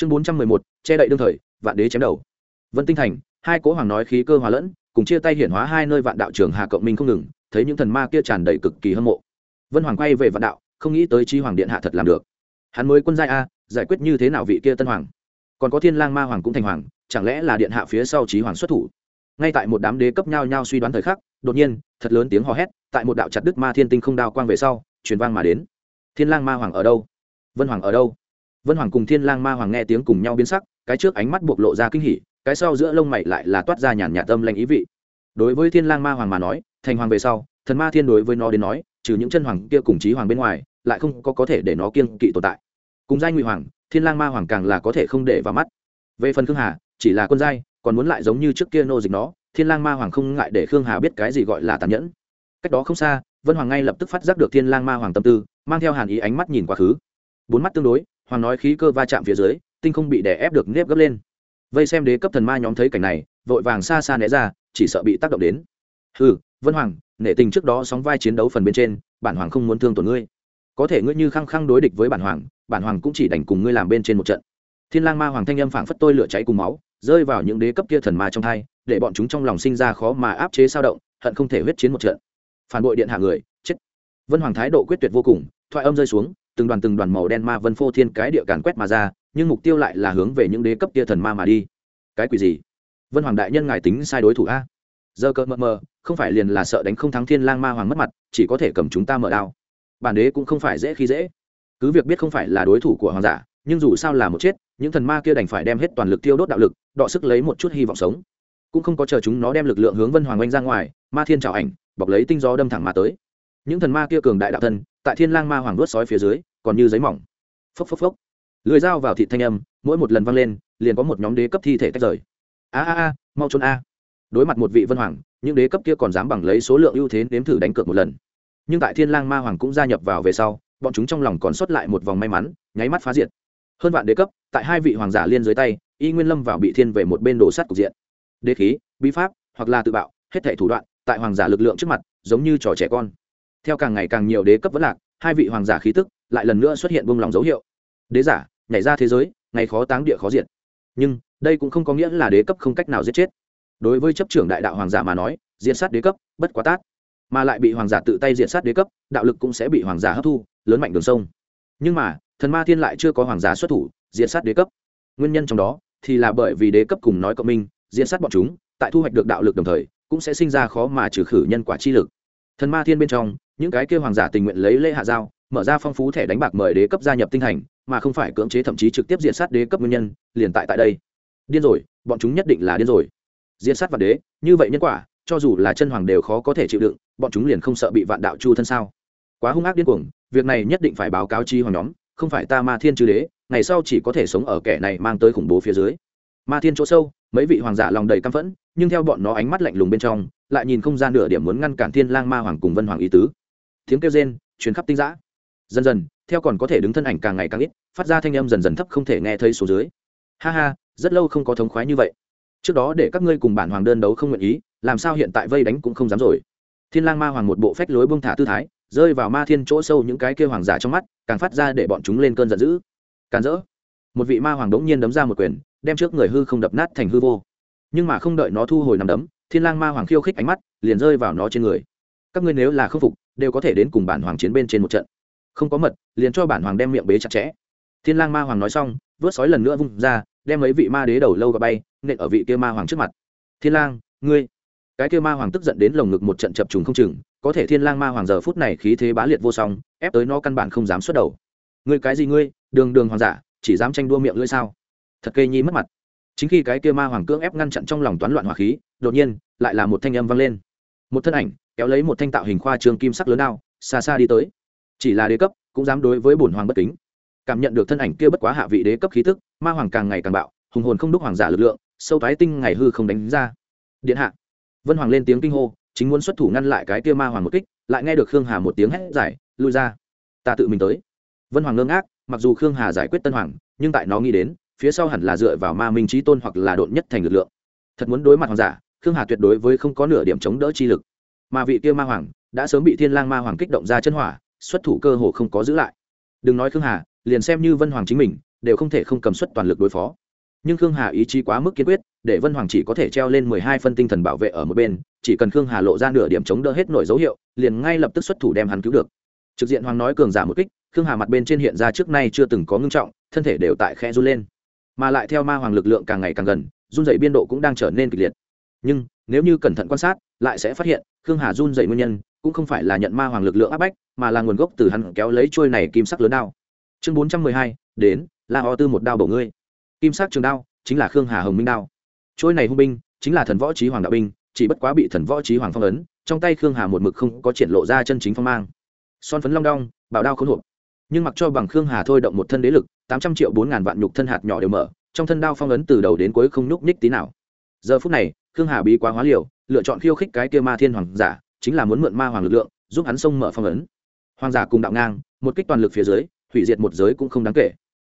chương bốn trăm mười một, che đậy đương thời, vạn đế chém đầu. Vân tinh thành, hai cố hoàng nói khí cơ hòa lẫn, cùng chia tay hiển hóa hai nơi vạn đạo trường hà cộng minh không ngừng, thấy những thần ma kia tràn đầy cực kỳ hâm mộ. Vân hoàng quay về vạn đạo, không nghĩ tới chi hoàng điện hạ thật làm được. Hắn mới quân giai a, giải quyết như thế nào vị kia tân hoàng? Còn có thiên lang ma hoàng cũng thành hoàng, chẳng lẽ là điện hạ phía sau trí hoàng xuất thủ? Ngay tại một đám đế cấp nhau nhau suy đoán thời khắc, đột nhiên, thật lớn tiếng hò hét, tại một đạo chặt đức ma thiên tinh không đao quang về sau, truyền vang mà đến. Thiên lang ma hoàng ở đâu? Vân hoàng ở đâu? Vân hoàng cùng thiên lang ma hoàng nghe tiếng cùng nhau biến sắc, cái trước ánh mắt bộc lộ ra kinh hỉ, cái sau giữa lông mày lại là toát ra nhàn nhạt tâm lanh ý vị. Đối với thiên lang ma hoàng mà nói, thành hoàng về sau, thần ma thiên đối với nó đến nói, trừ những chân hoàng kia cùng trí hoàng bên ngoài, lại không có có thể để nó kiêng kỵ tồn tại. Cùng giai ngụy hoàng, thiên lang ma hoàng càng là có thể không để vào mắt. Về phần khương hà, chỉ là quân giai, còn muốn lại giống như trước kia nô dịch nó, thiên lang ma hoàng không ngại để khương hà biết cái gì gọi là tàn nhẫn. Cách đó không xa, vân hoàng ngay lập tức phát giác được thiên lang ma hoàng tâm tư, mang theo hàn ý ánh mắt nhìn quá khứ. Bốn mắt tương đối hoàng nói khí cơ va chạm phía dưới, tinh không bị đè ép được nếp gấp lên. Vây xem đế cấp thần ma nhóm thấy cảnh này, vội vàng xa xa né ra, chỉ sợ bị tác động đến. Hừ, vân hoàng, nể tình trước đó sóng vai chiến đấu phần bên trên, bản hoàng không muốn thương tổn ngươi. Có thể ngươi như khăng khăng đối địch với bản hoàng bản hoàng cũng chỉ đành cùng ngươi làm bên trên một trận. Thiên lang ma hoàng thanh âm phảng phất tôi lửa cháy cùng máu, rơi vào những đế cấp kia thần ma trong thai để bọn chúng trong lòng sinh ra khó mà áp chế sao động, hận không thể huyết chiến một trận. Phản bội điện hạ người, chết. Vân hoàng thái độ quyết tuyệt vô cùng, thoại âm rơi xuống từng đoàn từng đoàn màu đen ma vân phô thiên cái địa càn quét mà ra, nhưng mục tiêu lại là hướng về những đế cấp kia thần ma mà đi. Cái quỷ gì? Vân hoàng đại nhân ngài tính sai đối thủ a? Giờ cợt mờ mờ, không phải liền là sợ đánh không thắng thiên lang ma hoàng mất mặt, chỉ có thể cầm chúng ta mở đao. Bản đế cũng không phải dễ khi dễ. Cứ việc biết không phải là đối thủ của hoàng giả, nhưng dù sao là một chết, những thần ma kia đành phải đem hết toàn lực tiêu đốt đạo lực, đọ sức lấy một chút hy vọng sống. Cũng không có chờ chúng nó đem lực lượng hướng vân hoàng oanh ra ngoài, ma thiên trào ảnh, bọc lấy tinh gió đâm thẳng mà tới những thần ma kia cường đại đạo thân, tại thiên lang ma hoàng đuốt sói phía dưới, còn như giấy mỏng. Phốc phốc phốc. Lưỡi dao vào thị thanh âm, mỗi một lần văng lên, liền có một nhóm đế cấp thi thể tách rời. A a a, mau trốn a. Đối mặt một vị vân hoàng, những đế cấp kia còn dám bằng lấy số lượng ưu thế nếm thử đánh cược một lần. Nhưng tại thiên lang ma hoàng cũng gia nhập vào về sau, bọn chúng trong lòng còn sót lại một vòng may mắn, nháy mắt phá diệt. Hơn vạn đế cấp, tại hai vị hoàng giả liên dưới tay, y nguyên lâm vào bị thiên về một bên đổ sắt cục diện. Đế khí, bí pháp, hoặc là tự bạo, hết thể thủ đoạn, tại hoàng giả lực lượng trước mặt, giống như trò trẻ con theo càng ngày càng nhiều đế cấp vẫn lạc, hai vị hoàng giả khí tức lại lần nữa xuất hiện buông lòng dấu hiệu. Đế giả, nhảy ra thế giới, ngày khó táng địa khó diệt. Nhưng, đây cũng không có nghĩa là đế cấp không cách nào giết chết. Đối với chấp trưởng đại đạo hoàng giả mà nói diện sát đế cấp, bất quá tát. Mà lại bị hoàng giả tự tay diện sát đế cấp, đạo lực cũng sẽ bị hoàng giả hấp thu, lớn mạnh đường sông. Nhưng mà, thần ma thiên lại chưa có hoàng giả xuất thủ diện sát đế cấp. Nguyên nhân trong đó thì là bởi vì đế cấp cùng nói cộng minh diện sát bọn chúng, tại thu hoạch được đạo lực đồng thời, cũng sẽ sinh ra khó mà trừ khử nhân quả chi lực thần ma thiên bên trong, những cái kêu hoàng giả tình nguyện lấy lễ hạ giao, mở ra phong phú thẻ đánh bạc mời đế cấp gia nhập tinh thành mà không phải cưỡng chế thậm chí trực tiếp diện sát đế cấp nguyên nhân, liền tại tại đây. Điên rồi, bọn chúng nhất định là điên rồi. Diện sát vạn đế, như vậy nhân quả, cho dù là chân hoàng đều khó có thể chịu đựng, bọn chúng liền không sợ bị vạn đạo chu thân sao? Quá hung ác điên cuồng, việc này nhất định phải báo cáo chi hoàng nhóm, không phải ta ma thiên chư đế, ngày sau chỉ có thể sống ở kẻ này mang tới khủng bố phía dưới. Ma thiên chỗ sâu, mấy vị hoàng giả lòng đầy căm phẫn nhưng theo bọn nó ánh mắt lạnh lùng bên trong, lại nhìn không gian nửa điểm muốn ngăn cản thiên lang ma hoàng cùng vân hoàng ý tứ. Tiếng kêu rên chuyến khắp tinh giã dần dần, theo còn có thể đứng thân ảnh càng ngày càng ít, phát ra thanh âm dần dần thấp không thể nghe thấy số dưới. Ha ha, rất lâu không có thống khoái như vậy. Trước đó để các ngươi cùng bản hoàng đơn đấu không nguyện ý, làm sao hiện tại vây đánh cũng không dám rồi. Thiên lang ma hoàng một bộ phách lối buông thả tư thái, rơi vào ma thiên chỗ sâu những cái kêu hoàng giả trong mắt, càng phát ra để bọn chúng lên cơn giận dữ. Càn rỡ. Một vị ma hoàng đống nhiên đấm ra một quyền, đem trước người hư không đập nát thành hư vô nhưng mà không đợi nó thu hồi nằm đấm, thiên lang ma hoàng khiêu khích ánh mắt, liền rơi vào nó trên người. Các ngươi nếu là không phục, đều có thể đến cùng bản hoàng chiến bên trên một trận. Không có mật, liền cho bản hoàng đem miệng bế chặt chẽ. Thiên lang ma hoàng nói xong, vớt sói lần nữa vung ra, đem mấy vị ma đế đầu lâu và bay, nện ở vị kia ma hoàng trước mặt. Thiên lang, ngươi. Cái kia ma hoàng tức giận đến lồng ngực một trận chập trùng không chừng, có thể thiên lang ma hoàng giờ phút này khí thế bá liệt vô song, ép tới nó căn bản không dám xuất đầu. Ngươi cái gì ngươi, đường đường hoàng giả, chỉ dám tranh đua miệng lưỡi sao? Thật cây nhi mất mặt chính khi cái kia ma hoàng cưỡng ép ngăn chặn trong lòng toán loạn hỏa khí, đột nhiên, lại là một thanh âm vang lên. Một thân ảnh, kéo lấy một thanh tạo hình khoa trương kim sắc lớn đao, xa xa đi tới. Chỉ là đế cấp, cũng dám đối với bổn hoàng bất kính. Cảm nhận được thân ảnh kia bất quá hạ vị đế cấp khí tức, ma hoàng càng ngày càng bạo, hùng hồn không đúc hoàng giả lực lượng, sâu thái tinh ngày hư không đánh ra. Điện hạ. Vân hoàng lên tiếng kinh hô, chính muốn xuất thủ ngăn lại cái kia ma hoàng một kích, lại nghe được khương hà một tiếng hét giải lui ra. Ta tự mình tới. Vân hoàng ngơ ngác, mặc dù khương hà giải quyết tân hoàng, nhưng tại nó nghĩ đến phía sau hẳn là dựa vào ma minh trí tôn hoặc là độn nhất thành lực lượng. Thật muốn đối mặt hoàng giả, khương hà tuyệt đối với không có nửa điểm chống đỡ chi lực. Mà vị kia ma hoàng đã sớm bị thiên lang ma hoàng kích động ra chân hỏa, xuất thủ cơ hồ không có giữ lại. Đừng nói khương hà, liền xem như vân hoàng chính mình, đều không thể không cầm suất toàn lực đối phó. Nhưng khương hà ý chí quá mức kiên quyết, để vân hoàng chỉ có thể treo lên mười hai phân tinh thần bảo vệ ở một bên, chỉ cần khương hà lộ ra nửa điểm chống đỡ hết nổi dấu hiệu, liền ngay lập tức xuất thủ đem hắn cứu được. Trực diện hoàng nói cường giả một kích, khương hà mặt bên trên hiện ra trước nay chưa từng có ngưng trọng, thân thể đều tại khe run lên mà lại theo ma hoàng lực lượng càng ngày càng gần, run dày biên độ cũng đang trở nên kịch liệt. Nhưng, nếu như cẩn thận quan sát, lại sẽ phát hiện, khương hà run dày nguyên nhân, cũng không phải là nhận ma hoàng lực lượng áp bách, mà là nguồn gốc từ hắn kéo lấy trôi này kim sắc lớn đao. Chương bốn trăm mười hai, đến là ho tư một đao bổ ngươi. Kim sắc trường đao, chính là khương hà hồng minh đao. Trôi này hung binh, chính là thần võ trí hoàng đạo binh, chỉ bất quá bị thần võ trí hoàng phong ấn, trong tay khương hà một mực không có triển lộ ra chân chính phong mang. Son phấn long đong, bảo đao khốn hộp. Nhưng mặc cho bằng khương hà thôi động một thân đế lực tám trăm triệu bốn ngàn vạn nhục thân hạt nhỏ đều mở, trong thân đao phong ấn từ đầu đến cuối không nhúc nhích tí nào. Giờ phút này, khương hà bí quá hóa liều, lựa chọn khiêu khích cái kia ma thiên hoàng giả, chính là muốn mượn ma hoàng lực lượng, giúp hắn xông mở phong ấn. Hoàng giả cùng đạo ngang, một kích toàn lực phía dưới, hủy diệt một giới cũng không đáng kể.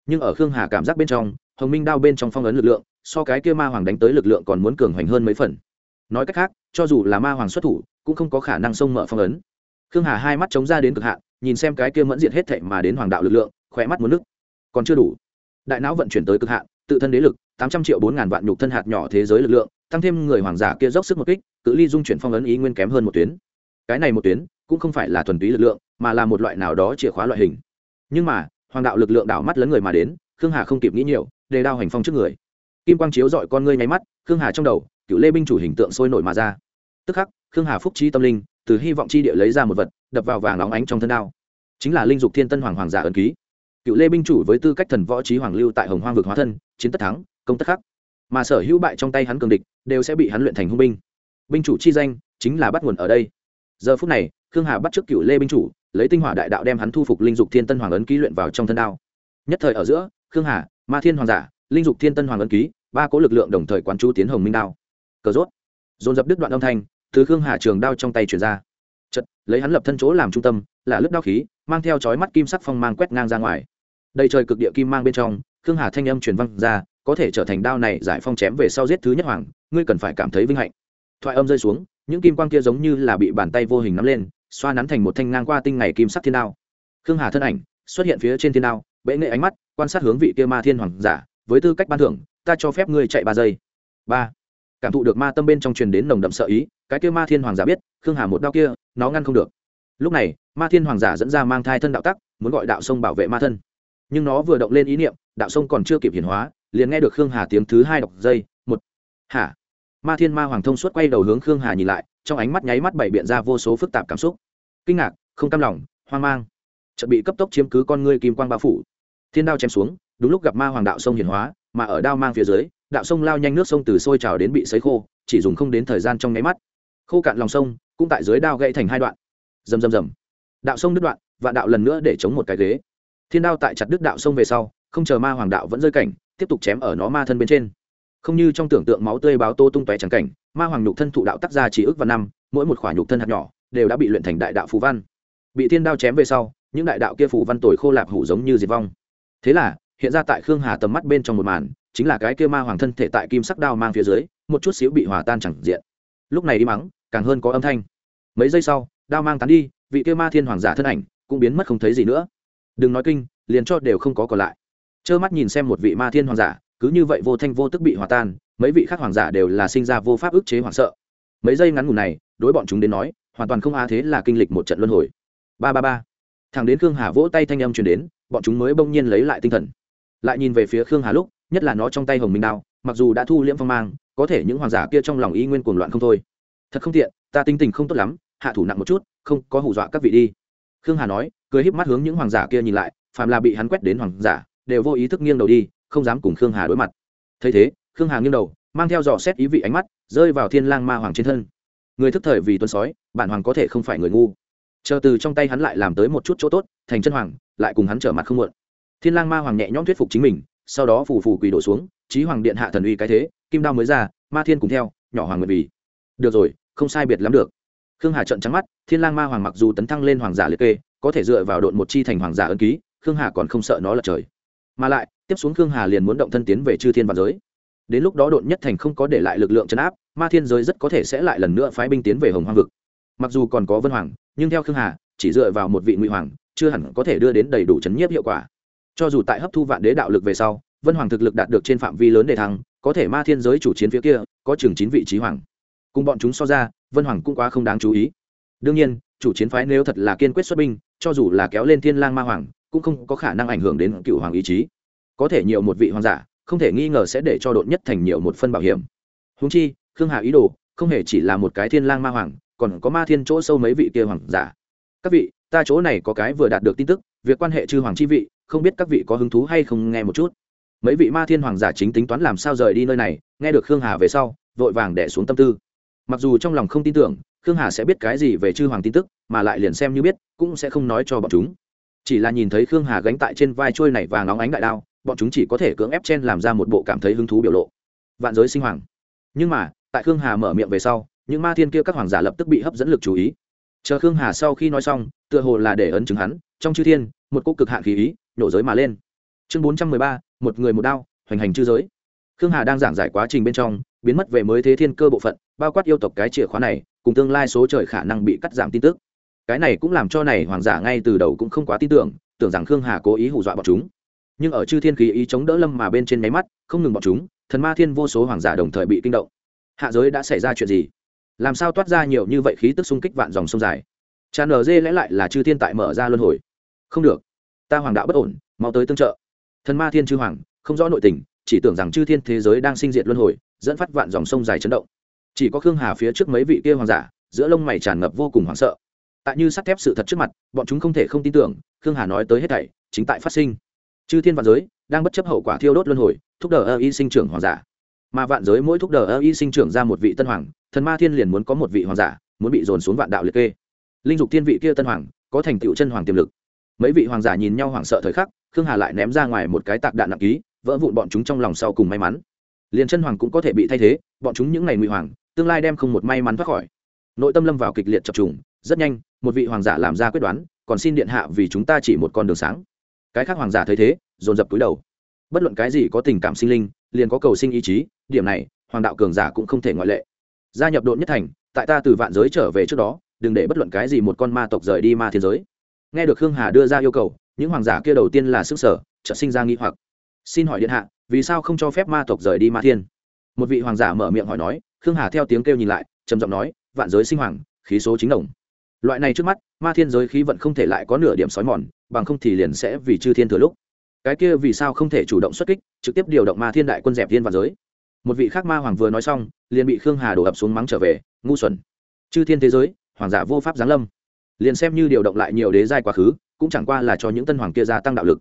Nhưng ở khương hà cảm giác bên trong, hồng minh đao bên trong phong ấn lực lượng, so cái kia ma hoàng đánh tới lực lượng còn muốn cường hoành hơn mấy phần. Nói cách khác, cho dù là ma hoàng xuất thủ, cũng không có khả năng xông mở phong ấn. Khương hà hai mắt chống ra đến cực hạn, nhìn xem cái kia mẫn diệt hết thệ mà đến hoàng đạo lực lượng khỏe mắt muốn nước còn chưa đủ. Đại não vận chuyển tới cực hạn, tự thân đế lực, tám trăm triệu bốn ngàn vạn nhục thân hạt nhỏ thế giới lực lượng, tăng thêm người hoàng giả kia dốc sức một kích, cự ly dung chuyển phong ấn ý nguyên kém hơn một tuyến. Cái này một tuyến, cũng không phải là thuần túy lực lượng, mà là một loại nào đó chìa khóa loại hình. Nhưng mà, hoàng đạo lực lượng đảo mắt lấn người mà đến, khương hà không kịp nghĩ nhiều đề đao hành phong trước người. Kim quang chiếu dọi con ngươi nháy mắt, khương hà trong đầu, cựu lê binh chủ hình tượng sôi nổi mà ra. Tức khắc, khương hà phúc chi tâm linh, từ hy vọng chi địa lấy ra một vật, đập vào vàng óng ánh trong thân đao. Chính là linh dục thiên tân hoàng hoàng giả ẩn ký cựu lê binh chủ với tư cách thần võ trí hoàng lưu tại hồng hoang vực hóa thân, chiến tất thắng, công tất khắc. Mà sở hữu bại trong tay hắn cường địch đều sẽ bị hắn luyện thành hung binh. Binh chủ chi danh chính là bắt nguồn ở đây. Giờ phút này, khương hà bắt trước cựu lê binh chủ, lấy tinh hỏa đại đạo đem hắn thu phục linh dục thiên tân hoàng ấn ký luyện vào trong thân đao. Nhất thời ở giữa, khương hà, ma thiên hoàng giả, linh dục thiên tân hoàng ấn ký, ba cố lực lượng đồng thời quán chú tiến hồng minh đao. Cờ rốt. Dồn dập đứt đoạn âm thanh, từ khương hà trường đao trong tay chuyển ra. Chật lấy hắn lập thân chỗ làm trung tâm, là lớp đao khí mang theo chói mắt kim sắc phong mang quét ngang ra ngoài. Đầy trời cực địa kim mang bên trong, khương hà thanh âm truyền văng ra, có thể trở thành đao này giải phong chém về sau giết thứ nhất hoàng, ngươi cần phải cảm thấy vinh hạnh. Thoại âm rơi xuống, những kim quang kia giống như là bị bàn tay vô hình nắm lên, xoa nắn thành một thanh ngang qua tinh ngày kim sắc thiên đao. Khương hà thân ảnh xuất hiện phía trên thiên đao, bệ nghệ ánh mắt, quan sát hướng vị kia ma thiên hoàng giả, với tư cách ban thưởng, ta cho phép ngươi chạy ba giây. Ba. Cảm thụ được ma tâm bên trong truyền đến nồng đậm sợ ý, cái kia ma thiên hoàng giả biết, khương hà một đao kia, nó ngăn không được lúc này, ma thiên hoàng giả dẫn ra mang thai thân đạo tắc, muốn gọi đạo sông bảo vệ ma thân. Nhưng nó vừa động lên ý niệm, đạo sông còn chưa kịp hiển hóa, liền nghe được khương hà tiếng thứ hai đọc dây, một. Hả? Ma thiên ma hoàng thông suốt quay đầu hướng khương hà nhìn lại, trong ánh mắt nháy mắt bảy biện ra vô số phức tạp cảm xúc. Kinh ngạc, không cam lòng, hoang mang. Chuẩn bị cấp tốc chiếm cứ con ngươi kim quang bao phủ. Thiên đao chém xuống, đúng lúc gặp ma hoàng đạo sông hiển hóa, mà ở đao mang phía dưới, đạo sông lao nhanh nước sông từ sôi trào đến bị sấy khô, chỉ dùng không đến thời gian trong nháy mắt. Khô cạn lòng sông, cũng tại dưới đao gãy thành hai đoạn rầm rầm rầm. Đạo sông đứt đoạn, vạn đạo lần nữa để chống một cái ghế. Thiên đao tại chặt đứt đạo sông về sau, không chờ ma hoàng đạo vẫn rơi cảnh, tiếp tục chém ở nó ma thân bên trên. Không như trong tưởng tượng máu tươi báo tô tung tóe trắng cảnh, ma hoàng nhục thân thụ đạo tác ra chỉ ước và năm, mỗi một khoả nhục thân hạt nhỏ đều đã bị luyện thành đại đạo phù văn. Bị thiên đao chém về sau, những đại đạo kia phù văn tồi khô lạp hủ giống như diệt vong. Thế là, hiện ra tại khương hà tầm mắt bên trong một màn, chính là cái kia ma hoàng thân thể tại kim sắc đao mang phía dưới, một chút xíu bị hòa tan chẳng diện. Lúc này đi mắng, càng hơn có âm thanh. Mấy giây sau đao mang tán đi, vị kia ma thiên hoàng giả thân ảnh cũng biến mất không thấy gì nữa. Đừng nói kinh, liền cho đều không có còn lại. Trơ mắt nhìn xem một vị ma thiên hoàng giả, cứ như vậy vô thanh vô tức bị hòa tan, mấy vị khác hoàng giả đều là sinh ra vô pháp ức chế hoảng sợ. Mấy giây ngắn ngủn này, đối bọn chúng đến nói, hoàn toàn không á thế là kinh lịch một trận luân hồi. Ba ba ba. Thằng đến khương hà vỗ tay thanh âm truyền đến, bọn chúng mới bỗng nhiên lấy lại tinh thần. Lại nhìn về phía khương hà lúc, nhất là nó trong tay hồng minh đao, mặc dù đã thu liễm phong mang, có thể những hoàng giả kia trong lòng y nguyên cuồng loạn không thôi. Thật không tiện, ta tinh tình không tốt lắm hạ thủ nặng một chút, không có hù dọa các vị đi. Khương hà nói, cười híp mắt hướng những hoàng giả kia nhìn lại, phàm là bị hắn quét đến hoàng giả, đều vô ý thức nghiêng đầu đi, không dám cùng khương hà đối mặt. Thấy thế, khương hà nghiêng đầu, mang theo dò xét ý vị ánh mắt, rơi vào thiên lang ma hoàng trên thân. Người thức thời vì tuân sói, bản hoàng có thể không phải người ngu. Chờ từ trong tay hắn lại làm tới một chút chỗ tốt, thành chân hoàng, lại cùng hắn trở mặt không muộn. Thiên lang ma hoàng nhẹ nhõm thuyết phục chính mình, sau đó phù phù quỳ đổ xuống trí hoàng điện hạ thần uy cái thế, kim đao mới ra, ma thiên cùng theo, nhỏ hoàng người vì. Được rồi, không sai biệt lắm được khương hà trận trắng mắt, thiên lang ma hoàng mặc dù tấn thăng lên hoàng giả liệt kê, có thể dựa vào đội một chi thành hoàng giả ân ký, khương hà còn không sợ nó là trời. Mà lại, tiếp xuống khương hà liền muốn động thân tiến về chư thiên và giới. Đến lúc đó đội nhất thành không có để lại lực lượng chấn áp, ma thiên giới rất có thể sẽ lại lần nữa phái binh tiến về hồng hoang vực. Mặc dù còn có vân hoàng, nhưng theo khương hà, chỉ dựa vào một vị ngụy hoàng, chưa hẳn có thể đưa đến đầy đủ chấn nhiếp hiệu quả. Cho dù tại hấp thu vạn đế đạo lực về sau, vân hoàng thực lực đạt được trên phạm vi lớn để thăng, có thể ma thiên giới chủ chiến phía kia, có chừng chín vị trí hoàng. Cùng bọn chúng so ra vân hoàng cũng quá không đáng chú ý. Đương nhiên, chủ chiến phái nếu thật là kiên quyết xuất binh, cho dù là kéo lên thiên lang ma hoàng, cũng không có khả năng ảnh hưởng đến cựu hoàng ý chí. Có thể nhiều một vị hoàng giả, không thể nghi ngờ sẽ để cho đội nhất thành nhiều một phân bảo hiểm. Húng chi, khương hà ý đồ, không hề chỉ là một cái thiên lang ma hoàng, còn có ma thiên chỗ sâu mấy vị kia hoàng giả. Các vị, ta chỗ này có cái vừa đạt được tin tức, việc quan hệ chư hoàng chi vị, không biết các vị có hứng thú hay không nghe một chút. Mấy vị ma thiên hoàng giả chính tính toán làm sao rời đi nơi này, nghe được khương hà về sau, vội vàng đẻ xuống tâm tư mặc dù trong lòng không tin tưởng, khương hà sẽ biết cái gì về chư hoàng tin tức, mà lại liền xem như biết, cũng sẽ không nói cho bọn chúng. Chỉ là nhìn thấy khương hà gánh tại trên vai trôi này vàng óng ánh đại đao, bọn chúng chỉ có thể cưỡng ép chen làm ra một bộ cảm thấy hứng thú biểu lộ. Vạn giới sinh hoàng. Nhưng mà, tại khương hà mở miệng về sau, những ma thiên kia các hoàng giả lập tức bị hấp dẫn lực chú ý. Chờ khương hà sau khi nói xong, tựa hồ là để ấn chứng hắn, trong chư thiên, một cô cực hạn khí ý nổ giới mà lên. Chương bốn trăm mười ba, một người một đao, hoành hành chư giới. Khương hà đang giảng giải quá trình bên trong biến mất về mới thế thiên cơ bộ phận, bao quát yêu tộc cái chìa khóa này, cùng tương lai số trời khả năng bị cắt giảm tin tức. Cái này cũng làm cho này hoàng giả ngay từ đầu cũng không quá tin tưởng tưởng rằng khương hà cố ý hù dọa bọn chúng. Nhưng ở chư thiên khí ý chống đỡ lâm mà bên trên máy mắt, không ngừng bọn chúng, thần ma thiên vô số hoàng giả đồng thời bị kinh động. Hạ giới đã xảy ra chuyện gì? Làm sao toát ra nhiều như vậy khí tức xung kích vạn dòng sông dài? Tràn nở dê lẽ lại là chư thiên tại mở ra luân hồi. Không được. Ta hoàng đạo bất ổn, mau tới tương trợ. Thần ma thiên chư hoàng, không rõ nội tình, chỉ tưởng rằng chư thiên thế giới đang sinh diệt luân hồi dẫn phát vạn dòng sông dài chấn động. Chỉ có khương hà phía trước mấy vị kia hoàng giả, giữa lông mày tràn ngập vô cùng hoảng sợ. Tại như sắt thép sự thật trước mặt, bọn chúng không thể không tin tưởng, khương hà nói tới hết thảy, chính tại phát sinh. Chư thiên vạn giới đang bất chấp hậu quả thiêu đốt luân hồi, thúc đờ ơ y sinh trưởng hoàng giả. Mà vạn giới mỗi thúc đờ ơ y sinh trưởng ra một vị tân hoàng, thần ma thiên liền muốn có một vị hoàng giả, muốn bị dồn xuống vạn đạo liệt kê. Linh dục thiên vị kia tân hoàng, có thành tựu chân hoàng tiềm lực. Mấy vị hoàng giả nhìn nhau hoảng sợ thời khắc, khương hà lại ném ra ngoài một cái tạc đạn nặng ký, vỡ vụn bọn chúng trong lòng sau cùng may mắn liền chân hoàng cũng có thể bị thay thế, bọn chúng những ngày ngụy hoàng, tương lai đem không một may mắn thoát khỏi. Nội tâm lâm vào kịch liệt chập trùng, rất nhanh, một vị hoàng giả làm ra quyết đoán, còn xin điện hạ vì chúng ta chỉ một con đường sáng. Cái khác hoàng giả thấy thế, dồn dập túi đầu. Bất luận cái gì có tình cảm sinh linh, liền có cầu sinh ý chí, điểm này, hoàng đạo cường giả cũng không thể ngoại lệ. Gia nhập độn nhất thành, tại ta từ vạn giới trở về trước đó, đừng để bất luận cái gì một con ma tộc rời đi ma thiên giới. Nghe được khương hà đưa ra yêu cầu, những hoàng giả kia đầu tiên là sức sở, chợt sinh ra nghi hoặc xin hỏi điện hạ, vì sao không cho phép ma tộc rời đi ma thiên? Một vị hoàng giả mở miệng hỏi nói, khương hà theo tiếng kêu nhìn lại, trầm giọng nói, vạn giới sinh hoàng, khí số chính đồng. Loại này trước mắt, ma thiên giới khí vận không thể lại có nửa điểm sói mòn, bằng không thì liền sẽ vì chư thiên thừa lúc. Cái kia vì sao không thể chủ động xuất kích, trực tiếp điều động ma thiên đại quân dẹp thiên vạn giới? Một vị khác ma hoàng vừa nói xong, liền bị khương hà đổ ập xuống mắng trở về, ngu xuẩn. Chư thiên thế giới, hoàng giả vô pháp giáng lâm. Liền xem như điều động lại nhiều đế giai quá khứ, cũng chẳng qua là cho những tân hoàng kia gia tăng đạo lực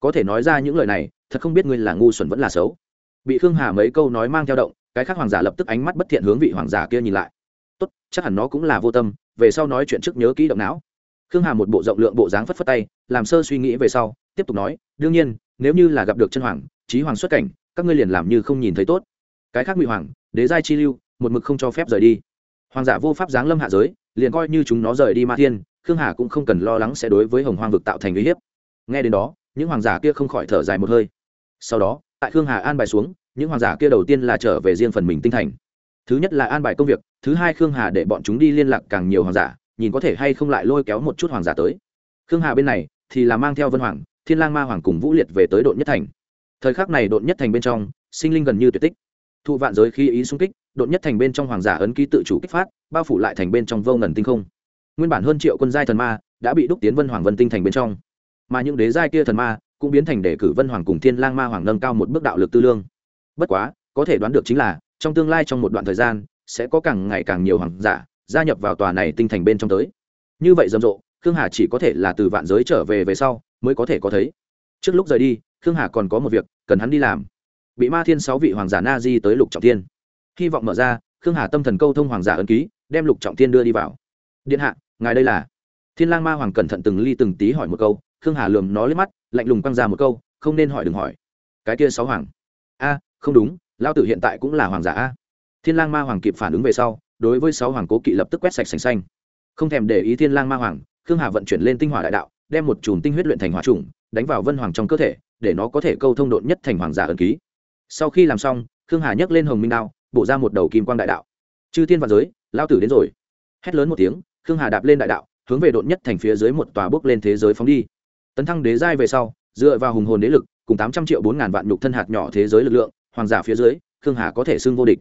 có thể nói ra những lời này, thật không biết ngươi là ngu xuẩn vẫn là xấu. Bị khương hà mấy câu nói mang theo động, cái khác hoàng giả lập tức ánh mắt bất thiện hướng vị hoàng giả kia nhìn lại. Tốt, chắc hẳn nó cũng là vô tâm, về sau nói chuyện trước nhớ kỹ động não. Khương hà một bộ rộng lượng bộ dáng phất phất tay, làm sơ suy nghĩ về sau, tiếp tục nói, đương nhiên, nếu như là gặp được chân hoàng trí hoàng xuất cảnh, các ngươi liền làm như không nhìn thấy tốt. Cái khác ngụy hoàng, đế giai chi lưu, một mực không cho phép rời đi. Hoàng giả vô pháp giáng lâm hạ giới, liền coi như chúng nó rời đi ma thiên, khương hà cũng không cần lo lắng sẽ đối với hồng hoang vực tạo thành uy hiếp. Nghe đến đó những hoàng giả kia không khỏi thở dài một hơi. Sau đó, tại khương hà an bài xuống, những hoàng giả kia đầu tiên là trở về riêng phần mình tinh thành. Thứ nhất là an bài công việc, thứ hai khương hà để bọn chúng đi liên lạc càng nhiều hoàng giả, nhìn có thể hay không lại lôi kéo một chút hoàng giả tới. Khương hà bên này thì là mang theo vân hoàng, thiên lang ma hoàng cùng vũ liệt về tới đội nhất thành. Thời khắc này đội nhất thành bên trong, sinh linh gần như tuyệt tích. Thụ vạn giới khi ý xung kích đội nhất thành bên trong hoàng giả ấn ký tự chủ kích phát, bao phủ lại thành bên trong vô ngần tinh không. Nguyên bản hơn triệu quân giai thần ma đã bị đúc tiến vân hoàng vân tinh thành bên trong mà những đế giai kia thần ma cũng biến thành để cử vân hoàng cùng thiên lang ma hoàng nâng cao một bước đạo lực tư lương. Bất quá, có thể đoán được chính là, trong tương lai trong một đoạn thời gian, sẽ có càng ngày càng nhiều hoàng giả gia nhập vào tòa này tinh thành bên trong tới. Như vậy rầm rộ, khương hà chỉ có thể là từ vạn giới trở về về sau mới có thể có thấy. Trước lúc rời đi, khương hà còn có một việc cần hắn đi làm. Bị ma thiên sáu vị hoàng giả na di tới lục trọng thiên. Hy vọng mở ra, khương hà tâm thần câu thông hoàng giả ấn ký, đem lục trọng thiên đưa đi vào. Điện hạ, ngài đây là? Thiên lang ma hoàng cẩn thận từng ly từng tí hỏi một câu khương hà lườm nó lên mắt, lạnh lùng quăng ra một câu, không nên hỏi đừng hỏi. Cái kia sáu hoàng. A, không đúng lao tử hiện tại cũng là hoàng giả a. Thiên lang ma hoàng kịp phản ứng về sau, đối với sáu hoàng cố kỵ lập tức quét sạch sành xanh. Không thèm để ý thiên lang ma hoàng, khương hà vận chuyển lên tinh hỏa đại đạo, đem một chùm tinh huyết luyện thành hỏa trùng đánh vào vân hoàng trong cơ thể, để nó có thể câu thông độn nhất thành hoàng giả ẩn ký. Sau khi làm xong, khương hà nhấc lên hồng minh đao, bổ ra một đầu kim quang đại đạo. Chư thiên và giới lao tử đến rồi. Hét lớn một tiếng, khương hà đạp lên đại đạo, hướng về độn nhất thành phía dưới một tòa bước lên thế giới phóng đi tấn thăng đế giai về sau, dựa vào hùng hồn đế lực, cùng tám trăm triệu bốn ngàn vạn nhục thân hạt nhỏ thế giới lực lượng, hoàng giả phía dưới, khương hà có thể xưng vô địch.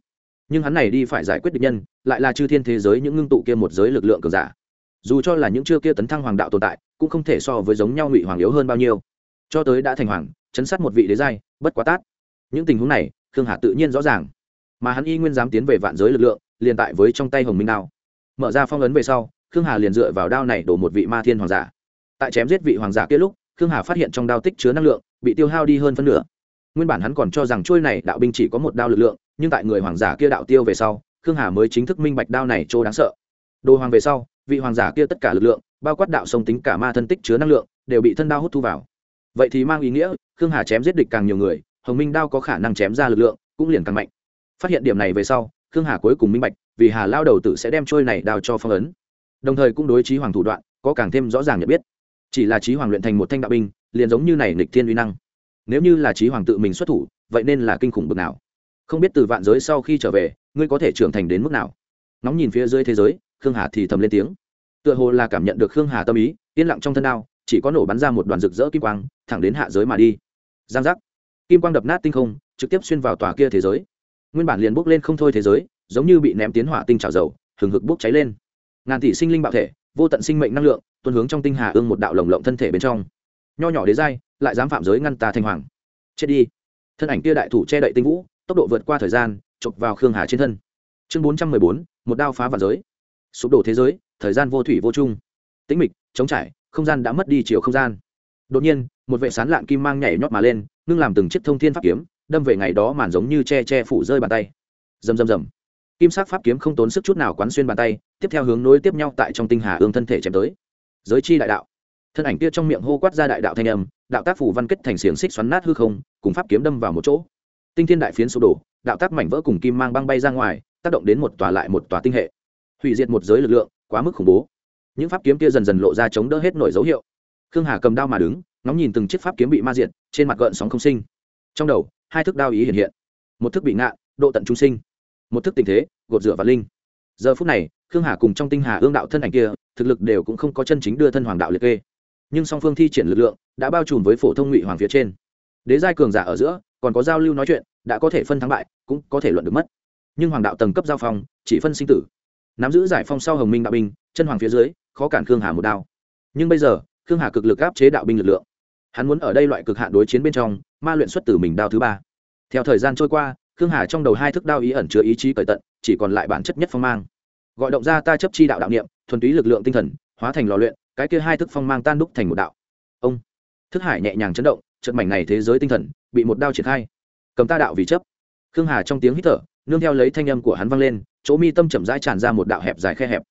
Nhưng hắn này đi phải giải quyết địch nhân, lại là chư thiên thế giới những ngưng tụ kia một giới lực lượng cường giả. Dù cho là những chưa kia tấn thăng hoàng đạo tồn tại, cũng không thể so với giống nhau ngụy hoàng yếu hơn bao nhiêu. Cho tới đã thành hoàng, chấn sát một vị đế giai, bất quá tát. Những tình huống này, khương hà tự nhiên rõ ràng. Mà hắn y nguyên dám tiến về vạn giới lực lượng, liền tại với trong tay hồng minh đao. Mở ra phong ấn về sau, khương hà liền dựa vào đao này đổ một vị ma thiên hoàng giả tại chém giết vị hoàng giả kia lúc, khương hà phát hiện trong đao tích chứa năng lượng, bị tiêu hao đi hơn phân nửa. Nguyên bản hắn còn cho rằng trôi này đạo binh chỉ có một đao lực lượng, nhưng tại người hoàng giả kia đạo tiêu về sau, khương hà mới chính thức minh bạch đao này chỗ đáng sợ. Đồ hoàng về sau, vị hoàng giả kia tất cả lực lượng, bao quát đạo sông tính cả ma thân tích chứa năng lượng, đều bị thân đao hút thu vào. Vậy thì mang ý nghĩa, khương hà chém giết địch càng nhiều người, hồng minh đao có khả năng chém ra lực lượng, cũng liền càng mạnh. Phát hiện điểm này về sau, khương hà cuối cùng minh bạch, vì hà lao đầu tử sẽ đem trôi này đao cho phong ấn. Đồng thời cũng đối trí hoàng thủ đoạn, có càng thêm rõ ràng nhận biết chỉ là trí hoàng luyện thành một thanh đạo binh, liền giống như này nịch thiên uy năng. Nếu như là trí hoàng tự mình xuất thủ, vậy nên là kinh khủng bực nào. Không biết từ vạn giới sau khi trở về, ngươi có thể trưởng thành đến mức nào? Nóng nhìn phía dưới thế giới, khương hà thì thầm lên tiếng. Tựa hồ là cảm nhận được khương hà tâm ý, yên lặng trong thân đao, chỉ có nổ bắn ra một đoàn rực rỡ kim quang, thẳng đến hạ giới mà đi. Giang giác. Kim quang đập nát tinh không, trực tiếp xuyên vào tòa kia thế giới. Nguyên bản liền bốc lên không thôi thế giới, giống như bị ném tiến hỏa tinh trào dầu, hừng hực bốc cháy lên. Ngàn tỷ sinh linh bạo thể, vô tận sinh mệnh năng lượng tuân hướng trong tinh hà ương một đạo lồng lộng thân thể bên trong. Nho nhỏ đế giai, lại dám phạm giới ngăn ta thành hoàng. Chết đi. Thân ảnh kia đại thủ che đậy tinh vũ, tốc độ vượt qua thời gian, chụp vào khương hà trên thân. Chương bốn trăm mười bốn, một đao phá vạn giới. Sụp đổ thế giới, thời gian vô thủy vô chung. Tĩnh mịch chống trải, không gian đã mất đi chiều không gian. Đột nhiên, một vệ sán lạng kim mang nhảy nhót mà lên, ngưng làm từng chiếc thông thiên pháp kiếm, đâm về ngày đó màn giống như che che phủ rơi bàn tay. Rầm rầm rầm. Kim sắc pháp kiếm không tốn sức chút nào quán xuyên bàn tay, tiếp theo hướng nối tiếp nhau tại trong tinh hà ương thân thể chém tới giới chi đại đạo. Thân ảnh kia trong miệng hô quát ra đại đạo thanh âm, đạo tác phủ văn kết thành xiềng xích xoắn nát hư không, cùng pháp kiếm đâm vào một chỗ. Tinh thiên đại phiến sụp đổ, đạo tác mảnh vỡ cùng kim mang băng bay ra ngoài, tác động đến một tòa lại một tòa tinh hệ. Hủy diệt một giới lực lượng, quá mức khủng bố. Những pháp kiếm kia dần dần lộ ra chống đỡ hết nổi dấu hiệu. Khương hà cầm đao mà đứng, ngóng nhìn từng chiếc pháp kiếm bị ma diệt, trên mặt gợn sóng không sinh. Trong đầu, hai thức đao ý hiện hiện. Một thức bị ngạ, độ tận trung sinh. Một thức tình thế, gột rửa và linh. Giờ phút này, khương hà cùng trong tinh hà ương đạo thân ảnh kia thực lực đều cũng không có chân chính đưa thân hoàng đạo liệt kê. Nhưng song phương thi triển lực lượng đã bao trùm với phổ thông ngụy hoàng phía trên. Đế giai cường giả ở giữa, còn có giao lưu nói chuyện, đã có thể phân thắng bại, cũng có thể luận được mất. Nhưng hoàng đạo tầng cấp giao phong, chỉ phân sinh tử. Nắm giữ giải phong sau hồng minh đạo binh, chân hoàng phía dưới, khó cản khương hà một đao. Nhưng bây giờ, khương hà cực lực áp chế đạo binh lực lượng. Hắn muốn ở đây loại cực hạn đối chiến bên trong, ma luyện xuất từ mình đao thứ ba. Theo thời gian trôi qua, khương hà trong đầu hai thức đao ý ẩn chứa ý chí cởi tận, chỉ còn lại bản chất nhất phong mang. Gọi động ra ta chấp chi đạo đạo niệm thuần túy lực lượng tinh thần, hóa thành lò luyện, cái kia hai thức phong mang tan đúc thành một đạo. Ông, thức hải nhẹ nhàng chấn động trận mảnh này thế giới tinh thần bị một đao triển khai. Cầm ta đạo vì chấp. Khương hà trong tiếng hít thở, nương theo lấy thanh âm của hắn vang lên, chỗ mi tâm chậm rãi tràn ra một đạo hẹp dài khe hẹp.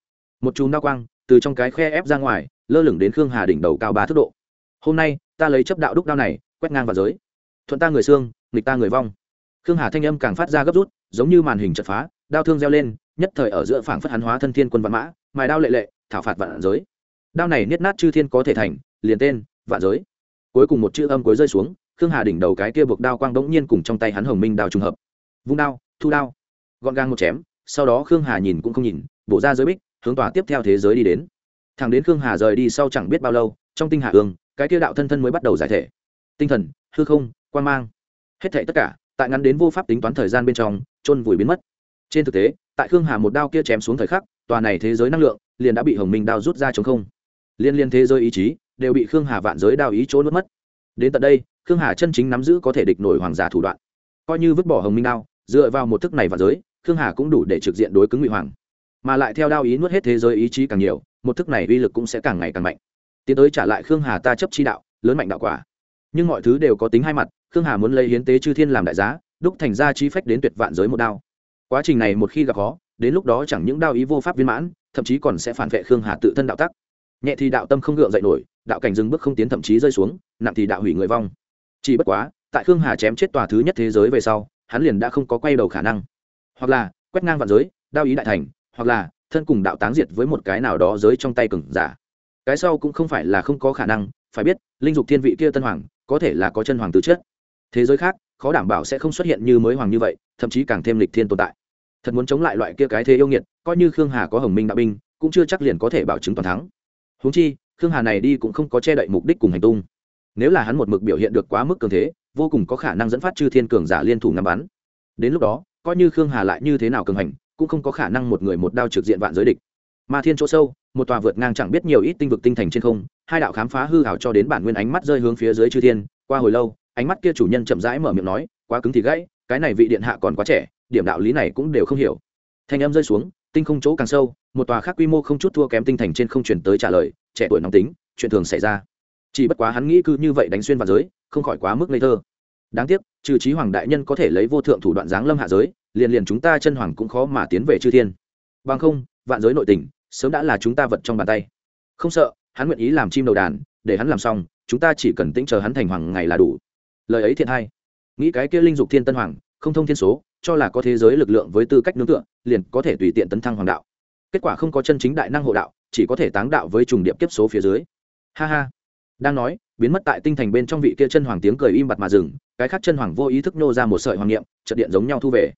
Một chùm đao quang từ trong cái khe ép ra ngoài, lơ lửng đến khương hà đỉnh đầu cao ba thước độ. Hôm nay, ta lấy chấp đạo đúc đao này, quét ngang vào giới. Thuận ta người xương, nghịch ta người vong. Khương hà thanh âm càng phát ra gấp rút, giống như màn hình chật phá, đao thương reo lên, nhất thời ở giữa phảng phất hắn hóa thân thiên quân vạn mã mài đao lệ lệ, thảo phạt vạn giới. Đao này niết nát chư thiên có thể thành, liền tên, vạn giới. Cuối cùng một chữ âm cuối rơi xuống, khương hà đỉnh đầu cái kia buộc đao quang bỗng nhiên cùng trong tay hắn hồng minh đao trùng hợp. Vung đao, thu đao. Gọn gàng một chém, sau đó khương hà nhìn cũng không nhìn, bổ ra giới bích, hướng tòa tiếp theo thế giới đi đến. Thằng đến khương hà rời đi sau chẳng biết bao lâu, trong tinh hạ ương, cái kia đạo thân thân mới bắt đầu giải thể. Tinh thần, hư không quan mang. Hết thảy tất cả, tại ngắn đến vô pháp tính toán thời gian bên trong, chôn vùi biến mất. Trên thực tế, tại khương hà một đao kia chém xuống thời khắc tòa này thế giới năng lượng liền đã bị hồng minh đao rút ra chống không. Liên liên thế giới ý chí đều bị khương hà vạn giới đao ý chỗ nuốt mất. Đến tận đây, khương hà chân chính nắm giữ có thể địch nổi hoàng giả thủ đoạn. Coi như vứt bỏ hồng minh đao, dựa vào một thức này vạn giới, khương hà cũng đủ để trực diện đối cứng ngụy hoàng. Mà lại theo đao ý nuốt hết thế giới ý chí càng nhiều, một thức này uy lực cũng sẽ càng ngày càng mạnh. Tiến tới trả lại khương hà ta chấp chi đạo, lớn mạnh đạo quả. Nhưng mọi thứ đều có tính hai mặt, khương hà muốn lấy hiến tế chư thiên làm đại giá, đúc thành ra chi phách đến tuyệt vạn giới một đao. Quá trình này một khi gặp khó đến lúc đó chẳng những đao ý vô pháp viên mãn, thậm chí còn sẽ phản vệ khương hà tự thân đạo tắc. Nhẹ thì đạo tâm không gượng dậy nổi, đạo cảnh dừng bước không tiến thậm chí rơi xuống, nặng thì đạo hủy người vong. Chỉ bất quá, tại khương hà chém chết tòa thứ nhất thế giới về sau, hắn liền đã không có quay đầu khả năng. Hoặc là, quét ngang vạn giới, đao ý đại thành, hoặc là, thân cùng đạo táng diệt với một cái nào đó giới trong tay cừng giả. Cái sau cũng không phải là không có khả năng, phải biết, linh dục thiên vị kia tân hoàng, có thể là có chân hoàng từ chết thế giới khác, khó đảm bảo sẽ không xuất hiện như mới hoàng như vậy, thậm chí càng thêm lịch thiên tồn tại thật muốn chống lại loại kia cái thế yêu nghiệt, coi như khương hà có hồng minh đạo binh, cũng chưa chắc liền có thể bảo chứng toàn thắng. Húng chi, khương hà này đi cũng không có che đậy mục đích cùng hành tung. Nếu là hắn một mực biểu hiện được quá mức cường thế, vô cùng có khả năng dẫn phát chư thiên cường giả liên thủ ngắm bắn. Đến lúc đó, coi như khương hà lại như thế nào cường hành, cũng không có khả năng một người một đao trực diện vạn giới địch. Ma thiên chỗ sâu, một tòa vượt ngang chẳng biết nhiều ít tinh vực tinh thành trên không, hai đạo khám phá hư hảo cho đến bản nguyên ánh mắt rơi hướng phía dưới chư thiên. Qua hồi lâu, ánh mắt kia chủ nhân chậm rãi mở miệng nói, quá cứng thì gãy, cái này vị điện hạ còn quá trẻ điểm đạo lý này cũng đều không hiểu. Thanh âm rơi xuống, tinh không chỗ càng sâu, một tòa khác quy mô không chút thua kém tinh thành trên không chuyển tới trả lời, trẻ tuổi nóng tính, chuyện thường xảy ra. Chỉ bất quá hắn nghĩ cứ như vậy đánh xuyên vào giới, không khỏi quá mức ngây thơ. Đáng tiếc, trừ trí hoàng đại nhân có thể lấy vô thượng thủ đoạn giáng lâm hạ giới, liền liền chúng ta chân hoàng cũng khó mà tiến về chư thiên. Bằng không, vạn giới nội tình, sớm đã là chúng ta vật trong bàn tay. Không sợ, hắn nguyện ý làm chim đầu đàn, để hắn làm xong, chúng ta chỉ cần tĩnh chờ hắn thành hoàng ngày là đủ. Lời ấy thiện hay. Nghĩ cái kia linh dục thiên tân hoàng, không thông thiên số cho là có thế giới lực lượng với tư cách nương tựa, liền có thể tùy tiện tấn thăng hoàng đạo. Kết quả không có chân chính đại năng hộ đạo, chỉ có thể táng đạo với trùng điệp kiếp số phía dưới. Ha ha. Đang nói, biến mất tại tinh thành bên trong vị kia chân hoàng tiếng cười im bặt mà dừng, cái khác chân hoàng vô ý thức nô ra một sợi hoàng niệm trận điện giống nhau thu về.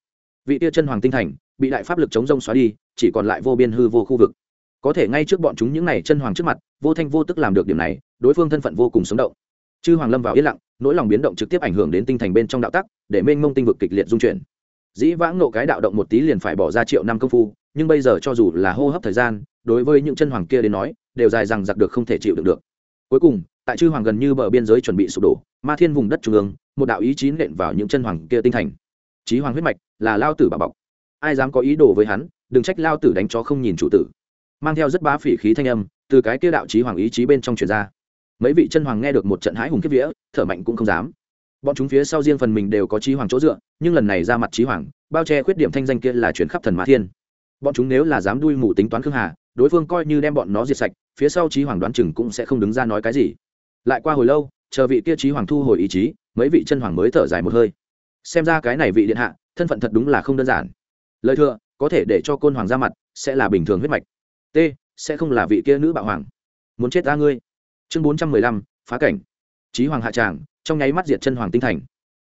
Vị kia chân hoàng tinh thành, bị đại pháp lực chống rông xóa đi, chỉ còn lại vô biên hư vô khu vực. Có thể ngay trước bọn chúng những này chân hoàng trước mặt, vô thanh vô tức làm được điểm này, đối phương thân phận vô cùng sống động. Chư hoàng lâm vào yên lặng, nỗi lòng biến động trực tiếp ảnh hưởng đến tinh thành bên trong đạo tắc, để mênh mông tinh vực kịch liệt dung chuyển dĩ vãng nộ cái đạo động một tí liền phải bỏ ra triệu năm công phu, nhưng bây giờ cho dù là hô hấp thời gian, đối với những chân hoàng kia đến nói, đều dài rằng giặc được không thể chịu được được. Cuối cùng, tại chư hoàng gần như bờ biên giới chuẩn bị sụp đổ, ma thiên vùng đất trung ương, một đạo ý chí nện vào những chân hoàng kia tinh thành. Chí hoàng huyết mạch là lao tử bà bọc. Ai dám có ý đồ với hắn, đừng trách lao tử đánh chó không nhìn chủ tử. Mang theo rất bá phỉ khí thanh âm, từ cái kia đạo chí hoàng ý chí bên trong truyền ra. Mấy vị chân hoàng nghe được một trận hãi hùng kiếp vía, thở mạnh cũng không dám bọn chúng phía sau riêng phần mình đều có trí hoàng chỗ dựa, nhưng lần này ra mặt trí hoàng, bao che khuyết điểm thanh danh kia là chuyển khắp thần mã thiên. Bọn chúng nếu là dám đuôi mù tính toán khương hà, đối phương coi như đem bọn nó diệt sạch, phía sau trí hoàng đoán chừng cũng sẽ không đứng ra nói cái gì. Lại qua hồi lâu, chờ vị kia trí hoàng thu hồi ý chí, mấy vị chân hoàng mới thở dài một hơi. Xem ra cái này vị điện hạ, thân phận thật đúng là không đơn giản. Lời thừa, có thể để cho côn hoàng ra mặt, sẽ là bình thường huyết mạch. T, sẽ không là vị kia nữ bạo hoàng. Muốn chết ta ngươi. Chương bốn trăm mười lăm, phá cảnh. Trí hoàng hạ tràng trong nháy mắt diệt chân hoàng tinh thành.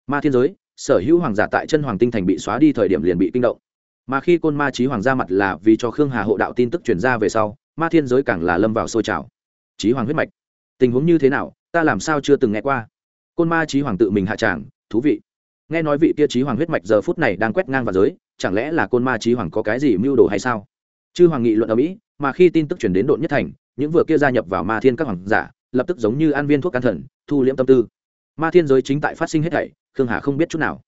Ma thiên giới, sở hữu hoàng giả tại chân hoàng tinh thành bị xóa đi thời điểm liền bị kinh động. Mà khi côn ma chí hoàng ra mặt là vì cho khương hà hộ đạo tin tức truyền ra về sau, ma thiên giới càng là lâm vào sôi trào. Chí hoàng huyết mạch, tình huống như thế nào, ta làm sao chưa từng nghe qua. Côn ma chí hoàng tự mình hạ tràng, thú vị. Nghe nói vị tia chí hoàng huyết mạch giờ phút này đang quét ngang vào giới, chẳng lẽ là côn ma chí hoàng có cái gì mưu đồ hay sao? Chư hoàng nghị luận ở mỹ, mà khi tin tức truyền đến độn nhất thành, những vừa kia gia nhập vào ma thiên các hoàng giả, lập tức giống như an viên thuốc can thần, thu liễm tâm tư ma thiên giới chính tại phát sinh hết thảy, khương hà không biết chút nào.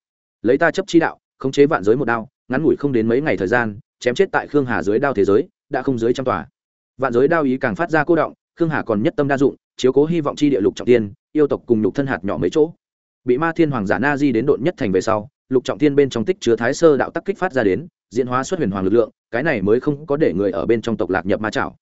Lấy ta chấp chi đạo, khống chế vạn giới một đao, ngắn ngủi không đến mấy ngày thời gian, chém chết tại khương hà dưới đao thế giới, đã không dưới trăm tòa. Vạn giới đao ý càng phát ra cô động, khương hà còn nhất tâm đa dụng, chiếu cố hy vọng chi địa lục trọng tiên yêu tộc cùng lục thân hạt nhỏ mấy chỗ. Bị ma thiên hoàng giả na di đến độn nhất thành về sau, lục trọng tiên bên trong tích chứa thái sơ đạo tắc kích phát ra đến, diễn hóa xuất huyền hoàng lực lượng, cái này mới không có để người ở bên trong tộc lạc nhập ma trảo.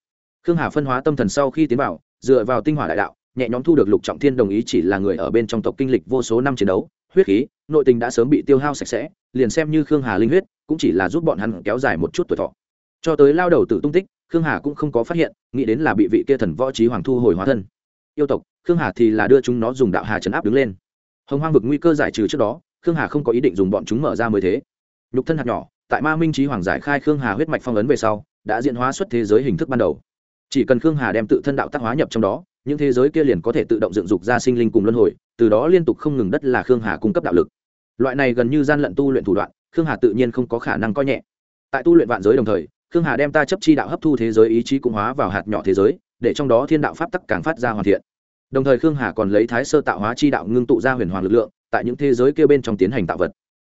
Khương hà phân hóa tâm thần sau khi tiến vào, dựa vào tinh hỏa đại đạo nhẹ nhõm thu được lục trọng thiên đồng ý chỉ là người ở bên trong tộc kinh lịch vô số năm chiến đấu, huyết khí, nội tình đã sớm bị tiêu hao sạch sẽ, liền xem như khương hà linh huyết, cũng chỉ là giúp bọn hắn kéo dài một chút tuổi thọ. Cho tới lao đầu tự tung tích, khương hà cũng không có phát hiện, nghĩ đến là bị vị kia thần võ trí hoàng thu hồi hóa thân. Yêu tộc, khương hà thì là đưa chúng nó dùng đạo hà trấn áp đứng lên. Hồng hoang vực nguy cơ giải trừ trước đó, khương hà không có ý định dùng bọn chúng mở ra mới thế. Nhục thân hạt nhỏ, tại ma minh trí hoàng giải khai khương hà huyết mạch phong ấn về sau, đã diễn hóa xuất thế giới hình thức ban đầu chỉ cần khương hà đem tự thân đạo tác hóa nhập trong đó, những thế giới kia liền có thể tự động dựng dục ra sinh linh cùng luân hồi, từ đó liên tục không ngừng đất là khương hà cung cấp đạo lực. Loại này gần như gian lận tu luyện thủ đoạn, khương hà tự nhiên không có khả năng coi nhẹ. Tại tu luyện vạn giới đồng thời, khương hà đem ta chấp chi đạo hấp thu thế giới ý chí cung hóa vào hạt nhỏ thế giới, để trong đó thiên đạo pháp tắc càng phát ra hoàn thiện. Đồng thời khương hà còn lấy thái sơ tạo hóa chi đạo ngưng tụ ra huyền hoàng lực lượng, tại những thế giới kia bên trong tiến hành tạo vật.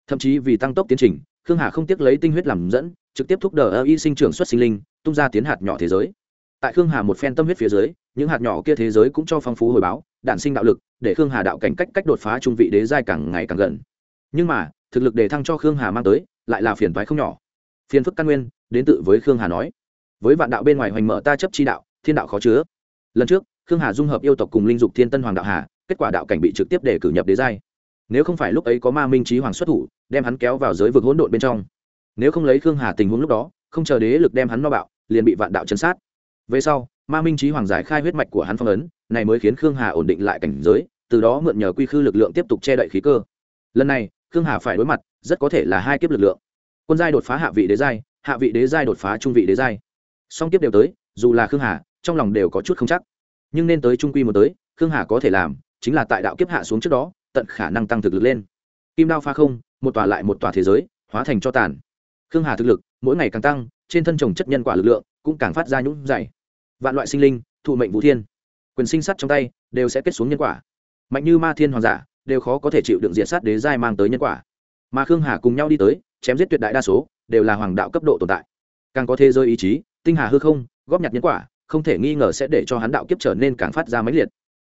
Thậm chí vì tăng tốc tiến trình, khương hà không tiếc lấy tinh huyết làm dẫn, trực tiếp thúc đẩy ơ y sinh trưởng xuất sinh linh, tung ra tiến hạt nhỏ thế giới tại khương hà một phen tâm huyết phía dưới, những hạt nhỏ kia thế giới cũng cho phong phú hồi báo đạn sinh đạo lực, để khương hà đạo cảnh cách cách đột phá trung vị đế giai càng ngày càng gần. Nhưng mà, thực lực để thăng cho khương hà mang tới, lại là phiền toái không nhỏ. Phiền phức căn nguyên, đến tự với khương hà nói. Với vạn đạo bên ngoài hoành mở ta chấp chi đạo, thiên đạo khó chứa. Lần trước, khương hà dung hợp yêu tộc cùng linh dục thiên tân hoàng đạo hà, kết quả đạo cảnh bị trực tiếp để cử nhập đế giai. Nếu không phải lúc ấy có ma minh trí hoàng xuất thủ, đem hắn kéo vào giới vực hỗn độn bên trong. Nếu không lấy khương hà tình huống lúc đó, không chờ đế lực đem hắn no bạo, liền bị vạn đạo chấn sát về sau, ma minh trí hoàng giải khai huyết mạch của hắn phong ấn, này mới khiến khương hà ổn định lại cảnh giới, từ đó mượn nhờ quy khư lực lượng tiếp tục che đậy khí cơ. Lần này, khương hà phải đối mặt, rất có thể là hai kiếp lực lượng. Quân giai đột phá hạ vị đế giai, hạ vị đế giai đột phá trung vị đế giai. Song kiếp đều tới, dù là khương hà, trong lòng đều có chút không chắc. Nhưng nên tới trung quy một tới, khương hà có thể làm, chính là tại đạo kiếp hạ xuống trước đó, tận khả năng tăng thực lực lên. Kim đao pha không, một tòa lại một tòa thế giới, hóa thành cho tàn. Khương hà thực lực, mỗi ngày càng tăng, trên thân trồng chất nhân quả lực lượng cũng càng phát ra nhũng dày vạn loại sinh linh, thụ mệnh vũ thiên. Quyền sinh sắt trong tay đều sẽ kết xuống nhân quả. Mạnh như ma thiên hoàng giả đều khó có thể chịu đựng diệt sát đế giai mang tới nhân quả. Mà khương hà cùng nhau đi tới, chém giết tuyệt đại đa số đều là hoàng đạo cấp độ tồn tại. Càng có thế giới ý chí, tinh hà hư không, góp nhặt nhân quả, không thể nghi ngờ sẽ để cho hắn đạo kiếp trở nên càng phát ra mãnh liệt.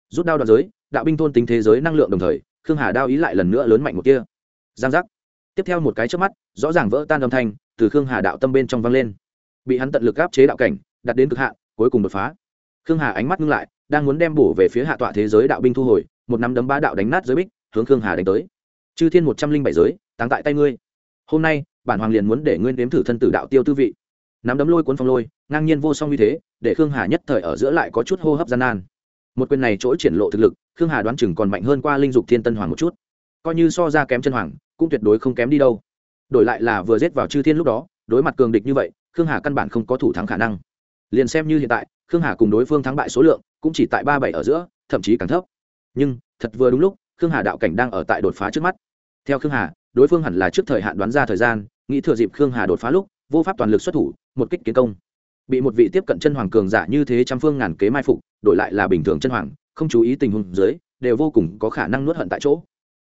Rút đao đoạn giới, đạo binh thôn tính thế giới năng lượng đồng thời, khương hà đao ý lại lần nữa lớn mạnh một kia giang giác. Tiếp theo một cái trước mắt, rõ ràng vỡ tan âm thanh từ khương hà đạo tâm bên trong vang lên. Bị hắn tận lực áp chế đạo cảnh đặt đến cực hạn cuối cùng đột phá. Khương hà ánh mắt ngưng lại, đang muốn đem bổ về phía hạ tọa thế giới đạo binh thu hồi, một nắm đấm ba đạo đánh nát giới bích, hướng khương hà đánh tới. Chư thiên một trăm linh bảy giới, táng tại tay ngươi. Hôm nay, bản hoàng liền muốn để ngươi nếm thử thân tử đạo tiêu tư vị. Nắm đấm lôi cuốn phong lôi, ngang nhiên vô song như thế, để khương hà nhất thời ở giữa lại có chút hô hấp gian nan. Một quyền này chỗ triển lộ thực lực, khương hà đoán chừng còn mạnh hơn qua linh dục thiên tân hoàng một chút. Coi như so ra kém chân hoàng, cũng tuyệt đối không kém đi đâu. Đổi lại là vừa giết vào chư thiên lúc đó, đối mặt cường địch như vậy, khương hà căn bản không có thủ thắng khả năng liền xem như hiện tại, khương hà cùng đối phương thắng bại số lượng cũng chỉ tại ba bảy ở giữa, thậm chí càng thấp. Nhưng, thật vừa đúng lúc, khương hà đạo cảnh đang ở tại đột phá trước mắt. Theo khương hà, đối phương hẳn là trước thời hạn đoán ra thời gian, nghĩ thừa dịp khương hà đột phá lúc, vô pháp toàn lực xuất thủ, một kích kiến công. Bị một vị tiếp cận chân hoàng cường giả như thế trăm phương ngàn kế mai phục, đổi lại là bình thường chân hoàng, không chú ý tình huống dưới, đều vô cùng có khả năng nuốt hận tại chỗ.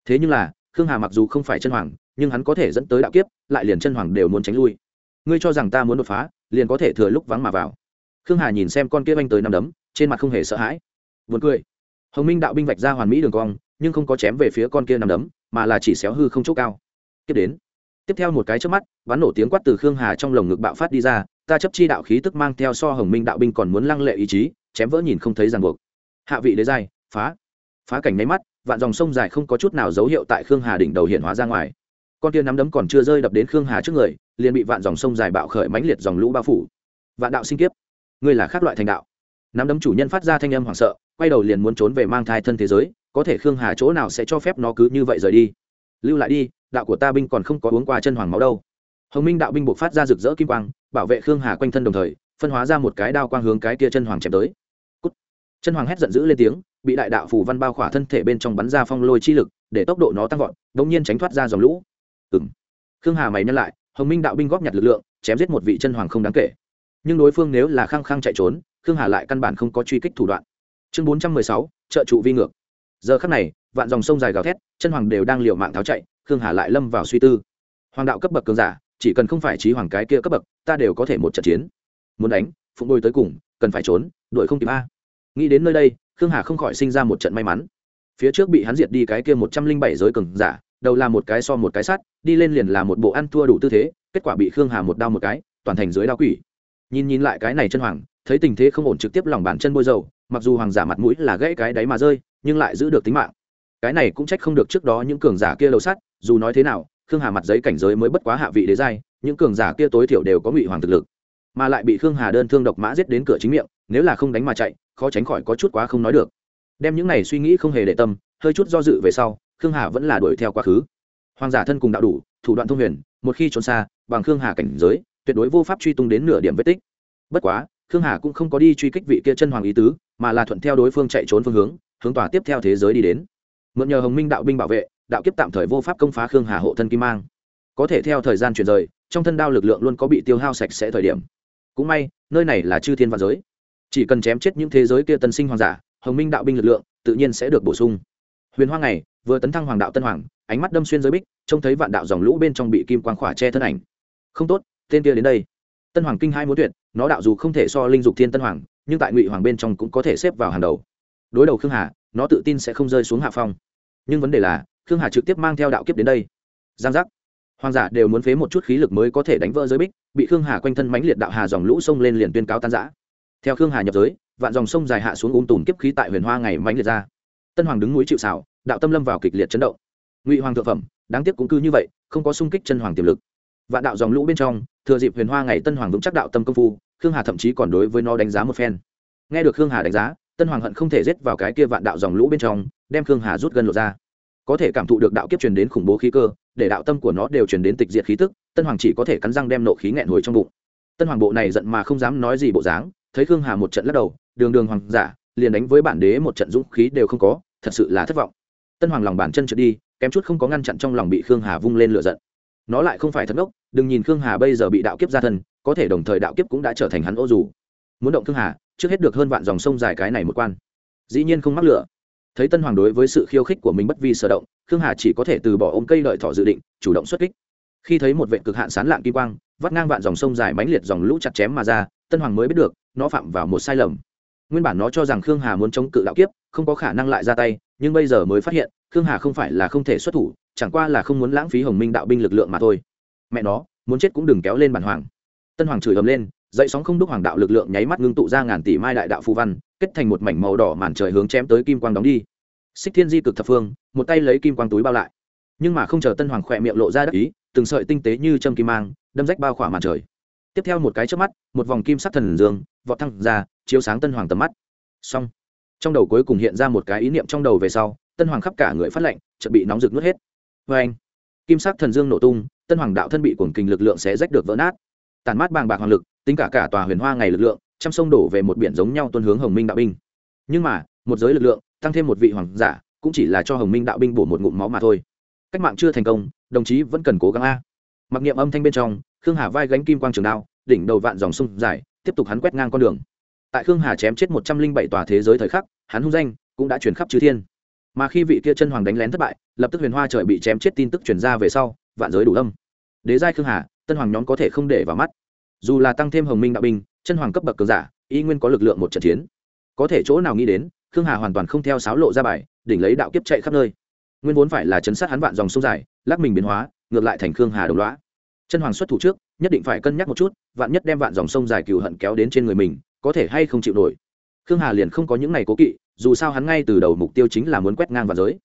Thế nhưng là, khương hà mặc dù không phải chân hoàng, nhưng hắn có thể dẫn tới đạo kiếp, lại liền chân hoàng đều muốn tránh lui. Ngươi cho rằng ta muốn đột phá, liền có thể thừa lúc vắng mà vào khương hà nhìn xem con kia anh tới năm đấm, trên mặt không hề sợ hãi. Vượt cười. Hồng minh đạo binh vạch ra hoàn mỹ đường cong, nhưng không có chém về phía con kia năm đấm, mà là chỉ xéo hư không chỗ cao. Tiếp đến, tiếp theo một cái trước mắt, bắn nổ tiếng quát từ khương hà trong lồng ngực bạo phát đi ra, ta chấp chi đạo khí tức mang theo so hồng minh đạo binh còn muốn lăng lệ ý chí, chém vỡ nhìn không thấy ràng buộc. Hạ vị đế giai, phá. Phá cảnh nháy mắt, vạn dòng sông dài không có chút nào dấu hiệu tại khương hà đỉnh đầu hiện hóa ra ngoài. Con kia nắm đấm còn chưa rơi đập đến khương hà trước người, liền bị vạn dòng sông dài bạo khởi mãnh liệt dòng lũ bao phủ. Vạn đạo sinh kiếp ngươi là khác loại thành đạo. Nắm đấm chủ nhân phát ra thanh âm hoảng sợ, quay đầu liền muốn trốn về mang thai thân thế giới, có thể khương hà chỗ nào sẽ cho phép nó cứ như vậy rời đi? Lưu lại đi, đạo của ta binh còn không có uống qua chân hoàng máu đâu. Hồng minh đạo binh buộc phát ra rực rỡ kim quang, bảo vệ khương hà quanh thân đồng thời, phân hóa ra một cái đao quang hướng cái kia chân hoàng chém tới. Cút. chân hoàng hét giận dữ lên tiếng, bị đại đạo phủ văn bao khỏa thân thể bên trong bắn ra phong lôi chi lực, để tốc độ nó tăng vọt đ ỗ n g nhiên tránh thoát ra dòng lũ. Ừng khương hà mày nhân lại, hồng minh đạo binh góp nhặt lực lượng, chém giết một vị chân hoàng không đáng kể nhưng đối phương nếu là khăng khăng chạy trốn, khương hà lại căn bản không có truy kích thủ đoạn. Chương bốn trăm mười sáu, trợ trụ vi ngược. Giờ khắc này, vạn dòng sông dài gào thét, chân hoàng đều đang liều mạng tháo chạy, khương hà lại lâm vào suy tư. Hoàng đạo cấp bậc cường giả, chỉ cần không phải trí hoàng cái kia cấp bậc, ta đều có thể một trận chiến. Muốn đánh, phụng đôi tới cùng, cần phải trốn đội không kịp a. Nghĩ đến nơi đây, khương hà không khỏi sinh ra một trận may mắn. Phía trước bị hắn diệt đi cái kia một trăm linh bảy giới cường giả, đầu là một cái so một cái sắt, đi lên liền là một bộ ăn thua đủ tư thế, kết quả bị khương hà một đao một cái, toàn thành dưới đao quỷ nhìn nhìn lại cái này chân hoàng, thấy tình thế không ổn trực tiếp lòng bàn chân bôi dầu, mặc dù hoàng giả mặt mũi là gãy cái đáy mà rơi, nhưng lại giữ được tính mạng. Cái này cũng trách không được trước đó những cường giả kia lâu sắt, dù nói thế nào, khương hà mặt giấy cảnh giới mới bất quá hạ vị đế giai, những cường giả kia tối thiểu đều có ngụy hoàng thực lực. Mà lại bị khương hà đơn thương độc mã giết đến cửa chính miệng, nếu là không đánh mà chạy, khó tránh khỏi có chút quá không nói được. Đem những này suy nghĩ không hề để tâm, hơi chút do dự về sau, khương hà vẫn là đuổi theo quá khứ. Hoàng giả thân cùng đạo đủ, thủ đoạn thông huyền, một khi trốn xa, bằng khương hà cảnh giới tuyệt đối vô pháp truy tung đến nửa điểm vết tích. Bất quá, khương hà cũng không có đi truy kích vị kia chân hoàng ý tứ, mà là thuận theo đối phương chạy trốn phương hướng hướng tòa tiếp theo thế giới đi đến. Mượn nhờ hồng minh đạo binh bảo vệ, đạo kiếp tạm thời vô pháp công phá khương hà hộ thân kim mang. Có thể theo thời gian chuyển rời, trong thân đao lực lượng luôn có bị tiêu hao sạch sẽ thời điểm. Cũng may, nơi này là chư thiên và giới. Chỉ cần chém chết những thế giới kia tân sinh hoàng giả, hồng minh đạo binh lực lượng tự nhiên sẽ được bổ sung. Huyền hoa này vừa tấn thăng hoàng đạo tân hoàng, ánh mắt đâm xuyên giới bích, trông thấy vạn đạo dòng lũ bên trong bị kim quang khỏa che thân ảnh. Không tốt tên kia đến đây. Tân hoàng kinh hai muốn tuyệt, nó đạo dù không thể so linh dục thiên tân hoàng, nhưng tại ngụy hoàng bên trong cũng có thể xếp vào hàng đầu. Đối đầu khương hà, nó tự tin sẽ không rơi xuống hạ phong. Nhưng vấn đề là, khương hà trực tiếp mang theo đạo kiếp đến đây. Giang giác. Hoàng giả đều muốn phế một chút khí lực mới có thể đánh vỡ giới bích, bị khương hà quanh thân mánh liệt đạo hà dòng lũ sông lên liền tuyên cáo tan giã theo khương hà nhập giới, vạn dòng sông dài hạ xuống ung tùm kiếp khí tại huyền hoa ngày mánh liệt ra. Tân hoàng đứng núi chịu xảo đạo tâm lâm vào kịch liệt chấn động. Ngụy hoàng thượng phẩm, đáng tiếc cũng cứ như vậy, không có sung kích chân hoàng tiềm lực vạn đạo dòng lũ bên trong, thừa dịp huyền hoa ngày tân hoàng vững chắc đạo tâm công phu, khương hà thậm chí còn đối với nó đánh giá một phen. Nghe được khương hà đánh giá, tân hoàng hận không thể rết vào cái kia vạn đạo dòng lũ bên trong, đem khương hà rút gân lột ra. Có thể cảm thụ được đạo kiếp truyền đến khủng bố khí cơ, để đạo tâm của nó đều truyền đến tịch diệt khí tức, tân hoàng chỉ có thể cắn răng đem nộ khí nghẹn hồi trong bụng. Tân hoàng bộ này giận mà không dám nói gì bộ dáng, thấy khương hà một trận lắc đầu, đường đường hoàng giả, liền đánh với bản đế một trận dũng khí đều không có, thật sự là thất vọng. Tân hoàng lòng bàn chân trượt đi, kém chút không có ngăn chặn trong lòng bị khương hà vung lên lửa giận. Nó lại không phải thật ngốc đừng nhìn khương hà bây giờ bị đạo kiếp ra thân có thể đồng thời đạo kiếp cũng đã trở thành hắn ô dù muốn động khương hà trước hết được hơn vạn dòng sông dài cái này một quan dĩ nhiên không mắc lửa thấy tân hoàng đối với sự khiêu khích của mình bất vi sở động khương hà chỉ có thể từ bỏ ôm cây lợi thọ dự định chủ động xuất kích khi thấy một vệ cực hạn sán lạng kim quang vắt ngang vạn dòng sông dài mãnh liệt dòng lũ chặt chém mà ra tân hoàng mới biết được nó phạm vào một sai lầm nguyên bản nó cho rằng khương hà muốn chống cự đạo kiếp không có khả năng lại ra tay nhưng bây giờ mới phát hiện khương hà không phải là không thể xuất thủ chẳng qua là không muốn lãng phí hồng minh đạo binh lực lượng mà thôi mẹ nó, muốn chết cũng đừng kéo lên bản hoàng. Tân hoàng chửi ầm lên, dậy sóng không đúc hoàng đạo lực lượng nháy mắt ngưng tụ ra ngàn tỷ mai đại đạo phù văn, kết thành một mảnh màu đỏ màn trời hướng chém tới kim quang đóng đi. Xích thiên di cực thập phương, một tay lấy kim quang túi bao lại. Nhưng mà không chờ tân hoàng khỏe miệng lộ ra đắc ý, từng sợi tinh tế như châm kim mang, đâm rách bao khỏa màn trời. Tiếp theo một cái trước mắt, một vòng kim sắc thần dương, vọt thăng ra, chiếu sáng tân hoàng tầm mắt. Xong. Trong đầu cuối cùng hiện ra một cái ý niệm trong đầu về sau, tân hoàng khắp cả người phát lệnh chuẩn bị nóng rực nuốt hết. Vê anh kim sắc thần dương nổ tung tân hoàng đạo thân bị cuồng kình lực lượng sẽ rách được vỡ nát. Tàn mát bàng bạc hoàng lực, tính cả cả tòa huyền hoa ngày lực lượng, trăm sông đổ về một biển giống nhau tuân hướng hồng minh đạo binh. Nhưng mà, một giới lực lượng, tăng thêm một vị hoàng giả, cũng chỉ là cho hồng minh đạo binh bổ một ngụm máu mà thôi. Cách mạng chưa thành công, đồng chí vẫn cần cố gắng a. Mặc niệm âm thanh bên trong, khương hà vai gánh kim quang trường đao, đỉnh đầu vạn dòng sông dài, tiếp tục hắn quét ngang con đường. Tại khương hà chém chết một trăm linh bảy tòa thế giới thời khắc, hắn hung danh cũng đã truyền khắp chư thiên. Mà khi vị kia chân hoàng đánh lén thất bại, lập tức huyền hoa trời bị chém chết tin tức truyền ra về sau, vạn giới đủ âm đế giai khương hà, tân hoàng nhóm có thể không để vào mắt. Dù là tăng thêm hồng minh đạo binh, chân hoàng cấp bậc cường giả, y nguyên có lực lượng một trận chiến. Có thể chỗ nào nghĩ đến, khương hà hoàn toàn không theo sáo lộ ra bài, đỉnh lấy đạo kiếp chạy khắp nơi. Nguyên vốn phải là chấn sát hắn vạn dòng sông dài, lắc mình biến hóa, ngược lại thành khương hà đồng loá chân hoàng xuất thủ trước, nhất định phải cân nhắc một chút, vạn nhất đem vạn dòng sông dài cừu hận kéo đến trên người mình, có thể hay không chịu nổi. Khương hà liền không có những này cố kỵ, dù sao hắn ngay từ đầu mục tiêu chính là muốn quét ngang vào giới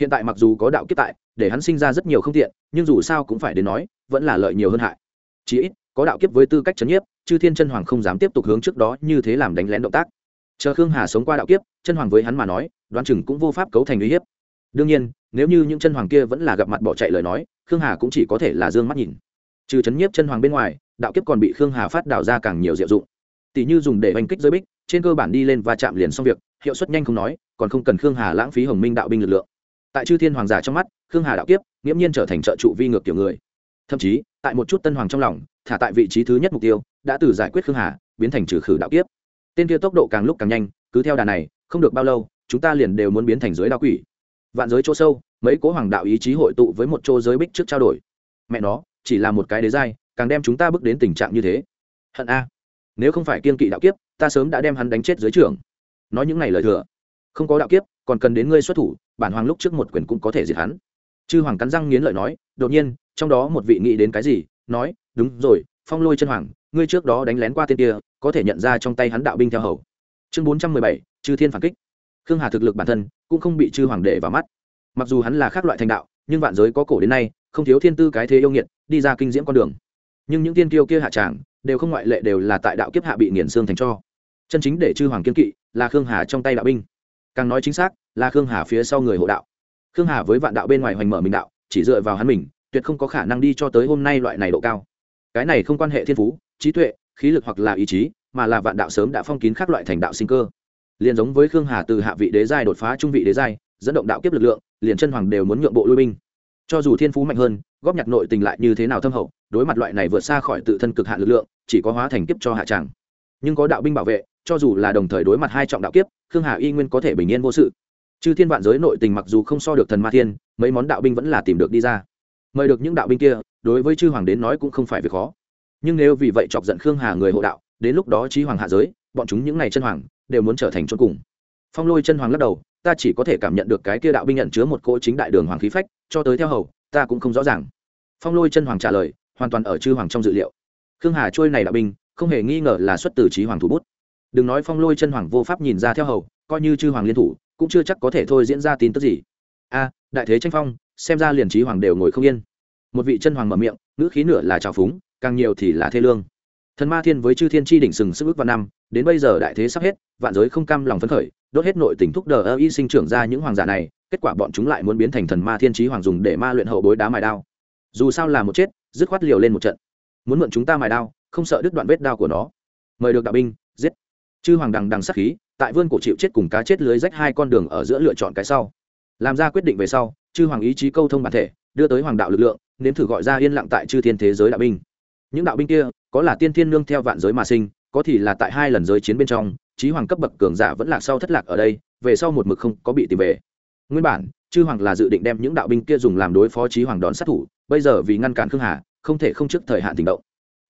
hiện tại mặc dù có đạo kiếp tại, để hắn sinh ra rất nhiều không tiện, nhưng dù sao cũng phải đến nói, vẫn là lợi nhiều hơn hại. Chí ít, có đạo kiếp với tư cách chấn nhiếp, chư thiên chân hoàng không dám tiếp tục hướng trước đó như thế làm đánh lén động tác. Chờ khương hà sống qua đạo kiếp, chân hoàng với hắn mà nói, đoán chừng cũng vô pháp cấu thành uy hiếp. Đương nhiên, nếu như những chân hoàng kia vẫn là gặp mặt bỏ chạy lời nói, khương hà cũng chỉ có thể là d ư ơ n g mắt nhìn. Trừ chấn nhiếp chân hoàng bên ngoài, đạo kiếp còn bị khương hà phát đào ra càng nhiều diệu dụng. Tỷ như dùng để oanh kích giới bích, trên cơ bản đi lên và chạm liền xong việc, hiệu suất nhanh không nói, còn không cần khương hà lãng phí hồng minh đạo binh lực lượng tại chư thiên hoàng giả trong mắt, khương hà đạo kiếp, nghiễm nhiên trở thành trợ trụ vi ngược kiểu người. Thậm chí, tại một chút tân hoàng trong lòng, thả tại vị trí thứ nhất mục tiêu, đã từ giải quyết khương hà, biến thành trừ khử đạo kiếp. Tên kia tốc độ càng lúc càng nhanh, cứ theo đà này, không được bao lâu, chúng ta liền đều muốn biến thành giới đạo quỷ. Vạn giới chỗ sâu, mấy cố hoàng đạo ý chí hội tụ với một chỗ giới bích trước trao đổi. Mẹ nó, chỉ là một cái đế giai, càng đem chúng ta bước đến tình trạng như thế. Hận a. Nếu không phải kiên kỵ đạo kiếp, ta sớm đã đem hắn đánh chết dưới trường nói những ngày lời thừa. Không có đạo kiếp còn cần đến ngươi xuất thủ, bản hoàng lúc trước một quyền cũng có thể diệt hắn. Chư hoàng cắn răng nghiến lợi nói, đột nhiên, trong đó một vị nghĩ đến cái gì, nói, đúng rồi, phong lôi chân hoàng, ngươi trước đó đánh lén qua tên kia, có thể nhận ra trong tay hắn đạo binh theo hầu. Chương bốn trăm mười bảy, chư thiên phản kích. Khương hà thực lực bản thân cũng không bị chư hoàng đệ vào mắt. Mặc dù hắn là khác loại thành đạo, nhưng vạn giới có cổ đến nay, không thiếu thiên tư cái thế yêu nghiệt, đi ra kinh diễm con đường. Nhưng những tiên kiêu kia hạ tràng, đều không ngoại lệ đều là tại đạo kiếp hạ bị nghiền xương thành cho. Chân chính để chư hoàng kiên kỵ là khương hà trong tay đạo binh. Càng nói chính xác là khương hà phía sau người hộ đạo. Khương hà với vạn đạo bên ngoài hoành mở mình đạo, chỉ dựa vào hắn mình, tuyệt không có khả năng đi cho tới hôm nay loại này độ cao. Cái này không quan hệ thiên phú, trí tuệ, khí lực hoặc là ý chí, mà là vạn đạo sớm đã phong kín các loại thành đạo sinh cơ. Liền giống với khương hà từ hạ vị đế giai đột phá trung vị đế giai, dẫn động đạo kiếp lực lượng, liền chân hoàng đều muốn nhượng bộ lui binh. Cho dù thiên phú mạnh hơn, góp nhặt nội tình lại như thế nào thâm hậu, đối mặt loại này vượt xa khỏi tự thân cực hạn lực lượng, chỉ có hóa thành kiếp cho hạ tràng. Nhưng có đạo binh bảo vệ, cho dù là đồng thời đối mặt hai trọng đạo kiếp, khương hà y nguyên có thể bình yên vô sự chư thiên vạn giới nội tình mặc dù không so được thần ma thiên, mấy món đạo binh vẫn là tìm được đi ra. Mời được những đạo binh kia, đối với chư hoàng đến nói cũng không phải việc khó. Nhưng nếu vì vậy chọc giận khương hà người hộ đạo, đến lúc đó trí hoàng hạ giới, bọn chúng những ngày chân hoàng đều muốn trở thành chôn cùng. Phong lôi chân hoàng lắc đầu, ta chỉ có thể cảm nhận được cái kia đạo binh nhận chứa một cỗ chính đại đường hoàng khí phách, cho tới theo hầu, ta cũng không rõ ràng. Phong lôi chân hoàng trả lời, hoàn toàn ở chư hoàng trong dự liệu. Khương hà trôi này đạo binh, không hề nghi ngờ là xuất từ trí hoàng thủ bút. Đừng nói phong lôi chân hoàng vô pháp nhìn ra theo hầu, coi như chư hoàng liên thủ cũng chưa chắc có thể thôi diễn ra tin tức gì. A, đại thế tranh phong, xem ra liền trí hoàng đều ngồi không yên. Một vị chân hoàng mở miệng, ngữ khí nửa là trào phúng, càng nhiều thì là thê lương. Thần ma thiên với chư thiên tri đỉnh sừng sức ước vào năm, đến bây giờ đại thế sắp hết, vạn giới không cam lòng phấn khởi, đốt hết nội tình thúc đờ ơ y sinh trưởng ra những hoàng giả này, kết quả bọn chúng lại muốn biến thành thần ma thiên trí hoàng dùng để ma luyện hậu bối đá mài đao. Dù sao là một chết, dứt khoát liều lên một trận. Muốn mượn chúng ta mài đao, không sợ đứt đoạn vết đao của nó. Mời được đạo binh, giết. Chư hoàng đằng đằng sắc khí tại vươn cổ chịu chết cùng cá chết lưới rách hai con đường ở giữa lựa chọn cái sau. Làm ra quyết định về sau, chư hoàng ý chí câu thông bản thể, đưa tới hoàng đạo lực lượng, nếm thử gọi ra yên lặng tại chư thiên thế giới đạo binh. Những đạo binh kia, có là tiên thiên nương theo vạn giới mà sinh, có thì là tại hai lần giới chiến bên trong trí hoàng cấp bậc cường giả vẫn lạc sau thất lạc ở đây, về sau một mực không có bị tìm về. Nguyên bản, chư hoàng là dự định đem những đạo binh kia dùng làm đối phó trí hoàng đón sát thủ, bây giờ vì ngăn cản khương hà, không thể không trước thời hạn tình động.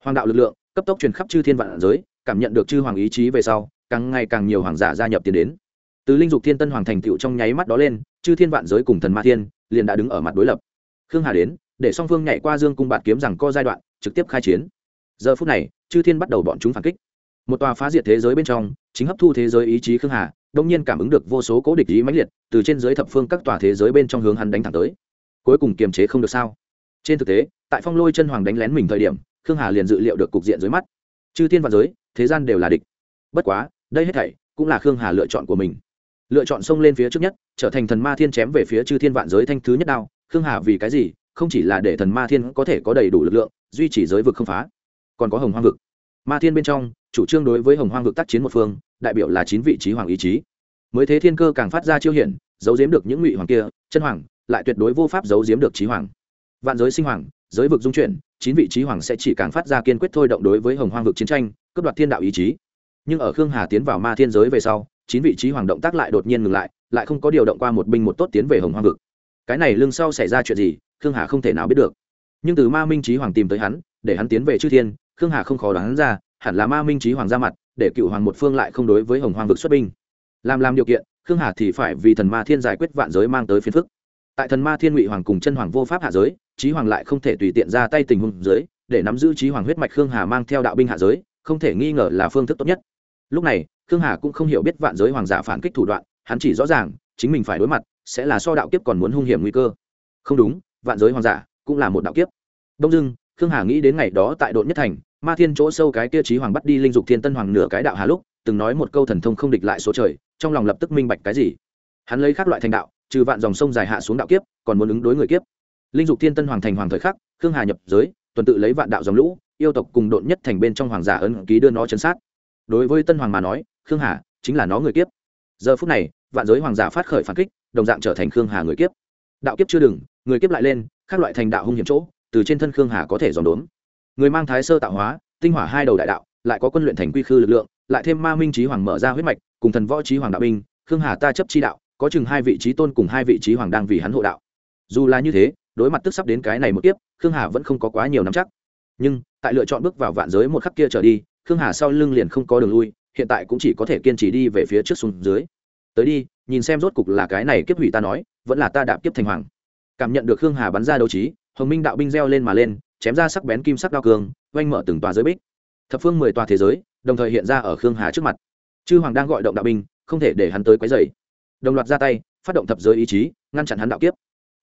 Hoàng đạo lực lượng, cấp tốc truyền khắp chư thiên vạn giới, cảm nhận được chư hoàng ý chí về sau càng ngày càng nhiều hoàng giả gia nhập tiến đến. Từ linh dục thiên tân hoàng thành tựu trong nháy mắt đó lên, chư thiên vạn giới cùng thần ma thiên liền đã đứng ở mặt đối lập. Khương hà đến, để song phương nhảy qua dương cung bạt kiếm rằng co giai đoạn, trực tiếp khai chiến. Giờ phút này, chư thiên bắt đầu bọn chúng phản kích. Một tòa phá diệt thế giới bên trong, chính hấp thu thế giới ý chí khương hà, đông nhiên cảm ứng được vô số cố địch ý mãnh liệt, từ trên giới thập phương các tòa thế giới bên trong hướng hắn đánh thẳng tới. Cuối cùng kiềm chế không được sao? Trên thực tế, tại phong lôi chân hoàng đánh lén mình thời điểm, khương hà liền dự liệu được cục diện dưới mắt. Chư thiên và giới, thế gian đều là địch. Bất quá đây hết thảy cũng là khương hà lựa chọn của mình lựa chọn xông lên phía trước nhất trở thành thần ma thiên chém về phía chư thiên vạn giới thanh thứ nhất đao khương hà vì cái gì không chỉ là để thần ma thiên có thể có đầy đủ lực lượng duy trì giới vực không phá còn có hồng hoang vực ma thiên bên trong chủ trương đối với hồng hoang vực tác chiến một phương đại biểu là chín vị trí hoàng ý chí mới thế thiên cơ càng phát ra chiêu hiển giấu giếm được những ngụy hoàng kia chân hoàng lại tuyệt đối vô pháp giấu giếm được trí hoàng vạn giới sinh hoàng giới vực dung chuyển chín vị trí hoàng sẽ chỉ càng phát ra kiên quyết thôi động đối với hồng hoang vực chiến tranh cướp đoạt thiên đạo ý chí nhưng ở khương hà tiến vào ma thiên giới về sau, chín vị trí hoàng động tác lại đột nhiên ngừng lại lại không có điều động qua một binh một tốt tiến về hồng hoang vực. Cái này lưng sau xảy ra chuyện gì, khương hà không thể nào biết được. Nhưng từ ma minh trí hoàng tìm tới hắn, để hắn tiến về chư thiên, khương hà không khó đoán ra, hẳn là ma minh trí hoàng ra mặt, để cựu hoàng một phương lại không đối với hồng hoang vực xuất binh. Làm làm điều kiện, khương hà thì phải vì thần ma thiên giải quyết vạn giới mang tới phiền phức. Tại thần ma thiên ngụy hoàng cùng chân hoàng vô pháp hạ giới trí hoàng lại không thể tùy tiện ra tay tình huống giới để nắm giữ trí hoàng huyết mạch khương hà mang theo đạo binh hạ giới, không thể nghi ngờ là phương thức tốt nhất lúc này, khương hà cũng không hiểu biết vạn giới hoàng giả phản kích thủ đoạn, hắn chỉ rõ ràng, chính mình phải đối mặt, sẽ là so đạo kiếp còn muốn hung hiểm nguy cơ. Không đúng, vạn giới hoàng giả cũng là một đạo kiếp. Đông dưng khương hà nghĩ đến ngày đó tại đội nhất thành, ma thiên chỗ sâu cái kia trí hoàng bắt đi linh dục thiên tân hoàng nửa cái đạo hà lúc, từng nói một câu thần thông không địch lại số trời, trong lòng lập tức minh bạch cái gì. Hắn lấy các loại thành đạo, trừ vạn dòng sông dài hạ xuống đạo kiếp, còn muốn ứng đối người kiếp. Linh dục thiên tân hoàng thành hoàng thời khắc, khương hà nhập giới, tuần tự lấy vạn đạo dòng lũ, yêu tộc cùng độn nhất thành bên trong hoàng giả ấn ký đưa nó chấn sát đối với tân hoàng mà nói, khương hà chính là nó người kiếp. Giờ phút này, vạn giới hoàng giả phát khởi phản kích, đồng dạng trở thành khương hà người kiếp. Đạo kiếp chưa đừng, người kiếp lại lên các loại thành đạo hung hiểm chỗ, từ trên thân khương hà có thể dòm đốn. Người mang thái sơ tạo hóa, tinh hỏa hai đầu đại đạo, lại có quân luyện thành quy khư lực lượng, lại thêm ma minh trí hoàng mở ra huyết mạch, cùng thần võ trí hoàng đạo binh, khương hà ta chấp chi đạo, có chừng hai vị trí tôn cùng hai vị trí hoàng đang vì hắn hộ đạo. Dù là như thế, đối mặt tức sắp đến cái này một tiếp khương hà vẫn không có quá nhiều nắm chắc. Nhưng, tại lựa chọn bước vào vạn giới một khắc kia trở đi khương hà sau lưng liền không có đường lui, hiện tại cũng chỉ có thể kiên trì đi về phía trước xuống dưới. Tới đi, nhìn xem rốt cục là cái này kiếp hủy ta nói, vẫn là ta đạp kiếp thành hoàng. Cảm nhận được khương hà bắn ra đấu trí, hồng minh đạo binh reo lên mà lên, chém ra sắc bén kim sắc đao cường oanh mở từng tòa giới bích. Thập phương mười tòa thế giới, đồng thời hiện ra ở khương hà trước mặt. Chư hoàng đang gọi động đạo binh, không thể để hắn tới quấy dày đồng loạt ra tay, phát động thập giới ý chí, ngăn chặn hắn đạo kiếp.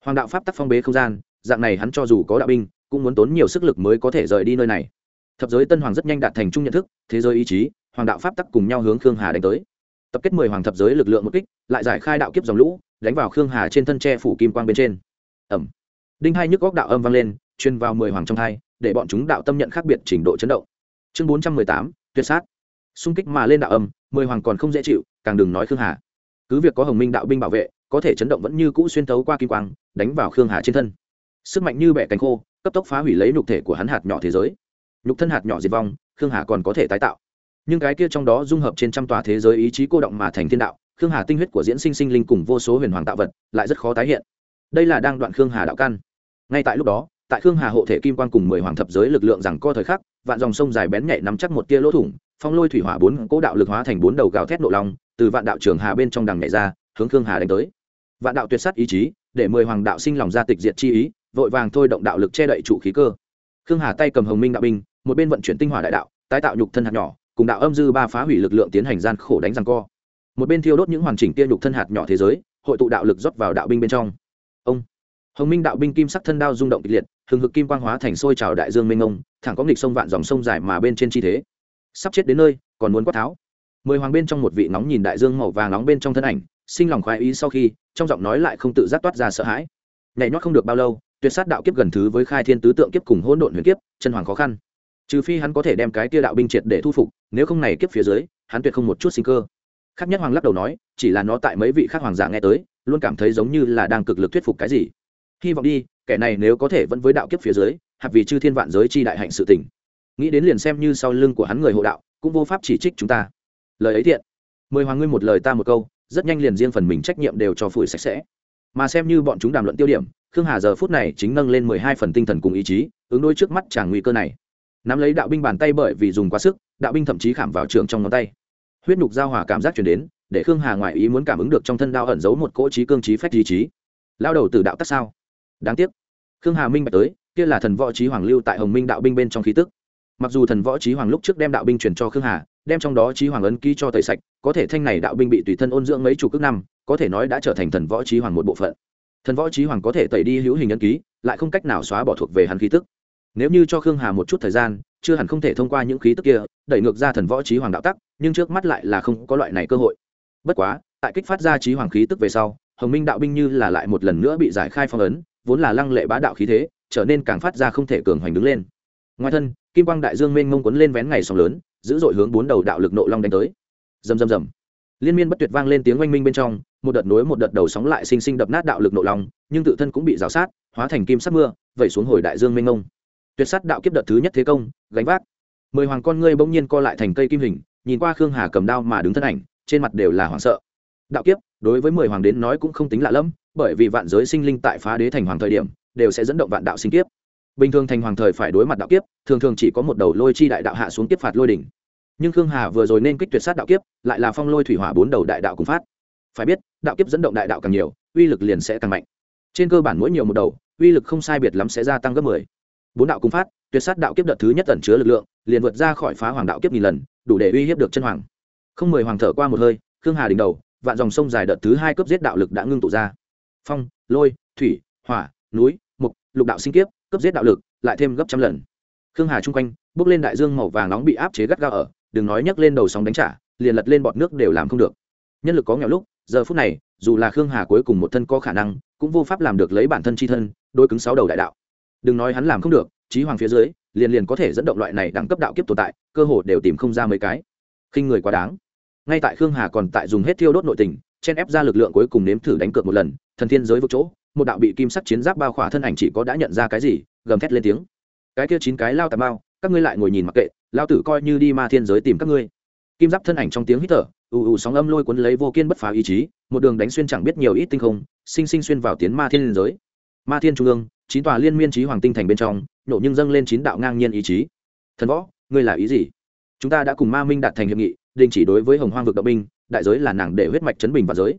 Hoàng đạo pháp tắc phong bế không gian, dạng này hắn cho dù có đạo binh, cũng muốn tốn nhiều sức lực mới có thể rời đi nơi này thập giới tân hoàng rất nhanh đạt thành chung nhận thức, thế giới ý chí, hoàng đạo pháp tắc cùng nhau hướng khương hà đánh tới. Tập kết mười hoàng thập giới lực lượng một kích, lại giải khai đạo kiếp dòng lũ, đánh vào khương hà trên thân tre phủ kim quang bên trên. Ẩm đinh hai nhức góc đạo âm vang lên chuyên vào mười hoàng trong hai, để bọn chúng đạo tâm nhận khác biệt trình độ chấn động. Chương bốn trăm mười tám, tuyệt sát. Xung kích mà lên đạo âm, mười hoàng còn không dễ chịu, càng đừng nói khương hà. Cứ việc có hồng minh đạo binh bảo vệ, có thể chấn động vẫn như cũ xuyên tấu qua kim quang, đánh vào khương hà trên thân. Sức mạnh như bẻ cánh khô, cấp tốc phá hủy lấy nhục thể của hắn hạt nhỏ thế giới nhục thân hạt nhỏ diệt vong, khương hà còn có thể tái tạo. Nhưng cái kia trong đó dung hợp trên trăm tòa thế giới ý chí cô động mà thành thiên đạo, khương hà tinh huyết của diễn sinh sinh linh cùng vô số huyền hoàng tạo vật lại rất khó tái hiện. Đây là đang đoạn khương hà đạo căn. Ngay tại lúc đó, tại khương hà hộ thể kim quan cùng mười hoàng thập giới lực lượng rằng co thời khắc, vạn dòng sông dài bén nhạy nắm chắc một tia lỗ thủng, phong lôi thủy hỏa bốn cố đạo lực hóa thành bốn đầu gào thét nộ long, từ vạn đạo trường hà bên trong đằng nhảy ra, hướng khương hà đánh tới. Vạn đạo tuyệt sát ý chí, để mười hoàng đạo sinh lòng ra tịch diệt chi ý, vội vàng thôi động đạo lực che đậy trụ khí cơ. Khương hà tay cầm hồng minh đạo binh một bên vận chuyển tinh hỏa đại đạo tái tạo nhục thân hạt nhỏ cùng đạo âm dư ba phá hủy lực lượng tiến hành gian khổ đánh răng co. Một bên thiêu đốt những hoàn chỉnh kia nhục thân hạt nhỏ thế giới hội tụ đạo lực rót vào đạo binh bên trong. Ông. Hồng minh đạo binh kim sắc thân đao rung động kịch liệt hừng hực kim quang hóa thành sôi trào đại dương mênh mông, thẳng có nghịch sông vạn dòng sông dài mà bên trên chi thế. Sắp chết đến nơi còn muốn quát tháo. Mười hoàng bên trong một vị nóng nhìn đại dương màu vàng nóng bên trong thân ảnh sinh lòng khoái ý sau khi trong giọng nói lại không tự giác toát ra sợ hãi. Nhảy nhót không được bao lâu tuyệt sát đạo kiếp gần thứ với khai thiên tứ tượng kiếp cùng hỗn độn huyền kiếp chân hoàng khó khăn trừ phi hắn có thể đem cái tia đạo binh triệt để thu phục, nếu không này kiếp phía dưới, hắn tuyệt không một chút sinh cơ. Khác nhất hoàng lắc đầu nói, chỉ là nó tại mấy vị khác hoàng giả nghe tới, luôn cảm thấy giống như là đang cực lực thuyết phục cái gì. Hy vọng đi, kẻ này nếu có thể vẫn với đạo kiếp phía dưới hạp vì chư thiên vạn giới chi đại hạnh sự tình. Nghĩ đến liền xem như sau lưng của hắn người hộ đạo, cũng vô pháp chỉ trích chúng ta. Lời ấy thiện. Mười hoàng ngươi một lời ta một câu, rất nhanh liền riêng phần mình trách nhiệm đều cho phủi sạch sẽ. Mà xem như bọn chúng đàm luận tiêu điểm, khương hà giờ phút này chính nâng lên mười hai phần tinh thần cùng ý chí, ứng đôi trước mắt chàng nguy cơ này nắm lấy đạo binh bàn tay bởi vì dùng quá sức, đạo binh thậm chí khảm vào trường trong ngón tay. Huyết nhục giao hòa cảm giác chuyển đến, để khương hà ngoại ý muốn cảm ứng được trong thân đao ẩn giấu một cỗ trí cương trí phách trí trí. Lao đầu từ đạo tắc sao? Đáng tiếc. Khương hà minh bạch tới, kia là thần võ trí hoàng lưu tại hồng minh đạo binh bên trong khí tức. Mặc dù thần võ trí hoàng lúc trước đem đạo binh truyền cho khương hà, đem trong đó trí hoàng ấn ký cho tẩy sạch, có thể thanh này đạo binh bị tùy thân ôn dưỡng mấy chục cước năm, có thể nói đã trở thành thần võ trí hoàng một bộ phận. Thần võ trí hoàng có thể tẩy đi hữu hình ấn ký, lại không cách nào xóa bỏ thuộc về hắn khí tức nếu như cho khương hà một chút thời gian, chưa hẳn không thể thông qua những khí tức kia, đẩy ngược ra thần võ trí hoàng đạo tắc, nhưng trước mắt lại là không có loại này cơ hội. Bất quá, tại kích phát ra trí hoàng khí tức về sau, hồng minh đạo binh như là lại một lần nữa bị giải khai phong ấn, vốn là lăng lệ bá đạo khí thế, trở nên càng phát ra không thể cường hoành đứng lên. Ngoài thân, kim quang đại dương mênh mông quấn lên vén ngày sóng lớn, dữ dội hướng bốn đầu đạo lực nộ long đánh tới. Rầm rầm rầm. Liên miên bất tuyệt vang lên tiếng oanh minh bên trong, một đợt nối một đợt đầu sóng lại sinh sinh đập nát đạo lực nộ long, nhưng tự thân cũng bị rào sát, hóa thành kim sắc mưa, vẩy xuống hồi đại dương mênh mông tuyệt sát đạo kiếp đợt thứ nhất thế công, gánh vác. Mười hoàng con ngươi bỗng nhiên co lại thành cây kim hình, nhìn qua khương hà cầm đao mà đứng thân ảnh, trên mặt đều là hoảng sợ. Đạo kiếp, đối với mười hoàng đến nói cũng không tính lạ lẫm, bởi vì vạn giới sinh linh tại phá đế thành hoàng thời điểm, đều sẽ dẫn động vạn đạo sinh kiếp. Bình thường thành hoàng thời phải đối mặt đạo kiếp, thường thường chỉ có một đầu lôi chi đại đạo hạ xuống tiếp phạt lôi đỉnh. Nhưng khương hà vừa rồi nên kích tuyệt sát đạo kiếp, lại là phong lôi thủy hỏa bốn đầu đại đạo cùng phát. Phải biết, đạo kiếp dẫn động đại đạo càng nhiều, uy lực liền sẽ càng mạnh. Trên cơ bản mỗi nhiều một đầu, uy lực không sai biệt lắm sẽ gia tăng gấp mười bốn đạo cung phát, tuyệt sát đạo kiếp đợt thứ nhất ẩn chứa lực lượng, liền vượt ra khỏi phá hoàng đạo kiếp nghìn lần, đủ để uy hiếp được chân hoàng. Không mười hoàng thở qua một hơi, khương hà đỉnh đầu, vạn dòng sông dài đợt thứ hai cấp giết đạo lực đã ngưng tụ ra. Phong, lôi, thủy, hỏa, núi, mục, lục đạo sinh kiếp cấp giết đạo lực, lại thêm gấp trăm lần. Khương hà chung quanh, bước lên đại dương màu vàng nóng bị áp chế gắt gao ở, đừng nói nhấc lên đầu sóng đánh trả, liền lật lên bọt nước đều làm không được. Nhân lực có nghèo lúc, giờ phút này, dù là khương hà cuối cùng một thân có khả năng, cũng vô pháp làm được lấy bản thân chi thân đôi cứng sáu đầu đại đạo đừng nói hắn làm không được trí hoàng phía dưới, liền liền có thể dẫn động loại này đẳng cấp đạo kiếp tồn tại, cơ hồ đều tìm không ra mấy cái. Khinh người quá đáng. Ngay tại khương hà còn tại dùng hết thiêu đốt nội tình, chen ép ra lực lượng cuối cùng nếm thử đánh cược một lần, thần thiên giới vô chỗ, một đạo bị kim sắc chiến giáp bao khỏa thân ảnh chỉ có đã nhận ra cái gì, gầm thét lên tiếng. Cái kia chín cái lao tà mao các ngươi lại ngồi nhìn mặc kệ, lao tử coi như đi ma thiên giới tìm các ngươi. Kim giáp thân ảnh trong tiếng hít thở, ù ù sóng âm lôi cuốn lấy vô kiên bất phá ý chí, một đường đánh xuyên chẳng biết nhiều ít tinh không, sinh sinh xuyên vào tiến ma thiên giới. Ma thiên trung ương chín tòa liên miên trí hoàng tinh thành bên trong nổ nhưng dâng lên chín đạo ngang nhiên ý chí. Thần võ, ngươi là ý gì? Chúng ta đã cùng ma minh đạt thành hiệp nghị, đình chỉ đối với hồng hoang vực động binh, đại giới là nàng để huyết mạch chấn bình và giới.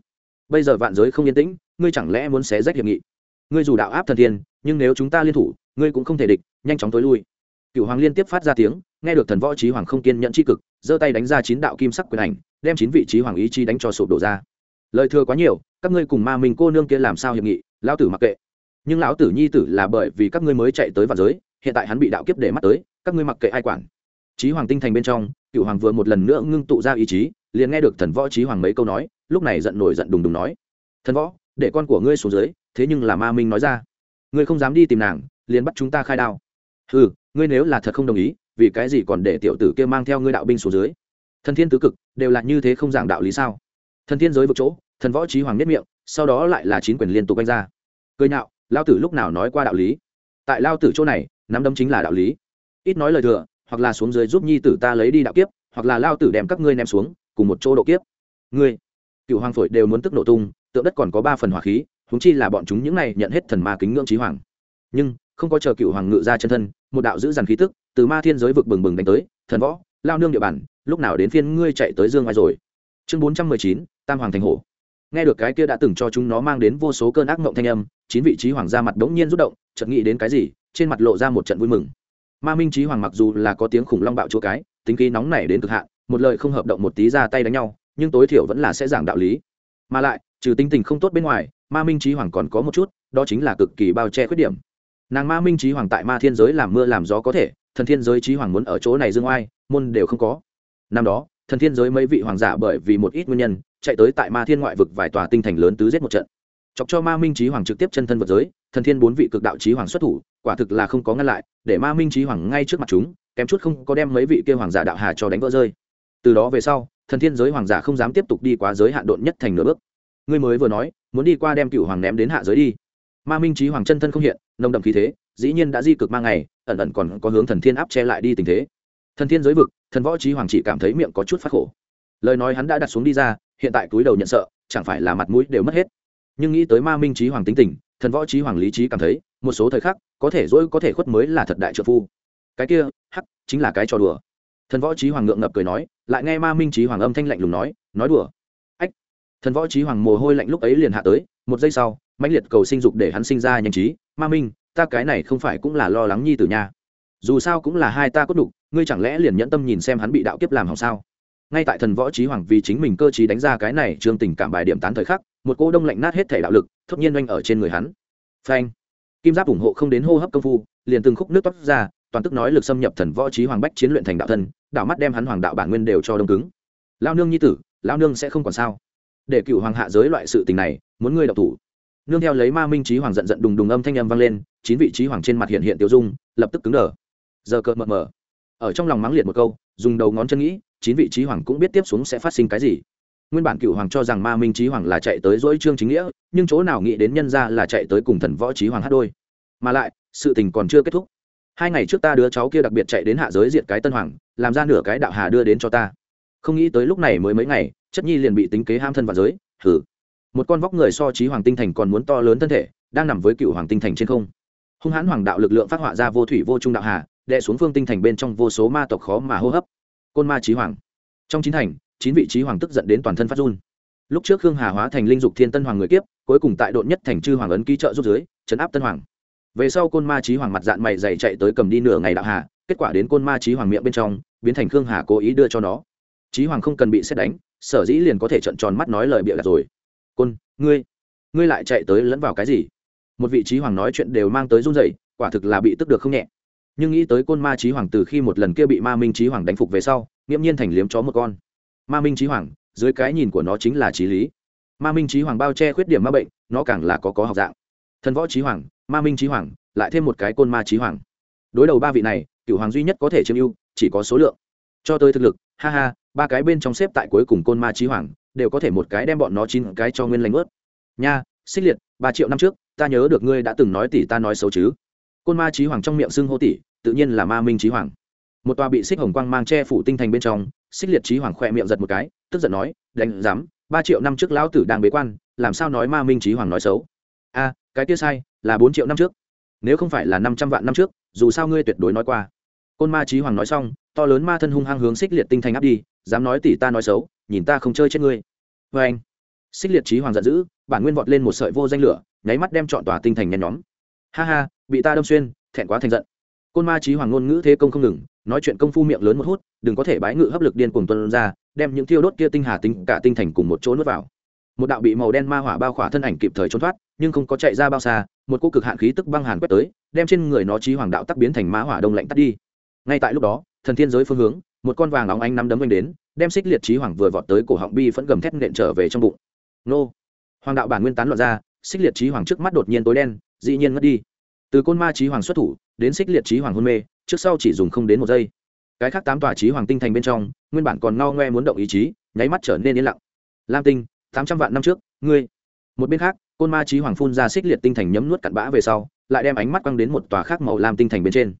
Bây giờ vạn giới không yên tĩnh, ngươi chẳng lẽ muốn xé rách hiệp nghị? Ngươi dù đạo áp thần thiên, nhưng nếu chúng ta liên thủ, ngươi cũng không thể địch, nhanh chóng tối lui. Cựu hoàng liên tiếp phát ra tiếng, nghe được thần võ trí hoàng không kiên nhận tri cực, giơ tay đánh ra chín đạo kim sắc quyền ảnh, đem chín vị trí hoàng ý chi đánh cho sụp đổ ra. Lời thừa quá nhiều, các ngươi cùng ma minh cô nương kia làm sao hiệp nghị? Lão tử mặc kệ nhưng lão tử nhi tử là bởi vì các ngươi mới chạy tới vạn giới, hiện tại hắn bị đạo kiếp để mắt tới, các ngươi mặc kệ ai quản. Chí hoàng tinh thành bên trong, cựu hoàng vừa một lần nữa ngưng tụ ra ý chí, liền nghe được thần võ chí hoàng mấy câu nói, lúc này giận nổi giận đùng đùng nói, thần võ, để con của ngươi xuống dưới, thế nhưng là ma minh nói ra. Ngươi không dám đi tìm nàng, liền bắt chúng ta khai đao. Ừ ngươi nếu là thật không đồng ý, vì cái gì còn để tiểu tử kia mang theo ngươi đạo binh xuống dưới? Thần thiên tứ cực, đều là như thế không giảng đạo lý sao? Thần thiên giới vực chỗ, thần võ trí hoàng nhất miệng, sau đó lại là chín quyền liên tục anh ra. Cười nhạo lao tử lúc nào nói qua đạo lý? Tại lao tử chỗ này, nắm đấm chính là đạo lý. Ít nói lời thừa, hoặc là xuống dưới giúp nhi tử ta lấy đi đạo kiếp, hoặc là lao tử đem các ngươi ném xuống, cùng một chỗ độ kiếp. Ngươi, cựu hoàng phổi đều muốn tức nổ tung, tượng đất còn có ba phần hỏa khí húng chi là bọn chúng những này nhận hết thần ma kính ngưỡng trí hoàng. Nhưng, không có chờ cựu hoàng ngự ra chân thân, một đạo giữ dằn khí tức, từ ma thiên giới vực bừng bừng đánh tới, thần võ, lao nương địa bàn, lúc nào đến phiên ngươi chạy tới dương ai rồi? Chương bốn trăm mười chín, tam hoàng thành hổ nghe được cái kia đã từng cho chúng nó mang đến vô số cơn ác mộng thanh âm, chín vị trí hoàng ra mặt đống nhiên rút động, chợt nghĩ đến cái gì, trên mặt lộ ra một trận vui mừng. Ma minh trí hoàng mặc dù là có tiếng khủng long bạo chúa cái, tính khí nóng nảy đến cực hạn, một lời không hợp động một tí ra tay đánh nhau, nhưng tối thiểu vẫn là sẽ giảng đạo lý. Mà lại, trừ tính tình không tốt bên ngoài, ma minh trí hoàng còn có một chút, đó chính là cực kỳ bao che khuyết điểm. Nàng ma minh trí hoàng tại ma thiên giới làm mưa làm gió có thể, thần thiên giới trí hoàng muốn ở chỗ này dương oai, môn đều không có. Năm đó, thần thiên giới mấy vị hoàng giả bởi vì một ít nguyên nhân chạy tới tại ma thiên ngoại vực vài tòa tinh thành lớn tứ giết một trận. Chọc cho ma minh trí hoàng trực tiếp chân thân vật giới, thần thiên bốn vị cực đạo trí hoàng xuất thủ, quả thực là không có ngăn lại, để ma minh trí hoàng ngay trước mặt chúng, kém chút không có đem mấy vị kia hoàng giả đạo hà cho đánh vỡ rơi. Từ đó về sau, thần thiên giới hoàng giả không dám tiếp tục đi qua giới hạn độn nhất thành nửa bước. Ngươi mới vừa nói, muốn đi qua đem cựu hoàng ném đến hạ giới đi. Ma minh trí hoàng chân thân không hiện, nồng đậm khí thế, dĩ nhiên đã di cực mang ngày, ẩn ẩn còn có hướng thần thiên áp che lại đi tình thế. Thần thiên giới vực, thần võ trí hoàng chỉ cảm thấy miệng có chút phát khổ. Lời nói hắn đã đặt xuống đi ra hiện tại túi đầu nhận sợ, chẳng phải là mặt mũi đều mất hết. Nhưng nghĩ tới ma minh trí hoàng tính tình, thần võ trí hoàng lý trí cảm thấy, một số thời khắc, có thể dỗi có thể khuất mới là thật đại trợ phu. Cái kia, hắc, chính là cái trò đùa. Thần võ trí hoàng ngượng ngập cười nói, lại nghe ma minh trí hoàng âm thanh lạnh lùng nói nói đùa. Ách. Thần võ trí hoàng mồ hôi lạnh lúc ấy liền hạ tới, một giây sau, mãnh liệt cầu sinh dục để hắn sinh ra nhanh trí, ma minh, ta cái này không phải cũng là lo lắng nhi tử nha. Dù sao cũng là hai ta cốt đục, ngươi chẳng lẽ liền nhẫn tâm nhìn xem hắn bị đạo kiếp làm hỏng sao? Ngay tại thần võ trí hoàng vì chính mình cơ trí đánh ra cái này trương tình cảm bài điểm tán thời khắc, một cô đông lạnh nát hết thể đạo lực, thốt nhiên oanh ở trên người hắn. Phanh! Kim giáp ủng hộ không đến hô hấp công phu, liền từng khúc nước tóc ra, toàn tức nói lực xâm nhập thần võ trí hoàng bách chiến luyện thành đạo thân, đạo mắt đem hắn hoàng đạo bản nguyên đều cho đông cứng. Lao nương nhi tử lao nương sẽ không còn sao? Để cựu hoàng hạ giới loại sự tình này, muốn ngươi đọc thủ. Nương theo lấy ma minh trí hoàng giận giận đùng đùng âm thanh âm vang lên, chín vị trí hoàng trên mặt hiện hiện tiêu dung, lập tức cứng đờ. Giờ cợt mờ mờ. Ở trong lòng mắng liệt một câu, dùng đầu ngón chân nghĩ chín vị trí hoàng cũng biết tiếp xuống sẽ phát sinh cái gì. Nguyên bản cựu hoàng cho rằng ma minh trí hoàng là chạy tới dỗi trương chính nghĩa, nhưng chỗ nào nghĩ đến nhân ra là chạy tới cùng thần võ trí hoàng hát đôi. Mà lại, sự tình còn chưa kết thúc. Hai ngày trước ta đứa cháu kia đặc biệt chạy đến hạ giới diệt cái tân hoàng, làm ra nửa cái đạo hà đưa đến cho ta. Không nghĩ tới lúc này mới mấy ngày, chất nhi liền bị tính kế ham thân vào giới thử một con vóc người so trí hoàng tinh thành còn muốn to lớn thân thể, đang nằm với cựu hoàng tinh thành trên không. Hung hãn hoàng đạo lực lượng phát họa ra vô thủy vô trung đạo hà đệ xuống phương tinh thành bên trong vô số ma tộc khó mà hô hấp côn ma trí hoàng. Trong chín thành, chín vị trí hoàng tức giận đến toàn thân phát run. Lúc trước khương hà hóa thành linh dục thiên tân hoàng người kiếp, cuối cùng tại độn nhất thành chư hoàng ấn ký trợ rút dưới chấn áp tân hoàng. Về sau côn ma trí hoàng mặt dạng mày dày chạy tới cầm đi nửa ngày đạo hà, kết quả đến côn ma trí hoàng miệng bên trong, biến thành khương hà cố ý đưa cho nó. Trí hoàng không cần bị xét đánh, sở dĩ liền có thể trận tròn mắt nói lời bịa đặt rồi. Côn, ngươi ngươi lại chạy tới lẫn vào cái gì? Một vị trí hoàng nói chuyện đều mang tới run rẩy, quả thực là bị tức được không nhẹ nhưng nghĩ tới côn ma trí hoàng từ khi một lần kia bị ma minh trí hoàng đánh phục về sau, nghiễm nhiên thành liếm chó một con. Ma minh trí hoàng, dưới cái nhìn của nó chính là trí lý. Ma minh trí hoàng bao che khuyết điểm ma bệnh, nó càng là có có học dạng. Thần võ trí hoàng, ma minh trí hoàng, lại thêm một cái côn ma trí hoàng. Đối đầu ba vị này, cựu hoàng duy nhất có thể chiếm ưu, chỉ có số lượng. Cho tới thực lực, ha ha, ba cái bên trong xếp tại cuối cùng côn ma trí hoàng, đều có thể một cái đem bọn nó chín cái cho nguyên lành ướt. Nha, xích liệt, ba triệu năm trước, ta nhớ được ngươi đã từng nói tỷ ta nói xấu chứ. Côn ma trí hoàng trong miệng xưng hô tỷ tự nhiên là ma minh trí hoàng. Một tòa bị xích hồng quang mang che phủ tinh thành bên trong, xích liệt trí hoàng khoe miệng giật một cái, tức giận nói, đánh dám ba triệu năm trước lão tử đang bế quan, làm sao nói ma minh trí hoàng nói xấu? A, cái kia sai, là bốn triệu năm trước. Nếu không phải là năm trăm vạn năm trước, dù sao ngươi tuyệt đối nói qua. Côn ma trí hoàng nói xong, to lớn ma thân hung hăng hướng xích liệt tinh thành áp đi, dám nói tỷ ta nói xấu, nhìn ta không chơi chết ngươi. Vê anh, xích liệt trí hoàng giận dữ, bản nguyên vọt lên một sợi vô danh lửa, nháy mắt đem chọn tòa tinh thành nhen nhóm. Ha ha, bị ta đâm xuyên, thẹn quá thành giận côn ma trí hoàng ngôn ngữ thế công không ngừng, nói chuyện công phu miệng lớn một hút, đừng có thể bái ngự hấp lực điên cuồng tuân ra, đem những thiêu đốt kia tinh hà tinh, cả tinh thành cùng một chỗ nuốt vào. Một đạo bị màu đen ma hỏa bao khỏa thân ảnh kịp thời trốn thoát, nhưng không có chạy ra bao xa, một cô cực hạn khí tức băng hàn quét tới, đem trên người nó trí hoàng đạo tắc biến thành ma hỏa đông lạnh tắt đi. Ngay tại lúc đó, thần thiên giới phương hướng, một con vàng óng ánh nắm đấm anh đến, đem xích liệt trí hoàng vừa vọt tới cổ họng bi vẫn gầm thét nện trở về trong bụng. Nô! Hoàng đạo bản nguyên tán loạn ra, xích liệt trí hoàng trước mắt đột nhiên tối đen, dĩ nhiên ngất đi. Từ côn ma trí hoàng xuất thủ đến xích liệt trí hoàng hôn mê, trước sau chỉ dùng không đến một giây. Cái khác tám tòa trí hoàng tinh thành bên trong, nguyên bản còn ngao ngoe muốn động ý chí, nháy mắt trở nên yên lặng. Lam tinh, tám trăm vạn năm trước, ngươi. Một bên khác, côn ma trí hoàng phun ra xích liệt tinh thành nhấm nuốt cặn bã về sau, lại đem ánh mắt quăng đến một tòa khác màu lam tinh thành bên trên.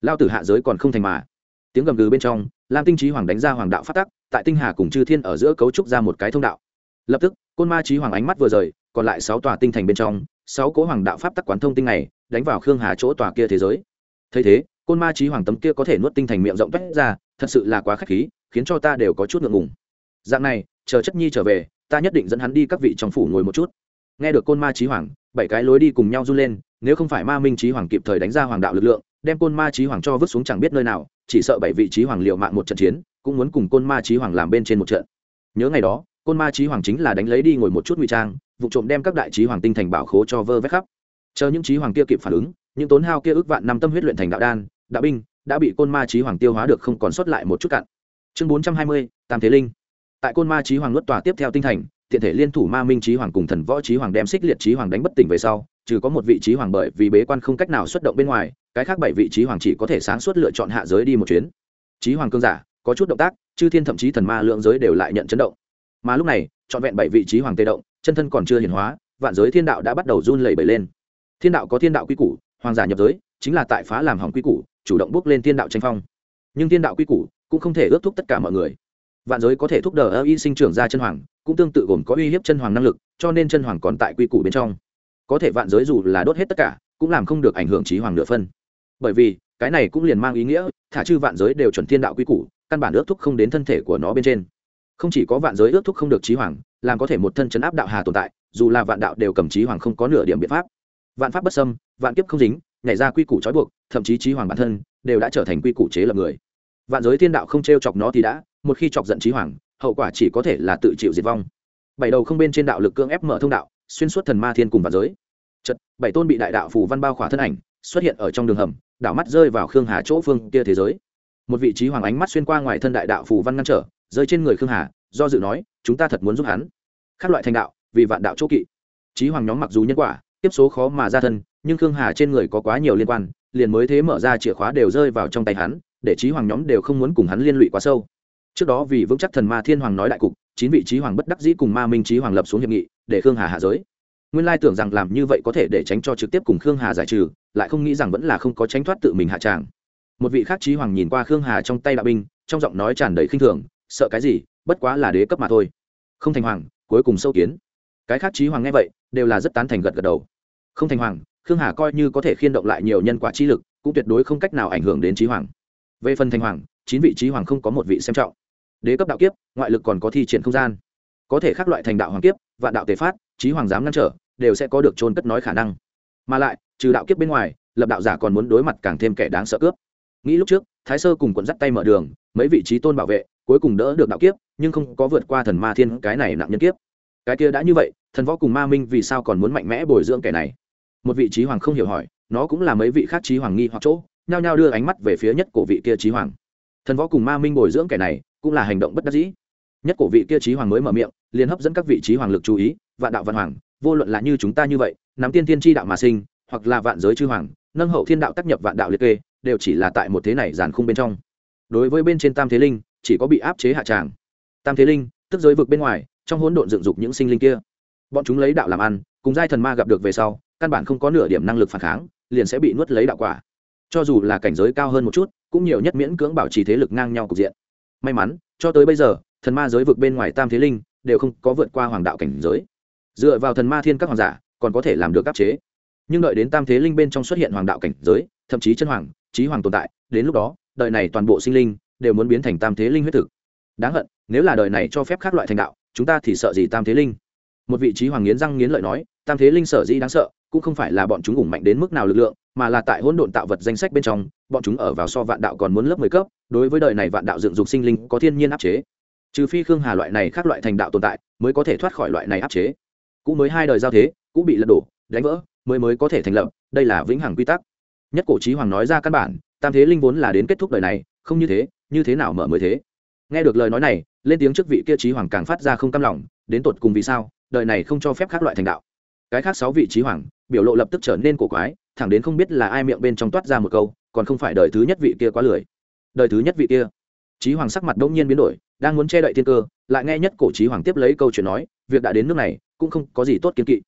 Lao tử hạ giới còn không thành mà. Tiếng gầm gừ bên trong, lam tinh trí hoàng đánh ra hoàng đạo phát tắc, tại tinh hà cùng chư thiên ở giữa cấu trúc ra một cái thông đạo. Lập tức, côn ma trí hoàng ánh mắt vừa rời, còn lại sáu tòa tinh thành bên trong sáu cố hoàng đạo pháp tắc quán thông tinh này, đánh vào khương hà chỗ tòa kia thế giới. Thấy thế, côn ma trí hoàng tấm kia có thể nuốt tinh thành miệng rộng vét ra, thật sự là quá k h á c h khí, khiến cho ta đều có chút ngượng ngùng. Dạng này, chờ chất nhi trở về, ta nhất định dẫn hắn đi các vị trong phủ ngồi một chút. Nghe được côn ma trí hoàng, bảy cái lối đi cùng nhau run lên, nếu không phải ma minh trí hoàng kịp thời đánh ra hoàng đạo lực lượng, đem côn ma trí hoàng cho vứt xuống chẳng biết nơi nào, chỉ sợ bảy vị trí hoàng liệu mạng một trận chiến, cũng muốn cùng côn ma trí hoàng làm bên trên một trận. Nhớ ngày đó, côn ma trí hoàng chính là đánh lấy đi ngồi một chút ngụy trang vụ trộm đem các đại trí hoàng tinh thành bảo khố cho vơ vét khắp chờ những trí hoàng kia kịp phản ứng những tốn hao kia ước vạn năm tâm huyết luyện thành đạo đan đạo binh đã bị côn ma trí hoàng tiêu hóa được không còn sót lại một chút cạn chương bốn trăm hai mươi tam thế linh tại côn ma trí hoàng nuốt tòa tiếp theo tinh thành tiện thể liên thủ ma minh trí hoàng cùng thần võ trí hoàng đem xích liệt trí hoàng đánh bất tỉnh về sau trừ có một vị trí hoàng bởi vì bế quan không cách nào xuất động bên ngoài cái khác bảy vị trí hoàng chỉ có thể sáng suốt lựa chọn hạ giới đi một chuyến trí hoàng cương giả có chút động tác chư thiên thậm chí thần ma lượng giới đều lại nhận chấn động mà lúc này trọn vẹn bảy vị trí hoàng tê động chân thân còn chưa hiển hóa, vạn giới thiên đạo đã bắt đầu run lẩy bẩy lên. Thiên đạo có thiên đạo quy củ, hoàng giả nhập giới, chính là tại phá làm hỏng quy củ, chủ động bước lên thiên đạo tranh phong. Nhưng thiên đạo quy củ cũng không thể ước thúc tất cả mọi người. Vạn giới có thể thúc đờ ơ y sinh trưởng ra chân hoàng, cũng tương tự gồm có uy hiếp chân hoàng năng lực, cho nên chân hoàng còn tại quy củ bên trong. Có thể vạn giới dù là đốt hết tất cả, cũng làm không được ảnh hưởng trí hoàng nửa phân. Bởi vì, cái này cũng liền mang ý nghĩa, thả chư vạn giới đều chuẩn thiên đạo quy củ, căn bản ước thúc không đến thân thể của nó bên trên. Không chỉ có vạn giới ước thúc không được trí hoàng làm có thể một thân chấn áp đạo hà tồn tại, dù là vạn đạo đều cầm trí hoàng không có nửa điểm biện pháp. Vạn pháp bất xâm, vạn kiếp không dính, nhảy ra quy củ trói buộc, thậm chí trí hoàng bản thân đều đã trở thành quy củ chế lập người. Vạn giới thiên đạo không t r e o chọc nó thì đã, một khi chọc giận trí hoàng, hậu quả chỉ có thể là tự chịu diệt vong. Bảy đầu không bên trên đạo lực cưỡng ép mở thông đạo, xuyên suốt thần ma thiên cùng vạn giới. Chật, bảy tôn bị đại đạo phù văn bao khỏa thân ảnh xuất hiện ở trong đường hầm, đảo mắt rơi vào khương hà chỗ phương kia thế giới. Một vị trí hoàng ánh mắt xuyên qua ngoài thân đại đạo phù văn ngăn trở, rơi trên người khương hà do dự nói, chúng ta thật muốn giúp hắn. Các loại thành đạo, vì vạn đạo chỗ kỵ. Trí hoàng nhóm mặc dù nhân quả tiếp số khó mà ra thân, nhưng khương hà trên người có quá nhiều liên quan, liền mới thế mở ra chìa khóa đều rơi vào trong tay hắn, để trí hoàng nhóm đều không muốn cùng hắn liên lụy quá sâu. Trước đó vì vững chắc thần ma thiên hoàng nói đại cục, chín vị trí hoàng bất đắc dĩ cùng ma minh trí hoàng lập xuống hiệp nghị, để khương hà hạ giới. Nguyên lai tưởng rằng làm như vậy có thể để tránh cho trực tiếp cùng khương hà giải trừ, lại không nghĩ rằng vẫn là không có tránh thoát tự mình hạ tràng. Một vị khác trí hoàng nhìn qua khương hà trong tay đạo binh, trong giọng nói tràn đầy khinh thường, sợ cái gì? Bất quá là đế cấp mà thôi. Không thành hoàng, cuối cùng sâu kiến. Cái khác trí hoàng nghe vậy, đều là rất tán thành gật gật đầu. Không thành hoàng, khương hà coi như có thể khiên động lại nhiều nhân quả trí lực, cũng tuyệt đối không cách nào ảnh hưởng đến trí hoàng. Về phần thành hoàng, chín vị trí hoàng không có một vị xem trọng. Đế cấp đạo kiếp, ngoại lực còn có thi triển không gian. Có thể khác loại thành đạo hoàng kiếp, vạn đạo tề phát, trí hoàng dám ngăn trở, đều sẽ có được trôn cất nói khả năng. Mà lại, trừ đạo kiếp bên ngoài, lập đạo giả còn muốn đối mặt càng thêm kẻ đáng sợ cướp nghĩ lúc trước, thái sơ cùng quận dắt tay mở đường, mấy vị trí tôn bảo vệ, cuối cùng đỡ được đạo kiếp, nhưng không có vượt qua thần ma thiên cái này nặng nhân kiếp. Cái kia đã như vậy, thần võ cùng ma minh vì sao còn muốn mạnh mẽ bồi dưỡng kẻ này? Một vị trí hoàng không hiểu hỏi, nó cũng là mấy vị khác trí hoàng nghi hoặc chỗ, nhao nhao đưa ánh mắt về phía nhất cổ vị kia trí hoàng. Thần võ cùng ma minh bồi dưỡng kẻ này, cũng là hành động bất đắc dĩ. Nhất cổ vị kia trí hoàng mới mở miệng, liền hấp dẫn các vị trí hoàng lực chú ý, vạn đạo văn hoàng, vô luận là như chúng ta như vậy, nắm tiên tiên tri đạo mà sinh, hoặc là vạn giới chư hoàng, nâng hậu thiên đạo tác nhập vạn đạo liệt kê đều chỉ là tại một thế này giàn khung bên trong. Đối với bên trên tam thế linh, chỉ có bị áp chế hạ tràng. Tam thế linh, tức giới vực bên ngoài, trong hỗn độn dựng dục những sinh linh kia. Bọn chúng lấy đạo làm ăn, cùng giai thần ma gặp được về sau, căn bản không có nửa điểm năng lực phản kháng, liền sẽ bị nuốt lấy đạo quả. Cho dù là cảnh giới cao hơn một chút, cũng nhiều nhất miễn cưỡng bảo trì thế lực ngang nhau cục diện. May mắn, cho tới bây giờ, thần ma giới vực bên ngoài tam thế linh đều không có vượt qua hoàng đạo cảnh giới. Dựa vào thần ma thiên các hoàng giả, còn có thể làm được áp chế. Nhưng đợi đến tam thế linh bên trong xuất hiện hoàng đạo cảnh giới, thậm chí chân hoàng trí hoàng tồn tại, đến lúc đó, đời này toàn bộ sinh linh đều muốn biến thành tam thế linh huyết thực. Đáng hận, nếu là đời này cho phép các loại thành đạo, chúng ta thì sợ gì tam thế linh? Một vị trí hoàng nghiến răng nghiến lợi nói, tam thế linh sở dĩ đáng sợ, cũng không phải là bọn chúng ủng mạnh đến mức nào lực lượng, mà là tại hỗn độn tạo vật danh sách bên trong, bọn chúng ở vào so vạn đạo còn muốn lớp mười cấp, đối với đời này vạn đạo dựng dục sinh linh có thiên nhiên áp chế. Trừ phi khương hà loại này khác loại thành đạo tồn tại, mới có thể thoát khỏi loại này áp chế. Cũng mới hai đời giao thế cũng bị lật đổ, đánh vỡ, mới mới có thể thành lập, đây là vĩnh hằng quy tắc nhất cổ trí hoàng nói ra căn bản, tam thế linh vốn là đến kết thúc đời này, không như thế như thế nào mở mới thế? Nghe được lời nói này, lên tiếng trước vị kia trí hoàng càng phát ra không cam lòng, đến tột cùng vì sao, đời này không cho phép các loại thành đạo. Cái khác sáu vị trí hoàng, biểu lộ lập tức trở nên cổ quái, thẳng đến không biết là ai miệng bên trong toát ra một câu, còn không phải đời thứ nhất vị kia quá lười. Đời thứ nhất vị kia. Trí hoàng sắc mặt đông nhiên biến đổi, đang muốn che đậy thiên cơ, lại nghe nhất cổ trí hoàng tiếp lấy câu chuyện nói, việc đã đến nước này, cũng không có gì tốt kiên kỵ.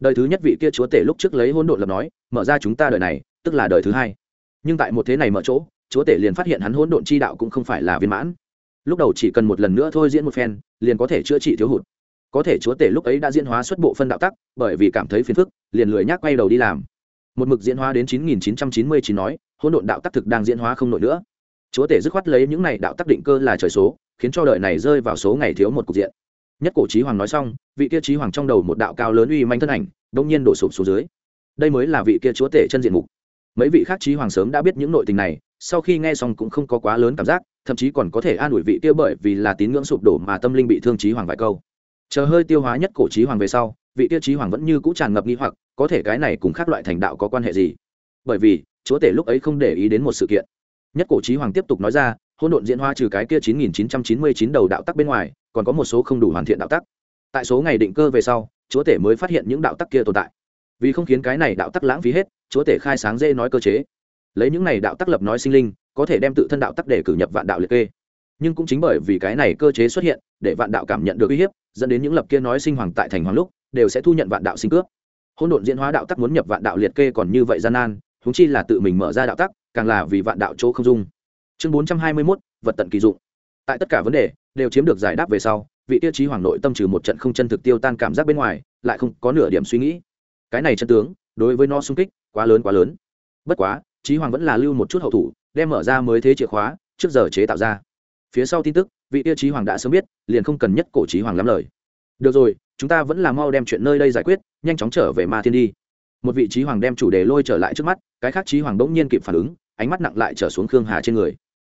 Đời thứ nhất vị kia chúa tể lúc trước lấy hôn độn lập nói, mở ra chúng ta đời này tức là đời thứ hai. Nhưng tại một thế này mở chỗ, chúa tể liền phát hiện hắn hỗn độn chi đạo cũng không phải là viên mãn. Lúc đầu chỉ cần một lần nữa thôi diễn một phen, liền có thể chữa trị thiếu hụt. Có thể chúa tể lúc ấy đã diễn hóa xuất bộ phân đạo tắc, bởi vì cảm thấy phiền phức, liền lười nhác quay đầu đi làm. Một mực diễn hóa đến 9999 nói, hỗn độn đạo tắc thực đang diễn hóa không nổi nữa. Chúa tể dứt khoát lấy những này đạo tắc định cơ là trời số, khiến cho đời này rơi vào số ngày thiếu một cục diện. Nhất cổ trí hoàng nói xong, vị kia trí hoàng trong đầu một đạo cao lớn uy manh thân ảnh đông nhiên đổ sụp xuống dưới. Đây mới là vị kia chúa tể chân diện mục mấy vị khác trí hoàng sớm đã biết những nội tình này, sau khi nghe xong cũng không có quá lớn cảm giác, thậm chí còn có thể an ủi vị kia bởi vì là tín ngưỡng sụp đổ mà tâm linh bị thương trí hoàng vài câu. Chờ hơi tiêu hóa nhất cổ trí hoàng về sau, vị tiêu trí hoàng vẫn như cũ tràn ngập nghi hoặc, có thể cái này cùng các loại thành đạo có quan hệ gì? Bởi vì, chúa tể lúc ấy không để ý đến một sự kiện. Nhất cổ trí hoàng tiếp tục nói ra hôn độn diễn hoa trừ cái kia chín nghìn chín trăm chín mươi chín đầu đạo tắc bên ngoài, còn có một số không đủ hoàn thiện đạo tắc. Tại số ngày định cơ về sau, chúa tể mới phát hiện những đạo tắc kia tồn tại vì không khiến cái này đạo tắc lãng phí hết, chúa tể khai sáng dê nói cơ chế. Lấy những này đạo tắc lập nói sinh linh, có thể đem tự thân đạo tắc để cử nhập vạn đạo liệt kê. Nhưng cũng chính bởi vì cái này cơ chế xuất hiện, để vạn đạo cảm nhận được uy hiếp, dẫn đến những lập kia nói sinh hoàng tại thành hoàng lúc, đều sẽ thu nhận vạn đạo sinh cướp. Hỗn độn diễn hóa đạo tắc muốn nhập vạn đạo liệt kê còn như vậy gian nan húng chi là tự mình mở ra đạo tắc, càng là vì vạn đạo chỗ không dung. Chương bốn trăm hai mươi mốt, vật tận kỳ dụng. Tại tất cả vấn đề, đều chiếm được giải đáp về sau, vị tiêu chí hoàng nội tâm trừ một trận không chân thực tiêu tan cảm giác bên ngoài, lại không có nửa điểm suy nghĩ cái này chân tướng đối với nó sung kích quá lớn quá lớn. Bất quá trí hoàng vẫn là lưu một chút hậu thủ, đem mở ra mới thế chìa khóa, trước giờ chế tạo ra. Phía sau tin tức, vị tiêu chí hoàng đã sớm biết, liền không cần nhất cổ trí hoàng lắm lời. Được rồi, chúng ta vẫn là mau đem chuyện nơi đây giải quyết, nhanh chóng trở về ma thiên đi. Một vị trí hoàng đem chủ đề lôi trở lại trước mắt, cái khác trí hoàng bỗng nhiên kịp phản ứng, ánh mắt nặng lại trở xuống khương hà trên người.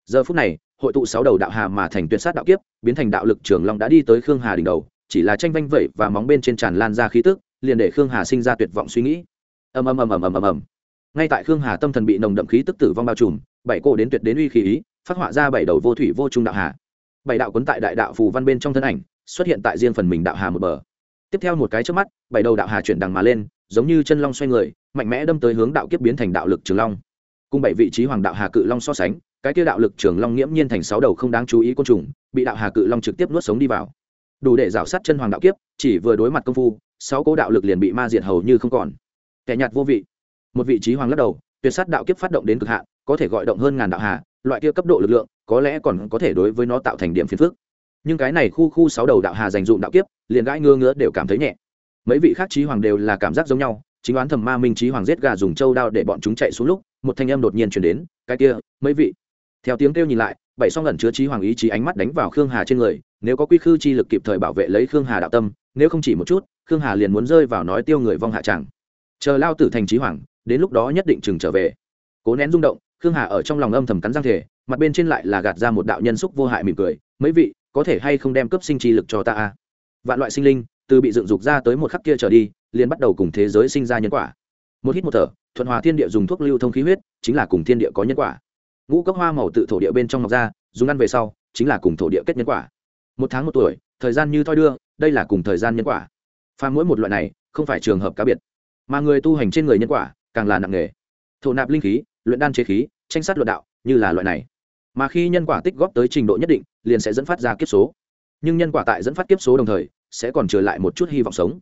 Giờ phút này, hội tụ sáu đầu đạo hà mà thành tuyệt sát đạo kiếp, biến thành đạo lực trường long đã đi tới khương hà đỉnh đầu, chỉ là tranh vanh vẩy và móng bên trên tràn lan ra khí tức liền để khương hà sinh ra tuyệt vọng suy nghĩ. Ầm ầm ầm ầm ầm ầm ầm. Ngay tại khương hà tâm thần bị nồng đậm khí tức tử vong bao trùm, bảy cổ đến tuyệt đến uy khí ý, phát họa ra bảy đầu vô thủy vô trung đạo hà. Bảy đạo quấn tại đại đạo phù văn bên trong thân ảnh, xuất hiện tại riêng phần mình đạo hà một bờ. Tiếp theo một cái trước mắt, bảy đầu đạo hà chuyển đằng mà lên, giống như chân long xoay người, mạnh mẽ đâm tới hướng đạo kiếp biến thành đạo lực trường long. Cùng bảy vị trí hoàng đạo hà cự long so sánh, cái kia đạo lực trường long nghiễm nhiên thành sáu đầu không đáng chú ý côn trùng, bị đạo hà cự long trực tiếp nuốt sống đi vào đủ để rào sát chân hoàng đạo kiếp, chỉ vừa đối mặt công phu, sáu cố đạo lực liền bị ma diệt hầu như không còn. Kẻ nhạt vô vị. Một vị trí hoàng lắc đầu, tuyệt sát đạo kiếp phát động đến cực hạn, có thể gọi động hơn ngàn đạo hà, loại kia cấp độ lực lượng, có lẽ còn có thể đối với nó tạo thành điểm phiền phức. Nhưng cái này khu khu sáu đầu đạo hà dành dụm đạo kiếp, liền gãi ngứa ngứa đều cảm thấy nhẹ. Mấy vị khác trí hoàng đều là cảm giác giống nhau, chính đoán thầm ma minh trí hoàng giết gà dùng châu đao để bọn chúng chạy xuống lúc, một thanh âm đột nhiên chuyển đến, cái kia, mấy vị. Theo tiếng kêu nhìn lại, bảy song ẩn chứa trí hoàng ý chí ánh mắt đánh vào khương hà trên người nếu có quy khư chi lực kịp thời bảo vệ lấy khương hà đạo tâm, nếu không chỉ một chút, khương hà liền muốn rơi vào nói tiêu người vong hạ tràng chờ lao tử thành trí hoàng đến lúc đó nhất định chừng trở về. Cố nén rung động, khương hà ở trong lòng âm thầm cắn răng thể mặt bên trên lại là gạt ra một đạo nhân xúc vô hại mỉm cười, mấy vị, có thể hay không đem cấp sinh chi lực cho ta a? Vạn loại sinh linh, từ bị dựng dục ra tới một khắc kia trở đi, liền bắt đầu cùng thế giới sinh ra nhân quả. Một hít một thở, thuận hòa thiên địa dùng thuốc lưu thông khí huyết, chính là cùng thiên địa có nhân quả. Ngũ cốc hoa màu tự thổ địa bên trong mọc ra, dùng ăn về sau, chính là cùng thổ địa kết nhân quả một tháng một tuổi, thời gian như thoi đưa, đây là cùng thời gian nhân quả. Pha mỗi một loại này, không phải trường hợp cá biệt. Mà người tu hành trên người nhân quả, càng là nặng nghề thổ nạp linh khí, luyện đan chế khí, tranh sát luận đạo, như là loại này. Mà khi nhân quả tích góp tới trình độ nhất định, liền sẽ dẫn phát ra kiếp số. Nhưng nhân quả tại dẫn phát kiếp số đồng thời, sẽ còn trở lại một chút hy vọng sống.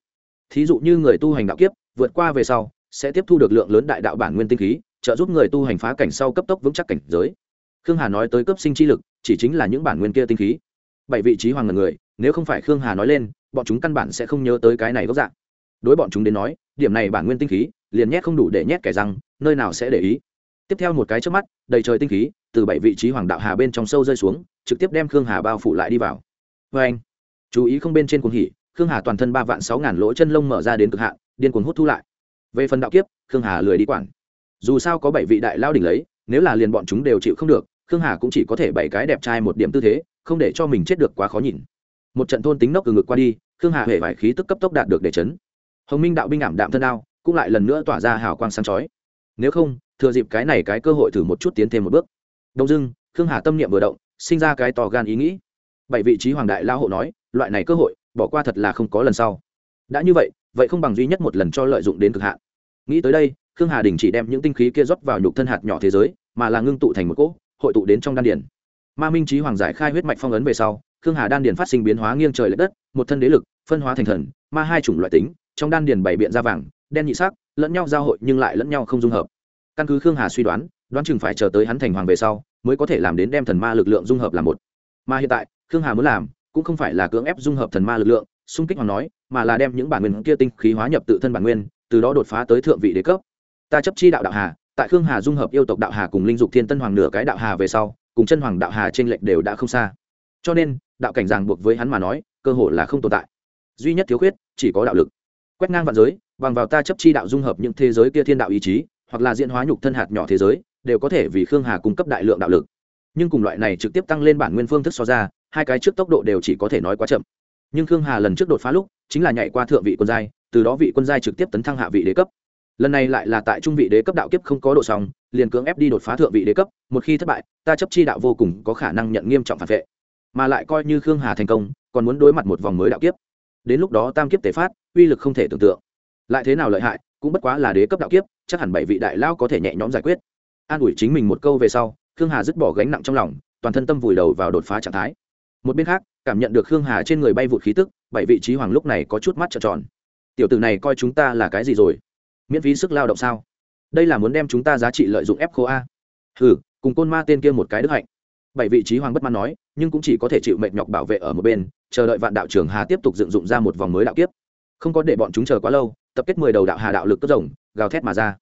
Thí dụ như người tu hành đạo kiếp, vượt qua về sau, sẽ tiếp thu được lượng lớn đại đạo bản nguyên tinh khí, trợ giúp người tu hành phá cảnh sau cấp tốc vững chắc cảnh giới. Khương hà nói tới cấp sinh chi lực, chỉ chính là những bản nguyên kia tinh khí bảy vị trí hoàng ngần người, nếu không phải khương hà nói lên, bọn chúng căn bản sẽ không nhớ tới cái này gốc dạng. Đối bọn chúng đến nói, điểm này bản nguyên tinh khí, liền nhét không đủ để nhét kẻ răng, nơi nào sẽ để ý. Tiếp theo một cái trước mắt, đầy trời tinh khí, từ bảy vị trí hoàng đạo hà bên trong sâu rơi xuống, trực tiếp đem khương hà bao phủ lại đi vào. Vê anh, chú ý không bên trên cuồng hỉ, khương hà toàn thân ba vạn sáu ngàn lỗ chân lông mở ra đến cực hạn, điên cuồng hút thu lại. Về phần đạo kiếp, khương hà lười đi quản. Dù sao có bảy vị đại lao đỉnh lấy, nếu là liền bọn chúng đều chịu không được khương hà cũng chỉ có thể bảy cái đẹp trai một điểm tư thế, không để cho mình chết được quá khó nhìn. Một trận thôn tính nốc từ ngực qua đi, khương hà hề vải khí tức cấp tốc đạt được để chấn. Hồng minh đạo binh ảm đạm thân đao, cũng lại lần nữa tỏa ra hào quang sáng chói. Nếu không, thừa dịp cái này cái cơ hội thử một chút tiến thêm một bước. Đông dưng khương hà tâm niệm vừa động, sinh ra cái tò gan ý nghĩ. Bảy vị trí hoàng đại lao hộ nói, loại này cơ hội, bỏ qua thật là không có lần sau. Đã như vậy vậy không bằng duy nhất một lần cho lợi dụng đến cực hạn. Nghĩ tới đây, khương hà đình chỉ đem những tinh khí kia rót vào nhục thân hạt nhỏ thế giới, mà là ngưng tụ thành một cỗ hội tụ đến trong đan điển ma minh trí hoàng giải khai huyết mạch phong ấn về sau, khương hà đan điển phát sinh biến hóa nghiêng trời l ệ đất, một thân đế lực, phân hóa thành thần, ma hai chủng loại tính, trong đan điển bảy biện da vàng, đen nhị sắc, lẫn nhau giao hội nhưng lại lẫn nhau không dung hợp. Căn cứ khương hà suy đoán đoán chừng phải chờ tới hắn thành hoàng về sau, mới có thể làm đến đem thần ma lực lượng dung hợp làm một. Mà hiện tại, khương hà muốn làm, cũng không phải là cưỡng ép dung hợp thần ma lực lượng, xung kích hoàng nói, mà là đem những bản nguyên kia tinh khí hóa nhập tự thân bản nguyên, từ đó đột phá tới thượng vị đế cấp. Ta chấp chi đạo đạo hà tại khương hà dung hợp yêu tộc đạo hà cùng linh dục thiên tân hoàng nửa cái đạo hà về sau, cùng chân hoàng đạo hà trên lệch đều đã không xa. Cho nên, đạo cảnh ràng buộc với hắn mà nói, cơ hội là không tồn tại. Duy nhất thiếu khuyết, chỉ có đạo lực. Quét ngang vạn giới, bằng vào ta chấp chi đạo dung hợp những thế giới kia thiên đạo ý chí, hoặc là diễn hóa nhục thân hạt nhỏ thế giới, đều có thể vì khương hà cung cấp đại lượng đạo lực. Nhưng cùng loại này trực tiếp tăng lên bản nguyên phương thức so ra, hai cái trước tốc độ đều chỉ có thể nói quá chậm. Nhưng khương hà lần trước đột phá lúc, chính là nhảy qua thượng vị quân giai, từ đó vị quân giai trực tiếp tấn thăng hạ vị đế cấp lần này lại là tại trung vị đế cấp đạo kiếp không có độ sòng liền cưỡng ép đi đột phá thượng vị đế cấp, một khi thất bại, ta chấp chi đạo vô cùng có khả năng nhận nghiêm trọng phản vệ. Mà lại coi như khương hà thành công, còn muốn đối mặt một vòng mới đạo kiếp. Đến lúc đó tam kiếp tề phát, uy lực không thể tưởng tượng. Lại thế nào lợi hại, cũng bất quá là đế cấp đạo kiếp, chắc hẳn bảy vị đại lao có thể nhẹ nhõm giải quyết. An ủi chính mình một câu về sau, khương hà dứt bỏ gánh nặng trong lòng, toàn thân tâm vùi đầu vào đột phá trạng thái. Một bên khác, cảm nhận được khương hà trên người bay vụt khí tức, bảy vị trí hoàng lúc này có chút mắt trợn tròn. Tiểu tử này coi chúng ta là cái gì rồi? Miễn phí sức lao động sao? Đây là muốn đem chúng ta giá trị lợi dụng ép khô a. Hừ, cùng côn ma tên kia một cái đức hạnh. Bảy vị trí hoàng bất mãn nói, nhưng cũng chỉ có thể chịu mệnh nhọc bảo vệ ở một bên, chờ đợi vạn đạo trưởng hà tiếp tục dựng dụng ra một vòng mới đạo kiếp. Không có để bọn chúng chờ quá lâu, tập kết mười đầu đạo hà đạo lực cấp rồng, gào thét mà ra.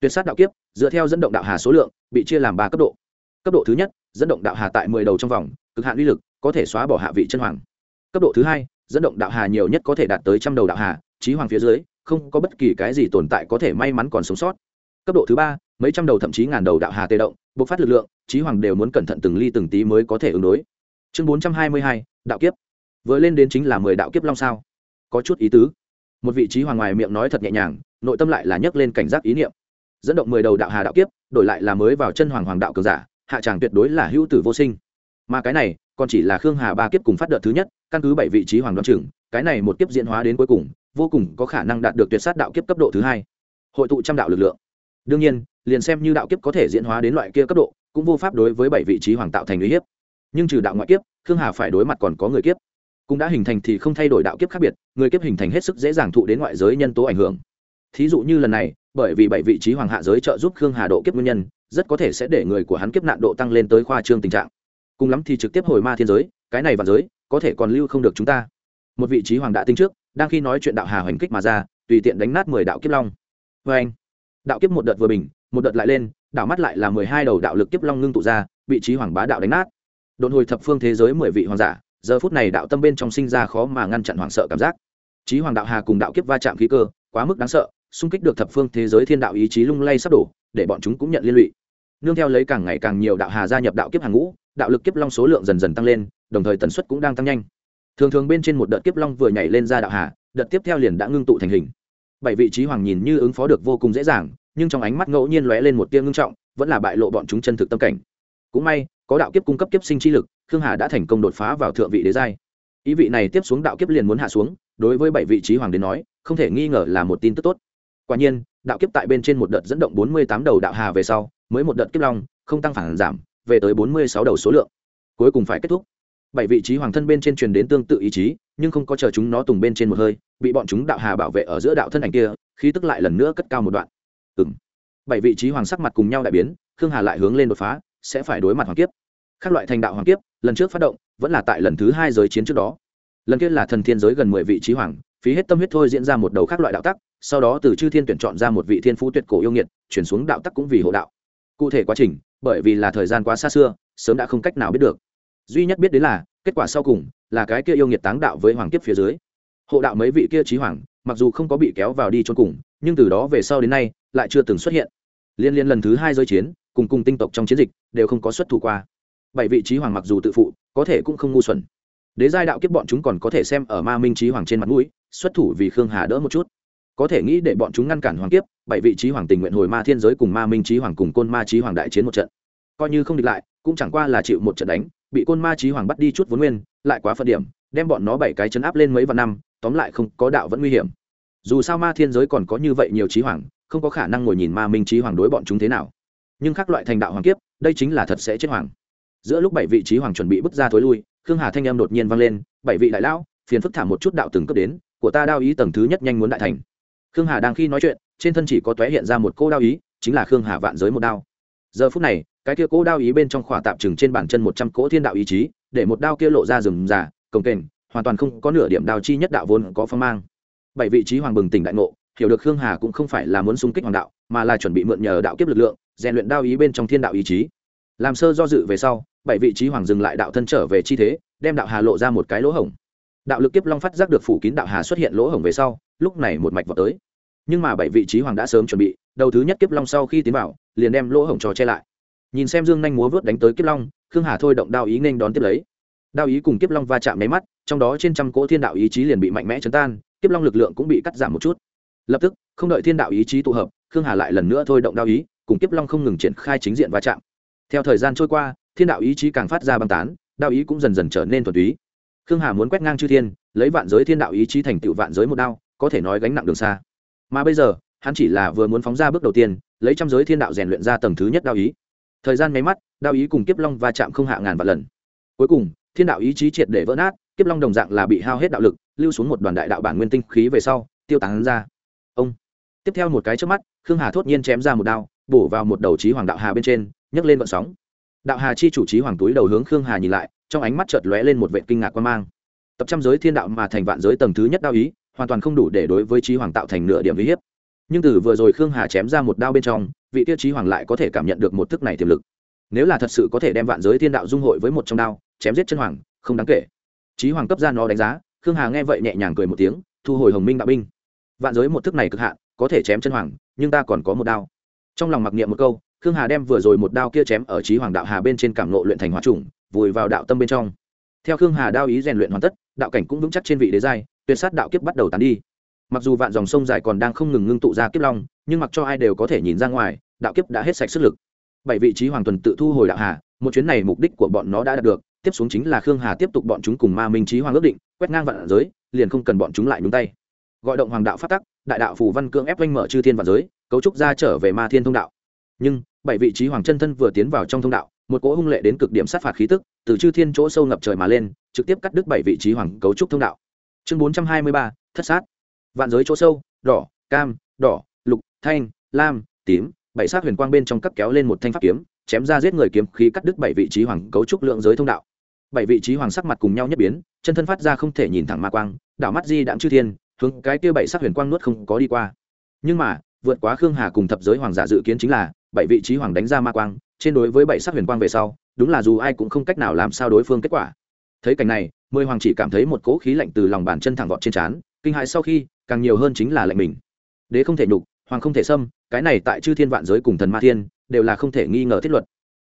Tuyệt sát đạo kiếp, dựa theo dẫn động đạo hà số lượng, bị chia làm ba cấp độ. Cấp độ thứ nhất, dẫn động đạo hà tại mười đầu trong vòng, cực hạn uy lực, có thể xóa bỏ hạ vị chân hoàng. Cấp độ thứ hai, dẫn động đạo hà nhiều nhất có thể đạt tới trăm đầu đạo hà, trí hoàng phía dưới không có bất kỳ cái gì tồn tại có thể may mắn còn sống sót. Cấp độ thứ ba, mấy trăm đầu thậm chí ngàn đầu đạo hà tê động, bộc phát lực lượng trí hoàng đều muốn cẩn thận từng ly từng tí mới có thể ứng đối. Chương bốn trăm hai mươi hai, đạo kiếp. Vừa lên đến chính là mười đạo kiếp long sao. Có chút ý tứ. Một vị trí hoàng ngoài miệng nói thật nhẹ nhàng, nội tâm lại là nhấc lên cảnh giác ý niệm. Dẫn động mười đầu đạo hà đạo kiếp, đổi lại là mới vào chân hoàng hoàng đạo cường giả, hạ tràng tuyệt đối là hữu tử vô sinh. Mà cái này, còn chỉ là khương hà ba kiếp cùng phát đợt thứ nhất, căn cứ bảy vị trí hoàng đoan trưởng cái này một kiếp diễn hóa đến cuối cùng vô cùng có khả năng đạt được tuyệt sát đạo kiếp cấp độ thứ hai. Hội tụ trăm đạo lực lượng. Đương nhiên, liền xem như đạo kiếp có thể diễn hóa đến loại kia cấp độ, cũng vô pháp đối với bảy vị trí hoàng tạo thành uy hiếp. Nhưng trừ đạo ngoại kiếp, khương hà phải đối mặt còn có người kiếp. Cũng đã hình thành thì không thay đổi đạo kiếp khác biệt, người kiếp hình thành hết sức dễ dàng thụ đến ngoại giới nhân tố ảnh hưởng. Thí dụ như lần này, bởi vì bảy vị trí hoàng hạ giới trợ giúp khương hà độ kiếp nguyên nhân, rất có thể sẽ để người của hắn kiếp nạn độ tăng lên tới khoa trương tình trạng. Cùng lắm thì trực tiếp hồi ma thiên giới, cái này và giới, có thể còn lưu không được chúng ta. Một vị trí hoàng đã tinh trước đang khi nói chuyện đạo hà hoành kích mà ra, tùy tiện đánh nát mười đạo kiếp long. Vê anh. Đạo kiếp một đợt vừa bình, một đợt lại lên đạo mắt lại là mười hai đầu đạo lực kiếp long ngưng tụ ra, vị trí hoàng bá đạo đánh nát. Đồn hồi thập phương thế giới mười vị hoàng giả, giờ phút này đạo tâm bên trong sinh ra khó mà ngăn chặn hoảng sợ cảm giác. Trí hoàng đạo hà cùng đạo kiếp va chạm khí cơ, quá mức đáng sợ, xung kích được thập phương thế giới thiên đạo ý chí lung lay sắp đổ, để bọn chúng cũng nhận liên lụy. Nương theo lấy càng ngày càng nhiều đạo hà gia nhập đạo kiếp hàng ngũ, đạo lực kiếp long số lượng dần dần tăng lên, đồng thời tần suất cũng đang tăng nhanh thường thường bên trên một đợt kiếp long vừa nhảy lên ra đạo hà, đợt tiếp theo liền đã ngưng tụ thành hình. Bảy vị trí hoàng nhìn như ứng phó được vô cùng dễ dàng, nhưng trong ánh mắt ngẫu nhiên lóe lên một tia ngưng trọng, vẫn là bại lộ bọn chúng chân thực tâm cảnh. Cũng may, có đạo kiếp cung cấp kiếp sinh chi lực, khương hà đã thành công đột phá vào thượng vị đế giai. Ý vị này tiếp xuống đạo kiếp liền muốn hạ xuống, đối với bảy vị trí hoàng đến nói, không thể nghi ngờ là một tin tức tốt. Quả nhiên, đạo kiếp tại bên trên một đợt dẫn động bốn mươi tám đầu đạo hà về sau, mới một đợt kiếp long, không tăng phản giảm, về tới bốn mươi sáu đầu số lượng. Cuối cùng phải kết thúc bảy vị trí hoàng thân bên trên truyền đến tương tự ý chí, nhưng không có chờ chúng nó tùng bên trên một hơi, bị bọn chúng đạo hà bảo vệ ở giữa đạo thân ảnh kia, khí tức lại lần nữa cất cao một đoạn. Ừ m bảy vị trí hoàng sắc mặt cùng nhau đại biến, khương hà lại hướng lên đột phá, sẽ phải đối mặt hoàng kiếp. Các loại thành đạo hoàng kiếp, lần trước phát động, vẫn là tại lần thứ hai giới chiến trước đó. Lần kia là thần thiên giới gần mười vị trí hoàng, phí hết tâm huyết thôi diễn ra một đầu khác loại đạo tắc, sau đó từ chư thiên tuyển chọn ra một vị thiên phú tuyệt cổ yêu nghiệt, chuyển xuống đạo tắc cũng vì hộ đạo. Cụ thể quá trình, bởi vì là thời gian quá xa xưa, sớm đã không cách nào biết được duy nhất biết đến là, kết quả sau cùng là cái kia yêu nghiệt táng đạo với hoàng kiếp phía dưới. Hộ đạo mấy vị kia trí hoàng, mặc dù không có bị kéo vào đi cho cùng, nhưng từ đó về sau đến nay lại chưa từng xuất hiện. Liên liên lần thứ hai giới chiến, cùng cùng tinh tộc trong chiến dịch đều không có xuất thủ qua. Bảy vị trí hoàng mặc dù tự phụ, có thể cũng không ngu xuẩn. Đế giai đạo kiếp bọn chúng còn có thể xem ở ma minh trí hoàng trên mặt mũi, xuất thủ vì khương hà đỡ một chút. Có thể nghĩ để bọn chúng ngăn cản hoàng kiếp, bảy vị trí hoàng tình nguyện hồi ma thiên giới cùng ma minh trí hoàng cùng côn ma trí hoàng đại chiến một trận. Coi như không địch lại, cũng chẳng qua là chịu một trận đánh bị côn ma trí hoàng bắt đi chút vốn nguyên, lại quá phận điểm, đem bọn nó bảy cái chấn áp lên mấy vạn năm, tóm lại không có đạo vẫn nguy hiểm. Dù sao ma thiên giới còn có như vậy nhiều trí hoàng, không có khả năng ngồi nhìn ma minh trí hoàng đối bọn chúng thế nào. Nhưng khác loại thành đạo hoàng kiếp, đây chính là thật sẽ chết hoàng. Giữa lúc bảy vị trí hoàng chuẩn bị bước ra thối lui, khương hà thanh em đột nhiên vang lên, bảy vị đại lão, phiền phức thảm một chút đạo từng cấp đến, của ta đao ý tầng thứ nhất nhanh muốn đại thành. Khương hà đang khi nói chuyện, trên thân chỉ có tóe hiện ra một cô đao ý, chính là khương hà vạn giới một đao giờ phút này, cái kia cố đao ý bên trong khỏa tạm trừng trên bàn chân một trăm cỗ thiên đạo ý chí, để một đao kia lộ ra rừng già cồng kềnh, hoàn toàn không có nửa điểm đao chi nhất đạo vốn có phong mang. Bảy vị trí hoàng bừng tỉnh đại ngộ, hiểu được khương hà cũng không phải là muốn xung kích hoàng đạo, mà là chuẩn bị mượn nhờ đạo kiếp lực lượng, rèn luyện đao ý bên trong thiên đạo ý chí. Làm sơ do dự về sau, bảy vị trí hoàng dừng lại đạo thân trở về chi thế, đem đạo hà lộ ra một cái lỗ hổng. Đạo lực kiếp long phát giác được phủ kín đạo hà xuất hiện lỗ hổng về sau, lúc này một mạch vào tới. Nhưng mà bảy vị trí hoàng đã sớm chuẩn bị đầu thứ nhất kiếp long sau khi tiến vào, liền đem lỗ hổng trò che lại. Nhìn xem dương nhanh múa vớt đánh tới kiếp long, khương hà thôi động đao ý nên đón tiếp lấy. Đao ý cùng kiếp long va chạm nháy mắt, trong đó trên trăm cỗ thiên đạo ý chí liền bị mạnh mẽ chấn tan, kiếp long lực lượng cũng bị cắt giảm một chút. Lập tức, không đợi thiên đạo ý chí tụ hợp, khương hà lại lần nữa thôi động đao ý, cùng kiếp long không ngừng triển khai chính diện va chạm. Theo thời gian trôi qua, thiên đạo ý chí càng phát ra băng tán, đao ý cũng dần dần trở nên thuần túy. Khương hà muốn quét ngang chư thiên, lấy vạn giới thiên đạo ý chí thành tựu vạn giới một đao, có thể nói gánh nặng đường xa. Mà bây giờ hắn chỉ là vừa muốn phóng ra bước đầu tiên, lấy trăm giới thiên đạo rèn luyện ra tầng thứ nhất đao ý. Thời gian máy mắt đao ý cùng kiếp long va chạm không hạ ngàn vạn lần. Cuối cùng, thiên đạo ý chí triệt để vỡ nát, kiếp long đồng dạng là bị hao hết đạo lực, lưu xuống một đoàn đại đạo bản nguyên tinh khí về sau, tiêu tán ra. Ông. Tiếp theo một cái trước mắt, khương hà thốt nhiên chém ra một đao, bổ vào một đầu trí hoàng đạo hà bên trên, nhấc lên vận sóng. Đạo hà chi chủ trí hoàng túi đầu hướng khương hà nhìn lại, trong ánh mắt chợt lóe lên một vệ kinh ngạc quan mang. Tập trăm giới thiên đạo mà thành vạn giới tầng thứ nhất đao ý, hoàn toàn không đủ để đối với trí hoàng tạo thành nửa điểm uy hiếp nhưng từ vừa rồi khương hà chém ra một đao bên trong, vị tiêu Chí hoàng lại có thể cảm nhận được một thức này tiềm lực. Nếu là thật sự có thể đem vạn giới thiên đạo dung hội với một trong đao, chém giết chân hoàng, không đáng kể. Chí hoàng cấp ra nó đánh giá, khương hà nghe vậy nhẹ nhàng cười một tiếng, thu hồi hồng minh đạo binh. Vạn giới một thức này cực hạn, có thể chém chân hoàng, nhưng ta còn có một đao. Trong lòng mặc niệm một câu, khương hà đem vừa rồi một đao kia chém ở Chí hoàng đạo hà bên trên cảm nộ luyện thành hóa trùng vùi vào đạo tâm bên trong. Theo khương hà đao ý rèn luyện hoàn tất, đạo cảnh cũng vững chắc trên vị đế giai, tuyệt sát đạo kiếp bắt đầu tán đi mặc dù vạn dòng sông dài còn đang không ngừng ngưng tụ ra kiếp long, nhưng mặc cho ai đều có thể nhìn ra ngoài, đạo kiếp đã hết sạch sức lực. Bảy vị trí hoàng tuần tự thu hồi đạo hà, một chuyến này mục đích của bọn nó đã đạt được, tiếp xuống chính là khương hà tiếp tục bọn chúng cùng ma minh trí hoàng ước định, quét ngang vạn giới, liền không cần bọn chúng lại nhúng tay. Gọi động hoàng đạo phát tắc, đại đạo phù văn cương ép oanh mở chư thiên vạn giới, cấu trúc ra trở về ma thiên thông đạo. Nhưng, bảy vị trí hoàng chân thân vừa tiến vào trong thông đạo, một cỗ hung lệ đến cực điểm sát phạt khí tức, từ chư thiên chỗ sâu ngập trời mà lên, trực tiếp cắt đứt bảy vị trí hoàng cấu trúc thông đạo. Chương bốn trăm hai mươi ba, thất sát vạn giới chỗ sâu, đỏ, cam, đỏ, lục, thanh, lam, tím, bảy sát huyền quang bên trong cắt kéo lên một thanh pháp kiếm, chém ra giết người kiếm khí cắt đứt bảy vị trí hoàng cấu trúc lượng giới thông đạo. Bảy vị trí hoàng sắc mặt cùng nhau nhất biến, chân thân phát ra không thể nhìn thẳng ma quang, đảo mắt di đạm chư thiên, hướng cái kia bảy sắc huyền quang nuốt không có đi qua. Nhưng mà, vượt quá khương hà cùng thập giới hoàng giả dự kiến chính là, bảy vị trí hoàng đánh ra ma quang, trên đối với bảy sắc huyền quang về sau, đúng là dù ai cũng không cách nào làm sao đối phương kết quả. Thấy cảnh này, mười hoàng chỉ cảm thấy một cỗ khí lạnh từ lòng bàn chân thẳng vọt trên trán, kinh hại sau khi càng nhiều hơn chính là lệnh mình. Đế không thể nhục, hoàng không thể xâm, cái này tại chư thiên vạn giới cùng thần ma thiên, đều là không thể nghi ngờ thiết luật.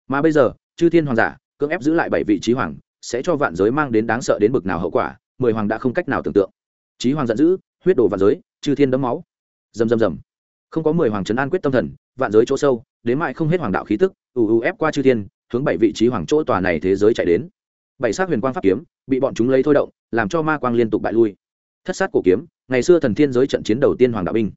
Mà bây giờ, chư thiên hoàng giả, cưỡng ép giữ lại bảy vị trí hoàng, sẽ cho vạn giới mang đến đáng sợ đến bực nào hậu quả, mười hoàng đã không cách nào tưởng tượng. Trí hoàng giận dữ, huyết đổ vạn giới, chư thiên đấm máu. Rầm rầm rầm. Không có mười hoàng trấn an quyết tâm thần, vạn giới chỗ sâu, đến mại không hết hoàng đạo khí tức, ù ù ép qua chư thiên, hướng bảy vị trí hoàng chỗ tòa này thế giới chạy đến. Bảy sát huyền quang pháp kiếm, bị bọn chúng lấy thôi động, làm cho ma quang liên tục bại lui thất sát cổ kiếm, ngày xưa thần thiên giới trận chiến đầu tiên hoàng đạo binh.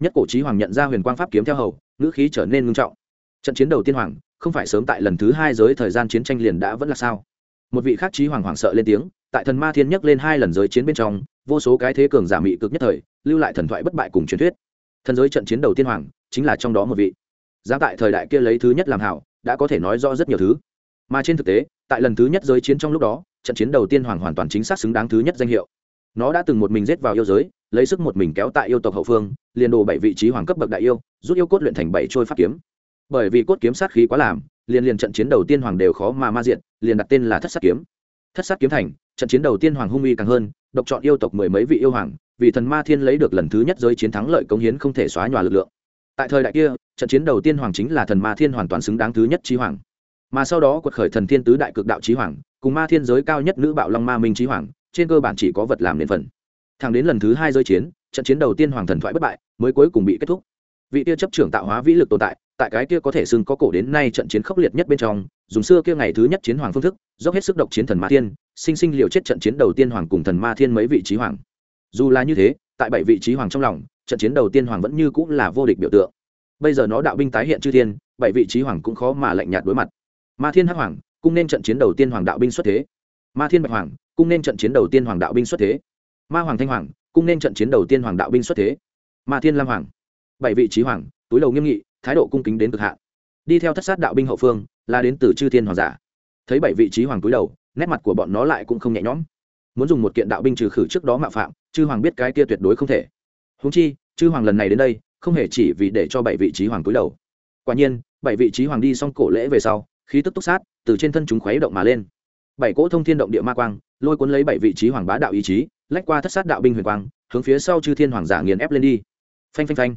Nhất cổ trí hoàng nhận ra huyền quang pháp kiếm theo hầu, ngữ khí trở nên ngưng trọng. Trận chiến đầu tiên hoàng, không phải sớm tại lần thứ hai giới thời gian chiến tranh liền đã vẫn là sao? Một vị khác trí hoàng hoàng sợ lên tiếng, tại thần ma thiên nhắc lên hai lần giới chiến bên trong, vô số cái thế cường giả mị cực nhất thời, lưu lại thần thoại bất bại cùng truyền thuyết. Thần giới trận chiến đầu tiên hoàng, chính là trong đó một vị. Giá tại thời đại kia lấy thứ nhất làm hảo, đã có thể nói rõ rất nhiều thứ. Mà trên thực tế, tại lần thứ nhất giới chiến trong lúc đó, trận chiến đầu tiên hoàng hoàn toàn chính xác xứng đáng thứ nhất danh hiệu nó đã từng một mình giết vào yêu giới, lấy sức một mình kéo tại yêu tộc hậu phương, liền đồ bảy vị trí hoàng cấp bậc đại yêu, rút yêu cốt luyện thành bảy trôi pháp kiếm. Bởi vì cốt kiếm sát khí quá làm, liền liền trận chiến đầu tiên hoàng đều khó mà ma diện liền đặt tên là thất sát kiếm. Thất sát kiếm thành, trận chiến đầu tiên hoàng hung uy càng hơn, độc chọn yêu tộc mười mấy vị yêu hoàng, vì thần ma thiên lấy được lần thứ nhất giới chiến thắng lợi công hiến không thể xóa nhòa lực lượng. Tại thời đại kia, trận chiến đầu tiên hoàng chính là thần ma thiên hoàn toàn xứng đáng thứ nhất trí hoàng. Mà sau đó quật khởi thần thiên tứ đại cực đạo trí hoàng, cùng ma thiên giới cao nhất nữ bạo long ma minh trí hoàng trên cơ bản chỉ có vật làm nền phần. Thẳng đến lần thứ hai giới chiến, trận chiến đầu tiên hoàng thần thoại bất bại, mới cuối cùng bị kết thúc. Vị kia chấp trưởng tạo hóa vĩ lực tồn tại tại cái kia có thể xưng có cổ đến nay trận chiến khốc liệt nhất bên trong, dùng xưa kia ngày thứ nhất chiến hoàng phương thức, dốc hết sức độc chiến thần ma thiên, sinh sinh liều chết trận chiến đầu tiên hoàng cùng thần ma thiên mấy vị trí hoàng. Dù là như thế, tại bảy vị trí hoàng trong lòng, trận chiến đầu tiên hoàng vẫn như cũng là vô địch biểu tượng. Bây giờ nó đạo binh tái hiện chư thiên, bảy vị trí hoàng cũng khó mà lạnh nhạt đối mặt. Ma thiên hắc hoàng, cũng nên trận chiến đầu tiên hoàng đạo binh xuất thế ma thiên bạch hoàng cũng nên trận chiến đầu tiên hoàng đạo binh xuất thế. Ma hoàng thanh hoàng cũng nên trận chiến đầu tiên hoàng đạo binh xuất thế. Ma thiên lam hoàng, bảy vị trí hoàng, túi đầu nghiêm nghị, thái độ cung kính đến cực hạn. Đi theo thất sát đạo binh hậu phương là đến từ chư thiên hoàng giả. Thấy bảy vị trí hoàng túi đầu, nét mặt của bọn nó lại cũng không nhẹ nhõm. Muốn dùng một kiện đạo binh trừ khử trước đó mạo phạm, chư hoàng biết cái kia tuyệt đối không thể. Húng chi, chư hoàng lần này đến đây, không hề chỉ vì để cho bảy vị trí hoàng túi đầu. Quả nhiên, bảy vị trí hoàng đi xong cổ lễ về sau, khí tức túc sát, từ trên thân chúng khuấy động mà lên bảy cỗ thông thiên động địa ma quang, lôi cuốn lấy bảy vị trí hoàng bá đạo ý chí, lách qua thất sát đạo binh huyền quang, hướng phía sau chư thiên hoàng giả nghiền ép lên đi. Phanh phanh phanh.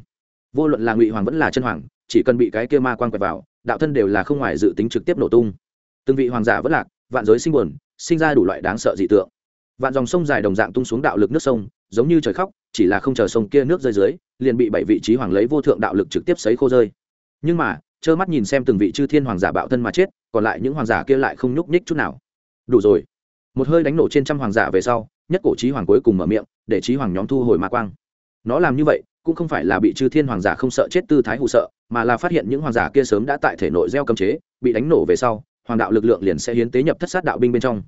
Vô luận là ngụy hoàng vẫn là chân hoàng, chỉ cần bị cái kia ma quang quẹt vào, đạo thân đều là không ngoài dự tính trực tiếp nổ tung. Từng vị hoàng giả vất lạc, vạn giới sinh buồn, sinh ra đủ loại đáng sợ dị tượng. Vạn dòng sông dài đồng dạng tung xuống đạo lực nước sông, giống như trời khóc, chỉ là không chờ sông kia nước rơi dưới, liền bị bảy vị trí hoàng lấy vô thượng đạo lực trực tiếp sấy khô rơi. Nhưng mà, trơ mắt nhìn xem từng vị chư thiên hoàng giả bạo thân mà chết, còn lại những hoàng giả kia lại không nhúc nhích chút nào đủ rồi. Một hơi đánh nổ trên trăm hoàng giả về sau, nhất cổ trí hoàng cuối cùng mở miệng, để trí hoàng nhóm thu hồi ma quang. Nó làm như vậy, cũng không phải là bị chư thiên hoàng giả không sợ chết tư thái hụ sợ, mà là phát hiện những hoàng giả kia sớm đã tại thể nội gieo cấm chế, bị đánh nổ về sau, hoàng đạo lực lượng liền sẽ hiến tế nhập thất sát đạo binh bên trong.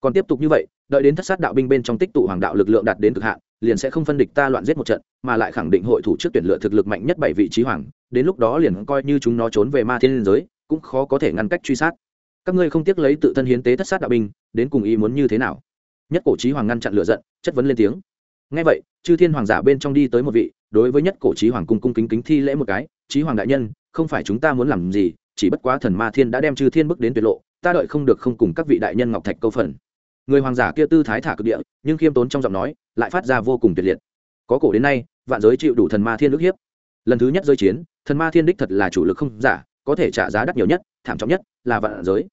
Còn tiếp tục như vậy, đợi đến thất sát đạo binh bên trong tích tụ hoàng đạo lực lượng đạt đến cực hạn, liền sẽ không phân địch ta loạn giết một trận, mà lại khẳng định hội thủ trước tuyển lựa thực lực mạnh nhất bảy vị trí hoàng, đến lúc đó liền coi như chúng nó trốn về ma thiên giới, cũng khó có thể ngăn cách truy sát các ngươi không tiếc lấy tự thân hiến tế thất sát đạo binh, đến cùng ý muốn như thế nào? Nhất cổ trí hoàng ngăn chặn lửa giận, chất vấn lên tiếng. Ngay vậy, chư thiên hoàng giả bên trong đi tới một vị, đối với nhất cổ trí hoàng cung cung kính kính thi lễ một cái trí hoàng đại nhân, không phải chúng ta muốn làm gì, chỉ bất quá thần ma thiên đã đem chư thiên bước đến tuyệt lộ, ta đợi không được không cùng các vị đại nhân ngọc thạch câu phần. Người hoàng giả kia tư thái thả cực địa, nhưng khiêm tốn trong giọng nói, lại phát ra vô cùng tuyệt liệt. Có cổ đến nay, vạn giới chịu đủ thần ma thiên ức hiếp. Lần thứ nhất giới chiến, thần ma thiên đích thật là chủ lực không giả có thể trả giá đắt nhiều nhất, thảm trọng nhất là vạn giới.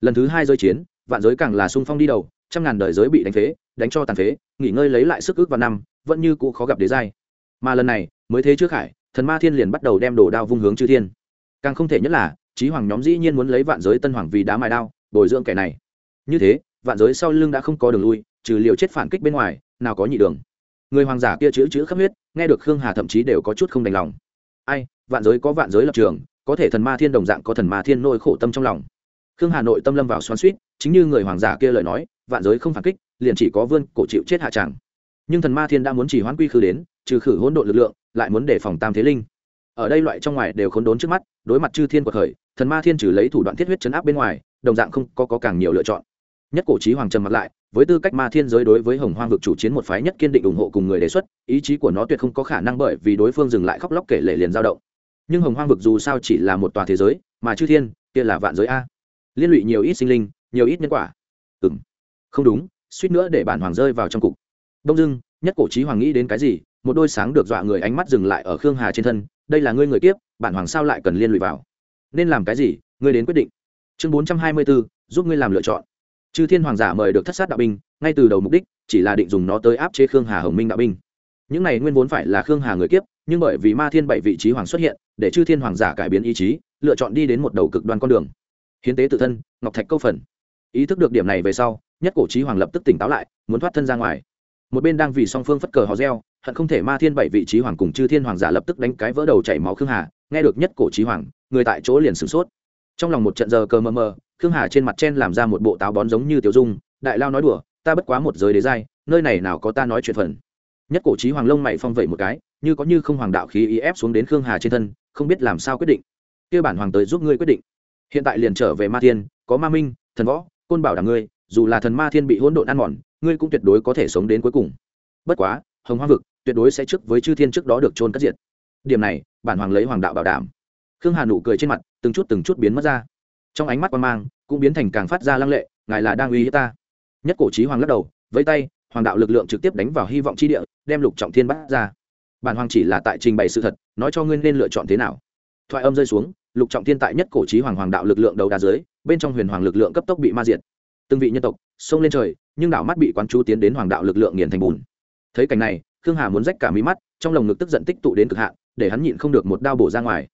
Lần thứ hai giới chiến, vạn giới càng là sung phong đi đầu, trăm ngàn đời giới bị đánh phế, đánh cho tàn phế, nghỉ ngơi lấy lại sức ước vào năm, vẫn như cũ khó gặp đế giai. Mà lần này, mới thế trước hải thần ma thiên liền bắt đầu đem đồ đao vung hướng chư thiên. Càng không thể nhất là trí hoàng nhóm dĩ nhiên muốn lấy vạn giới tân hoàng vì đá mài đao, bồi dưỡng kẻ này. Như thế, vạn giới sau lưng đã không có đường lui, trừ liều chết phản kích bên ngoài, nào có nhị đường. Người hoàng giả kia chữ chữ khắp huyết, nghe được khương hà thậm chí đều có chút không đành lòng. Ai, vạn giới có vạn giới lập trường có thể thần ma thiên đồng dạng có thần ma thiên nỗi khổ tâm trong lòng. Khương hà nội tâm lâm vào xoắn suýt chính như người hoàng giả kia lời nói vạn giới không phản kích liền chỉ có vươn cổ chịu chết hạ tràng nhưng thần ma thiên đã muốn chỉ hoãn quy khư đến trừ khử hỗn độn lực lượng lại muốn đề phòng tam thế linh. Ở đây loại trong ngoài đều khốn đốn trước mắt đối mặt chư thiên của khởi thần ma thiên trừ lấy thủ đoạn thiết huyết chấn áp bên ngoài đồng dạng không có, có càng nhiều lựa chọn. Nhất cổ trí hoàng trầm mặt lại với tư cách ma thiên giới đối với hồng hoang vực chủ chiến một phái nhất kiên định ủng hộ cùng người đề xuất ý chí của nó tuyệt không có khả năng bởi vì đối phương dừng lại khóc lóc kể lệ liền dao động nhưng hồng hoang vực dù sao chỉ là một tòa thế giới, mà chư thiên, kia là vạn giới a. Liên lụy nhiều ít sinh linh, nhiều ít nhân quả. Ừ m không đúng, suýt nữa để bản hoàng rơi vào trong cục. Đông dưng nhất cổ trí hoàng nghĩ đến cái gì, một đôi sáng được dọa người ánh mắt dừng lại ở khương hà trên thân, đây là ngươi người kiếp, bản hoàng sao lại cần liên lụy vào? Nên làm cái gì, ngươi đến quyết định. Chương bốn trăm hai mươi bốn giúp ngươi làm lựa chọn. Chư thiên hoàng giả mời được thất sát đạo binh, ngay từ đầu mục đích chỉ là định dùng nó tới áp chế khương hà hồng minh đạo binh những này nguyên vốn phải là khương hà người kiếp, nhưng bởi vì ma thiên bảy vị trí hoàng xuất hiện, để chư thiên hoàng giả cải biến ý chí, lựa chọn đi đến một đầu cực đoan con đường. Hiến tế tự thân, ngọc thạch câu phần. Ý thức được điểm này về sau, nhất cổ trí hoàng lập tức tỉnh táo lại, muốn thoát thân ra ngoài. Một bên đang vì song phương phất cờ hò reo, hận không thể ma thiên bảy vị trí hoàng cùng chư thiên hoàng giả lập tức đánh cái vỡ đầu chảy máu khương hà, nghe được nhất cổ trí hoàng, người tại chỗ liền sửng sốt. Trong lòng một trận giờ cờ mờ mờ, khương hà trên mặt chen làm ra một bộ táo bón giống như tiểu dung, đại lao nói đùa, ta bất quá một giới đế giai, nơi này nào có ta nói chuyện phần nhất cổ trí hoàng lông mày phong vẩy một cái, như có như không hoàng đạo khí ý ép xuống đến khương hà trên thân, không biết làm sao quyết định. Kêu bản hoàng tới giúp ngươi quyết định. Hiện tại liền trở về ma thiên, có ma minh, thần võ, côn bảo đảm ngươi, dù là thần ma thiên bị hỗn độn ăn mòn, ngươi cũng tuyệt đối có thể sống đến cuối cùng. Bất quá, hồng hoa vực tuyệt đối sẽ trước với chư thiên trước đó được trôn cất diệt. Điểm này, bản hoàng lấy hoàng đạo bảo đảm. Khương hà nụ cười trên mặt, từng chút từng chút biến mất ra. Trong ánh mắt quan mang, cũng biến thành càng phát ra lăng lệ, ngài là đang uy hiếp ta. Nhất cổ trí hoàng lắc đầu với tay hoàng đạo lực lượng trực tiếp đánh vào hy vọng chi địa, đem lục trọng thiên bắt ra. Bản hoàng chỉ là tại trình bày sự thật, nói cho ngươi nên lựa chọn thế nào. Thoại âm rơi xuống, lục trọng thiên tại nhất cổ trí hoàng hoàng đạo lực lượng đầu đá dưới, bên trong huyền hoàng lực lượng cấp tốc bị ma diệt. Từng vị nhân tộc xông lên trời, nhưng đảo mắt bị quán chú tiến đến hoàng đạo lực lượng nghiền thành bùn. Thấy cảnh này, khương hà muốn rách cả mí mắt, trong lồng ngực tức giận tích tụ đến cực hạn, để hắn nhịn không được một đao bổ ra ngoài.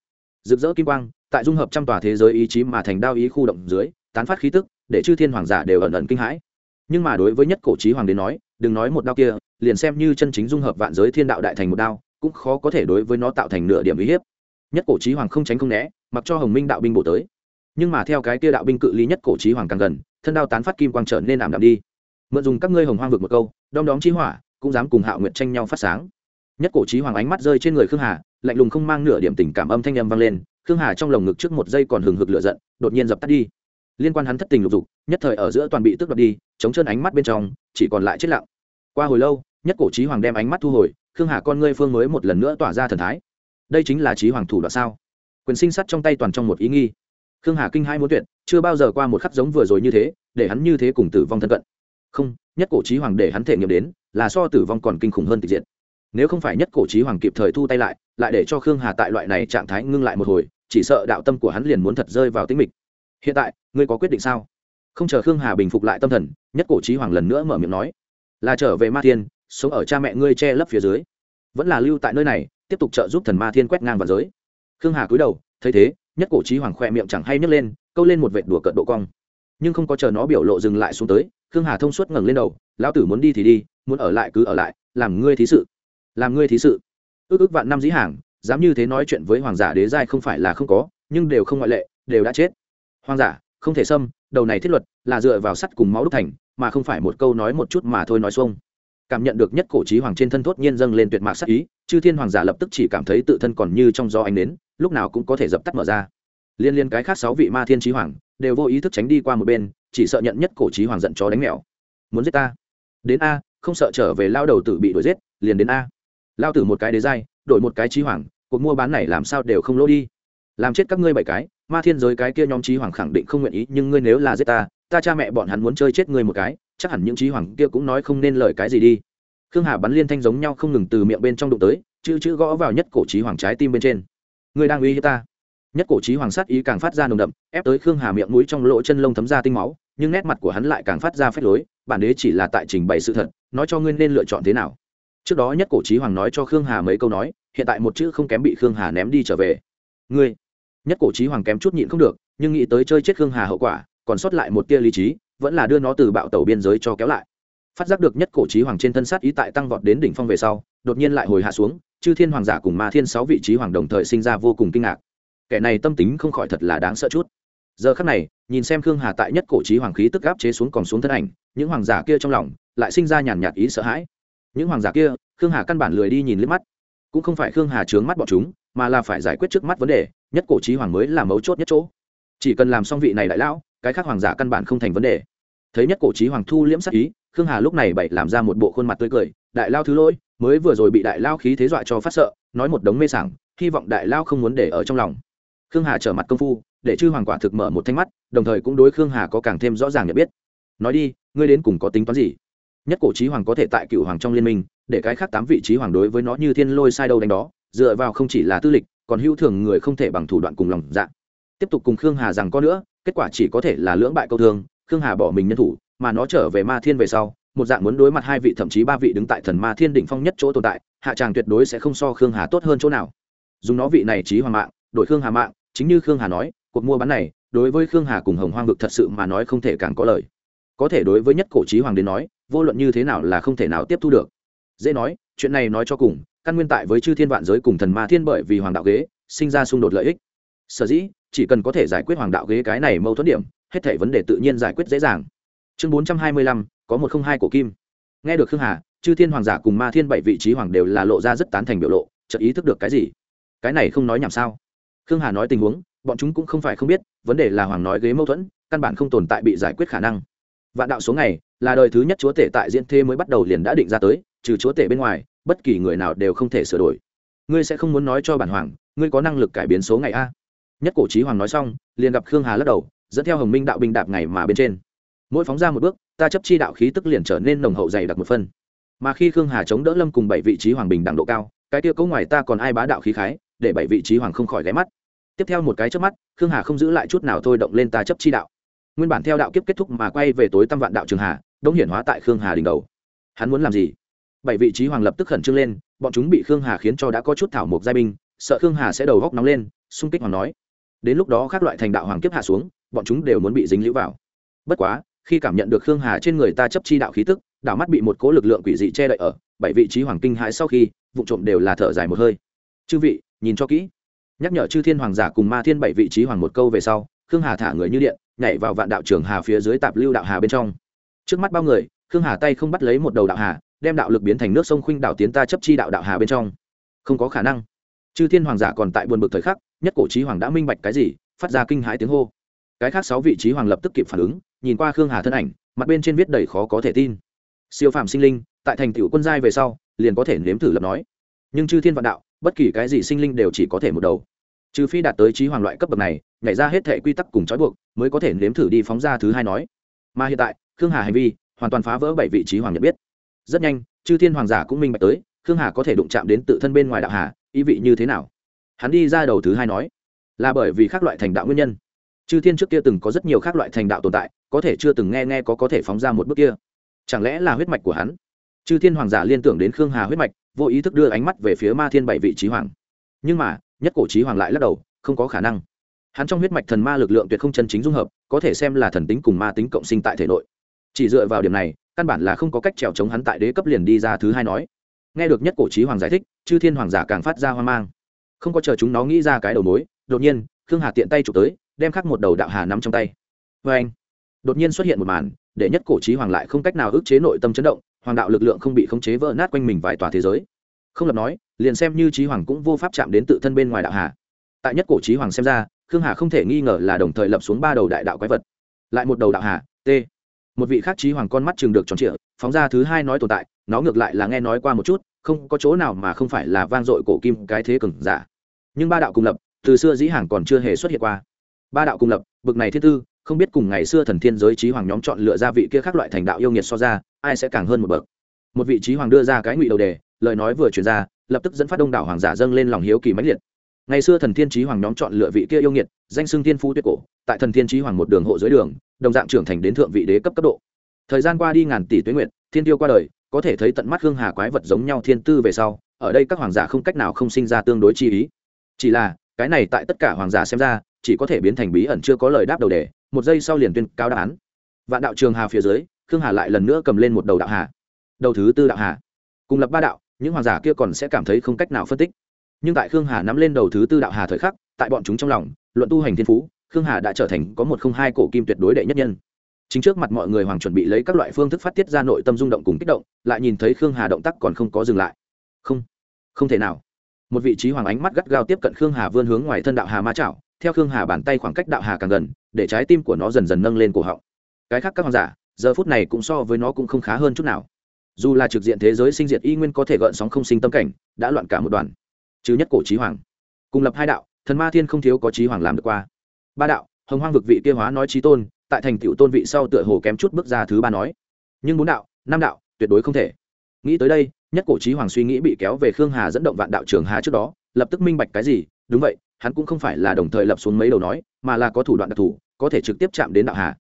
Rực rỡ kim quang, tại dung hợp trăm tòa thế giới ý chí mà thành đao ý khu động dưới, tán phát khí tức, để chư thiên hoàng giả đều ẩn ẩn kinh hãi nhưng mà đối với nhất cổ trí hoàng đến nói, đừng nói một đao kia, liền xem như chân chính dung hợp vạn giới thiên đạo đại thành một đao, cũng khó có thể đối với nó tạo thành nửa điểm uy hiếp. Nhất cổ trí hoàng không tránh không né, mặc cho hồng minh đạo binh bổ tới. Nhưng mà theo cái kia đạo binh cự ly nhất cổ trí hoàng càng gần, thân đao tán phát kim quang trở nên ảm đạm đi. Mượn dùng các ngươi hồng hoang vực một câu, đom đóm chí hỏa, cũng dám cùng hạo nguyệt tranh nhau phát sáng. Nhất cổ trí hoàng ánh mắt rơi trên người khương hà, lạnh lùng không mang nửa điểm tình cảm âm thanh âm vang lên, khương hà trong lồng ngực trước một giây còn hừng hực lửa giận, đột nhiên dập tắt đi liên quan hắn thất tình lục dục, nhất thời ở giữa toàn bị tước đoạt đi, chống chân ánh mắt bên trong, chỉ còn lại chết lặng. Qua hồi lâu, nhất cổ trí hoàng đem ánh mắt thu hồi, khương hà con ngươi phương mới một lần nữa tỏa ra thần thái. Đây chính là trí hoàng thủ đoạn sao? Quyền sinh sắt trong tay toàn trong một ý nghi. Khương hà kinh hai muốn tuyệt, chưa bao giờ qua một khắc giống vừa rồi như thế, để hắn như thế cùng tử vong thân cận. Không, nhất cổ trí hoàng để hắn thể nghiệm đến, là so tử vong còn kinh khủng hơn tịch diện nếu không phải nhất cổ trí hoàng kịp thời thu tay lại lại để cho khương hà tại loại này trạng thái ngưng lại một hồi, chỉ sợ đạo tâm của hắn liền muốn thật rơi vào tính mịch hiện tại, ngươi có quyết định sao? Không chờ khương hà bình phục lại tâm thần, nhất cổ trí hoàng lần nữa mở miệng nói, là trở về ma thiên, sống ở cha mẹ ngươi che lấp phía dưới. Vẫn là lưu tại nơi này, tiếp tục trợ giúp thần ma thiên quét ngang vào giới. Khương hà cúi đầu, thấy thế, nhất cổ trí hoàng khoe miệng chẳng hay nhấc lên, câu lên một vệt đùa cợt độ cong. Nhưng không có chờ nó biểu lộ dừng lại xuống tới, khương hà thông suốt ngẩng lên đầu, lão tử muốn đi thì đi, muốn ở lại cứ ở lại, làm ngươi thí sự. Làm ngươi thí sự? Ước ước vạn năm dĩ hàng, dám như thế nói chuyện với hoàng giả đế giai không phải là không có, nhưng đều không ngoại lệ, đều đã chết. Hoang giả không thể xâm, đầu này thiết luật là dựa vào sắt cùng máu đúc thành, mà không phải một câu nói một chút mà thôi nói xuông. Cảm nhận được nhất cổ trí hoàng trên thân thốt nhiên dâng lên tuyệt mạc sắc ý, chư thiên hoàng giả lập tức chỉ cảm thấy tự thân còn như trong gió ánh đến lúc nào cũng có thể dập tắt mở ra. Liên liên cái khác sáu vị ma thiên trí hoàng đều vô ý thức tránh đi qua một bên, chỉ sợ nhận nhất cổ trí hoàng giận chó đánh mèo. Muốn giết ta? Đến a, không sợ trở về lao đầu tử bị đuổi giết, liền đến a. Lao tử một cái đế dai đổi một cái trí hoàng, cuộc mua bán này làm sao đều không lỗ đi làm chết các ngươi bảy cái, ma thiên giới cái kia nhóm trí hoàng khẳng định không nguyện ý, nhưng ngươi nếu là giết ta ta cha mẹ bọn hắn muốn chơi chết ngươi một cái, chắc hẳn những trí hoàng kia cũng nói không nên lời cái gì đi. Khương hà bắn liên thanh giống nhau không ngừng từ miệng bên trong đụng tới, chữ chữ gõ vào nhất cổ trí hoàng trái tim bên trên. Ngươi đang uy hiếp ta. Nhất cổ trí hoàng sát ý càng phát ra nồng đậm, ép tới khương hà miệng mũi trong lỗ chân lông thấm ra tinh máu, nhưng nét mặt của hắn lại càng phát ra phép lối, bản đế chỉ là tại trình bày sự thật, nói cho ngươi nên lựa chọn thế nào. Trước đó nhất cổ trí hoàng nói cho khương hà mấy câu nói, hiện tại một chữ không kém bị khương hà ném đi trở về. Ngươi nhất cổ trí hoàng kém chút nhịn không được, nhưng nghĩ tới chơi chết khương hà hậu quả, còn sót lại một tia lý trí, vẫn là đưa nó từ bạo tàu biên giới cho kéo lại. Phát giác được nhất cổ trí hoàng trên thân sát ý tại tăng vọt đến đỉnh phong về sau, đột nhiên lại hồi hạ xuống, chư thiên hoàng giả cùng ma thiên sáu vị trí hoàng đồng thời sinh ra vô cùng kinh ngạc. Kẻ này tâm tính không khỏi thật là đáng sợ chút. Giờ khắc này, nhìn xem khương hà tại nhất cổ trí hoàng khí tức gáp chế xuống còn xuống thân ảnh, những hoàng giả kia trong lòng lại sinh ra nhàn nhạt ý sợ hãi. Những hoàng giả kia, khương hà căn bản lười đi nhìn liếc mắt. Cũng không phải khương hà trướng mắt bọn chúng mà là phải giải quyết trước mắt vấn đề, nhất cổ trí hoàng mới là mấu chốt nhất chỗ. Chỉ cần làm xong vị này đại lão, cái khác hoàng giả căn bản không thành vấn đề. Thấy nhất cổ trí hoàng thu liễm sắc ý, khương hà lúc này bậy làm ra một bộ khuôn mặt tươi cười, đại lao thứ lỗi, mới vừa rồi bị đại lao khí thế dọa cho phát sợ, nói một đống mê sảng, hy vọng đại lao không muốn để ở trong lòng. Khương hà trở mặt công phu, để chư hoàng quả thực mở một thanh mắt, đồng thời cũng đối khương hà có càng thêm rõ ràng nhận biết. Nói đi, ngươi đến cùng có tính toán gì? Nhất cổ trí hoàng có thể tại cựu hoàng trong liên minh, để cái khác tám vị trí hoàng đối với nó như thiên lôi sai đâu đánh đó dựa vào không chỉ là tư lịch, còn hữu thường người không thể bằng thủ đoạn cùng lòng dạ. Tiếp tục cùng khương hà rằng có nữa, kết quả chỉ có thể là lưỡng bại câu thương, khương hà bỏ mình nhân thủ, mà nó trở về ma thiên về sau, một dạng muốn đối mặt hai vị, thậm chí ba vị đứng tại thần ma thiên đỉnh phong nhất chỗ tồn tại, hạ tràng tuyệt đối sẽ không so khương hà tốt hơn chỗ nào. Dùng nó vị này trí hoàng mạng, đổi khương hà mạng, chính như khương hà nói, cuộc mua bán này, đối với khương hà cùng hồng hoang vực thật sự mà nói không thể càng có lời. Có thể đối với nhất cổ trí hoàng đến nói, vô luận như thế nào là không thể nào tiếp thu được. Dễ nói, chuyện này nói cho cùng căn nguyên tại với chư thiên vạn giới cùng thần ma thiên bởi vì hoàng đạo ghế, sinh ra xung đột lợi ích. Sở dĩ, chỉ cần có thể giải quyết hoàng đạo ghế cái này mâu thuẫn điểm, hết thảy vấn đề tự nhiên giải quyết dễ dàng. Chương bốn trăm hai mươi lăm, có một không hai của kim. Nghe được khương hà, chư thiên hoàng giả cùng ma thiên bảy vị trí hoàng đều là lộ ra rất tán thành biểu lộ, chợt ý thức được cái gì? Cái này không nói nhảm sao? Khương hà nói tình huống, bọn chúng cũng không phải không biết, vấn đề là hoàng nói ghế mâu thuẫn, căn bản không tồn tại bị giải quyết khả năng. Vạn đạo số ngày, là đời thứ nhất chúa tể tại diễn thế mới bắt đầu liền đã định ra tới, trừ chúa tể bên ngoài bất kỳ người nào đều không thể sửa đổi. Ngươi sẽ không muốn nói cho bản hoàng, ngươi có năng lực cải biến số ngày a. Nhất cổ trí hoàng nói xong, liền gặp khương hà lắc đầu, dẫn theo hồng minh đạo binh đạp ngày mà bên trên. Mỗi phóng ra một bước, ta chấp chi đạo khí tức liền trở nên nồng hậu dày đặc một phân mà khi khương hà chống đỡ lâm cùng bảy vị trí hoàng bình đẳng độ cao, cái tiêu cấu ngoài ta còn ai bá đạo khí khái, để bảy vị trí hoàng không khỏi ghé mắt. Tiếp theo một cái trước mắt, khương hà không giữ lại chút nào thôi động lên ta chấp chi đạo. Nguyên bản theo đạo kiếp kết thúc mà quay về tối tâm vạn đạo trường hà, đông hiển hóa tại khương hà đỉnh đầu. Hắn muốn làm gì? Bảy vị trí hoàng lập tức khẩn trương lên, bọn chúng bị khương hà khiến cho đã có chút thảo mộc giai binh, sợ khương hà sẽ đầu góc nóng lên, xung kích hoàng nói. Đến lúc đó các loại thành đạo hoàng kiếp hạ xuống, bọn chúng đều muốn bị dính lũ vào. Bất quá, khi cảm nhận được khương hà trên người ta chấp chi đạo khí tức đạo mắt bị một cố lực lượng quỷ dị che đậy ở, bảy vị trí hoàng kinh hãi sau khi, vụ trộm đều là thở dài một hơi. Chư vị, nhìn cho kỹ. Nhắc nhở chư thiên hoàng giả cùng ma thiên bảy vị trí hoàng một câu về sau, khương hà thả người như điện, nhảy vào vạn đạo trường hà phía dưới tạp lưu đạo hà bên trong. Trước mắt bao người, khương hà tay không bắt lấy một đầu đạo hà đem đạo lực biến thành nước sông khuynh đạo tiến ta chấp chi đạo đạo hà bên trong. Không có khả năng. Chư thiên hoàng giả còn tại buồn bực thời khắc, nhất cổ trí hoàng đã minh bạch cái gì, phát ra kinh hãi tiếng hô. Cái khác sáu vị trí hoàng lập tức kịp phản ứng, nhìn qua khương hà thân ảnh, mặt bên trên viết đầy khó có thể tin. Siêu phàm sinh linh, tại thành tựu quân giai về sau, liền có thể nếm thử lập nói. Nhưng chư thiên vạn đạo, bất kỳ cái gì sinh linh đều chỉ có thể một đầu. Trừ phi đạt tới trí hoàng loại cấp bậc này, nhảy ra hết thệ quy tắc cùng trói buộc, mới có thể nếm thử đi phóng ra thứ hai nói. Mà hiện tại, khương hà hành vi, hoàn toàn phá vỡ bảy vị trí hoàng nhận biết rất nhanh, chư thiên hoàng giả cũng minh bạch tới, khương hà có thể đụng chạm đến tự thân bên ngoài đạo hà, ý vị như thế nào? Hắn đi ra đầu thứ hai nói, là bởi vì các loại thành đạo nguyên nhân. Chư thiên trước kia từng có rất nhiều các loại thành đạo tồn tại, có thể chưa từng nghe nghe có có thể phóng ra một bước kia. Chẳng lẽ là huyết mạch của hắn? Chư thiên hoàng giả liên tưởng đến khương hà huyết mạch, vô ý thức đưa ánh mắt về phía ma thiên bảy vị trí hoàng. Nhưng mà, nhất cổ trí hoàng lại lắc đầu, không có khả năng. Hắn trong huyết mạch thần ma lực lượng tuyệt không chân chính dung hợp, có thể xem là thần tính cùng ma tính cộng sinh tại thể nội. Chỉ dựa vào điểm này căn bản là không có cách trèo chống hắn tại đế cấp liền đi ra thứ hai nói. Nghe được nhất cổ trí hoàng giải thích, chư thiên hoàng giả càng phát ra hoang mang. Không có chờ chúng nó nghĩ ra cái đầu mối, đột nhiên, khương hà tiện tay chụp tới, đem khắc một đầu đạo hà nắm trong tay. Vê anh đột nhiên xuất hiện một màn, để nhất cổ trí hoàng lại không cách nào ức chế nội tâm chấn động, hoàng đạo lực lượng không bị khống chế vỡ nát quanh mình vài tòa thế giới. Không lập nói, liền xem như trí hoàng cũng vô pháp chạm đến tự thân bên ngoài đạo hà. Tại nhất cổ trí hoàng xem ra, khương hà không thể nghi ngờ là đồng thời lập xuống ba đầu đại đạo quái vật. Lại một đầu đạo hà, t một vị khác trí hoàng con mắt chừng được tròn trịa, phóng ra thứ hai nói tồn tại, nó ngược lại là nghe nói qua một chút, không có chỗ nào mà không phải là vang dội cổ kim cái thế cừng giả. Nhưng ba đạo cùng lập, từ xưa dĩ hàng còn chưa hề xuất hiện qua. Ba đạo cùng lập, bực này thiết tư, không biết cùng ngày xưa thần thiên giới trí hoàng nhóm chọn lựa ra vị kia khác loại thành đạo yêu nghiệt so ra, ai sẽ càng hơn một bậc. Một vị trí hoàng đưa ra cái ngụy đầu đề, lời nói vừa truyền ra, lập tức dẫn phát đông đảo hoàng giả dâng lên lòng hiếu kỳ mãnh liệt ngày xưa thần thiên trí hoàng nhóm chọn lựa vị kia yêu nghiệt, danh xưng thiên phú tuyệt cổ, tại thần thiên trí hoàng một đường hộ dưới đường, đồng dạng trưởng thành đến thượng vị đế cấp cấp độ. Thời gian qua đi ngàn tỷ tuế nguyện thiên tiêu qua đời, có thể thấy tận mắt hương hà quái vật giống nhau thiên tư về sau, ở đây các hoàng giả không cách nào không sinh ra tương đối chi ý. Chỉ là, cái này tại tất cả hoàng giả xem ra, chỉ có thể biến thành bí ẩn chưa có lời đáp đầu đề, một giây sau liền tuyên cao đáp án. Vạn đạo trường hà phía dưới, khương hà lại lần nữa cầm lên một đầu đạo hà. Đầu thứ tư đạo hà. Cùng lập ba đạo, những hoàng giả kia còn sẽ cảm thấy không cách nào phân tích nhưng tại khương hà nắm lên đầu thứ tư đạo hà thời khắc, tại bọn chúng trong lòng, luận tu hành thiên phú, khương hà đã trở thành có một không hai cổ kim tuyệt đối đệ nhất nhân. Chính trước mặt mọi người hoàng chuẩn bị lấy các loại phương thức phát tiết ra nội tâm rung động cùng kích động, lại nhìn thấy khương hà động tác còn không có dừng lại. Không không thể nào. Một vị trí hoàng ánh mắt gắt gao tiếp cận khương hà vươn hướng ngoài thân đạo hà ma chảo, theo khương hà bàn tay khoảng cách đạo hà càng gần, để trái tim của nó dần dần nâng lên cổ họng. Cái khác các hoàng giả, giờ phút này cũng so với nó cũng không khá hơn chút nào. Dù là trực diện thế giới sinh diệt y nguyên có thể gợn sóng không sinh tâm cảnh, đã loạn cả một đoàn chứ nhất cổ trí hoàng. Cùng lập hai đạo, thần ma thiên không thiếu có trí hoàng làm được qua. Ba đạo, hồng hoang vực vị kia hóa nói trí tôn, tại thành tựu tôn vị sau tựa hồ kém chút bước ra thứ ba nói. Nhưng bốn đạo, năm đạo, tuyệt đối không thể. Nghĩ tới đây, nhất cổ trí hoàng suy nghĩ bị kéo về khương hà dẫn động vạn đạo trường hà trước đó, lập tức minh bạch cái gì, đúng vậy, hắn cũng không phải là đồng thời lập xuống mấy đầu nói, mà là có thủ đoạn đặc thù, có thể trực tiếp chạm đến đạo hà.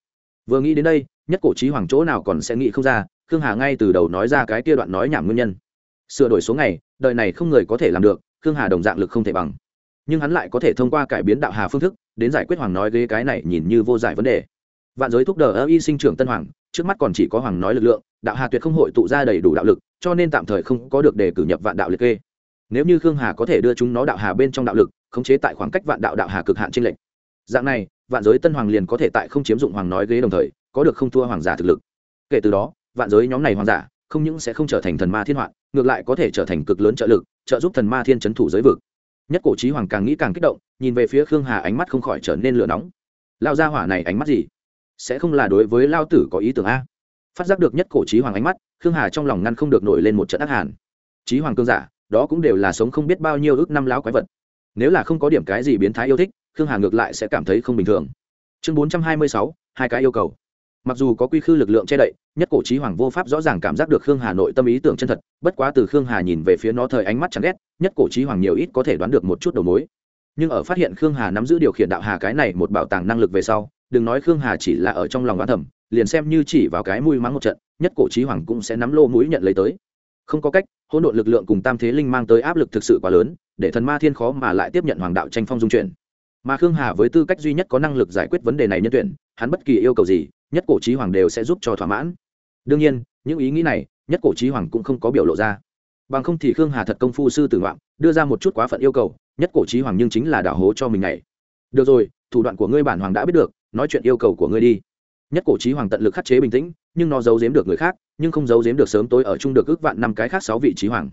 Vừa nghĩ đến đây, nhất cổ trí hoàng chỗ nào còn sẽ nghĩ không ra, khương hà ngay từ đầu nói ra cái kia đoạn nói nhảm nguyên nhân. Sửa đổi số ngày, đời này không người có thể làm được khương hà đồng dạng lực không thể bằng. Nhưng hắn lại có thể thông qua cải biến đạo hà phương thức, đến giải quyết hoàng nói ghế cái này nhìn như vô giải vấn đề. Vạn giới thúc đờ ơ y sinh trưởng tân hoàng, trước mắt còn chỉ có hoàng nói lực lượng, đạo hà tuyệt không hội tụ ra đầy đủ đạo lực, cho nên tạm thời không có được đề cử nhập vạn đạo liệt kê. Nếu như khương hà có thể đưa chúng nó đạo hà bên trong đạo lực, khống chế tại khoảng cách vạn đạo đạo hà cực hạn trên lệnh dạng này, vạn giới tân hoàng liền có thể tại không chiếm dụng hoàng nói ghế đồng thời, có được không thua hoàng giả thực lực. Kể từ đó, vạn giới nhóm này hoàng giả không những sẽ không trở thành thần ma thiên hoạn, ngược lại có thể trở thành cực lớn trợ lực trợ giúp thần ma thiên chấn thủ giới vực. Nhất cổ trí hoàng càng nghĩ càng kích động, nhìn về phía khương hà ánh mắt không khỏi trở nên lửa nóng. Lao ra hỏa này ánh mắt gì? Sẽ không là đối với lao tử có ý tưởng a? Phát giác được nhất cổ trí hoàng ánh mắt, khương hà trong lòng ngăn không được nổi lên một trận ác hàn. Trí hoàng cương giả, đó cũng đều là sống không biết bao nhiêu ước năm láo quái vật. Nếu là không có điểm cái gì biến thái yêu thích, khương hà ngược lại sẽ cảm thấy không bình thường. Chương bốn trăm hai mươi sáu, hai cái yêu cầu. Mặc dù có quy khư lực lượng che đậy nhất cổ trí hoàng vô pháp rõ ràng cảm giác được khương hà nội tâm ý tưởng chân thật, bất quá từ khương hà nhìn về phía nó thời ánh mắt chẳng ghét, nhất cổ trí hoàng nhiều ít có thể đoán được một chút đầu mối. Nhưng ở phát hiện khương hà nắm giữ điều khiển đạo hà cái này một bảo tàng năng lực về sau, đừng nói khương hà chỉ là ở trong lòng đoán thầm, liền xem như chỉ vào cái mũi mắng một trận, nhất cổ trí hoàng cũng sẽ nắm lô mũi nhận lấy tới. Không có cách, hỗn độn lực lượng cùng tam thế linh mang tới áp lực thực sự quá lớn, để thần ma thiên khó mà lại tiếp nhận hoàng đạo tranh phong dung chuyển mà khương hà với tư cách duy nhất có năng lực giải quyết vấn đề này nhân tuyển, hắn bất kỳ yêu cầu gì, nhất cổ trí hoàng đều sẽ giúp cho thỏa mãn đương nhiên, những ý nghĩ này, nhất cổ trí hoàng cũng không có biểu lộ ra. Bằng không thì khương hà thật công phu sư tử ngoạm đưa ra một chút quá phận yêu cầu, nhất cổ trí hoàng nhưng chính là đảo hố cho mình này được rồi, thủ đoạn của ngươi bản hoàng đã biết được, nói chuyện yêu cầu của ngươi đi. Nhất cổ trí hoàng tận lực khắc chế bình tĩnh, nhưng nó giấu giếm được người khác, nhưng không giấu giếm được sớm tối ở chung được ước vạn năm cái khác sáu vị trí hoàng.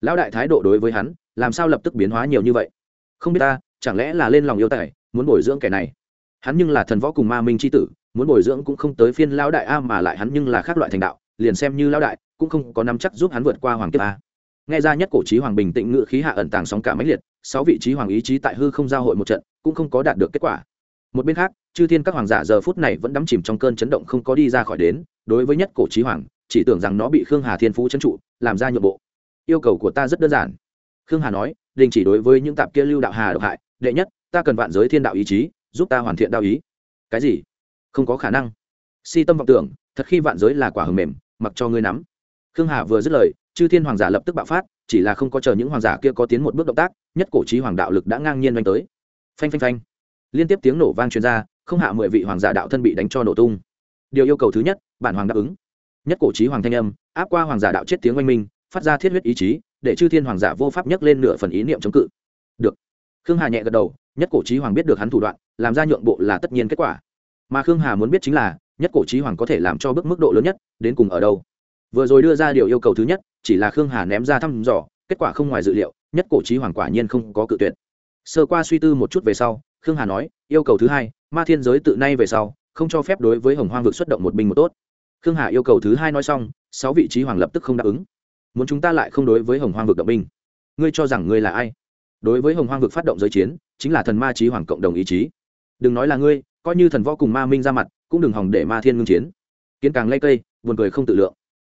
Lão đại thái độ đối với hắn, làm sao lập tức biến hóa nhiều như vậy? Không biết ta, chẳng lẽ là lên lòng yêu tài, muốn bồi dưỡng kẻ này? Hắn nhưng là thần võ cùng ma minh c h i tử muốn bồi dưỡng cũng không tới phiên lão đại a mà lại hắn nhưng là khác loại thành đạo, liền xem như lão đại, cũng không có nắm chắc giúp hắn vượt qua hoàng kiếp a. Nghe ra nhất cổ trí hoàng bình tĩnh ngự khí hạ ẩn tàng sóng cả máy liệt, sáu vị trí hoàng ý chí tại hư không giao hội một trận, cũng không có đạt được kết quả. Một bên khác, chư thiên các hoàng giả giờ phút này vẫn đắm chìm trong cơn chấn động không có đi ra khỏi đến, đối với nhất cổ trí hoàng, chỉ tưởng rằng nó bị khương hà thiên phú trấn trụ, làm ra nhượng bộ. Yêu cầu của ta rất đơn giản. Khương hà nói, đình chỉ đối với những tạp kia lưu đạo hà độc hại, đệ nhất, ta cần vạn giới thiên đạo ý chí, giúp ta hoàn thiện đạo ý. Cái gì? Không có khả năng. Si tâm vọng tưởng, thật khi vạn giới là quả hầm mềm, mặc cho ngươi nắm. Khương hà vừa dứt lời, chư thiên hoàng giả lập tức bạo phát, chỉ là không có chờ những hoàng giả kia có tiến một bước động tác, nhất cổ trí hoàng đạo lực đã ngang nhiên đánh tới. Phanh phanh phanh. Liên tiếp tiếng nổ vang truyền ra, không hạ mười vị hoàng giả đạo thân bị đánh cho nổ tung. Điều yêu cầu thứ nhất, bản hoàng đáp ứng. Nhất cổ trí hoàng thanh âm, áp qua hoàng giả đạo chết tiếng oanh minh, phát ra thiết huyết ý chí, để chư thiên hoàng giả vô pháp nhấc lên nửa phần ý niệm chống cự. Được. Khương hà nhẹ gật đầu, nhất cổ trí hoàng biết được hắn thủ đoạn, làm ra nhượng bộ là tất nhiên kết quả mà khương hà muốn biết chính là nhất cổ trí hoàng có thể làm cho bước mức độ lớn nhất đến cùng ở đâu vừa rồi đưa ra điều yêu cầu thứ nhất chỉ là khương hà ném ra thăm dò kết quả không ngoài dự liệu nhất cổ trí hoàng quả nhiên không có cự tuyệt sơ qua suy tư một chút về sau khương hà nói yêu cầu thứ hai ma thiên giới tự nay về sau không cho phép đối với hồng hoang vực xuất động một binh một tốt khương hà yêu cầu thứ hai nói xong sáu vị trí hoàng lập tức không đáp ứng muốn chúng ta lại không đối với hồng hoang vực động binh ngươi cho rằng ngươi là ai đối với hồng hoang vực phát động giới chiến chính là thần ma trí hoàng cộng đồng ý chí đừng nói là ngươi coi như thần võ cùng ma minh ra mặt, cũng đừng hòng để ma thiên ngưng chiến. Kiến càng lây cây, buồn cười không tự lượng.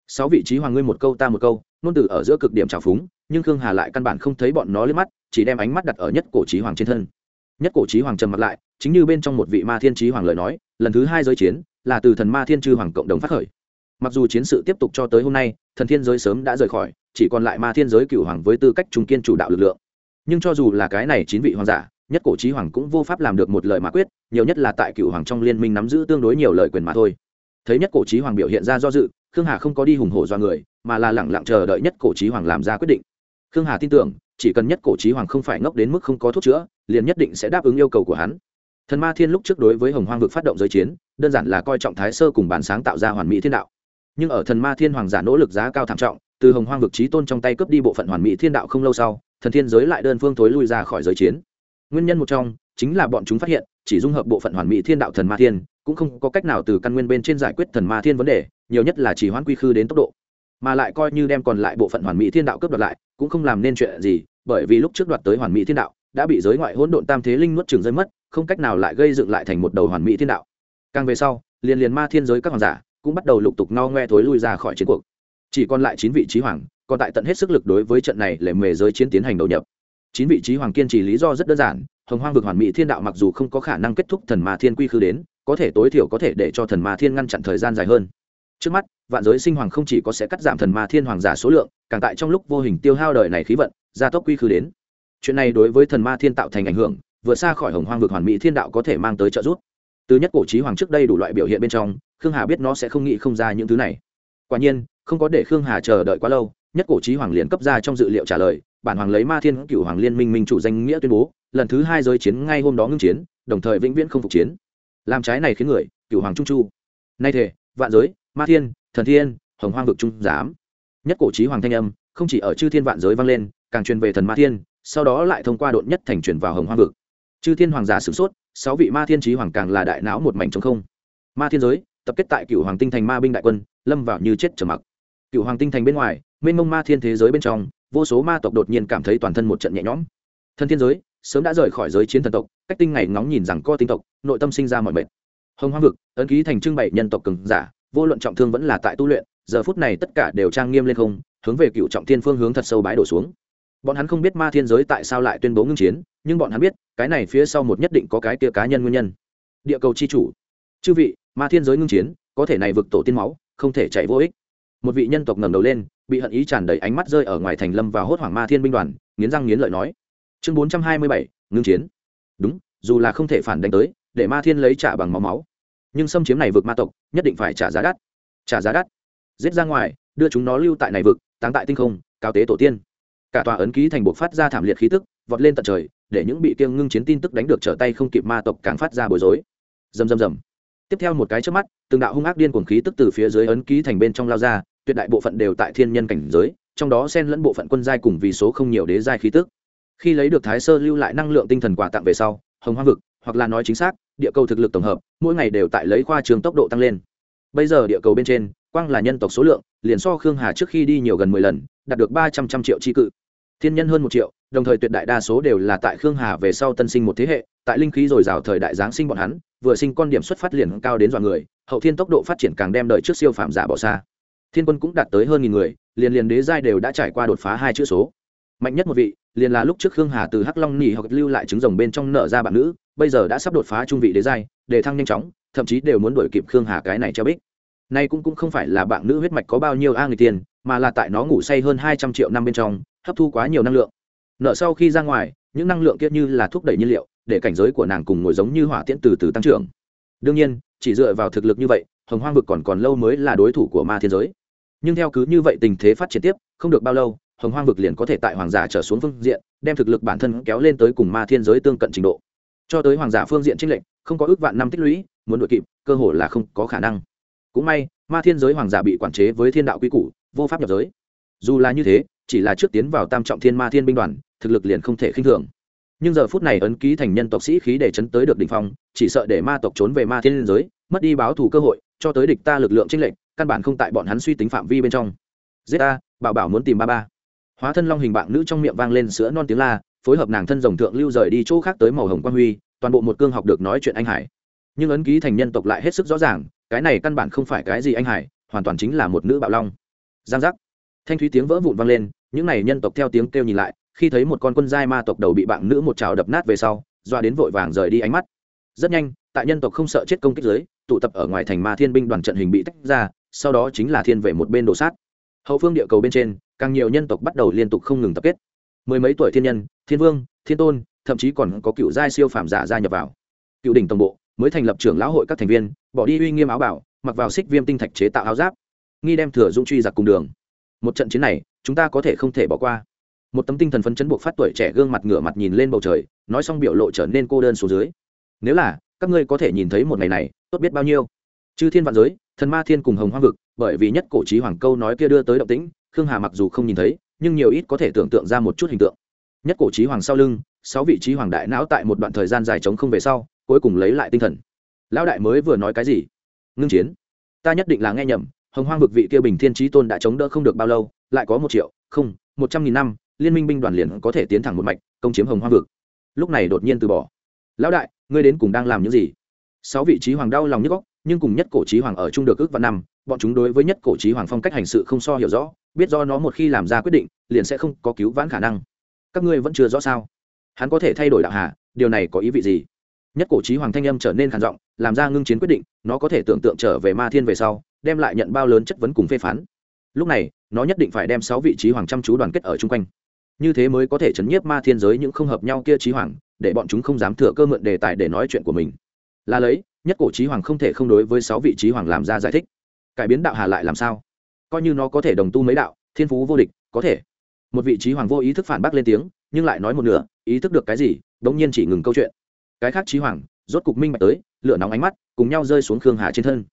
Sáu vị trí hoàng ngươi một câu ta một câu, nôn từ ở giữa cực điểm trào phúng, nhưng khương hà lại căn bản không thấy bọn nó lên mắt, chỉ đem ánh mắt đặt ở nhất cổ trí hoàng trên thân. Nhất cổ trí hoàng trầm mặt lại, chính như bên trong một vị ma thiên trí hoàng lời nói, lần thứ hai giới chiến, là từ thần ma thiên chư hoàng cộng đồng phát khởi. Mặc dù chiến sự tiếp tục cho tới hôm nay, thần thiên giới sớm đã rời khỏi, chỉ còn lại ma thiên giới cựu hoàng với tư cách trung kiên chủ đạo lực lượng. Nhưng cho dù là cái này chín vị hoàng giả nhất cổ trí hoàng cũng vô pháp làm được một lời mà quyết, nhiều nhất là tại cựu hoàng trong liên minh nắm giữ tương đối nhiều lời quyền mà thôi. Thấy nhất cổ trí hoàng biểu hiện ra do dự, khương hà không có đi hùng hổ do người, mà là lẳng lặng chờ đợi nhất cổ trí hoàng làm ra quyết định. Khương hà tin tưởng, chỉ cần nhất cổ trí hoàng không phải ngốc đến mức không có thuốc chữa, liền nhất định sẽ đáp ứng yêu cầu của hắn. Thần ma thiên lúc trước đối với hồng hoang vực phát động giới chiến, đơn giản là coi trọng thái sơ cùng bản sáng tạo ra hoàn mỹ thiên đạo. Nhưng ở thần ma thiên hoàng giả nỗ lực giá cao thảm trọng, từ hồng hoang vực trí tôn trong tay cướp đi bộ phận hoàn mỹ thiên đạo không lâu sau, thần thiên giới lại đơn phương thối lui ra khỏi giới chiến nguyên nhân một trong chính là bọn chúng phát hiện, chỉ dung hợp bộ phận hoàn mỹ thiên đạo thần ma thiên, cũng không có cách nào từ căn nguyên bên trên giải quyết thần ma thiên vấn đề, nhiều nhất là chỉ hoãn quy khư đến tốc độ. Mà lại coi như đem còn lại bộ phận hoàn mỹ thiên đạo cướp đoạt lại, cũng không làm nên chuyện gì, bởi vì lúc trước đoạt tới hoàn mỹ thiên đạo, đã bị giới ngoại hỗn độn tam thế linh nuốt trường rơi mất, không cách nào lại gây dựng lại thành một đầu hoàn mỹ thiên đạo. Càng về sau, liền liền ma thiên giới các hoàng giả cũng bắt đầu lục tục no ngoe thối lui ra khỏi chiến cuộc. Chỉ còn lại chín vị trí hoàng, còn tại tận hết sức lực đối với trận này lệ mề giới chiến tiến hành đầu nhập chín vị trí hoàng kiên trì lý do rất đơn giản, hồng hoang vực hoàn mỹ thiên đạo mặc dù không có khả năng kết thúc thần ma thiên quy khư đến, có thể tối thiểu có thể để cho thần ma thiên ngăn chặn thời gian dài hơn. Trước mắt, vạn giới sinh hoàng không chỉ có sẽ cắt giảm thần ma thiên hoàng giả số lượng, càng tại trong lúc vô hình tiêu hao đời này khí vận, gia tốc quy khư đến. Chuyện này đối với thần ma thiên tạo thành ảnh hưởng, vượt xa khỏi hồng hoang vực hoàn mỹ thiên đạo có thể mang tới trợ giúp. Từ nhất cổ trí hoàng trước đây đủ loại biểu hiện bên trong, khương hà biết nó sẽ không nghĩ không ra những thứ này. Quả nhiên, không có để khương hà chờ đợi quá lâu, nhất cổ trí hoàng liền cấp ra trong dự liệu trả lời bản hoàng lấy ma thiên cựu hoàng liên minh minh chủ danh nghĩa tuyên bố, lần thứ hai giới chiến ngay hôm đó ngưng chiến, đồng thời vĩnh viễn không phục chiến. Làm trái này khiến người cựu hoàng trung chu. Nay thể vạn giới, ma thiên, thần thiên, hồng hoang vực trung giám. Nhất cổ trí hoàng thanh âm, không chỉ ở chư thiên vạn giới vang lên, càng truyền về thần ma thiên, sau đó lại thông qua độn nhất thành truyền vào hồng hoang vực. Chư thiên hoàng giả sửng sốt, sáu vị ma thiên trí hoàng càng là đại não một mảnh trong không. Ma thiên giới, tập kết tại cựu hoàng tinh thành ma binh đại quân, lâm vào như chết trở mặc. Cựu hoàng tinh thành bên ngoài, mênh mông ma thiên thế giới bên trong vô số ma tộc đột nhiên cảm thấy toàn thân một trận nhẹ nhõm. Thân thiên giới, sớm đã rời khỏi giới chiến thần tộc, cách tinh ngày ngóng nhìn rằng co tinh tộc, nội tâm sinh ra mọi mệt. Hồng hoang vực, ấn ký thành trưng bày nhân tộc cường giả, vô luận trọng thương vẫn là tại tu luyện, giờ phút này tất cả đều trang nghiêm lên không, hướng về cựu trọng thiên phương hướng thật sâu bái đổ xuống. Bọn hắn không biết ma thiên giới tại sao lại tuyên bố ngưng chiến, nhưng bọn hắn biết, cái này phía sau một nhất định có cái kia cá nhân nguyên nhân. Địa cầu chi chủ. Chư vị, ma thiên giới ngưng chiến, có thể này vực tổ tiên máu, không thể chạy vô ích một vị nhân tộc ngẩng đầu lên, bị hận ý tràn đầy ánh mắt rơi ở ngoài thành lâm và hốt hoảng ma thiên binh đoàn, nghiến răng nghiến lợi nói. Chương bốn trăm hai mươi bảy, ngưng chiến. Đúng, dù là không thể phản đánh tới, để ma thiên lấy trả bằng máu máu. Nhưng xâm chiếm này vực ma tộc, nhất định phải trả giá đắt. Trả giá đắt. Giết ra ngoài, đưa chúng nó lưu tại này vực, táng tại tinh không, cao tế tổ tiên. Cả tòa ấn ký thành buộc phát ra thảm liệt khí tức, vọt lên tận trời, để những bị kiêng ngưng chiến tin tức đánh được trở tay không kịp ma tộc càng phát ra bối rối. Rầm rầm rầm. Tiếp theo một cái trước mắt, từng đạo hung ác điên cuồng khí tức từ phía dưới ấn ký thành bên trong lao ra tuyệt đại bộ phận đều tại thiên nhân cảnh giới, trong đó xen lẫn bộ phận quân giai cùng vì số không nhiều đế giai khí tức. Khi lấy được thái sơ lưu lại năng lượng tinh thần quà tặng về sau, hồng hoa vực, hoặc là nói chính xác, địa cầu thực lực tổng hợp, mỗi ngày đều tại lấy khoa trường tốc độ tăng lên. Bây giờ địa cầu bên trên, quang là nhân tộc số lượng, liền so khương hà trước khi đi nhiều gần mười lần, đạt được ba trăm trăm triệu tri cự. Thiên nhân hơn một triệu, đồng thời tuyệt đại đa số đều là tại khương hà về sau tân sinh một thế hệ, tại linh khí dồi dào thời đại giáng sinh bọn hắn, vừa sinh con điểm xuất phát liền cao đến dọa người, hậu thiên tốc độ phát triển càng đem đời trước siêu phạm giả bỏ xa thiên quân cũng đạt tới hơn nghìn người, liền liền đế giai đều đã trải qua đột phá hai chữ số. Mạnh nhất một vị, liền là lúc trước khương hà từ hắc long nỉ hoặc lưu lại trứng rồng bên trong nở ra bạn nữ, bây giờ đã sắp đột phá trung vị đế giai, để thăng nhanh chóng, thậm chí đều muốn đuổi kịp khương hà cái này treo bích. Nay cũng cũng không phải là bạn nữ huyết mạch có bao nhiêu a người tiền, mà là tại nó ngủ say hơn hai trăm triệu năm bên trong, hấp thu quá nhiều năng lượng. Nợ sau khi ra ngoài, những năng lượng kia như là thúc đẩy nhiên liệu, để cảnh giới của nàng cùng ngồi giống như hỏa tiễn từ từ tăng trưởng. Đương nhiên, chỉ dựa vào thực lực như vậy, hồng hoang vực còn còn lâu mới là đối thủ của ma thiên giới nhưng theo cứ như vậy tình thế phát triển tiếp, không được bao lâu, hồng hoang vực liền có thể tại hoàng giả trở xuống phương diện, đem thực lực bản thân kéo lên tới cùng ma thiên giới tương cận trình độ. Cho tới hoàng giả phương diện trinh lệnh không có ước vạn năm tích lũy, muốn đội kịp, cơ hội là không có khả năng. Cũng may, ma thiên giới hoàng giả bị quản chế với thiên đạo quy củ, vô pháp nhập giới. Dù là như thế, chỉ là trước tiến vào tam trọng thiên ma thiên binh đoàn, thực lực liền không thể khinh thường. Nhưng giờ phút này ấn ký thành nhân tộc sĩ khí để chấn tới được đỉnh phong, chỉ sợ để ma tộc trốn về ma thiên giới, mất đi báo thù cơ hội, cho tới địch ta lực lượng trinh lệnh căn bản không tại bọn hắn suy tính phạm vi bên trong. Giết ta bảo bảo muốn tìm ba ba. Hóa thân long hình bạn nữ trong miệng vang lên sữa non tiếng la phối hợp nàng thân rồng thượng lưu rời đi chỗ khác tới màu hồng quan huy toàn bộ một cương học được nói chuyện anh hải. Nhưng ấn ký thành nhân tộc lại hết sức rõ ràng cái này căn bản không phải cái gì anh hải hoàn toàn chính là một nữ bạo long. Giang giác. Thanh thúy tiếng vỡ vụn vang lên những này nhân tộc theo tiếng kêu nhìn lại khi thấy một con quân giai ma tộc đầu bị bạn nữ một trào đập nát về sau doa đến vội vàng rời đi ánh mắt. Rất nhanh tại nhân tộc không sợ chết công kích dưới, tụ tập ở ngoài thành ma thiên binh đoàn trận hình bị tách ra sau đó chính là thiên về một bên đổ sát. Hậu phương địa cầu bên trên, càng nhiều nhân tộc bắt đầu liên tục không ngừng tập kết. Mười mấy tuổi thiên nhân, thiên vương, thiên tôn, thậm chí còn có cựu giai siêu phàm giả gia nhập vào. Cựu đỉnh tổng bộ, mới thành lập trưởng lão hội các thành viên, bỏ đi uy nghiêm áo bảo, mặc vào xích viêm tinh thạch chế tạo áo giáp. Nghi đem thừa dũng truy giặc cùng đường. Một trận chiến này, chúng ta có thể không thể bỏ qua. Một tấm tinh thần phấn chấn buộc phát tuổi trẻ gương mặt ngửa mặt nhìn lên bầu trời, nói xong biểu lộ trở nên cô đơn xuống dưới. Nếu là, các ngươi có thể nhìn thấy một ngày này, tốt biết bao nhiêu chư thiên vạn giới, thần ma thiên cùng hồng hoang vực, bởi vì nhất cổ trí hoàng câu nói kia đưa tới động tĩnh, khương hà mặc dù không nhìn thấy, nhưng nhiều ít có thể tưởng tượng ra một chút hình tượng. Nhất cổ trí hoàng sau lưng, sáu vị trí hoàng đại não tại một đoạn thời gian dài trống không về sau, cuối cùng lấy lại tinh thần. Lão đại mới vừa nói cái gì? Ngưng chiến. Ta nhất định là nghe nhầm, hồng hoang vực vị kia bình thiên trí tôn đã chống đỡ không được bao lâu, lại có một triệu, không, một trăm nghìn năm, liên minh binh đoàn liền có thể tiến thẳng một mạch, công chiếm hồng hoang vực. Lúc này đột nhiên từ bỏ. Lão đại, ngươi đến cùng đang làm những gì? Sáu vị trí hoàng đau lòng nhức góc nhưng cùng nhất cổ trí hoàng ở chung được ước và năm, bọn chúng đối với nhất cổ trí hoàng phong cách hành sự không so hiểu rõ, biết do nó một khi làm ra quyết định, liền sẽ không có cứu vãn khả năng. Các ngươi vẫn chưa rõ sao? Hắn có thể thay đổi đạo hà, điều này có ý vị gì? Nhất cổ trí hoàng thanh âm trở nên khản giọng, làm ra ngưng chiến quyết định, nó có thể tưởng tượng trở về ma thiên về sau, đem lại nhận bao lớn chất vấn cùng phê phán. Lúc này, nó nhất định phải đem sáu vị trí hoàng chăm chú đoàn kết ở chung quanh. Như thế mới có thể chấn nhiếp ma thiên giới những không hợp nhau kia trí hoàng, để bọn chúng không dám thừa cơ mượn đề tài để nói chuyện của mình. Là lấy nhất cổ trí hoàng không thể không đối với sáu vị trí hoàng làm ra giải thích. Cải biến đạo hà lại làm sao? Coi như nó có thể đồng tu mấy đạo, thiên phú vô địch, có thể. Một vị trí hoàng vô ý thức phản bác lên tiếng, nhưng lại nói một nửa, ý thức được cái gì, đống nhiên chỉ ngừng câu chuyện. Cái khác trí hoàng, rốt cục minh bạch tới, lửa nóng ánh mắt, cùng nhau rơi xuống khương hà trên thân.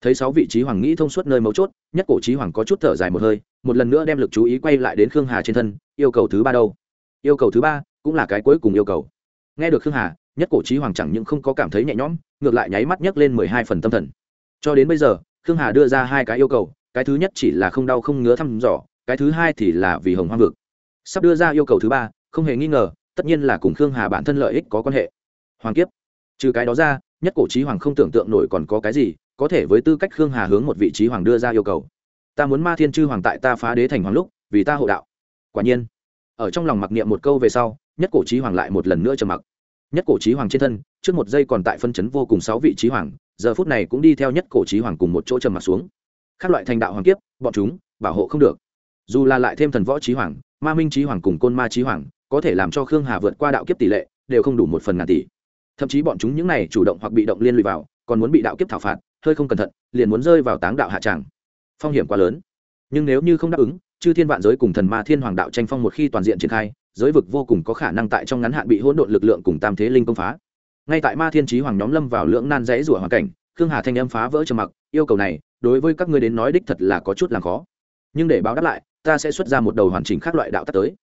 Thấy sáu vị trí hoàng nghĩ thông suốt nơi mấu chốt, nhất cổ trí hoàng có chút thở dài một hơi, một lần nữa đem lực chú ý quay lại đến khương hà trên thân, yêu cầu thứ ba đâu? Yêu cầu thứ ba cũng là cái cuối cùng yêu cầu. Nghe được khương hà, nhất cổ trí hoàng chẳng những không có cảm thấy nhẹ nhõm ngược lại nháy mắt nhấc lên mười hai phần tâm thần. Cho đến bây giờ, khương hà đưa ra hai cái yêu cầu, cái thứ nhất chỉ là không đau không ngứa thăm dò, cái thứ hai thì là vì hồng hoang vực. Sắp đưa ra yêu cầu thứ ba, không hề nghi ngờ, tất nhiên là cùng khương hà bản thân lợi ích có quan hệ. Hoàng kiếp. Trừ cái đó ra, nhất cổ trí hoàng không tưởng tượng nổi còn có cái gì, có thể với tư cách khương hà hướng một vị trí hoàng đưa ra yêu cầu. Ta muốn ma thiên chư hoàng tại ta phá đế thành hoàng lúc, vì ta hộ đạo. Quả nhiên, ở trong lòng mặc niệm một câu về sau, nhất cổ trí hoàng lại một lần nữa trầm mặc nhất cổ trí hoàng trên thân, trước một giây còn tại phân chấn vô cùng sáu vị trí hoàng, giờ phút này cũng đi theo nhất cổ trí hoàng cùng một chỗ trầm mặt xuống. Các loại thành đạo hoàng kiếp, bọn chúng, bảo hộ không được. Dù là lại thêm thần võ trí hoàng, ma minh trí hoàng cùng côn ma trí hoàng, có thể làm cho khương hà vượt qua đạo kiếp tỷ lệ, đều không đủ một phần ngàn tỷ. Thậm chí bọn chúng những này chủ động hoặc bị động liên lụy vào, còn muốn bị đạo kiếp thảo phạt, hơi không cẩn thận, liền muốn rơi vào táng đạo hạ tràng. Phong hiểm quá lớn. Nhưng nếu như không đáp ứng, chư thiên vạn giới cùng thần ma thiên hoàng đạo tranh phong một khi toàn diện triển khai giới vực vô cùng có khả năng tại trong ngắn hạn bị hỗn độn lực lượng cùng tam thế linh công phá. Ngay tại ma thiên trí hoàng nhóm lâm vào lưỡng nan rẽ rủa hoàn cảnh, khương hà thanh âm phá vỡ trầm mặc, yêu cầu này, đối với các ngươi đến nói đích thật là có chút làm khó. Nhưng để báo đáp lại, ta sẽ xuất ra một đầu hoàn chỉnh khác loại đạo tắc tới.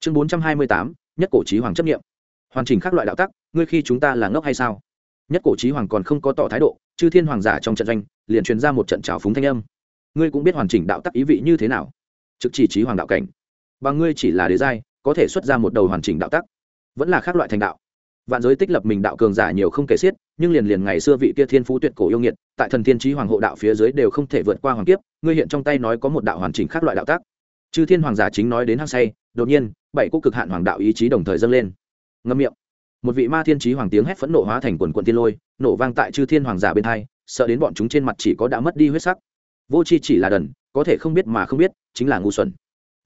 Chương bốn trăm hai mươi tám, nhất cổ trí hoàng chấp nghiệm hoàn chỉnh khác loại đạo tắc, ngươi khi chúng ta là ngốc hay sao? Nhất cổ trí hoàng còn không có tỏ thái độ, chư thiên hoàng giả trong trận doanh, liền truyền ra một trận trào phúng thanh âm. Ngươi cũng biết hoàn chỉnh đạo tắc ý vị như thế nào? Trực chỉ trí hoàng đạo cảnh. Bằng ngươi chỉ là đế giai có thể xuất ra một đầu hoàn chỉnh đạo tắc. Vẫn là khác loại thành đạo. Vạn giới tích lập mình đạo cường giả nhiều không kể xiết, nhưng liền liền ngày xưa vị kia thiên phú tuyệt cổ yêu nghiệt, tại thần thiên trí hoàng hộ đạo phía dưới đều không thể vượt qua hoàng kiếp, ngươi hiện trong tay nói có một đạo hoàn chỉnh khác loại đạo tác chư thiên hoàng giả chính nói đến hăng say, đột nhiên, bảy quốc cực hạn hoàng đạo ý chí đồng thời dâng lên. Ngâm miệng. Một vị ma thiên trí hoàng tiếng hét phẫn nộ hóa thành quần quận tiên lôi, nổ vang tại chư thiên hoàng giả bên hai, sợ đến bọn chúng trên mặt chỉ có đã mất đi huyết sắc. Vô c h i chỉ là đần, có thể không biết mà không biết, chính là ngu xuẩn.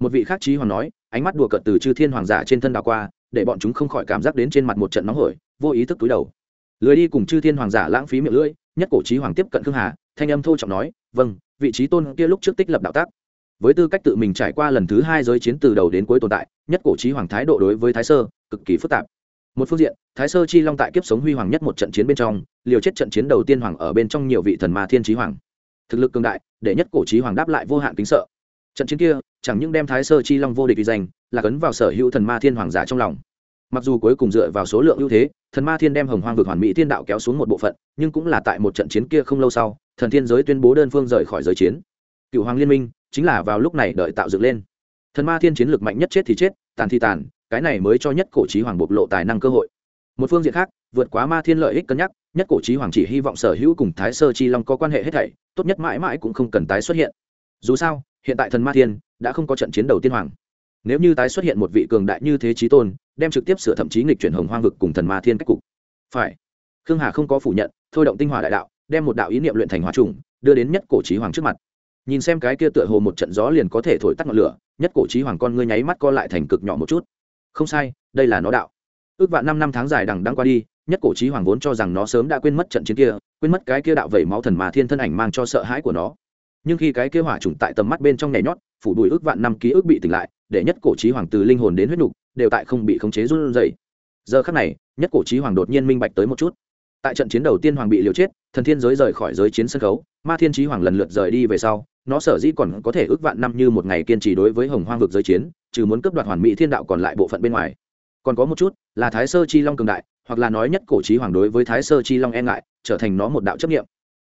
Một vị khác trí hoàng nói ánh mắt đùa cợt từ chư thiên hoàng giả trên thân đào qua, để bọn chúng không khỏi cảm giác đến trên mặt một trận nóng hổi, vô ý thức túi đầu. Lười đi cùng chư thiên hoàng giả lãng phí miệng lưỡi, nhất cổ trí hoàng tiếp cận khương hà, thanh âm thô trọng nói vâng vị trí tôn kia lúc trước tích lập đạo tác. Với tư cách tự mình trải qua lần thứ hai giới chiến từ đầu đến cuối tồn tại, nhất cổ trí hoàng thái độ đối với thái sơ, cực kỳ phức tạp. Một phương diện, thái sơ chi long tại kiếp sống huy hoàng nhất một trận chiến bên trong, liều chết trận chiến đầu tiên hoàng ở bên trong nhiều vị thần ma thiên trí hoàng. Thực lực cường đại, để nhất cổ trí hoàng đáp lại vô hạn kính sợ trận chiến kia, chẳng những đem thái sơ chi long vô địch vì danh, là cấn vào sở hữu thần ma thiên hoàng giả trong lòng. Mặc dù cuối cùng dựa vào số lượng ưu thế, thần ma thiên đem hồng hoang vực hoàn mỹ thiên đạo kéo xuống một bộ phận, nhưng cũng là tại một trận chiến kia không lâu sau, thần thiên giới tuyên bố đơn phương rời khỏi giới chiến. Cựu hoàng liên minh chính là vào lúc này đợi tạo dựng lên. Thần ma thiên chiến lược mạnh nhất chết thì chết, tàn thì tàn, cái này mới cho nhất cổ trí hoàng bộc lộ tài năng cơ hội. Một phương diện khác, vượt quá ma thiên lợi ích cân nhắc, nhất cổ trí hoàng chỉ hy vọng sở hữu cùng thái sơ chi long có quan hệ hết thảy, tốt nhất mãi mãi cũng không cần tái xuất hiện. Dù sao hiện tại thần ma thiên đã không có trận chiến đầu tiên hoàng. Nếu như tái xuất hiện một vị cường đại như thế trí tôn, đem trực tiếp sửa thậm chí nghịch chuyển hồng hoang vực cùng thần ma thiên cách cục. Phải. Khương hà không có phủ nhận, thôi động tinh hòa đại đạo, đem một đạo ý niệm luyện thành hóa trùng, đưa đến nhất cổ trí hoàng trước mặt. Nhìn xem cái kia tựa hồ một trận gió liền có thể thổi tắt ngọn lửa, nhất cổ trí hoàng con ngươi nháy mắt co lại thành cực nhỏ một chút. Không sai, đây là nó đạo. Ước vạn năm năm tháng dài đằng đang qua đi, nhất cổ trí hoàng vốn cho rằng nó sớm đã quên mất trận chiến kia, quên mất cái kia đạo vẩy máu thần mà thiên thân ảnh mang cho sợ hãi của nó nhưng khi cái kia hỏa trùng tại tầm mắt bên trong nhảy nhót, phủ đùi ước vạn năm ký ức bị tỉnh lại, để nhất cổ trí hoàng từ linh hồn đến huyết nục đều tại không bị khống chế run rẩy. Giờ khắc này, nhất cổ trí hoàng đột nhiên minh bạch tới một chút. Tại trận chiến đầu tiên hoàng bị liều chết, thần thiên giới rời khỏi giới chiến sân khấu, ma thiên trí hoàng lần lượt rời đi về sau, nó sở dĩ còn có thể ước vạn năm như một ngày kiên trì đối với hồng hoang vực giới chiến, trừ muốn cướp đoạt hoàn mỹ thiên đạo còn lại bộ phận bên ngoài. Còn có một chút, là thái sơ chi long cường đại, hoặc là nói nhất cổ trí hoàng đối với thái sơ chi long e ngại, trở thành nó một đạo chấp nghiệm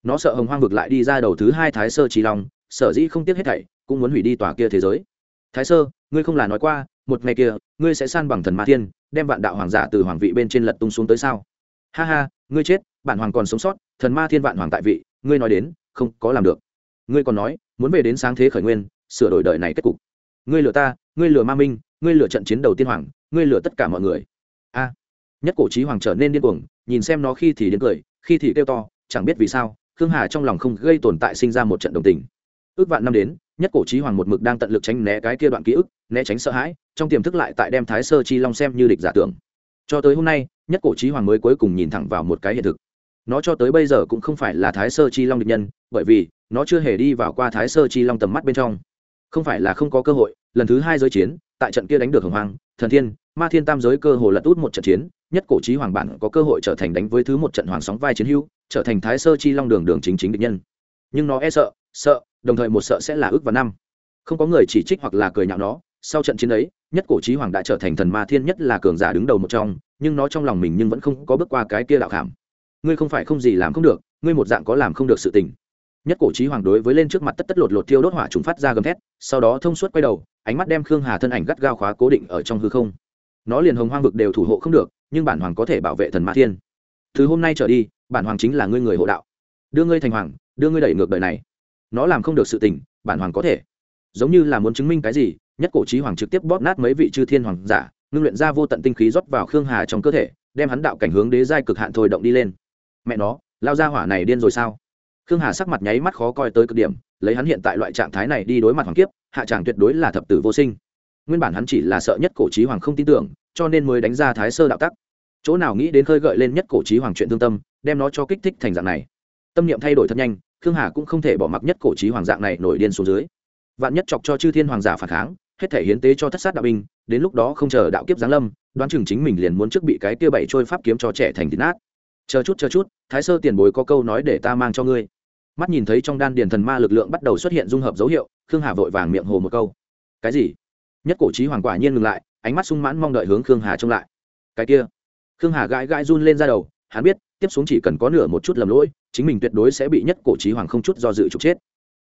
nó sợ hồng hoang vực lại đi ra đầu thứ hai thái sơ trí long, sở dĩ không tiếc hết thảy, cũng muốn hủy đi tòa kia thế giới. Thái sơ, ngươi không là nói qua, một ngày kia, ngươi sẽ san bằng thần ma thiên, đem vạn đạo hoàng giả từ hoàng vị bên trên lật tung xuống tới sao? Ha ha, ngươi chết, bản hoàng còn sống sót, thần ma thiên vạn hoàng tại vị, ngươi nói đến, không có làm được. Ngươi còn nói, muốn về đến sáng thế khởi nguyên, sửa đổi đời này kết cục. Ngươi lừa ta, ngươi lừa ma minh, ngươi lừa trận chiến đầu tiên hoàng, ngươi lừa tất cả mọi người. A. Nhất cổ trí hoàng trở nên điên cuồng, nhìn xem nó khi thì điên cười, khi thì kêu to, chẳng biết vì sao khương hà trong lòng không gây tồn tại sinh ra một trận đồng tình. Ước vạn năm đến, nhất cổ trí hoàng một mực đang tận lực tránh né cái kia đoạn ký ức, né tránh sợ hãi, trong tiềm thức lại tại đem thái sơ chi long xem như địch giả tưởng. Cho tới hôm nay, nhất cổ trí hoàng mới cuối cùng nhìn thẳng vào một cái hiện thực. Nó cho tới bây giờ cũng không phải là thái sơ chi long địch nhân, bởi vì nó chưa hề đi vào qua thái sơ chi long tầm mắt bên trong. Không phải là không có cơ hội, lần thứ hai giới chiến tại trận kia đánh được hồng hoàng thần thiên, ma thiên tam giới cơ hồ lật út một trận chiến, nhất cổ trí hoàng bản có cơ hội trở thành đánh với thứ một trận hoàng sóng vai chiến hữu, trở thành thái sơ chi long đường đường chính chính định nhân. Nhưng nó e sợ sợ, đồng thời một sợ sẽ là ước và năm. Không có người chỉ trích hoặc là cười nhạo nó, sau trận chiến ấy, nhất cổ trí hoàng đã trở thành thần ma thiên nhất là cường giả đứng đầu một trong, nhưng nó trong lòng mình nhưng vẫn không có bước qua cái kia đạo khảm ngươi không phải không gì làm không được, ngươi một dạng có làm không được sự tình. Nhất cổ trí hoàng đối với lên trước mặt tất tất lột lột thiêu đốt hỏa trùng phát ra gầm thét, sau đó thông suốt quay đầu ánh mắt đem khương hà thân ảnh gắt gao khóa cố định ở trong hư không. Nó liền hồng hoang vực đều thủ hộ không được, nhưng bản hoàng có thể bảo vệ thần mã thiên. Từ hôm nay trở đi, bản hoàng chính là ngươi người hộ đạo. Đưa ngươi thành hoàng, đưa ngươi đẩy ngược đời này. Nó làm không được sự tình, bản hoàng có thể. Giống như là muốn chứng minh cái gì, nhất cổ trí hoàng trực tiếp bóp nát mấy vị chư thiên hoàng giả, ngưng luyện ra vô tận tinh khí rót vào khương hà trong cơ thể, đem hắn đạo cảnh hướng đế giai cực hạn thôi động đi lên. Mẹ nó, lao ra hỏa này điên rồi sao? Khương hà sắc mặt nháy mắt khó coi tới cực điểm, lấy hắn hiện tại loại trạng thái này đi đối mặt hoàng kiếp, hạ tràng tuyệt đối là thập tử vô sinh. Nguyên bản hắn chỉ là sợ nhất cổ trí hoàng không tin tưởng, cho nên mới đánh ra thái sơ đạo tắc. Chỗ nào nghĩ đến khơi gợi lên nhất cổ trí hoàng chuyện thương tâm, đem nó cho kích thích thành dạng này. Tâm niệm thay đổi thật nhanh, khương hà cũng không thể bỏ mặc nhất cổ trí hoàng dạng này nổi điên xuống dưới. Vạn nhất chọc cho chư thiên hoàng giả phản kháng, hết thể hiến tế cho thất sát đạo binh, đến lúc đó không chờ đạo kiếp giáng lâm, đoán chừng chính mình liền muốn trước bị cái kia bảy trôi pháp kiếm cho trẻ thành thịt nát. Chờ chút chờ chút, thái sơ tiền bối có câu nói để ta mang cho ngươi mắt nhìn thấy trong đan điền thần ma lực lượng bắt đầu xuất hiện dung hợp dấu hiệu, khương hà vội vàng miệng hồ một câu. Cái gì? Nhất cổ trí hoàng quả nhiên ngừng lại, ánh mắt sung mãn mong đợi hướng khương hà trông lại. Cái kia. Khương hà gãi gãi run lên ra đầu, hắn biết, tiếp xuống chỉ cần có nửa một chút lầm lỗi, chính mình tuyệt đối sẽ bị nhất cổ trí hoàng không chút do dự trục chết.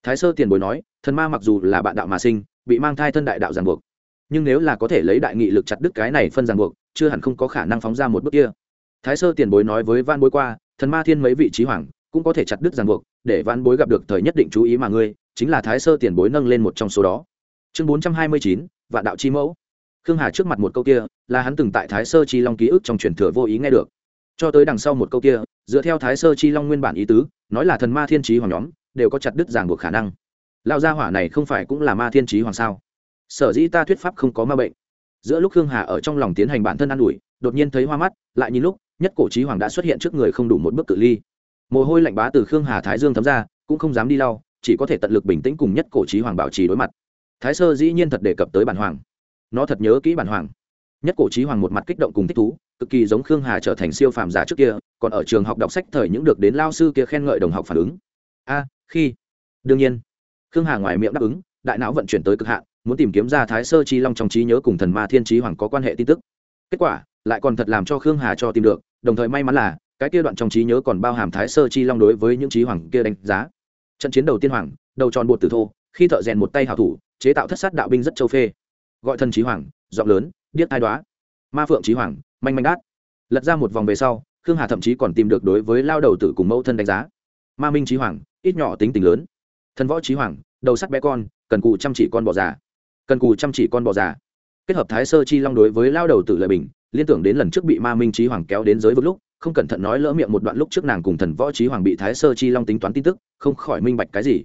Thái sơ tiền bối nói, thần ma mặc dù là bạn đạo mà sinh, bị mang thai thân đại đạo ràng buộc. Nhưng nếu là có thể lấy đại nghị lực chặt đứt cái này phân ràng buộc, chưa hẳn không có khả năng phóng ra một bước kia. Thái sơ tiền bối nói với van bối qua, thần ma thiên mấy vị trí hoàng, cũng có thể chặt đứt ràng buộc để vãn bối gặp được thời nhất định chú ý mà ngươi, chính là thái sơ tiền bối nâng lên một trong số đó. Chương bốn trăm hai mươi chín, vạn đạo chi mẫu. Khương hà trước mặt một câu kia, là hắn từng tại thái sơ chi long ký ức trong truyền thừa vô ý nghe được. Cho tới đằng sau một câu kia, dựa theo thái sơ chi long nguyên bản ý tứ, nói là thần ma thiên trí hoàng nhóm, đều có chặt đứt ràng buộc khả năng. Lao gia hỏa này không phải cũng là ma thiên trí hoàng sao? Sở dĩ ta thuyết pháp không có ma bệnh. Giữa lúc khương hà ở trong lòng tiến hành bản thân ă n ủi, đột nhiên thấy hoa mắt, lại nhìn lúc, nhất cổ trí hoàng đã xuất hiện trước người không đủ một bước cự ly mồ hôi lạnh bá từ khương hà thái dương thấm ra, cũng không dám đi lau, chỉ có thể tận lực bình tĩnh cùng nhất cổ trí hoàng bảo trì đối mặt. Thái sơ dĩ nhiên thật đề cập tới bản hoàng. Nó thật nhớ kỹ bản hoàng. Nhất cổ trí hoàng một mặt kích động cùng thích thú, cực kỳ giống khương hà trở thành siêu phàm giả trước kia, còn ở trường học đọc sách thời những được đến lao sư kia khen ngợi đồng học phản ứng. A, khi. Đương nhiên. Khương hà ngoài miệng đáp ứng, đại não vận chuyển tới cực hạn, muốn tìm kiếm ra thái sơ chi long trong trí nhớ cùng thần ma thiên trí hoàng có quan hệ tin tức. Kết quả, lại còn thật làm cho khương hà cho tìm được, đồng thời may mắn là cái kia đoạn trong trí nhớ còn bao hàm thái sơ chi long đối với những trí hoàng kia đánh giá. Trận chiến đầu tiên hoàng, đầu tròn bột tử thô, khi thợ rèn một tay hào thủ, chế tạo thất sát đạo binh rất châu phê. Gọi thần trí hoàng, giọng lớn, điếc hai đoá. Ma phượng trí hoàng, manh manh đát. Lật ra một vòng về sau, khương hà thậm chí còn tìm được đối với lao đầu tử cùng mẫu thân đánh giá. Ma minh trí hoàng, ít nhỏ tính tình lớn. Thần võ trí hoàng, đầu sắt bé con, cần cù chăm chỉ con bò già. Cần cù chăm chỉ con bò già. Kết hợp thái sơ chi long đối với lao đầu tử lợi bình, liên tưởng đến lần trước bị ma minh trí hoàng kéo đến giới vực lúc không cẩn thận nói lỡ miệng một đoạn lúc trước nàng cùng thần võ trí hoàng bị thái sơ chi long tính toán tin tức, không khỏi minh bạch cái gì.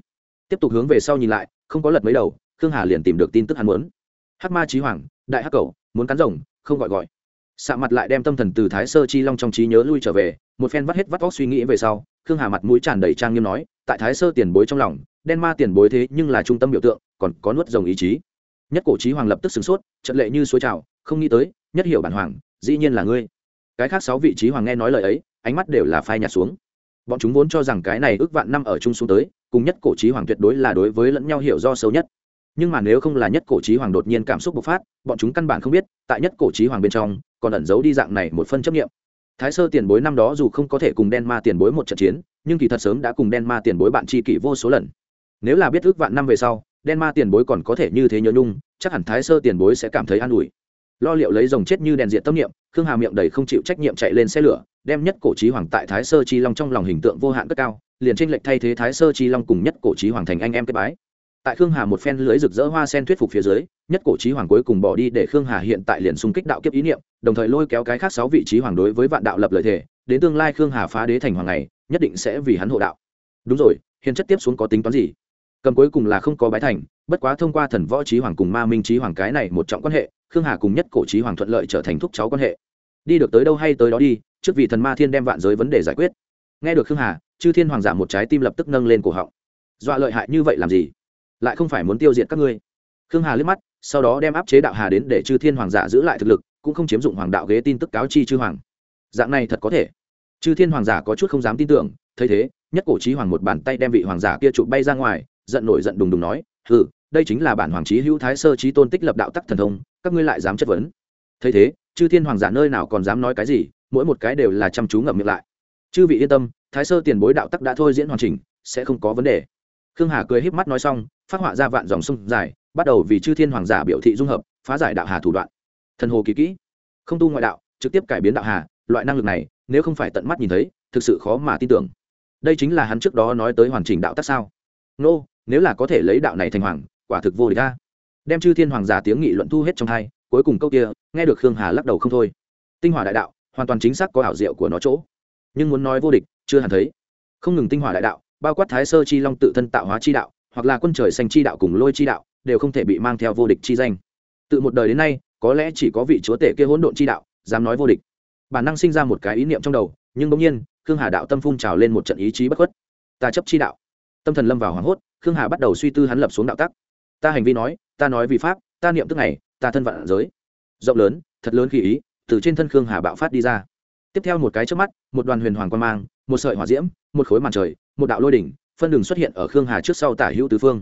Tiếp tục hướng về sau nhìn lại, không có lật mấy đầu, khương hà liền tìm được tin tức hắn muốn. Hắc ma trí hoàng, đại hắc cầu, muốn cắn rồng, không gọi gọi. Xạ mặt lại đem tâm thần từ thái sơ chi long trong trí nhớ lui trở về, một phen vắt hết vắt vóc suy nghĩ về sau, khương hà mặt mũi tràn đầy trang nghiêm nói, tại thái sơ tiền bối trong lòng, đen ma tiền bối thế nhưng là trung tâm biểu tượng, còn có nuốt rồng ý chí. Nhất cổ trí hoàng lập tức sửng sốt trận lệ như suối trào, không nghĩ tới, nhất hiểu bản hoàng, dĩ nhiên là ngươi cái khác sáu vị trí hoàng nghe nói lời ấy, ánh mắt đều là phai nhạt xuống. Bọn chúng vốn cho rằng cái này ước vạn năm ở chung xuống tới, cùng nhất cổ trí hoàng tuyệt đối là đối với lẫn nhau hiểu do sâu nhất. Nhưng mà nếu không là nhất cổ trí hoàng đột nhiên cảm xúc bộc phát, bọn chúng căn bản không biết, tại nhất cổ trí hoàng bên trong, còn ẩn giấu đi dạng này một phân chấp nghiệm thái sơ tiền bối năm đó dù không có thể cùng đen ma tiền bối một trận chiến, nhưng kỳ thật sớm đã cùng đen ma tiền bối bạn tri kỷ vô số lần. Nếu là biết ước vạn năm về sau, đen ma tiền bối còn có thể như thế nhớ nhung, chắc hẳn thái sơ tiền bối sẽ cảm thấy an ủi lo liệu lấy rồng chết như đèn diện tâm niệm khương hà miệng đầy không chịu trách nhiệm chạy lên xe lửa đem nhất cổ trí hoàng tại thái sơ chi long trong lòng hình tượng vô hạn cất cao liền tranh lệch thay thế thái sơ chi long cùng nhất cổ trí hoàng thành anh em kết bái. Tại khương hà một phen lưới rực rỡ hoa sen thuyết phục phía dưới nhất cổ trí hoàng cuối cùng bỏ đi để khương hà hiện tại liền xung kích đạo kiếp ý niệm đồng thời lôi kéo cái khác sáu vị trí hoàng đối với vạn đạo lập lợi thể, đến tương lai khương hà phá đế thành hoàng này nhất định sẽ vì hắn hộ đạo. Đúng rồi hiền chất tiếp xuống có tính toán gì? Cầm cuối cùng là không có bái thành, bất quá thông qua thần võ trí hoàng cùng ma minh trí hoàng cái này một trọng quan hệ, khương hà cùng nhất cổ trí hoàng thuận lợi trở thành thúc cháu quan hệ. Đi được tới đâu hay tới đó đi, trước vì thần ma thiên đem vạn giới vấn đề giải quyết. Nghe được khương hà, chư thiên hoàng giả một trái tim lập tức nâng lên cổ họng. Dọa lợi hại như vậy làm gì? Lại không phải muốn tiêu diệt các ngươi. Khương hà liếc mắt, sau đó đem áp chế đạo hà đến để chư thiên hoàng giả giữ lại thực lực, cũng không chiếm dụng hoàng đạo ghế tin tức cáo chi chư hoàng. Dạng này thật có thể. Chư thiên hoàng giả có chút không dám tin tưởng, thấy thế, nhất cổ trí hoàng một bàn tay đem vị hoàng giả kia chụp bay ra ngoài giận nổi giận đùng đùng nói hừ đây chính là bản hoàng trí hữu thái sơ trí tôn tích lập đạo tắc thần thông các ngươi lại dám chất vấn? Thấy thế chư thiên hoàng giả nơi nào còn dám nói cái gì mỗi một cái đều là chăm chú ngậm miệng lại. Chư vị yên tâm thái sơ tiền bối đạo tắc đã thôi diễn hoàn chỉnh sẽ không có vấn đề. Khương hà cười híp mắt nói xong phát họa ra vạn dòng sông dài bắt đầu vì chư thiên hoàng giả biểu thị dung hợp phá giải đạo hà thủ đoạn. Thần hồ kỳ kỹ không tu ngoại đạo trực tiếp cải biến đạo hà loại năng lực này nếu không phải tận mắt nhìn thấy thực sự khó mà tin tưởng. Đây chính là hắn trước đó nói tới hoàn chỉnh đạo tắc sao? Nô、no, nếu là có thể lấy đạo này thành hoàng, quả thực vô địch ta đem chư thiên hoàng giả tiếng nghị luận thu hết trong hai, cuối cùng câu kia, nghe được khương hà lắc đầu không thôi. Tinh hỏa đại đạo, hoàn toàn chính xác có ảo diệu của nó chỗ. Nhưng muốn nói vô địch, chưa hẳn thấy. Không ngừng tinh hỏa đại đạo, bao quát thái sơ chi long tự thân tạo hóa chi đạo, hoặc là quân trời xanh chi đạo cùng lôi chi đạo, đều không thể bị mang theo vô địch chi danh. Tự một đời đến nay, có lẽ chỉ có vị chúa tể kia hỗn độn chi đạo, dám nói vô địch. Bản năng sinh ra một cái ý niệm trong đầu, nhưng bỗng nhiên, khương hà đạo tâm phun trào lên một trận ý chí bất khuất. Ta chấp chi đạo. Tâm thần lâm vào hoảng hốt khương hà bắt đầu suy tư hắn lập xuống đạo tắc ta hành vi nói ta nói vì pháp ta niệm tức này ta thân vạn giới rộng lớn thật lớn khi ý từ trên thân khương hà bạo phát đi ra tiếp theo một cái trước mắt một đoàn huyền hoàng quan mang một sợi hỏa diễm một khối màn trời một đạo lôi đỉnh phân đường xuất hiện ở khương hà trước sau tả hữu tứ phương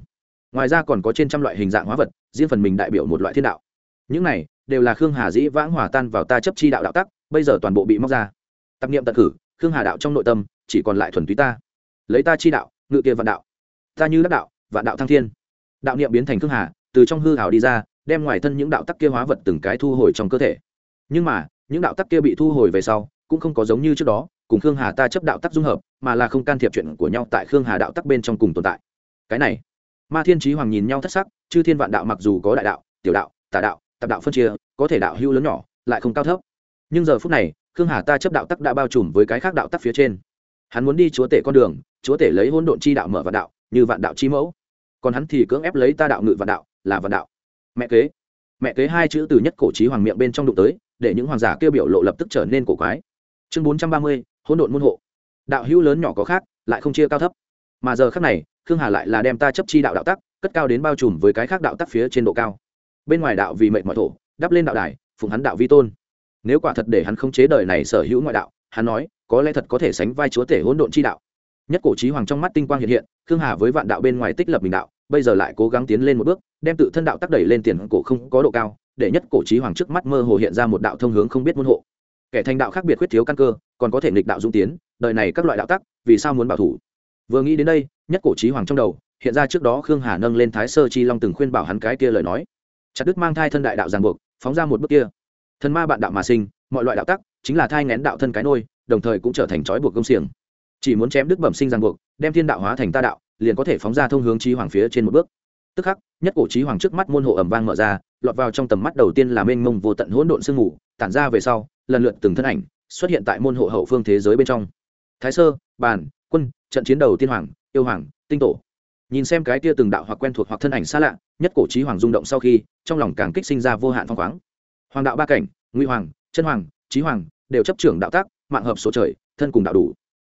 ngoài ra còn có trên trăm loại hình dạng hóa vật riêng phần mình đại biểu một loại thiên đạo những này đều là khương hà dĩ vãng hòa tan vào ta chấp chi đạo đạo tắc bây giờ toàn bộ bị móc ra tập niệm tận cử khương hà đạo trong nội tâm chỉ còn lại thuần túy ta lấy ta chi đạo ngự kia vạn đạo ta như đắc đạo, vạn đạo thăng thiên. Đạo niệm biến thành khương hà, từ trong hư hảo đi ra, đem ngoài thân những đạo tắc kia hóa vật từng cái thu hồi trong cơ thể. Nhưng mà, những đạo tắc kia bị thu hồi về sau, cũng không có giống như trước đó, cùng khương hà ta chấp đạo tắc dung hợp, mà là không can thiệp chuyện của nhau tại khương hà đạo tắc bên trong cùng tồn tại. Cái này, ma thiên trí hoàng nhìn nhau thất sắc, chư thiên vạn đạo mặc dù có đại đạo, tiểu đạo, tà đạo, tạp đạo phân chia, có thể đạo hữu lớn nhỏ, lại không cao thấp. Nhưng giờ phút này khương hà ta chấp đạo tắc đã bao trùm với cái khác đạo tắc phía trên. Hắn muốn đi chúa tể con đường, chúa tể lấy hỗn độn chi đạo mở vạn đạo như vạn đạo chi mẫu. Còn hắn thì cưỡng ép lấy ta đạo ngự vạn đạo, là vạn đạo. Mẹ kế. Mẹ kế hai chữ từ nhất cổ trí hoàng miệng bên trong đụng tới, để những hoàng giả kêu biểu lộ lập tức trở nên cổ quái. Chương bốn trăm ba mươi, hỗn độn môn hộ. Đạo hữu lớn nhỏ có khác, lại không chia cao thấp. Mà giờ khác này, khương hà lại là đem ta chấp chi đạo đạo tắc, cất cao đến bao trùm với cái khác đạo tắc phía trên độ cao. Bên ngoài đạo vì mệnh mọi thổ, đắp lên đạo đài, phụng hắn đạo vi tôn. Nếu quả thật để hắn không chế đời này sở hữu ngoại đạo, hắn nói, có lẽ thật có thể sánh vai chúa tể hỗn độn chi đạo nhất cổ trí hoàng trong mắt tinh quang hiện hiện, khương hà với vạn đạo bên ngoài tích lập mình đạo, bây giờ lại cố gắng tiến lên một bước, đem tự thân đạo tắc đẩy lên tiền cổ không có độ cao, để nhất cổ trí hoàng trước mắt mơ hồ hiện ra một đạo thông hướng không biết môn hộ. Kẻ thành đạo khác biệt khuyết thiếu căn cơ, còn có thể nghịch đạo dung tiến, đời này các loại đạo tắc, vì sao muốn bảo thủ? Vừa nghĩ đến đây, nhất cổ trí hoàng trong đầu, hiện ra trước đó khương hà nâng lên thái sơ chi long từng khuyên bảo hắn cái kia lời nói. Chặt đức mang thai thân đại đạo giàn buộc, phóng ra một bước kia. Thân ma bạn đạo mà sinh, mọi loại đạo tắc, chính là thai ngén đạo thân cái nôi, đồng thời cũng trở thành trói buộc công xiềng chỉ muốn chém đức bẩm sinh ràng buộc, đem thiên đạo hóa thành ta đạo, liền có thể phóng ra thông hướng trí hoàng phía trên một bước. Tức khắc, nhất cổ trí hoàng trước mắt môn hộ ẩm vang mở ra, lọt vào trong tầm mắt đầu tiên là mênh mông vô tận hỗn độn sương mù, tản ra về sau, lần lượt từng thân ảnh xuất hiện tại môn hộ hậu phương thế giới bên trong. Thái sơ, bàn, quân, trận chiến đầu tiên hoàng, yêu hoàng, tinh tổ. Nhìn xem cái tia từng đạo hoặc quen thuộc hoặc thân ảnh xa lạ, nhất cổ trí hoàng rung động sau khi, trong lòng càng kích sinh ra vô hạn phong khoáng. Hoàng đạo ba cảnh nguy hoàng, chân hoàng trí hoàng đều chấp trưởng đạo tác, mạng hợp số trời, thân cùng đạo đủ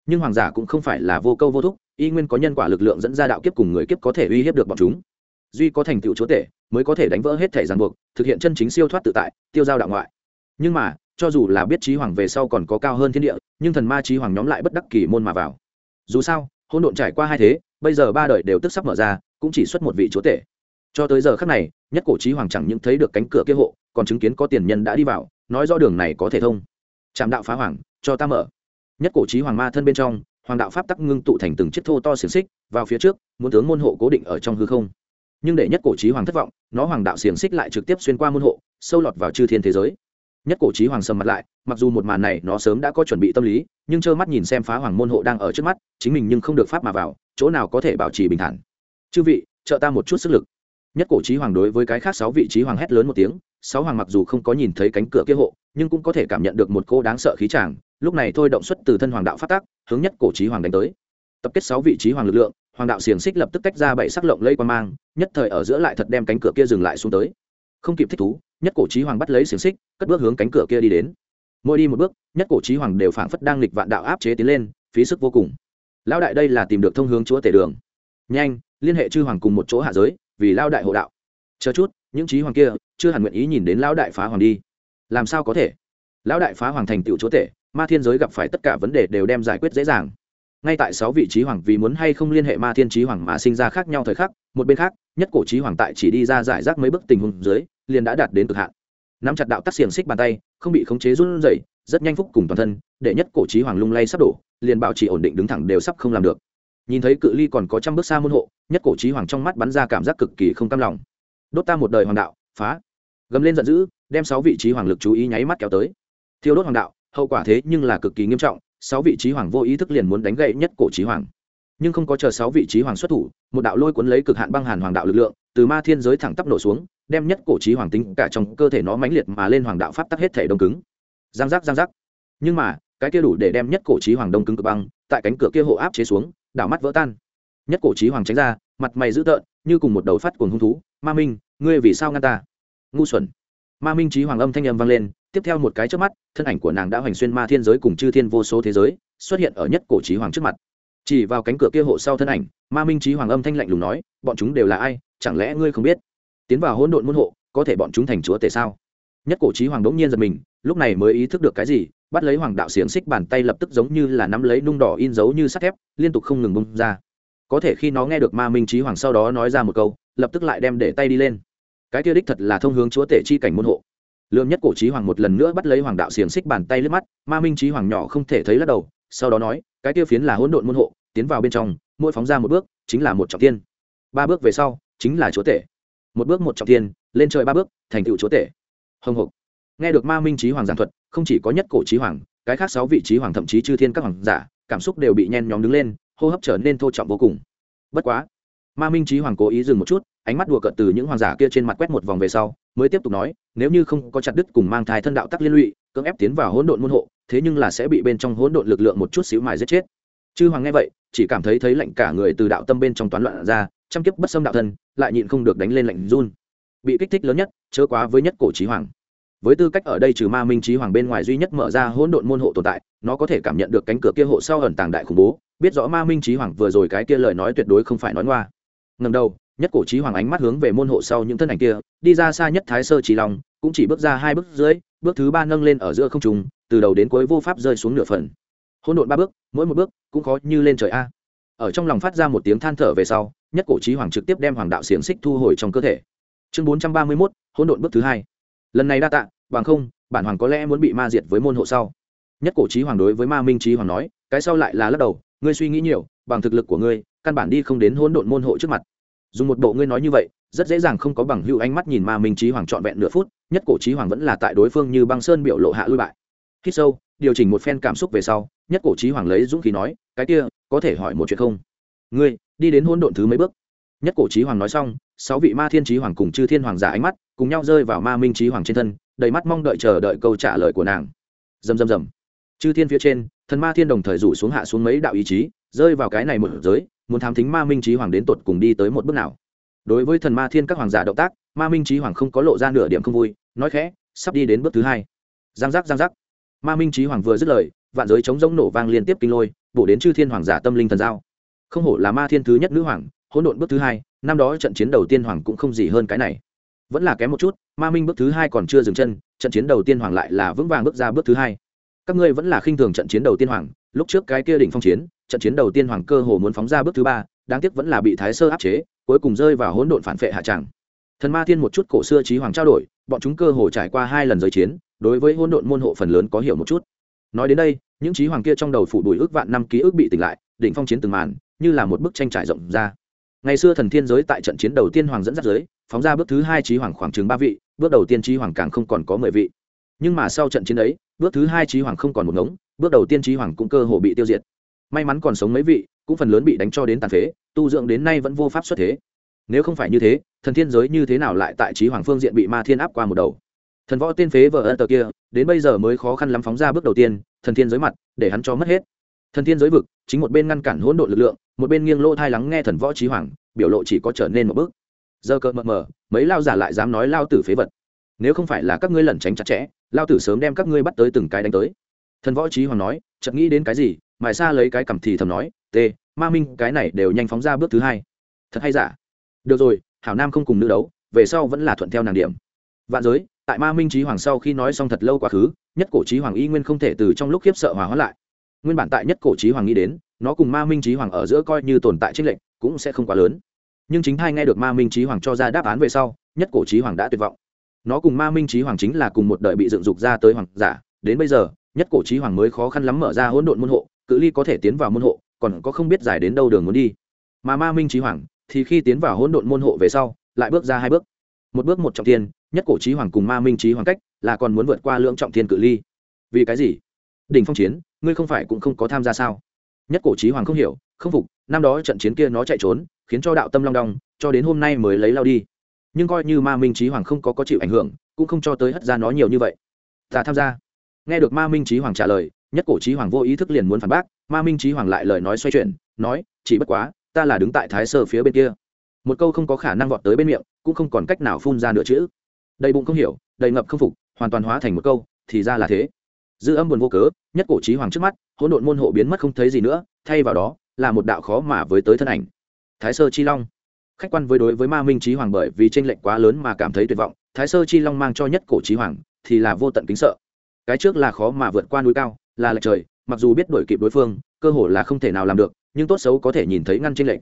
nhưng hoàng giả cũng không phải là vô câu vô thúc, y nguyên có nhân quả lực lượng dẫn ra đạo kiếp cùng người kiếp có thể uy hiếp được bọn chúng. Duy có thành tựu chúa tể, mới có thể đánh vỡ hết thể ràng buộc, thực hiện chân chính siêu thoát tự tại, tiêu giao đạo ngoại. Nhưng mà, cho dù là biết trí hoàng về sau còn có cao hơn thiên địa, nhưng thần ma trí hoàng nhóm lại bất đắc kỳ môn mà vào. Dù sao hôn độn trải qua hai thế, bây giờ ba đời đều tức sắp mở ra, cũng chỉ xuất một vị chúa tể. Cho tới giờ khác này, nhất cổ trí hoàng chẳng những thấy được cánh cửa kia hộ, còn chứng kiến có tiền nhân đã đi vào, nói rõ đường này có thể thông. Trạm đạo phá hoàng, cho ta mở nhất cổ trí hoàng ma thân bên trong, hoàng đạo pháp tắc ngưng tụ thành từng chiếc thô to xiềng xích, vào phía trước, muốn tướng môn hộ cố định ở trong hư không. Nhưng để nhất cổ trí hoàng thất vọng, nó hoàng đạo xiềng xích lại trực tiếp xuyên qua môn hộ, sâu lọt vào chư thiên thế giới. Nhất cổ trí hoàng sầm mặt lại, mặc dù một màn này nó sớm đã có chuẩn bị tâm lý, nhưng trơ mắt nhìn xem phá hoàng môn hộ đang ở trước mắt, chính mình nhưng không được pháp mà vào, chỗ nào có thể bảo trì bình thản. Chư vị, trợ ta một chút sức lực. Nhất cổ trí hoàng đối với cái khác sáu vị trí hoàng hét lớn một tiếng, sáu hoàng mặc dù không có nhìn thấy cánh cửa kia hộ, nhưng cũng có thể cảm nhận được một cô đáng sợ khí tràng lúc này thôi động xuất từ thân hoàng đạo phát tác hướng nhất cổ trí hoàng đánh tới. Tập kết sáu vị trí hoàng lực lượng, hoàng đạo xiềng xích lập tức tách ra bảy sắc lộng lây quan mang, nhất thời ở giữa lại thật đem cánh cửa kia dừng lại xuống tới. Không kịp thích thú, nhất cổ trí hoàng bắt lấy xiềng xích, cất bước hướng cánh cửa kia đi đến. Mỗi đi một bước, nhất cổ trí hoàng đều phảng phất đang lịch vạn đạo áp chế tiến lên, phí sức vô cùng. Lão đại đây là tìm được thông hướng chúa tể đường. Nhanh, liên hệ chư hoàng cùng một chỗ hạ giới, vì lao đại hộ đạo. Chờ chút, những trí hoàng kia, chưa hẳn nguyện ý nhìn đến lão đại phá hoàng đi. Làm sao có thể? Lão đại phá hoàng thành tựu chúa tể ma thiên giới gặp phải tất cả vấn đề đều đem giải quyết dễ dàng. Ngay tại sáu vị trí hoàng vì muốn hay không liên hệ ma thiên trí hoàng mà sinh ra khác nhau thời khắc, một bên khác, nhất cổ trí hoàng tại chỉ đi ra giải rác mấy bức tình huống dưới, liền đã đạt đến cực hạn. Nắm chặt đạo tắc xiềng xích bàn tay, không bị khống chế run rẩy, rất nhanh phúc cùng toàn thân, để nhất cổ trí hoàng lung lay sắp đổ, liền bảo trì ổn định đứng thẳng đều sắp không làm được. Nhìn thấy cự ly còn có trăm bước xa môn hộ, nhất cổ trí hoàng trong mắt bắn ra cảm giác cực kỳ không cam lòng. Đốt ta một đời hoàng đạo, phá. Gầm lên giận dữ, đem sáu vị trí hoàng lực chú ý nháy mắt kéo tới. Thiêu đốt hoàng đạo hậu quả thế nhưng là cực kỳ nghiêm trọng, sáu vị trí hoàng vô ý thức liền muốn đánh gậy nhất cổ trí hoàng. Nhưng không có chờ sáu vị trí hoàng xuất thủ, một đạo lôi cuốn lấy cực hạn băng hàn hoàng đạo lực lượng, từ ma thiên giới thẳng tắp nổ xuống, đem nhất cổ trí hoàng tính cả trong cơ thể nó mãnh liệt mà lên hoàng đạo pháp tắc hết thể đông cứng. Giang giác giang giác. Nhưng mà, cái kia đủ để đem nhất cổ trí hoàng đông cứng cực băng, tại cánh cửa kia hộ áp chế xuống, đảo mắt vỡ tan. Nhất cổ trí hoàng tránh ra, mặt mày dữ tợn, như cùng một đầu phát cuồng hung thú. Ma minh, ngươi vì sao ngăn ta? Ngu xuẩn. Ma minh trí hoàng âm thanh âm vang lên tiếp theo một cái trước mắt, thân ảnh của nàng đã hoành xuyên ma thiên giới cùng chư thiên vô số thế giới, xuất hiện ở nhất cổ trí hoàng trước mặt. Chỉ vào cánh cửa kia hộ sau thân ảnh, ma minh trí hoàng âm thanh lạnh lùng nói, bọn chúng đều là ai? Chẳng lẽ ngươi không biết? Tiến vào hỗn độn môn hộ, có thể bọn chúng thành chúa tể sao? Nhất cổ trí hoàng đỗng nhiên giật mình, lúc này mới ý thức được cái gì, bắt lấy hoàng đạo xiềng xích bàn tay lập tức giống như là nắm lấy nung đỏ in dấu như sắt thép, liên tục không ngừng bung ra. Có thể khi nó nghe được ma minh trí hoàng sau đó nói ra một câu, lập tức lại đem để tay đi lên. Cái kia đích thật là thông hướng chúa tể chi cảnh môn hộ lương nhất cổ trí hoàng một lần nữa bắt lấy hoàng đạo xiềng xích bàn tay lướt mắt, ma minh trí hoàng nhỏ không thể thấy lắc đầu, sau đó nói, cái tiêu phiến là hỗn độn môn hộ, tiến vào bên trong, mỗi phóng ra một bước, chính là một trọng tiên ba bước về sau, chính là chúa tể. Một bước một trọng tiên lên trời ba bước, thành tựu chúa tể. Hồng hộc. Nghe được ma minh trí hoàng giảng thuật, không chỉ có nhất cổ trí hoàng, cái khác sáu vị trí hoàng thậm chí chư thiên các hoàng giả, cảm xúc đều bị nhen nhóm đứng lên, hô hấp trở nên thô trọng vô cùng. Bất quá ma minh trí hoàng cố ý dừng một chút, ánh mắt đùa cợt từ những hoàng giả kia trên mặt quét một vòng về sau, mới tiếp tục nói, nếu như không có chặt đứt cùng mang thai thân đạo tắc liên lụy, cưỡng ép tiến vào hỗn độn môn hộ, thế nhưng là sẽ bị bên trong hỗn độn lực lượng một chút xíu mài giết chết. Chư hoàng nghe vậy, chỉ cảm thấy thấy lạnh cả người từ đạo tâm bên trong toán loạn ra, trăm kiếp bất xâm đạo thân, lại nhịn không được đánh lên lạnh run. Bị kích thích lớn nhất, chớ quá với nhất cổ trí hoàng. Với tư cách ở đây trừ ma minh trí hoàng bên ngoài duy nhất mở ra hỗn độn môn hộ tồn tại, nó có thể cảm nhận được cánh cửa kia hộ sau ẩn tàng đại khủng bố, biết rõ ma minh trí hoàng vừa rồi cái kia lời nói tuyệt đối không phải nói ngoa ngầm đầu, nhất cổ trí hoàng ánh mắt hướng về môn hộ sau những thân ảnh kia, đi ra xa nhất thái sơ trí long, cũng chỉ bước ra hai bước dưới, bước thứ ba nâng lên ở giữa không trùng từ đầu đến cuối vô pháp rơi xuống nửa phần. Hỗn độn ba bước, mỗi một bước cũng khó như lên trời a. Ở trong lòng phát ra một tiếng than thở về sau, nhất cổ trí hoàng trực tiếp đem hoàng đạo xiềng xích thu hồi trong cơ thể. Chương bốn trăm ba mươi mốt, hỗn độn bước thứ hai. Lần này đa tạ, bằng không, bản hoàng có lẽ muốn bị ma diệt với môn hộ sau. Nhất cổ trí hoàng đối với ma minh trí hoàng nói, cái sau lại là lắc đầu, ngươi suy nghĩ nhiều, bằng thực lực của ngươi căn bản đi không đến hỗn độn môn hộ trước mặt. Dùng một bộ ngươi nói như vậy, rất dễ dàng không có bằng hữu ánh mắt nhìn mà minh trí hoàng trọn vẹn nửa phút, nhất cổ trí hoàng vẫn là tại đối phương như băng sơn biểu lộ hạ lui bại. Hít sâu, điều chỉnh một phen cảm xúc về sau, nhất cổ trí hoàng lấy dũng khí nói, cái kia, có thể hỏi một chuyện không? Ngươi, đi đến hỗn độn thứ mấy bước? Nhất cổ trí hoàng nói xong, sáu vị ma thiên trí hoàng cùng chư thiên hoàng giả ánh mắt cùng nhau rơi vào ma minh trí hoàng trên thân, đầy mắt mong đợi chờ đợi câu trả lời của nàng. Dầm dầm dầm chư thiên phía trên, thần ma thiên đồng thời rủ xuống hạ xuống mấy đạo ý chí, rơi vào cái này một giới muốn thám thính ma minh trí hoàng đến tột cùng đi tới một bước nào. Đối với thần ma thiên các hoàng giả động tác, ma minh trí hoàng không có lộ ra nửa điểm không vui, nói khẽ, sắp đi đến bước thứ hai. Giang giác giang giác. Ma minh trí hoàng vừa dứt lời, vạn giới chống giống nổ vang liên tiếp kinh lôi, bổ đến chư thiên hoàng giả tâm linh thần giao. Không hổ là ma thiên thứ nhất nữ hoàng, hỗn độn bước thứ hai, năm đó trận chiến đầu tiên hoàng cũng không gì hơn cái này. Vẫn là kém một chút, ma minh bước thứ hai còn chưa dừng chân, trận chiến đầu tiên hoàng lại là vững vàng bước ra bước thứ hai. Các ngươi vẫn là khinh thường trận chiến đầu tiên hoàng lúc trước cái kia đỉnh phong chiến, trận chiến đầu tiên hoàng cơ hồ muốn phóng ra bước thứ ba, đáng tiếc vẫn là bị thái sơ áp chế, cuối cùng rơi vào hỗn độn phản phệ hạ tràng. Thần ma thiên một chút cổ xưa trí hoàng trao đổi, bọn chúng cơ hồ trải qua hai lần giới chiến, đối với hỗn độn môn hộ phần lớn có hiểu một chút. Nói đến đây, những trí hoàng kia trong đầu phủ đuổi ước vạn năm ký ức bị tỉnh lại, đỉnh phong chiến từng màn, như là một bức tranh trải rộng ra. Ngày xưa thần thiên giới tại trận chiến đầu tiên hoàng dẫn dắt giới, phóng ra bước thứ hai trí hoàng khoảng chừng ba vị, bước đầu tiên trí hoàng càng không còn có mười vị. Nhưng mà sau trận chiến ấy, bước thứ hai trí hoàng không còn một ngống bước đầu tiên trí hoàng cũng cơ hồ bị tiêu diệt. May mắn còn sống mấy vị, cũng phần lớn bị đánh cho đến tàn phế, tu dưỡng đến nay vẫn vô pháp xuất thế. Nếu không phải như thế, thần thiên giới như thế nào lại tại trí hoàng phương diện bị ma thiên áp qua một đầu? Thần võ tiên phế vợ ân tờ kia, đến bây giờ mới khó khăn lắm phóng ra bước đầu tiên, thần thiên giới mặt, để hắn cho mất hết. Thần thiên giới vực, chính một bên ngăn cản hỗn độn lực lượng, một bên nghiêng lỗ thai lắng nghe thần võ trí hoàng, biểu lộ chỉ có trở nên một bước. Giờ cờ mờ mờ, mấy lao giả lại dám nói lao tử phế vật. Nếu không phải là các ngươi lẩn tránh chặt chẽ, lao tử sớm đem các ngươi bắt tới từng cái đánh tới thần võ trí hoàng nói, chợt nghĩ đến cái gì, mài xa lấy cái cầm thì thầm nói, t, ma minh, cái này đều nhanh phóng ra bước thứ hai. Thật hay giả? Được rồi, hảo nam không cùng nữ đấu, về sau vẫn là thuận theo nàng điểm. Vạn giới, tại ma minh trí hoàng sau khi nói xong thật lâu quá khứ, nhất cổ trí hoàng y nguyên không thể từ trong lúc khiếp sợ hòa hóa lại. Nguyên bản tại nhất cổ trí hoàng nghĩ đến, nó cùng ma minh trí hoàng ở giữa coi như tồn tại trích lệnh cũng sẽ không quá lớn. Nhưng chính hai nghe được ma minh trí hoàng cho ra đáp án về sau, nhất cổ trí hoàng đã tuyệt vọng. Nó cùng ma minh trí hoàng chính là cùng một đời bị dựng dục ra tới hoàng giả, đến bây giờ nhất cổ trí hoàng mới khó khăn lắm mở ra hỗn độn môn hộ, cự ly có thể tiến vào môn hộ, còn có không biết giải đến đâu đường muốn đi. Mà ma minh trí hoàng, thì khi tiến vào hỗn độn môn hộ về sau, lại bước ra hai bước. Một bước một trọng tiên nhất cổ trí hoàng cùng ma minh trí hoàng cách, là còn muốn vượt qua lượng trọng thiên cự ly. Vì cái gì? Đỉnh phong chiến, ngươi không phải cũng không có tham gia sao? Nhất cổ trí hoàng không hiểu, không phục, năm đó trận chiến kia nó chạy trốn, khiến cho đạo tâm long đong, cho đến hôm nay mới lấy lao đi. Nhưng coi như ma minh trí hoàng không có có chịu ảnh hưởng, cũng không cho tới hất ra nó nhiều như vậy. Ta tham gia nghe được ma minh trí hoàng trả lời, nhất cổ trí hoàng vô ý thức liền muốn phản bác, ma minh trí hoàng lại lời nói xoay chuyển, nói, chỉ bất quá, ta là đứng tại thái sơ phía bên kia. Một câu không có khả năng vọt tới bên miệng, cũng không còn cách nào phun ra nữa chữ. Đầy bụng không hiểu, đầy ngập không phục, hoàn toàn hóa thành một câu, thì ra là thế. Dư âm buồn vô cớ, nhất cổ trí hoàng trước mắt, hỗn độn môn hộ biến mất không thấy gì nữa, thay vào đó, là một đạo khó mà với tới thân ảnh. Thái sơ chi long. Khách quan với đối với ma minh trí hoàng bởi vì tranh lệch quá lớn mà cảm thấy tuyệt vọng, thái sơ chi long mang cho nhất cổ trí hoàng, thì là vô tận kính sợ cái trước là khó mà vượt qua núi cao, là lệch trời, mặc dù biết đổi kịp đối phương, cơ hồ là không thể nào làm được, nhưng tốt xấu có thể nhìn thấy ngăn tranh lệch.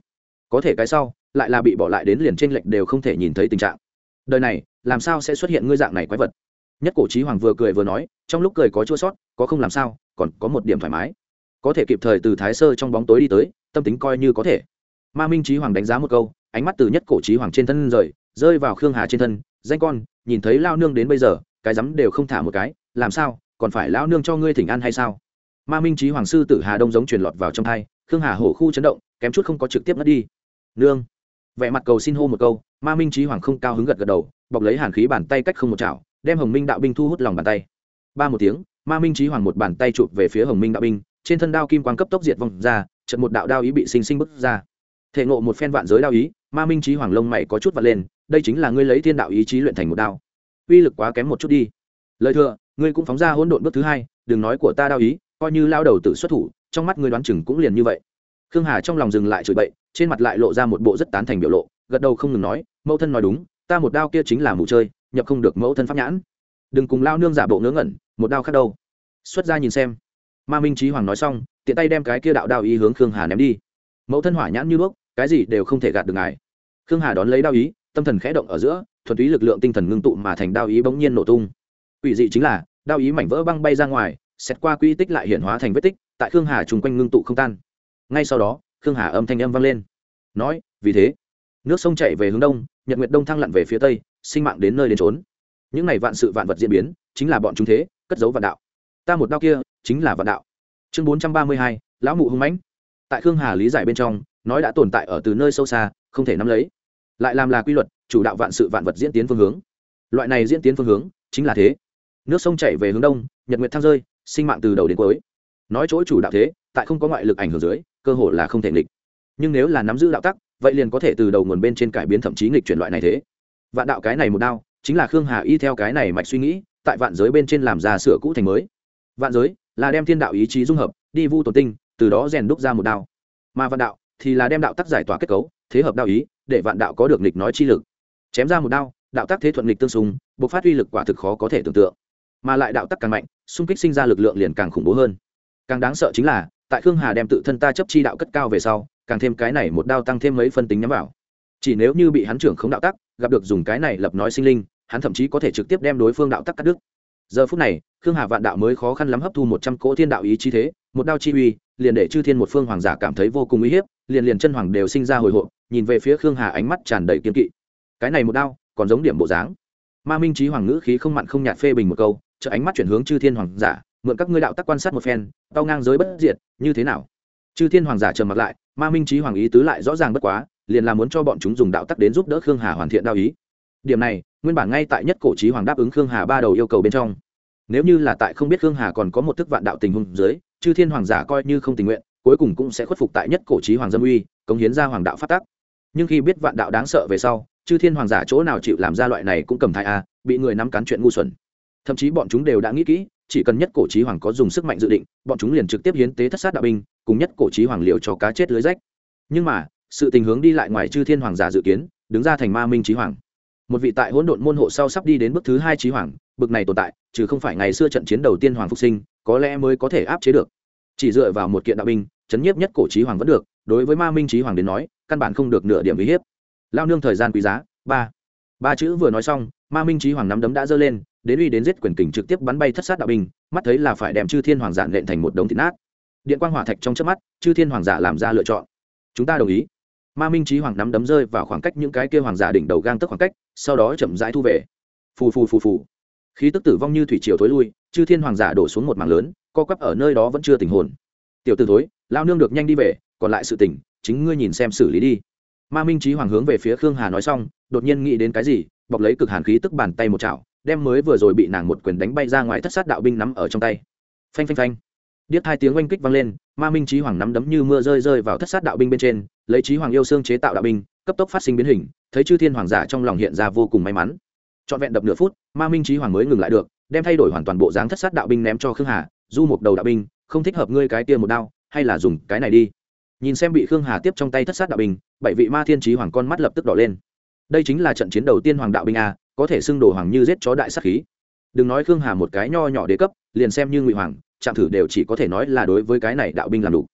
Có thể cái sau, lại là bị bỏ lại đến liền tranh lệch đều không thể nhìn thấy tình trạng. Đời này, làm sao sẽ xuất hiện ngươi dạng này quái vật? Nhất cổ trí hoàng vừa cười vừa nói, trong lúc cười có chua sót, có không làm sao, còn có một điểm thoải mái. Có thể kịp thời từ thái sơ trong bóng tối đi tới, tâm tính coi như có thể. Ma minh trí hoàng đánh giá một câu, ánh mắt từ nhất cổ trí hoàng trên thân rời, rơi vào khương hà trên thân, danh con, nhìn thấy lao nương đến bây giờ, cái rắm đều không thả một cái làm sao, còn phải lão nương cho ngươi thỉnh ăn hay sao? Ma minh trí hoàng sư tử hà đông giống truyền lọt vào trong thai, khương hà hổ khu chấn động, kém chút không có trực tiếp mất đi. Nương. Vẻ mặt cầu xin hô một câu, ma minh trí hoàng không cao hứng gật gật đầu, bọc lấy hàn khí bàn tay cách không một chảo, đem hồng minh đạo binh thu hút lòng bàn tay. Ba một tiếng, ma minh trí hoàng một bàn tay chụp về phía hồng minh đạo binh, trên thân đao kim quang cấp tốc diệt vong ra trận một đạo đao ý bị sinh sinh bức ra. Thể ngộ một phen vạn giới đao ý, ma minh trí hoàng lông mày có chút vật lên, đây chính là ngươi lấy thiên đạo ý chí luyện thành một đao. Uy lực quá kém một chút đi. Lời thừa ngươi cũng phóng ra hỗn độn bước thứ hai, đừng nói của ta đao ý, coi như lao đầu tự xuất thủ, trong mắt ngươi đoán chừng cũng liền như vậy. Khương hà trong lòng dừng lại chửi bậy, trên mặt lại lộ ra một bộ rất tán thành biểu lộ, gật đầu không ngừng nói, mẫu thân nói đúng, ta một đao kia chính là mù chơi, nhập không được mẫu thân pháp nhãn. Đừng cùng lao nương giả bộ ngớ ngẩn, một đao khác đâu. Xuất ra nhìn xem. Ma minh trí hoàng nói xong, tiện tay đem cái kia đạo đao ý hướng khương hà ném đi. Mẫu thân hỏa nhãn như đuốc, cái gì đều không thể gạt được ngài. Khương hà đón lấy đao ý, tâm thần khẽ động ở giữa, thuần túy lực lượng tinh thần ngưng tụ mà thành đao ý bỗng nhiên nổ tung. Quỷ dị chính là, đao ý mảnh vỡ băng bay ra ngoài xét qua quy tích lại hiện hóa thành vết tích, tại khương hà chung quanh ngưng tụ không tan. Ngay sau đó, khương hà âm thanh âm vang lên. Nói, vì thế, nước sông chảy về hướng đông, nhật nguyệt đông thăng lặn về phía tây, sinh mạng đến nơi đến trốn những này vạn sự vạn vật diễn biến, chính là bọn chúng thế, cất giấu vạn đạo. Ta một đao kia, chính là vạn đạo. Chương bốn trăm ba mươi hai, lão mụ hưng mãnh. Tại khương hà lý giải bên trong, nói đã tồn tại ở từ nơi sâu xa, không thể nắm lấy. Lại làm là quy luật, chủ đạo vạn sự vạn vật diễn tiến phương hướng. Loại này diễn tiến phương hướng, chính là thế nước sông chảy về hướng đông, nhật nguyệt thăng rơi, sinh mạng từ đầu đến cuối. Nói chỗ chủ đạo thế, tại không có ngoại lực ảnh hưởng dưới, cơ hội là không thể nghịch. Nhưng nếu là nắm giữ đạo tắc, vậy liền có thể từ đầu nguồn bên trên cải biến thậm chí nghịch chuyển loại này thế. Vạn đạo cái này một đao, chính là khương hà y theo cái này mạch suy nghĩ, tại vạn giới bên trên làm ra sửa cũ thành mới. Vạn giới là đem thiên đạo ý chí dung hợp, đi vu tổ tinh, từ đó rèn đúc ra một đao. Mà vạn đạo thì là đem đạo tắc giải tỏa kết cấu, thế hợp đạo ý, để vạn đạo có được nghịch nói chi lực. Chém ra một đao, đạo tắc thế thuận nghịch tương xung, bộc phát uy lực quả thực khó có thể tưởng tượng mà lại đạo tắc càng mạnh, xung kích sinh ra lực lượng liền càng khủng bố hơn. Càng đáng sợ chính là, tại khương hà đem tự thân ta chấp chi đạo cất cao về sau, càng thêm cái này một đao tăng thêm mấy phân tính nhắm vào. Chỉ nếu như bị hắn trưởng không đạo tắc, gặp được dùng cái này lập nói sinh linh, hắn thậm chí có thể trực tiếp đem đối phương đạo tắc cắt đứt. Giờ phút này, khương hà vạn đạo mới khó khăn lắm hấp thu một trăm cỗ thiên đạo ý chi thế, một đao chi uy, liền để chư thiên một phương hoàng giả cảm thấy vô cùng uy hiếp, liền liền chân hoàng đều sinh ra hồi hộp, nhìn về phía khương hà ánh mắt tràn đầy kiên kỵ. Cái này một đao, còn giống điểm bộ dáng. Ma minh trí hoàng ngữ khí không mặn không nhạt phê bình một câu chợ ánh mắt chuyển hướng chư thiên hoàng giả, mượn các ngươi đạo tắc quan sát một phen, tao ngang giới bất diệt, như thế nào? Chư thiên hoàng giả trầm mặt lại, ma minh trí hoàng ý tứ lại rõ ràng bất quá, liền là muốn cho bọn chúng dùng đạo tắc đến giúp đỡ khương hà hoàn thiện đạo ý. Điểm này, nguyên bản ngay tại nhất cổ trí hoàng đáp ứng khương hà ba đầu yêu cầu bên trong. Nếu như là tại không biết khương hà còn có một thức vạn đạo tình hùng dưới, chư thiên hoàng giả coi như không tình nguyện, cuối cùng cũng sẽ khuất phục tại nhất cổ trí hoàng dâm uy, cống hiến ra hoàng đạo phát tắc. Nhưng khi biết vạn đạo đáng sợ về sau, chư thiên hoàng giả chỗ nào chịu làm ra loại này cũng cầm thai a, bị người nắm cắn chuyện ngu xuẩn thậm chí bọn chúng đều đã nghĩ kỹ, chỉ cần nhất cổ trí hoàng có dùng sức mạnh dự định, bọn chúng liền trực tiếp hiến tế thất sát đạo binh, cùng nhất cổ trí hoàng liệu cho cá chết lưới rách. Nhưng mà, sự tình hướng đi lại ngoài chư thiên hoàng giả dự kiến, đứng ra thành ma minh trí hoàng. Một vị tại hỗn độn môn hộ sau sắp đi đến bước thứ hai trí hoàng, bực này tồn tại chứ không phải ngày xưa trận chiến đầu tiên hoàng phục sinh, có lẽ mới có thể áp chế được. Chỉ dựa vào một kiện đạo binh, chấn nhiếp nhất cổ trí hoàng vẫn được, đối với ma minh trí hoàng đến nói, căn bản không được nửa điểm uy hiếp. Lao nương thời gian quý giá, ba. Ba chữ vừa nói xong, ma minh trí hoàng nắm đấm đã dơ lên đến uy đến giết quyền kình trực tiếp bắn bay thất sát đạo binh, mắt thấy là phải đem chư thiên hoàng giả nện thành một đống thịt nát. Điện quang hỏa thạch trong chớp mắt, chư thiên hoàng giả làm ra lựa chọn. Chúng ta đồng ý. Ma minh trí hoàng nắm đấm rơi vào khoảng cách những cái kia hoàng giả đỉnh đầu gang tức khoảng cách, sau đó chậm rãi thu về. Phù phù phù phù. Khí tức tử vong như thủy triều thối lui, chư thiên hoàng giả đổ xuống một mảng lớn, co quắp ở nơi đó vẫn chưa tình hồn. Tiểu t ử thối lao nương được nhanh đi về, còn lại sự tỉnh, chính ngươi nhìn xem xử lý đi. Ma minh trí hoàng hướng về phía khương hà nói xong, đột nhiên nghĩ đến cái gì, bọc lấy cực hàn khí tức bàn tay một chảo đem mới vừa rồi bị nàng một quyền đánh bay ra ngoài thất sát đạo binh nắm ở trong tay. Phanh phanh phanh. Điếc hai tiếng oanh kích vang lên, ma minh trí hoàng nắm đấm như mưa rơi rơi vào thất sát đạo binh bên trên, lấy trí hoàng yêu xương chế tạo đạo binh, cấp tốc phát sinh biến hình, thấy chư thiên hoàng giả trong lòng hiện ra vô cùng may mắn. Trọn vẹn đập nửa phút, ma minh trí hoàng mới ngừng lại được, đem thay đổi hoàn toàn bộ dáng thất sát đạo binh ném cho khương hà, du một đầu đạo binh, không thích hợp ngươi cái kia một đao, hay là dùng cái này đi. Nhìn xem bị khương hà tiếp trong tay thất sát đạo binh, bảy vị ma thiên trí hoàng con mắt lập tức đỏ lên. Đây chính là trận chiến đầu tiên hoàng đạo binh a có thể xưng đồ hoàng như giết chó đại sát khí. Đừng nói khương hà một cái nho nhỏ đế cấp, liền xem như ngụy hoàng chạm thử đều chỉ có thể nói là đối với cái này đạo binh làm đủ.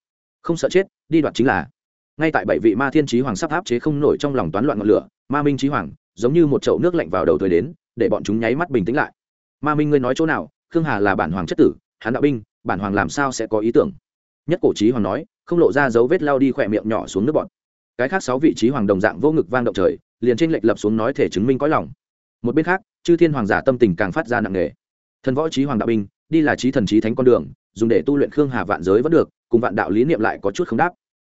Không sợ chết, đi đoạt chính là. Ngay tại bảy vị ma thiên trí hoàng sắp áp chế không nổi trong lòng toán loạn ngọn lửa, ma minh trí hoàng, giống như một chậu nước lạnh vào đầu thời đến, để bọn chúng nháy mắt bình tĩnh lại. Ma minh ngươi nói chỗ nào, khương hà là bản hoàng chất tử, hắn đạo binh, bản hoàng làm sao sẽ có ý tưởng? Nhất cổ trí hoàng nói, không lộ ra dấu vết lao đi khỏe miệng nhỏ xuống nước bọn cái khác sáu vị trí hoàng đồng dạng vô ngực vang động trời, liền trên lệch lập xuống nói thể chứng minh có lòng một bên khác, chư thiên hoàng giả tâm tình càng phát ra nặng nề. Thần võ trí hoàng đạo binh, đi là trí thần trí thánh con đường, dùng để tu luyện khương hà vạn giới vẫn được, cùng vạn đạo lý niệm lại có chút không đáp.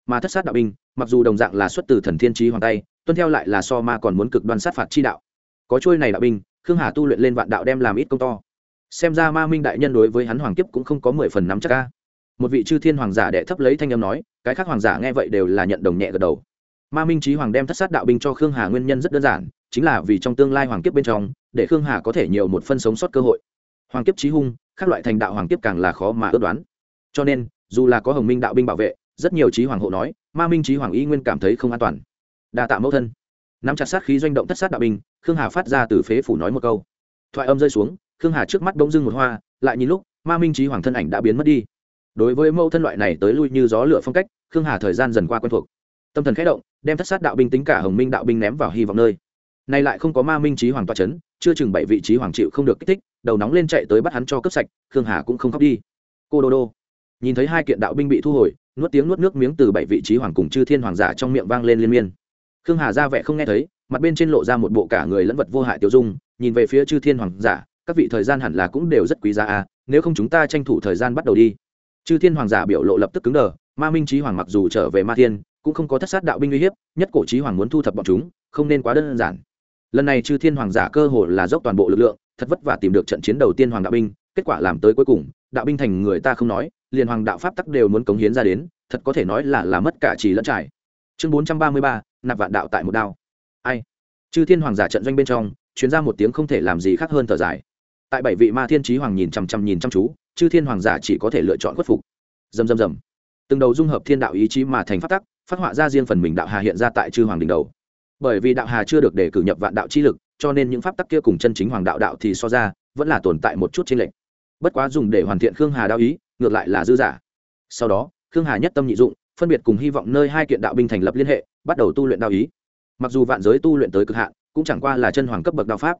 Mà thất sát đạo binh, mặc dù đồng dạng là xuất từ thần thiên trí hoàng tay, tuân theo lại là so ma còn muốn cực đoan sát phạt chi đạo. Có trôi này đạo binh, khương hà tu luyện lên vạn đạo đem làm ít công to. Xem ra ma minh đại nhân đối với hắn hoàng kiếp cũng không có mười phần nắm chắc ca một vị chư thiên hoàng giả đệ thấp lấy thanh âm nói, cái khác hoàng giả nghe vậy đều là nhận đồng nhẹ gật đầu. Ma minh trí hoàng đem thất sát đạo binh cho khương hà nguyên nhân rất đơn giản chính là vì trong tương lai hoàng kiếp bên trong, để khương hà có thể nhiều một phân sống sót cơ hội. Hoàng kiếp trí hung các loại thành đạo hoàng kiếp càng là khó mà ước đoán. Cho nên, dù là có hồng minh đạo binh bảo vệ, rất nhiều trí hoàng hộ nói, ma minh trí hoàng y nguyên cảm thấy không an toàn. Đa tạ mẫu thân. Nắm chặt sát khí doanh động thất sát đạo binh, khương hà phát ra từ phế phủ nói một câu. Thoại âm rơi xuống, khương hà trước mắt bỗng dưng một hoa, lại nhìn lúc, ma minh trí hoàng thân ảnh đã biến mất đi. Đối với mẫu thân loại này tới lui như gió lửa phong cách, khương hà thời gian dần qua quen thuộc. Tâm thần khẽ động, đem thất sát đạo binh tính cả hồng minh đạo binh ném vào hy vọng nơi nay lại không có ma minh trí hoàng toa chấn, chưa chừng bảy vị trí hoàng chịu không được kích thích đầu nóng lên chạy tới bắt hắn cho cướp sạch khương hà cũng không khóc đi. Cô đô đô. Nhìn thấy hai kiện đạo binh bị thu hồi nuốt tiếng nuốt nước miếng từ bảy vị trí hoàng cùng chư thiên hoàng giả trong miệng vang lên liên miên. Khương hà ra vẻ không nghe thấy mặt bên trên lộ ra một bộ cả người lẫn vật vô hại tiêu dung nhìn về phía chư thiên hoàng giả các vị thời gian hẳn là cũng đều rất quý giá à nếu không chúng ta tranh thủ thời gian bắt đầu đi. Chư thiên hoàng giả biểu lộ lập tức cứng đờ ma minh trí hoàng mặc dù trở về ma thiên cũng không có thất sát đạo binh uy hiếp nhất cổ trí hoàng muốn thu thập bọn chúng không nên quá đơn giản lần này chư thiên hoàng giả cơ hồ là dốc toàn bộ lực lượng, thật vất vả tìm được trận chiến đầu tiên hoàng đạo binh, kết quả làm tới cuối cùng, đạo binh thành người ta không nói, liền hoàng đạo pháp tắc đều muốn cống hiến ra đến, thật có thể nói là là mất cả trì lẫn trải. Chương bốn trăm ba mươi ba, nạp vạn đạo tại một đao. Ai? Chư thiên hoàng giả trận doanh bên trong chuyến ra một tiếng không thể làm gì khác hơn thở dài. Tại bảy vị ma thiên trí hoàng nhìn chằm chằm nhìn chăm chú, chư thiên hoàng giả chỉ có thể lựa chọn khuất phục. Dầm dầm dầm từng đầu dung hợp thiên đạo ý chí mà thành phát tắc, phát họa ra riêng phần mình đạo hà hiện ra tại chư hoàng đỉnh đầu bởi vì đạo hà chưa được đề cử nhập vạn đạo chi lực, cho nên những pháp tắc kia cùng chân chính hoàng đạo đạo thì so ra, vẫn là tồn tại một chút trên lệnh bất quá dùng để hoàn thiện khương hà đạo ý, ngược lại là dư giả. Sau đó, khương hà nhất tâm nhị dụng, phân biệt cùng hy vọng nơi hai kiện đạo binh thành lập liên hệ, bắt đầu tu luyện đạo ý. Mặc dù vạn giới tu luyện tới cực hạn, cũng chẳng qua là chân hoàng cấp bậc đạo pháp.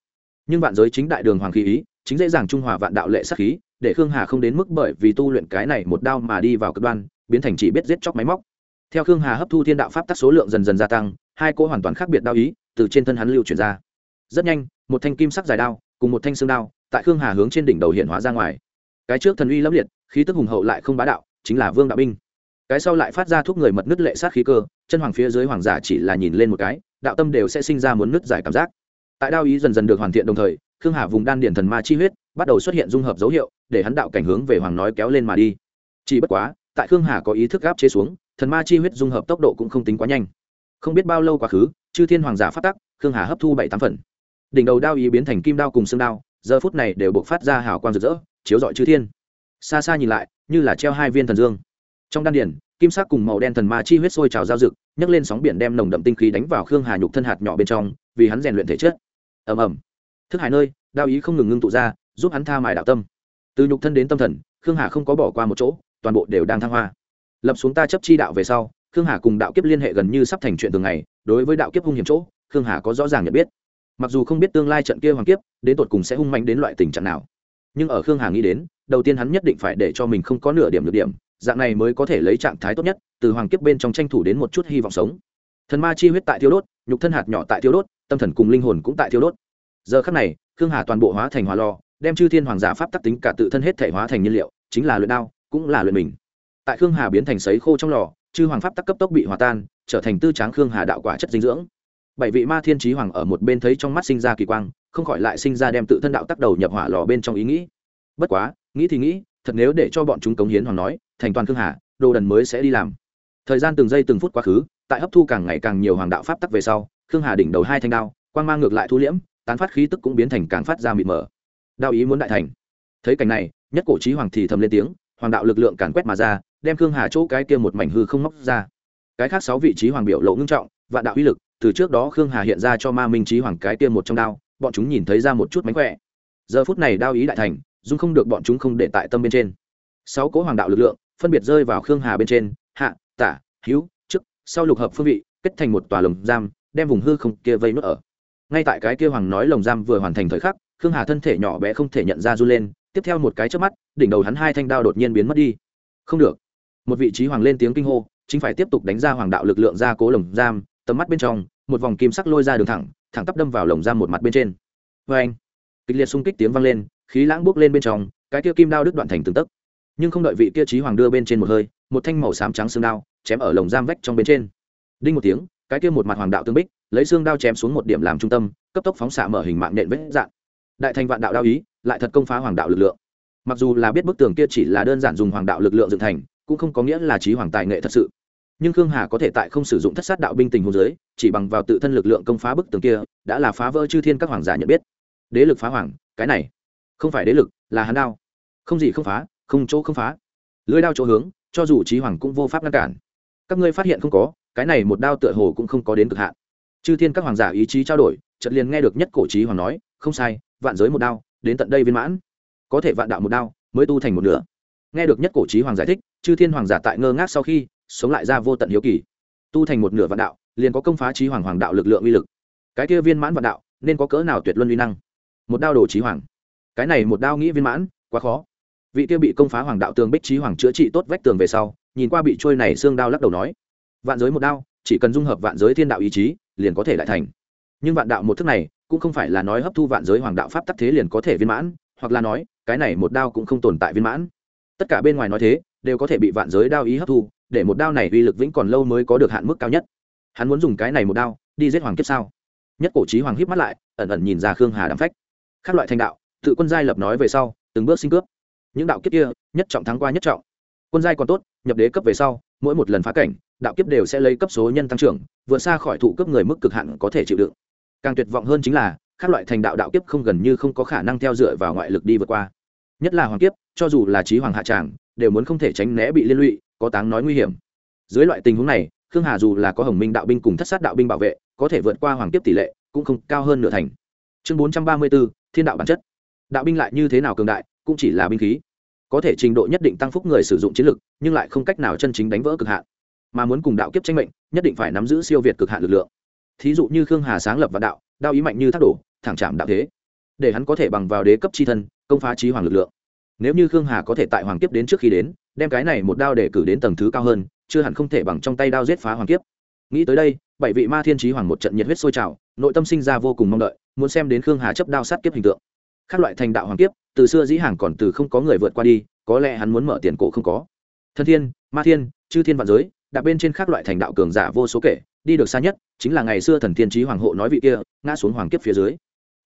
Nhưng vạn giới chính đại đường hoàng khí ý, chính dễ dàng trung hòa vạn đạo lệ sắc khí, để khương hà không đến mức bởi vì tu luyện cái này một đao mà đi vào cực đoan, biến thành chỉ biết giết chóc máy móc theo khương hà hấp thu thiên đạo pháp tắc số lượng dần dần gia tăng, hai cỗ hoàn toàn khác biệt đao ý từ trên thân hắn lưu chuyển ra. Rất nhanh, một thanh kim sắc dài đao cùng một thanh xương đao tại khương hà hướng trên đỉnh đầu hiện hóa ra ngoài. Cái trước thần uy lẫm liệt, khí tức hùng hậu lại không bá đạo, chính là vương đạo binh. Cái sau lại phát ra thuốc người mật nứt lệ sát khí cơ, chân hoàng phía dưới hoàng giả chỉ là nhìn lên một cái, đạo tâm đều sẽ sinh ra muốn nứt giải cảm giác. Tại đao ý dần dần được hoàn thiện đồng thời, khương hà vùng đan điển thần ma chi huyết bắt đầu xuất hiện dung hợp dấu hiệu, để hắn đạo cảnh hướng về hoàng nói kéo lên mà đi. Chỉ bất quá tại khương hà có ý thức gáp chế xuống, thần ma chi huyết dung hợp tốc độ cũng không tính quá nhanh. Không biết bao lâu quá khứ, chư thiên hoàng giả phát tắc, khương hà hấp thu bảy tám phần. Đỉnh đầu đao ý biến thành kim đao cùng xương đao, giờ phút này đều buộc phát ra hào quang rực rỡ, chiếu dọi chư thiên. Xa xa nhìn lại, như là treo hai viên thần dương. Trong đan điển kim sắc cùng màu đen thần ma chi huyết sôi trào giao rực nhấc lên sóng biển đem nồng đậm tinh khí đánh vào khương hà nhục thân hạt nhỏ bên trong, vì hắn rèn luyện thể chất. Ầm ầm. Thức hải nơi, đao ý không ngừng ngưng tụ ra, giúp hắn tha mài đạo tâm. Từ nhục thân đến tâm thần, khương hà không có bỏ qua một chỗ toàn bộ đều đang thăng hoa. Lập xuống ta chấp chi đạo về sau, khương hà cùng đạo kiếp liên hệ gần như sắp thành chuyện thường ngày, đối với đạo kiếp hung hiểm chỗ, khương hà có rõ ràng nhận biết. Mặc dù không biết tương lai trận kia hoàng kiếp, đến tột cùng sẽ hung mạnh đến loại tình trạng nào. Nhưng ở khương hà nghĩ đến, đầu tiên hắn nhất định phải để cho mình không có nửa điểm được điểm, dạng này mới có thể lấy trạng thái tốt nhất, từ hoàng kiếp bên trong tranh thủ đến một chút hy vọng sống. Thần ma chi huyết tại thiêu đốt, nhục thân hạt nhỏ tại thiêu đốt, tâm thần cùng linh hồn cũng tại thiêu đốt. Giờ khắc này, khương hà toàn bộ hóa thành hòa lò, đem chư thiên hoàng giả pháp tắc tính cả tự thân hết thể hóa thành nhiên liệu, chính là luyện đao cũng là luyện mình. Tại khương hà biến thành sấy khô trong lò, chư hoàng pháp tắc cấp tốc bị hòa tan, trở thành tư tráng khương hà đạo quả chất dinh dưỡng. Bảy vị ma thiên trí hoàng ở một bên thấy trong mắt sinh ra kỳ quang, không khỏi lại sinh ra đem tự thân đạo tắc đầu nhập hỏa lò bên trong ý nghĩ. Bất quá, nghĩ thì nghĩ, thật nếu để cho bọn chúng cống hiến hoàng nói, thành toàn khương hà, đồ đần mới sẽ đi làm. Thời gian từng giây từng phút quá khứ, tại hấp thu càng ngày càng nhiều hoàng đạo pháp tắc về sau, khương hà đỉnh đầu hai thanh đao, quang mang ngược lại thu liễm, tán phát khí tức cũng biến thành càng phát ra mịt mờ. Đao ý muốn đại thành. Thấy cảnh này, nhất cổ trí hoàng thì thầm lên tiếng hoàng đạo lực lượng càn quét mà ra, đem khương hà chỗ cái kia một mảnh hư không móc ra. Cái khác sáu vị trí hoàng biểu lộ ngưng trọng, vạn đạo uy lực, từ trước đó khương hà hiện ra cho ma minh trí hoàng cái kia một trong đao, bọn chúng nhìn thấy ra một chút mánh khỏe. Giờ phút này đao ý đại thành, dung không được bọn chúng không để tại tâm bên trên. Sáu cố hoàng đạo lực lượng, phân biệt rơi vào khương hà bên trên, hạ, tả, hữu, chức, sau lục hợp phương vị, kết thành một tòa lồng giam, đem vùng hư không kia vây nuốt ở. Ngay tại cái kia hoàng nói lồng giam vừa hoàn thành thời khắc, khương hà thân thể nhỏ bé không thể nhận ra run lên tiếp theo một cái trước mắt, đỉnh đầu hắn hai thanh đao đột nhiên biến mất đi. Không được. Một vị trí hoàng lên tiếng kinh hô, chính phải tiếp tục đánh ra hoàng đạo lực lượng ra cố lồng giam, tầm mắt bên trong, một vòng kim sắc lôi ra đường thẳng thẳng tắp đâm vào lồng giam một mặt bên trên. Vê anh kịch liệt xung kích tiếng vang lên, khí lãng buốc lên bên trong, cái kia kim đao đứt đoạn thành từng tấc. Nhưng không đợi vị kia trí hoàng đưa bên trên một hơi, một thanh màu xám trắng xương đao chém ở lồng giam vách trong bên trên. Đinh một tiếng, cái kia một mặt hoàng đạo tương bích, lấy xương đao chém xuống một điểm làm trung tâm, cấp tốc phóng xạ mở hình mạng nện vết dạn. Đại thành vạn đạo đao ý lại thật công phá hoàng đạo lực lượng. Mặc dù là biết bức tường kia chỉ là đơn giản dùng hoàng đạo lực lượng dựng thành, cũng không có nghĩa là trí hoàng tài nghệ thật sự. Nhưng khương hà có thể tại không sử dụng thất sát đạo binh tình hồ dưới, chỉ bằng vào tự thân lực lượng công phá bức tường kia, đã là phá vỡ chư thiên các hoàng giả nhận biết. Đế lực phá hoàng, cái này, không phải đế lực, là hắn đao. Không gì không phá, không chỗ không phá. Lưới đao chỗ hướng, cho dù trí hoàng cũng vô pháp ngăn cản. Các ngươi phát hiện không có, cái này một đao tựa hồ cũng không có đến cực hạn. Chư thiên các hoàng giả ý chí trao đổi, chợt liền nghe được nhất cổ trí hoàng nói, không sai, vạn giới một đao đến tận đây viên mãn. Có thể vạn đạo một đao, mới tu thành một nửa. Nghe được nhất cổ trí hoàng giải thích, chư thiên hoàng giả tại ngơ ngác sau khi, sống lại ra vô tận hiếu kỳ. Tu thành một nửa vạn đạo, liền có công phá trí hoàng hoàng đạo lực lượng uy lực. Cái kia viên mãn vạn đạo, nên có cỡ nào tuyệt luân uy năng? Một đao đồ trí hoàng. Cái này một đao nghĩ viên mãn, quá khó. Vị kia bị công phá hoàng đạo tường bích trí hoàng chữa trị tốt vách tường về sau, nhìn qua bị trôi này xương đao lắc đầu nói, vạn giới một đao, chỉ cần dung hợp vạn giới thiên đạo ý chí, liền có thể lại thành. Nhưng vạn đạo một thức này cũng không phải là nói hấp thu vạn giới hoàng đạo pháp tắc thế liền có thể viên mãn, hoặc là nói, cái này một đao cũng không tồn tại viên mãn. Tất cả bên ngoài nói thế, đều có thể bị vạn giới đao ý hấp thu, để một đao này uy lực vĩnh còn lâu mới có được hạn mức cao nhất. Hắn muốn dùng cái này một đao, đi giết hoàng kiếp sao? Nhất cổ trí hoàng hiếp mắt lại, ẩn ẩn nhìn ra khương hà đám phách. Các loại thành đạo, tự quân giai lập nói về sau, từng bước sinh cướp. Những đạo kiếp kia, nhất trọng thắng qua nhất trọng. Quân giai còn tốt, nhập đế cấp về sau, mỗi một lần phá cảnh, đạo kiếp đều sẽ lấy cấp số nhân tăng trưởng, vượt xa khỏi thụ cấp người mức cực hạn có thể chịu đựng càng tuyệt vọng hơn chính là các loại thành đạo đạo kiếp không gần như không có khả năng theo dựa vào ngoại lực đi vượt qua. Nhất là hoàng kiếp, cho dù là trí hoàng hạ tràng, đều muốn không thể tránh né bị liên lụy, có táng nói nguy hiểm. Dưới loại tình huống này, khương hà dù là có hồng minh đạo binh cùng thất sát đạo binh bảo vệ, có thể vượt qua hoàng kiếp tỷ lệ cũng không cao hơn nửa thành. Chương bốn trăm ba mươi b thiên đạo bản chất. Đạo binh lại như thế nào cường đại, cũng chỉ là binh khí. Có thể trình độ nhất định tăng phúc người sử dụng chiến lực, nhưng lại không cách nào chân chính đánh vỡ cực hạn. Mà muốn cùng đạo kiếp tranh mệnh, nhất định phải nắm giữ siêu việt cực hạn lực lượng thí dụ như khương hà sáng lập Vạn đạo đao ý mạnh như thác đổ, thẳng chạm đạo thế. Để hắn có thể bằng vào đế cấp c h i thân, công phá trí hoàng lực lượng. Nếu như khương hà có thể tại hoàng kiếp đến trước khi đến, đem cái này một đao để cử đến tầng thứ cao hơn, chưa hẳn không thể bằng trong tay đao giết phá hoàng kiếp. Nghĩ tới đây, bảy vị ma thiên trí hoàng một trận nhiệt huyết sôi trào, nội tâm sinh ra vô cùng mong đợi, muốn xem đến khương hà chấp đao sát kiếp hình tượng. Các loại thành đạo hoàng kiếp, từ xưa dĩ hàng còn từ không có người vượt qua đi, có lẽ hắn muốn mở tiền cổ không có. Thân thiên, ma thiên, chư thiên vạn giới đạp bên trên các loại thành đạo cường giả vô số kể đi được xa nhất chính là ngày xưa thần thiên trí hoàng hộ nói vị kia, ngã xuống hoàng kiếp phía dưới.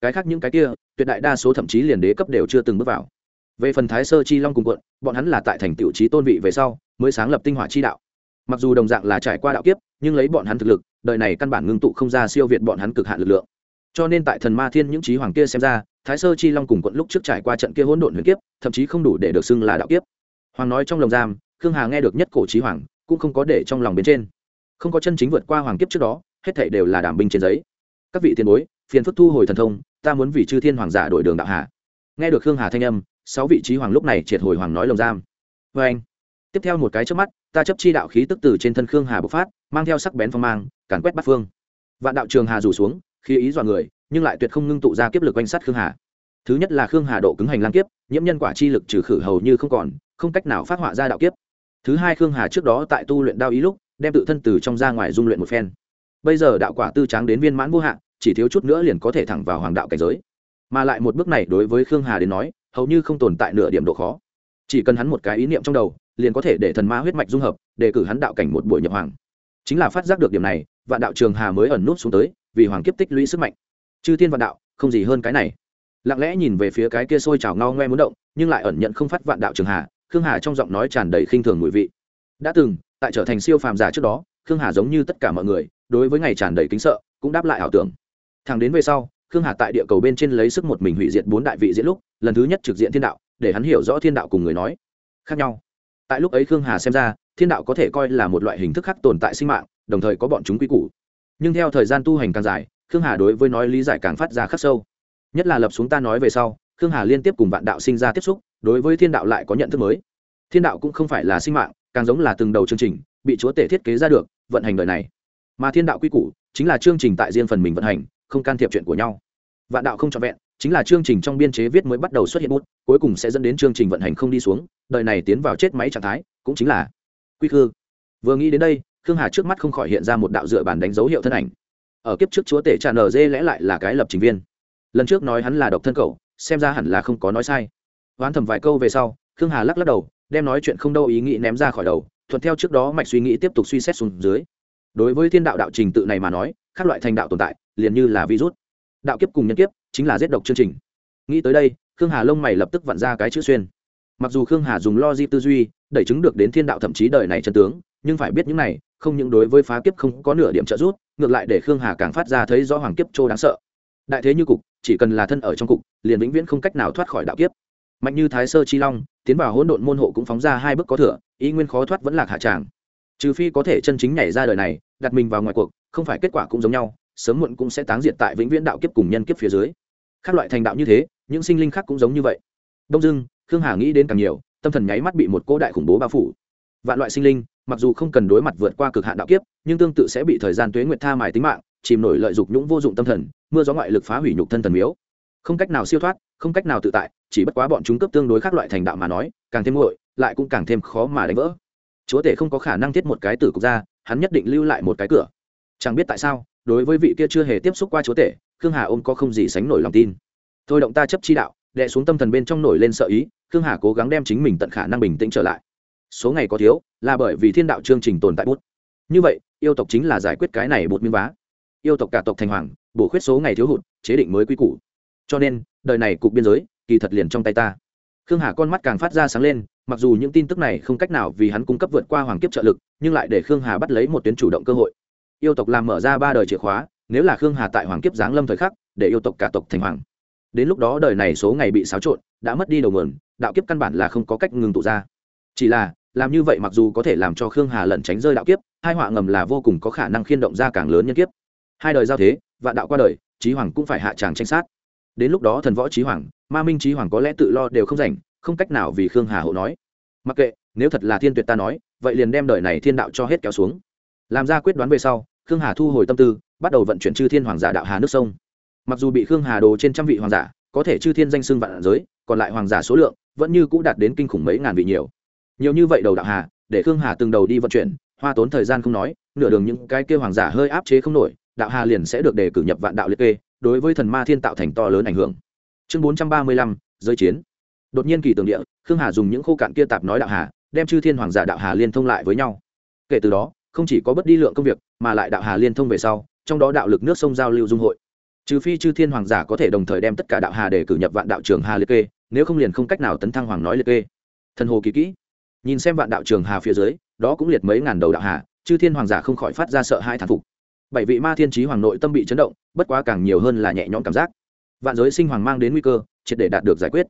Cái khác những cái kia, tuyệt đại đa số thậm chí liền đế cấp đều chưa từng bước vào. Về phần thái sơ chi long cùng quận, bọn hắn là tại thành tiểu trí tôn vị về sau, mới sáng lập tinh hỏa chi đạo. Mặc dù đồng dạng là trải qua đạo kiếp, nhưng lấy bọn hắn thực lực, đời này căn bản ngưng tụ không ra siêu việt bọn hắn cực hạn lực lượng. Cho nên tại thần ma thiên những trí hoàng kia xem ra, thái sơ chi long cùng quận lúc trước trải qua trận kia hỗn độn huyền kiếp, thậm chí không đủ để được xưng là đạo kiếp. Hoàng nói trong lồng giam, khương hà nghe được nhất cổ trí hoàng, cũng không có để trong lòng bên trên không có chân chính vượt qua hoàng kiếp trước đó, hết thảy đều là đảm binh trên giấy. Các vị tiền bối, phiền phức thu hồi thần thông, ta muốn vì chư thiên hoàng giả đổi đường đạo hà nghe được khương hà thanh âm, sáu vị trí hoàng lúc này triệt hồi hoàng nói lồng giam. Vê anh, tiếp theo một cái trước mắt, ta chấp chi đạo khí tức từ trên thân khương hà bộc phát, mang theo sắc bén phong mang, càn quét bắt phương. Vạn đạo trường hà rủ xuống, khi ý dọa người, nhưng lại tuyệt không ngưng tụ ra kiếp lực quanh sát khương hà. Thứ nhất là khương hà độ cứng hành lang kiếp, nhiễm nhân quả chi lực trừ khử hầu như không còn, không cách nào phát họa ra đạo kiếp. Thứ hai khương hà trước đó tại tu luyện đao ý lúc đem tự thân từ trong ra ngoài dung luyện một phen. Bây giờ đạo quả tư tráng đến viên mãn vô hạn, chỉ thiếu chút nữa liền có thể thẳng vào hoàng đạo cảnh giới. Mà lại một bước này đối với khương hà đến nói, hầu như không tồn tại nửa điểm độ khó. Chỉ cần hắn một cái ý niệm trong đầu, liền có thể để thần ma huyết mạch dung hợp, để cử hắn đạo cảnh một buổi nhập hoàng. Chính là phát giác được điểm này, vạn đạo trường hà mới ẩn nút xuống tới, vì hoàng kiếp tích lũy sức mạnh. Chư thiên vạn đạo, không gì hơn cái này. Lặng lẽ nhìn về phía cái kia sôi trào ngao ngoe muốn động, nhưng lại ẩn nhận không phát vạn đạo trường hà, khương hà trong giọng nói tràn đầy khinh thường mùi vị. Đã từng tại trở thành siêu phàm giả trước đó, khương hà giống như tất cả mọi người, đối với ngày tràn đầy kính sợ, cũng đáp lại ảo tưởng. Thằng đến về sau, khương hà tại địa cầu bên trên lấy sức một mình hủy diệt bốn đại vị diễn lúc, lần thứ nhất trực diện thiên đạo, để hắn hiểu rõ thiên đạo cùng người nói. Khác nhau. Tại lúc ấy khương hà xem ra, thiên đạo có thể coi là một loại hình thức khác tồn tại sinh mạng, đồng thời có bọn chúng quy củ. Nhưng theo thời gian tu hành càng dài, khương hà đối với nói lý giải càng phát ra khắc sâu. Nhất là lập xuống ta nói về sau, khương hà liên tiếp cùng vạn đạo sinh ra tiếp xúc, đối với thiên đạo lại có nhận thức mới. Thiên đạo cũng không phải là sinh mạng càng giống là từng đầu chương trình, bị chúa tể thiết kế ra được, vận hành đời này. Mà thiên đạo quy củ chính là chương trình tại riêng phần mình vận hành, không can thiệp chuyện của nhau. Vạn đạo không trọn vẹn, chính là chương trình trong biên chế viết mới bắt đầu xuất hiện bút, cuối cùng sẽ dẫn đến chương trình vận hành không đi xuống, đời này tiến vào chết máy trạng thái, cũng chính là quy khư. Vừa nghĩ đến đây, khương hà trước mắt không khỏi hiện ra một đạo dựa bàn đánh dấu hiệu thân ảnh. Ở kiếp trước chúa tể trà nở dê lẽ lại là cái lập trình viên. Lần trước nói hắn là độc thân cậu, xem ra hẳn là không có nói sai. Hoán thầm vài câu về sau, khương hà lắc lắc đầu đem nói chuyện không đâu ý nghĩ ném ra khỏi đầu, thuận theo trước đó mạch suy nghĩ tiếp tục suy xét xuống dưới. Đối với thiên đạo đạo trình tự này mà nói các loại thành đạo tồn tại, liền như là virus. Đạo kiếp cùng nhân kiếp, chính là giết độc chương trình. Nghĩ tới đây, khương hà lông mày lập tức vặn ra cái chữ xuyên. Mặc dù khương hà dùng logic tư duy, đẩy chứng được đến thiên đạo thậm chí đời này chân tướng, nhưng phải biết những này, không những đối với phá kiếp không có nửa điểm trợ giúp, ngược lại để khương hà càng phát ra thấy rõ hoàng kiếp trô đáng sợ. Đại thế như cục, chỉ cần là thân ở trong cục, liền vĩnh viễn không cách nào thoát khỏi đạo kiếp. Mạnh như thái sơ chi long tiến vào hỗn độn môn hộ cũng phóng ra hai bước có thừa, ý nguyên khó thoát vẫn lạc hạ tràng. Trừ phi có thể chân chính nhảy ra đời này, đặt mình vào ngoài cuộc, không phải kết quả cũng giống nhau, sớm muộn cũng sẽ táng diệt tại vĩnh viễn đạo kiếp cùng nhân kiếp phía dưới. Các loại thành đạo như thế, những sinh linh khác cũng giống như vậy. Đông dưng khương hà nghĩ đến càng nhiều, tâm thần nháy mắt bị một cỗ đại khủng bố bao phủ. Vạn loại sinh linh, mặc dù không cần đối mặt vượt qua cực hạn đạo kiếp, nhưng tương tự sẽ bị thời gian tuế nguyệt tha mài tính mạng, chìm nổi lợi dụng nhũng vô dụng tâm thần, mưa gió ngoại lực phá hủy nhục thân thần miếu. Không cách nào siêu thoát, không cách nào tự tại chỉ bất quá bọn chúng cấp tương đối khác loại thành đạo mà nói, càng thêm nguội, lại cũng càng thêm khó mà đánh vỡ. Chúa tể không có khả năng thiết một cái tử cục ra, hắn nhất định lưu lại một cái cửa. Chẳng biết tại sao, đối với vị kia chưa hề tiếp xúc qua chúa tể, khương hà ôm có không gì sánh nổi lòng tin. Thôi động ta chấp chi đạo, đệ xuống tâm thần bên trong nổi lên sợ ý, khương hà cố gắng đem chính mình tận khả năng bình tĩnh trở lại. Số ngày có thiếu, là bởi vì thiên đạo chương trình tồn tại bút. Như vậy, yêu tộc chính là giải quyết cái này bột miếng vá. Yêu tộc cả tộc thành hoàng, bổ khuyết số ngày thiếu hụt, chế định mới quy củ. Cho nên, đời này cục biên giới kỳ thật liền trong tay ta. Khương hà con mắt càng phát ra sáng lên, mặc dù những tin tức này không cách nào vì hắn cung cấp vượt qua hoàng kiếp trợ lực, nhưng lại để khương hà bắt lấy một tuyến chủ động cơ hội. Yêu tộc làm mở ra ba đời chìa khóa, nếu là khương hà tại hoàng kiếp giáng lâm thời khắc, để yêu tộc cả tộc thành hoàng. Đến lúc đó đời này số ngày bị xáo trộn, đã mất đi đầu nguồn, đạo kiếp căn bản là không có cách ngừng tụ ra. Chỉ là, làm như vậy mặc dù có thể làm cho khương hà lẩn tránh rơi đạo kiếp, hai họa ngầm là vô cùng có khả năng khiên động ra càng lớn nhân kiếp. Hai đời giao thế, vạn đạo qua đời, trí hoàng cũng phải hạ tràng tranh sát đến lúc đó thần võ trí hoàng, ma minh trí hoàng có lẽ tự lo đều không rảnh, không cách nào vì khương hà hộ nói. Mặc kệ, nếu thật là thiên tuyệt ta nói, vậy liền đem đời này thiên đạo cho hết kéo xuống. Làm ra quyết đoán về sau, khương hà thu hồi tâm tư, bắt đầu vận chuyển chư thiên hoàng giả đạo hà nước sông. Mặc dù bị khương hà đồ trên trăm vị hoàng giả, có thể chư thiên danh xưng vạn giới, còn lại hoàng giả số lượng vẫn như cũ đạt đến kinh khủng mấy ngàn vị nhiều. Nhiều như vậy đầu đạo hà, để khương hà từng đầu đi vận chuyển, hoa tốn thời gian không nói, nửa đường những cái kêu hoàng giả hơi áp chế không nổi, đạo hà liền sẽ được đề cử nhập vạn đạo liệt kê đối với thần ma thiên tạo thành to lớn ảnh hưởng. Chương bốn trăm ba mươi lăm, giới chiến. Đột nhiên kỳ tường địa, khương hà dùng những khô cạn kia tạp nói đạo hà, đem chư thiên hoàng giả đạo hà liên thông lại với nhau. Kể từ đó, không chỉ có bất đi lượng công việc, mà lại đạo hà liên thông về sau, trong đó đạo lực nước sông giao lưu dung hội. Trừ phi chư thiên hoàng giả có thể đồng thời đem tất cả đạo hà để cử nhập vạn đạo trường hà liệt kê, nếu không liền không cách nào tấn thăng hoàng nói liệt kê. Thần hồ kỳ kỹ. Nhìn xem vạn đạo trường hà phía dưới, đó cũng liệt mấy ngàn đầu đạo hà, chư thiên hoàng giả không khỏi phát ra sợ hai thán phục bảy vị ma thiên trí hoàng nội tâm bị chấn động, bất quá càng nhiều hơn là nhẹ nhõm cảm giác. Vạn giới sinh hoàng mang đến nguy cơ, triệt để đạt được giải quyết.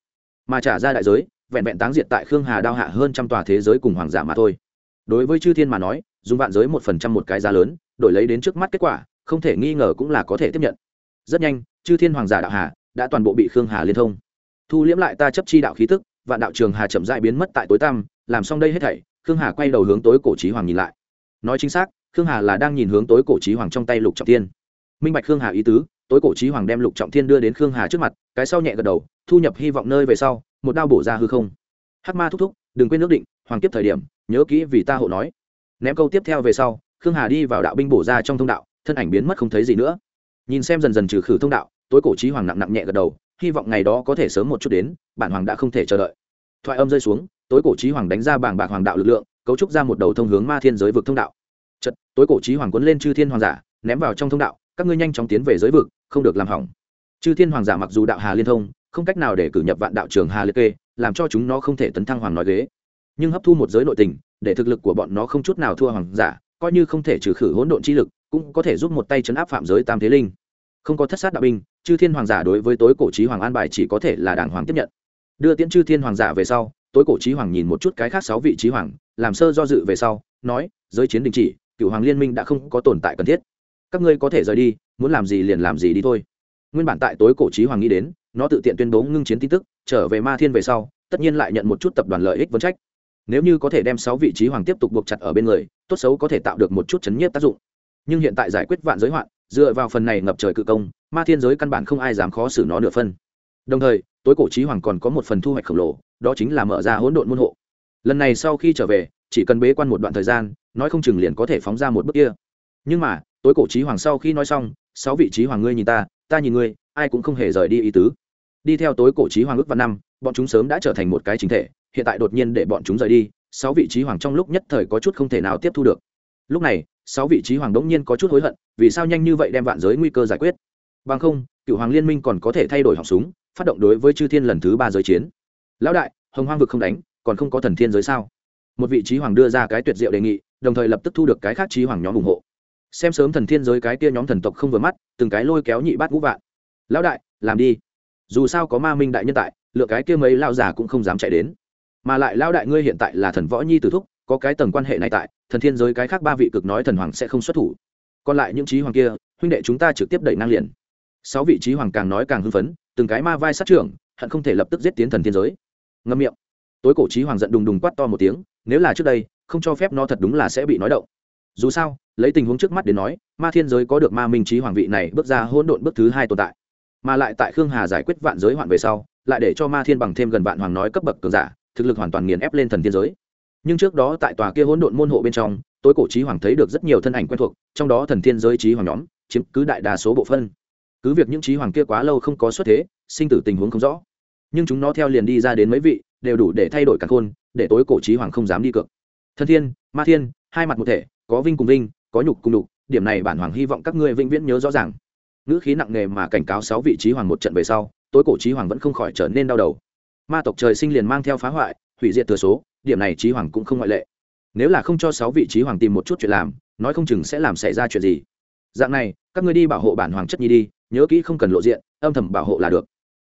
Mà trả ra đại giới, vẹn vẹn táng diệt tại khương hà đao hạ hơn trăm tòa thế giới cùng hoàng giả mà thôi. Đối với chư thiên mà nói, dùng vạn giới một phần trăm một cái giá lớn, đổi lấy đến trước mắt kết quả, không thể nghi ngờ cũng là có thể tiếp nhận. Rất nhanh, chư thiên hoàng giả đạo hà đã toàn bộ bị khương hà liên thông. Thu liễm lại ta chấp chi đạo khí tức, vạn đạo trường hà chậm dại biến mất tại tối tăm, làm xong đây hết thảy, khương hà quay đầu hướng tối cổ trí hoàng nhìn lại. Nói chính xác khương hà là đang nhìn hướng tối cổ trí hoàng trong tay lục trọng thiên. Minh bạch khương hà ý tứ, tối cổ trí hoàng đem lục trọng thiên đưa đến khương hà trước mặt, cái sau nhẹ gật đầu, thu nhập hy vọng nơi về sau, một đao bổ ra hư không. Hắc ma thúc thúc, đừng quên nước định, hoàng tiếp thời điểm, nhớ kỹ vì ta hộ nói. Ném câu tiếp theo về sau, khương hà đi vào đạo binh bổ ra trong thông đạo, thân ảnh biến mất không thấy gì nữa. Nhìn xem dần dần trừ khử thông đạo, tối cổ trí hoàng nặng nặng nhẹ gật đầu, hy vọng ngày đó có thể sớm một chút đến, bản hoàng đã không thể chờ đợi. Thoại âm rơi xuống, tối cổ trí hoàng đánh ra bảng bạc hoàng đạo lực lượng, cấu trúc ra một đầu thông hướng ma thiên giới vực thông đạo chật, tối cổ trí hoàng quấn lên chư thiên hoàng giả, ném vào trong thông đạo, các ngươi nhanh chóng tiến về giới vực, không được làm hỏng. Chư thiên hoàng giả mặc dù đạo hà liên thông, không cách nào để cử nhập vạn đạo trường hà liệt kê, làm cho chúng nó không thể tấn thăng hoàng nói ghế. Nhưng hấp thu một giới nội tình, để thực lực của bọn nó không chút nào thua hoàng giả, coi như không thể trừ khử hỗn độn chi lực, cũng có thể giúp một tay chấn áp phạm giới tam thế linh. Không có thất sát đạo binh, chư thiên hoàng giả đối với tối cổ trí hoàng an bài chỉ có thể là đảng hoàng tiếp nhận. Đưa tiễn chư thiên hoàng giả về sau, tối cổ trí hoàng nhìn một chút cái khác sáu vị trí hoàng, làm sơ do dự về sau, nói, giới chiến đình chỉ cựu hoàng liên minh đã không có tồn tại cần thiết. Các ngươi có thể rời đi, muốn làm gì liền làm gì đi thôi. Nguyên bản tại tối cổ trí hoàng nghĩ đến, nó tự tiện tuyên bố ngưng chiến tin tức, trở về ma thiên về sau, tất nhiên lại nhận một chút tập đoàn lợi ích vấn trách. Nếu như có thể đem sáu vị trí hoàng tiếp tục buộc chặt ở bên người, tốt xấu có thể tạo được một chút chấn nhiếp tác dụng. Nhưng hiện tại giải quyết vạn giới hoạn, dựa vào phần này ngập trời cự công, ma thiên giới căn bản không ai dám khó xử nó nửa phân. Đồng thời, tối cổ trí hoàng còn có một phần thu hoạch khổng lồ, đó chính là mở ra hỗn độn môn hộ. Lần này sau khi trở về chỉ cần bế quan một đoạn thời gian, nói không chừng liền có thể phóng ra một bước kia. Nhưng mà, tối cổ trí hoàng sau khi nói xong, sáu vị trí hoàng ngươi nhìn ta ta nhìn ngươi, ai cũng không hề rời đi ý tứ. Đi theo tối cổ trí hoàng ước văn năm, bọn chúng sớm đã trở thành một cái chính thể, hiện tại đột nhiên để bọn chúng rời đi, sáu vị trí hoàng trong lúc nhất thời có chút không thể nào tiếp thu được. Lúc này, sáu vị trí hoàng đống nhiên có chút hối hận, vì sao nhanh như vậy đem vạn giới nguy cơ giải quyết? Bằng không, cựu hoàng liên minh còn có thể thay đổi họng súng, phát động đối với chư thiên lần thứ ba giới chiến. Lão đại, hồng hoang vực không đánh, còn không có thần thiên giới sao? Một vị trí hoàng đưa ra cái tuyệt diệu đề nghị, đồng thời lập tức thu được cái khác trí hoàng nhóm ủng hộ. Xem sớm thần thiên giới cái kia nhóm thần tộc không vừa mắt, từng cái lôi kéo nhị bát ngũ vạn. Lão đại, làm đi. Dù sao có ma minh đại nhân tại, lựa cái kia mấy lao già cũng không dám chạy đến. Mà lại lao đại ngươi hiện tại là thần võ nhi tử thúc, có cái tầng quan hệ này tại, thần thiên giới cái khác ba vị cực nói thần hoàng sẽ không xuất thủ. Còn lại những trí hoàng kia, huynh đệ chúng ta trực tiếp đẩy năng liền. Sáu vị trí hoàng càng nói càng hưng phấn, từng cái ma vai sát trưởng, hận không thể lập tức giết tiến thần thiên giới. Ngâm miệng. Tối cổ trí hoàng giận đùng đùng quát to một tiếng nếu là trước đây, không cho phép nó thật đúng là sẽ bị nói động. Dù sao, lấy tình huống trước mắt đến nói, ma thiên giới có được ma minh trí hoàng vị này bước ra hỗn độn bước thứ hai tồn tại. Mà lại tại khương hà giải quyết vạn giới hoạn về sau, lại để cho ma thiên bằng thêm gần vạn hoàng nói cấp bậc cường giả, thực lực hoàn toàn nghiền ép lên thần thiên giới. Nhưng trước đó tại tòa kia hỗn độn môn hộ bên trong, tối cổ trí hoàng thấy được rất nhiều thân ảnh quen thuộc, trong đó thần thiên giới trí hoàng nhóm, chiếm cứ đại đa số bộ phân. Cứ việc những trí hoàng kia quá lâu không có xuất thế, sinh tử tình huống không rõ, nhưng chúng nó theo liền đi ra đến mấy vị đều đủ để thay đổi cả khôn, để tối cổ trí hoàng không dám đi cược. Thân thiên, ma thiên, hai mặt một thể, có vinh cùng vinh, có nhục cùng nhục, điểm này bản hoàng hy vọng các ngươi vĩnh viễn nhớ rõ ràng. Ngữ khí nặng nề mà cảnh cáo sáu vị trí hoàng một trận về sau, tối cổ trí hoàng vẫn không khỏi trở nên đau đầu. Ma tộc trời sinh liền mang theo phá hoại, hủy diệt thừa số, điểm này trí hoàng cũng không ngoại lệ. Nếu là không cho sáu vị trí hoàng tìm một chút chuyện làm, nói không chừng sẽ làm xảy ra chuyện gì. Dạng này, các ngươi đi bảo hộ bản hoàng chất nhi đi, nhớ kỹ không cần lộ diện, âm thầm bảo hộ là được.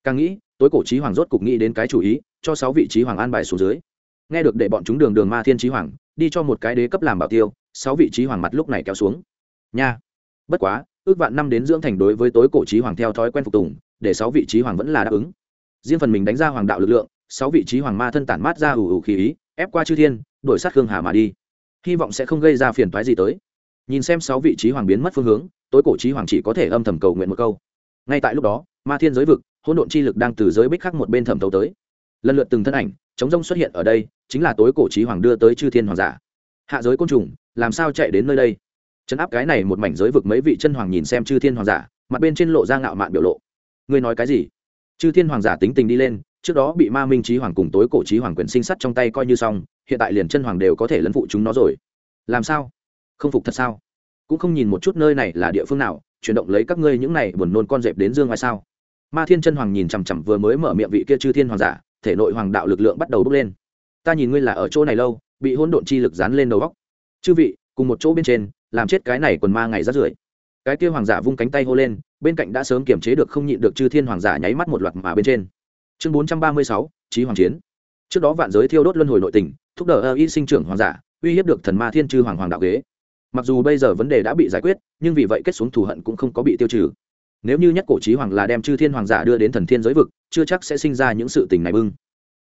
Càng nghĩ tối cổ trí hoàng rốt cục nghĩ đến cái chủ ý, cho sáu vị trí hoàng an bài xuống dưới. Nghe được để bọn chúng đường đường ma thiên trí hoàng, đi cho một cái đế cấp làm bảo tiêu, sáu vị trí hoàng mặt lúc này kéo xuống. Nha! Bất quá, ước vạn năm đến dưỡng thành đối với tối cổ trí hoàng theo thói quen phục tùng, để sáu vị trí hoàng vẫn là đáp ứng. Riêng phần mình đánh ra hoàng đạo lực lượng, sáu vị trí hoàng ma thân tản mát ra ủ ủ khí ý, ép qua chư thiên đổi sát khương hà mà đi. Hy vọng sẽ không gây ra phiền toái gì tới. Nhìn xem sáu vị trí hoàng biến mất phương hướng, tối cổ trí hoàng chỉ có thể âm thầm cầu nguyện một câu. Ngay tại lúc đó, ma thiên giới vực hỗn độn chi lực đang từ giới bích khắc một bên thẩm thấu tới. Lần lượt từng thân ảnh chống rông xuất hiện ở đây, chính là tối cổ trí hoàng đưa tới chư thiên hoàng giả. Hạ giới côn trùng, làm sao chạy đến nơi đây? Chấn áp cái này một mảnh giới vực mấy vị chân hoàng nhìn xem chư thiên hoàng giả, mặt bên trên lộ ra ngạo mạn biểu lộ. Ngươi nói cái gì? Chư thiên hoàng giả tính tình đi lên, trước đó bị ma minh trí hoàng cùng tối cổ trí hoàng quyền sinh sắt trong tay coi như xong, hiện tại liền chân hoàng đều có thể lấn phụ chúng nó rồi. Làm sao? Không phục thật sao? Cũng không nhìn một chút nơi này là địa phương nào, chuyển động lấy các ngươi những này buồn nôn con dẹp đến dương ngoài sao? Ma thiên chân hoàng nhìn chằm chằm vừa mới mở miệng vị kia chư thiên hoàng giả, thể nội hoàng đạo lực lượng bắt đầu bốc lên. Ta nhìn ngươi là ở chỗ này lâu, bị hỗn độn chi lực dán lên đầu góc chư vị, cùng một chỗ bên trên, làm chết cái này quần ma ngày rát rưởi. Cái kia hoàng giả vung cánh tay hô lên, bên cạnh đã sớm kiềm chế được không nhịn được chư thiên hoàng giả nháy mắt một loạt mà bên trên. Chương bốn trăm ba mươi sáu trí hoàng chiến. Trước đó vạn giới thiêu đốt luân hồi nội tình, thúc đẩy ơ y sinh trưởng hoàng giả, uy hiếp được thần ma thiên chư hoàng hoàng đạo ghế. Mặc dù bây giờ vấn đề đã bị giải quyết, nhưng vì vậy kết xuống thù hận cũng không có bị tiêu trừ nếu như nhất cổ trí hoàng là đem chư thiên hoàng giả đưa đến thần thiên giới vực, chưa chắc sẽ sinh ra những sự tình này bưng.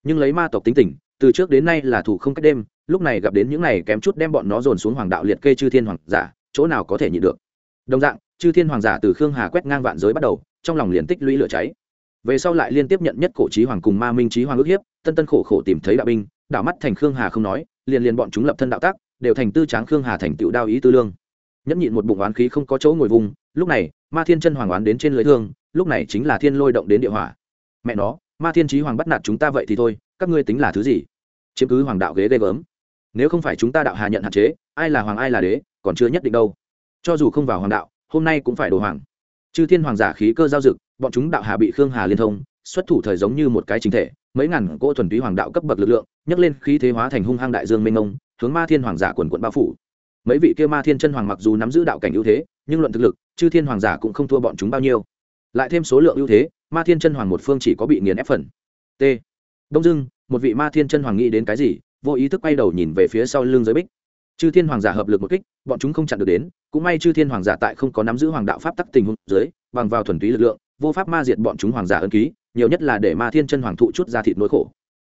Nhưng lấy ma tộc tính tình, từ trước đến nay là thủ không cách đêm, lúc này gặp đến những này kém chút đem bọn nó dồn xuống hoàng đạo liệt kê chư thiên hoàng giả, chỗ nào có thể nhịn được. Đồng dạng, chư thiên hoàng giả từ khương hà quét ngang vạn giới bắt đầu, trong lòng liền tích lũy lửa cháy. Về sau lại liên tiếp nhận nhất cổ trí hoàng cùng ma minh trí hoàng ước hiếp, tân tân khổ khổ tìm thấy đạo binh đạo mắt thành khương hà không nói, liền liền bọn chúng lập thân đạo tác, đều thành tư tráng khương hà thành tựu đao ý tư lương. Nhẫn nhịn một bụng oán khí không có chỗ ngồi vùng, lúc này ma thiên chân hoàng oán đến trên lưới thương, lúc này chính là thiên lôi động đến địa hỏa. Mẹ nó, ma thiên trí hoàng bắt nạt chúng ta vậy thì thôi, các ngươi tính là thứ gì? Chiếm cứ hoàng đạo ghế ghê gớm. Nếu không phải chúng ta đạo hà nhận hạn chế, ai là hoàng, ai là đế, còn chưa nhất định đâu. Cho dù không vào hoàng đạo, hôm nay cũng phải đồ hoàng. Chư thiên hoàng giả khí cơ giao dực bọn chúng đạo hà bị khương hà liên thông, xuất thủ thời giống như một cái chính thể, mấy ngàn cỗ thuần túy hoàng đạo cấp bậc lực lượng, nhấc lên khí thế hóa thành hung hăng đại dương mênh mông, hướng ma thiên hoàng giả quần quận bao phủ mấy vị kia ma thiên chân hoàng mặc dù nắm giữ đạo cảnh ưu thế, nhưng luận thực lực, chư thiên hoàng giả cũng không thua bọn chúng bao nhiêu. Lại thêm số lượng ưu thế, ma thiên chân hoàng một phương chỉ có bị nghiền ép phần. T. Đông dưng một vị ma thiên chân hoàng nghĩ đến cái gì, vô ý thức quay đầu nhìn về phía sau lưng giới bích. Chư thiên hoàng giả hợp lực một kích, bọn chúng không chặn được đến, cũng may chư thiên hoàng giả tại không có nắm giữ hoàng đạo pháp tắc tình huống dưới, bằng vào thuần túy lực lượng, vô pháp ma diệt bọn chúng hoàng giả ân ký, nhiều nhất là để ma thiên chân hoàng thụ chút ra thịt nỗi khổ.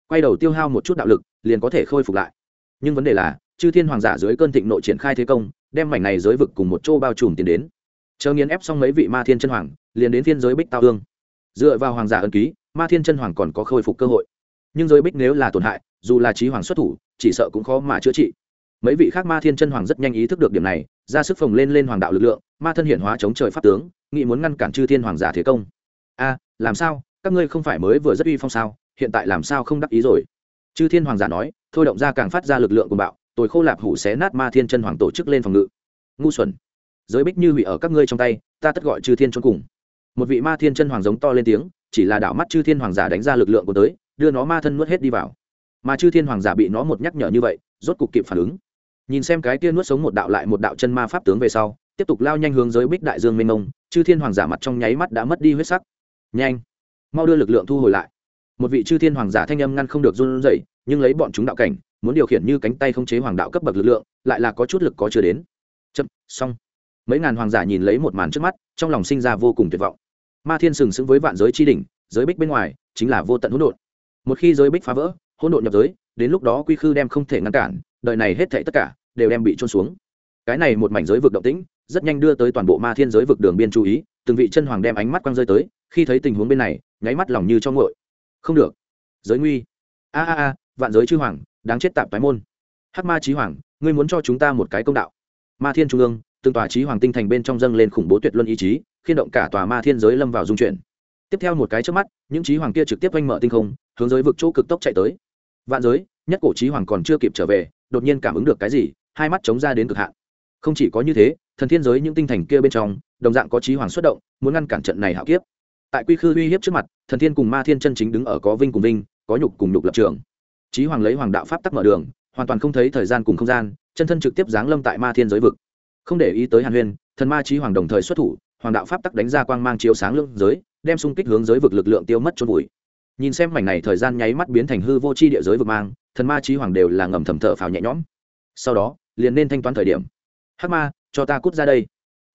Quay đầu tiêu hao một chút đạo lực, liền có thể khôi phục lại. Nhưng vấn đề là chư thiên hoàng giả dưới cơn thịnh nội triển khai thế công, đem mảnh này giới vực cùng một chỗ bao trùm tiến đến. Chờ nghiền ép xong mấy vị ma thiên chân hoàng, liền đến thiên giới bích tao hương. Dựa vào hoàng giả ân ký, ma thiên chân hoàng còn có khôi phục cơ hội. Nhưng giới bích nếu là tổn hại, dù là trí hoàng xuất thủ, chỉ sợ cũng khó mà chữa trị. Mấy vị khác ma thiên chân hoàng rất nhanh ý thức được điểm này, ra sức phồng lên lên hoàng đạo lực lượng, ma thân hiển hóa chống trời pháp tướng, nghị muốn ngăn cản chư thiên hoàng giả thế công. A, làm sao? Các ngươi không phải mới vừa rất uy phong sao? Hiện tại làm sao không đắc ý rồi? Chư thiên hoàng giả nói, thôi động ra càng phát ra lực lượng của bạo tôi khô lạp hủ xé nát ma thiên chân hoàng tổ chức lên phòng ngự. Ngu xuẩn. Giới bích như hủy ở các ngươi trong tay, ta tất gọi chư thiên trốn cùng. Một vị ma thiên chân hoàng giống to lên tiếng, chỉ là đảo mắt chư thiên hoàng giả đánh ra lực lượng của tới, đưa nó ma thân nuốt hết đi vào. Mà chư thiên hoàng giả bị nó một nhắc nhở như vậy, rốt cục kịp phản ứng. Nhìn xem cái kia nuốt sống một đạo lại một đạo chân ma pháp tướng về sau, tiếp tục lao nhanh hướng giới bích đại dương mênh mông, chư thiên hoàng giả mặt trong nháy mắt đã mất đi huyết sắc. Nhanh. Mau đưa lực lượng thu hồi lại. Một vị chư thiên hoàng giả thanh âm ngăn không được run rẩy, nhưng lấy bọn chúng đạo cảnh muốn điều khiển như cánh tay không chế hoàng đạo cấp bậc lực lượng, lại là có chút lực có chưa đến. Chậm, xong. Mấy ngàn hoàng giả nhìn lấy một màn trước mắt, trong lòng sinh ra vô cùng tuyệt vọng. Ma thiên sừng sững với vạn giới chi đỉnh, giới bích bên ngoài, chính là vô tận hỗn độn. Một khi giới bích phá vỡ, hỗn độn nhập giới, đến lúc đó quy khư đem không thể ngăn cản, đời này hết thảy tất cả, đều đem bị trôn xuống. Cái này một mảnh giới vực động tĩnh, rất nhanh đưa tới toàn bộ ma thiên giới vực đường biên chú ý, từng vị chân hoàng đem ánh mắt quăng rơi tới, khi thấy tình huống bên này, nháy mắt lòng như cho ngội không được. Giới nguy. A a a, vạn giới chư hoàng đáng chết tạp tái môn. Hắc ma trí hoàng, ngươi muốn cho chúng ta một cái công đạo. Ma thiên trung ương, từng tòa trí hoàng tinh thành bên trong dâng lên khủng bố tuyệt luân ý chí khiên động cả tòa ma thiên giới lâm vào dung chuyển. Tiếp theo một cái trước mắt, những trí hoàng kia trực tiếp oanh mở tinh không, hướng giới vực chỗ cực tốc chạy tới. Vạn giới, nhất cổ trí hoàng còn chưa kịp trở về, đột nhiên cảm ứng được cái gì, hai mắt chống ra đến cực hạn. Không chỉ có như thế, thần thiên giới những tinh thành kia bên trong, đồng dạng có trí hoàng xuất động, muốn ngăn cản trận này hạo kiếp. Tại quy khư uy hiếp trước mặt, thần thiên cùng ma thiên chân chính đứng ở có vinh cùng vinh, có nhục cùng nhục lập trường. Chí hoàng lấy hoàng đạo pháp tắc mở đường, hoàn toàn không thấy thời gian cùng không gian, chân thân trực tiếp giáng lâm tại ma thiên giới vực. Không để ý tới hàn huyên, thần ma chí hoàng đồng thời xuất thủ, hoàng đạo pháp tắc đánh ra quang mang chiếu sáng lưng giới, đem xung kích hướng giới vực lực lượng tiêu mất chôn vùi. Nhìn xem mảnh này thời gian nháy mắt biến thành hư vô chi địa giới vực mang, thần ma chí hoàng đều là ngầm thầm thở phào nhẹ nhõm. Sau đó, liền nên thanh toán thời điểm. Hắc ma, cho ta cút ra đây.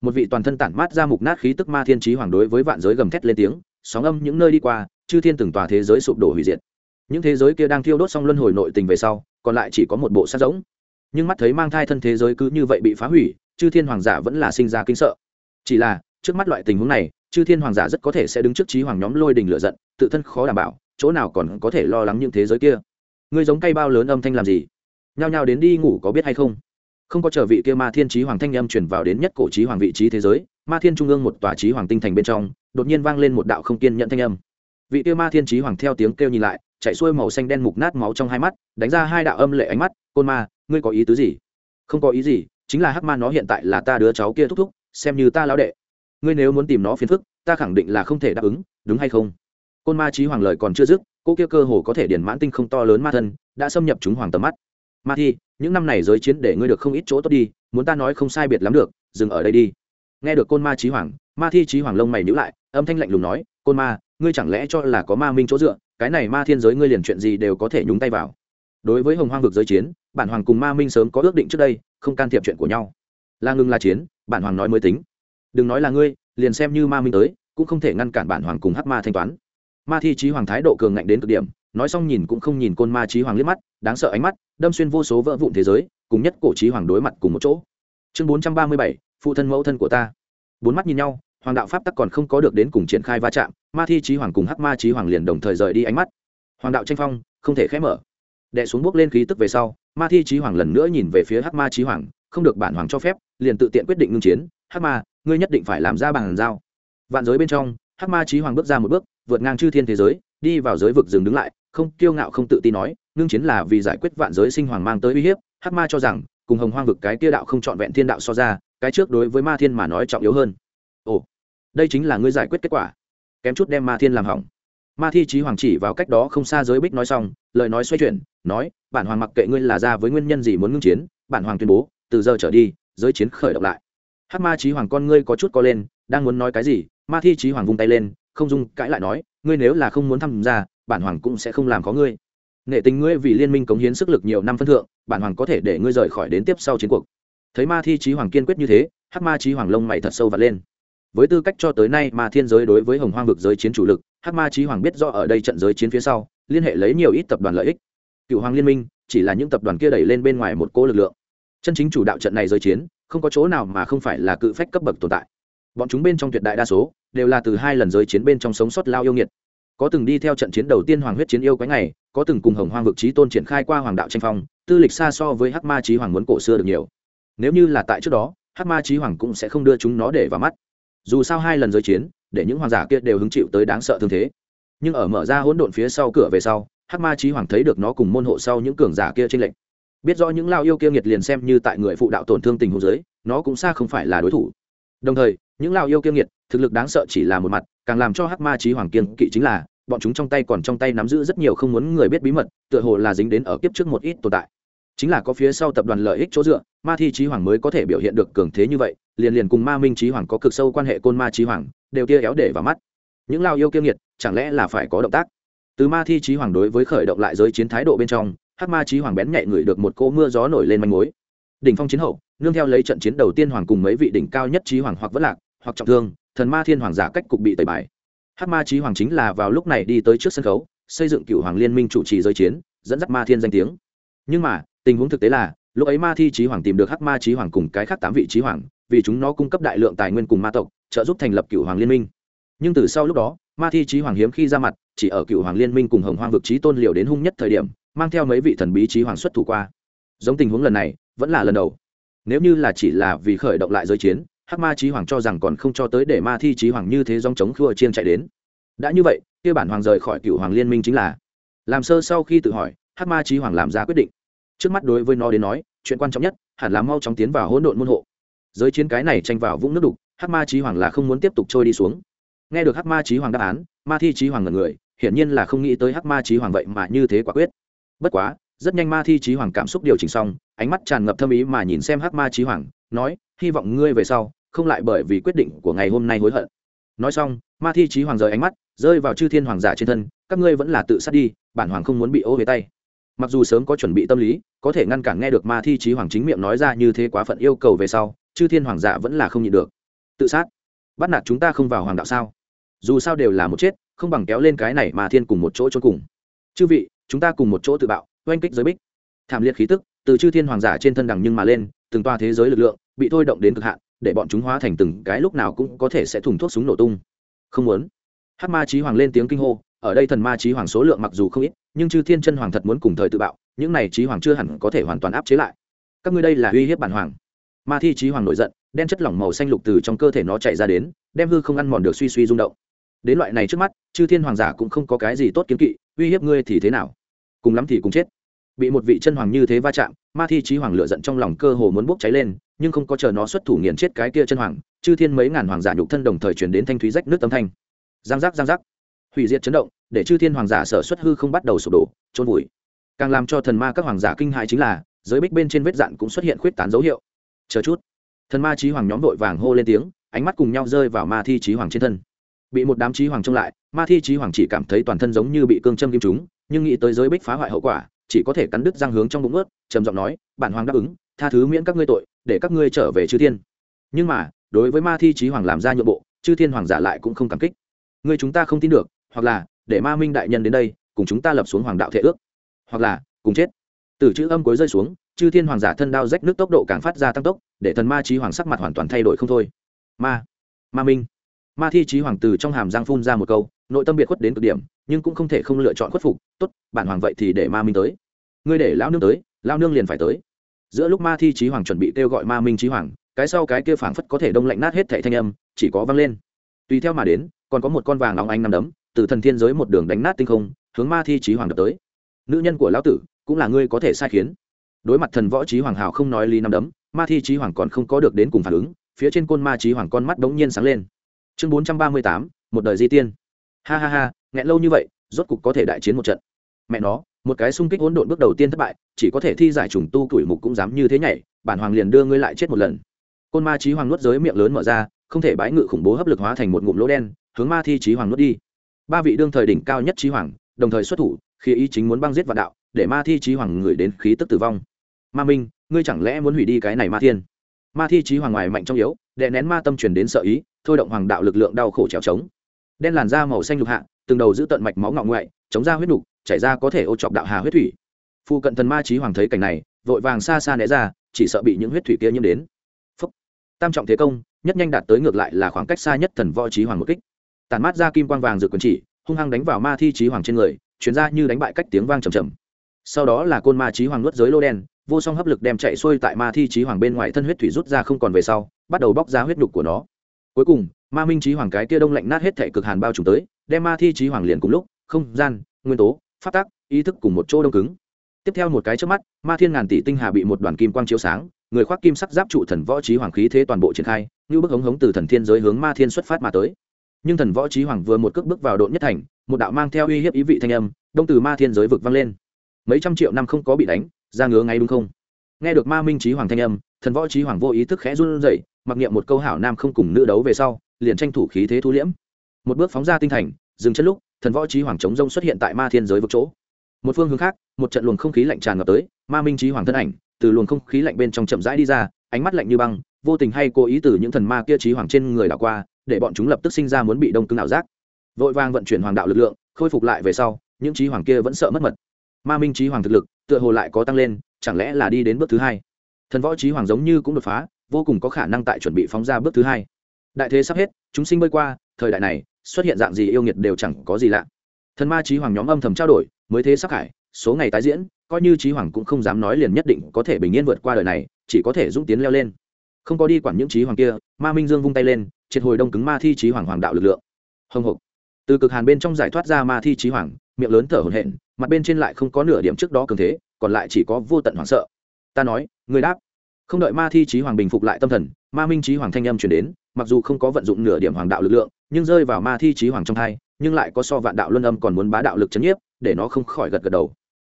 Một vị toàn thân tản mát ra mục nát khí tức ma thiên trí hoàng đối với vạn giới gầm thét lên tiếng, sóng âm những nơi đi qua, chư thiên từng tòa thế giới sụp đổ hủy diệt những thế giới kia đang thiêu đốt xong luân hồi nội tình về sau, còn lại chỉ có một bộ sát giống. Nhưng mắt thấy mang thai thân thế giới cứ như vậy bị phá hủy, chư thiên hoàng giả vẫn là sinh ra kinh sợ. Chỉ là, trước mắt loại tình huống này, chư thiên hoàng giả rất có thể sẽ đứng trước trí hoàng nhóm lôi đình lựa giận, tự thân khó đảm bảo, chỗ nào còn có thể lo lắng những thế giới kia. Ngươi giống cây bao lớn âm thanh làm gì? Nhao nhao đến đi ngủ có biết hay không? Không có chờ vị kia ma thiên trí hoàng thanh âm chuyển vào đến nhất cổ trí hoàng vị trí thế giới, ma thiên trung ương một tòa trí hoàng tinh thành bên trong, đột nhiên vang lên một đạo không kiên nhận thanh âm. Vị kia ma thiên trí hoàng theo tiếng kêu nhìn lại chạy xuôi màu xanh đen mục nát máu trong hai mắt, đánh ra hai đạo âm lệ ánh mắt, côn ma, ngươi có ý tứ gì? Không có ý gì, chính là hắc ma nó hiện tại là ta đứa cháu kia thúc thúc, xem như ta lão đệ. Ngươi nếu muốn tìm nó phiền phức, ta khẳng định là không thể đáp ứng, đúng hay không? Côn ma trí hoàng lời còn chưa dứt, cô kia cơ hồ có thể điển mãn tinh không to lớn ma thân, đã xâm nhập chúng hoàng tầm mắt. Ma thi, những năm này giới chiến để ngươi được không ít chỗ tốt đi, muốn ta nói không sai biệt lắm được, dừng ở đây đi. Nghe được côn ma trí hoàng, ma thi trí hoàng lông mày nhữ lại, âm thanh lạnh lùng nói, côn ma, ngươi chẳng lẽ cho là có ma minh chỗ dựa cái này ma thiên giới ngươi liền chuyện gì đều có thể nhúng tay vào. Đối với hồng hoang vực giới chiến, bản hoàng cùng ma minh sớm có ước định trước đây, không can thiệp chuyện của nhau. Là ngừng là chiến, bản hoàng nói mới tính. Đừng nói là ngươi, liền xem như ma minh tới, cũng không thể ngăn cản bản hoàng cùng hắc ma thanh toán. Ma thi trí hoàng thái độ cường ngạnh đến cực điểm, nói xong nhìn cũng không nhìn côn ma trí hoàng liếc mắt, đáng sợ ánh mắt, đâm xuyên vô số vỡ vụn thế giới, cùng nhất cổ trí hoàng đối mặt cùng một chỗ. Chương bốn trăm ba mươi bảy, phụ thân mẫu thân của ta. Bốn mắt nhìn nhau, hoàng đạo pháp tắc còn không có được đến cùng triển khai va chạm ma thi trí hoàng cùng hắc ma trí hoàng liền đồng thời rời đi ánh mắt. Hoàng đạo tranh phong, không thể khẽ mở. Đệ xuống bước lên khí tức về sau, ma thi trí hoàng lần nữa nhìn về phía hắc ma trí hoàng, không được bản hoàng cho phép, liền tự tiện quyết định ngưng chiến. Hắc ma, ngươi nhất định phải làm ra bàn giao. Vạn giới bên trong, hắc ma trí hoàng bước ra một bước, vượt ngang chư thiên thế giới, đi vào giới vực dừng đứng lại, không kiêu ngạo không tự tin nói, ngưng chiến là vì giải quyết vạn giới sinh hoàng mang tới uy hiếp. Hắc ma cho rằng, cùng hồng hoang vực cái tia đạo không trọn vẹn thiên đạo so ra, cái trước đối với ma thiên mà nói trọng yếu hơn. Ồ, đây chính là ngươi giải quyết kết quả kém chút đem ma thiên làm hỏng. Ma thi trí hoàng chỉ vào cách đó không xa giới bích nói xong, lời nói xoay chuyển, nói, bản hoàng mặc kệ ngươi là ra với nguyên nhân gì muốn ngưng chiến, bản hoàng tuyên bố, từ giờ trở đi, giới chiến khởi động lại. Hát ma trí hoàng con ngươi có chút co lên, đang muốn nói cái gì, ma thi trí hoàng vung tay lên, không dung cãi lại nói, ngươi nếu là không muốn tham gia, bản hoàng cũng sẽ không làm có ngươi. Nghệ tình ngươi vì liên minh cống hiến sức lực nhiều năm phân thượng, bản hoàng có thể để ngươi rời khỏi đến tiếp sau chiến cuộc. Thấy ma thi trí hoàng kiên quyết như thế hát ma trí hoàng lông mày thật sâu vật lên với tư cách cho tới nay mà thiên giới đối với hồng hoang vực giới chiến chủ lực hát ma trí hoàng biết do ở đây trận giới chiến phía sau, liên hệ lấy nhiều ít tập đoàn lợi ích. Cựu hoàng liên minh chỉ là những tập đoàn kia đẩy lên bên ngoài một cỗ lực lượng. Chân chính chủ đạo trận này giới chiến, không có chỗ nào mà không phải là cự phách cấp bậc tồn tại. Bọn chúng bên trong tuyệt đại đa số đều là từ hai lần giới chiến bên trong sống sót lao yêu nghiệt. Có từng đi theo trận chiến đầu tiên hoàng huyết chiến yêu quái ngày, có từng cùng hồng hoang vực trí tôn triển khai qua hoàng đạo tranh phong, tư lịch xa so với hắc ma trí hoàng muốn cổ xưa được nhiều. Nếu như là tại trước đó, hắc ma trí hoàng cũng sẽ không đưa chúng nó để vào mắt dù sao hai lần giới chiến, để những hoàng giả kia đều hứng chịu tới đáng sợ thương thế. Nhưng ở mở ra hỗn độn phía sau cửa về sau, hắc ma trí hoàng thấy được nó cùng môn hộ sau những cường giả kia trên lệnh biết rõ những lao yêu kia nghiệt liền xem như tại người phụ đạo tổn thương tình hồ dưới, nó cũng xa không phải là đối thủ. Đồng thời, những lao yêu kia nghiệt, thực lực đáng sợ chỉ là một mặt, càng làm cho hắc ma trí hoàng kiên kỵ chính là, bọn chúng trong tay còn trong tay nắm giữ rất nhiều không muốn người biết bí mật, tựa hồ là dính đến ở kiếp trước một ít tồn tại chính là có phía sau tập đoàn lợi ích chỗ dựa, ma thi trí hoàng mới có thể biểu hiện được cường thế như vậy, liền liền cùng ma minh trí hoàng có cực sâu quan hệ côn ma trí hoàng, đều kia éo để vào mắt. Những lao yêu kiêng nghiệt, chẳng lẽ là phải có động tác? Từ ma thi trí hoàng đối với khởi động lại giới chiến thái độ bên trong, hắc ma trí hoàng bén nhạy ngửi được một cỗ mưa gió nổi lên manh mối. Đỉnh phong chiến hậu, nương theo lấy trận chiến đầu tiên hoàng cùng mấy vị đỉnh cao nhất trí hoàng hoặc vẫn lạc, hoặc trọng thương, thần ma thiên hoàng giả cách cục bị tẩy bài. Hát ma trí hoàng chính là vào lúc này đi tới trước sân khấu, xây dựng cựu hoàng liên minh chủ trì giới chiến, dẫn dắt ma thiên danh tiếng. Nhưng mà tình huống thực tế là, lúc ấy ma thi trí hoàng tìm được hắc ma trí hoàng cùng cái khác tám vị trí hoàng, vì chúng nó cung cấp đại lượng tài nguyên cùng ma tộc, trợ giúp thành lập cựu hoàng liên minh. Nhưng từ sau lúc đó, ma thi trí hoàng hiếm khi ra mặt, chỉ ở cựu hoàng liên minh cùng hồng hoang vực trí tôn liều đến hung nhất thời điểm, mang theo mấy vị thần bí trí hoàng xuất thủ qua. Giống tình huống lần này, vẫn là lần đầu. Nếu như là chỉ là vì khởi động lại giới chiến, hắc ma trí hoàng cho rằng còn không cho tới để ma thi trí hoàng như thế dòng chống khua chiên chạy đến. Đã như vậy, kia bản hoàng rời khỏi cựu hoàng liên minh chính là, làm sơ sau khi tự hỏi, hắc ma trí hoàng làm ra quyết định trước mắt đối với nó đến nói, chuyện quan trọng nhất, hẳn là mau chóng tiến vào hỗn độn môn hộ. Giới chiến cái này tranh vào vũng nước đục Hát ma trí hoàng là không muốn tiếp tục trôi đi xuống. Nghe được Hát ma trí hoàng đáp án, ma thi trí hoàng ngần người, hiển nhiên là không nghĩ tới Hát ma trí hoàng vậy mà như thế quả quyết. Bất quá, rất nhanh ma thi trí hoàng cảm xúc điều chỉnh xong, ánh mắt tràn ngập thâm ý mà nhìn xem Hát ma trí hoàng, nói, hy vọng ngươi về sau, không lại bởi vì quyết định của ngày hôm nay hối hận. Nói xong, ma thi trí hoàng rời ánh mắt, rơi vào chư thiên hoàng giả trên thân, các ngươi vẫn là tự sát đi, bản hoàng không muốn bị ô về tay mặc dù sớm có chuẩn bị tâm lý, có thể ngăn cản nghe được ma thi trí hoàng chính miệng nói ra như thế quá phận yêu cầu về sau, chư thiên hoàng giả vẫn là không nhịn được. Tự sát. Bắt nạt chúng ta không vào hoàng đạo sao? Dù sao đều là một chết, không bằng kéo lên cái này mà thiên cùng một chỗ trốn cùng. Chư vị, chúng ta cùng một chỗ tự bạo, oanh kích giới bích. Thảm liệt khí tức, từ chư thiên hoàng giả trên thân đằng nhưng mà lên, từng toa thế giới lực lượng, bị thôi động đến cực hạn, để bọn chúng hóa thành từng cái lúc nào cũng có thể sẽ thùng thuốc súng nổ tung. Không muốn. Hát ma trí hoàng lên tiếng kinh hô ở đây thần ma trí hoàng số lượng mặc dù không ít, nhưng chư thiên chân hoàng thật muốn cùng thời tự bạo, những này trí hoàng chưa hẳn có thể hoàn toàn áp chế lại. Các ngươi đây là uy hiếp bản hoàng. Ma thi trí hoàng nổi giận, đen chất lỏng màu xanh lục từ trong cơ thể nó chạy ra đến, đem hư không ăn mòn được suy suy rung động. Đến loại này trước mắt, chư thiên hoàng giả cũng không có cái gì tốt kiếm kỵ, uy hiếp ngươi thì thế nào? Cùng lắm thì cùng chết. Bị một vị chân hoàng như thế va chạm, ma thi trí hoàng lựa giận trong lòng cơ hồ muốn bốc cháy lên, nhưng không có chờ nó xuất thủ nghiền chết cái kia chân hoàng, chư thiên mấy ngàn hoàng giả nhục thân đồng thời chuyển đến thanh thúy rách nước tâm thanh. Giang giác giang giác hủy diệt chấn động, để chư thiên hoàng giả sở xuất hư không bắt đầu sụp đổ trôn vùi. Càng làm cho thần ma các hoàng giả kinh hại chính là, giới bích bên trên vết dạn cũng xuất hiện khuyết tán dấu hiệu. Chờ chút. Thần ma trí hoàng nhóm vội vàng hô lên tiếng, ánh mắt cùng nhau rơi vào ma thi trí hoàng trên thân. Bị một đám trí hoàng trông lại, ma thi trí hoàng chỉ cảm thấy toàn thân giống như bị cương châm kim chúng nhưng nghĩ tới giới bích phá hoại hậu quả, chỉ có thể cắn đứt răng hướng trong bụng ướt, trầm giọng nói, bản hoàng đáp ứng, tha thứ miễn các ngươi tội, để các ngươi trở về chư thiên. Nhưng mà, đối với ma thi trí hoàng làm ra nhượng bộ, chư thiên hoàng giả lại cũng không cảm kích. Ngươi chúng ta không tin được hoặc là, để ma minh đại nhân đến đây, cùng chúng ta lập xuống hoàng đạo thể ước. Hoặc là, cùng chết. Từ chữ âm cuối rơi xuống, chư thiên hoàng giả thân đao rách nước tốc độ càng phát ra tăng tốc, để thần ma trí hoàng sắc mặt hoàn toàn thay đổi không thôi. Ma ma minh. Ma thi trí hoàng từ trong hàm giang phun ra một câu, nội tâm biệt khuất đến cực điểm, nhưng cũng không thể không lựa chọn khuất phục, tốt, bản hoàng vậy thì để ma minh tới. Ngươi để lão nương tới, lão nương liền phải tới. Giữa lúc ma thi trí hoàng chuẩn bị kêu gọi ma minh trí hoàng, cái sau cái kia phảng phất có thể đông lạnh nát hết thảy thanh âm, chỉ có vang lên. Tùy theo mà đến, còn có một con vàng óng ánh nằm đấm từ thần thiên giới một đường đánh nát tinh không, hướng ma thi trí hoàng đập tới. Nữ nhân của lão tử, cũng là ngươi có thể sai khiến. Đối mặt thần võ trí hoàng hào không nói ly năm đấm, ma thi trí hoàng còn không có được đến cùng phản ứng, phía trên côn ma trí hoàng con mắt đống nhiên sáng lên. Chương bốn trăm ba mươi tám, một đời di tiên. Ha ha ha, nghẹn lâu như vậy, rốt cục có thể đại chiến một trận. Mẹ nó, một cái xung kích hỗn độn bước đầu tiên thất bại, chỉ có thể thi giải trùng tu tuổi mục cũng dám như thế nhảy, bản hoàng liền đưa ngươi lại chết một lần. Côn ma trí hoàng nuốt giới miệng lớn mở ra, không thể bái ngự khủng bố hấp lực hóa thành một ngụm lỗ đen, hướng ma thi trí hoàng nuốt đi ba vị đương thời đỉnh cao nhất trí hoàng, đồng thời xuất thủ, khi ý chính muốn băng giết vạn đạo, để ma thi trí hoàng người đến khí tức tử vong. Ma minh, ngươi chẳng lẽ muốn hủy đi cái này ma thiên? Ma thi trí hoàng ngoài mạnh trong yếu, đè nén ma tâm truyền đến sợ ý, thôi động hoàng đạo lực lượng đau khổ trèo trống. Đen làn da màu xanh lục hạ, từng đầu giữ tận mạch máu ngọng ngoại, chống ra huyết nục, chảy ra có thể ô chọc đạo hà huyết thủy. Phụ cận thần ma trí hoàng thấy cảnh này, vội vàng xa xa né ra, chỉ sợ bị những huyết thủy kia nhiễm đến. Phúc. tam trọng thế công, nhất nhanh đạt tới ngược lại là khoảng cách xa nhất thần võ trí hoàng một kích tàn mát ra kim quang vàng dự quần chỉ, hung hăng đánh vào ma thi trí hoàng trên người, chuyển ra như đánh bại cách tiếng vang trầm trầm. Sau đó là côn ma trí hoàng nuốt giới lô đen, vô song hấp lực đem chạy xuôi tại ma thi trí hoàng bên ngoài thân huyết thủy rút ra không còn về sau, bắt đầu bóc ra huyết đục của nó. Cuối cùng, ma minh trí hoàng cái kia đông lạnh nát hết thể cực hàn bao trùm tới, đem ma thi trí hoàng liền cùng lúc, không, gian, nguyên tố phát tác ý thức cùng một chỗ đông cứng. Tiếp theo một cái trước mắt, ma thiên ngàn tỷ tinh hà bị một đoàn kim quang chiếu sáng, người khoác kim sắc giáp trụ thần võ trí hoàng khí thế toàn bộ triển khai, như bức hống hống từ thần thiên giới hướng ma thiên xuất phát mà tới nhưng thần võ trí hoàng vừa một cước bước vào độn nhất thành, một đạo mang theo uy hiếp ý vị thanh âm, đông từ ma thiên giới vực vang lên. Mấy trăm triệu năm không có bị đánh, ra ngứa ngay đúng không? Nghe được ma minh trí hoàng thanh âm, thần võ trí hoàng vô ý thức khẽ run rẩy, mặc niệm một câu hảo nam không cùng nữ đấu về sau, liền tranh thủ khí thế thu liễm. Một bước phóng ra tinh thành, dừng chân lúc, thần võ trí hoàng chống rông xuất hiện tại ma thiên giới vực chỗ. Một phương hướng khác, một trận luồng không khí lạnh tràn ngập tới, ma minh trí hoàng thân ảnh, từ luồng không khí lạnh bên trong chậm rãi đi ra, ánh mắt lạnh như băng, vô tình hay cố ý từ những thần ma kia trí hoàng trên người đảo qua để bọn chúng lập tức sinh ra muốn bị đông cứng ảo giác. Vội vàng vận chuyển hoàng đạo lực lượng, khôi phục lại về sau, những trí hoàng kia vẫn sợ mất mật. Ma minh trí hoàng thực lực, tựa hồ lại có tăng lên, chẳng lẽ là đi đến bước thứ hai? Thần võ trí hoàng giống như cũng đột phá, vô cùng có khả năng tại chuẩn bị phóng ra bước thứ hai. Đại thế sắp hết, chúng sinh bơi qua, thời đại này, xuất hiện dạng gì yêu nghiệt đều chẳng có gì lạ. Thần ma trí hoàng nhóm âm thầm trao đổi, mới thế sắc hải số ngày tái diễn, coi như trí hoàng cũng không dám nói liền nhất định có thể bình yên vượt qua đời này, chỉ có thể dũng tiến leo lên. Không có đi quản những trí hoàng kia, ma minh dương vung tay lên triệt hồi đông cứng ma thi trí hoàng hoàng đạo lực lượng. Hồng hộc. Từ cực hàn bên trong giải thoát ra ma thi trí hoàng miệng lớn thở hổn hển, mặt bên trên lại không có nửa điểm trước đó cường thế, còn lại chỉ có vô tận hoảng sợ. Ta nói người đáp. Không đợi ma thi trí hoàng bình phục lại tâm thần, ma minh trí hoàng thanh âm chuyển đến, mặc dù không có vận dụng nửa điểm hoàng đạo lực lượng, nhưng rơi vào ma thi trí hoàng trong thai nhưng lại có so vạn đạo luân âm còn muốn bá đạo lực chấn nhiếp, để nó không khỏi gật gật đầu.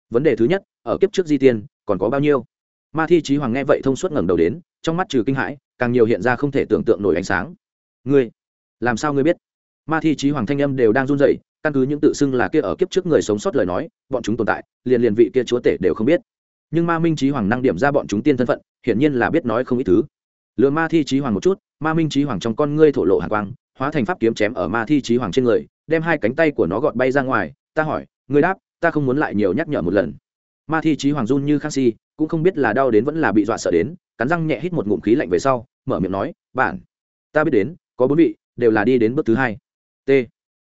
Vấn đề thứ nhất, ở kiếp trước di tiên, còn có bao nhiêu? Ma thi trí hoàng nghe vậy thông suốt ngẩng đầu đến, trong mắt trừ kinh hãi, càng nhiều hiện ra không thể tưởng tượng nổi ánh sáng ngươi, làm sao ngươi biết? Ma thi trí hoàng thanh âm đều đang run rẩy, căn cứ những tự xưng là kia ở kiếp trước người sống sót lời nói, bọn chúng tồn tại, liền liền vị kia chúa tể đều không biết. Nhưng ma minh trí hoàng năng điểm ra bọn chúng tiên thân phận, hiển nhiên là biết nói không ít thứ. Lừa ma thi trí hoàng một chút, ma minh trí hoàng trong con ngươi thổ lộ hạ quang, hóa thành pháp kiếm chém ở ma thi trí hoàng trên người, đem hai cánh tay của nó gọt bay ra ngoài, ta hỏi, ngươi đáp, ta không muốn lại nhiều nhắc nhở một lần. Ma thi trí hoàng run như khang si, cũng không biết là đau đến vẫn là bị dọa sợ đến, cắn răng nhẹ hít một ngụm khí lạnh về sau, mở miệng nói, bản, ta biết đến có bốn vị, đều là đi đến bước thứ hai. T.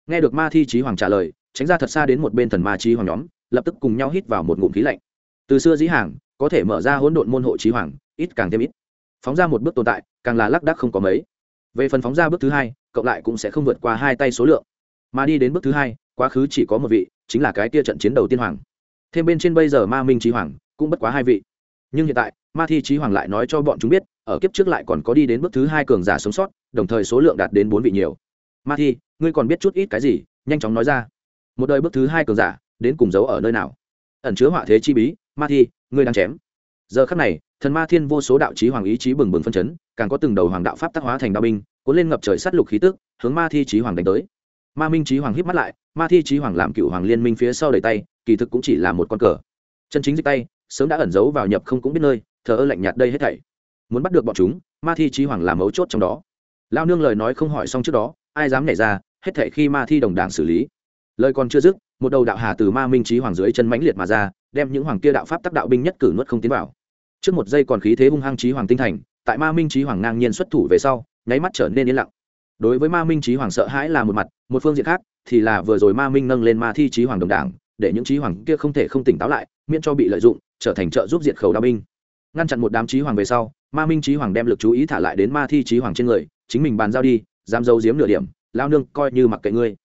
Nghe được ma thi trí hoàng trả lời, tránh ra thật xa đến một bên thần ma trí hoàng nhóm, lập tức cùng nhau hít vào một ngụm khí lạnh. Từ xưa dĩ hàng, có thể mở ra hỗn độn môn hộ trí hoàng, ít càng thêm ít. Phóng ra một bước tồn tại, càng là lác đác không có mấy. Về phần phóng ra bước thứ hai, cộng lại cũng sẽ không vượt qua hai tay số lượng. Mà đi đến bước thứ hai, quá khứ chỉ có một vị, chính là cái tia trận chiến đầu tiên hoàng. Thêm bên trên bây giờ ma minh trí hoàng, cũng bất quá hai vị nhưng hiện tại, ma thi trí hoàng lại nói cho bọn chúng biết, ở kiếp trước lại còn có đi đến bước thứ hai cường giả sống sót, đồng thời số lượng đạt đến bốn vị nhiều. Ma thi, ngươi còn biết chút ít cái gì? Nhanh chóng nói ra. Một đời bước thứ hai cường giả, đến cùng giấu ở nơi nào? Ẩn chứa họa thế chi bí, ma thi, ngươi đang chém. Giờ khắc này, thần ma thiên vô số đạo trí hoàng ý chí bừng bừng phân chấn, càng có từng đầu hoàng đạo pháp tác hóa thành đạo binh, cuốn lên ngập trời sát lục khí tức, hướng ma thi trí hoàng đánh tới. Ma minh trí hoàng hít mắt lại, ma thi trí hoàng làm cựu hoàng liên minh phía sau đầy tay, kỳ thực cũng chỉ là một con cờ. Chân chính dịch tay sớm đã ẩn giấu vào nhập không cũng biết nơi, thờ ơ lạnh nhạt đây hết thảy. Muốn bắt được bọn chúng, ma thi trí hoàng làm mấu chốt trong đó. Lao nương lời nói không hỏi xong trước đó, ai dám nhảy ra, hết thảy khi ma thi đồng đảng xử lý. Lời còn chưa dứt, một đầu đạo hà từ ma minh trí hoàng dưới chân mãnh liệt mà ra, đem những hoàng kia đạo pháp tác đạo binh nhất cử nuốt không tiến vào. Trước một giây còn khí thế hung hăng trí hoàng tinh thành, tại ma minh trí hoàng ngang nhiên xuất thủ về sau, nháy mắt trở nên yên lặng. Đối với ma minh trí hoàng sợ hãi là một mặt, một phương diện khác thì là vừa rồi ma minh nâng lên ma thi trí hoàng đồng đảng, để những trí hoàng kia không thể không tỉnh táo lại, miễn cho bị lợi dụng trở thành trợ giúp diệt khẩu đao binh. Ngăn chặn một đám trí hoàng về sau, ma minh trí hoàng đem lực chú ý thả lại đến ma thi trí hoàng trên người, chính mình bàn giao đi, dám giấu giếm nửa điểm lao nương coi như mặc kệ ngươi.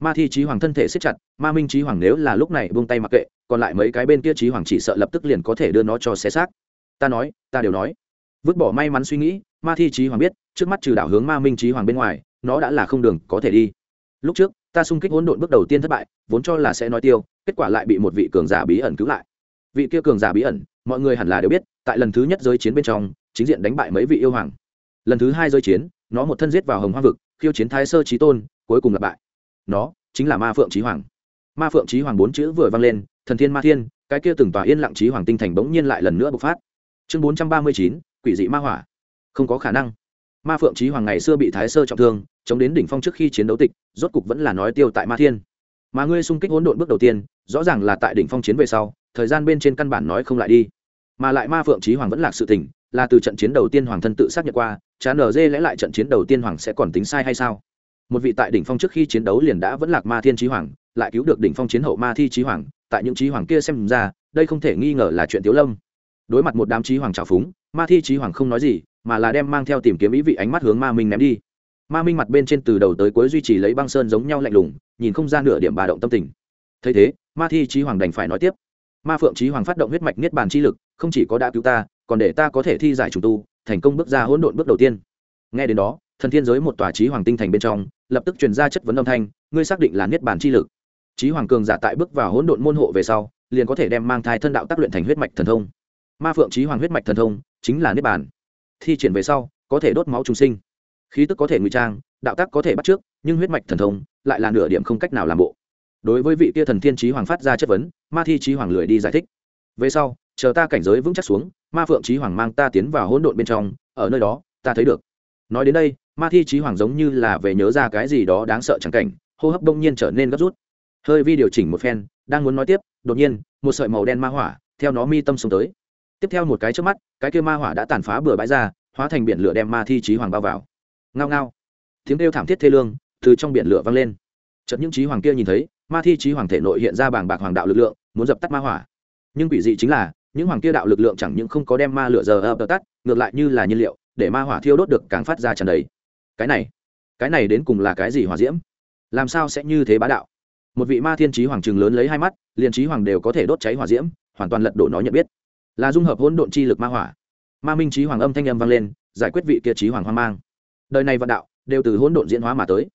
Ma thi trí hoàng thân thể siết chặt, ma minh trí hoàng nếu là lúc này buông tay mặc kệ, còn lại mấy cái bên kia trí hoàng chỉ sợ lập tức liền có thể đưa nó cho xé xác. Ta nói, ta đều nói. Vứt bỏ may mắn suy nghĩ, ma thi trí hoàng biết, trước mắt trừ đảo hướng ma minh trí hoàng bên ngoài, nó đã là không đường có thể đi. Lúc trước, ta xung kích hỗn độn bước đầu tiên thất bại, vốn cho là sẽ nói tiêu, kết quả lại bị một vị cường giả bí ẩn cứu lại vị kia cường giả bí ẩn, mọi người hẳn là đều biết, tại lần thứ nhất giới chiến bên trong, chính diện đánh bại mấy vị yêu hoàng. Lần thứ hai giới chiến, nó một thân giết vào hồng hoa vực, khiêu chiến thái sơ trí tôn, cuối cùng là bại. Nó chính là ma phượng trí hoàng. Ma phượng trí hoàng bốn chữ vừa vang lên, thần thiên ma thiên, cái kia từng tòa yên lặng trí hoàng tinh thành bỗng nhiên lại lần nữa bộc phát. Chương bốn trăm ba mươi chín, quỷ dị ma hỏa. Không có khả năng. Ma phượng trí hoàng ngày xưa bị thái sơ trọng thương, chống đến đỉnh phong trước khi chiến đấu tịch, rốt cục vẫn là nói tiêu tại ma thiên. Mà ngươi xung kích hỗn độn bước đầu tiên, rõ ràng là tại đỉnh phong chiến về sau thời gian bên trên căn bản nói không lại đi. Mà lại ma phượng trí hoàng vẫn lạc sự tình, là từ trận chiến đầu tiên hoàng thân tự xác nhận qua chán ở dê lẽ lại trận chiến đầu tiên hoàng sẽ còn tính sai hay sao? Một vị tại đỉnh phong trước khi chiến đấu liền đã vẫn lạc ma thiên trí hoàng, lại cứu được đỉnh phong chiến hậu ma thi trí hoàng, tại những trí hoàng kia xem ra, đây không thể nghi ngờ là chuyện tiếu lâm. Đối mặt một đám trí hoàng trào phúng, ma thi trí hoàng không nói gì, mà là đem mang theo tìm kiếm ý vị ánh mắt hướng ma minh ném đi. Ma minh mặt bên trên từ đầu tới cuối duy trì lấy băng sơn giống nhau lạnh lùng, nhìn không ra nửa điểm bà động tâm tình. Thấy thế, ma thi trí hoàng đành phải nói tiếp ma phượng trí hoàng phát động huyết mạch niết bàn chi lực, không chỉ có đã cứu ta, còn để ta có thể thi giải trùng tu, thành công bước ra hỗn độn bước đầu tiên. Nghe đến đó, thần thiên giới một tòa trí hoàng tinh thành bên trong, lập tức truyền ra chất vấn âm thanh, ngươi xác định là niết bàn chi lực. Trí hoàng cường giả tại bước vào hỗn độn môn hộ về sau, liền có thể đem mang thai thân đạo tác luyện thành huyết mạch thần thông. Ma phượng trí hoàng huyết mạch thần thông, chính là niết bàn. Thi triển về sau, có thể đốt máu trùng sinh. Khí tức có thể ngụy trang, đạo tác có thể bắt trước, nhưng huyết mạch thần thông, lại là nửa điểm không cách nào làm bộ đối với vị kia thần thiên trí hoàng phát ra chất vấn, ma thi trí hoàng lười đi giải thích. Về sau, chờ ta cảnh giới vững chắc xuống, ma phượng trí hoàng mang ta tiến vào hỗn độn bên trong, ở nơi đó, ta thấy được. Nói đến đây, ma thi trí hoàng giống như là về nhớ ra cái gì đó đáng sợ chẳng cảnh, hô hấp đông nhiên trở nên gấp rút. Hơi vi điều chỉnh một phen, đang muốn nói tiếp, đột nhiên, một sợi màu đen ma hỏa, theo nó mi tâm xuống tới. Tiếp theo một cái trước mắt, cái kia ma hỏa đã tàn phá bừa bãi ra, hóa thành biển lửa đem ma thi trí hoàng bao vào. Ngao ngao. Tiếng kêu thảm thiết thê lương từ trong biển lửa vang lên. Chợt những trí hoàng kia nhìn thấy ma thi trí hoàng thể nội hiện ra bảng bạc hoàng đạo lực lượng, muốn dập tắt ma hỏa. Nhưng quỷ dị chính là, những hoàng kia đạo lực lượng chẳng những không có đem ma lửa giờ ờ, ập tắt, ngược lại như là nhiên liệu, để ma hỏa thiêu đốt được càng phát ra tràn đầy. Cái này cái này đến cùng là cái gì hỏa diễm? Làm sao sẽ như thế bá đạo? Một vị ma thiên trí hoàng trường lớn lấy hai mắt, liền trí hoàng đều có thể đốt cháy hỏa diễm, hoàn toàn lật đổ nó nhận biết. Là dung hợp hỗn độn chi lực ma hỏa. Ma minh trí hoàng âm thanh âm vang lên, giải quyết vị kia trí hoàng hoang mang. Đời này vạn đạo đều từ hỗn độn diễn hóa mà tới.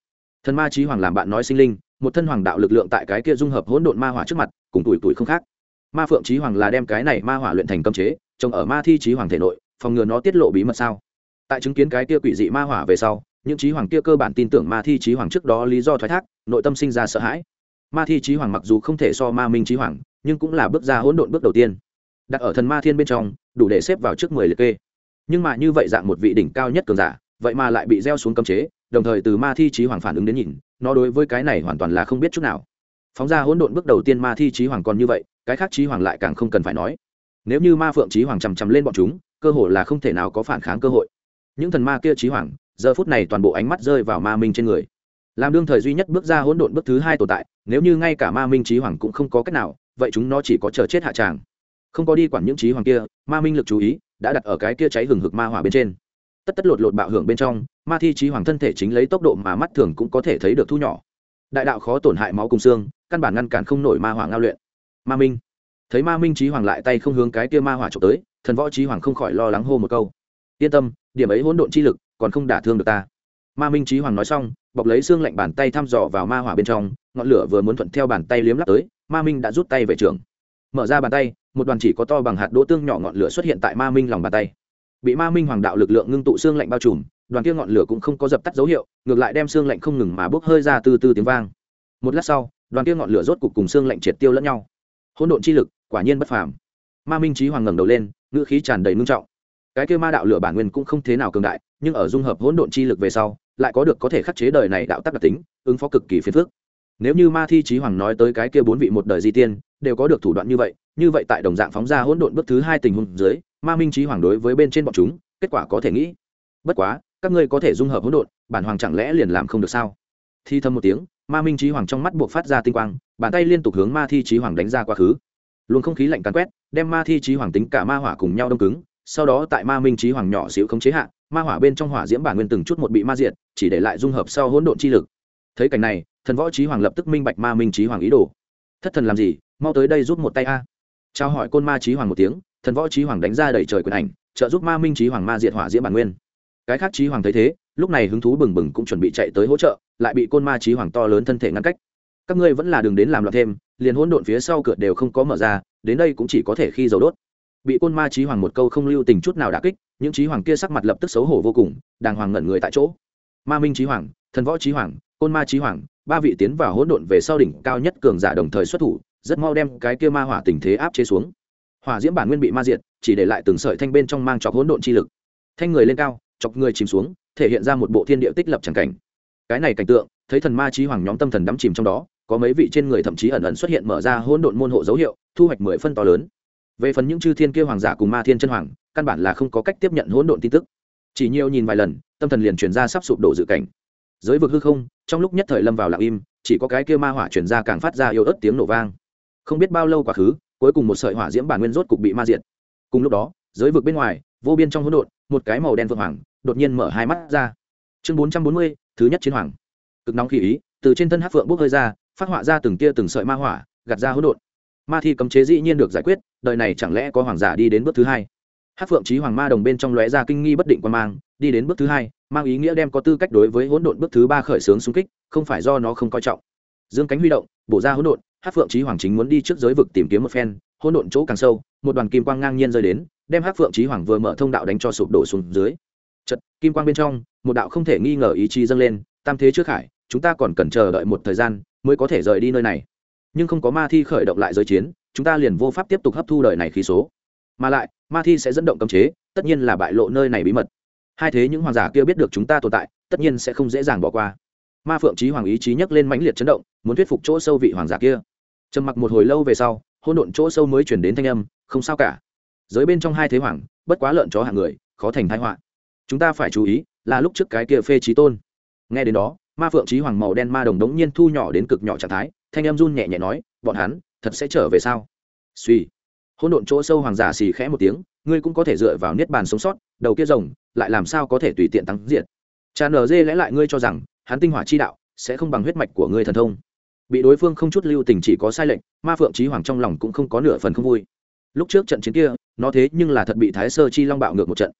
Thần ma trí hoàng làm bạn nói sinh linh một thân hoàng đạo lực lượng tại cái kia dung hợp hỗn độn ma hỏa trước mặt, cùng tuổi tuổi không khác. Ma phượng trí hoàng là đem cái này ma hỏa luyện thành cấm chế trồng ở ma thi trí hoàng thể nội, phòng ngừa nó tiết lộ bí mật sao? Tại chứng kiến cái kia quỷ dị ma hỏa về sau, những trí hoàng kia cơ bản tin tưởng ma thi trí hoàng trước đó lý do thoái thác, nội tâm sinh ra sợ hãi. Ma thi trí hoàng mặc dù không thể so ma minh trí hoàng, nhưng cũng là bước ra hỗn độn bước đầu tiên. Đặt ở thần ma thiên bên trong, đủ để xếp vào trước mười liệt kê. Nhưng mà như vậy dạng một vị đỉnh cao nhất cường giả, vậy mà lại bị gieo xuống cấm chế đồng thời từ ma thi trí hoàng phản ứng đến nhìn, nó đối với cái này hoàn toàn là không biết chút nào. Phóng ra hỗn độn bước đầu tiên ma thi trí hoàng còn như vậy, cái khác trí hoàng lại càng không cần phải nói. Nếu như ma phượng trí hoàng chằm chằm lên bọn chúng, cơ hội là không thể nào có phản kháng cơ hội. Những thần ma kia trí hoàng, giờ phút này toàn bộ ánh mắt rơi vào ma minh trên người. Làm đương thời duy nhất bước ra hỗn độn bước thứ hai tồn tại, nếu như ngay cả ma minh trí hoàng cũng không có cách nào, vậy chúng nó chỉ có chờ chết hạ tràng. Không có đi quản những trí hoàng kia, ma minh lực chú ý, đã đặt ở cái kia cháy hừng hực ma hỏa bên trên. Tất tất lột lột bạo hưởng bên trong ma thi trí hoàng thân thể chính lấy tốc độ mà mắt thường cũng có thể thấy được thu nhỏ. Đại đạo khó tổn hại máu cùng xương, căn bản ngăn cản không nổi ma hỏa ngao luyện. Ma minh. Thấy ma minh trí hoàng lại tay không hướng cái kia ma hỏa trộm tới, thần võ trí hoàng không khỏi lo lắng hô một câu. Yên tâm, điểm ấy hỗn độn chi lực còn không đả thương được ta. Ma minh trí hoàng nói xong, bọc lấy xương lạnh bàn tay thăm dò vào ma hỏa bên trong, ngọn lửa vừa muốn thuận theo bàn tay liếm lắp tới, ma minh đã rút tay về trường. Mở ra bàn tay, một đoàn chỉ có to bằng hạt đỗ tương nhỏ ngọn lửa xuất hiện tại ma minh lòng bàn tay. Bị ma minh hoàng đạo lực lượng ngưng tụ xương lạnh bao trùm đoàn kia ngọn lửa cũng không có dập tắt dấu hiệu, ngược lại đem xương lạnh không ngừng mà bốc hơi ra từ từ tiếng vang. Một lát sau, đoàn kia ngọn lửa rốt cục cùng xương lạnh triệt tiêu lẫn nhau. Hỗn độn chi lực, quả nhiên bất phàm. Ma minh trí hoàng ngẩng đầu lên, ngữ khí tràn đầy ngưng trọng. Cái kia ma đạo lửa bản nguyên cũng không thế nào cường đại, nhưng ở dung hợp hỗn độn chi lực về sau, lại có được có thể khắc chế đời này đạo tắc đặc tính, ứng phó cực kỳ phiền phức. Nếu như ma thi trí hoàng nói tới cái kia bốn vị một đời di tiên, đều có được thủ đoạn như vậy như vậy tại đồng dạng phóng ra hỗn độn bước thứ hai tình huống dưới, ma minh trí hoàng đối với bên trên bọn chúng, kết quả có thể nghĩ. Bất quá các ngươi có thể dung hợp hỗn độn, bản hoàng chẳng lẽ liền làm không được sao? Thi thầm một tiếng, ma minh trí hoàng trong mắt buộc phát ra tinh quang, bàn tay liên tục hướng ma thi trí hoàng đánh ra quá khứ. Luồng không khí lạnh càn quét, đem ma thi trí hoàng tính cả ma hỏa cùng nhau đông cứng, sau đó tại ma minh trí hoàng nhỏ xíu không chế hạ, ma hỏa bên trong hỏa diễm bản nguyên từng chút một bị ma diệt, chỉ để lại dung hợp sau hỗn độn chi lực. Thấy cảnh này, thần võ trí hoàng lập tức minh bạch ma minh trí hoàng ý đồ. Thất thần làm gì? Mau tới đây giúp một tay a. Trao hỏi côn ma trí hoàng một tiếng, thần võ trí hoàng đánh ra đẩy trời quyền ảnh, trợ giúp ma minh trí hoàng ma diệt hỏa diễm bản nguyên cái khác trí hoàng thấy thế, lúc này hứng thú bừng bừng cũng chuẩn bị chạy tới hỗ trợ, lại bị côn ma trí hoàng to lớn thân thể ngăn cách. Các ngươi vẫn là đường đến làm loạn thêm, liền hỗn độn phía sau cửa đều không có mở ra, đến đây cũng chỉ có thể khi dầu đốt. Bị côn ma trí hoàng một câu không lưu tình chút nào đả kích, những trí hoàng kia sắc mặt lập tức xấu hổ vô cùng, đàng hoàng ngẩn người tại chỗ. Ma minh trí hoàng, thần võ trí hoàng, côn ma trí hoàng, ba vị tiến vào hỗn độn về sau đỉnh cao nhất cường giả đồng thời xuất thủ, rất mau đem cái kia ma hỏa tình thế áp chế xuống. Hỏa diễm bản nguyên bị ma diệt, chỉ để lại từng sợi thanh bên trong mang trọc hỗn độn chi lực. Thanh người lên cao chọc người chìm xuống, thể hiện ra một bộ thiên địa tích lập chẳng cảnh. Cái này cảnh tượng, thấy thần ma trí hoàng nhóm tâm thần đắm chìm trong đó, có mấy vị trên người thậm chí ẩn ẩn xuất hiện mở ra hỗn độn môn hộ dấu hiệu, thu hoạch mười phân to lớn. Về phần những chư thiên kia hoàng giả cùng ma thiên chân hoàng, căn bản là không có cách tiếp nhận hỗn độn tin tức. Chỉ nhiều nhìn vài lần, tâm thần liền truyền ra sắp sụp đổ dự cảnh. Giới vực hư không, trong lúc nhất thời lâm vào lặng im, chỉ có cái kia ma hỏa truyền ra càng phát ra yếu ớt tiếng nổ vang. Không biết bao lâu quá khứ, cuối cùng một sợi hỏa diễm bản nguyên rốt cục bị ma diệt. Cùng lúc đó, giới vực bên ngoài, vô biên trong hỗn độn, một cái màu đen vượng hoàng đột nhiên mở hai mắt ra. Chương bốn trăm bốn mươi, thứ nhất chiến hoàng. Cực nóng khí ý, từ trên thân hát phượng bốc hơi ra, phát họa ra từng tia từng sợi ma hỏa, gạt ra hỗn độn. Ma thi cấm chế dĩ nhiên được giải quyết, đời này chẳng lẽ có hoàng giả đi đến bước thứ hai? Hát phượng trí hoàng ma đồng bên trong lóe ra kinh nghi bất định quan mang, đi đến bước thứ hai, mang ý nghĩa đem có tư cách đối với hỗn độn bước thứ ba khởi xướng xung kích, không phải do nó không coi trọng. Dương cánh huy động, bổ ra hỗn độn hát phượng trí hoàng chính muốn đi trước giới vực tìm kiếm một phen, hỗn độn chỗ càng sâu, một đoàn kim quang ngang nhiên rơi đến, đem hát phượng trí hoàng vừa mở thông đạo đánh cho sụp đổ xuống dưới chật, kim quang bên trong, một đạo không thể nghi ngờ ý chí dâng lên, tam thế trước khải, chúng ta còn cần chờ đợi một thời gian mới có thể rời đi nơi này. Nhưng không có ma thi khởi động lại giới chiến, chúng ta liền vô pháp tiếp tục hấp thu đời này khí số. Mà lại, ma thi sẽ dẫn động cấm chế, tất nhiên là bại lộ nơi này bí mật. Hai thế những hoàng giả kia biết được chúng ta tồn tại, tất nhiên sẽ không dễ dàng bỏ qua. Ma phượng trí hoàng ý chí nhấc lên mãnh liệt chấn động, muốn thuyết phục chỗ sâu vị hoàng giả kia. Trầm mặc một hồi lâu về sau hôn độn chỗ sâu mới chuyển đến thanh âm, không sao cả. Giới bên trong hai thế hoàng, bất quá lợn chó hạng người, khó thành thái họa chúng ta phải chú ý là lúc trước cái kia phê trí tôn. Nghe đến đó, ma phượng trí hoàng màu đen ma đồng đống nhiên thu nhỏ đến cực nhỏ trạng thái, thanh em run nhẹ nhẹ nói, bọn hắn, thật sẽ trở về sao? Suy. Hôn độn chỗ sâu hoàng giả xì khẽ một tiếng, ngươi cũng có thể dựa vào niết bàn sống sót, đầu kia rồng, lại làm sao có thể tùy tiện tăng diện? Cha nở dê lẽ lại ngươi cho rằng, hắn tinh hỏa chi đạo sẽ không bằng huyết mạch của ngươi thần thông. Bị đối phương không chút lưu tình chỉ có sai lệnh ma phượng trí hoàng trong lòng cũng không có nửa phần không vui. Lúc trước trận chiến kia, nó thế nhưng là thật bị thái sơ chi long bạo ngược một trận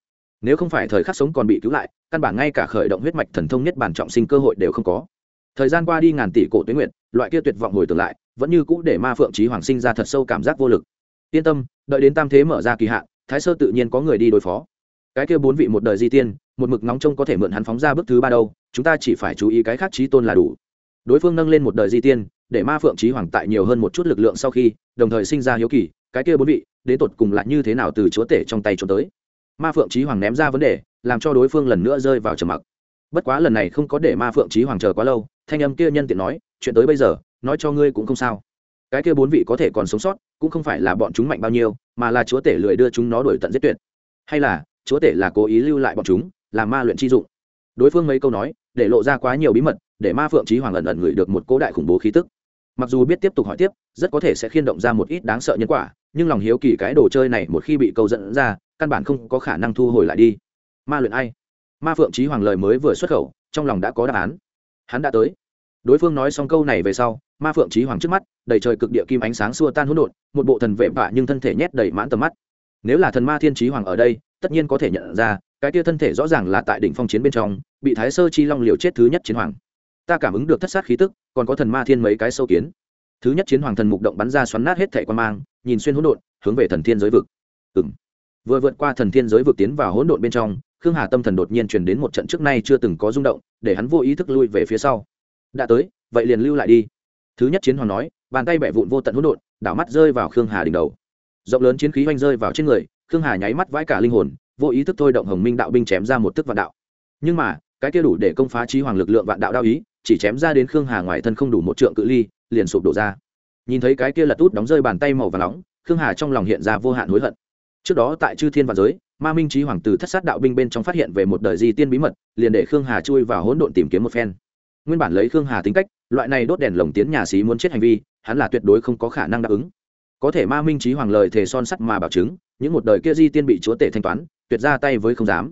nếu không phải thời khắc sống còn bị cứu lại, căn bản ngay cả khởi động huyết mạch thần thông nhất bản trọng sinh cơ hội đều không có. Thời gian qua đi ngàn tỷ cổ tuyến nguyện loại kia tuyệt vọng hồi tưởng lại, vẫn như cũ để ma phượng trí hoàng sinh ra thật sâu cảm giác vô lực. Yên tâm, đợi đến tam thế mở ra kỳ hạn, thái sơ tự nhiên có người đi đối phó. Cái kia bốn vị một đời di tiên, một mực nóng trông có thể mượn hắn phóng ra bước thứ ba đâu, chúng ta chỉ phải chú ý cái khác trí tôn là đủ. Đối phương nâng lên một đời di tiên, để ma phượng trí hoàng tại nhiều hơn một chút lực lượng sau khi, đồng thời sinh ra hiếu kỳ, cái kia bốn vị, đến tột cùng lại như thế nào từ chúa tể trong tay trốn tới ma phượng trí hoàng ném ra vấn đề, làm cho đối phương lần nữa rơi vào trầm mặc. Bất quá lần này không có để ma phượng trí hoàng chờ quá lâu, thanh âm kia nhân tiện nói, chuyện tới bây giờ, nói cho ngươi cũng không sao. Cái kia bốn vị có thể còn sống sót, cũng không phải là bọn chúng mạnh bao nhiêu, mà là chúa tể lười đưa chúng nó đổi tận giết tuyệt. Hay là, chúa tể là cố ý lưu lại bọn chúng, làm ma luyện chi dụng. Đối phương mấy câu nói, để lộ ra quá nhiều bí mật, để ma phượng trí hoàng ẩn ẩn ngửi được một cố đại khủng bố khí tức mặc dù biết tiếp tục hỏi tiếp, rất có thể sẽ khiên động ra một ít đáng sợ nhân quả, nhưng lòng hiếu kỳ cái đồ chơi này một khi bị câu dẫn ra, căn bản không có khả năng thu hồi lại đi. Ma luyện ai? Ma phượng trí hoàng lời mới vừa xuất khẩu, trong lòng đã có đáp án. Hắn đã tới. Đối phương nói xong câu này về sau, ma phượng trí hoàng trước mắt, đầy trời cực địa kim ánh sáng xua tan hỗn độn, một bộ thần vệ vạ nhưng thân thể nhét đầy mãn tầm mắt. Nếu là thần ma thiên trí hoàng ở đây, tất nhiên có thể nhận ra, cái tia thân thể rõ ràng là tại đỉnh phong chiến bên trong, bị thái sơ chi long liều chết thứ nhất chiến hoàng ta cảm ứng được thất sát khí tức, còn có thần ma thiên mấy cái sâu kiến. Thứ nhất chiến hoàng thần mục động bắn ra xoắn nát hết thẻ quan mang, nhìn xuyên hỗn độn, hướng về thần thiên giới vực. Ừ m vừa vượt qua thần thiên giới vực tiến vào hỗn độn bên trong, khương hà tâm thần đột nhiên truyền đến một trận trước nay chưa từng có rung động, để hắn vô ý thức lui về phía sau. Đã tới, vậy liền lưu lại đi. Thứ nhất chiến hoàng nói, bàn tay bẻ vụn vô tận hỗn độn, đảo mắt rơi vào khương hà đỉnh đầu. Rộng lớn chiến khí oanh rơi vào trên người, khương hà nháy mắt vãi cả linh hồn, vô ý thức thôi động hồng minh đạo binh chém ra một tức vạn đạo. Nhưng mà, cái kia đủ để công phá trí hoàng lực lượng vạn đạo đao ý chỉ chém ra đến khương hà ngoài thân không đủ một trượng cự ly, liền sụp đổ ra. Nhìn thấy cái kia lật út đóng rơi bàn tay màu và nóng, khương hà trong lòng hiện ra vô hạn hối hận. Trước đó tại chư thiên và giới, ma minh trí hoàng tử thất sát đạo binh bên trong phát hiện về một đời di tiên bí mật, liền để khương hà chui vào hỗn độn tìm kiếm một phen. Nguyên bản lấy khương hà tính cách, loại này đốt đèn lồng tiến nhà xí muốn chết hành vi, hắn là tuyệt đối không có khả năng đáp ứng. Có thể ma minh trí hoàng lời thề son sắt mà bảo chứng, những một đời kia di tiên bị chúa tể thanh toán, tuyệt ra tay với không dám.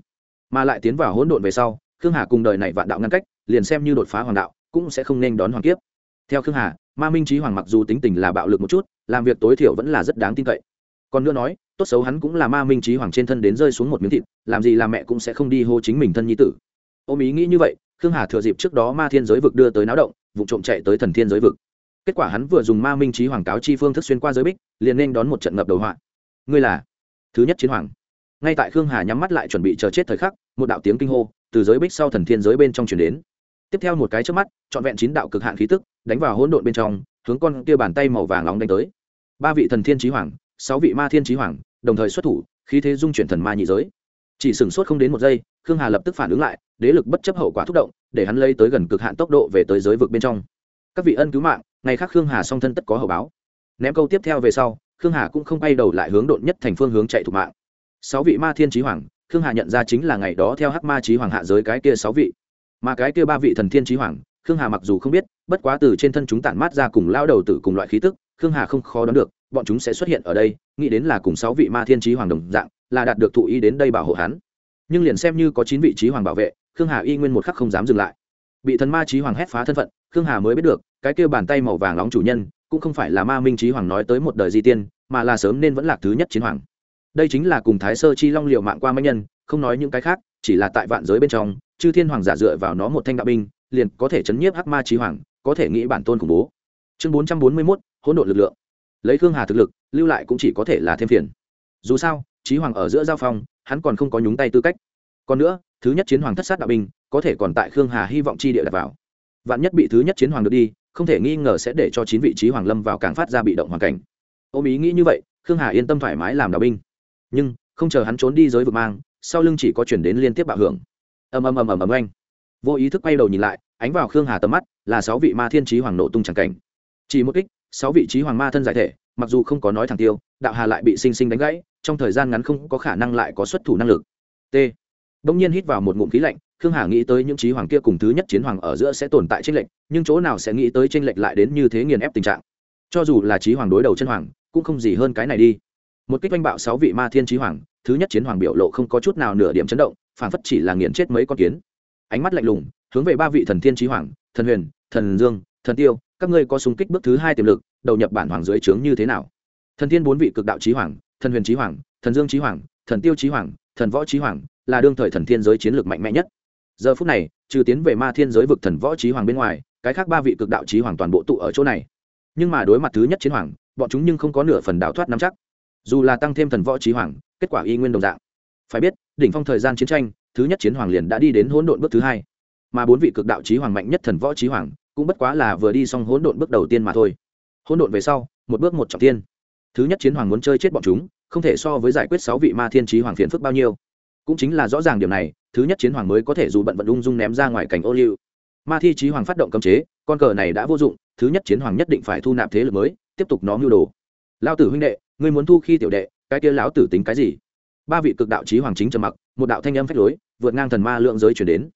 Mà lại tiến vào hỗn độn về sau, khương hà cùng đời này vạn đạo ngăn cách liền xem như đột phá hoàng đạo, cũng sẽ không nên đón hoàng kiếp. Theo khương hà, ma minh trí hoàng mặc dù tính tình là bạo lực một chút, làm việc tối thiểu vẫn là rất đáng tin cậy. Còn nữa nói, tốt xấu hắn cũng là ma minh trí hoàng trên thân đến rơi xuống một miếng thịt, làm gì là mẹ cũng sẽ không đi hô chính mình thân nhi tử. Ôm ý nghĩ như vậy, khương hà thừa dịp trước đó ma thiên giới vực đưa tới náo động, vụ trộm chạy tới thần thiên giới vực. Kết quả hắn vừa dùng ma minh trí hoàng cáo chi phương thức xuyên qua giới bích, liền nên đón một trận ngập đầu họa. Ngươi là thứ nhất chiến hoàng. Ngay tại khương hà nhắm mắt lại chuẩn bị chờ chết thời khắc, một đạo tiếng kinh hô từ giới bích sau thần thiên giới bên trong chuyển đến tiếp theo một cái trước mắt, trọn vẹn chín đạo cực hạn khí tức đánh vào hỗn độn bên trong, hướng con kia bàn tay màu vàng nóng đánh tới. Ba vị thần thiên trí hoàng, sáu vị ma thiên trí hoàng, đồng thời xuất thủ, khí thế dung chuyển thần ma nhị giới. Chỉ sửng sốt không đến một giây, khương hà lập tức phản ứng lại, đế lực bất chấp hậu quả thúc động, để hắn lây tới gần cực hạn tốc độ về tới giới vực bên trong. Các vị ân cứu mạng, ngày khác khương hà song thân tất có hậu báo. Ném câu tiếp theo về sau, khương hà cũng không bay đầu lại hướng độn nhất thành phương hướng chạy thủ mạng. Sáu vị ma thiên trí hoàng, khương hà nhận ra chính là ngày đó theo hắc ma trí hoàng hạ giới cái kia sáu vị mà cái kia ba vị thần thiên trí hoàng, khương hà mặc dù không biết, bất quá từ trên thân chúng tản mát ra cùng lao đầu tử cùng loại khí tức, khương hà không khó đoán được, bọn chúng sẽ xuất hiện ở đây, nghĩ đến là cùng sáu vị ma thiên trí hoàng đồng dạng, là đạt được thụ ý đến đây bảo hộ hắn. Nhưng liền xem như có chín vị trí hoàng bảo vệ, khương hà y nguyên một khắc không dám dừng lại. Bị thần ma trí hoàng hét phá thân phận, khương hà mới biết được, cái kêu bàn tay màu vàng nóng chủ nhân, cũng không phải là ma minh trí hoàng nói tới một đời di tiên, mà là sớm nên vẫn là thứ nhất chiến hoàng. Đây chính là cùng thái sơ chi long liệu mạng qua mấy nhân, không nói những cái khác, chỉ là tại vạn giới bên trong chư thiên hoàng giả dựa vào nó một thanh đạo binh, liền có thể chấn nhiếp hắc ma trí hoàng, có thể nghĩ bản tôn khủng bố. Chương bốn trăm bốn mươi mốt, hỗn độn lực lượng. Lấy khương hà thực lực, lưu lại cũng chỉ có thể là thêm phiền. Dù sao, trí hoàng ở giữa giao phong, hắn còn không có nhúng tay tư cách. Còn nữa, thứ nhất chiến hoàng thất sát đạo binh, có thể còn tại khương hà hy vọng chi địa đặt vào. Vạn nhất bị thứ nhất chiến hoàng được đi, không thể nghi ngờ sẽ để cho chín vị trí hoàng lâm vào càng phát ra bị động hoàn cảnh. Ôm ý nghĩ như vậy, khương hà yên tâm thoải mái làm đạo binh. Nhưng, không chờ hắn trốn đi giới vực mang, sau lưng chỉ có chuyển đến liên tiếp bạo hưởng ầm ầm ầm ầm ầm oanh. Vô ý thức quay đầu nhìn lại, ánh vào khương hà tầm mắt, là sáu vị ma thiên trí hoàng nổ tung c cảnh. Chỉ một kích, sáu vị trí hoàng ma thân giải thể, mặc dù không có nói thẳng tiêu, đạo hà lại bị sinh sinh đánh gãy, trong thời gian ngắn không có khả năng lại có xuất thủ năng lực. T. Đông nhiên hít vào một ngụm khí lạnh, khương hà nghĩ tới những trí hoàng kia cùng thứ nhất chiến hoàng ở giữa sẽ tồn tại tranh lệch, nhưng chỗ nào sẽ nghĩ tới tranh lệch lại đến như thế nghiền ép tình trạng. Cho dù là trí hoàng đối đầu chân hoàng, cũng không gì hơn cái này đi. Một kích oanh bạo sáu vị ma thiên trí hoàng, thứ nhất chiến hoàng biểu lộ không có chút nào nửa điểm chấn động phản phất chỉ là nghiền chết mấy con kiến. Ánh mắt lạnh lùng, hướng về ba vị thần thiên trí hoàng, thần huyền, thần dương, thần tiêu, các ngươi có súng kích bước thứ hai tiềm lực, đầu nhập bản hoàng dưới trướng như thế nào? Thần thiên bốn vị cực đạo trí hoàng, thần huyền trí hoàng, thần dương trí hoàng, thần tiêu trí hoàng, thần võ trí hoàng, là đương thời thần thiên giới chiến lược mạnh mẽ nhất. Giờ phút này, trừ tiến về ma thiên giới vực thần võ trí hoàng bên ngoài, cái khác ba vị cực đạo trí hoàng toàn bộ tụ ở chỗ này. Nhưng mà đối mặt thứ nhất chiến hoàng, bọn chúng nhưng không có nửa phần đảo thoát nắm chắc. Dù là tăng thêm thần võ trí hoàng, kết quả y nguyên đồng dạng phải biết, đỉnh phong thời gian chiến tranh, thứ nhất chiến hoàng liền đã đi đến hỗn độn bước thứ hai. Mà bốn vị cực đạo trí hoàng mạnh nhất thần võ trí hoàng, cũng bất quá là vừa đi xong hỗn độn bước đầu tiên mà thôi. Hỗn độn về sau, một bước một trọng tiên thứ nhất chiến hoàng muốn chơi chết bọn chúng, không thể so với giải quyết sáu vị ma thiên trí hoàng phiền phức bao nhiêu. Cũng chính là rõ ràng điều này, thứ nhất chiến hoàng mới có thể dù bận vận ung dung ném ra ngoài cảnh ô liu. Ma thi trí hoàng phát động cấm chế, con cờ này đã vô dụng, thứ nhất chiến hoàng nhất định phải thu nạp thế lực mới, tiếp tục nó mưu đồ. Lao tử huynh đệ, ngươi muốn thu khi tiểu đệ, cái kia lão tử tính cái gì? Ba vị cực đạo chí hoàng chính trầm mặc, một đạo thanh âm phách lối, vượt ngang thần ma lượng giới chuyển đến.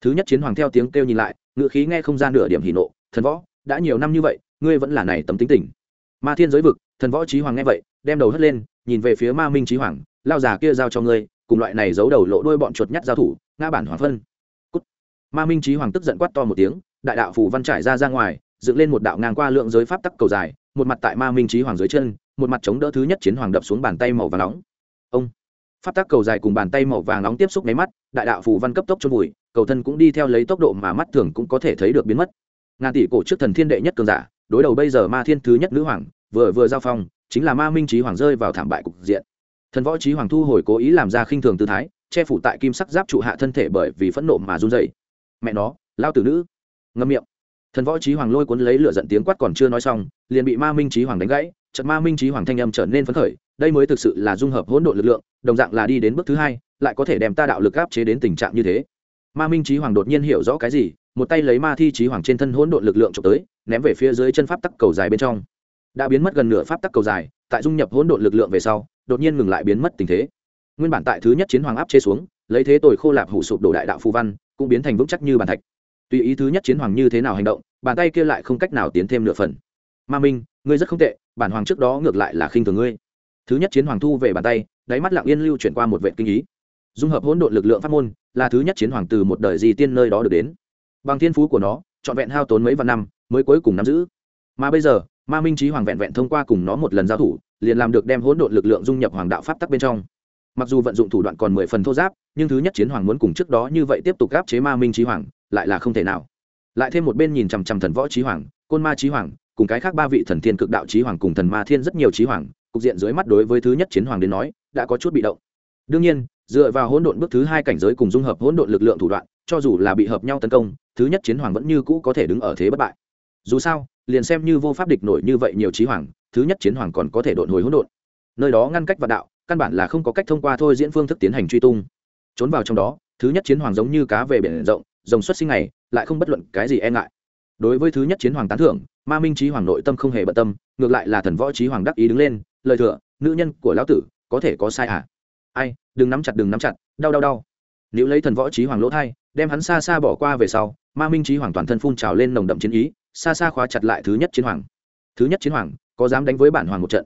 Thứ nhất chiến hoàng theo tiếng kêu nhìn lại ngự khí nghe không gian nửa điểm hỉ nộ, thần võ, đã nhiều năm như vậy, ngươi vẫn là này tấm tính tình. Ma thiên giới vực, thần võ chí hoàng nghe vậy, đem đầu hất lên, nhìn về phía ma minh chí hoàng, lao già kia giao cho ngươi, cùng loại này giấu đầu lộ đuôi bọn chuột nhắt giao thủ, ngã bản hoàng phân. Cút. ma minh chí hoàng tức giận quát to một tiếng, đại đạo phù văn trải ra ra ngoài, dựng lên một đạo ngang qua lượng giới pháp tắc cầu dài, một mặt tại ma minh chí hoàng dưới chân, một mặt chống đỡ thứ nhất chiến hoàng đập xuống bàn tay màu vàng nóng. Ông pháp tác cầu dài cùng bàn tay màu vàng nóng tiếp xúc máy mắt, đại đạo phù văn cấp tốc trôn vùi, cầu thân cũng đi theo lấy tốc độ mà mắt thường cũng có thể thấy được biến mất. Ngàn tỷ cổ trước thần thiên đệ nhất cường giả, đối đầu bây giờ ma thiên thứ nhất nữ hoàng, vừa vừa giao phong, chính là ma minh trí hoàng rơi vào thảm bại cục diện. Thần võ trí hoàng thu hồi cố ý làm ra khinh thường tư thái, che phủ tại kim sắc giáp trụ hạ thân thể bởi vì phẫn nộ mà run dày mẹ nó, lao tử nữ! Ngâm miệng. Thần võ trí hoàng lôi cuốn lấy lửa giận tiếng quát còn chưa nói xong, liền bị ma minh trí hoàng đánh gãy trận ma minh trí hoàng thanh âm trở nên phấn khởi, đây mới thực sự là dung hợp hỗn độn lực lượng, đồng dạng là đi đến bước thứ hai, lại có thể đem ta đạo lực áp chế đến tình trạng như thế. Ma minh trí hoàng đột nhiên hiểu rõ cái gì, một tay lấy ma thi trí hoàng trên thân hỗn độn lực lượng trộm tới, ném về phía dưới chân pháp tắc cầu dài bên trong. Đã biến mất gần nửa pháp tắc cầu dài, tại dung nhập hỗn độn lực lượng về sau, đột nhiên ngừng lại biến mất tình thế. Nguyên bản tại thứ nhất chiến hoàng áp chế xuống, lấy thế tồi khô lạp hủ sụp đổ đại đạo phù văn, cũng biến thành vững chắc như bàn thạch. Tùy ý thứ nhất chiến hoàng như thế nào hành động, bàn tay kia lại không cách nào tiến thêm nửa phần ma minh, ngươi rất không tệ, bản hoàng trước đó ngược lại là khinh thường ngươi. Thứ nhất chiến hoàng thu về bàn tay, đáy mắt lặng yên lưu chuyển qua một vệ kinh ý. Dung hợp hỗn độn lực lượng pháp môn, là thứ nhất chiến hoàng từ một đời di tiên nơi đó được đến. Bằng thiên phú của nó, trọn vẹn hao tốn mấy vạn năm, mới cuối cùng nắm giữ. Mà bây giờ, ma minh trí hoàng vẹn vẹn thông qua cùng nó một lần giao thủ, liền làm được đem hỗn độn lực lượng dung nhập hoàng đạo pháp tắc bên trong. Mặc dù vận dụng thủ đoạn còn mười phần thô giáp, nhưng thứ nhất chiến hoàng muốn cùng trước đó như vậy tiếp tục gáp chế ma minh trí hoàng, lại là không thể nào. Lại thêm một bên nhìn chằm chằm thần võ trí hoàng, côn ma trí hoàng cùng cái khác ba vị thần thiên cực đạo trí hoàng cùng thần ma thiên rất nhiều trí hoàng, cục diện dưới mắt đối với thứ nhất chiến hoàng đến nói, đã có chút bị động. Đương nhiên, dựa vào hỗn độn bước thứ hai cảnh giới cùng dung hợp hỗn độn lực lượng thủ đoạn, cho dù là bị hợp nhau tấn công, thứ nhất chiến hoàng vẫn như cũ có thể đứng ở thế bất bại. Dù sao, liền xem như vô pháp địch nổi như vậy nhiều trí hoàng, thứ nhất chiến hoàng còn có thể độn hồi hỗn độn. Nơi đó ngăn cách vạn đạo, căn bản là không có cách thông qua thôi diễn phương thức tiến hành truy tung. Trốn vào trong đó, thứ nhất chiến hoàng giống như cá về biển rộng, rồng xuất sinh này, lại không bất luận cái gì e ngại. Đối với thứ nhất chiến hoàng tán thưởng ma minh trí hoàng nội tâm không hề bận tâm, ngược lại là thần võ trí hoàng đắc ý đứng lên, lời thừa, nữ nhân của lão tử, có thể có sai à ai, đừng nắm chặt, đừng nắm chặt, đau đau đau. Nếu lấy thần võ trí hoàng lỗ thai, đem hắn xa xa bỏ qua về sau, ma minh trí hoàng toàn thân phun trào lên nồng đậm chiến ý, xa xa khóa chặt lại thứ nhất chiến hoàng. Thứ nhất chiến hoàng, có dám đánh với bản hoàng một trận?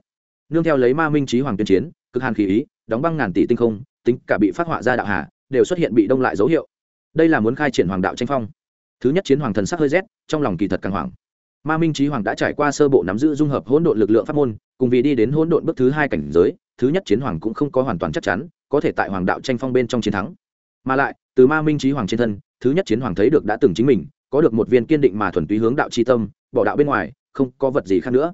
Nương theo lấy ma minh trí hoàng tuyên chiến, cực hàn khí ý, đóng băng ngàn tỷ tinh không, tính cả bị phát họa ra đạo hà đều xuất hiện bị đông lại dấu hiệu. Đây là muốn khai triển hoàng đạo tranh phong. Thứ nhất chiến hoàng thần sắc hơi rét, trong lòng kỳ thật càng hoàng ma minh trí hoàng đã trải qua sơ bộ nắm giữ dung hợp hỗn độn lực lượng pháp môn, cùng vì đi đến hỗn độn bước thứ hai cảnh giới, thứ nhất chiến hoàng cũng không có hoàn toàn chắc chắn, có thể tại hoàng đạo tranh phong bên trong chiến thắng. Mà lại, từ ma minh trí hoàng trên thân, thứ nhất chiến hoàng thấy được đã từng chính mình, có được một viên kiên định mà thuần túy hướng đạo tri tâm, bỏ đạo bên ngoài, không có vật gì khác nữa.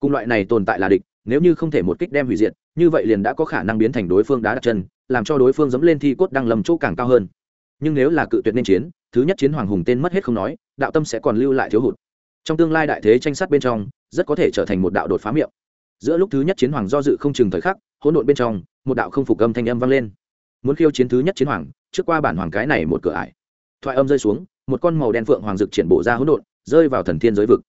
Cùng loại này tồn tại là địch, nếu như không thể một kích đem hủy diệt, như vậy liền đã có khả năng biến thành đối phương đá đặt chân, làm cho đối phương dẫm lên thi cốt đang lầm chỗ càng cao hơn. Nhưng nếu là cự tuyệt nên chiến, thứ nhất chiến hoàng hùng tên mất hết không nói, đạo tâm sẽ còn lưu lại thiếu hụt trong tương lai đại thế tranh sát bên trong, rất có thể trở thành một đạo đột phá miệng. Giữa lúc thứ nhất chiến hoàng do dự không chừng thời khắc, hỗn độn bên trong, một đạo không phục âm thanh âm vang lên. Muốn khiêu chiến thứ nhất chiến hoàng, trước qua bản hoàng cái này một cửa ải. Thoại âm rơi xuống, một con màu đen phượng hoàng dực triển bộ ra hỗn độn, rơi vào thần thiên giới vực.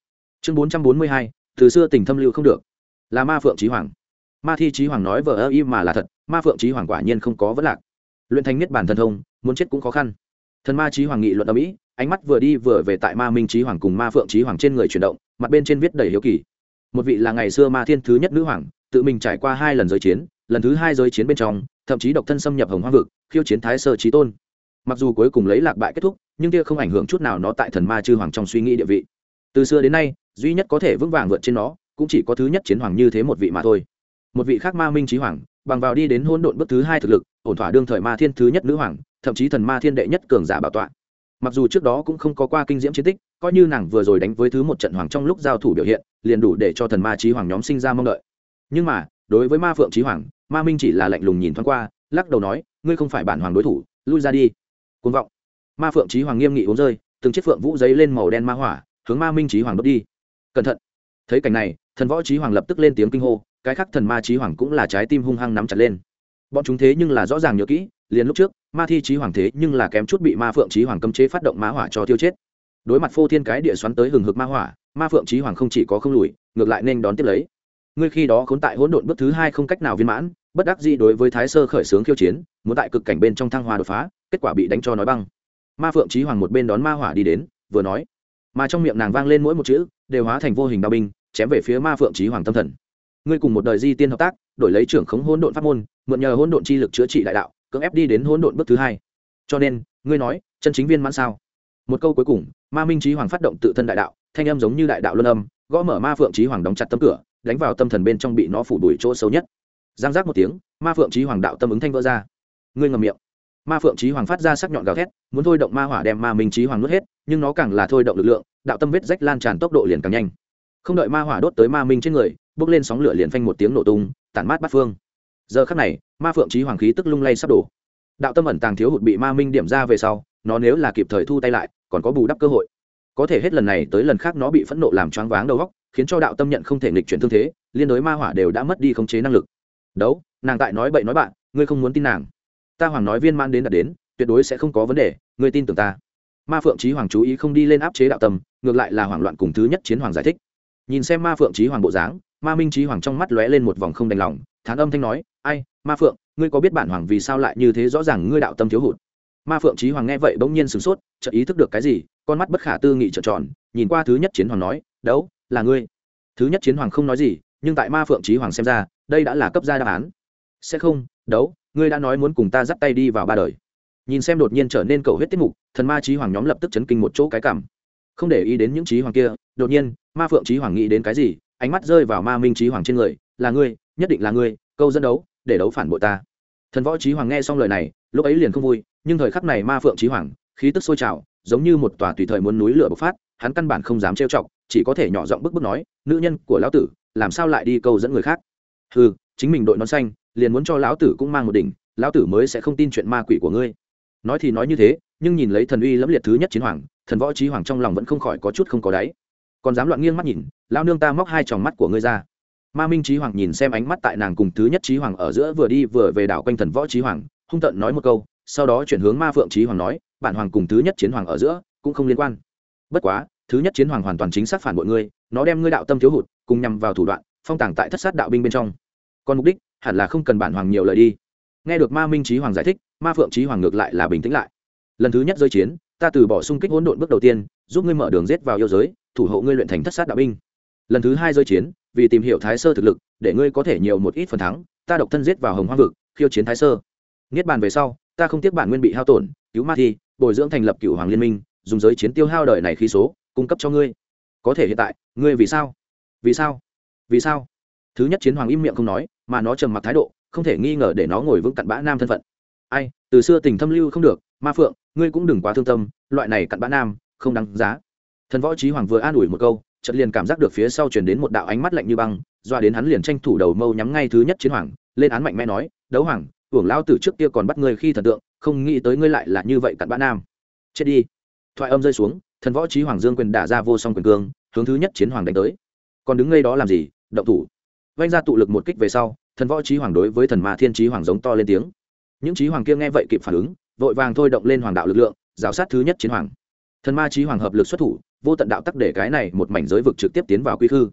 Chương bốn trăm bốn mươi hai, từ xưa tình thâm lưu không được. Là ma phượng trí hoàng. Ma thi trí hoàng nói vờ ơ y mà là thật, ma phượng trí hoàng quả nhiên không có vấn lạc. Luyện thành niết bản thần thông, muốn chết cũng khó khăn. Thần ma trí hoàng nghị luận ở mỹ ánh mắt vừa đi vừa về tại ma minh trí hoàng cùng ma phượng trí hoàng trên người chuyển động, mặt bên trên viết đầy hiếu kỳ. Một vị là ngày xưa ma thiên thứ nhất nữ hoàng, tự mình trải qua hai lần giới chiến, lần thứ hai giới chiến bên trong, thậm chí độc thân xâm nhập hồng hoa vực, khiêu chiến thái sơ trí tôn. Mặc dù cuối cùng lấy lạc bại kết thúc, nhưng kia không ảnh hưởng chút nào nó tại thần ma chư hoàng trong suy nghĩ địa vị. Từ xưa đến nay, duy nhất có thể vững vàng vượt trên nó, cũng chỉ có thứ nhất chiến hoàng như thế một vị mà thôi. Một vị khác ma minh trí hoàng, bằng vào đi đến hỗn độn bước thứ hai thực lực, ổn thỏa đương thời ma thiên thứ nhất nữ hoàng, thậm chí thần ma thiên đệ nhất cường giả bảo tọa mặc dù trước đó cũng không có qua kinh diễm chiến tích, coi như nàng vừa rồi đánh với thứ một trận hoàng trong lúc giao thủ biểu hiện, liền đủ để cho thần ma trí hoàng nhóm sinh ra mong đợi. Nhưng mà, đối với ma phượng trí hoàng, ma minh chỉ là lạnh lùng nhìn thoáng qua, lắc đầu nói, ngươi không phải bản hoàng đối thủ, lui ra đi. Côn vọng. Ma phượng trí hoàng nghiêm nghị uống rơi, từng chiếc phượng vũ giấy lên màu đen ma hỏa, hướng ma minh trí hoàng đốt đi. Cẩn thận. Thấy cảnh này, thần võ trí hoàng lập tức lên tiếng kinh hô, cái khác thần ma trí hoàng cũng là trái tim hung hăng nắm chặt lên. Bọn chúng thế nhưng là rõ ràng nhớ kỹ, liền lúc trước ma thi trí hoàng thế nhưng là kém chút bị ma phượng trí hoàng cấm chế phát động ma hỏa cho tiêu chết. Đối mặt phô thiên cái địa xoắn tới hừng hực ma hỏa, ma phượng trí hoàng không chỉ có không lùi, ngược lại nên đón tiếp lấy. Ngươi khi đó khốn tại hỗn độn bước thứ hai không cách nào viên mãn, bất đắc dĩ đối với thái sơ khởi xướng khiêu chiến, muốn tại cực cảnh bên trong thăng hoa đột phá, kết quả bị đánh cho nói băng. Ma phượng trí hoàng một bên đón ma hỏa đi đến, vừa nói. Mà trong miệng nàng vang lên mỗi một chữ, đều hóa thành vô hình đao binh, chém về phía ma phượng trí hoàng tâm thần. Ngươi cùng một đời di tiên hợp tác, đổi lấy trưởng khống hỗn độn pháp môn, mượn nhờ hỗn độn chi lực chữa trị đại đạo cưỡng ép đi đến hỗn độn bước thứ hai. Cho nên, ngươi nói, chân chính viên mãn sao? Một câu cuối cùng, ma minh trí hoàng phát động tự thân đại đạo, thanh âm giống như đại đạo luân âm, gõ mở ma phượng trí hoàng đóng chặt tấm cửa, đánh vào tâm thần bên trong bị nó phủ đuổi chỗ xấu nhất. Giang giác một tiếng, ma phượng trí hoàng đạo tâm ứng thanh vỡ ra. Ngươi ngầm miệng. Ma phượng trí hoàng phát ra sắc nhọn gào thét, muốn thôi động ma hỏa đem ma minh trí hoàng nuốt hết, nhưng nó càng là thôi động lực lượng, đạo tâm vết rách lan tràn tốc độ liền càng nhanh. Không đợi ma hỏa đốt tới ma minh trên người bước lên sóng lửa liền phanh một tiếng nổ tung, tản mát bát phương. Giờ khắc này ma phượng trí hoàng khí tức lung lay sắp đổ. Đạo tâm ẩn tàng thiếu hụt bị ma minh điểm ra về sau, nó nếu là kịp thời thu tay lại, còn có bù đắp cơ hội. Có thể hết lần này tới lần khác nó bị phẫn nộ làm choáng váng đầu góc khiến cho đạo tâm nhận không thể nghịch chuyển thương thế, liên đối ma hỏa đều đã mất đi khống chế năng lực. Đấu, nàng tại nói bậy nói bạn, ngươi không muốn tin nàng. Ta hoàng nói viên man đến đạt đến, tuyệt đối sẽ không có vấn đề, ngươi tin tưởng ta. Ma phượng trí hoàng chú ý không đi lên áp chế đạo tâm, ngược lại là hoảng loạn cùng thứ nhất chiến hoàng giải thích. Nhìn xem ma phượng trí hoàng bộ dáng, ma minh trí hoàng trong mắt lóe lên một vòng không đành lòng, thán âm thanh nói ai, ma phượng, ngươi có biết bản hoàng vì sao lại như thế rõ ràng ngươi đạo tâm thiếu hụt? Ma phượng trí hoàng nghe vậy bỗng nhiên sửng sốt, chợt ý thức được cái gì, con mắt bất khả tư nghị trợn tròn, nhìn qua thứ nhất chiến hoàng nói, đấu, là ngươi. Thứ nhất chiến hoàng không nói gì, nhưng tại ma phượng trí hoàng xem ra, đây đã là cấp gia đáp án. Sẽ không, đấu, ngươi đã nói muốn cùng ta dắt tay đi vào ba đời. Nhìn xem đột nhiên trở nên cầu huyết tiết mục, thần ma trí hoàng nhóm lập tức chấn kinh một chỗ cái cảm. Không để ý đến những trí hoàng kia, đột nhiên, ma phượng trí hoàng nghĩ đến cái gì, ánh mắt rơi vào ma minh trí hoàng trên người, là ngươi, nhất định là ngươi, câu dẫn đấu để đấu phản bội ta. Thần võ trí hoàng nghe xong lời này, lúc ấy liền không vui, nhưng thời khắc này ma phượng trí hoàng, khí tức sôi trào, giống như một tòa tùy thời muốn núi lửa bộc phát, hắn căn bản không dám trêu chọc, chỉ có thể nhỏ giọng bức bức nói, nữ nhân của lão tử, làm sao lại đi câu dẫn người khác? Ừ chính mình đội nón xanh, liền muốn cho lão tử cũng mang một đỉnh, lão tử mới sẽ không tin chuyện ma quỷ của ngươi. Nói thì nói như thế, nhưng nhìn lấy thần uy lẫm liệt thứ nhất chiến hoàng, thần võ trí hoàng trong lòng vẫn không khỏi có chút không có đáy. Còn dám loạn nghiêng mắt nhìn lao nương ta móc hai tròng mắt của ngươi ra ma minh trí hoàng nhìn xem ánh mắt tại nàng cùng thứ nhất trí hoàng ở giữa vừa đi vừa về đảo quanh thần võ trí hoàng, hung tận nói một câu, sau đó chuyển hướng ma phượng trí hoàng nói, bản hoàng cùng thứ nhất chiến hoàng ở giữa cũng không liên quan. Bất quá, thứ nhất chiến hoàng hoàn toàn chính xác phản bội ngươi, nó đem ngươi đạo tâm thiếu hụt, cùng nhằm vào thủ đoạn, phong tàng tại thất sát đạo binh bên trong. Còn mục đích, hẳn là không cần bản hoàng nhiều lời đi. Nghe được ma minh trí hoàng giải thích, ma phượng trí hoàng ngược lại là bình tĩnh lại. Lần thứ nhất rơi chiến, ta từ bỏ xung kích hỗn độn bước đầu tiên, giúp ngươi mở đường rết vào yêu giới, thủ hộ ngươi luyện thành thất sát đạo binh. Lần thứ hai rơi chiến vì tìm hiểu thái sơ thực lực, để ngươi có thể nhiều một ít phần thắng, ta độc thân giết vào hồng hoang vực, khiêu chiến thái sơ. Niết bàn về sau, ta không tiếc bản nguyên bị hao tổn, cứu ma thi, bồi dưỡng thành lập cựu hoàng liên minh, dùng giới chiến tiêu hao đời này khí số, cung cấp cho ngươi. Có thể hiện tại, ngươi vì sao? Vì sao? Vì sao? Thứ nhất chiến hoàng im miệng không nói, mà nó trầm mặc thái độ, không thể nghi ngờ để nó ngồi vững cặn bã nam thân phận. Ai, từ xưa tình thâm lưu không được, ma phượng, ngươi cũng đừng quá thương tâm, loại này cặn bã nam, không đáng giá. Thần võ trí hoàng vừa an ủi một câu chợt liền cảm giác được phía sau truyền đến một đạo ánh mắt lạnh như băng, doa đến hắn liền tranh thủ đầu mâu nhắm ngay thứ nhất chiến hoàng, lên án mạnh mẽ nói, đấu hoàng, uổng lao từ trước kia còn bắt ngươi khi thần tượng, không nghĩ tới ngươi lại là như vậy cặn bã nam. Chết đi. Thoại âm rơi xuống, thần võ trí hoàng dương quyền đả ra vô song quyền cương, hướng thứ nhất chiến hoàng đánh tới. Còn đứng ngay đó làm gì? Động thủ. Vanh ra tụ lực một kích về sau, thần võ trí hoàng đối với thần ma thiên trí hoàng giống to lên tiếng. Những trí hoàng kia nghe vậy kịp phản ứng, vội vàng thôi động lên hoàng đạo lực lượng giáo sát thứ nhất chiến hoàng. Thần ma trí hoàng hợp lực xuất thủ vô tận đạo tắc để cái này một mảnh giới vực trực tiếp tiến vào quy hư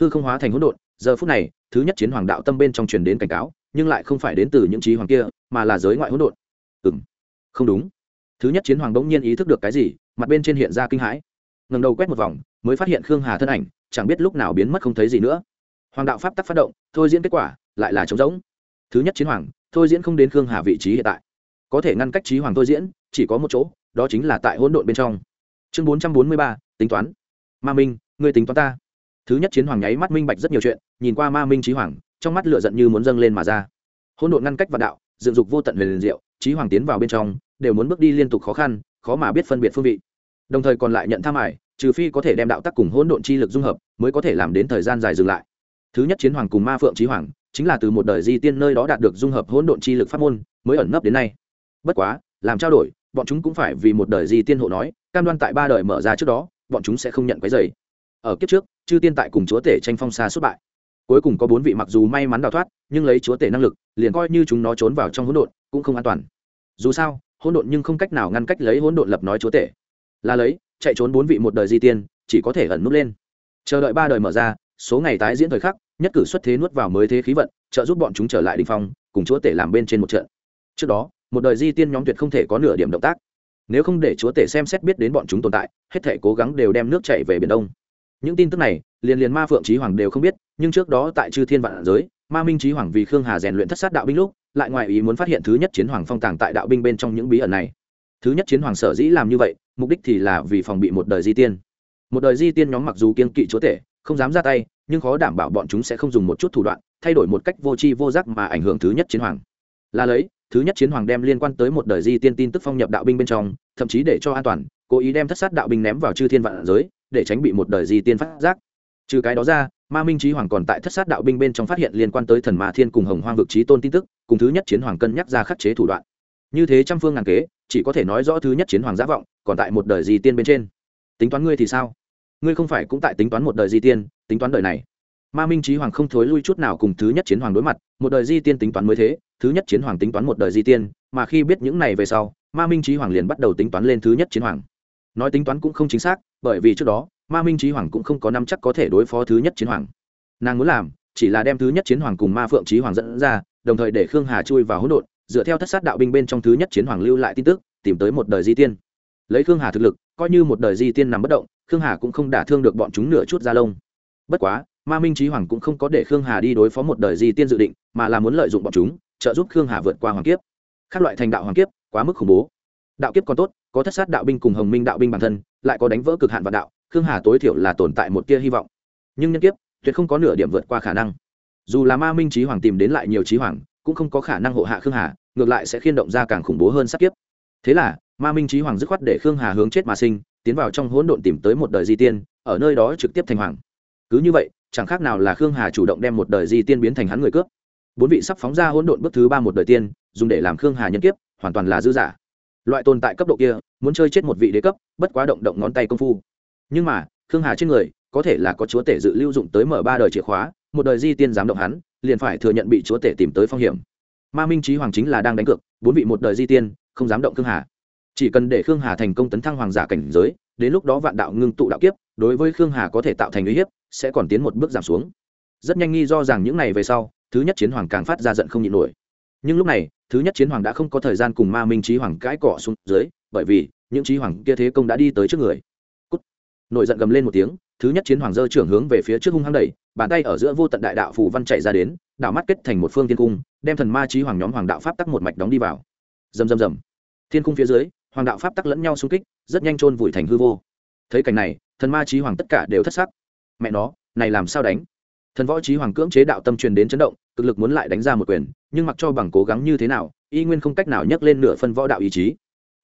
hư không hóa thành hỗn độn, giờ phút này, thứ nhất chiến hoàng đạo tâm bên trong truyền đến cảnh cáo, nhưng lại không phải đến từ những trí hoàng kia, mà là giới ngoại hỗn độn. Ừ m không đúng. Thứ nhất chiến hoàng bỗng nhiên ý thức được cái gì, mặt bên trên hiện ra kinh hãi. Ngầm đầu quét một vòng, mới phát hiện khương hà thân ảnh, chẳng biết lúc nào biến mất không thấy gì nữa. Hoàng đạo pháp tắc phát động, thôi diễn kết quả, lại là trống rỗng. Thứ nhất chiến hoàng, thôi diễn không đến khương hà vị trí hiện tại. Có thể ngăn cách trí hoàng thôi diễn, chỉ có một chỗ, đó chính là tại hỗn độn bên trong chương bốn trăm bốn mươi ba, tính toán. Ma minh người tính toán ta. Thứ nhất chiến hoàng nháy mắt minh bạch rất nhiều chuyện, nhìn qua ma minh trí hoàng, trong mắt lửa giận như muốn dâng lên mà ra. Hỗn độn ngăn cách vạn đạo, dựng dục vô tận về liền diệu trí hoàng tiến vào bên trong, đều muốn bước đi liên tục khó khăn, khó mà biết phân biệt phương vị. Đồng thời còn lại nhận tham ải trừ phi có thể đem đạo tắc cùng hỗn độn chi lực dung hợp, mới có thể làm đến thời gian dài dừng lại. Thứ nhất chiến hoàng cùng ma phượng trí hoàng, chính là từ một đời di tiên nơi đó đạt được dung hợp hỗn độn chi lực pháp môn, mới ẩn nấp đến nay. Bất quá, làm trao đổi bọn chúng cũng phải vì một đời di tiên hộ nói, cam đoan tại ba đời mở ra trước đó, bọn chúng sẽ không nhận cái giày ở kiếp trước, chư tiên tại cùng chúa tể tranh phong xa xuất bại. Cuối cùng có bốn vị mặc dù may mắn đào thoát, nhưng lấy chúa tể năng lực, liền coi như chúng nó trốn vào trong hỗn độn, cũng không an toàn. Dù sao, hỗn độn nhưng không cách nào ngăn cách lấy hỗn độn lập nói chúa tể. Là lấy, chạy trốn bốn vị một đời di tiên, chỉ có thể ẩn núp lên. Chờ đợi ba đời mở ra, số ngày tái diễn thời khắc, nhất cử xuất thế nuốt vào mới thế khí vận, trợ giúp bọn chúng trở lại đình phong, cùng chúa tể làm bên trên một trận. Trước đó một đời di tiên nhóm tuyệt không thể có nửa điểm động tác. Nếu không để chúa tể xem xét biết đến bọn chúng tồn tại, hết thể cố gắng đều đem nước chạy về biển đông. Những tin tức này, liền liền ma phượng trí hoàng đều không biết, nhưng trước đó tại chư thiên vạn giới, ma minh trí hoàng vì khương hà rèn luyện thất sát đạo binh lúc, lại ngoài ý muốn phát hiện thứ nhất chiến hoàng phong tàng tại đạo binh bên trong những bí ẩn này. Thứ nhất chiến hoàng sở dĩ làm như vậy, mục đích thì là vì phòng bị một đời di tiên. Một đời di tiên nhóm mặc dù kiên kỵ chúa tể, không dám ra tay, nhưng khó đảm bảo bọn chúng sẽ không dùng một chút thủ đoạn, thay đổi một cách vô tri vô giác mà ảnh hưởng thứ nhất chiến hoàng. Là lấy thứ nhất chiến hoàng đem liên quan tới một đời di tiên tin tức phong nhập đạo binh bên trong, thậm chí để cho an toàn, cố ý đem thất sát đạo binh ném vào chư thiên vạn giới, để tránh bị một đời di tiên phát giác. Trừ cái đó ra, ma minh trí hoàng còn tại thất sát đạo binh bên trong phát hiện liên quan tới thần ma thiên cùng hồng hoang vực trí tôn tin tức, cùng thứ nhất chiến hoàng cân nhắc ra khắc chế thủ đoạn. Như thế trăm phương ngàn kế, chỉ có thể nói rõ thứ nhất chiến hoàng giả vọng, còn tại một đời di tiên bên trên. Tính toán ngươi thì sao? Ngươi không phải cũng tại tính toán một đời di tiên, tính toán đời này ma minh trí hoàng không thối lui chút nào cùng thứ nhất chiến hoàng đối mặt, một đời di tiên tính toán mới thế, thứ nhất chiến hoàng tính toán một đời di tiên, mà khi biết những này về sau, ma minh trí hoàng liền bắt đầu tính toán lên thứ nhất chiến hoàng. Nói tính toán cũng không chính xác, bởi vì trước đó, ma minh trí hoàng cũng không có năm chắc có thể đối phó thứ nhất chiến hoàng. Nàng muốn làm, chỉ là đem thứ nhất chiến hoàng cùng ma phượng trí hoàng dẫn ra, đồng thời để khương hà chui vào hỗn độn, dựa theo thất sát đạo binh bên trong thứ nhất chiến hoàng lưu lại tin tức, tìm tới một đời di tiên. Lấy khương hà thực lực, coi như một đời di tiên nằm bất động, khương hà cũng không đả thương được bọn chúng nửa chút da lông. Bất quá ma minh trí hoàng cũng không có để khương hà đi đối phó một đời di tiên dự định, mà là muốn lợi dụng bọn chúng, trợ giúp khương hà vượt qua hoàng kiếp. Các loại thành đạo hoàng kiếp, quá mức khủng bố. Đạo kiếp còn tốt, có thất sát đạo binh cùng hồng minh đạo binh bản thân, lại có đánh vỡ cực hạn vạn đạo, khương hà tối thiểu là tồn tại một tia hy vọng. Nhưng nhân kiếp, tuyệt không có nửa điểm vượt qua khả năng. Dù là ma minh trí hoàng tìm đến lại nhiều trí hoàng, cũng không có khả năng hộ hạ khương hà, ngược lại sẽ khiên động ra càng khủng bố hơn sát kiếp. Thế là, ma minh trí hoàng dứt khoát để khương hà hướng chết mà sinh, tiến vào trong hỗn độn tìm tới một đời di tiên, ở nơi đó trực tiếp thành hoàng. Cứ như vậy chẳng khác nào là khương hà chủ động đem một đời di tiên biến thành hắn người cướp. Bốn vị sắp phóng ra hỗn độn bước thứ ba một đời tiên, dùng để làm khương hà nhân kiếp, hoàn toàn là dư giả. Loại tồn tại cấp độ kia, muốn chơi chết một vị đế cấp, bất quá động động ngón tay công phu. Nhưng mà, khương hà trên người, có thể là có chúa tể dự lưu dụng tới mở ba đời chìa khóa, một đời di tiên dám động hắn, liền phải thừa nhận bị chúa tể tìm tới phong hiểm. Ma minh trí hoàng chính là đang đánh cược, bốn vị một đời di tiên, không dám động khương hà. Chỉ cần để khương hà thành công tấn thăng hoàng giả cảnh giới, đến lúc đó vạn đạo ngưng tụ đạo kiếp, đối với khương hà có thể tạo thành uy hiếp sẽ còn tiến một bước giảm xuống. Rất nhanh nghi do rằng những này về sau, thứ nhất chiến hoàng càng phát ra giận không nhịn nổi. Nhưng lúc này, thứ nhất chiến hoàng đã không có thời gian cùng ma minh trí hoàng cãi cọ xuống dưới, bởi vì, những trí hoàng kia thế công đã đi tới trước người. Cút. nổi giận gầm lên một tiếng, thứ nhất chiến hoàng dơ trưởng hướng về phía trước hung hăng đẩy, bàn tay ở giữa vô tận đại đạo phù văn chạy ra đến, đảo mắt kết thành một phương thiên cung, đem thần ma trí hoàng nhóm hoàng đạo pháp tắc một mạch đóng đi vào. Rầm rầm rầm. Thiên cung phía dưới, hoàng đạo pháp tắc lẫn nhau xung kích, rất nhanh chôn vùi thành hư vô. Thấy cảnh này, thần ma trí hoàng tất cả đều thất sắc mẹ nó, này làm sao đánh? Thần võ trí hoàng cưỡng chế đạo tâm truyền đến chấn động, cực lực muốn lại đánh ra một quyền, nhưng mặc cho bằng cố gắng như thế nào, y nguyên không cách nào nhấc lên nửa phân võ đạo ý chí.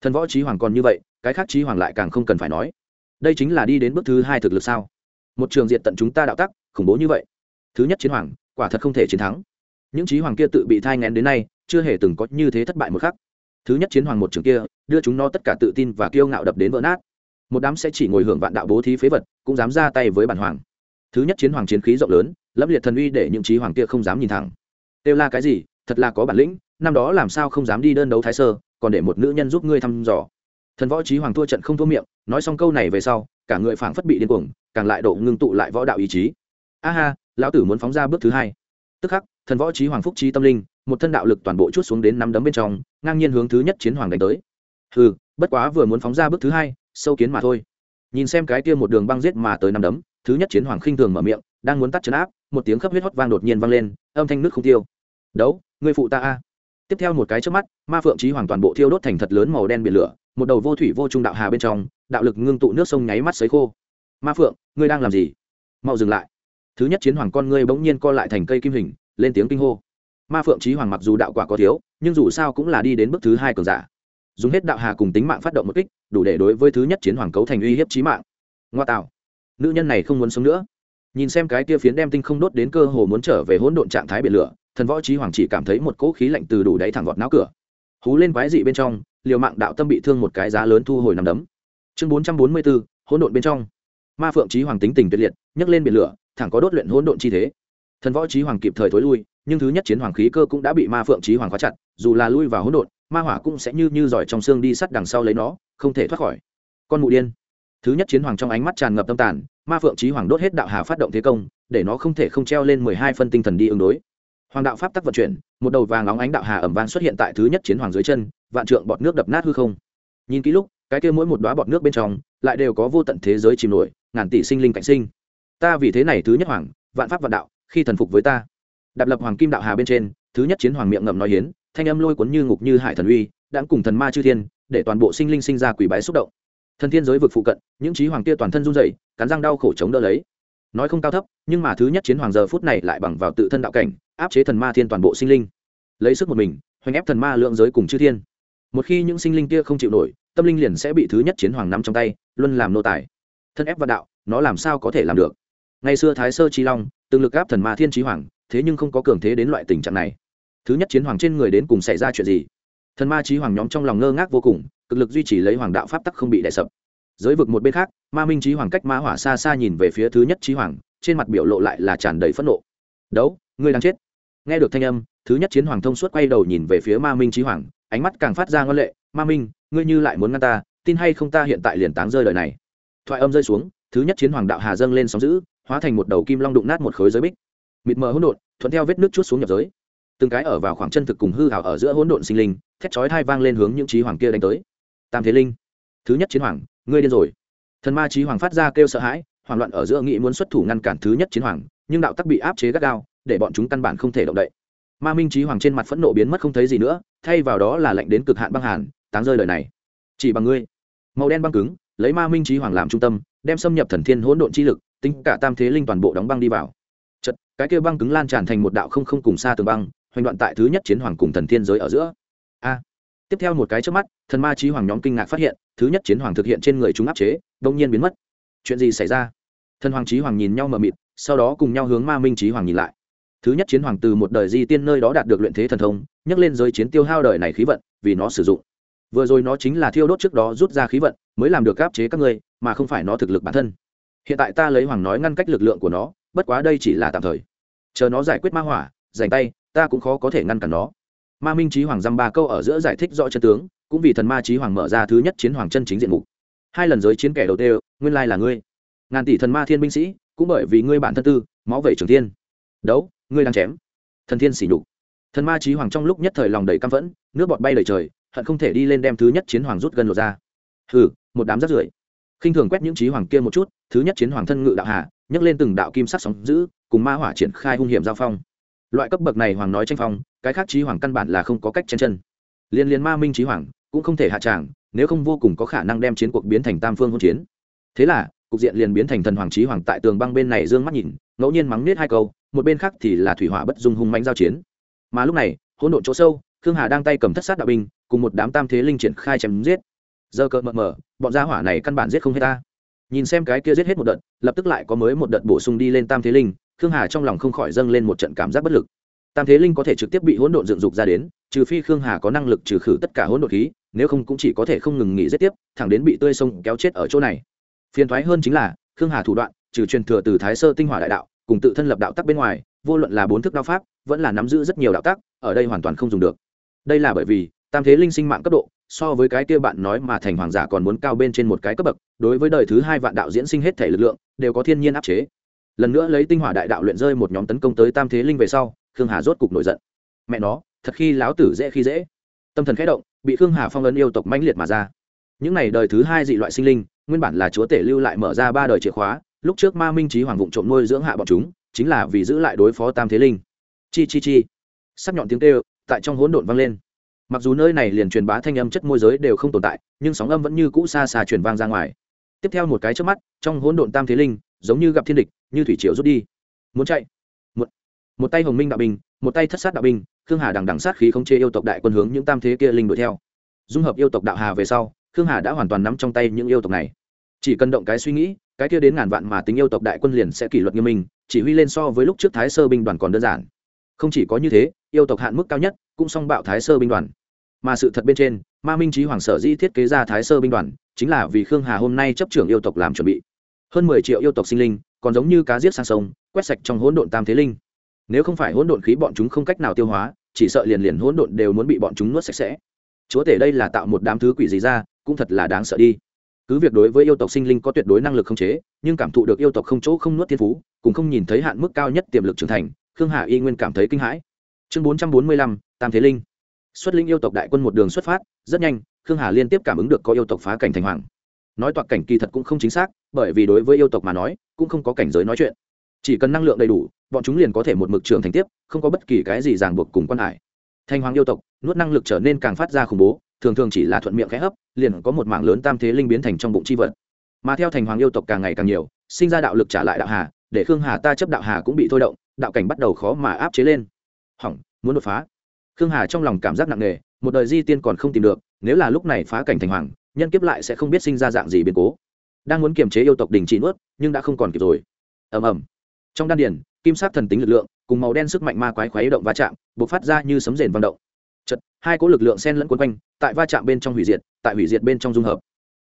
Thần võ trí hoàng còn như vậy, cái khác trí hoàng lại càng không cần phải nói. Đây chính là đi đến bước thứ hai thực lực sao? Một trường diện tận chúng ta đạo tắc, khủng bố như vậy. Thứ nhất chiến hoàng, quả thật không thể chiến thắng. Những trí hoàng kia tự bị thai ngén đến nay, chưa hề từng có như thế thất bại một khắc. Thứ nhất chiến hoàng một trường kia, đưa chúng nó tất cả tự tin và kiêu ngạo đập đến vỡ nát một đám sẽ chỉ ngồi hưởng vạn đạo bố thí phế vật, cũng dám ra tay với bản hoàng. Thứ nhất chiến hoàng chiến khí rộng lớn lấp liệt thần uy để những trí hoàng kia không dám nhìn thẳng. Têu la cái gì? Thật là có bản lĩnh, năm đó làm sao không dám đi đơn đấu thái sơ, còn để một nữ nhân giúp ngươi thăm dò. Thần võ trí hoàng thua trận không thua miệng, nói xong câu này về sau, cả người phảng phất bị điên cuồng, càng lại độ ngưng tụ lại võ đạo ý chí. A ha, lão tử muốn phóng ra bước thứ hai. Tức khắc, thần võ trí hoàng phúc trí tâm linh, một thân đạo lực toàn bộ chút xuống đến năm đấm bên trong, ngang nhiên hướng thứ nhất chiến hoàng đánh tới. Hừ, bất quá vừa muốn phóng ra bước thứ hai sâu kiến mà thôi. Nhìn xem cái kia một đường băng giết mà tới năm đấm, thứ nhất chiến hoàng khinh thường mở miệng, đang muốn tắt chấn áp, một tiếng khắp huyết hót vang đột nhiên vang lên, âm thanh nước không tiêu. Đấu người phụ ta a. Tiếp theo một cái trước mắt, ma phượng trí hoàng toàn bộ thiêu đốt thành thật lớn màu đen biển lửa, một đầu vô thủy vô trung đạo hà bên trong, đạo lực ngưng tụ nước sông nháy mắt sấy khô. Ma phượng, ngươi đang làm gì? Mau dừng lại. Thứ nhất chiến hoàng con ngươi bỗng nhiên co lại thành cây kim hình, lên tiếng kinh hô. Ma phượng trí hoàng mặc dù đạo quả có thiếu, nhưng dù sao cũng là đi đến bước thứ hai cường giả. Dùng hết đạo hà cùng tính mạng phát động một kích đủ để đối với thứ nhất chiến hoàng cấu thành uy hiếp chí mạng. Ngoa tạo. Nữ nhân này không muốn sống nữa. Nhìn xem cái kia phiến đem tinh không đốt đến cơ hồ muốn trở về hỗn độn trạng thái biển lửa, thần võ trí hoàng chỉ cảm thấy một cỗ khí lạnh từ đủ đáy thẳng vọt não cửa. Hú lên quái dị bên trong, liều mạng đạo tâm bị thương một cái giá lớn thu hồi nằm đấm. Chương bốn trăm bốn mươi bốn hỗn độn bên trong. Ma phượng trí hoàng tính tình tuyệt liệt, nhấc lên biển lửa, thẳng có đốt luyện hỗn độn chi thế. Thần võ trí hoàng kịp thời thối lui, nhưng thứ nhất chiến hoàng khí cơ cũng đã bị ma phượng trí hoàng khóa chặt, dù là lui vào hỗn độn, ma hỏa cũng sẽ như như giỏi trong xương đi sắt đằng sau lấy nó không thể thoát khỏi. Con mụ điên. Thứ nhất chiến hoàng trong ánh mắt tràn ngập tâm tàn, ma phượng trí hoàng đốt hết đạo hà phát động thế công, để nó không thể không treo lên mười hai phân tinh thần đi ứng đối. Hoàng đạo pháp tắc vận chuyển, một đầu vàng óng ánh đạo hà ẩm vang xuất hiện tại thứ nhất chiến hoàng dưới chân, vạn trượng bọt nước đập nát hư không. Nhìn kỹ lúc, cái kia mỗi một đoá bọt nước bên trong, lại đều có vô tận thế giới chìm nổi, ngàn tỷ sinh linh cảnh sinh. Ta vì thế này thứ nhất hoàng, vạn pháp vạn đạo, khi thần phục với ta. Đạp lập hoàng kim đạo hà bên trên, thứ nhất chiến hoàng miệng ngậm nói hiến thanh âm lôi cuốn như ngục như hải thần uy đã cùng thần ma chư thiên, để toàn bộ sinh linh sinh ra quỷ bái xúc động. Thần thiên giới vực phụ cận, những trí hoàng kia toàn thân run rẩy, cắn răng đau khổ chống đỡ lấy. Nói không cao thấp, nhưng mà thứ nhất chiến hoàng giờ phút này lại bằng vào tự thân đạo cảnh, áp chế thần ma thiên toàn bộ sinh linh. Lấy sức một mình, hoành ép thần ma lượng giới cùng chư thiên. Một khi những sinh linh kia không chịu nổi, tâm linh liền sẽ bị thứ nhất chiến hoàng nắm trong tay, luân làm nô tài. Thân ép và đạo, nó làm sao có thể làm được? Ngày xưa thái sơ chi long, từng lực áp thần ma thiên trí hoàng, thế nhưng không có cường thế đến loại tình trạng này thứ nhất chiến hoàng trên người đến cùng xảy ra chuyện gì? Thần ma trí hoàng nhóm trong lòng ngơ ngác vô cùng, cực lực duy trì lấy hoàng đạo pháp tắc không bị đè sập. Giới vực một bên khác, ma minh trí hoàng cách ma hỏa xa xa nhìn về phía thứ nhất trí hoàng, trên mặt biểu lộ lại là tràn đầy phẫn nộ. Đấu, ngươi đang chết. Nghe được thanh âm, thứ nhất chiến hoàng thông suốt quay đầu nhìn về phía ma minh trí hoàng, ánh mắt càng phát ra ngân lệ, ma minh, ngươi như lại muốn ngăn ta, tin hay không ta hiện tại liền táng rơi đời này. Thoại âm rơi xuống, thứ nhất chiến hoàng đạo hà dâng lên sóng giữ hóa thành một đầu kim long đụng nát một khối giới bích. Mịt mờ hỗn độn, thuận theo vết nước chút xuống nhập giới từng cái ở vào khoảng chân thực cùng hư hảo ở giữa hỗn độn sinh linh, thét chói thai vang lên hướng những trí hoàng kia đánh tới. Tam thế linh, thứ nhất chiến hoàng, ngươi điên rồi. Thần ma trí hoàng phát ra kêu sợ hãi, hoảng loạn ở giữa nghĩ muốn xuất thủ ngăn cản thứ nhất chiến hoàng, nhưng đạo tắc bị áp chế gắt gao, để bọn chúng căn bản không thể động đậy. Ma minh trí hoàng trên mặt phẫn nộ biến mất không thấy gì nữa, thay vào đó là lệnh đến cực hạn băng hàn, táng rơi lời này. Chỉ bằng ngươi. Màu đen băng cứng, lấy ma minh trí hoàng làm trung tâm, đem xâm nhập thần thiên hỗn độn chi lực, tính cả tam thế linh toàn bộ đóng băng đi vào. Chật, cái kia băng cứng lan tràn thành một đạo không không cùng xa tường băng hoành đoạn tại thứ nhất chiến hoàng cùng thần thiên giới ở giữa. A. Tiếp theo một cái trước mắt, thần ma trí hoàng nhóm kinh ngạc phát hiện, thứ nhất chiến hoàng thực hiện trên người chúng áp chế đông nhiên biến mất. Chuyện gì xảy ra? Thần hoàng trí hoàng nhìn nhau mờ mịt, sau đó cùng nhau hướng ma minh trí hoàng nhìn lại. Thứ nhất chiến hoàng từ một đời di tiên nơi đó đạt được luyện thế thần thông nhắc lên giới chiến tiêu hao đời này khí vận, vì nó sử dụng. Vừa rồi nó chính là thiêu đốt trước đó rút ra khí vận, mới làm được áp chế các ngươi, mà không phải nó thực lực bản thân. Hiện tại ta lấy hoàng nói ngăn cách lực lượng của nó, bất quá đây chỉ là tạm thời. Chờ nó giải quyết ma hỏa dành tay ta cũng khó có thể ngăn cản nó. Ma minh trí hoàng dăm ba câu ở giữa giải thích rõ chân tướng, cũng vì thần ma trí hoàng mở ra thứ nhất chiến hoàng chân chính diện mục. Hai lần giới chiến kẻ đầu tiên, nguyên lai là ngươi. Ngàn tỷ thần ma thiên binh sĩ, cũng bởi vì ngươi bản thân tư, máu vẩy trường thiên. Đấu, ngươi đang chém. Thần thiên xỉ nhục. Thần ma trí hoàng trong lúc nhất thời lòng đầy căm phẫn, nước bọt bay đầy trời, hận không thể đi lên đem thứ nhất chiến hoàng rút gần lột ra. Hừ, một đám rác rưởi. Khinh thường quét những trí hoàng kia một chút, thứ nhất chiến hoàng thân ngự đạo hà nhấc lên từng đạo kim sắc sóng giữ cùng ma hỏa triển khai hung hiểm giao phong loại cấp bậc này hoàng nói tranh phong, cái khác trí hoàng căn bản là không có cách chen chân. Liên liên ma minh trí hoàng, cũng không thể hạ tràng, nếu không vô cùng có khả năng đem chiến cuộc biến thành tam phương hỗn chiến. Thế là, cục diện liền biến thành thần hoàng trí hoàng tại tường băng bên này dương mắt nhìn, ngẫu nhiên mắng nết hai câu, một bên khác thì là thủy hỏa bất dung hung mạnh giao chiến. Mà lúc này, hỗn độn chỗ sâu, khương hà đang tay cầm thất sát đạo binh, cùng một đám tam thế linh triển khai chém giết. Giờ cợt mờ mờ, bọn gia hỏa này căn bản giết không hết ta. Nhìn xem cái kia giết hết một đợt, lập tức lại có mới một đợt bổ sung đi lên tam thế linh khương hà trong lòng không khỏi dâng lên một trận cảm giác bất lực. Tam thế linh có thể trực tiếp bị hỗn độn dựng dục ra đến trừ phi khương hà có năng lực trừ khử tất cả hỗn độn khí nếu không cũng chỉ có thể không ngừng nghỉ giết tiếp thẳng đến bị tươi sông kéo chết ở chỗ này. Phiền thoái hơn chính là khương hà thủ đoạn trừ truyền thừa từ thái sơ tinh hỏa đại đạo cùng tự thân lập đạo tắc bên ngoài vô luận là bốn thức đao pháp vẫn là nắm giữ rất nhiều đạo tắc, ở đây hoàn toàn không dùng được. Đây là bởi vì tam thế linh sinh mạng cấp độ so với cái kia bạn nói mà thành hoàng giả còn muốn cao bên trên một cái cấp bậc đối với đời thứ hai vạn đạo diễn sinh hết thể lực lượng đều có thiên nhiên áp chế lần nữa lấy tinh hỏa đại đạo luyện rơi một nhóm tấn công tới tam thế linh về sau, khương hà rốt cục nổi giận. Mẹ nó, thật khi láo tử dễ khi dễ. Tâm thần khẽ động, bị khương hà phong ấn yêu tộc mãnh liệt mà ra. Những n à y đời thứ hai dị loại sinh linh, nguyên bản là chúa tể lưu lại mở ra ba đời chìa khóa, lúc trước ma minh trí hoàng vụng trộm nuôi dưỡng hạ bọn chúng, chính là vì giữ lại đối phó tam thế linh. Chi chi chi. Sắc nhọn tiếng kêu, tại trong hỗn độn vang lên. Mặc dù nơi này liền truyền bá thanh âm chất môi giới đều không tồn tại, nhưng sóng âm vẫn như cũ xa xa truyền vang ra ngoài. Tiếp theo một cái trước mắt, trong hỗn độn tam thế linh giống như gặp thiên địch như thủy triều rút đi. Muốn chạy? Một, một tay hồng minh đạo binh một tay thất sát đạo binh khương hà đằng đằng sát khí không chê yêu tộc đại quân hướng những tam thế kia linh đuổi theo. Dung hợp yêu tộc đạo hà về sau khương hà đã hoàn toàn nắm trong tay những yêu tộc này. Chỉ cần động cái suy nghĩ cái kia đến ngàn vạn mà tính yêu tộc đại quân liền sẽ kỷ luật nghiêm minh chỉ huy lên so với lúc trước thái sơ binh đoàn còn đơn giản. Không chỉ có như thế yêu tộc hạn mức cao nhất cũng song bạo thái sơ binh đoàn. Mà sự thật bên trên ma minh trí hoàng sở di thiết kế ra thái sơ binh đoàn chính là vì khương hà hôm nay chấp trưởng yêu tộc làm chuẩn bị hơn mười triệu yêu tộc sinh linh, còn giống như cá giết sang sông, quét sạch trong hỗn độn tam thế linh. Nếu không phải hỗn độn khí bọn chúng không cách nào tiêu hóa, chỉ sợ liền liền hỗn độn đều muốn bị bọn chúng nuốt sạch sẽ. Chúa tể đây là tạo một đám thứ quỷ gì ra, cũng thật là đáng sợ đi. Cứ việc đối với yêu tộc sinh linh có tuyệt đối năng lực không chế, nhưng cảm thụ được yêu tộc không chỗ không nuốt thiên phú, cũng không nhìn thấy hạn mức cao nhất tiềm lực trưởng thành, khương hà y nguyên cảm thấy kinh hãi. Chương bốn trăm bốn mươi lăm, tam thế linh. Xuất linh yêu tộc đại quân một đường xuất phát, rất nhanh, khương hà liên tiếp cảm ứng được có yêu tộc phá cảnh thành hoàng nói toạc cảnh kỳ thật cũng không chính xác, bởi vì đối với yêu tộc mà nói, cũng không có cảnh giới nói chuyện. Chỉ cần năng lượng đầy đủ, bọn chúng liền có thể một mực trường thành tiếp, không có bất kỳ cái gì ràng buộc cùng quan hải. Thanh hoàng yêu tộc, nuốt năng lực trở nên càng phát ra khủng bố, thường thường chỉ là thuận miệng khẽ hấp, liền có một mảng lớn tam thế linh biến thành trong bụng chi vật. Mà theo thành hoàng yêu tộc càng ngày càng nhiều, sinh ra đạo lực trả lại đạo hà, để khương hà ta chấp đạo hà cũng bị thôi động, đạo cảnh bắt đầu khó mà áp chế lên. Hỏng, muốn đột phá. Khương hà trong lòng cảm giác nặng nề, một đời di tiên còn không tìm được, nếu là lúc này phá cảnh thành hoàng nhân kiếp lại sẽ không biết sinh ra dạng gì biến cố. Đang muốn kiềm chế yêu tộc đình chỉ nuốt, nhưng đã không còn kịp rồi. Ầm ầm. Trong đan điền, kim sắc thần tính lực lượng cùng màu đen sức mạnh ma quái khoái động va chạm, bộc phát ra như sấm rền vang động. Chật hai cỗ lực lượng xen lẫn quấn quanh, tại va chạm bên trong hủy diệt, tại hủy diệt bên trong dung hợp.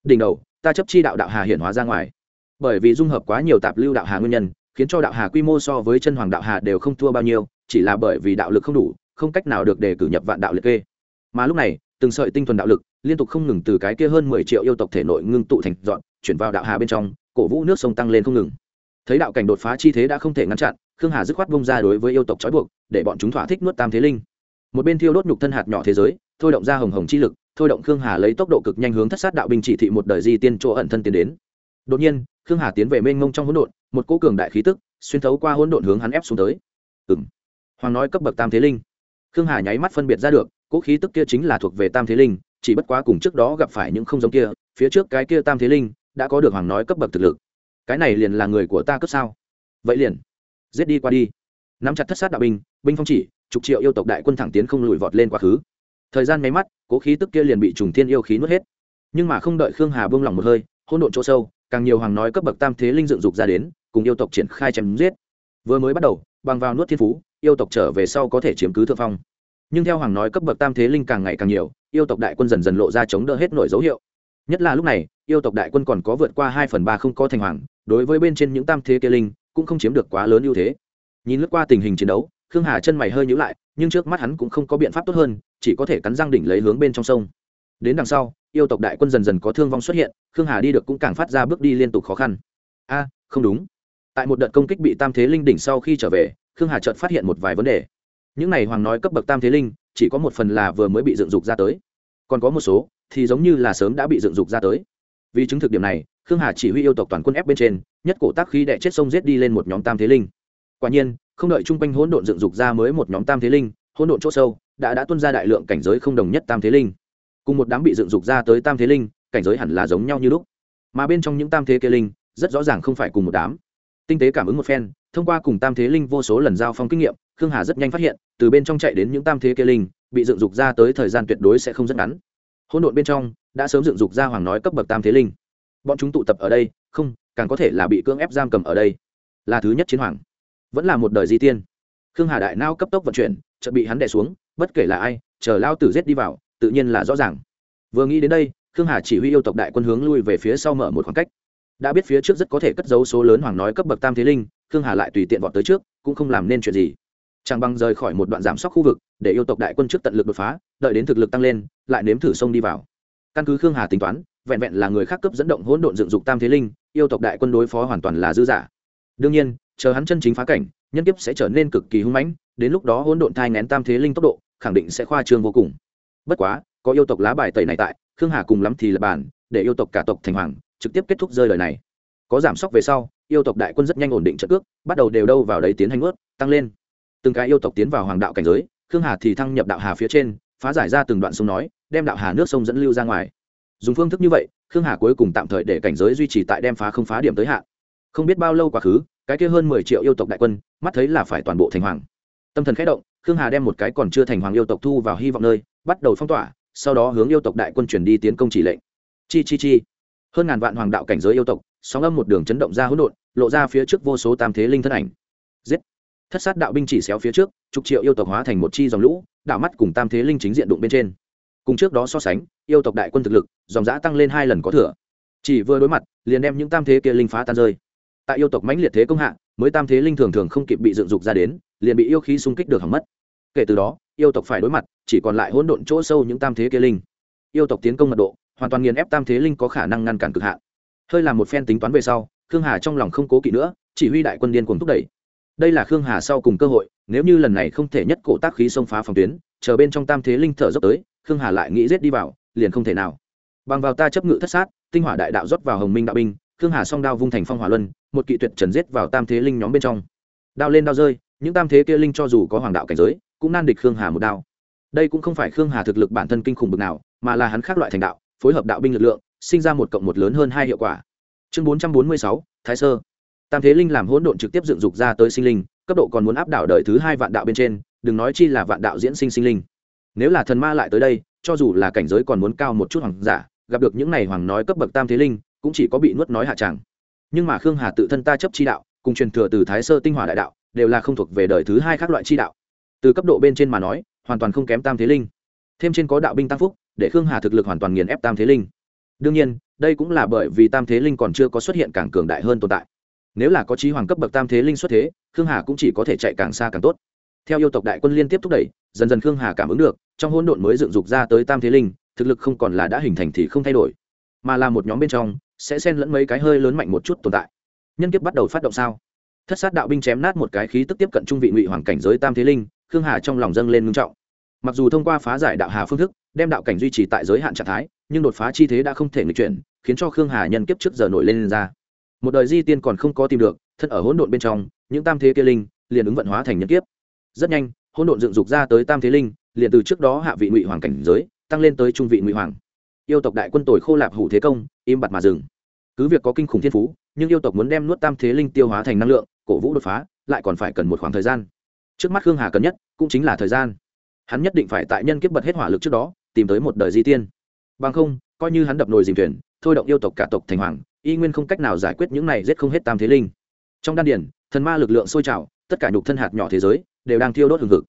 Đỉnh đầu, ta chấp chi đạo đạo hà hiển hóa ra ngoài. Bởi vì dung hợp quá nhiều tạp lưu đạo hà nguyên nhân, khiến cho đạo hà quy mô so với chân hoàng đạo hà đều không thua bao nhiêu, chỉ là bởi vì đạo lực không đủ, không cách nào được đề cử nhập vạn đạo liệt kê. Mà lúc này, từng sợi tinh thuần đạo lực liên tục không ngừng từ cái kia hơn mười triệu yêu tộc thể nội ngưng tụ thành dọn, chuyển vào đạo hà bên trong, cổ vũ nước sông tăng lên không ngừng. Thấy đạo cảnh đột phá chi thế đã không thể ngăn chặn, khương hà dứt khoát bông ra đối với yêu tộc trói buộc, để bọn chúng thỏa thích nuốt tam thế linh. Một bên thiêu đốt nhục thân hạt nhỏ thế giới, thôi động ra hồng hồng chi lực, thôi động khương hà lấy tốc độ cực nhanh hướng thất sát đạo binh chỉ thị một đời di tiên chỗ ẩn thân tiến đến. Đột nhiên, khương hà tiến về mênh mông trong hỗn độn, một cỗ cường đại khí tức xuyên thấu qua hỗn độn hướng hắn ép xuống tới. Ừng hoàng nói cấp bậc tam thế linh. Khương hà nháy mắt phân biệt ra được, cỗ khí tức kia chính là thuộc về tam thế linh chỉ bất quá cùng trước đó gặp phải những không giống kia, phía trước cái kia tam thế linh đã có được hoàng nói cấp bậc thực lực. Cái này liền là người của ta cấp sao? Vậy liền, giết đi qua đi. Nắm chặt thất sát đạo binh binh phong chỉ, chục triệu yêu tộc đại quân thẳng tiến không lùi vọt lên quá khứ. Thời gian mấy mắt, cố khí tức kia liền bị trùng thiên yêu khí nuốt hết. Nhưng mà không đợi khương hà bông lỏng một hơi hôn độn chỗ sâu, càng nhiều hoàng nói cấp bậc tam thế linh dựng dục ra đến, cùng yêu tộc triển khai chém giết. Vừa mới bắt đầu, bằng vào nuốt thiên phú, yêu tộc trở về sau có thể chiếm cứ thượng phong. Nhưng theo hoàng nói cấp bậc tam thế linh càng ngày càng nhiều yêu tộc đại quân dần dần lộ ra chống đỡ hết nổi dấu hiệu. Nhất là lúc này, yêu tộc đại quân còn có vượt qua hai phần ba không có thành hoàng, đối với bên trên những tam thế kia linh, cũng không chiếm được quá lớn ưu thế. Nhìn lướt qua tình hình chiến đấu, khương hà chân mày hơi nhữ lại, nhưng trước mắt hắn cũng không có biện pháp tốt hơn, chỉ có thể cắn răng đỉnh lấy hướng bên trong sông. Đến đằng sau, yêu tộc đại quân dần dần có thương vong xuất hiện, khương hà đi được cũng càng phát ra bước đi liên tục khó khăn. A à, không đúng. Tại một đợt công kích bị tam thế linh đỉnh sau khi trở về, khương hà chợt phát hiện một vài vấn đề. Những này hoàng nói cấp bậc tam thế linh chỉ có một phần là vừa mới bị dựng dục ra tới. Còn có một số, thì giống như là sớm đã bị dựng dục ra tới. Vì chứng thực điểm này, khương hà chỉ huy yêu tộc toàn quân ép bên trên, nhất cổ tác khí đệ chết sông giết đi lên một nhóm tam thế linh. Quả nhiên, không đợi chung quanh hỗn độn dựng dục ra mới một nhóm tam thế linh, hỗn độn chỗ sâu, đã đã tuân ra đại lượng cảnh giới không đồng nhất tam thế linh. Cùng một đám bị dựng dục ra tới tam thế linh, cảnh giới hẳn là giống nhau như lúc. Mà bên trong những tam thế kia linh, rất rõ ràng không phải cùng một đám. Tinh tế cảm ứng một phen thông qua cùng tam thế linh vô số lần giao phong kinh nghiệm, khương hà rất nhanh phát hiện, từ bên trong chạy đến những tam thế kia linh, bị dựng dục ra tới thời gian tuyệt đối sẽ không rất ngắn. Hỗn độn bên trong, đã sớm dựng dục ra hoàng nói cấp bậc tam thế linh. Bọn chúng tụ tập ở đây, không, càng có thể là bị cưỡng ép giam cầm ở đây. Là thứ nhất chiến hoàng, vẫn là một đời di tiên. Khương hà đại nao cấp tốc vận chuyển, chợt bị hắn đè xuống, bất kể là ai, chờ lao tử giết đi vào, tự nhiên là rõ ràng. Vừa nghĩ đến đây, khương hà chỉ huy yêu tộc đại quân hướng lui về phía sau mở một khoảng cách đã biết phía trước rất có thể cất dấu số lớn hoàng nói cấp bậc tam thế linh, khương hà lại tùy tiện vọt tới trước, cũng không làm nên chuyện gì. Chàng băng rời khỏi một đoạn giảm sóc khu vực, để yêu tộc đại quân trước tận lực đột phá, đợi đến thực lực tăng lên, lại nếm thử sông đi vào. Căn cứ khương hà tính toán, vẹn vẹn là người khác cấp dẫn động hỗn độn dựng dục tam thế linh, yêu tộc đại quân đối phó hoàn toàn là dư giả. Đương nhiên, chờ hắn chân chính phá cảnh, nhân kiếp sẽ trở nên cực kỳ hung mãnh, đến lúc đó hỗn độn thai ngén tam thế linh tốc độ, khẳng định sẽ khoa trương vô cùng. Bất quá, có yêu tộc lá bài tẩy này tại, khương hà cùng lắm thì là bản để yêu tộc cả tộc thành hoàng trực tiếp kết thúc rơi lời này. Có giảm sốc về sau, yêu tộc đại quân rất nhanh ổn định trận cước, bắt đầu đều đâu vào đấy tiến hành ướt, tăng lên. Từng cái yêu tộc tiến vào hoàng đạo cảnh giới, khương hà thì thăng nhập đạo hà phía trên, phá giải ra từng đoạn sông nói, đem đạo hà nước sông dẫn lưu ra ngoài. Dùng phương thức như vậy, khương hà cuối cùng tạm thời để cảnh giới duy trì tại đem phá không phá điểm tới hạn. Không biết bao lâu quá khứ, cái kia hơn mười triệu yêu tộc đại quân, mắt thấy là phải toàn bộ thành hoàng. Tâm thần khẽ động, khương hà đem một cái còn chưa thành hoàng yêu tộc thu vào hy vọng nơi, bắt đầu phong tỏa, sau đó hướng yêu tộc đại quân chuyển đi tiến công chỉ lệnh. Chi chi chi hơn ngàn vạn hoàng đạo cảnh giới yêu tộc, sóng âm một đường chấn động ra hỗn độn, lộ ra phía trước vô số tam thế linh thân ảnh. Giết! Thất sát đạo binh chỉ xéo phía trước, chục triệu yêu tộc hóa thành một chi dòng lũ, đạo mắt cùng tam thế linh chính diện đụng bên trên. Cùng trước đó so sánh, yêu tộc đại quân thực lực, dòng giã tăng lên hai lần có thừa. Chỉ vừa đối mặt, liền đem những tam thế kia linh phá tan rơi. Tại yêu tộc mãnh liệt thế công hạ, mới tam thế linh thường thường không kịp bị dựng dục ra đến, liền bị yêu khí xung kích được hỏng mất. Kể từ đó, yêu tộc phải đối mặt, chỉ còn lại hỗn độn chỗ sâu những tam thế kia linh. Yêu tộc tiến công mật độ hoàn toàn nghiền ép tam thế linh có khả năng ngăn cản cực hạn. Hơi làm một phen tính toán về sau, khương hà trong lòng không cố kỵ nữa, chỉ huy đại quân điên cuồng thúc đẩy. Đây là khương hà sau cùng cơ hội, nếu như lần này không thể nhất cổ tác khí xông phá phòng tuyến, chờ bên trong tam thế linh thở dốc tới, khương hà lại nghĩ rết đi vào, liền không thể nào. Bằng vào ta chấp ngự thất sát, tinh hỏa đại đạo rót vào hồng minh đạo binh, khương hà song đao vung thành phong hỏa luân, một kỵ tuyệt trần giết vào tam thế linh nhóm bên trong. Đao lên đao rơi, những tam thế kia linh cho dù có hoàng đạo cảnh giới, cũng nan địch khương hà một đao. Đây cũng không phải khương hà thực lực bản thân kinh khủng bực nào, mà là hắn khác loại thành đạo phối hợp đạo binh lực lượng, sinh ra một cộng một lớn hơn hai hiệu quả. Chương bốn trăm bốn mươi sáu, thái sơ. Tam thế linh làm hỗn độn trực tiếp dựng dục ra tới sinh linh, cấp độ còn muốn áp đảo đời thứ hai vạn đạo bên trên, đừng nói chi là vạn đạo diễn sinh sinh linh. Nếu là thần ma lại tới đây, cho dù là cảnh giới còn muốn cao một chút hoàng giả, gặp được những này hoàng nói cấp bậc tam thế linh, cũng chỉ có bị nuốt nói hạ tràng nhưng mà khương hà tự thân ta chấp chi đạo, cùng truyền thừa từ thái sơ tinh hỏa đại đạo, đều là không thuộc về đời thứ hai các loại chi đạo. Từ cấp độ bên trên mà nói, hoàn toàn không kém tam thế linh. Thêm trên có đạo binh tăng phúc để khương hà thực lực hoàn toàn nghiền ép tam thế linh. Đương nhiên, đây cũng là bởi vì tam thế linh còn chưa có xuất hiện càng cường đại hơn tồn tại. Nếu là có trí hoàng cấp bậc tam thế linh xuất thế, khương hà cũng chỉ có thể chạy càng xa càng tốt. Theo yêu tộc đại quân liên tiếp thúc đẩy, dần dần khương hà cảm ứng được, trong hỗn độn mới dựng dục ra tới tam thế linh, thực lực không còn là đã hình thành thì không thay đổi, mà là một nhóm bên trong, sẽ xen lẫn mấy cái hơi lớn mạnh một chút tồn tại. Nhân kiếp bắt đầu phát động sao? Thất sát đạo binh chém nát một cái khí tức tiếp cận trung vị ngụy hoàng cảnh giới tam thế linh, khương hà trong lòng dâng lên ngưng trọng. Mặc dù thông qua phá giải đạo hà phương thức đem đạo cảnh duy trì tại giới hạn trạng thái nhưng đột phá chi thế đã không thể nghịch chuyển khiến cho khương hà nhân kiếp trước giờ nổi lên, lên ra. Một đời di tiên còn không có tìm được thân ở hỗn độn bên trong những tam thế kia linh liền ứng vận hóa thành nhân kiếp. Rất nhanh hỗn độn dựng dục ra tới tam thế linh liền từ trước đó hạ vị ngụy hoàng cảnh giới tăng lên tới trung vị ngụy hoàng. Yêu tộc đại quân tồi khô lạp hủ thế công im bặt mà dừng. Cứ việc có kinh khủng thiên phú nhưng yêu tộc muốn đem nuốt tam thế linh tiêu hóa thành năng lượng cổ vũ đột phá lại còn phải cần một khoảng thời gian. Trước mắt khương hà cần nhất cũng chính là thời gian hắn nhất định phải tại nhân kiếp bật hết hỏa lực trước đó, tìm tới một đời di tiên. Bằng không, coi như hắn đập nồi dìm thuyền, thôi động yêu tộc cả tộc thành hoàng, y nguyên không cách nào giải quyết những này giết không hết tam thế linh. Trong đan điển thần ma lực lượng sôi trào, tất cả nhục thân hạt nhỏ thế giới đều đang thiêu đốt hừng hực.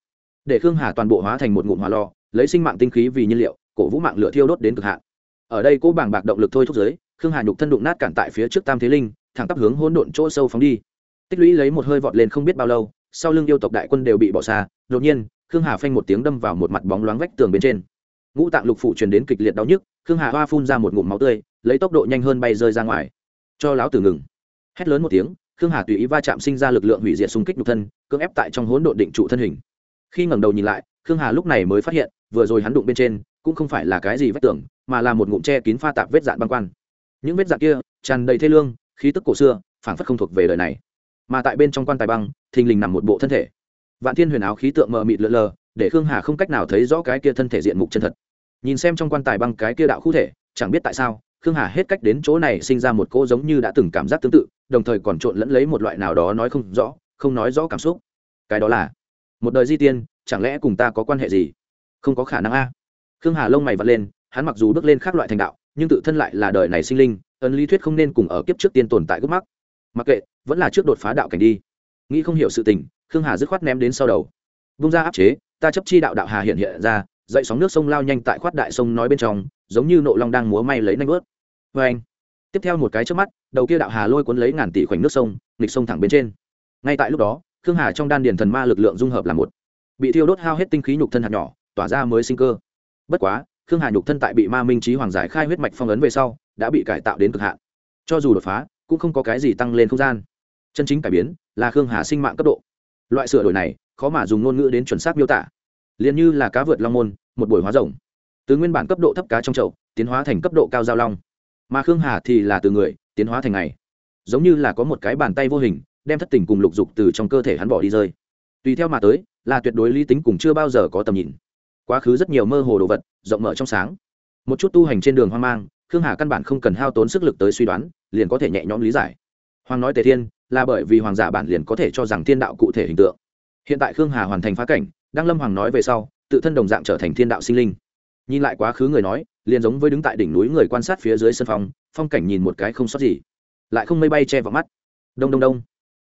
Để khương hà toàn bộ hóa thành một ngụm hỏa lò, lấy sinh mạng tinh khí vì nhiên liệu, cổ vũ mạng lửa thiêu đốt đến cực hạn. Ở đây cố bảng bạc động lực thôi thúc giới, khương hà nhục thân đụng nát cản tại phía trước tam thế linh, thẳng tắp hướng hỗn độn chỗ sâu phóng đi. Tích lũy lấy một hơi vọt lên không biết bao lâu, sau lưng yêu tộc đại quân đều bị bỏ xa, đột nhiên khương hà phanh một tiếng đâm vào một mặt bóng loáng vách tường bên trên. Ngũ tạng lục phủ truyền đến kịch liệt đau nhức, khương hà hoa phun ra một ngụm máu tươi, lấy tốc độ nhanh hơn bay rơi ra ngoài. Cho láo tử ngừng. Hét lớn một tiếng, khương hà tùy ý va chạm sinh ra lực lượng hủy diệt xung kích nhục thân, cưỡng ép tại trong hỗn độn định trụ thân hình. Khi ngẩng đầu nhìn lại, khương hà lúc này mới phát hiện, vừa rồi hắn đụng bên trên, cũng không phải là cái gì vách tường, mà là một ngụm che kín pha tạp vết dạn băng quan. Những vết dạn kia tràn đầy thê lương, khí tức cổ xưa, phảng phất không thuộc về đời này. Mà tại bên trong quan tài băng, thình lình nằm một bộ thân thể vạn thiên huyền áo khí tượng mờ mịt lờ lờ, để khương hà không cách nào thấy rõ cái kia thân thể diện mục chân thật. Nhìn xem trong quan tài băng cái kia đạo khu thể, chẳng biết tại sao, khương hà hết cách đến chỗ này sinh ra một cô giống như đã từng cảm giác tương tự, đồng thời còn trộn lẫn lấy một loại nào đó nói không rõ, không nói rõ cảm xúc. Cái đó là, một đời di tiên, chẳng lẽ cùng ta có quan hệ gì? Không có khả năng a. Khương hà lông mày vật lên, hắn mặc dù bước lên khác loại thành đạo, nhưng tự thân lại là đời này sinh linh ấn lý thuyết không nên cùng ở kiếp trước tiên tồn tại gốc mắc. Mặc kệ, vẫn là trước đột phá đạo cảnh đi. Nghĩ không hiểu sự tình khương hà dứt khoát ném đến sau đầu. Vung ra áp chế, ta chấp chi đạo đạo hà hiện hiện ra, dậy sóng nước sông lao nhanh tại khoát đại sông nói bên trong, giống như nộ long đang múa may lấy nanh bớt vê anh, tiếp theo một cái trước mắt, đầu kia đạo hà lôi cuốn lấy ngàn tỷ khoảnh nước sông, nghịch sông thẳng bên trên. Ngay tại lúc đó, khương hà trong đan điền thần ma lực lượng dung hợp là một. Bị thiêu đốt hao hết tinh khí nhục thân hạt nhỏ, tỏa ra mới sinh cơ. Bất quá, khương hà nhục thân tại bị ma minh trí hoàng giải khai huyết mạch phong ấn về sau, đã bị cải tạo đến cực hạn. Cho dù đột phá, cũng không có cái gì tăng lên không gian. Chân chính cải biến là khương hà sinh mạng cấp độ loại sửa đổi này, khó mà dùng ngôn ngữ đến chuẩn xác miêu tả. Liền như là cá vượt long môn, một buổi hóa rồng. Từ nguyên bản cấp độ thấp cá trong chậu, tiến hóa thành cấp độ cao giao long. Mà khương hà thì là từ người, tiến hóa thành ngày. Giống như là có một cái bàn tay vô hình, đem thất tình cùng lục dục từ trong cơ thể hắn bỏ đi rơi. Tùy theo mà tới, là tuyệt đối lý tính cùng chưa bao giờ có tầm nhìn. Quá khứ rất nhiều mơ hồ đồ vật, rộng mở trong sáng. Một chút tu hành trên đường hoang mang, khương hà căn bản không cần hao tốn sức lực tới suy đoán, liền có thể nhẹ nhõm lý giải. Hoàng nói tề thiên là bởi vì hoàng giả bản liền có thể cho rằng thiên đạo cụ thể hình tượng. Hiện tại khương hà hoàn thành phá cảnh, đăng lâm hoàng nói về sau, tự thân đồng dạng trở thành thiên đạo sinh linh. Nhìn lại quá khứ người nói, liền giống với đứng tại đỉnh núi người quan sát phía dưới sân phong phong cảnh nhìn một cái không sót gì. Lại không mây bay che vào mắt. Đông đông đông.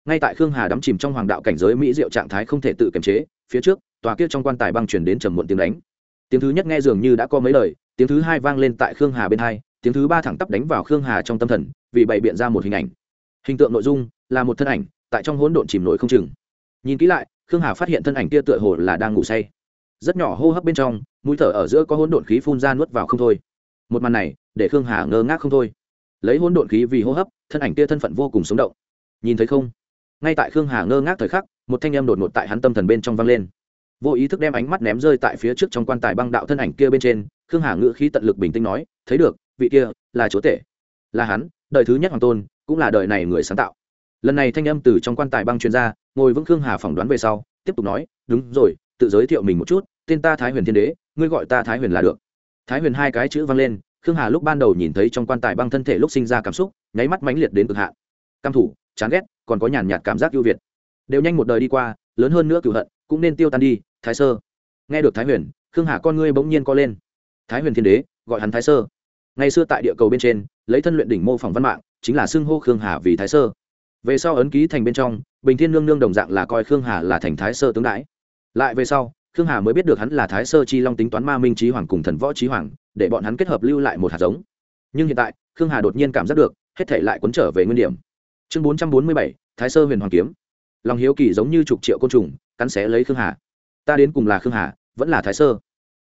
Ngay tại khương hà đắm chìm trong hoàng đạo cảnh giới mỹ diệu trạng thái không thể tự kiềm chế, phía trước, tòa kia trong quan tài băng chuyển đến trầm muộn tiếng đánh. Tiếng thứ nhất nghe dường như đã có mấy lời, tiếng thứ hai vang lên tại khương hà bên hai, tiếng thứ ba thẳng tắp đánh vào khương hà trong tâm thần, vì bày biện ra một hình ảnh. Hình tượng nội dung là một thân ảnh, tại trong hỗn độn chìm nổi không chừng. Nhìn kỹ lại, khương hà phát hiện thân ảnh kia tựa hồ là đang ngủ say. Rất nhỏ hô hấp bên trong, mũi thở ở giữa có hỗn độn khí phun ra nuốt vào không thôi. Một màn này, để khương hà ngơ ngác không thôi. Lấy hỗn độn khí vì hô hấp, thân ảnh kia thân phận vô cùng sống động. Nhìn thấy không? Ngay tại khương hà ngơ ngác thời khắc, một thanh em đột ngột tại hắn tâm thần bên trong vang lên. Vô ý thức đem ánh mắt ném rơi tại phía trước trong quan tài băng đạo thân ảnh kia bên trên, khương hà ngữ khí tận lực bình tĩnh nói, thấy được, vị kia là chúa tể. Là hắn, đời thứ nhất hoàng tôn, cũng là đời này người sáng tạo lần này thanh âm từ trong quan tài băng chuyên gia ngồi vững khương hà phỏng đoán về sau, tiếp tục nói, đúng rồi, tự giới thiệu mình một chút, tên ta thái huyền thiên đế, ngươi gọi ta thái huyền là được. Thái huyền hai cái chữ vang lên, khương hà lúc ban đầu nhìn thấy trong quan tài băng thân thể lúc sinh ra cảm xúc, nháy mắt mãnh liệt đến cực hạn. Căm thủ, chán ghét, còn có nhàn nhạt cảm giác ưu việt. Đều nhanh một đời đi qua, lớn hơn nữa cựu hận, cũng nên tiêu tan đi, thái sơ. Nghe được thái huyền, khương hà con ngươi bỗng nhiên co lên. Thái huyền thiên đế, gọi hắn thái sơ. Ngày xưa tại địa cầu bên trên, lấy thân luyện đỉnh mô phỏng văn mạng, chính là xưng hô khương hà vì thái sơ về sau ấn ký thành bên trong, bình thiên nương nương đồng dạng là coi khương hà là thành thái sơ tướng đãi. Lại về sau, khương hà mới biết được hắn là thái sơ chi long tính toán ma minh trí hoàng cùng thần võ trí hoàng, để bọn hắn kết hợp lưu lại một hạt giống. Nhưng hiện tại, khương hà đột nhiên cảm giác được, hết thể lại cuốn trở về nguyên điểm. Chương bốn trăm bốn mươi bảy, thái sơ huyền hoàng kiếm. Lòng hiếu kỳ giống như chục triệu côn trùng, cắn xé lấy khương hà. Ta đến cùng là khương hà, vẫn là thái sơ.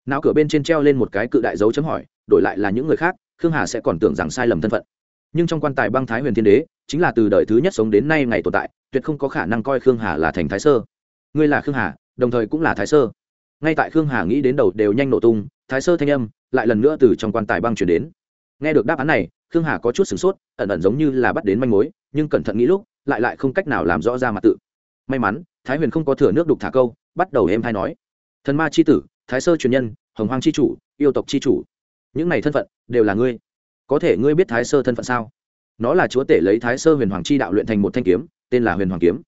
Não cửa bên trên treo lên một cái cự đại dấu chấm hỏi, đổi lại là những người khác, khương hà sẽ còn tưởng rằng sai lầm thân phận. Nhưng trong quan tài băng thái huyền thiên đế chính là từ đời thứ nhất sống đến nay ngày tồn tại, tuyệt không có khả năng coi khương hà là thành thái sơ. Ngươi là khương hà, đồng thời cũng là thái sơ. Ngay tại khương hà nghĩ đến đầu đều nhanh nổ tung, thái sơ thanh âm lại lần nữa từ trong quan tài băng chuyển đến. Nghe được đáp án này, khương hà có chút sửng sốt, ẩn ẩn giống như là bắt đến manh mối, nhưng cẩn thận nghĩ lúc, lại lại không cách nào làm rõ ra mặt tự. May mắn, thái huyền không có thừa nước đục thả câu, bắt đầu êm hay nói. Thần ma c h i tử, thái sơ truyền nhân, hồng hoang c h i chủ, yêu tộc c h i chủ. Những này thân phận đều là ngươi. Có thể ngươi biết thái sơ thân phận sao? Nó là chúa tể lấy thái sơ huyền hoàng chi đạo luyện thành một thanh kiếm, tên là huyền hoàng kiếm.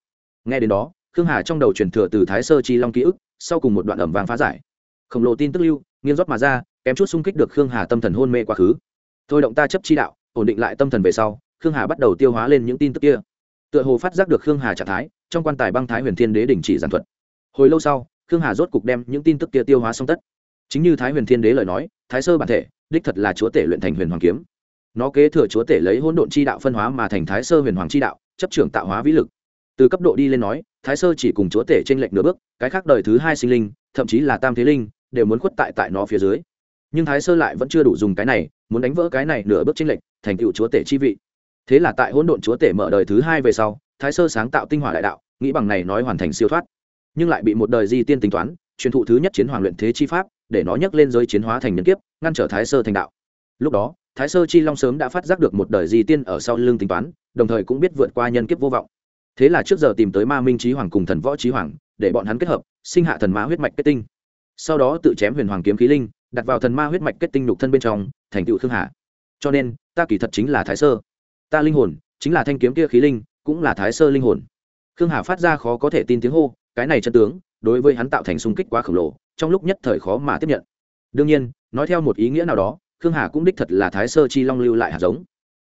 Nghe đến đó, khương hà trong đầu truyền thừa từ thái sơ chi long ký ức, sau cùng một đoạn ẩm vàng phá giải. Khổng lồ tin tức lưu, nghiêng rót mà ra, kém chút xung kích được khương hà tâm thần hôn mê quá khứ. Thôi động ta chấp chi đạo, ổn định lại tâm thần về sau, khương hà bắt đầu tiêu hóa lên những tin tức kia. Tựa hồ phát giác được khương hà trạng thái, trong quan tài băng thái huyền thiên đế đình chỉ giản thuật. Hồi lâu sau, khương hà rốt cục đem những tin tức kia tiêu hóa xong tất. Chính như thái huyền thiên đế lời nói, thái sơ bản thể, đích thật là chúa tể luyện thành huyền hoàng kiếm nó kế thừa chúa tể lấy hỗn độn chi đạo phân hóa mà thành thái sơ huyền hoàng chi đạo, chấp trưởng tạo hóa vĩ lực. Từ cấp độ đi lên nói, thái sơ chỉ cùng chúa tể t r ê n lệch nửa bước, cái khác đời thứ hai sinh linh, thậm chí là tam thế linh, đều muốn khuất tại tại nó phía dưới. Nhưng thái sơ lại vẫn chưa đủ dùng cái này, muốn đánh vỡ cái này nửa bước t r ê n lệch, thành cựu chúa tể chi vị. Thế là tại hỗn độn chúa tể mở đời thứ hai về sau, thái sơ sáng tạo tinh hỏa đại đạo, nghĩ bằng này nói hoàn thành siêu thoát. Nhưng lại bị một đời di tiên tính toán, truyền thụ thứ nhất chiến hoàng luyện thế chi pháp, để nó nhấc lên giới chiến hóa thành nhân kiếp, ngăn trở thái sơ thành đạo. Lúc đó thái sơ chi long sớm đã phát giác được một đời di tiên ở sau lưng tính toán, đồng thời cũng biết vượt qua nhân kiếp vô vọng. Thế là trước giờ tìm tới ma minh trí hoàng cùng thần võ trí hoàng, để bọn hắn kết hợp, sinh hạ thần ma huyết mạch kết tinh. Sau đó tự chém huyền hoàng kiếm khí linh, đặt vào thần ma huyết mạch kết tinh nhục thân bên trong, thành tựu thương hạ. Cho nên, ta kỳ thật chính là thái sơ. Ta linh hồn, chính là thanh kiếm kia khí linh, cũng là thái sơ linh hồn. Khương hà phát ra khó có thể tin tiếng hô, cái này chân tướng, đối với hắn tạo thành sung kích quá khổng lồ, trong lúc nhất thời khó mà tiếp nhận. Đương nhiên, nói theo một ý nghĩa nào đó khương hà cũng đích thật là thái sơ chi long lưu lại hạt giống.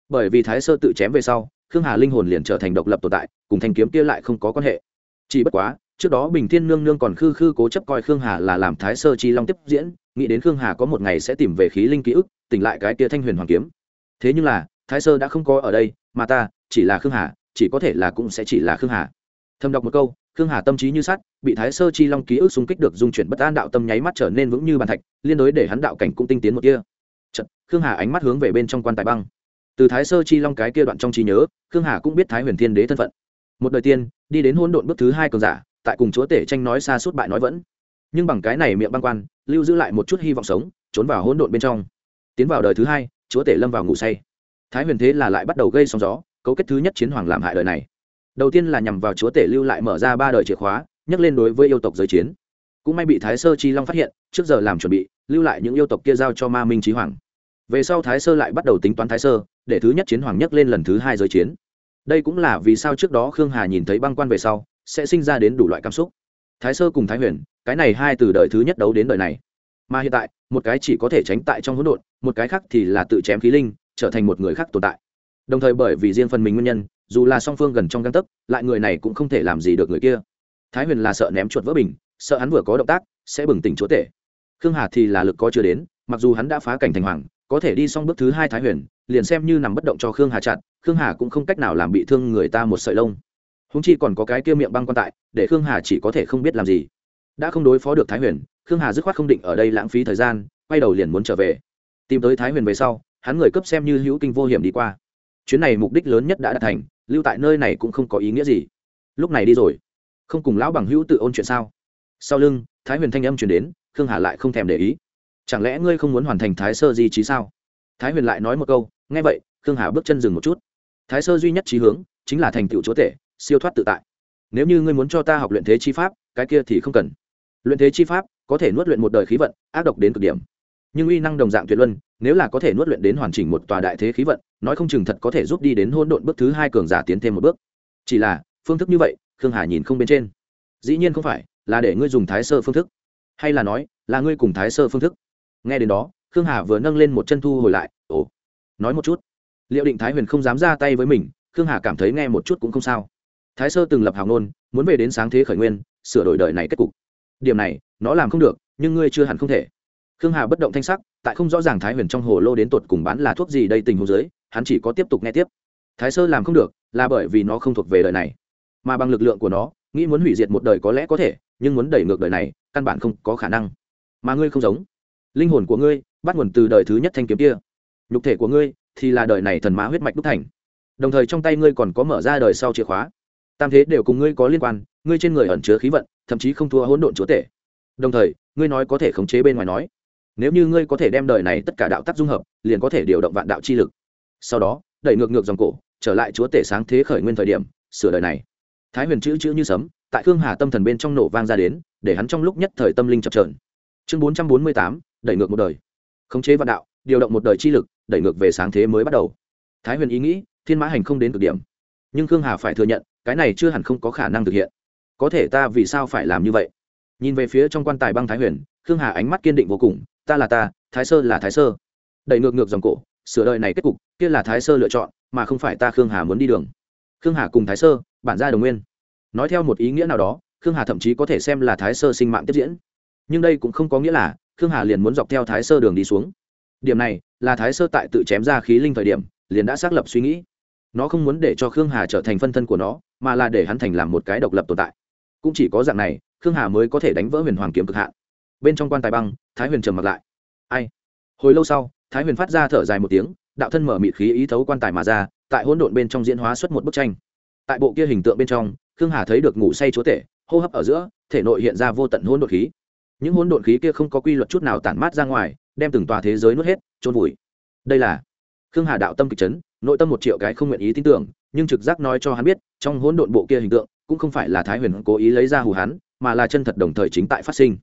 Bởi vì thái sơ tự chém về sau, khương hà linh hồn liền trở thành độc lập tồn tại, cùng thanh kiếm kia lại không có quan hệ. Chỉ bất quá, trước đó bình thiên nương nương còn khư khư cố chấp coi khương hà là làm thái sơ chi long tiếp diễn, nghĩ đến khương hà có một ngày sẽ tìm về khí linh ký ức, tỉnh lại cái tia thanh huyền hoàng kiếm. Thế nhưng là, thái sơ đã không có ở đây, mà ta, chỉ là khương hà, chỉ có thể là cũng sẽ chỉ là khương hà. Thâm đọc một câu, khương hà tâm trí như sắt, bị thái sơ chi long ký ức xung kích được dung chuyển bất an đạo tâm nháy mắt trở nên vững như bàn thạch, liên đối để hắn đạo cảnh cũng tinh tiến một kia Chật, khương hà ánh mắt hướng về bên trong quan tài băng. Từ thái sơ chi long cái kia đoạn trong trí nhớ khương hà cũng biết thái huyền thiên đế thân phận. Một đời tiên đi đến hỗn độn bước thứ hai cường giả tại cùng chúa tể tranh nói xa suốt bại nói vẫn. Nhưng bằng cái này miệng băng quan lưu giữ lại một chút hy vọng sống trốn vào hỗn độn bên trong. Tiến vào đời thứ hai chúa tể lâm vào ngủ say. Thái huyền thế là lại bắt đầu gây sóng gió cấu kết thứ nhất chiến hoàng làm hại đời này. Đầu tiên là nhằm vào chúa tể lưu lại mở ra ba đời chìa khóa nhắc lên đối với yêu tộc giới chiến. Cũng may bị thái sơ chi long phát hiện trước giờ làm chuẩn bị lưu lại những yêu tộc kia giao cho ma minh trí hoàng về sau thái sơ lại bắt đầu tính toán thái sơ, để thứ nhất chiến hoàng nhất lên lần thứ hai giới chiến. Đây cũng là vì sao trước đó khương hà nhìn thấy băng quan về sau, sẽ sinh ra đến đủ loại cảm xúc. Thái sơ cùng thái huyền, cái này hai từ đời thứ nhất đấu đến đời này. Mà hiện tại, một cái chỉ có thể tránh tại trong hỗn độn, một cái khác thì là tự chém khí linh, trở thành một người khác tồn tại. Đồng thời bởi vì riêng phần mình nguyên nhân, dù là song phương gần trong găng tấc, lại người này cũng không thể làm gì được người kia. Thái huyền là sợ ném chuột vỡ bình, sợ hắn vừa có động tác, sẽ bừng tỉnh chúa tể khương hà thì là lực có chưa đến, mặc dù hắn đã phá cảnh thành hoàng có thể đi xong bước thứ hai thái huyền, liền xem như nằm bất động cho khương hà chặn, khương hà cũng không cách nào làm bị thương người ta một sợi lông. Húng chi còn có cái kia miệng băng quan tại, để khương hà chỉ có thể không biết làm gì. Đã không đối phó được thái huyền, khương hà dứt khoát không định ở đây lãng phí thời gian, quay đầu liền muốn trở về. Tìm tới thái huyền về sau, hắn người cấp xem như hữu kinh vô hiểm đi qua. Chuyến này mục đích lớn nhất đã đạt thành, lưu tại nơi này cũng không có ý nghĩa gì. Lúc này đi rồi. Không cùng lão bằng hữu tự ôn chuyện sao? Sau lưng, thái huyền thanh âm chuyển đến, khương hà lại không thèm để ý chẳng lẽ ngươi không muốn hoàn thành thái sơ di trí sao? Thái huyền lại nói một câu, nghe vậy, khương hà bước chân dừng một chút. Thái sơ duy nhất trí hướng chính là thành tựu chúa tể, siêu thoát tự tại. Nếu như ngươi muốn cho ta học luyện thế chi pháp, cái kia thì không cần. Luyện thế chi pháp có thể nuốt luyện một đời khí vận, ác độc đến cực điểm. Nhưng uy năng đồng dạng tuyệt luân, nếu là có thể nuốt luyện đến hoàn chỉnh một tòa đại thế khí vận, nói không chừng thật có thể giúp đi đến hôn độn bước thứ hai cường giả tiến thêm một bước. Chỉ là, phương thức như vậy, khương hà nhìn không bên trên. Dĩ nhiên không phải, là để ngươi dùng thái sơ phương thức. Hay là nói, là ngươi cùng thái sơ phương thức nghe đến đó, khương hà vừa nâng lên một chân thu hồi lại, ồ, nói một chút. Liệu định thái huyền không dám ra tay với mình, khương hà cảm thấy nghe một chút cũng không sao. Thái sơ từng lập hào ngôn, muốn về đến sáng thế khởi nguyên, sửa đổi đời này kết cục. Điểm này, nó làm không được, nhưng ngươi chưa hẳn không thể. Khương hà bất động thanh sắc, tại không rõ ràng thái huyền trong hồ lô đến tột cùng bán là thuốc gì đây tình huống dưới, hắn chỉ có tiếp tục nghe tiếp. Thái sơ làm không được, là bởi vì nó không thuộc về đời này. Mà bằng lực lượng của nó, nghĩ muốn hủy diệt một đời có lẽ có thể, nhưng muốn đẩy ngược đời này, căn bản không có khả năng. Mà ngươi không giống linh hồn của ngươi, bắt nguồn từ đời thứ nhất thanh kiếm kia. Nhục thể của ngươi thì là đời này thần má huyết mạch đúc thành. Đồng thời trong tay ngươi còn có mở ra đời sau chìa khóa. Tam thế đều cùng ngươi có liên quan, ngươi trên người ẩn chứa khí vận, thậm chí không thua hỗn độn chúa tể. Đồng thời, ngươi nói có thể khống chế bên ngoài nói. Nếu như ngươi có thể đem đời này tất cả đạo tác dung hợp, liền có thể điều động vạn đạo chi lực. Sau đó, đẩy ngược ngược dòng cổ, trở lại chúa tể sáng thế khởi nguyên thời điểm, sửa đời này. Thái huyền chữ chữ như sấm, tại khương hà tâm thần bên trong nổ vang ra đến, để hắn trong lúc nhất thời tâm linh chập trờn chương bốn trăm bốn mươi tám đẩy ngược một đời. Khống chế vạn đạo, điều động một đời chi lực, đẩy ngược về sáng thế mới bắt đầu. Thái huyền ý nghĩ, thiên mã hành không đến cực điểm. Nhưng khương hà phải thừa nhận, cái này chưa hẳn không có khả năng thực hiện. Có thể ta vì sao phải làm như vậy? Nhìn về phía trong quan tài băng thái huyền, khương hà ánh mắt kiên định vô cùng, ta là ta, thái sơ là thái sơ. Đẩy ngược ngược dòng cổ, sửa đời này kết cục, kia là thái sơ lựa chọn, mà không phải ta khương hà muốn đi đường. Khương hà cùng thái sơ, bản gia đồng nguyên. Nói theo một ý nghĩa nào đó, khương hà thậm chí có thể xem là thái sơ sinh mạng tiếp diễn. Nhưng đây cũng không có nghĩa là khương hà liền muốn dọc theo thái sơ đường đi xuống. Điểm này, là thái sơ tại tự chém ra khí linh thời điểm, liền đã xác lập suy nghĩ. Nó không muốn để cho khương hà trở thành phân thân của nó, mà là để hắn thành làm một cái độc lập tồn tại. Cũng chỉ có dạng này, khương hà mới có thể đánh vỡ huyền hoàng kiếm cực hạn. Bên trong quan tài băng, thái huyền trầm mặt lại. Ai? Hồi lâu sau, thái huyền phát ra thở dài một tiếng, đạo thân mở mịt khí ý thấu quan tài mà ra, tại hỗn độn bên trong diễn hóa xuất một bức tranh. Tại bộ kia hình tượng bên trong, khương hà thấy được ngủ say chúa tể, hô hấp ở giữa, thể nội hiện ra vô tận hỗn độn khí những hỗn độn khí kia không có quy luật chút nào tản mát ra ngoài, đem từng tòa thế giới nuốt hết trôn vùi. Đây là khương hà đạo tâm kịch chấn, nội tâm một triệu cái không nguyện ý tin tưởng, nhưng trực giác nói cho hắn biết, trong hỗn độn bộ kia hình tượng, cũng không phải là thái huyền cố ý lấy ra hù hắn, mà là chân thật đồng thời chính tại phát sinh.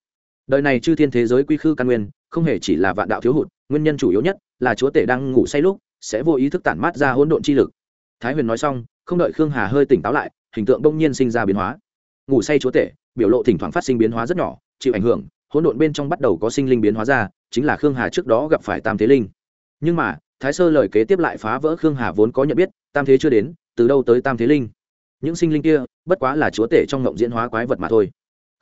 Đời này chư thiên thế giới quy khư căn nguyên, không hề chỉ là vạn đạo thiếu hụt, nguyên nhân chủ yếu nhất là chúa tể đang ngủ say lúc, sẽ vô ý thức tản mát ra hỗn độn chi lực. Thái huyền nói xong, không đợi khương hà hơi tỉnh táo lại, hình tượng đông nhiên sinh ra biến hóa. Ngủ say chúa tể, biểu lộ thỉnh thoảng phát sinh biến hóa rất nhỏ chịu ảnh hưởng, hỗn độn bên trong bắt đầu có sinh linh biến hóa ra, chính là khương hà trước đó gặp phải tam thế linh. Nhưng mà, thái sơ lời kế tiếp lại phá vỡ khương hà vốn có nhận biết, tam thế chưa đến, từ đâu tới tam thế linh? Những sinh linh kia, bất quá là chúa tể trong ngộng diễn hóa quái vật mà thôi.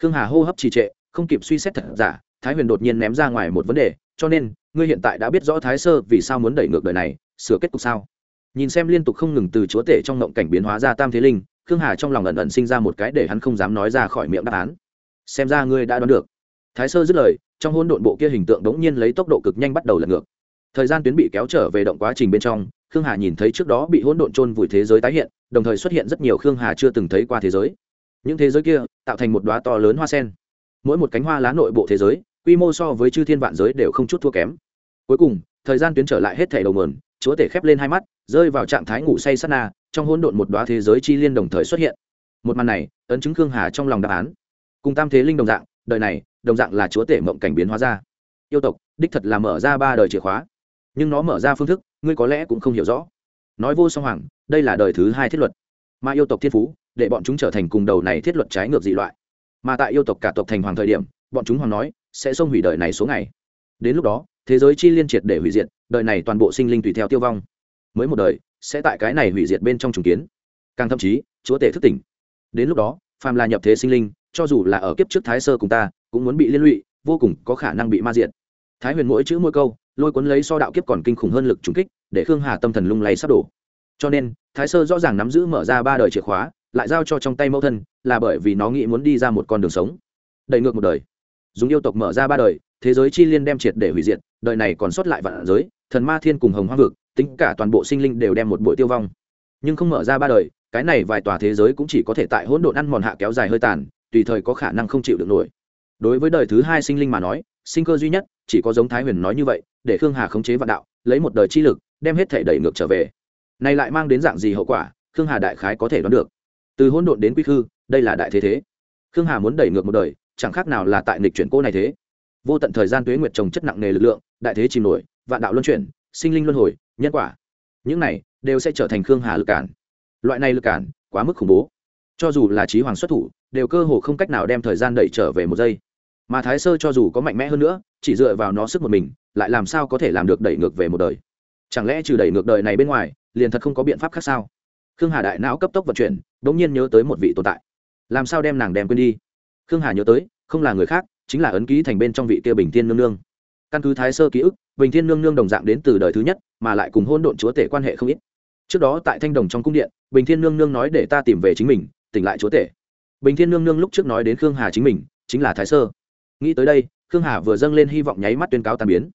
Khương hà hô hấp trì trệ, không kịp suy xét thật giả, thái huyền đột nhiên ném ra ngoài một vấn đề, cho nên, ngươi hiện tại đã biết rõ thái sơ vì sao muốn đẩy ngược đời này, sửa kết cục sao? Nhìn xem liên tục không ngừng từ chúa tể trong ngộng cảnh biến hóa ra tam thế linh, khương hà trong lòng ẩn ẩn sinh ra một cái để hắn không dám nói ra khỏi miệng đáp án xem ra ngươi đã đoán được. Thái sơ dứt lời, trong hôn độn bộ kia hình tượng đống nhiên lấy tốc độ cực nhanh bắt đầu lật ngược. Thời gian tuyến bị kéo trở về động quá trình bên trong, khương hà nhìn thấy trước đó bị hỗn độn trôn vùi thế giới tái hiện, đồng thời xuất hiện rất nhiều khương hà chưa từng thấy qua thế giới. Những thế giới kia tạo thành một đoá to lớn hoa sen. Mỗi một cánh hoa lá nội bộ thế giới, quy mô so với chư thiên vạn giới đều không chút thua kém. Cuối cùng, thời gian tuyến trở lại hết thẻ đầu mườn chúa tể khép lên hai mắt, rơi vào trạng thái ngủ say sát na, trong hỗn độn một đoá thế giới chi liên đồng thời xuất hiện. Một màn này, ấn chứng khương hà trong lòng đáp án cùng tam thế linh đồng dạng, đời này, đồng dạng là chúa tể mộng cảnh biến hóa ra. Yêu tộc, đích thật là mở ra ba đời chìa khóa. Nhưng nó mở ra phương thức, ngươi có lẽ cũng không hiểu rõ. Nói vô song hoàng, đây là đời thứ hai thiết luật. Mà yêu tộc thiên phú, để bọn chúng trở thành cùng đầu này thiết luật trái ngược dị loại. Mà tại yêu tộc cả tộc thành hoàng thời điểm, bọn chúng hoàng nói, sẽ xông hủy đời này số ngày. Đến lúc đó, thế giới chi liên triệt để hủy diệt, đời này toàn bộ sinh linh tùy theo tiêu vong. Mới một đời, sẽ tại cái này hủy diệt bên trong trùng kiến. Càng thậm chí, chúa tể thức tỉnh. Đến lúc đó, phàm là nhập thế sinh linh cho dù là ở kiếp trước thái sơ cùng ta, cũng muốn bị liên lụy, vô cùng có khả năng bị ma diệt. Thái huyền mỗi chữ mỗi câu, lôi cuốn lấy so đạo kiếp còn kinh khủng hơn lực trùng kích, để khương hà tâm thần lung lay sắp đổ. Cho nên, thái sơ rõ ràng nắm giữ mở ra ba đời chìa khóa, lại giao cho trong tay mẫu thân, là bởi vì nó nghĩ muốn đi ra một con đường sống. Đẩy ngược một đời. Dùng yêu tộc mở ra ba đời, thế giới chi liên đem triệt để hủy diệt, đời này còn sót lại vạn giới, thần ma thiên cùng hồng hoa vực, tính cả toàn bộ sinh linh đều đem một buổi tiêu vong. Nhưng không mở ra ba đời, cái này vài tòa thế giới cũng chỉ có thể tại hỗn độn ăn mòn hạ kéo dài hơi tàn tùy thời có khả năng không chịu được nổi. Đối với đời thứ hai sinh linh mà nói, sinh cơ duy nhất, chỉ có giống thái huyền nói như vậy, để khương hà khống chế vạn đạo, lấy một đời chi lực, đem hết thể đẩy ngược trở về. Này lại mang đến dạng gì hậu quả, khương hà đại khái có thể đoán được. Từ hỗn độn đến quy khư, đây là đại thế thế. Khương hà muốn đẩy ngược một đời, chẳng khác nào là tại nghịch chuyển cô này thế. Vô tận thời gian tuế nguyệt trồng chất nặng nề lực lượng, đại thế chìm nổi, vạn đạo luân chuyển, sinh linh luân hồi, nhân quả. Những này đều sẽ trở thành khương hà lực cản. Loại này lực cản, quá mức khủng bố cho dù là trí hoàng xuất thủ, đều cơ hồ không cách nào đem thời gian đẩy trở về một giây. Mà thái sơ cho dù có mạnh mẽ hơn nữa, chỉ dựa vào nó sức một mình, lại làm sao có thể làm được đẩy ngược về một đời? Chẳng lẽ trừ đẩy ngược đời này bên ngoài, liền thật không có biện pháp khác sao? Khương hà đại não cấp tốc vận chuyển đ ỗ n g nhiên nhớ tới một vị tồn tại. Làm sao đem nàng đem quên đi? Khương hà nhớ tới, không là người khác, chính là ấn ký thành bên trong vị kia bình thiên nương nương. Căn cứ thái sơ ký ức, bình thiên nương nương đồng dạng đến từ đời thứ nhất, mà lại cùng hôn độn chúa tể quan hệ không ít. Trước đó tại thanh đồng trong cung điện, bình thiên nương nương nói để ta tìm về chính mình tỉnh lại chúa tể. Bình thiên nương nương lúc trước nói đến khương hà chính mình, chính là thái sơ. Nghĩ tới đây, khương hà vừa dâng lên hy vọng nháy mắt tuyên cáo tàn biến.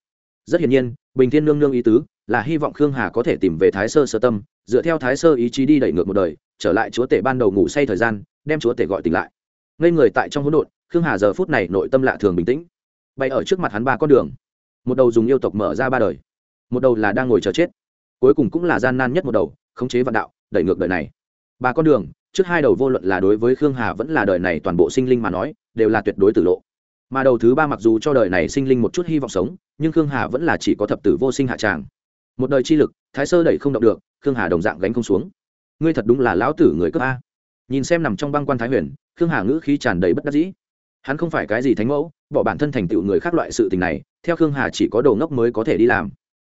Rất hiển nhiên, bình thiên nương nương ý tứ là hy vọng khương hà có thể tìm về thái sơ sơ tâm, dựa theo thái sơ ý chí đi đẩy ngược một đời, trở lại chúa tể ban đầu ngủ say thời gian, đem chúa tể gọi tỉnh lại. Ngây người tại trong hỗn độn, khương hà giờ phút này nội tâm lạ thường bình tĩnh. Bay ở trước mặt hắn ba con đường. Một đầu dùng yêu tộc mở ra ba đời. Một đầu là đang ngồi chờ chết. Cuối cùng cũng là gian nan nhất một đầu, khống chế vạn đạo, đẩy ngược đời này. Ba con đường trước hai đầu vô luận là đối với khương hà vẫn là đời này toàn bộ sinh linh mà nói, đều là tuyệt đối tử lộ. Mà đầu thứ ba mặc dù cho đời này sinh linh một chút hy vọng sống, nhưng khương hà vẫn là chỉ có thập tử vô sinh hạ tràng. Một đời chi lực, thái sơ đẩy không động được, khương hà đồng dạng gánh không xuống. Ngươi thật đúng là lão tử người cấp a. Nhìn xem nằm trong băng quan thái huyền, khương hà ngữ khí tràn đầy bất đắc dĩ. Hắn không phải cái gì thánh mẫu, bỏ bản thân thành tựu người khác loại sự tình này, theo khương hà chỉ có đồ ngốc mới có thể đi làm.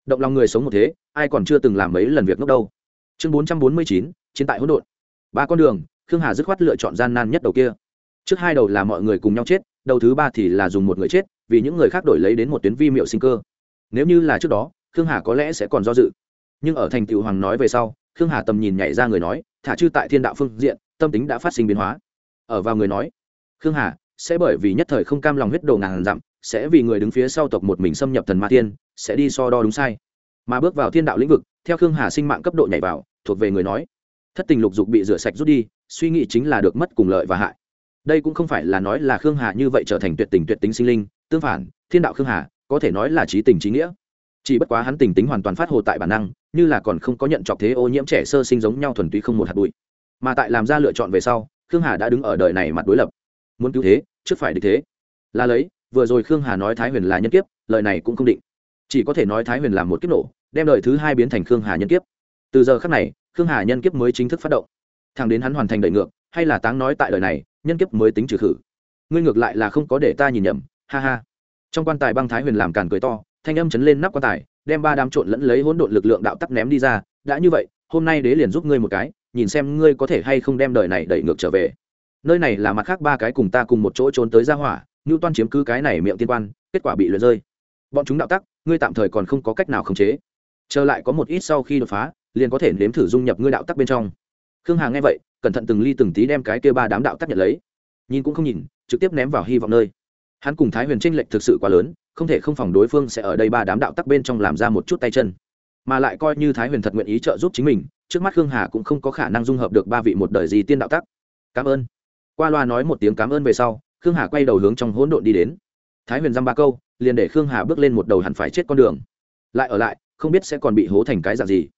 Động lòng người sống một thế, ai còn chưa từng làm mấy lần việc ngốc đâu. Chương bốn trăm bốn mươi chín, chiến tại hỗn độn ba con đường, khương hà dứt khoát lựa chọn gian nan nhất đầu kia. Trước hai đầu là mọi người cùng nhau chết, đầu thứ ba thì là dùng một người chết, vì những người khác đổi lấy đến một tuyến vi miệu sinh cơ. Nếu như là trước đó, khương hà có lẽ sẽ còn do dự. Nhưng ở thành tựu hoàng nói về sau, khương hà tầm nhìn nhảy ra người nói, thả chư tại thiên đạo phương diện, tâm tính đã phát sinh biến hóa. Ở vào người nói, khương hà, sẽ bởi vì nhất thời không cam lòng huyết đồ ngàn dặm, sẽ vì người đứng phía sau tộc một mình xâm nhập thần ma tiên sẽ đi so đo đúng sai. Mà bước vào thiên đạo lĩnh vực, theo khương hà sinh mạng cấp độ nhảy vào, thuộc về người nói thất tình lục dục bị rửa sạch rút đi, suy nghĩ chính là được mất cùng lợi và hại. Đây cũng không phải là nói là khương hà như vậy trở thành tuyệt tình tuyệt tính sinh linh, tương phản, thiên đạo khương hà, có thể nói là trí tình trí nghĩa. Chỉ bất quá hắn tình tính hoàn toàn phát hồ tại bản năng, như là còn không có nhận trọc thế ô nhiễm trẻ sơ sinh giống nhau thuần túy không một hạt bụi. Mà tại làm ra lựa chọn về sau, khương hà đã đứng ở đời này mặt đối lập. Muốn cứu thế, trước phải địch thế. Là lấy, vừa rồi khương hà nói thái huyền là nhân kiếp, lời này cũng không định. Chỉ có thể nói thái huyền là một kiếp nổ, đem đời thứ hai biến thành khương hà nhân kiếp. Từ giờ khác này khương hà nhân kiếp mới chính thức phát động. Thằng đến hắn hoàn thành đẩy ngược, hay là táng nói tại đời này, nhân kiếp mới tính trừ khử. Ngươi ngược lại là không có để ta nhìn nhầm, ha ha. Trong quan tài băng thái huyền làm càn cười to, thanh âm chấn lên nắp quan tài, đem ba đám trộn lẫn lấy hỗn độn lực lượng đạo tắc ném đi ra, đã như vậy, hôm nay đế liền giúp ngươi một cái, nhìn xem ngươi có thể hay không đem đời này đẩy ngược trở về. Nơi này là mặt khác ba cái cùng ta cùng một chỗ trốn tới ra hỏa ngưu toan chiếm cứ cái này miệng tiên quan, kết quả bị lượt rơi. Bọn chúng đạo tắc, ngươi tạm thời còn không có cách nào khống chế. Trở lại có một ít sau khi đột phá liền có thể nếm thử dung nhập ngươi đạo tắc bên trong. Khương hà nghe vậy, cẩn thận từng ly từng tí đem cái kia ba đám đạo tắc nhận lấy. Nhìn cũng không nhìn, trực tiếp ném vào hy vọng nơi. Hắn cùng thái huyền tranh lệch thực sự quá lớn, không thể không phòng đối phương sẽ ở đây ba đám đạo tắc bên trong làm ra một chút tay chân. Mà lại coi như thái huyền thật nguyện ý trợ giúp chính mình, trước mắt khương hà cũng không có khả năng dung hợp được ba vị một đời gì tiên đạo tắc. Cảm ơn. Qua loa nói một tiếng cảm ơn về sau, khương hà quay đầu hướng trong hỗn độn đi đến. Thái huyền dăm ba câu, liền để khương hà bước lên một đầu hẳn phải chết con đường. Lại ở lại, không biết sẽ còn bị hố thành cái dạng gì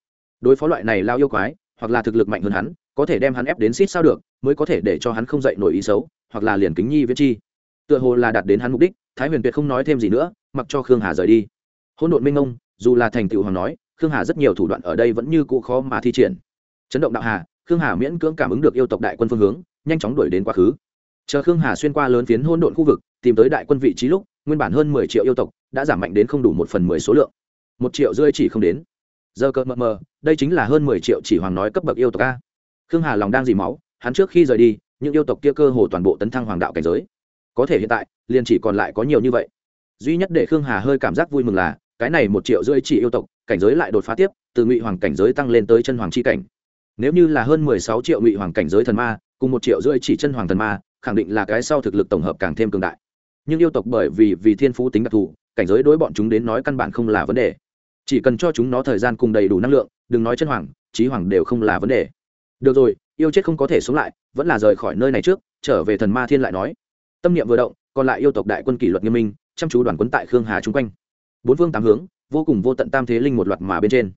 đối phó loại này lao yêu quái, hoặc là thực lực mạnh hơn hắn, có thể đem hắn ép đến xít sao được, mới có thể để cho hắn không dậy nổi ý xấu, hoặc là liền kính nhi viết chi. Tựa hồ là đạt đến hắn mục đích, thái huyền tuyệt không nói thêm gì nữa, mặc cho khương hà rời đi. Hỗn độn minh ông, dù là thành tựu hoàng nói, khương hà rất nhiều thủ đoạn ở đây vẫn như cũ khó mà thi triển. Chấn động đạo hà, khương hà miễn cưỡng cảm ứng được yêu tộc đại quân phương hướng, nhanh chóng đuổi đến quá khứ. Chờ khương hà xuyên qua lớn phiến hỗn độn khu vực, tìm tới đại quân vị trí lúc, nguyên bản hơn mười triệu yêu tộc đã giảm mạnh đến không đủ một phần mười số lượng. Một triệu rơi chỉ không đến. Giờ cợt mờ mờ đây chính là hơn mười triệu chỉ hoàng nói cấp bậc yêu tộc a. Khương hà lòng đang dì máu, hắn trước khi rời đi, những yêu tộc kia cơ hồ toàn bộ tấn thăng hoàng đạo cảnh giới. Có thể hiện tại, liền chỉ còn lại có nhiều như vậy. Duy nhất để khương hà hơi cảm giác vui mừng là, cái này một triệu rưỡi chỉ yêu tộc, cảnh giới lại đột phá tiếp, từ ngụy hoàng cảnh giới tăng lên tới chân hoàng c h i cảnh. Nếu như là hơn mười sáu triệu ngụy hoàng cảnh giới thần ma, cùng một triệu rưỡi chỉ chân hoàng thần ma, khẳng định là cái sau thực lực tổng hợp càng thêm cường đại. Nhưng yêu tộc bởi vì vì thiên phú tính đặc thù, cảnh giới đối bọn chúng đến nói căn bản không là vấn đề chỉ cần cho chúng nó thời gian cùng đầy đủ năng lượng, đừng nói chân hoàng trí hoàng đều không là vấn đề. Được rồi, yêu chết không có thể sống lại, vẫn là rời khỏi nơi này trước, trở về thần ma thiên lại nói. Tâm niệm vừa động, còn lại yêu tộc đại quân kỷ luật nghiêm minh, chăm chú đoàn quân tại khương hà chung quanh. Bốn phương tám hướng, vô cùng vô tận tam thế linh một loạt mà bên trên.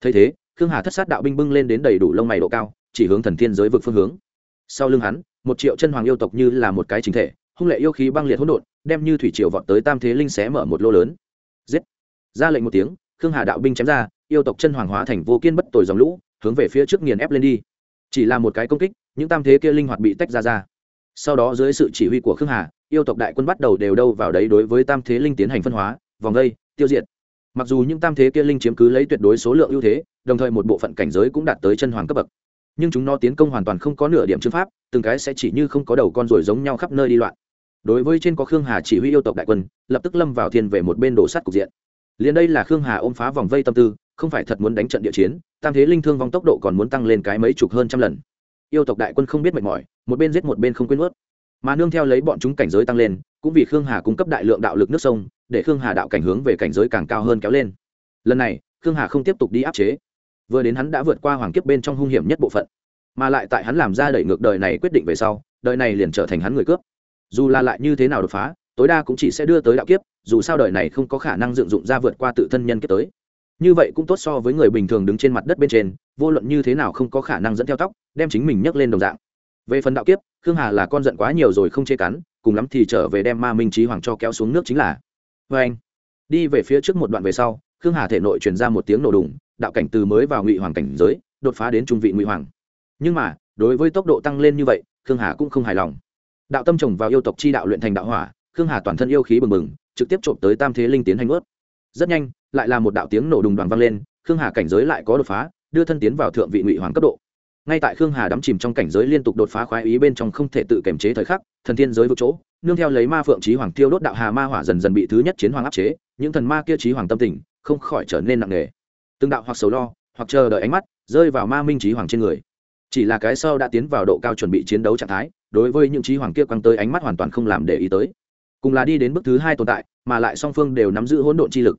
Thấy thế, khương hà thất sát đạo binh bưng lên đến đầy đủ lông mày độ cao, chỉ hướng thần thiên giới vực phương hướng. Sau lưng hắn, một triệu chân hoàng yêu tộc như là một cái chính thể, hung lệ yêu khí băng liệt hỗn độn, đem như thủy triều vọt tới tam thế linh xé mở một lô lớn. Giết! Ra lệnh một tiếng khương hà đạo binh chém ra, yêu tộc chân hoàng hóa thành vô kiên bất tồi dòng lũ, hướng về phía trước nghiền ép lên đi. Chỉ là một cái công kích, những tam thế kia linh hoạt bị tách ra ra. Sau đó dưới sự chỉ huy của khương hà, yêu tộc đại quân bắt đầu đều đâu vào đấy đối với tam thế linh tiến hành phân hóa, vòng gây tiêu diệt. Mặc dù những tam thế kia linh chiếm cứ lấy tuyệt đối số lượng ưu thế, đồng thời một bộ phận cảnh giới cũng đạt tới chân hoàng cấp bậc. Nhưng chúng nó tiến công hoàn toàn không có nửa điểm chữ pháp, từng cái sẽ chỉ như không có đầu con rồi giống nhau khắp nơi đi loạn. Đối với trên có khương hà chỉ huy yêu tộc đại quân, lập tức lâm vào thiên về một bên đổ sắt cục diện liền đây là khương hà ôm phá vòng vây tâm tư, không phải thật muốn đánh trận địa chiến, tam thế linh thương vong tốc độ còn muốn tăng lên cái mấy chục hơn trăm lần. Yêu tộc đại quân không biết mệt mỏi, một bên giết một bên không quên ướt mà nương theo lấy bọn chúng cảnh giới tăng lên, cũng vì khương hà cung cấp đại lượng đạo lực nước sông, để khương hà đạo cảnh hướng về cảnh giới càng cao hơn kéo lên. Lần này, khương hà không tiếp tục đi áp chế. Vừa đến hắn đã vượt qua hoàng kiếp bên trong hung hiểm nhất bộ phận. Mà lại tại hắn làm ra đẩy ngược đời này quyết định về sau, đời này liền trở thành hắn người cướp. Dù là lại như thế nào đột phá tối đa cũng chỉ sẽ đưa tới đạo kiếp, dù sao đời này không có khả năng dựng dụng ra vượt qua tự thân nhân kiếp tới. Như vậy cũng tốt so với người bình thường đứng trên mặt đất bên trên, vô luận như thế nào không có khả năng dẫn theo tóc, đem chính mình nhấc lên đồng dạng. Về phần đạo kiếp, khương hà là con giận quá nhiều rồi không chê cắn, cùng lắm thì trở về đem ma minh trí hoàng cho kéo xuống nước chính là. Vê anh, đi về phía trước một đoạn về sau, khương hà thể nội truyền ra một tiếng nổ đùng, đạo cảnh từ mới vào ngụy hoàng cảnh giới, đột phá đến trung vị ngụy hoàng. Nhưng mà, đối với tốc độ tăng lên như vậy, khương hà cũng không hài lòng. Đạo tâm trồng vào yêu tộc chi đạo luyện thành đạo hỏa khương hà toàn thân yêu khí bừng bừng, trực tiếp trộm tới tam thế linh tiến hành ướt. Rất nhanh, lại là một đạo tiếng nổ đùng đoàn vang lên, khương hà cảnh giới lại có đột phá, đưa thân tiến vào thượng vị ngụy hoàng cấp độ. Ngay tại khương hà đắm chìm trong cảnh giới liên tục đột phá khoái ý bên trong không thể tự kiềm chế thời khắc, thần thiên giới vượt chỗ, nương theo lấy ma phượng trí hoàng tiêu đốt đạo hà ma hỏa dần dần bị thứ nhất chiến hoàng áp chế, những thần ma kia trí hoàng tâm tình không khỏi trở nên nặng nề. Từng đạo hoặc sầu lo, hoặc chờ đợi ánh mắt rơi vào ma minh trí hoàng trên người. Chỉ là cái sau đã tiến vào độ cao chuẩn bị chiến đấu trạng thái, đối với những trí hoàng kia quăng tới ánh mắt hoàn toàn không làm để ý tới cùng là đi đến bước thứ hai tồn tại, mà lại song phương đều nắm giữ hỗn độn chi lực.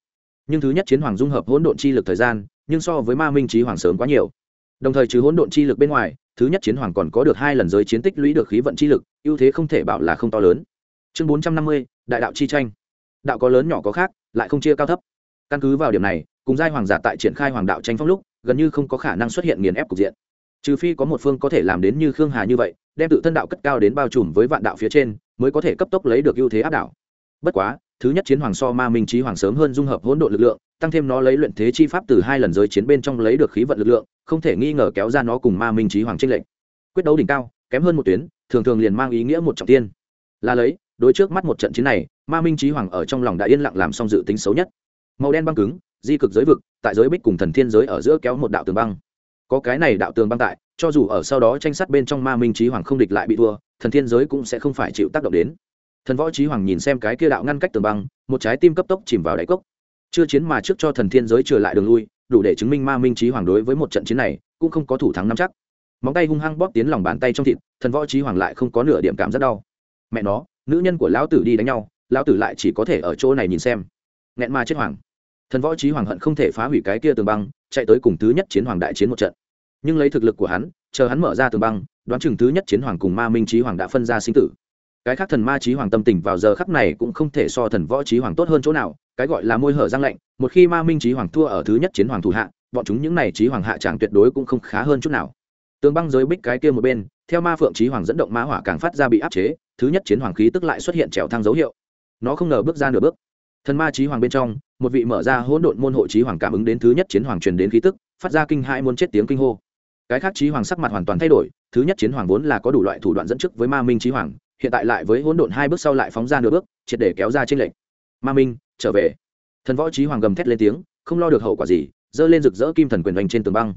Nhưng thứ nhất chiến hoàng dung hợp hỗn độn chi lực thời gian, nhưng so với ma minh trí hoàng sớm quá nhiều. Đồng thời trừ hỗn độn chi lực bên ngoài, thứ nhất chiến hoàng còn có được hai lần giới chiến tích lũy được khí vận chi lực, ưu thế không thể bảo là không to lớn. Chương bốn trăm năm mươi, đại đạo chi tranh. Đạo có lớn nhỏ có khác, lại không chia cao thấp. Căn cứ vào điểm này, cùng giai hoàng giả tại triển khai hoàng đạo tranh phong lúc, gần như không có khả năng xuất hiện nghiền ép cục diện. Trừ phi có một phương có thể làm đến như khương hà như vậy, đem tự thân đạo cất cao đến bao trùm với vạn đạo phía trên mới có thể cấp tốc lấy được ưu thế áp đảo. Bất quá, thứ nhất chiến hoàng so ma minh trí hoàng sớm hơn dung hợp hỗn độn lực lượng, tăng thêm nó lấy luyện thế chi pháp từ hai lần giới chiến bên trong lấy được khí vận lực lượng, không thể nghi ngờ kéo ra nó cùng ma minh trí hoàng tranh lệnh quyết đấu đỉnh cao, kém hơn một tuyến, thường thường liền mang ý nghĩa một trọng tiên. Là lấy, đối trước mắt một trận chiến này, ma minh trí hoàng ở trong lòng đã yên lặng làm xong dự tính xấu nhất. Màu đen băng cứng, di cực giới vực, tại giới bích cùng thần thiên giới ở giữa kéo một đạo tường băng. Có cái này đạo tường băng tại, cho dù ở sau đó tranh sát bên trong ma minh trí hoàng không địch lại bị thua thần thiên giới cũng sẽ không phải chịu tác động đến. Thần võ trí hoàng nhìn xem cái kia đạo ngăn cách tường băng, một trái tim cấp tốc chìm vào đáy cốc. Chưa chiến mà trước cho thần thiên giới trở lại đường lui, đủ để chứng minh ma minh trí hoàng đối với một trận chiến này cũng không có thủ thắng nắm chắc. Móng tay hung hăng bóp tiến lòng bàn tay trong thịt, thần võ trí hoàng lại không có nửa điểm cảm rất đau. Mẹ nó, nữ nhân của lão tử đi đánh nhau, lão tử lại chỉ có thể ở chỗ này nhìn xem. Nghẹn ma chết hoàng. Thần võ trí hoàng hận không thể phá hủy cái kia tường băng, chạy tới cùng thứ nhất chiến hoàng đại chiến một trận. Nhưng lấy thực lực của hắn, chờ hắn mở ra tường băng đoán chừng thứ nhất chiến hoàng cùng ma minh trí hoàng đã phân ra sinh tử. Cái khác thần ma trí hoàng tâm tình vào giờ khắc này cũng không thể so thần võ trí hoàng tốt hơn chỗ nào, cái gọi là môi hở răng lạnh, một khi ma minh trí hoàng thua ở thứ nhất chiến hoàng thủ hạ, bọn chúng những này trí hoàng hạ chẳng tuyệt đối cũng không khá hơn chút nào. Tường băng giới bích cái kia một bên, theo ma phượng trí hoàng dẫn động ma hỏa càng phát ra bị áp chế, thứ nhất chiến hoàng khí tức lại xuất hiện trèo thang dấu hiệu. Nó không ngờ bước ra nửa bước. Thần ma trí hoàng bên trong, một vị mở ra hỗn độn môn hộ trí hoàng cảm ứng đến thứ nhất chiến hoàng truyền đến khí tức, phát ra kinh hãi muốn chết tiếng kinh hô. Cái khác trí hoàng sắc mặt hoàn toàn thay đổi thứ nhất chiến hoàng vốn là có đủ loại thủ đoạn dẫn trước với ma minh trí hoàng, hiện tại lại với hỗn độn hai bước sau lại phóng ra nửa bước, triệt để kéo ra trên lệnh ma minh, trở về. Thần võ trí hoàng gầm thét lên tiếng, không lo được hậu quả gì, giơ lên rực rỡ kim thần quyền hoành trên tường băng.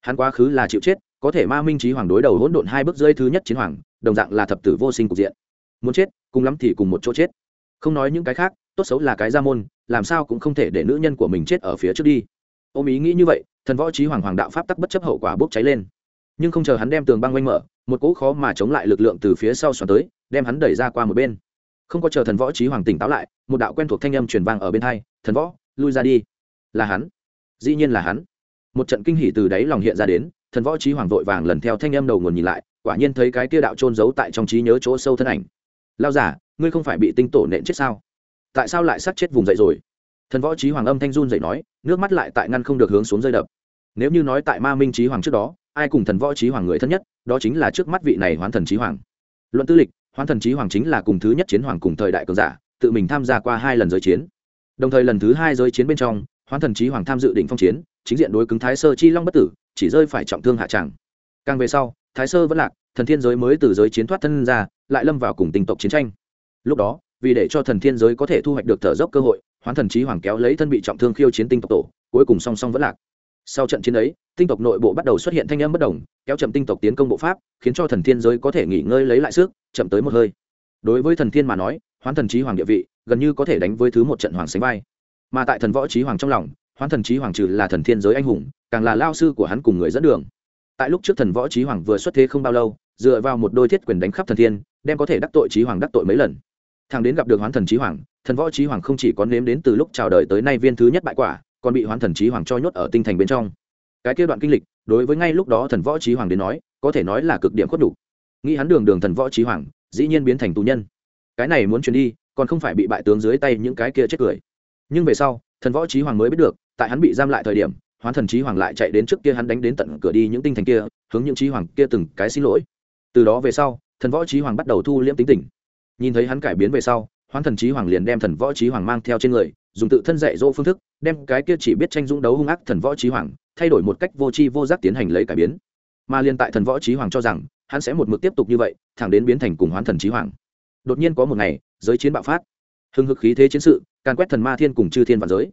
Hắn quá khứ là chịu chết, có thể ma minh trí hoàng đối đầu hỗn độn hai bước rơi thứ nhất chiến hoàng, đồng dạng là thập tử vô sinh cục diện. Muốn chết, cùng lắm thì cùng một chỗ chết. Không nói những cái khác, tốt xấu là cái gia môn, làm sao cũng không thể để nữ nhân của mình chết ở phía trước đi. Ôm ý nghĩ như vậy, thần võ trí hoàng hoàng đạo pháp tắc bất chấp hậu quả bốc cháy lên nhưng không chờ hắn đem tường băng oanh mở, một cỗ khó mà chống lại lực lượng từ phía sau xoắn tới, đem hắn đẩy ra qua một bên. Không có chờ thần võ trí hoàng tỉnh táo lại, một đạo quen thuộc thanh âm truyền vang ở bên hai, thần võ, lui ra đi. Là hắn. Dĩ nhiên là hắn. Một trận kinh hỉ từ đáy lòng hiện ra đến, thần võ trí hoàng vội vàng lần theo thanh âm đầu nguồn nhìn lại, quả nhiên thấy cái tia đạo trôn giấu tại trong trí nhớ chỗ sâu thân ảnh. Lao giả, ngươi không phải bị tinh tổ nện chết sao? Tại sao lại sát chết vùng dậy rồi? Thần võ trí hoàng âm thanh run dậy nói, nước mắt lại tại ngăn không được hướng xuống rơi đập. Nếu như nói tại ma minh trí hoàng trước đó ai cùng thần võ trí hoàng người thân nhất, đó chính là trước mắt vị này hoán thần trí hoàng. Luận tư lịch, hoán thần trí hoàng chính là cùng thứ nhất chiến hoàng cùng thời đại cường giả, tự mình tham gia qua hai lần giới chiến. Đồng thời lần thứ hai giới chiến bên trong, hoán thần trí hoàng tham dự định phong chiến, chính diện đối cứng thái sơ chi long bất tử, chỉ rơi phải trọng thương hạ tràng. Càng về sau, thái sơ vẫn lạc, thần thiên giới mới từ giới chiến thoát thân ra, lại lâm vào cùng tình tộc chiến tranh. Lúc đó, vì để cho thần thiên giới có thể thu hoạch được thở dốc cơ hội, hoán thần trí hoàng kéo lấy thân bị trọng thương khiêu chiến tinh tộc tổ, cuối cùng song song vẫn lạc sau trận chiến ấy, tinh tộc nội bộ bắt đầu xuất hiện thanh âm bất đồng, kéo chậm tinh tộc tiến công bộ pháp, khiến cho thần thiên giới có thể nghỉ ngơi lấy lại sức, chậm tới một hơi. Đối với thần thiên mà nói, hoán thần trí hoàng địa vị, gần như có thể đánh với thứ một trận hoàng sánh vai. Mà tại thần võ trí hoàng trong lòng, hoán thần trí hoàng trừ là thần thiên giới anh hùng, càng là lao sư của hắn cùng người dẫn đường. Tại lúc trước thần võ trí hoàng vừa xuất thế không bao lâu, dựa vào một đôi thiết quyền đánh khắp thần thiên, đem có thể đắc tội trí hoàng đắc tội mấy lần. Thằng đến gặp được hoán thần trí hoàng, thần võ trí hoàng không chỉ có nếm đến từ lúc chào đời tới nay viên thứ nhất bại quả còn bị hoán thần trí hoàng cho nhốt ở tinh thành bên trong. Cái kia đoạn kinh lịch, đối với ngay lúc đó thần võ trí hoàng đến nói, có thể nói là cực điểm khuất đủ nghĩ hắn đường đường thần võ trí hoàng, dĩ nhiên biến thành tù nhân. Cái này muốn chuyển đi, còn không phải bị bại tướng dưới tay những cái kia chết cười. Nhưng về sau, thần võ trí hoàng mới biết được, tại hắn bị giam lại thời điểm, hoán thần trí hoàng lại chạy đến trước kia hắn đánh đến tận cửa đi những tinh thành kia, hướng những trí hoàng kia từng cái xin lỗi. Từ đó về sau, thần võ trí hoàng bắt đầu thu liễm tính tình. Nhìn thấy hắn cải biến về sau, hoán thần trí hoàng liền đem thần võ trí hoàng mang theo trên người dùng tự thân dạy dỗ phương thức, đem cái kia chỉ biết tranh dũng đấu hung ác thần võ trí hoàng, thay đổi một cách vô tri vô giác tiến hành lấy cải biến. Mà liên tại thần võ trí hoàng cho rằng, hắn sẽ một mực tiếp tục như vậy, thẳng đến biến thành cùng hoán thần trí hoàng. Đột nhiên có một ngày, giới chiến bạo phát. Hưng hực khí thế chiến sự, càn quét thần ma thiên cùng chư thiên và giới.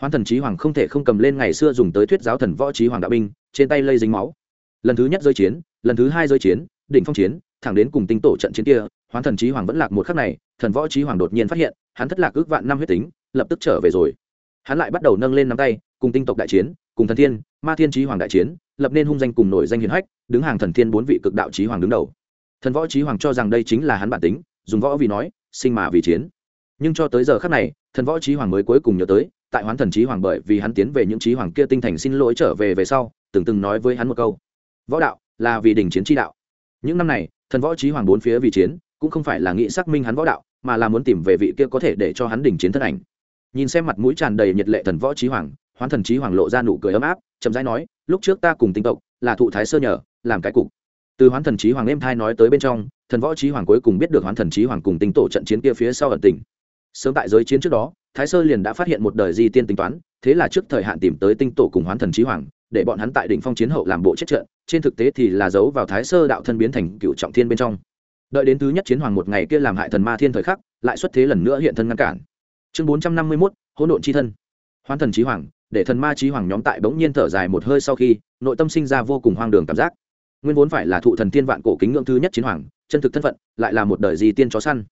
Hoán thần trí hoàng không thể không cầm lên ngày xưa dùng tới thuyết giáo thần võ trí hoàng đạo binh, trên tay lây dính máu. Lần thứ nhất giới chiến, lần thứ hai giới chiến, đỉnh phong chiến, thẳng đến cùng tinh tổ trận chiến kia, hoán thần trí hoàng vẫn lạc một khắc này, thần võ trí hoàng đột nhiên phát hiện, hắn thất lạc ước vạn năm huyết tính lập tức trở về rồi. Hắn lại bắt đầu nâng lên nắm tay, cùng tinh tộc đại chiến, cùng thần thiên, ma thiên trí hoàng đại chiến, lập nên hung danh cùng nổi danh hiền hách, đứng hàng thần thiên bốn vị cực đạo trí hoàng đứng đầu. Thần võ trí hoàng cho rằng đây chính là hắn bản tính, dùng võ vì nói, sinh mà vì chiến. Nhưng cho tới giờ khắc này, thần võ trí hoàng mới cuối cùng nhớ tới, tại hoán thần trí hoàng bởi vì hắn tiến về những trí hoàng kia tinh thành xin lỗi trở về về sau, từng từng nói với hắn một câu. Võ đạo là vì đình chiến tri đạo. Những năm này, thần võ trí hoàng bốn phía vì chiến, cũng không phải là nghĩ xác minh hắn võ đạo, mà là muốn tìm về vị kia có thể để cho hắn đình chiến thân ảnh nhìn xem mặt mũi tràn đầy nhiệt lệ thần võ trí hoàng, hoán thần trí hoàng lộ ra nụ cười ấm áp, chậm rãi nói, lúc trước ta cùng tinh tộc là thụ thái sơ nhờ, làm cái cục. Từ hoán thần trí hoàng êm thai nói tới bên trong, thần võ trí hoàng cuối cùng biết được hoán thần trí hoàng cùng tinh tổ trận chiến kia phía sau ẩn tình. Sớm tại giới chiến trước đó, thái sơ liền đã phát hiện một đời di tiên tính toán, thế là trước thời hạn tìm tới tinh tổ cùng hoán thần trí hoàng, để bọn hắn tại đỉnh phong chiến hậu làm bộ chết trận, trên thực tế thì là giấu vào thái sơ đạo thân biến thành cựu trọng thiên bên trong. Đợi đến thứ nhất chiến hoàng một ngày kia làm hại thần ma thiên thời khắc, lại xuất thế lần nữa hiện thân ngăn cản chương bốn trăm năm mươi mốt, hỗn độn c h i thân. Hoán thần trí hoàng, để thần ma trí hoàng nhóm tại bỗng nhiên thở dài một hơi sau khi, nội tâm sinh ra vô cùng hoang đường cảm giác. Nguyên vốn phải là thụ thần tiên vạn cổ kính ngưỡng thứ nhất chiến hoàng, chân thực thân phận, lại là một đời gì tiên chó săn.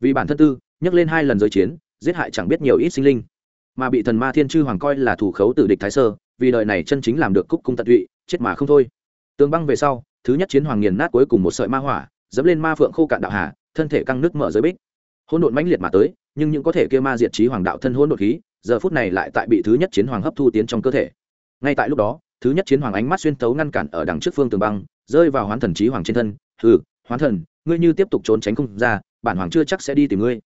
Vì bản thân tư nhắc lên hai lần giới chiến, giết hại chẳng biết nhiều ít sinh linh. Mà bị thần ma thiên chư hoàng coi là thủ khấu tử địch thái sơ, vì đời này chân chính làm được cúc cung tận tụy, chết mà không thôi. Tường băng về sau, thứ nhất chiến hoàng nghiền nát cuối cùng một sợi ma hỏa, dẫm lên ma phượng khô cạn đạo hà, thân thể căng nước mở giới bích. Hỗn độn mãnh liệt mà tới nhưng những có thể kia ma diệt trí hoàng đạo thân hôn đột khí, giờ phút này lại tại bị thứ nhất chiến hoàng hấp thu tiến trong cơ thể. Ngay tại lúc đó, thứ nhất chiến hoàng ánh mắt xuyên tấu ngăn cản ở đằng trước phương tường băng, rơi vào hoán thần trí hoàng trên thân. Ừ hoán thần, ngươi như tiếp tục trốn tránh không ra, bản hoàng chưa chắc sẽ đi tìm ngươi.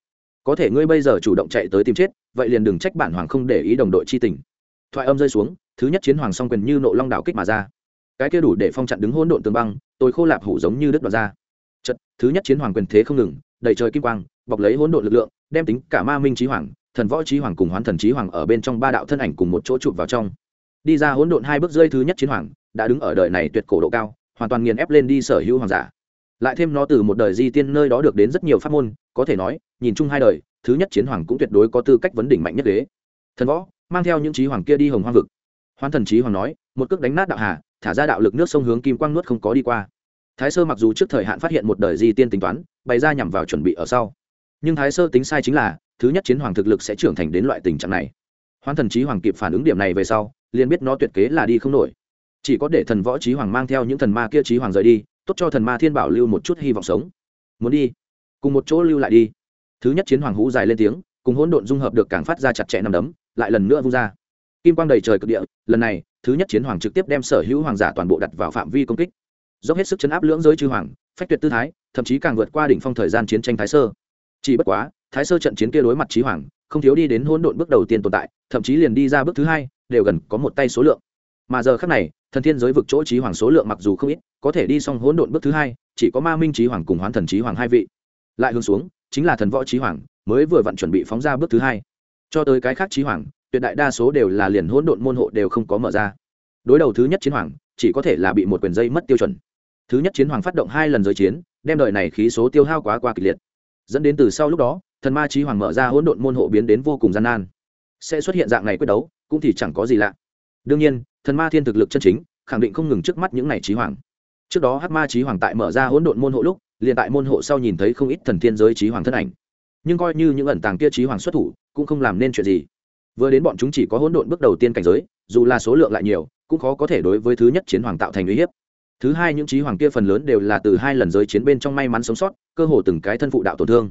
Có thể ngươi bây giờ chủ động chạy tới tìm chết, vậy liền đừng trách bản hoàng không để ý đồng đội chi tình. Thoại âm rơi xuống, thứ nhất chiến hoàng song quyền như nộ long đảo kích mà ra. Cái kia đủ để phong chặn đứng hỗn độn tường băng, tôi khô lạp hủ giống như đứt đoạt ra. Chật thứ nhất chiến hoàng quyền thế không ngừng, đầy trời kim quang bọc lấy hỗn độn lực lượng, đem tính cả ma minh trí hoàng, thần võ trí hoàng cùng hoán thần trí hoàng ở bên trong ba đạo thân ảnh cùng một chỗ chụp vào trong. Đi ra hỗn độn hai bước rơi thứ nhất chiến hoàng, đã đứng ở đời này tuyệt cổ độ cao, hoàn toàn nghiền ép lên đi sở hữu hoàng giả. Lại thêm nó từ một đời di tiên nơi đó được đến rất nhiều pháp môn, có thể nói, nhìn chung hai đời, thứ nhất chiến hoàng cũng tuyệt đối có tư cách vấn đỉnh mạnh nhất đế. Thần võ, mang theo những trí hoàng kia đi hồng hoang vực. Hoán thần trí hoàng nói, một cước đánh nát đạo hà, thả ra đạo lực nước sông hướng kim quang nuốt không có đi qua. Thái sơ mặc dù trước thời hạn phát hiện một đời di tiên tính toán, bày ra nhằm vào chuẩn bị ở sau nhưng thái sơ tính sai chính là, thứ nhất chiến hoàng thực lực sẽ trưởng thành đến loại tình trạng này. Hoan thần trí hoàng kịp phản ứng điểm này về sau, liền biết nó tuyệt kế là đi không nổi. Chỉ có để thần võ trí hoàng mang theo những thần ma kia trí hoàng rời đi, tốt cho thần ma thiên bảo lưu một chút hy vọng sống. Muốn đi, cùng một chỗ lưu lại đi. Thứ nhất chiến hoàng hú dài lên tiếng, cùng hỗn độn dung hợp được càng phát ra chặt chẽ nằm đấm, lại lần nữa vung ra. Kim quang đầy trời cực địa, lần này, thứ nhất chiến hoàng trực tiếp đem sở hữu hoàng giả toàn bộ đặt vào phạm vi công kích. Dốc hết sức chấn áp lưỡng giới chư hoàng, phách tuyệt tư thái, thậm chí càng vượt qua đỉnh phong thời gian chiến tranh thái sơ chỉ bất quá, thái sơ trận chiến kia đối mặt trí hoàng, không thiếu đi đến hỗn độn bước đầu tiên tồn tại, thậm chí liền đi ra bước thứ hai, đều gần có một tay số lượng. Mà giờ khác này, thần thiên giới vực chỗ trí hoàng số lượng mặc dù không ít, có thể đi xong hỗn độn bước thứ hai, chỉ có ma minh trí hoàng cùng hoán thần trí hoàng hai vị. Lại hướng xuống, chính là thần võ trí hoàng, mới vừa vặn chuẩn bị phóng ra bước thứ hai. Cho tới cái khác trí hoàng, tuyệt đại đa số đều là liền hỗn độn môn hộ đều không có mở ra. Đối đầu thứ nhất chiến hoàng, chỉ có thể là bị một quyền dây mất tiêu chuẩn. Thứ nhất chiến hoàng phát động hai lần giới chiến, đem đời này khí số tiêu hao quá qua kịch liệt dẫn đến từ sau lúc đó, thần ma trí hoàng mở ra hỗn độn môn hộ biến đến vô cùng gian nan. Sẽ xuất hiện dạng này quyết đấu, cũng thì chẳng có gì lạ. Đương nhiên, thần ma thiên thực lực chân chính, khẳng định không ngừng trước mắt những này trí hoàng. Trước đó hắc ma trí hoàng tại mở ra hỗn độn môn hộ lúc, liền tại môn hộ sau nhìn thấy không ít thần thiên giới trí hoàng thân ảnh. Nhưng coi như những ẩn tàng kia trí hoàng xuất thủ, cũng không làm nên chuyện gì. Vừa đến bọn chúng chỉ có hỗn độn bước đầu tiên cảnh giới, dù là số lượng lại nhiều, cũng khó có thể đối với thứ nhất chiến hoàng tạo thành uy hiếp thứ hai những trí hoàng kia phần lớn đều là từ hai lần giới chiến bên trong may mắn sống sót, cơ hồ từng cái thân phụ đạo tổn thương.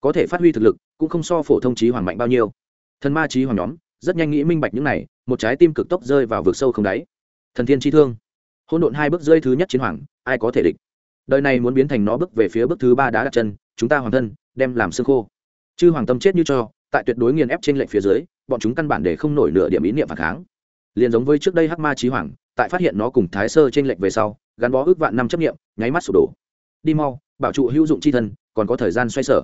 Có thể phát huy thực lực, cũng không so phổ thông trí hoàng mạnh bao nhiêu. Thần ma trí hoàng nhóm, rất nhanh nghĩ minh bạch những này, một trái tim cực tốc rơi vào vực sâu không đáy. Thần thiên chi thương. Hỗn độn hai bước rơi thứ nhất chiến hoàng, ai có thể địch? Đời này muốn biến thành nó bước về phía bước thứ ba đá đặt chân, chúng ta hoàng thân, đem làm xương khô. Chư hoàng tâm chết như cho, tại tuyệt đối nghiền ép trên lệnh phía dưới, bọn chúng căn bản để không nổi nửa điểm ý niệm phản kháng. Liền giống với trước đây hắc ma trí hoàng, tại phát hiện nó cùng thái sơ trên lệnh về sau gắn bó ước vạn năm chấp nghiệm nháy mắt sụp đổ. Đi mau, bảo trụ hữu dụng c h i thân, còn có thời gian xoay sở.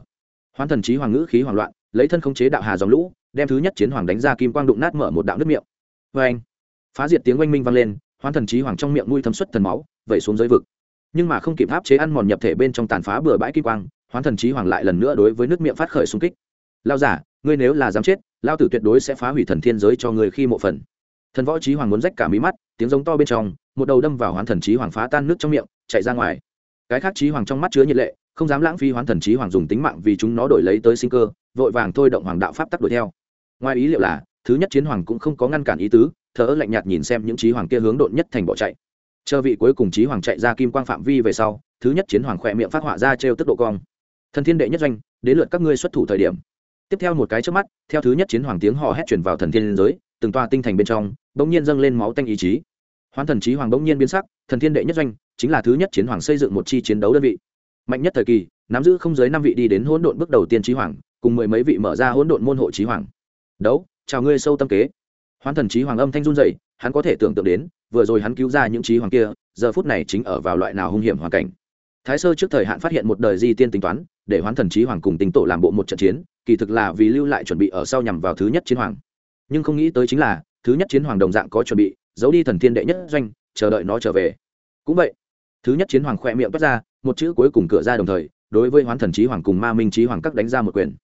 Hoán thần trí hoàng ngữ khí hoảng loạn, lấy thân khống chế đạo hà dòng lũ, đem thứ nhất chiến hoàng đánh ra kim quang đụng nát mở một đạo nước miệng. Vê anh, phá diệt tiếng oanh minh vang lên, hoán thần trí hoàng trong miệng nuôi thấm xuất thần máu, vẩy xuống dưới vực. Nhưng mà không kịp áp chế ăn mòn nhập thể bên trong tàn phá bừa bãi kim quang, hoán thần trí hoàng lại lần nữa đối với nước miệng phát khởi xung kích. Lao giả, ngươi nếu là dám chết, lao tử tuyệt đối sẽ phá hủy thần thiên giới cho người khi mộ phần. Thần võ trí hoàng muốn rách cả mí mắt, tiếng giống to bên trong một đầu đâm vào hoán thần trí hoàng phá tan nước trong miệng, chạy ra ngoài. Cái khác trí hoàng trong mắt chứa nhiệt lệ, không dám lãng phí hoán thần trí hoàng dùng tính mạng vì chúng nó đổi lấy tới sinh cơ, vội vàng thôi động hoàng đạo pháp tắc đuổi theo. Ngoài ý liệu là, thứ nhất chiến hoàng cũng không có ngăn cản ý tứ thở lạnh nhạt nhìn xem những trí hoàng kia hướng độn nhất thành bỏ chạy. Chờ vị cuối cùng trí hoàng chạy ra kim quang phạm vi về sau, thứ nhất chiến hoàng khỏe miệng phát họa ra trêu tức độ cong. Thần thiên đệ nhất doanh, đến lượt các ngươi xuất thủ thời điểm. Tiếp theo một cái trước mắt, theo thứ nhất chiến hoàng tiếng hò hét chuyển vào thần thiên giới, từng toa tinh thành bên trong, bỗng nhiên dâng lên máu tanh ý chí hoán thần trí hoàng bỗng nhiên biến sắc, thần thiên đệ nhất doanh chính là thứ nhất chiến hoàng xây dựng một chi chiến đấu đơn vị. Mạnh nhất thời kỳ, nắm giữ không dưới năm vị đi đến hỗn độn bước đầu tiên trí hoàng, cùng mười mấy vị mở ra hỗn độn môn hộ trí hoàng. Đấu, chào ngươi sâu tâm kế. Hoán thần trí hoàng âm thanh run dậy hắn có thể tưởng tượng đến, vừa rồi hắn cứu ra những trí hoàng kia, giờ phút này chính ở vào loại nào hung hiểm hoàn cảnh. Thái sơ trước thời hạn phát hiện một đời di tiên tính toán, để hoán thần trí hoàng cùng tính tổ làm bộ một trận chiến, kỳ thực là vì lưu lại chuẩn bị ở sau nhằm vào thứ nhất chiến hoàng. Nhưng không nghĩ tới chính là, thứ nhất chiến hoàng đồng dạng có chuẩn bị giấu đi thần thiên đệ nhất doanh, chờ đợi nó trở về. Cũng vậy, thứ nhất chiến hoàng khỏe miệng bắt ra, một chữ cuối cùng cửa ra đồng thời, đối với hoán thần trí hoàng cùng ma minh trí hoàng các đánh ra một quyền.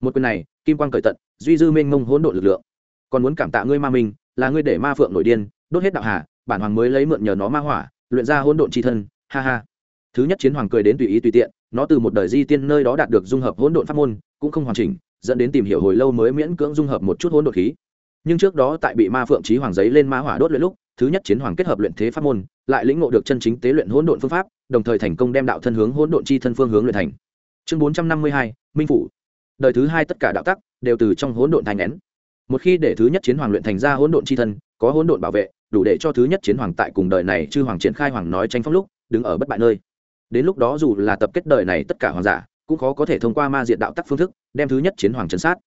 Một quyền này, kim quang cởi tận, duy dư minh mông hỗn độn lực lượng. Còn muốn cảm tạ ngươi ma minh, là ngươi để ma phượng nổi điên, đốt hết đạo hà, bản hoàng mới lấy mượn nhờ nó ma hỏa, luyện ra hỗn độn tri thân, ha ha. Thứ nhất chiến hoàng cười đến tùy ý tùy tiện, nó từ một đời di tiên nơi đó đạt được dung hợp hỗn độn pháp môn, cũng không hoàn chỉnh, dẫn đến tìm hiểu hồi lâu mới miễn cưỡng dung hợp một chút hỗn độn khí nhưng trước đó tại bị ma phượng trí hoàng giấy lên ma hỏa đốt luyện lúc, thứ nhất chiến hoàng kết hợp luyện thế pháp môn, lại lĩnh ngộ được chân chính tế luyện hỗn độn phương pháp, đồng thời thành công đem đạo thân hướng hỗn độn chi thân phương hướng luyện thành. Chương bốn trăm năm mươi hai, minh phủ. Đời thứ hai tất cả đạo tắc đều từ trong hỗn độn thành nén. Một khi để thứ nhất chiến hoàng luyện thành ra hỗn độn chi thân, có hỗn độn bảo vệ, đủ để cho thứ nhất chiến hoàng tại cùng đời này chư hoàng triển khai hoàng nói tranh phong lúc, đứng ở bất bại nơi. Đến lúc đó dù là tập kết đời này tất cả hoàng giả, cũng khó có thể thông qua ma diện đạo tắc phương thức, đem thứ nhất chiến hoàng chấn sát.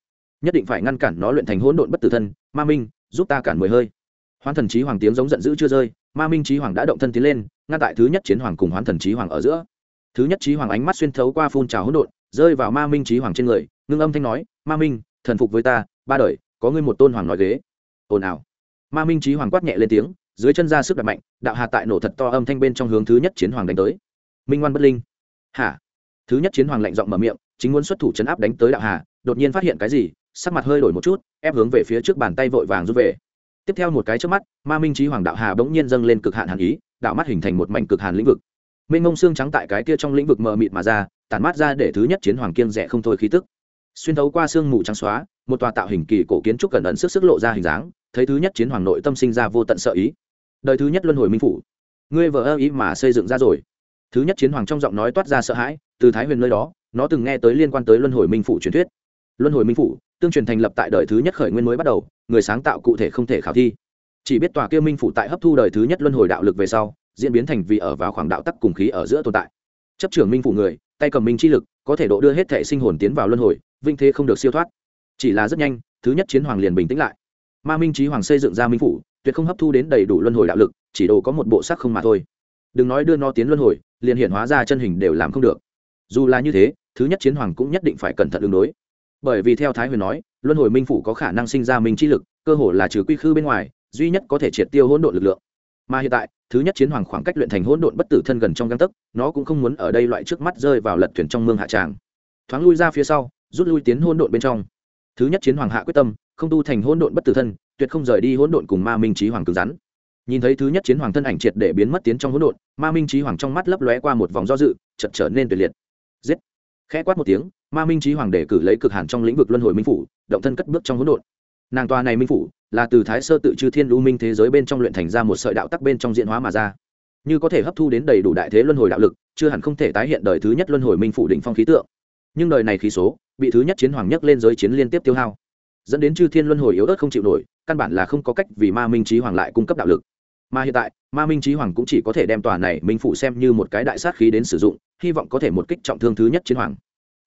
Nhất định phải ngăn cản nó luyện thành hỗn độn bất tử thân ma minh, giúp ta cản mười hơi. Hoán thần trí hoàng tiếng giống giận dữ chưa rơi, ma minh trí hoàng đã động thân tiến lên, ngăn tại thứ nhất chiến hoàng cùng hoán thần trí hoàng ở giữa. Thứ nhất trí hoàng ánh mắt xuyên thấu qua phun trào hỗn độn, rơi vào ma minh trí hoàng trên người, ngưng âm thanh nói, ma minh, thần phục với ta, ba đời, có ngươi một tôn hoàng nói ghế. Ồn ào. Ma minh trí hoàng quát nhẹ lên tiếng, dưới chân ra sức đặt mạnh, đạo hà tại nổ thật to âm thanh bên trong hướng thứ nhất chiến hoàng đánh tới. Minh ngoan bất linh. Hả? Thứ nhất chiến hoàng lạnh giọng mở miệng, chính muốn xuất thủ chấn áp đánh tới đạo hà, đột nhiên phát hiện cái gì sắc mặt hơi đổi một chút, ép hướng về phía trước bàn tay vội vàng rút về. Tiếp theo một cái trước mắt, ma minh trí hoàng đạo hà bỗng nhiên dâng lên cực hạn hàn ý, đạo mắt hình thành một mảnh cực hàn lĩnh vực. Mênh mông xương trắng tại cái kia trong lĩnh vực mờ mịt mà ra, tản mát ra để thứ nhất chiến hoàng kiên rẻ không thôi khí tức. Xuyên thấu qua xương mù trắng xóa, một tòa tạo hình kỳ cổ kiến trúc cẩn ẩn sức sức lộ ra hình dáng, thấy thứ nhất chiến hoàng nội tâm sinh ra vô tận sợ ý. Đời thứ nhất luân hồi minh phủ. Ngươi vợ ơ ý mà xây dựng ra rồi. Thứ nhất chiến hoàng trong giọng nói toát ra sợ hãi, từ thái huyền nơi đó, nó từng nghe tới liên quan tới luân hồi minh phủ truyền thuyết. Luân hồi minh phủ tương truyền thành lập tại đời thứ nhất khởi nguyên mới bắt đầu, người sáng tạo cụ thể không thể khảo thi. Chỉ biết tòa kia minh phủ tại hấp thu đời thứ nhất luân hồi đạo lực về sau, diễn biến thành vì ở vào khoảng đạo tắc cùng khí ở giữa tồn tại. Chấp trưởng minh phủ người, tay cầm minh chi lực, có thể độ đưa hết thể sinh hồn tiến vào luân hồi, vinh thế không được siêu thoát. Chỉ là rất nhanh, thứ nhất chiến hoàng liền bình tĩnh lại. Ma minh trí hoàng xây dựng ra minh phủ, tuyệt không hấp thu đến đầy đủ luân hồi đạo lực, chỉ đồ có một bộ sắc không mà thôi. Đừng nói đưa nó tiến luân hồi, liền hiện hóa ra chân hình đều làm không được. Dù là như thế, thứ nhất chiến hoàng cũng nhất định phải cẩn thận ứng đối bởi vì theo thái huyền nói, luân hồi minh phủ có khả năng sinh ra minh chi lực, cơ hồ là trừ quy khư bên ngoài, duy nhất có thể triệt tiêu hỗn độn lực lượng. Mà hiện tại, thứ nhất chiến hoàng khoảng cách luyện thành hỗn độn bất tử thân gần trong găng tấc, nó cũng không muốn ở đây loại trước mắt rơi vào lật thuyền trong mương hạ tràng. Thoáng lui ra phía sau, rút lui tiến hỗn độn bên trong. Thứ nhất chiến hoàng hạ quyết tâm, không tu thành hỗn độn bất tử thân, tuyệt không rời đi hỗn độn cùng ma minh trí hoàng cứng rắn. Nhìn thấy thứ nhất chiến hoàng thân ảnh triệt để biến mất tiến trong hỗn độn, ma minh trí hoàng trong mắt lấp lóe qua một vòng do dự chật trở nên tuyệt liệt. Giết! Khẽ quát một tiếng ma minh trí hoàng đề cử lấy cực hàn trong lĩnh vực luân hồi minh phủ, động thân cất bước trong hỗn độn. Nàng tòa này minh phủ là từ thái sơ tự chư thiên lưu minh thế giới bên trong luyện thành ra một sợi đạo tắc bên trong diễn hóa mà ra. Như có thể hấp thu đến đầy đủ đại thế luân hồi đạo lực, chưa hẳn không thể tái hiện đời thứ nhất luân hồi minh phủ đỉnh phong khí tượng. Nhưng đời này khí số, bị thứ nhất chiến hoàng nhất lên giới chiến liên tiếp tiêu hao, dẫn đến chư thiên luân hồi yếu ớt không chịu nổi, căn bản là không có cách vì ma minh trí hoàng lại cung cấp đạo lực. Mà hiện tại, ma minh trí hoàng cũng chỉ có thể đem tòa này minh phụ xem như một cái đại sát khí đến sử dụng, hy vọng có thể một kích trọng thương thứ nhất chiến hoàng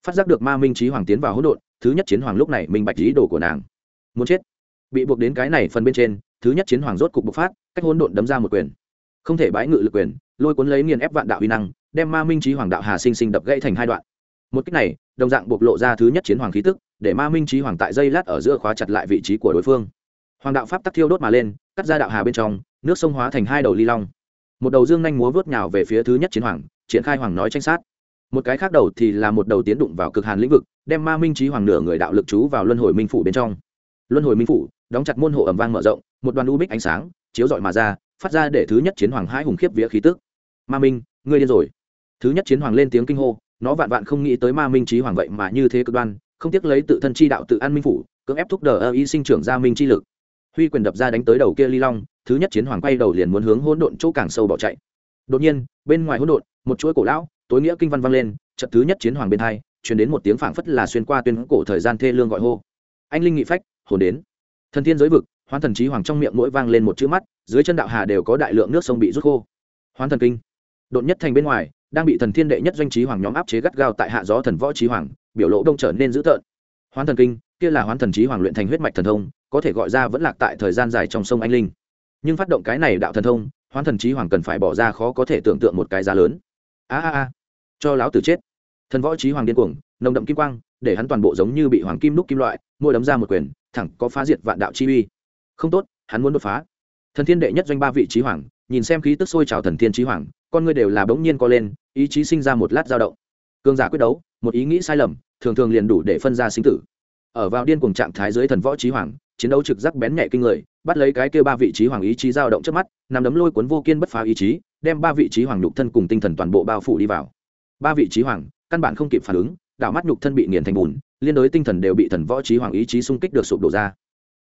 phát giác được ma minh trí hoàng tiến vào hỗn độn, thứ nhất chiến hoàng lúc này minh bạch ý đồ của nàng. Muốn chết. Bị buộc đến cái này phần bên trên, thứ nhất chiến hoàng rốt cục bộc phát, cách hỗn độn đấm ra một quyền. Không thể bãi ngự lực quyền, lôi cuốn lấy nghiền ép vạn đạo uy năng, đem ma minh trí hoàng đạo hà sinh sinh đập gãy thành hai đoạn. Một cách này, đồng dạng bộc lộ ra thứ nhất chiến hoàng khí tức, để ma minh trí hoàng tại dây lát ở giữa khóa chặt lại vị trí của đối phương. Hoàng đạo pháp tắc thiêu đốt mà lên, cắt ra đạo hà bên trong, nước sông hóa thành hai đầu ly long. Một đầu dương nhanh múa vớt nhào về phía thứ nhất chiến hoàng, triển khai hoàng nói tranh sát một cái khác đầu thì là một đầu tiến đụng vào cực hàn lĩnh vực, đem ma minh trí hoàng nửa người đạo lực chú vào luân hồi minh phủ bên trong. Luân hồi minh phủ, đóng chặt môn hộ ẩm vang mở rộng, một đoàn u bích ánh sáng, chiếu rọi mà ra, phát ra để thứ nhất chiến hoàng hai hùng khiếp vía khí tức. Ma minh, ngươi điên rồi. Thứ nhất chiến hoàng lên tiếng kinh hô, nó vạn vạn không nghĩ tới ma minh trí hoàng vậy mà như thế cực đoan, không tiếc lấy tự thân chi đạo tự an minh phủ, cưỡng ép thúc đờ ơ y sinh trưởng ra minh chi lực. Huy quyền đập ra đánh tới đầu kia ly long, thứ nhất chiến hoàng quay đầu liền muốn hướng hỗn độn chỗ càng sâu bỏ chạy. Đột nhiên, bên ngoài hỗn độn, một chuỗi cổ lão tối nghĩa kinh văn vang lên trận thứ nhất chiến hoàng bên hai, truyền đến một tiếng phảng phất là xuyên qua tuyên cổ thời gian thê lương gọi hô. Anh linh nghị phách, hồn đến. Thần thiên giới vực, hoán thần trí hoàng trong miệng mỗi vang lên một chữ mắt, dưới chân đạo hà đều có đại lượng nước sông bị rút khô. Hoán thần kinh. Đột nhất thành bên ngoài, đang bị thần thiên đệ nhất doanh trí hoàng nhóm áp chế gắt gao tại hạ gió thần võ trí hoàng, biểu lộ đông trở nên dữ tợn. Hoán thần kinh, kia là hoán thần trí hoàng luyện thành huyết mạch thần thông, có thể gọi ra vẫn lạc tại thời gian dài trong sông anh linh. Nhưng phát động cái này đạo thần thông, hoán thần trí hoàng cần phải bỏ ra khó có thể tưởng tượng một cái giá lớn. A a a cho lão tử chết. Thần võ trí hoàng điên cuồng, nồng đậm kim quang, để hắn toàn bộ giống như bị hoàng kim đúc kim loại môi đấm ra một quyền, thẳng có phá diệt vạn đạo chi uy. Không tốt, hắn muốn đột phá. Thần thiên đệ nhất doanh ba vị trí hoàng, nhìn xem khí tức sôi trào thần thiên trí hoàng, con ngươi đều là bỗng nhiên co lên, ý chí sinh ra một lát dao động. Cương giả quyết đấu, một ý nghĩ sai lầm, thường thường liền đủ để phân ra sinh tử. Ở vào điên cuồng trạng thái dưới thần võ trí hoàng, chiến đấu trực giác bén nhạy kinh người, bắt lấy cái kêu ba vị trí hoàng ý chí dao động trước mắt nằm đấm lôi cuốn vô kiên bất phá ý chí, đem ba vị trí hoàng nhục thân cùng tinh thần toàn bộ bao phủ đi vào ba vị trí hoàng, căn bản không kịp phản ứng, đảo mắt nhục thân bị nghiền thành bùn, liên đối tinh thần đều bị thần võ trí hoàng ý chí xung kích được sụp đổ ra.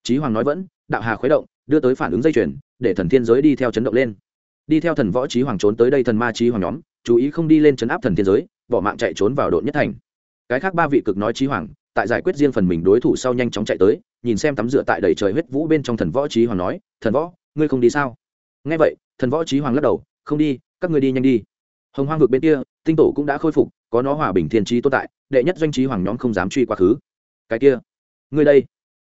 Trí hoàng nói vẫn, đạo hà khuấy động, đưa tới phản ứng dây chuyền, để thần thiên giới đi theo chấn động lên. Đi theo thần võ trí hoàng trốn tới đây thần ma trí hoàng nhóm, chú ý không đi lên chấn áp thần thiên giới, bỏ mạng chạy trốn vào đội nhất thành. Cái khác ba vị cực nói trí hoàng, tại giải quyết riêng phần mình đối thủ sau nhanh chóng chạy tới, nhìn xem tắm rửa tại đầy trời huyết vũ bên trong thần võ trí hoàng nói, thần võ, ngươi không đi sao? Nghe vậy, thần võ trí hoàng lắc đầu, không đi, các ngươi đi nhanh đi. Hồng hoang vực bên kia tinh tổ cũng đã khôi phục, có nó hòa bình thiên trí tồn tại, đệ nhất doanh trí hoàng nhóm không dám truy quá khứ. Cái kia, ngươi đây.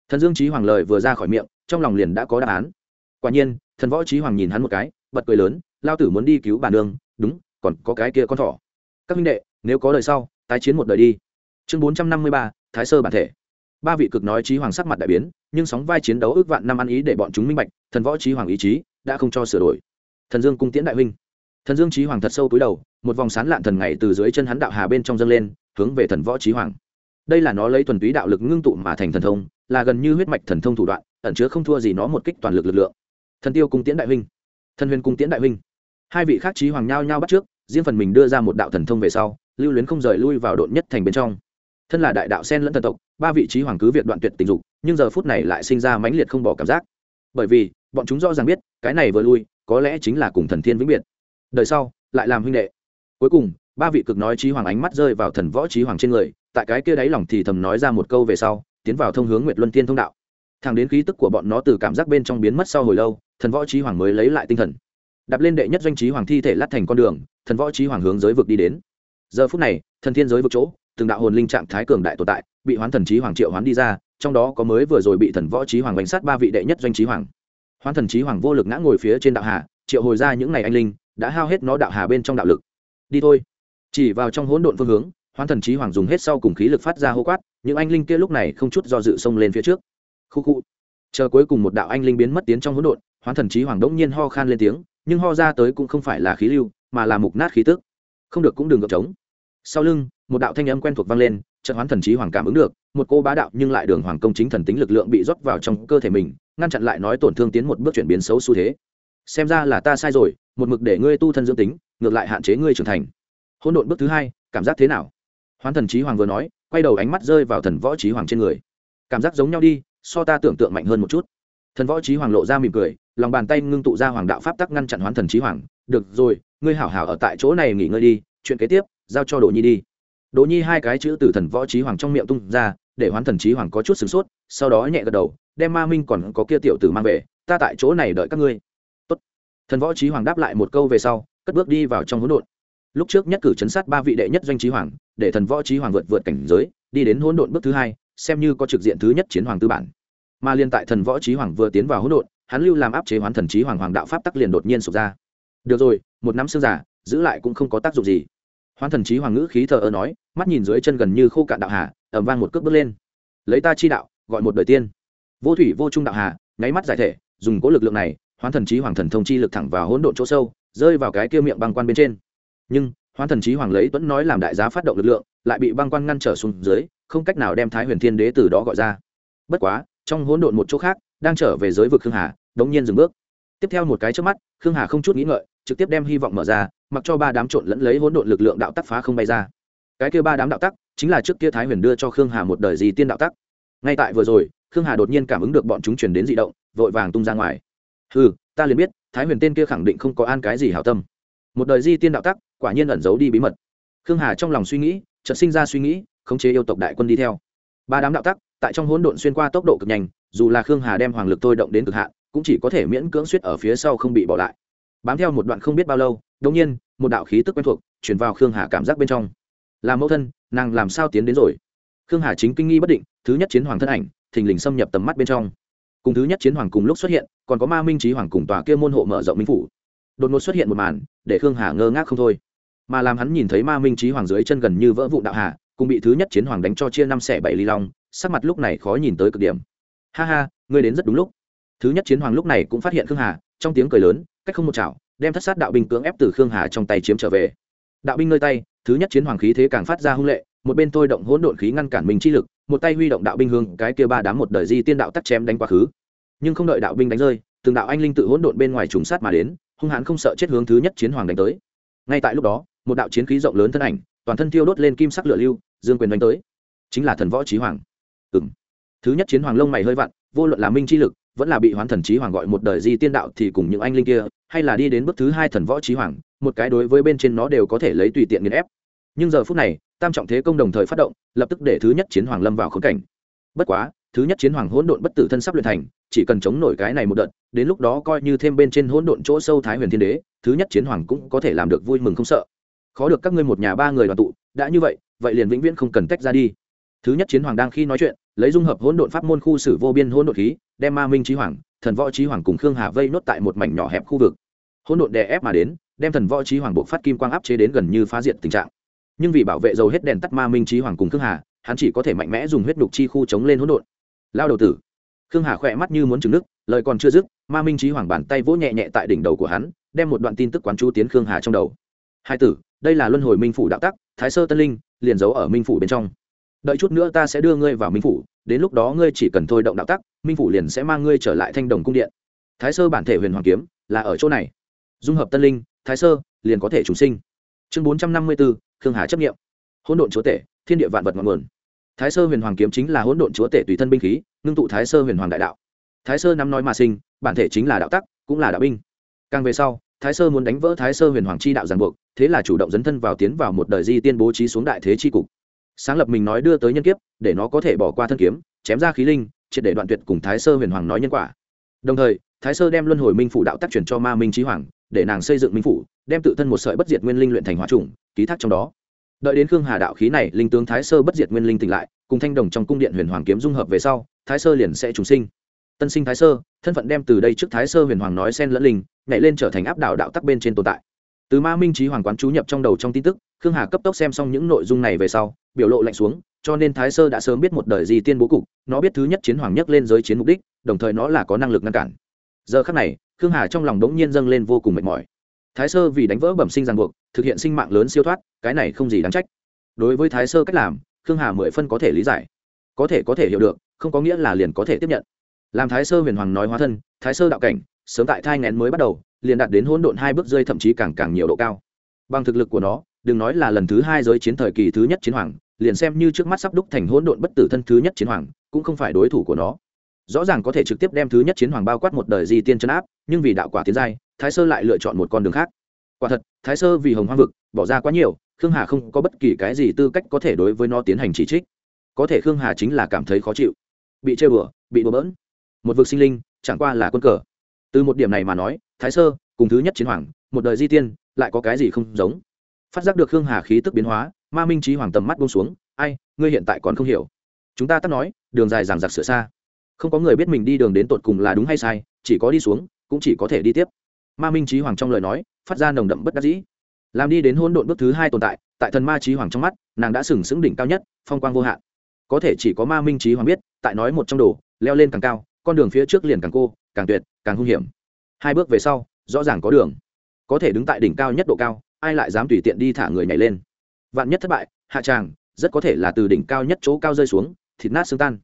Thần dương trí hoàng lời vừa ra khỏi miệng, trong lòng liền đã có đáp án. Quả nhiên, thần võ trí hoàng nhìn hắn một cái, bật cười lớn, lao tử muốn đi cứu bản đường. đúng, còn có cái kia con thỏ. Các minh đệ, nếu có đời sau, tái chiến một đời đi. Chương bốn trăm năm mươi ba, thái sơ bản thể. Ba vị cực nói trí hoàng sắc mặt đại biến, nhưng sóng vai chiến đấu ước vạn năm ăn ý để bọn chúng minh bạch, thần võ trí hoàng ý chí đã không cho sửa đổi. Thần dương cung tiễn đại huynh thần dương trí hoàng thật sâu túi đầu, một vòng sán lạn thần ngày từ dưới chân hắn đạo hà bên trong dâng lên, hướng về thần võ trí hoàng. Đây là nó lấy thuần túy đạo lực ngưng tụ mà thành thần thông, là gần như huyết mạch thần thông thủ đoạn, ẩn chứa không thua gì nó một kích toàn lực lực lượng. Thần tiêu cung tiễn đại huynh. Thần huyền cung tiễn đại huynh. Hai vị khác trí hoàng nhao nhao bắt trước, riêng phần mình đưa ra một đạo thần thông về sau, lưu luyến không rời lui vào độn nhất thành bên trong. Thân là đại đạo sen lẫn thần tộc, ba vị trí hoàng cứ việc đoạn tuyệt tình dục, nhưng giờ phút này lại sinh ra mãnh liệt không bỏ cảm giác. Bởi vì, bọn chúng rõ ràng biết, cái này vừa lui, có lẽ chính là cùng thần thiên vĩnh biệt đời sau, lại làm huynh đệ. Cuối cùng, ba vị cực nói trí hoàng ánh mắt rơi vào thần võ trí hoàng trên người, tại cái kia đáy lòng thì thầm nói ra một câu về sau, tiến vào thông hướng nguyệt luân tiên thông đạo. Thẳng đến khí tức của bọn nó từ cảm giác bên trong biến mất sau hồi lâu, thần võ trí hoàng mới lấy lại tinh thần. Đạp lên đệ nhất doanh trí hoàng thi thể lát thành con đường, thần võ trí hoàng hướng giới vực đi đến. Giờ phút này, thần thiên giới vực chỗ, từng đạo hồn linh trạng thái cường đại tồn tại, bị hoán thần trí hoàng triệu hoán đi ra, trong đó có mới vừa rồi bị thần võ trí hoàng bánh sát ba vị đệ nhất doanh trí hoàng. Hoán thần trí hoàng vô lực ngã ngồi phía trên đạo hà triệu hồi ra những ngày anh linh đã hao hết nó đạo hà bên trong đạo lực. Đi thôi. Chỉ vào trong hỗn độn phương hướng, hoán thần trí hoàng dùng hết sau cùng khí lực phát ra hô quát, những anh linh kia lúc này không chút do dự xông lên phía trước. Khu khu. Chờ cuối cùng một đạo anh linh biến mất tiến trong hỗn độn, hoán thần trí hoàng đống nhiên ho khan lên tiếng, nhưng ho ra tới cũng không phải là khí lưu, mà là mục nát khí tức. Không được cũng đừng gợp trống. Sau lưng, một đạo thanh âm quen thuộc vang lên trận hoán thần trí hoàng cảm ứng được, một cô bá đạo nhưng lại đường hoàng công chính thần tính lực lượng bị rót vào trong cơ thể mình, ngăn chặn lại nói tổn thương tiến một bước chuyển biến xấu xu thế. Xem ra là ta sai rồi một mực để ngươi tu thân dưỡng tính, ngược lại hạn chế ngươi trưởng thành. Hỗn độn bước thứ hai, cảm giác thế nào? Hoán thần trí hoàng vừa nói, quay đầu ánh mắt rơi vào thần võ trí hoàng trên người. Cảm giác giống nhau đi, so ta tưởng tượng mạnh hơn một chút. Thần võ trí hoàng lộ ra mỉm cười, lòng bàn tay ngưng tụ ra hoàng đạo pháp tắc ngăn chặn hoán thần trí hoàng. Được rồi, ngươi hảo hảo ở tại chỗ này nghỉ ngơi đi, chuyện kế tiếp, giao cho đồ nhi đi. Đồ nhi hai cái chữ từ thần võ trí hoàng trong miệng tung ra, để hoán thần trí hoàng có chút sửng sốt, sau đó nhẹ gật đầu, đem ma minh còn có kia tiểu tử mang về, ta tại chỗ này đợi các ngươi thần võ trí hoàng đáp lại một câu về sau, cất bước đi vào trong hỗn độn. Lúc trước nhất cử chấn sát ba vị đệ nhất doanh trí hoàng, để thần võ trí hoàng vượt vượt cảnh giới, đi đến hỗn độn bước thứ hai, xem như có trực diện thứ nhất chiến hoàng tư bản. Mà liên tại thần võ trí hoàng vừa tiến vào hỗn độn, hắn lưu làm áp chế hoán thần trí hoàng hoàng đạo pháp tắc liền đột nhiên sụp ra. Được rồi, một năm xương giả, giữ lại cũng không có tác dụng gì. Hoán thần trí hoàng ngữ khí thờ ơ nói, mắt nhìn dưới chân gần như khô cạn đạo hà ẩm vang một cước bước lên. Lấy ta chi đạo, gọi một đời tiên. Vô thủy vô trung đạo hà, nháy mắt giải thể, dùng cố lực lượng này hoán thần trí hoàng thần thông chi lực thẳng vào hỗn độn chỗ sâu, rơi vào cái kia miệng băng quan bên trên. Nhưng, hoán thần trí hoàng lấy tuấn nói làm đại giá phát động lực lượng, lại bị băng quan ngăn trở xuống dưới, không cách nào đem thái huyền thiên đế từ đó gọi ra. Bất quá, trong hỗn độn một chỗ khác, đang trở về giới vực khương hà, đống nhiên dừng bước. Tiếp theo một cái trước mắt, khương hà không chút nghĩ ngợi, trực tiếp đem hy vọng mở ra, mặc cho ba đám trộn lẫn lấy hỗn độn lực lượng đạo tắc phá không bay ra. Cái kia ba đám đạo tắc, chính là trước kia thái huyền đưa cho khương hà một đời gì tiên đạo tắc. Ngay tại vừa rồi, khương hà đột nhiên cảm ứng được bọn chúng chuyển đến dị động, vội vàng tung ra ngoài ừ ta liền biết, thái huyền tên kia khẳng định không có an cái gì hảo tâm. Một đời di tiên đạo tắc, quả nhiên ẩn giấu đi bí mật. Khương hà trong lòng suy nghĩ, chợt sinh ra suy nghĩ, khống chế yêu tộc đại quân đi theo. Ba đám đạo tắc, tại trong hỗn độn xuyên qua tốc độ cực nhanh, dù là khương hà đem hoàng lực thôi động đến cực hạn, cũng chỉ có thể miễn cưỡng suýt ở phía sau không bị bỏ lại. Bám theo một đoạn không biết bao lâu đông nhiên, một đạo khí tức quen thuộc chuyển vào khương hà cảm giác bên trong. Là mẫu thân, nàng làm sao tiến đến rồi? Khương hà chính kinh nghi bất định, thứ nhất chiến hoàng thân ảnh, thình lình xâm nhập tầm mắt bên trong cùng thứ nhất chiến hoàng cùng lúc xuất hiện, còn có ma minh trí hoàng cùng tòa kia môn hộ mở rộng minh phủ. Đột ngột xuất hiện một màn, để khương hà ngơ ngác không thôi. Mà làm hắn nhìn thấy ma minh trí hoàng dưới chân gần như vỡ vụ đạo hà, cùng bị thứ nhất chiến hoàng đánh cho chia năm xẻ bảy ly long, sắc mặt lúc này khó nhìn tới cực điểm. Ha ha, ngươi đến rất đúng lúc. Thứ nhất chiến hoàng lúc này cũng phát hiện khương hà, trong tiếng cười lớn, cách không một chảo, đem thất sát đạo binh cưỡng ép từ khương hà trong tay chiếm trở về. Đạo binh nơi tay, thứ nhất chiến hoàng khí thế càng phát ra hung lệ, một bên tôi động hỗn độn khí ngăn cản mình chi lực một tay huy động đạo binh hương cái kia ba đám một đời di tiên đạo tắt chém đánh quá khứ. Nhưng không đợi đạo binh đánh rơi, từng đạo anh linh tự hỗn độn bên ngoài trùng sát mà đến, hung hãn không sợ chết hướng thứ nhất chiến hoàng đánh tới. Ngay tại lúc đó, một đạo chiến khí rộng lớn thân ảnh, toàn thân thiêu đốt lên kim sắc lửa lưu, dương quyền đánh tới. Chính là thần võ trí hoàng. Ừng thứ nhất chiến hoàng lông mày hơi vặn, vô luận là minh chi lực, vẫn là bị hoán thần trí hoàng gọi một đời di tiên đạo thì cùng những anh linh kia, hay là đi đến bước thứ hai thần võ trí hoàng, một cái đối với bên trên nó đều có thể lấy tùy tiện nghiền ép. Nhưng giờ phút này tam trọng thế công đồng thời phát động, lập tức để thứ nhất chiến hoàng lâm vào khốn cảnh. Bất quá, thứ nhất chiến hoàng hỗn độn bất tử thân sắp luyện thành, chỉ cần chống nổi cái này một đợt, đến lúc đó coi như thêm bên trên hỗn độn chỗ sâu thái huyền thiên đế, thứ nhất chiến hoàng cũng có thể làm được vui mừng không sợ. Khó được các ngươi một nhà ba người đoàn tụ, đã như vậy vậy liền vĩnh viễn không cần tách ra đi. Thứ nhất chiến hoàng đang khi nói chuyện, lấy dung hợp hỗn độn pháp môn khu sử vô biên hỗn độn khí, đem ma minh trí hoàng, thần võ trí hoàng cùng khương hà vây nốt tại một mảnh nhỏ hẹp khu vực. Hỗn độn đè ép mà đến, đem thần võ trí hoàng buộc phát kim quang áp chế đến gần như phá diệt tình trạng nhưng vì bảo vệ dầu hết đèn tắt ma minh trí hoàng cùng khương hà, hắn chỉ có thể mạnh mẽ dùng huyết đục chi khu chống lên hỗn độn. Lao đầu tử. Khương hà khỏe mắt như muốn trừng nước, lời còn chưa dứt, ma minh trí hoàng bàn tay vỗ nhẹ nhẹ tại đỉnh đầu của hắn, đem một đoạn tin tức quán chú tiến khương hà trong đầu. Hai tử, đây là luân hồi minh phủ đạo tắc, thái sơ tân linh, liền giấu ở minh phủ bên trong. Đợi chút nữa ta sẽ đưa ngươi vào minh phủ, đến lúc đó ngươi chỉ cần thôi động đạo tắc, minh phủ liền sẽ mang ngươi trở lại thanh đồng cung điện. Thái sơ bản thể huyền hoàng kiếm là ở chỗ này. Dung hợp tân linh, thái sơ, liền có thể trùng sinh. Chương bốn trăm năm mươi bốn khương hà chấp nghiệm. Hỗn độn chúa tể, thiên địa vạn vật ngọn nguồn. Thái sơ huyền hoàng kiếm chính là hỗn độn chúa tể tùy thân binh khí, ngưng tụ thái sơ huyền hoàng đại đạo. Thái sơ năm nói mà sinh, bản thể chính là đạo tắc, cũng là đạo binh. Càng về sau, thái sơ muốn đánh vỡ thái sơ huyền hoàng chi đạo giàn buộc, thế là chủ động dấn thân vào tiến vào một đời di tiên bố trí xuống đại thế chi cục. Sáng lập mình nói đưa tới nhân kiếp, để nó có thể bỏ qua thân kiếm, chém ra khí linh, triệt để đoạn tuyệt cùng thái sơ huyền hoàng nói nhân quả. Đồng thời, thái sơ đem luân hồi minh phụ đạo tác chuyển cho ma minh trí hoàng để nàng xây dựng minh phủ, đem tự thân một sợi bất diệt nguyên linh luyện thành hỏa trùng, ký thác trong đó. Đợi đến khương hà đạo khí này, linh tướng thái sơ bất diệt nguyên linh tỉnh lại, cùng thanh đồng trong cung điện huyền hoàng kiếm dung hợp về sau, thái sơ liền sẽ trùng sinh. Tân sinh thái sơ, thân phận đem từ đây trước thái sơ huyền hoàng nói sen lẫn linh, nhảy lên trở thành áp đảo đạo tắc bên trên tồn tại. Từ ma minh trí hoàng quán chú nhập trong đầu trong tin tức, khương hà cấp tốc xem xong những nội dung này về sau, biểu lộ lạnh xuống, cho nên thái sơ đã sớm biết một đời gì tiên bố cục, nó biết thứ nhất chiến hoàng nhất lên giới chiến mục đích, đồng thời nó là có năng lực ngăn cản. Giờ khắc này khương hà trong lòng đống nhiên dâng lên vô cùng mệt mỏi. Thái sơ vì đánh vỡ bẩm sinh ràng buộc, thực hiện sinh mạng lớn siêu thoát, cái này không gì đáng trách. Đối với thái sơ cách làm, khương hà mười phân có thể lý giải. Có thể có thể hiểu được, không có nghĩa là liền có thể tiếp nhận. Làm thái sơ huyền hoàng nói hóa thân, thái sơ đạo cảnh, sớm tại thai ngén mới bắt đầu, liền đạt đến hỗn độn hai bước rơi thậm chí càng càng nhiều độ cao. Bằng thực lực của nó, đừng nói là lần thứ hai giới chiến thời kỳ thứ nhất chiến hoàng, liền xem như trước mắt sắp đúc thành hỗn độn bất tử thân thứ nhất chiến hoàng, cũng không phải đối thủ của nó rõ ràng có thể trực tiếp đem thứ nhất chiến hoàng bao quát một đời di tiên chân áp, nhưng vì đạo quả tiến giai, thái sơ lại lựa chọn một con đường khác. Quả thật, thái sơ vì hồng hoang vực, bỏ ra quá nhiều, khương hà không có bất kỳ cái gì tư cách có thể đối với nó tiến hành chỉ trích. Có thể khương hà chính là cảm thấy khó chịu. Bị chơi bừa bị bừa bỡn. Một vực sinh linh, chẳng qua là quân cờ. Từ một điểm này mà nói, thái sơ cùng thứ nhất chiến hoàng, một đời di tiên, lại có cái gì không giống. Phát giác được khương hà khí tức biến hóa, ma minh trí hoàng tầm mắt bông xuống, ai, ngươi hiện tại còn không hiểu. Chúng ta tắt nói, đường dài ràng giặc sửa xa không có người biết mình đi đường đến tột cùng là đúng hay sai, chỉ có đi xuống, cũng chỉ có thể đi tiếp. Ma minh trí hoàng trong lời nói, phát ra nồng đậm bất đắc dĩ. Làm đi đến hôn độn bước thứ hai tồn tại tại thần ma trí hoàng trong mắt, nàng đã sừng sững đỉnh cao nhất, phong quang vô hạn. Có thể chỉ có ma minh trí hoàng biết, tại nói một trong đồ, leo lên càng cao, con đường phía trước liền càng cô, càng tuyệt, càng hung hiểm. Hai bước về sau, rõ ràng có đường. Có thể đứng tại đỉnh cao nhất độ cao, ai lại dám tùy tiện đi thả người nhảy lên? Vạn nhất thất bại, hạ tràng, rất có thể là từ đỉnh cao nhất chỗ cao rơi xuống, thịt nát xương tan.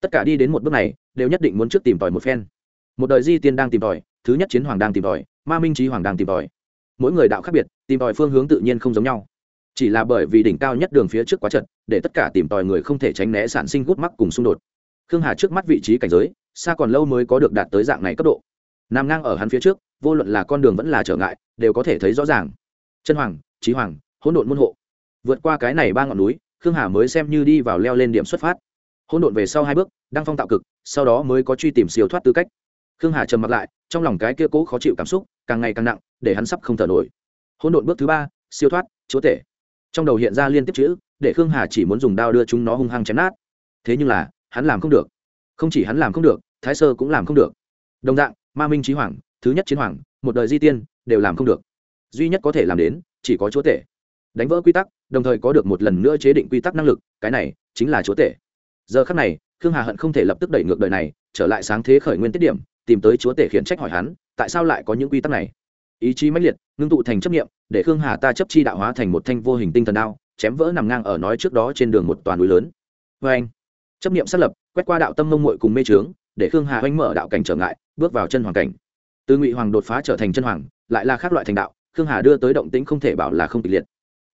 Tất cả đi đến một bước này đều nhất định muốn trước tìm tòi một phen. Một đời di tiên đang tìm tòi, thứ nhất chiến hoàng đang tìm tòi, ma minh trí hoàng đang tìm tòi. Mỗi người đạo khác biệt, tìm tòi phương hướng tự nhiên không giống nhau. Chỉ là bởi vì đỉnh cao nhất đường phía trước quá trận để tất cả tìm tòi người không thể tránh né sản sinh gút mắc cùng xung đột. Khương hà trước mắt vị trí cảnh giới, xa còn lâu mới có được đạt tới dạng này cấp độ. Nằm ngang ở hắn phía trước, vô luận là con đường vẫn là trở ngại, đều có thể thấy rõ ràng. Chân hoàng, trí hoàng, hỗn độn môn hộ. Vượt qua cái này ba ngọn núi, khương hà mới xem như đi vào leo lên điểm xuất phát hỗn độn về sau hai bước, đăng phong tạo cực, sau đó mới có truy tìm siêu thoát tư cách. Khương hà trầm mặt lại, trong lòng cái kia cố khó chịu cảm xúc càng ngày càng nặng, để hắn sắp không thở nổi. Hỗn độn bước thứ ba, siêu thoát, chúa tể. Trong đầu hiện ra liên tiếp chữ, để khương hà chỉ muốn dùng đao đưa chúng nó hung hăng chém nát. Thế nhưng là, hắn làm không được. Không chỉ hắn làm không được, thái sơ cũng làm không được. Đồng dạng, ma minh trí hoàng, thứ nhất chiến hoàng, một đời di tiên, đều làm không được. Duy nhất có thể làm đến, chỉ có chúa tể. Đánh vỡ quy tắc, đồng thời có được một lần nữa chế định quy tắc năng lực, cái này chính là chúa tể giờ khắc này, khương hà hận không thể lập tức đẩy ngược đời này, trở lại sáng thế khởi nguyên tiết điểm, tìm tới chúa tể khiển trách hỏi hắn, tại sao lại có những quy tắc này? Ý chí mãnh liệt, ngưng tụ thành chấp nghiệm để khương hà ta chấp chi đạo hóa thành một thanh vô hình tinh thần đao, chém vỡ nằm ngang ở nói trước đó trên đường một toàn núi lớn. Vê anh, chấp nghiệm xác lập, quét qua đạo tâm mông mội cùng mê trướng để khương hà oanh mở đạo cảnh trở ngại, bước vào chân hoàng cảnh. Từ ngụy hoàng đột phá trở thành chân hoàng, lại là khác loại thành đạo, khương hà đưa tới động tĩnh không thể bảo là không kịch liệt.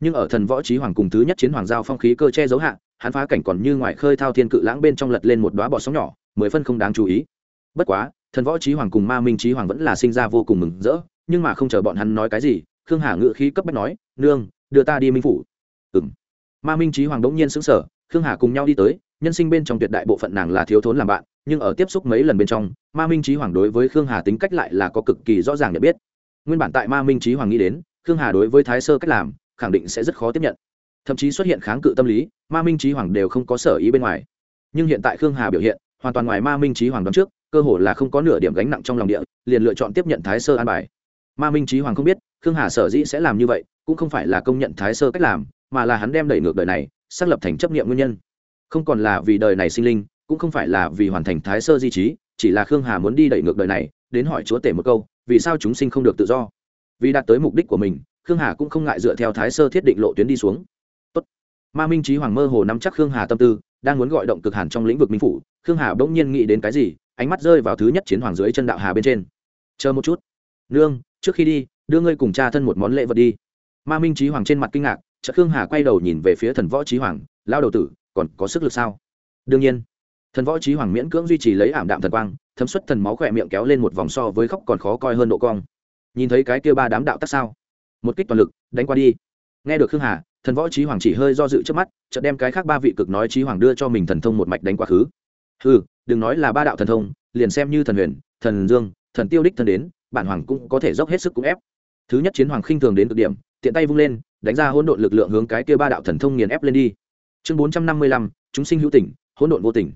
Nhưng ở thần võ trí hoàng cùng thứ nhất chiến hoàng giao phong khí cơ che giấu hạ hắn phá cảnh còn như ngoài khơi thao thiên cự lãng bên trong lật lên một đóa bọ sóng nhỏ, mười phân không đáng chú ý. Bất quá, thần võ trí hoàng cùng ma minh trí hoàng vẫn là sinh ra vô cùng mừng rỡ, nhưng mà không chờ bọn hắn nói cái gì, khương hà ngự khí cấp bách nói, nương, đưa ta đi minh phủ. Ừ m ma minh trí hoàng đ ỗ n g nhiên xứng sở khương hà cùng nhau đi tới, nhân sinh bên trong tuyệt đại bộ phận nàng là thiếu thốn làm bạn, nhưng ở tiếp xúc mấy lần bên trong, ma minh trí hoàng đối với khương hà tính cách lại là có cực kỳ rõ ràng nhận biết. Nguyên bản tại ma minh trí hoàng nghĩ đến, khương hà đối với thái sơ cách làm, khẳng định sẽ rất khó tiếp nhận thậm chí xuất hiện kháng cự tâm lý, ma minh trí hoàng đều không có sở ý bên ngoài. Nhưng hiện tại khương hà biểu hiện, hoàn toàn ngoài ma minh trí hoàng đoán trước, cơ hồ là không có nửa điểm gánh nặng trong lòng địa, liền lựa chọn tiếp nhận thái sơ an bài. Ma minh trí hoàng không biết, khương hà sở dĩ sẽ làm như vậy, cũng không phải là công nhận thái sơ cách làm, mà là hắn đem đẩy ngược đời này, xác lập thành chấp nghiệm nguyên nhân. Không còn là vì đời này sinh linh, cũng không phải là vì hoàn thành thái sơ di trí, chỉ là khương hà muốn đi đẩy ngược đời này, đến hỏi chúa tể một câu, vì sao chúng sinh không được tự do? Vì đạt tới mục đích của mình, khương hà cũng không ngại dựa theo thái sơ thiết định lộ tuyến đi xuống ma minh trí hoàng mơ hồ nắm chắc khương hà tâm tư, đang muốn gọi động cực hàn trong lĩnh vực minh phủ, khương hà bỗng nhiên nghĩ đến cái gì, ánh mắt rơi vào thứ nhất chiến hoàng dưới chân đạo hà bên trên. Chờ một chút. Nương, trước khi đi, đưa ngươi cùng cha thân một món lễ vật đi. Ma minh trí hoàng trên mặt kinh ngạc chợ khương hà quay đầu nhìn về phía thần võ trí hoàng lao đầu tử, còn có sức lực sao? Đương nhiên. Thần võ trí hoàng miễn cưỡng duy trì lấy ảm đạm thần quang, thấm xuất thần máu khỏe miệng kéo lên một vòng so với khóc còn khó coi hơn độ cong. Nhìn thấy cái kia ba đám đạo tắc sao? Một kích toàn lực, đánh qua đi nghe được khương hà, thần võ trí hoàng chỉ hơi do dự trước mắt, chợt đem cái khác ba vị cực nói trí hoàng đưa cho mình thần thông một mạch đánh quá khứ. Ừ đừng nói là ba đạo thần thông, liền xem như thần huyền, thần dương, thần tiêu đích thần đến, bản hoàng cũng có thể dốc hết sức cũng ép. Thứ nhất chiến hoàng khinh thường đến cực điểm, tiện tay vung lên, đánh ra hỗn độn lực lượng hướng cái kia ba đạo thần thông nghiền ép lên đi. Chương bốn trăm năm mươi lăm, chúng sinh hữu tình, hỗn độn vô tình.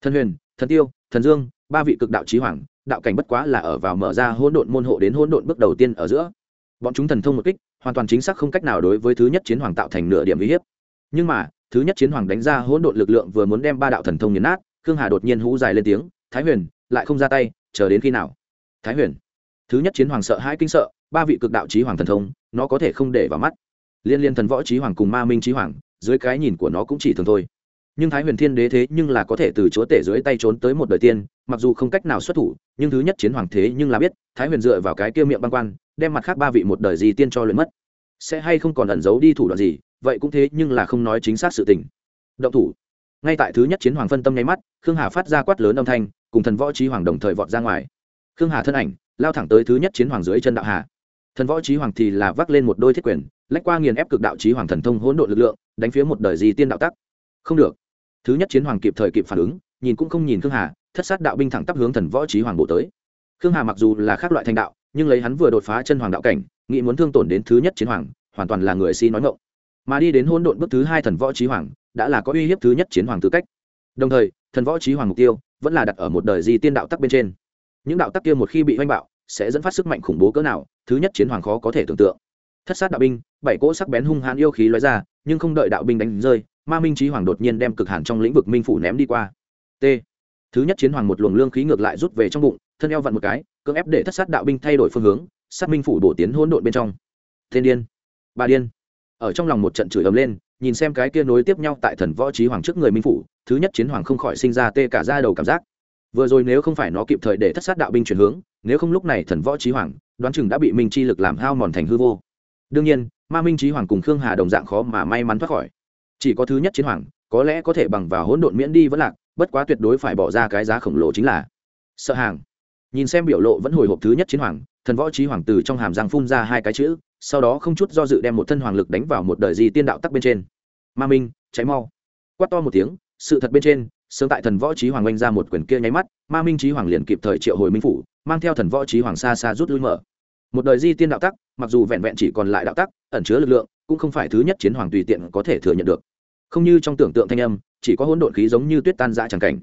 Thần huyền, thần tiêu, thần dương, ba vị cực đạo trí hoàng, đạo cảnh bất quá là ở vào mở ra hỗn độn môn hộ đến hỗn độn bước đầu tiên ở giữa. Bọn chúng thần thông một kích hoàn toàn chính xác không cách nào đối với thứ nhất chiến hoàng tạo thành nửa điểm uy hiếp. Nhưng mà, thứ nhất chiến hoàng đánh ra hỗn độn lực lượng vừa muốn đem ba đạo thần thông nhấn nát, khương hà đột nhiên hú dài lên tiếng, thái huyền, lại không ra tay, chờ đến khi nào? Thái huyền. Thứ nhất chiến hoàng sợ hai kinh sợ, ba vị cực đạo trí hoàng thần thông, nó có thể không để vào mắt. Liên liên thần võ trí hoàng cùng ma minh trí hoàng, dưới cái nhìn của nó cũng chỉ thường thôi. Nhưng thái huyền thiên đế thế nhưng là có thể từ chúa tể dưới tay trốn tới một đời tiên, mặc dù không cách nào xuất thủ, nhưng thứ nhất chiến hoàng thế nhưng là biết, thái huyền dựa vào cái kia miệng băng quan đem mặt khác ba vị một đời gì tiên cho luyện mất. Sẽ hay không còn ẩn giấu đi thủ đoạn gì, vậy cũng thế nhưng là không nói chính xác sự tình. Động thủ. Ngay tại thứ nhất chiến hoàng phân tâm nháy mắt, khương hà phát ra quát lớn âm thanh, cùng thần võ trí hoàng đồng thời vọt ra ngoài. Khương hà thân ảnh, lao thẳng tới thứ nhất chiến hoàng dưới chân đạo hà. Thần võ trí hoàng thì là vác lên một đôi thiết quyền, lách qua nghiền ép cực đạo trí hoàng thần thông hỗn độn lực lượng, đánh phía một đời gì tiên đạo tắc. Không được. Thứ nhất chiến hoàng kịp thời kịp phản ứng, nhìn cũng không nhìn khương hà, thất sát đạo binh thẳng tắp hướng thần võ trí hoàng bộ tới. Khương hà mặc dù là khác loại thành đạo nhưng lấy hắn vừa đột phá chân hoàng đạo cảnh, nghĩ muốn thương tổn đến thứ nhất chiến hoàng, hoàn toàn là người si nói ngộng mà đi đến hôn độn bước thứ hai thần võ trí hoàng, đã là có uy hiếp thứ nhất chiến hoàng tư cách. Đồng thời, thần võ trí hoàng mục tiêu vẫn là đặt ở một đời di tiên đạo tắc bên trên. Những đạo tắc kia một khi bị oanh bạo, sẽ dẫn phát sức mạnh khủng bố cỡ nào, thứ nhất chiến hoàng khó có thể tưởng tượng. Thất sát đạo binh, bảy cỗ sắc bén hung hãn yêu khí lóe ra, nhưng không đợi đạo binh đánh rơi, ma minh trí hoàng đột nhiên đem cực hàn trong lĩnh vực minh phủ ném đi qua. T thứ nhất chiến hoàng một luồng lương khí ngược lại rút về trong bụng, thân eo vặn một cái, cưỡng ép để thất sát đạo binh thay đổi phương hướng, sát minh phủ bổ tiến hỗn độn bên trong. Thiên điên, bà điên. Ở trong lòng một trận chửi ấm lên, nhìn xem cái kia nối tiếp nhau tại thần võ trí hoàng trước người minh phủ, thứ nhất chiến hoàng không khỏi sinh ra tê cả ra đầu cảm giác. Vừa rồi nếu không phải nó kịp thời để thất sát đạo binh chuyển hướng, nếu không lúc này thần võ trí hoàng, đoán chừng đã bị minh chi lực làm hao mòn thành hư vô. Đương nhiên, ma minh trí hoàng cùng khương hà đồng dạng khó mà may mắn thoát khỏi. Chỉ có thứ nhất chiến hoàng, có lẽ có thể bằng vào hỗn độn miễn đi vẫn lạc bất quá tuyệt đối phải bỏ ra cái giá khổng lồ chính là sợ hàng. Nhìn xem biểu lộ vẫn hồi hộp thứ nhất chiến hoàng, thần võ trí hoàng từ trong hàm răng phun ra hai cái chữ, sau đó không chút do dự đem một thân hoàng lực đánh vào một đời di tiên đạo tắc bên trên. Ma minh cháy mau. Quát to một tiếng, sự thật bên trên, sớm tại thần võ trí hoàng oanh ra một quyển kia nháy mắt, ma minh trí hoàng liền kịp thời triệu hồi minh phủ, mang theo thần võ trí hoàng xa xa rút lui mở. Một đời di tiên đạo tắc, mặc dù vẹn vẹn chỉ còn lại đạo tắc, ẩn chứa lực lượng, cũng không phải thứ nhất chiến hoàng tùy tiện có thể thừa nhận được. Không như trong tưởng tượng thanh âm chỉ có hỗn độn khí giống như tuyết tan dã chẳng cảnh.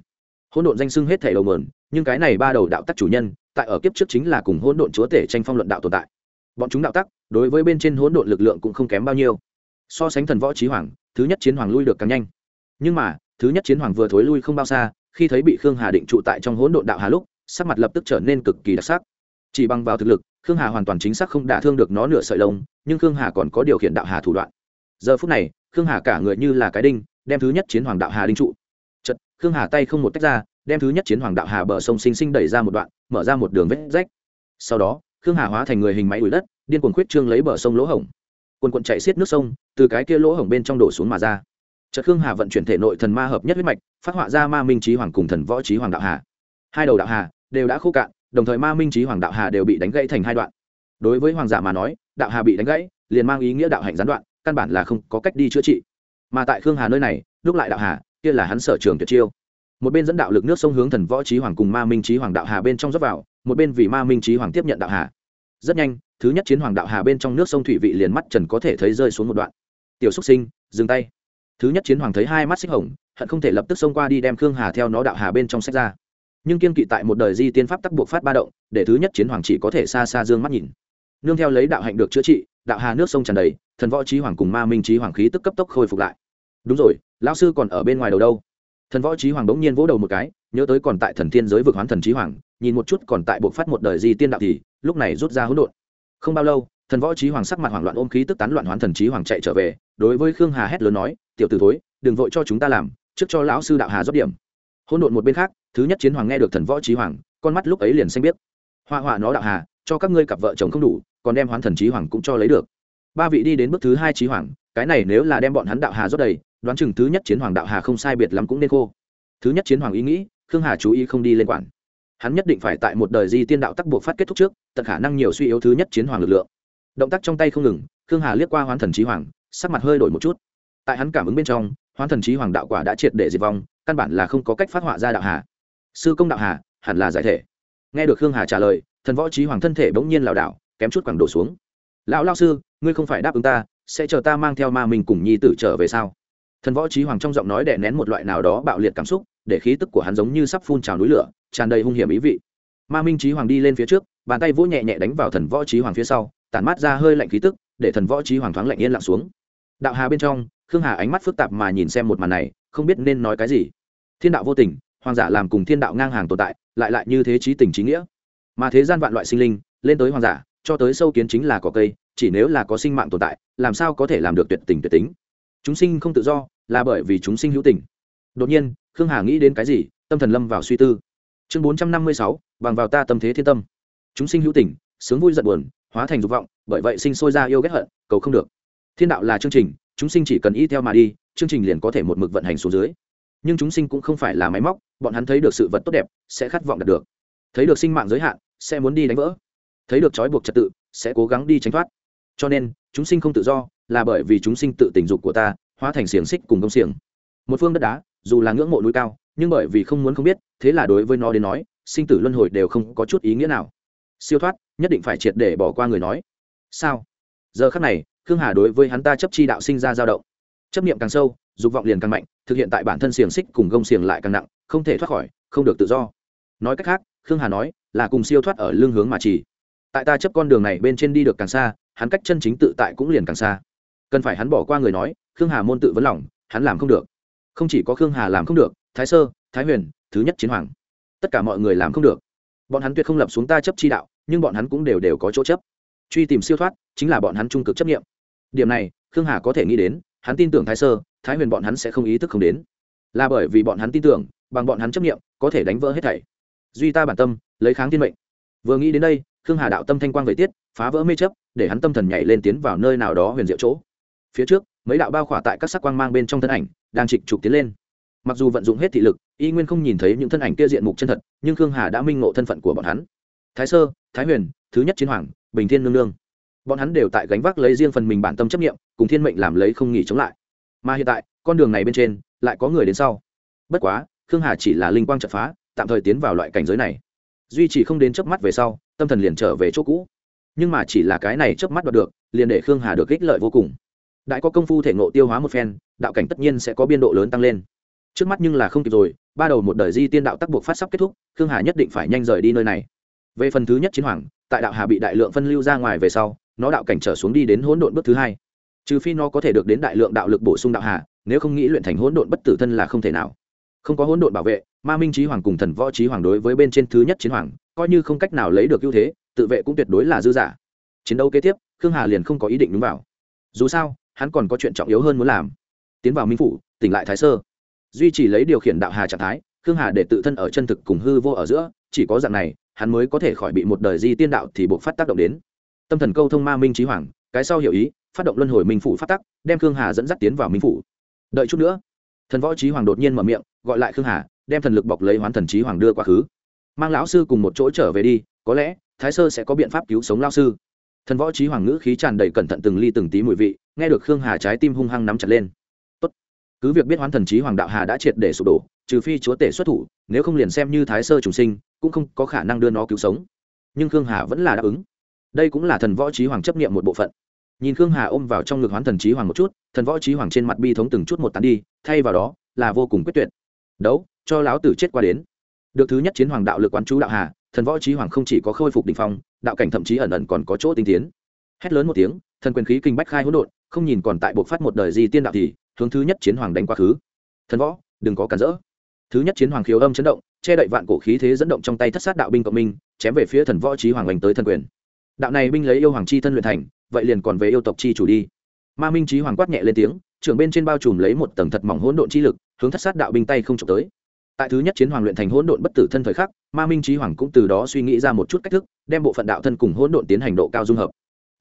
Hỗn độn danh xưng hết thể đầu mườn, nhưng cái này ba đầu đạo tắc chủ nhân, tại ở kiếp trước chính là cùng hỗn độn chúa tể tranh phong luận đạo tồn tại. Bọn chúng đạo tắc, đối với bên trên hỗn độn lực lượng cũng không kém bao nhiêu. So sánh thần võ trí hoàng, thứ nhất chiến hoàng lui được càng nhanh. Nhưng mà, thứ nhất chiến hoàng vừa thối lui không bao xa, khi thấy bị khương hà định trụ tại trong hỗn độn đạo hà lúc, sắc mặt lập tức trở nên cực kỳ đặc sắc. Chỉ bằng vào thực lực, khương hà hoàn toàn chính xác không đả thương được nó nửa sợi lông, nhưng khương hà còn có điều khiển đạo hà thủ đoạn. Giờ phút này, khương hà cả người như là cái đinh đem thứ nhất chiến hoàng đạo hà đinh trụ. Chật khương hà tay không một tách ra, đem thứ nhất chiến hoàng đạo hà bờ sông xinh xinh đẩy ra một đoạn, mở ra một đường vết rách. Sau đó, khương hà hóa thành người hình máy đuổi đất, điên cuồng khuyết trương lấy bờ sông lỗ hổng. Quần quần chạy xiết nước sông, từ cái kia lỗ hổng bên trong đổ xuống mà ra. Chợt khương hà vận chuyển thể nội thần ma hợp nhất huyết mạch, phát họa ra ma minh trí hoàng cùng thần võ trí hoàng đạo hà. Hai đầu đạo hà đều đã khô cạn, đồng thời ma minh trí hoàng đạo hà đều bị đánh gãy thành hai đoạn. Đối với hoàng giả mà nói, đạo hà bị đánh gãy, liền mang ý nghĩa đạo hạnh gián đoạn, căn bản là không có cách đi chữa trị mà tại khương hà nơi này lúc lại đạo hà kia là hắn sở trường tuyệt chiêu một bên dẫn đạo lực nước sông hướng thần võ trí hoàng cùng ma minh trí hoàng đạo hà bên trong dốc vào một bên vì ma minh trí hoàng tiếp nhận đạo hà rất nhanh thứ nhất chiến hoàng đạo hà bên trong nước sông thủy vị liền mắt trần có thể thấy rơi xuống một đoạn tiểu xúc sinh dừng tay thứ nhất chiến hoàng thấy hai mắt xích hồng hận không thể lập tức xông qua đi đem khương hà theo nó đạo hà bên trong sách ra nhưng kiên kỵ tại một đời di tiên pháp tắc buộc phát ba động để thứ nhất chiến hoàng chỉ có thể xa xa dương mắt nhìn nương theo lấy đạo hạnh được chữa trị đạo hà nước sông tràn đầy thần võ trí hoàng cùng ma minh trí hoàng khí tức cấp tốc khôi phục lại đúng rồi, lão sư còn ở bên ngoài đầu đâu? Thần võ trí hoàng bỗng nhiên vỗ đầu một cái, nhớ tới còn tại thần thiên giới vực hoán thần trí hoàng, nhìn một chút còn tại buộc phát một đời di tiên đạo thì, lúc này rút ra hỗn độn. Không bao lâu, thần võ trí hoàng sắc mặt hoảng loạn ôm khí tức tán loạn hoán thần trí hoàng chạy trở về, đối với khương hà hét lớn nói, tiểu t ử thối, đừng vội cho chúng ta làm, trước cho lão sư đạo hà rót điểm. Hỗn độn một bên khác, thứ nhất chiến hoàng nghe được thần võ trí hoàng, con mắt lúc ấy liền xanh biết hoa họa nó đạo hà, cho các ngươi cặp vợ chồng không đủ, còn đem hoán thần trí hoàng cũng cho lấy được. Ba vị đi đến bước thứ hai trí hoàng, cái này nếu là đem bọn hắn đạo hà rót đầy đoán chừng thứ nhất chiến hoàng đạo hà không sai biệt lắm cũng nên khô. Thứ nhất chiến hoàng ý nghĩ, khương hà chú ý không đi lên quản. Hắn nhất định phải tại một đời di tiên đạo tắc buộc phát kết thúc trước, tận khả năng nhiều suy yếu thứ nhất chiến hoàng lực lượng. Động tác trong tay không ngừng, khương hà liếc qua hoán thần trí hoàng, sắc mặt hơi đổi một chút. Tại hắn cảm ứng bên trong, hoán thần trí hoàng đạo quả đã triệt để diệt vong, căn bản là không có cách phát họa ra đạo hà. Sư công đạo hà, hẳn là giải thể. Nghe được khương hà trả lời, thần võ trí hoàng thân thể bỗng nhiên lảo đảo, kém chút quẳng đổ xuống. Lão lao sư, ngươi không phải đáp ứng ta, sẽ chờ ta mang theo ma mình cùng nhi tử trở về sao? Thần võ trí hoàng trong giọng nói đè nén một loại nào đó bạo liệt cảm xúc, để khí tức của hắn giống như sắp phun trào núi lửa, tràn đầy hung hiểm ý vị. Ma minh trí hoàng đi lên phía trước, bàn tay vỗ nhẹ nhẹ đánh vào thần võ trí hoàng phía sau, tản mát ra hơi lạnh khí tức, để thần võ trí hoàng thoáng lạnh yên lặng xuống. Đạo hà bên trong, khương hà ánh mắt phức tạp mà nhìn xem một màn này, không biết nên nói cái gì. Thiên đạo vô tình, hoàng giả làm cùng thiên đạo ngang hàng tồn tại, lại lại như thế trí tình trí nghĩa. Mà thế gian vạn loại sinh linh, lên tới hoàng giả, cho tới sâu kiến chính là có cây, chỉ nếu là có sinh mạng tồn tại, làm sao có thể làm được tuyệt tình tuyệt tính? Chúng sinh không tự do là bởi vì chúng sinh hữu tình. Đột nhiên, khương hà nghĩ đến cái gì, tâm thần lâm vào suy tư. Chương bốn trăm năm mươi sáu, bằng vào ta tâm thế thiên tâm. Chúng sinh hữu tình, sướng vui giận buồn, hóa thành dục vọng, bởi vậy sinh sôi ra yêu ghét hận, cầu không được. Thiên đạo là chương trình, chúng sinh chỉ cần y theo mà đi, chương trình liền có thể một mực vận hành xuống dưới. Nhưng chúng sinh cũng không phải là máy móc, bọn hắn thấy được sự vật tốt đẹp, sẽ khát vọng đạt được. Thấy được sinh mạng giới hạn, sẽ muốn đi đánh vỡ. Thấy được trói buộc trật tự, sẽ cố gắng đi tránh thoát. Cho nên, chúng sinh không tự do, là bởi vì chúng sinh tự tình dục của ta hóa thành xiềng xích cùng công xiềng. Một phương đất đá, dù là ngưỡng mộ núi cao, nhưng bởi vì không muốn không biết, thế là đối với nó đến nói, sinh tử luân hồi đều không có chút ý nghĩa nào. Siêu thoát, nhất định phải triệt để bỏ qua người nói. Sao? Giờ khắc này, khương hà đối với hắn ta chấp chi đạo sinh ra dao động. Chấp niệm càng sâu, dục vọng liền càng mạnh, thực hiện tại bản thân xiềng xích cùng gông xiềng lại càng nặng, không thể thoát khỏi, không được tự do. Nói cách khác, khương hà nói, là cùng siêu thoát ở lương hướng mà chỉ. Tại ta chấp con đường này bên trên đi được càng xa, hắn cách chân chính tự tại cũng liền càng xa. Cần phải hắn bỏ qua người nói khương hà môn tự vấn lòng, hắn làm không được. Không chỉ có khương hà làm không được, thái sơ, thái huyền, thứ nhất chiến hoàng. Tất cả mọi người làm không được. Bọn hắn tuyệt không lập xuống ta chấp chi đạo, nhưng bọn hắn cũng đều đều có chỗ chấp. Truy tìm siêu thoát, chính là bọn hắn trung cực chấp nghiệm điểm này, khương hà có thể nghĩ đến, hắn tin tưởng thái sơ, thái huyền bọn hắn sẽ không ý thức không đến. Là bởi vì bọn hắn tin tưởng, bằng bọn hắn chấp nghiệm có thể đánh vỡ hết thảy. Duy ta bản tâm, lấy kháng thiên mệnh. Vừa nghĩ đến đây, khương hà đạo tâm thanh quang về tiết, phá vỡ mê chấp, để hắn tâm thần nhảy lên tiến vào nơi nào đó huyền diệu chỗ. Phía trước mấy đạo bao khỏa tại các sắc quang mang bên trong thân ảnh đang trịch trục tiến lên. Mặc dù vận dụng hết thị lực, y nguyên không nhìn thấy những thân ảnh kia diện mục chân thật, nhưng khương hà đã minh ngộ thân phận của bọn hắn. Thái sơ, thái huyền, thứ nhất chiến hoàng, bình thiên nương nương. Bọn hắn đều tại gánh vác lấy riêng phần mình bản tâm chấp nghiệm cùng thiên mệnh làm lấy không nghỉ chống lại. Mà hiện tại, con đường này bên trên, lại có người đến sau. Bất quá, khương hà chỉ là linh quang chợt phá, tạm thời tiến vào loại cảnh giới này. Duy chỉ không đến chớp mắt về sau, tâm thần liền trở về chỗ cũ. Nhưng mà chỉ là cái này chớp mắt đoạt được, liền để khương hà được ích lợi vô cùng đại có công phu thể ngộ tiêu hóa một phen, đạo cảnh tất nhiên sẽ có biên độ lớn tăng lên. Trước mắt nhưng là không kịp rồi, ba đầu một đời di tiên đạo tắc buộc phát sắp kết thúc, khương hà nhất định phải nhanh rời đi nơi này. Về phần thứ nhất chiến hoàng, tại đạo hà bị đại lượng phân lưu ra ngoài về sau, nó đạo cảnh trở xuống đi đến hỗn độn bước thứ hai. Trừ phi nó có thể được đến đại lượng đạo lực bổ sung đạo hà, nếu không nghĩ luyện thành hỗn độn bất tử thân là không thể nào. Không có hỗn độn bảo vệ, ma minh trí hoàng cùng thần võ trí hoàng đối với bên trên thứ nhất chiến hoàng, coi như không cách nào lấy được ưu thế, tự vệ cũng tuyệt đối là dư giả. Chiến đấu kế tiếp, khương hà liền không có ý định đúng vào. Dù sao hắn còn có chuyện trọng yếu hơn muốn làm. Tiến vào minh phủ, tỉnh lại thái sơ. Duy trì lấy điều khiển đạo hà trạng thái, khương hà để tự thân ở chân thực cùng hư vô ở giữa, chỉ có dạng này, hắn mới có thể khỏi bị một đời di tiên đạo thì buộc phát tác động đến. Tâm thần câu thông ma minh trí hoàng, cái sau hiểu ý, phát động luân hồi minh phủ phát tắc đem khương hà dẫn dắt tiến vào minh phủ. Đợi chút nữa, thần võ trí hoàng đột nhiên mở miệng, gọi lại khương hà, đem thần lực bọc lấy hoán thần trí hoàng đưa quá khứ. Mang lão sư cùng một chỗ trở về đi, có lẽ thái sơ sẽ có biện pháp cứu sống lao sư. Thần võ trí hoàng ngữ khí tràn đầy cẩn thận từng ly từng tí mùi vị nghe được khương hà trái tim hung hăng nắm chặt lên. Tốt. cứ việc biết hoán thần trí hoàng đạo hà đã triệt để sụp đổ, trừ phi chúa tể xuất thủ, nếu không liền xem như thái sơ trùng sinh, cũng không có khả năng đưa nó cứu sống. Nhưng khương hà vẫn là đáp ứng. Đây cũng là thần võ trí hoàng chấp nghiệm một bộ phận. Nhìn khương hà ôm vào trong ngực hoán thần trí hoàng một chút, thần võ trí hoàng trên mặt bi thống từng chút một tán đi, thay vào đó là vô cùng quyết tuyệt. Đấu, cho láo tử chết qua đến. Được thứ nhất chiến hoàng đạo lực quán chú đạo hà, thần võ trí hoàng không chỉ có khôi phục đỉnh phong, đạo cảnh thậm chí ẩn ẩn còn có chỗ tinh tiến. Hét lớn một tiếng thần quyền khí kinh bách khai hỗn độn, không nhìn còn tại buộc phát một đời di tiên đạo thì, hướng thứ nhất chiến hoàng đánh quá khứ. Thần võ, đừng có cản rỡ. Thứ nhất chiến hoàng khiếu âm chấn động, che đậy vạn cổ khí thế dẫn động trong tay thất sát đạo binh cộng minh, chém về phía thần võ trí hoàng oanh tới thần quyền. Đạo này binh lấy yêu hoàng chi thân luyện thành, vậy liền còn về yêu tộc chi chủ đi. Ma minh trí hoàng quát nhẹ lên tiếng, trưởng bên trên bao trùm lấy một tầng thật mỏng hỗn độn chi lực, hướng thất sát đạo binh tay không trộm tới. Tại thứ nhất chiến hoàng luyện thành hỗn độn bất tử thân thời khắc, ma minh trí hoàng cũng từ đó suy nghĩ ra một chút cách thức, đem bộ phận đạo thân cùng hỗn độn tiến hành độ cao dung hợp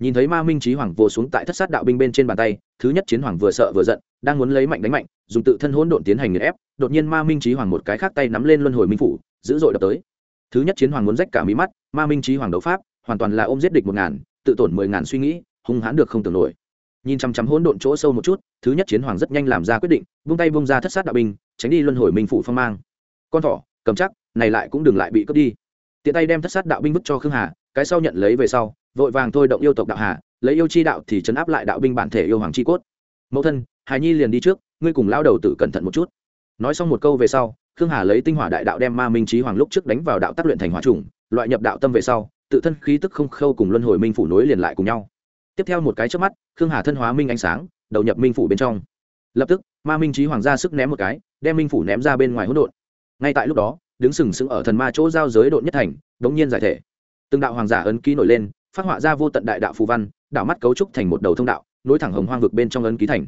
nhìn thấy ma minh trí hoàng vô xuống tại thất sát đạo binh bên trên bàn tay, thứ nhất chiến hoàng vừa sợ vừa giận, đang muốn lấy mạnh đánh mạnh, dùng tự thân hỗn độn tiến hành nghiền ép, đột nhiên ma minh trí hoàng một cái khác tay nắm lên luân hồi minh phủ, dữ dội đập tới. Thứ nhất chiến hoàng muốn rách cả mí mắt, ma minh trí hoàng đấu pháp, hoàn toàn là ôm giết địch một ngàn, tự tổn mười ngàn suy nghĩ, hung hãn được không tưởng nổi. Nhìn chăm chăm hỗn độn chỗ sâu một chút, thứ nhất chiến hoàng rất nhanh làm ra quyết định, vung tay vung ra thất sát đạo binh, tránh đi luân hồi minh phủ phong mang. Con thỏ, cầm chắc, này lại cũng đừng lại bị cướp đi. Tiện tay đem thất sát đạo binh vứt cho khương hà, cái sau nhận lấy về sau vội vàng thôi động yêu tộc đạo hà, lấy yêu chi đạo thì chấn áp lại đạo binh bản thể yêu hoàng chi cốt. Mẫu thân hài nhi liền đi trước, ngươi cùng lao đầu tử cẩn thận một chút. Nói xong một câu về sau, khương hà lấy tinh hỏa đại đạo đem ma minh trí hoàng lúc trước đánh vào đạo tác luyện thành hỏa trùng loại nhập đạo tâm về sau, tự thân khí tức không khâu cùng luân hồi minh phủ nối liền lại cùng nhau. Tiếp theo một cái trước mắt, khương hà thân hóa minh ánh sáng, đầu nhập minh phủ bên trong. Lập tức, ma minh trí hoàng ra sức ném một cái, đem minh phủ ném ra bên ngoài hỗn độn. Ngay tại lúc đó, đứng sừng sững ở thần ma chỗ giao giới độn nhất thành, đống nhiên giải thể. Từng đạo hoàng giả ấn ký nổi lên phát họa ra vô tận đại đạo phù văn đạo mắt cấu trúc thành một đầu thông đạo, nối thẳng hồng hoang vực bên trong ấn ký thành.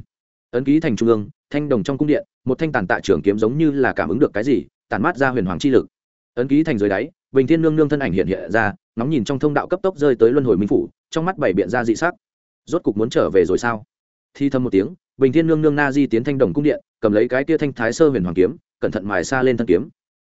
Ấn ký thành trung ương, thanh đồng trong cung điện, một thanh tàn tạ trưởng kiếm giống như là cảm ứng được cái gì tàn mát ra huyền hoàng chi lực. Ấn ký thành dưới đáy, bình thiên nương nương thân ảnh hiện hiện ra nóng nhìn trong thông đạo cấp tốc rơi tới luân hồi minh phủ, trong mắt bảy biện ra dị sắc. Rốt cục muốn trở về rồi sao? Thi thầm một tiếng, bình thiên nương nương na di tiến thanh đồng cung điện, cầm lấy cái tia thanh thái sơ huyền hoàng kiếm, cẩn thận mài xa lên thân kiếm.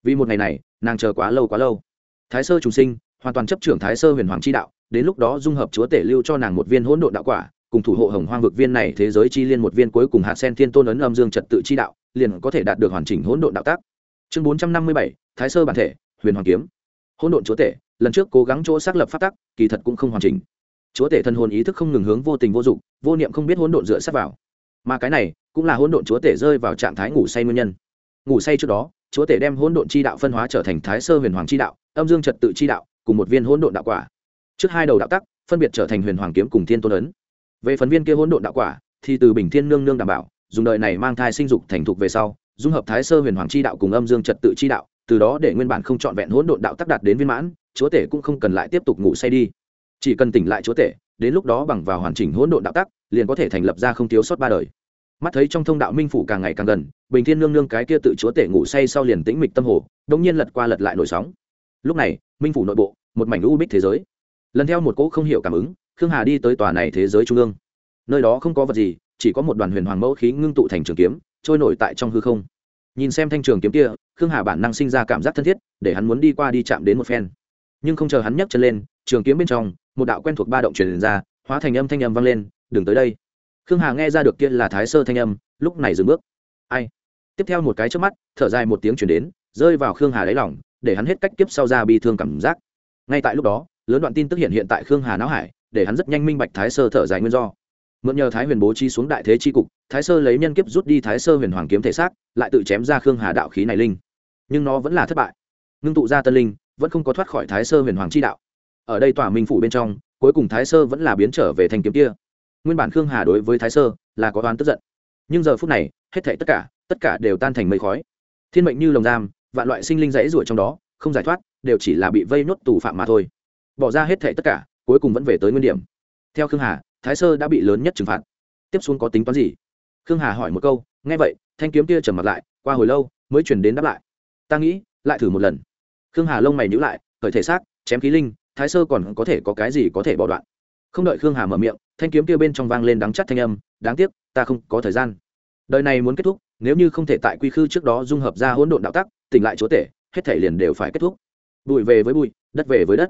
Vì một ngày này, nàng chờ quá lâu quá lâu. Thái sơ trùng sinh, hoàn toàn chấp trưởng thái sơ huyền hoàng chi đạo đến lúc đó dung hợp chúa tể lưu cho nàng một viên hỗn độn đạo quả, cùng thủ hộ hồng hoang vực viên này thế giới chi liên một viên cuối cùng hạ sen thiên tôn ấn âm dương trật tự chi đạo, liền có thể đạt được hoàn chỉnh hỗn độn đạo tác. Chương bốn trăm năm mươi bảy, thái sơ bản thể, huyền hoàng kiếm. Hỗn độn chúa tể, lần trước cố gắng chỗ xác lập phát tắc, kỳ thật cũng không hoàn chỉnh. Chúa tể thân hồn ý thức không ngừng hướng vô tình vô dụng vô niệm không biết hỗn độn dựa sát vào. Mà cái này, cũng là hỗn độn chúa tể rơi vào trạng thái ngủ say nguyên nhân. Ngủ say trước đó, chúa tể đem hỗn độn chi đạo phân hóa trở thành thái sơ huyền hoàng chi đạo, âm dương trật tự chi đạo, cùng một viên hỗn độn đạo quả trước hai đầu đạo tắc, phân biệt trở thành huyền hoàng kiếm cùng thiên tôn ấn. Về phần viên kia hỗn độn đạo quả, thì từ bình thiên nương nương đảm bảo, dùng đời này mang thai sinh dục thành thục về sau, dung hợp thái sơ huyền hoàng chi đạo cùng âm dương trật tự chi đạo, từ đó để nguyên bản không trọn vẹn hỗn độn đạo tắc đạt đến viên mãn, chúa tể cũng không cần lại tiếp tục ngủ say đi. Chỉ cần tỉnh lại chúa tể, đến lúc đó bằng vào hoàn chỉnh hỗn độn đạo tắc, liền có thể thành lập ra không thiếu sót ba đời. Mắt thấy trong thông đạo minh phủ càng ngày càng gần, bình thiên nương nương cái kia tự chúa tể ngủ say sau liền tĩnh mịch tâm hồ đông nhiên lật qua lật lại nổi sóng. Lúc này, minh phủ nội bộ, một mảnh u bích thế giới lần theo một cỗ không hiểu cảm ứng, khương hà đi tới tòa này thế giới trung ương. Nơi đó không có vật gì, chỉ có một đoàn huyền hoàng mẫu khí ngưng tụ thành trường kiếm, trôi nổi tại trong hư không. Nhìn xem thanh trường kiếm kia, khương hà bản năng sinh ra cảm giác thân thiết, để hắn muốn đi qua đi chạm đến một phen. Nhưng không chờ hắn nhấc chân lên, trường kiếm bên trong, một đạo quen thuộc ba động truyền ra, hóa thành âm thanh âm vang lên, đừng tới đây. Khương hà nghe ra được kia là thái sơ thanh âm, lúc này dừng bước. Ai? Tiếp theo một cái trước mắt, thở dài một tiếng chuyển đến, rơi vào khương hà đáy lỏng để hắn hết cách kiếp sau ra bi thương cảm giác. Ngay tại lúc đó lớn đoạn tin tức hiện hiện tại khương hà não hải, để hắn rất nhanh minh bạch thái sơ thở dài nguyên do. Mượn nhờ thái huyền bố trí xuống đại thế chi cục, thái sơ lấy nhân kiếp rút đi thái sơ huyền hoàng kiếm thể xác, lại tự chém ra khương hà đạo khí này linh. Nhưng nó vẫn là thất bại. Ngưng tụ ra tân linh, vẫn không có thoát khỏi thái sơ huyền hoàng chi đạo. Ở đây tòa minh phủ bên trong, cuối cùng thái sơ vẫn là biến trở về thành kiếm kia. Nguyên bản khương hà đối với thái sơ là có oán tức giận. Nhưng giờ phút này, hết thảy tất cả tất cả đều tan thành mây khói. Thiên mệnh như lồng giam, vạn loại sinh linh dãy ruổi trong đó, không giải thoát, đều chỉ là bị vây nốt tù phạm mà thôi bỏ ra hết thảy tất cả, cuối cùng vẫn về tới nguyên điểm. Theo khương hà, thái sơ đã bị lớn nhất trừng phạt. Tiếp xuống có tính toán gì? Khương hà hỏi một câu, nghe vậy, thanh kiếm kia trầm mặt lại, qua hồi lâu, mới chuyển đến đáp lại. Ta nghĩ, lại thử một lần. Khương hà lông mày nhữ lại, khởi thể xác, chém khí linh, thái sơ còn có thể có cái gì có thể bỏ đoạn? Không đợi khương hà mở miệng, thanh kiếm kia bên trong vang lên đắng chắt thanh âm, đáng tiếc, ta không có thời gian. Đời này muốn kết thúc, nếu như không thể tại quy khư trước đó dung hợp ra hỗn độn đạo tắc, tỉnh lại chúa tể, hết thể liền đều phải kết thúc. Bụi về với bụi, đất về với đất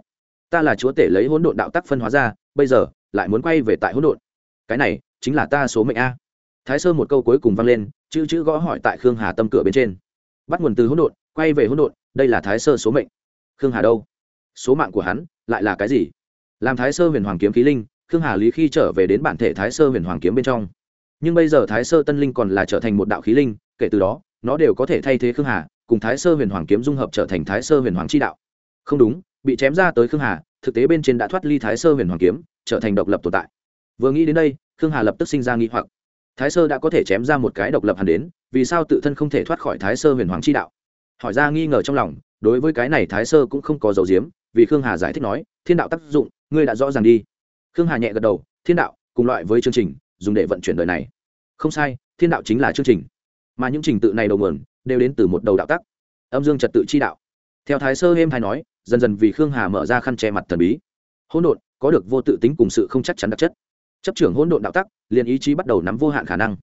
ta là chúa tể lấy hỗn độn đạo tắc phân hóa ra, bây giờ lại muốn quay về tại hỗn độn. Cái này chính là ta số mệnh a. Thái sơ một câu cuối cùng vang lên, chữ chữ gõ hỏi tại khương hà tâm cửa bên trên. Bắt nguồn từ hỗn độn, quay về hỗn độn, đây là thái sơ số mệnh. Khương hà đâu? Số mạng của hắn lại là cái gì? Làm thái sơ huyền hoàng kiếm khí linh, khương hà lý khi trở về đến bản thể thái sơ huyền hoàng kiếm bên trong. Nhưng bây giờ thái sơ tân linh còn là trở thành một đạo khí linh, kể từ đó, nó đều có thể thay thế khương hà, cùng thái sơ huyền hoàng kiếm dung hợp trở thành thái sơ huyền hoàng chi đạo. Không đúng bị chém ra tới khương hà, thực tế bên trên đã thoát ly thái sơ huyền hoàng kiếm, trở thành độc lập tồn tại. Vừa nghĩ đến đây, khương hà lập tức sinh ra nghi hoặc. Thái sơ đã có thể chém ra một cái độc lập hẳn đến, vì sao tự thân không thể thoát khỏi thái sơ huyền hoàng chi đạo? Hỏi ra nghi ngờ trong lòng, đối với cái này thái sơ cũng không có dấu diếm vì khương hà giải thích nói, thiên đạo tác dụng, ngươi đã rõ ràng đi. Khương hà nhẹ gật đầu, thiên đạo, cùng loại với chương trình, dùng để vận chuyển đời này. Không sai, thiên đạo chính là chương trình. Mà những trình tự này đầu nguồn, đều đến từ một đầu đạo tắc. Âm dương trật tự chi đạo. Theo thái sơ êm thái nói dần dần vì khương hà mở ra khăn che mặt thần bí. Hỗn độn, có được vô tự tính cùng sự không chắc chắn đặc chất. Chấp trưởng hỗn độn đạo tắc, liền ý chí bắt đầu nắm vô hạn khả năng.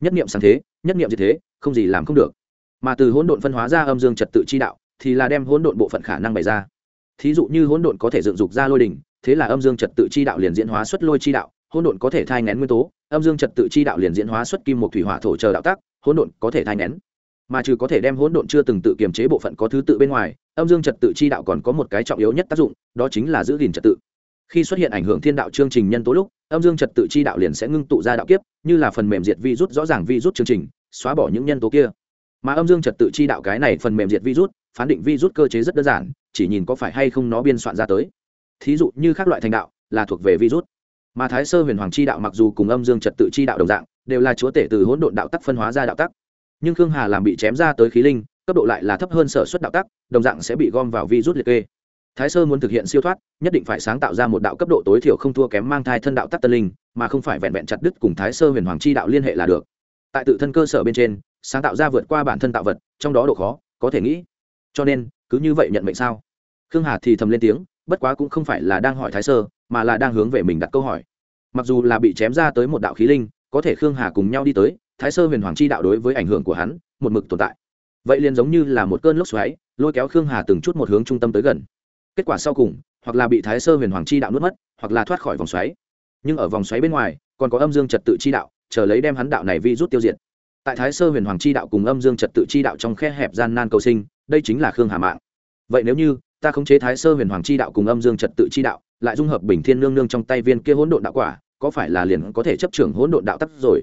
Nhất niệm sáng thế, nhất niệm diệt thế, không gì làm không được. Mà từ hỗn độn phân hóa ra âm dương trật tự chi đạo, thì là đem hỗn độn bộ phận khả năng bày ra. Thí dụ như hỗn độn có thể dựng dục ra lôi đỉnh thế là âm dương trật tự chi đạo liền diễn hóa xuất lôi chi đạo, hỗn độn có thể thai ngén nguyên tố, âm dương trật tự chi đạo liền diễn hóa xuất kim một thủy hỏa thổ chờ đạo tác hỗn độn có thể thai ngén mà trừ có thể đem hỗn độn chưa từng tự kiềm chế bộ phận có thứ tự bên ngoài, âm dương trật tự chi đạo còn có một cái trọng yếu nhất tác dụng, đó chính là giữ gìn trật tự. Khi xuất hiện ảnh hưởng thiên đạo chương trình nhân tố lúc, âm dương trật tự chi đạo liền sẽ ngưng tụ ra đạo kiếp, như là phần mềm diệt virus rõ ràng vi rút chương trình, xóa bỏ những nhân tố kia. Mà âm dương trật tự chi đạo cái này phần mềm diệt virus phán định virus cơ chế rất đơn giản, chỉ nhìn có phải hay không nó biên soạn ra tới. Thí dụ như các loại thành đạo, là thuộc về virus mà thái sơ huyền hoàng chi đạo mặc dù cùng âm dương trật tự chi đạo đồng dạng, đều là chúa tể từ hỗn độn đạo tắc phân hóa ra đạo tắc nhưng khương hà làm bị chém ra tới khí linh, cấp độ lại là thấp hơn sở xuất đạo tắc, đồng dạng sẽ bị gom vào vi rút liệt kê. Thái sơ muốn thực hiện siêu thoát, nhất định phải sáng tạo ra một đạo cấp độ tối thiểu không thua kém mang thai thân đạo tắc tân linh, mà không phải vẹn vẹn chặt đứt cùng thái sơ huyền hoàng chi đạo liên hệ là được. Tại tự thân cơ sở bên trên, sáng tạo ra vượt qua bản thân tạo vật, trong đó độ khó, có thể nghĩ. Cho nên, cứ như vậy nhận mệnh sao? Khương hà thì thầm lên tiếng, bất quá cũng không phải là đang hỏi thái sơ, mà là đang hướng về mình đặt câu hỏi. Mặc dù là bị chém ra tới một đạo khí linh, có thể khương hà cùng nhau đi tới thái sơ huyền hoàng chi đạo đối với ảnh hưởng của hắn, một mực tồn tại. Vậy liền giống như là một cơn lốc xoáy, lôi kéo khương hà từng chút một hướng trung tâm tới gần. Kết quả sau cùng, hoặc là bị thái sơ huyền hoàng chi đạo nuốt mất, hoặc là thoát khỏi vòng xoáy. Nhưng ở vòng xoáy bên ngoài, còn có âm dương trật tự chi đạo, chờ lấy đem hắn đạo này vi rút tiêu diệt. Tại thái sơ huyền hoàng chi đạo cùng âm dương trật tự chi đạo trong khe hẹp gian nan cầu sinh, đây chính là khương hà mạng. Vậy nếu như, ta khống chế thái sơ huyền hoàng chi đạo cùng âm dương trật tự chi đạo, lại dung hợp bình thiên nương nương trong tay viên kia hỗn độn đạo quả, có phải là liền có thể chấp trưởng hỗn độn đạo tắc rồi?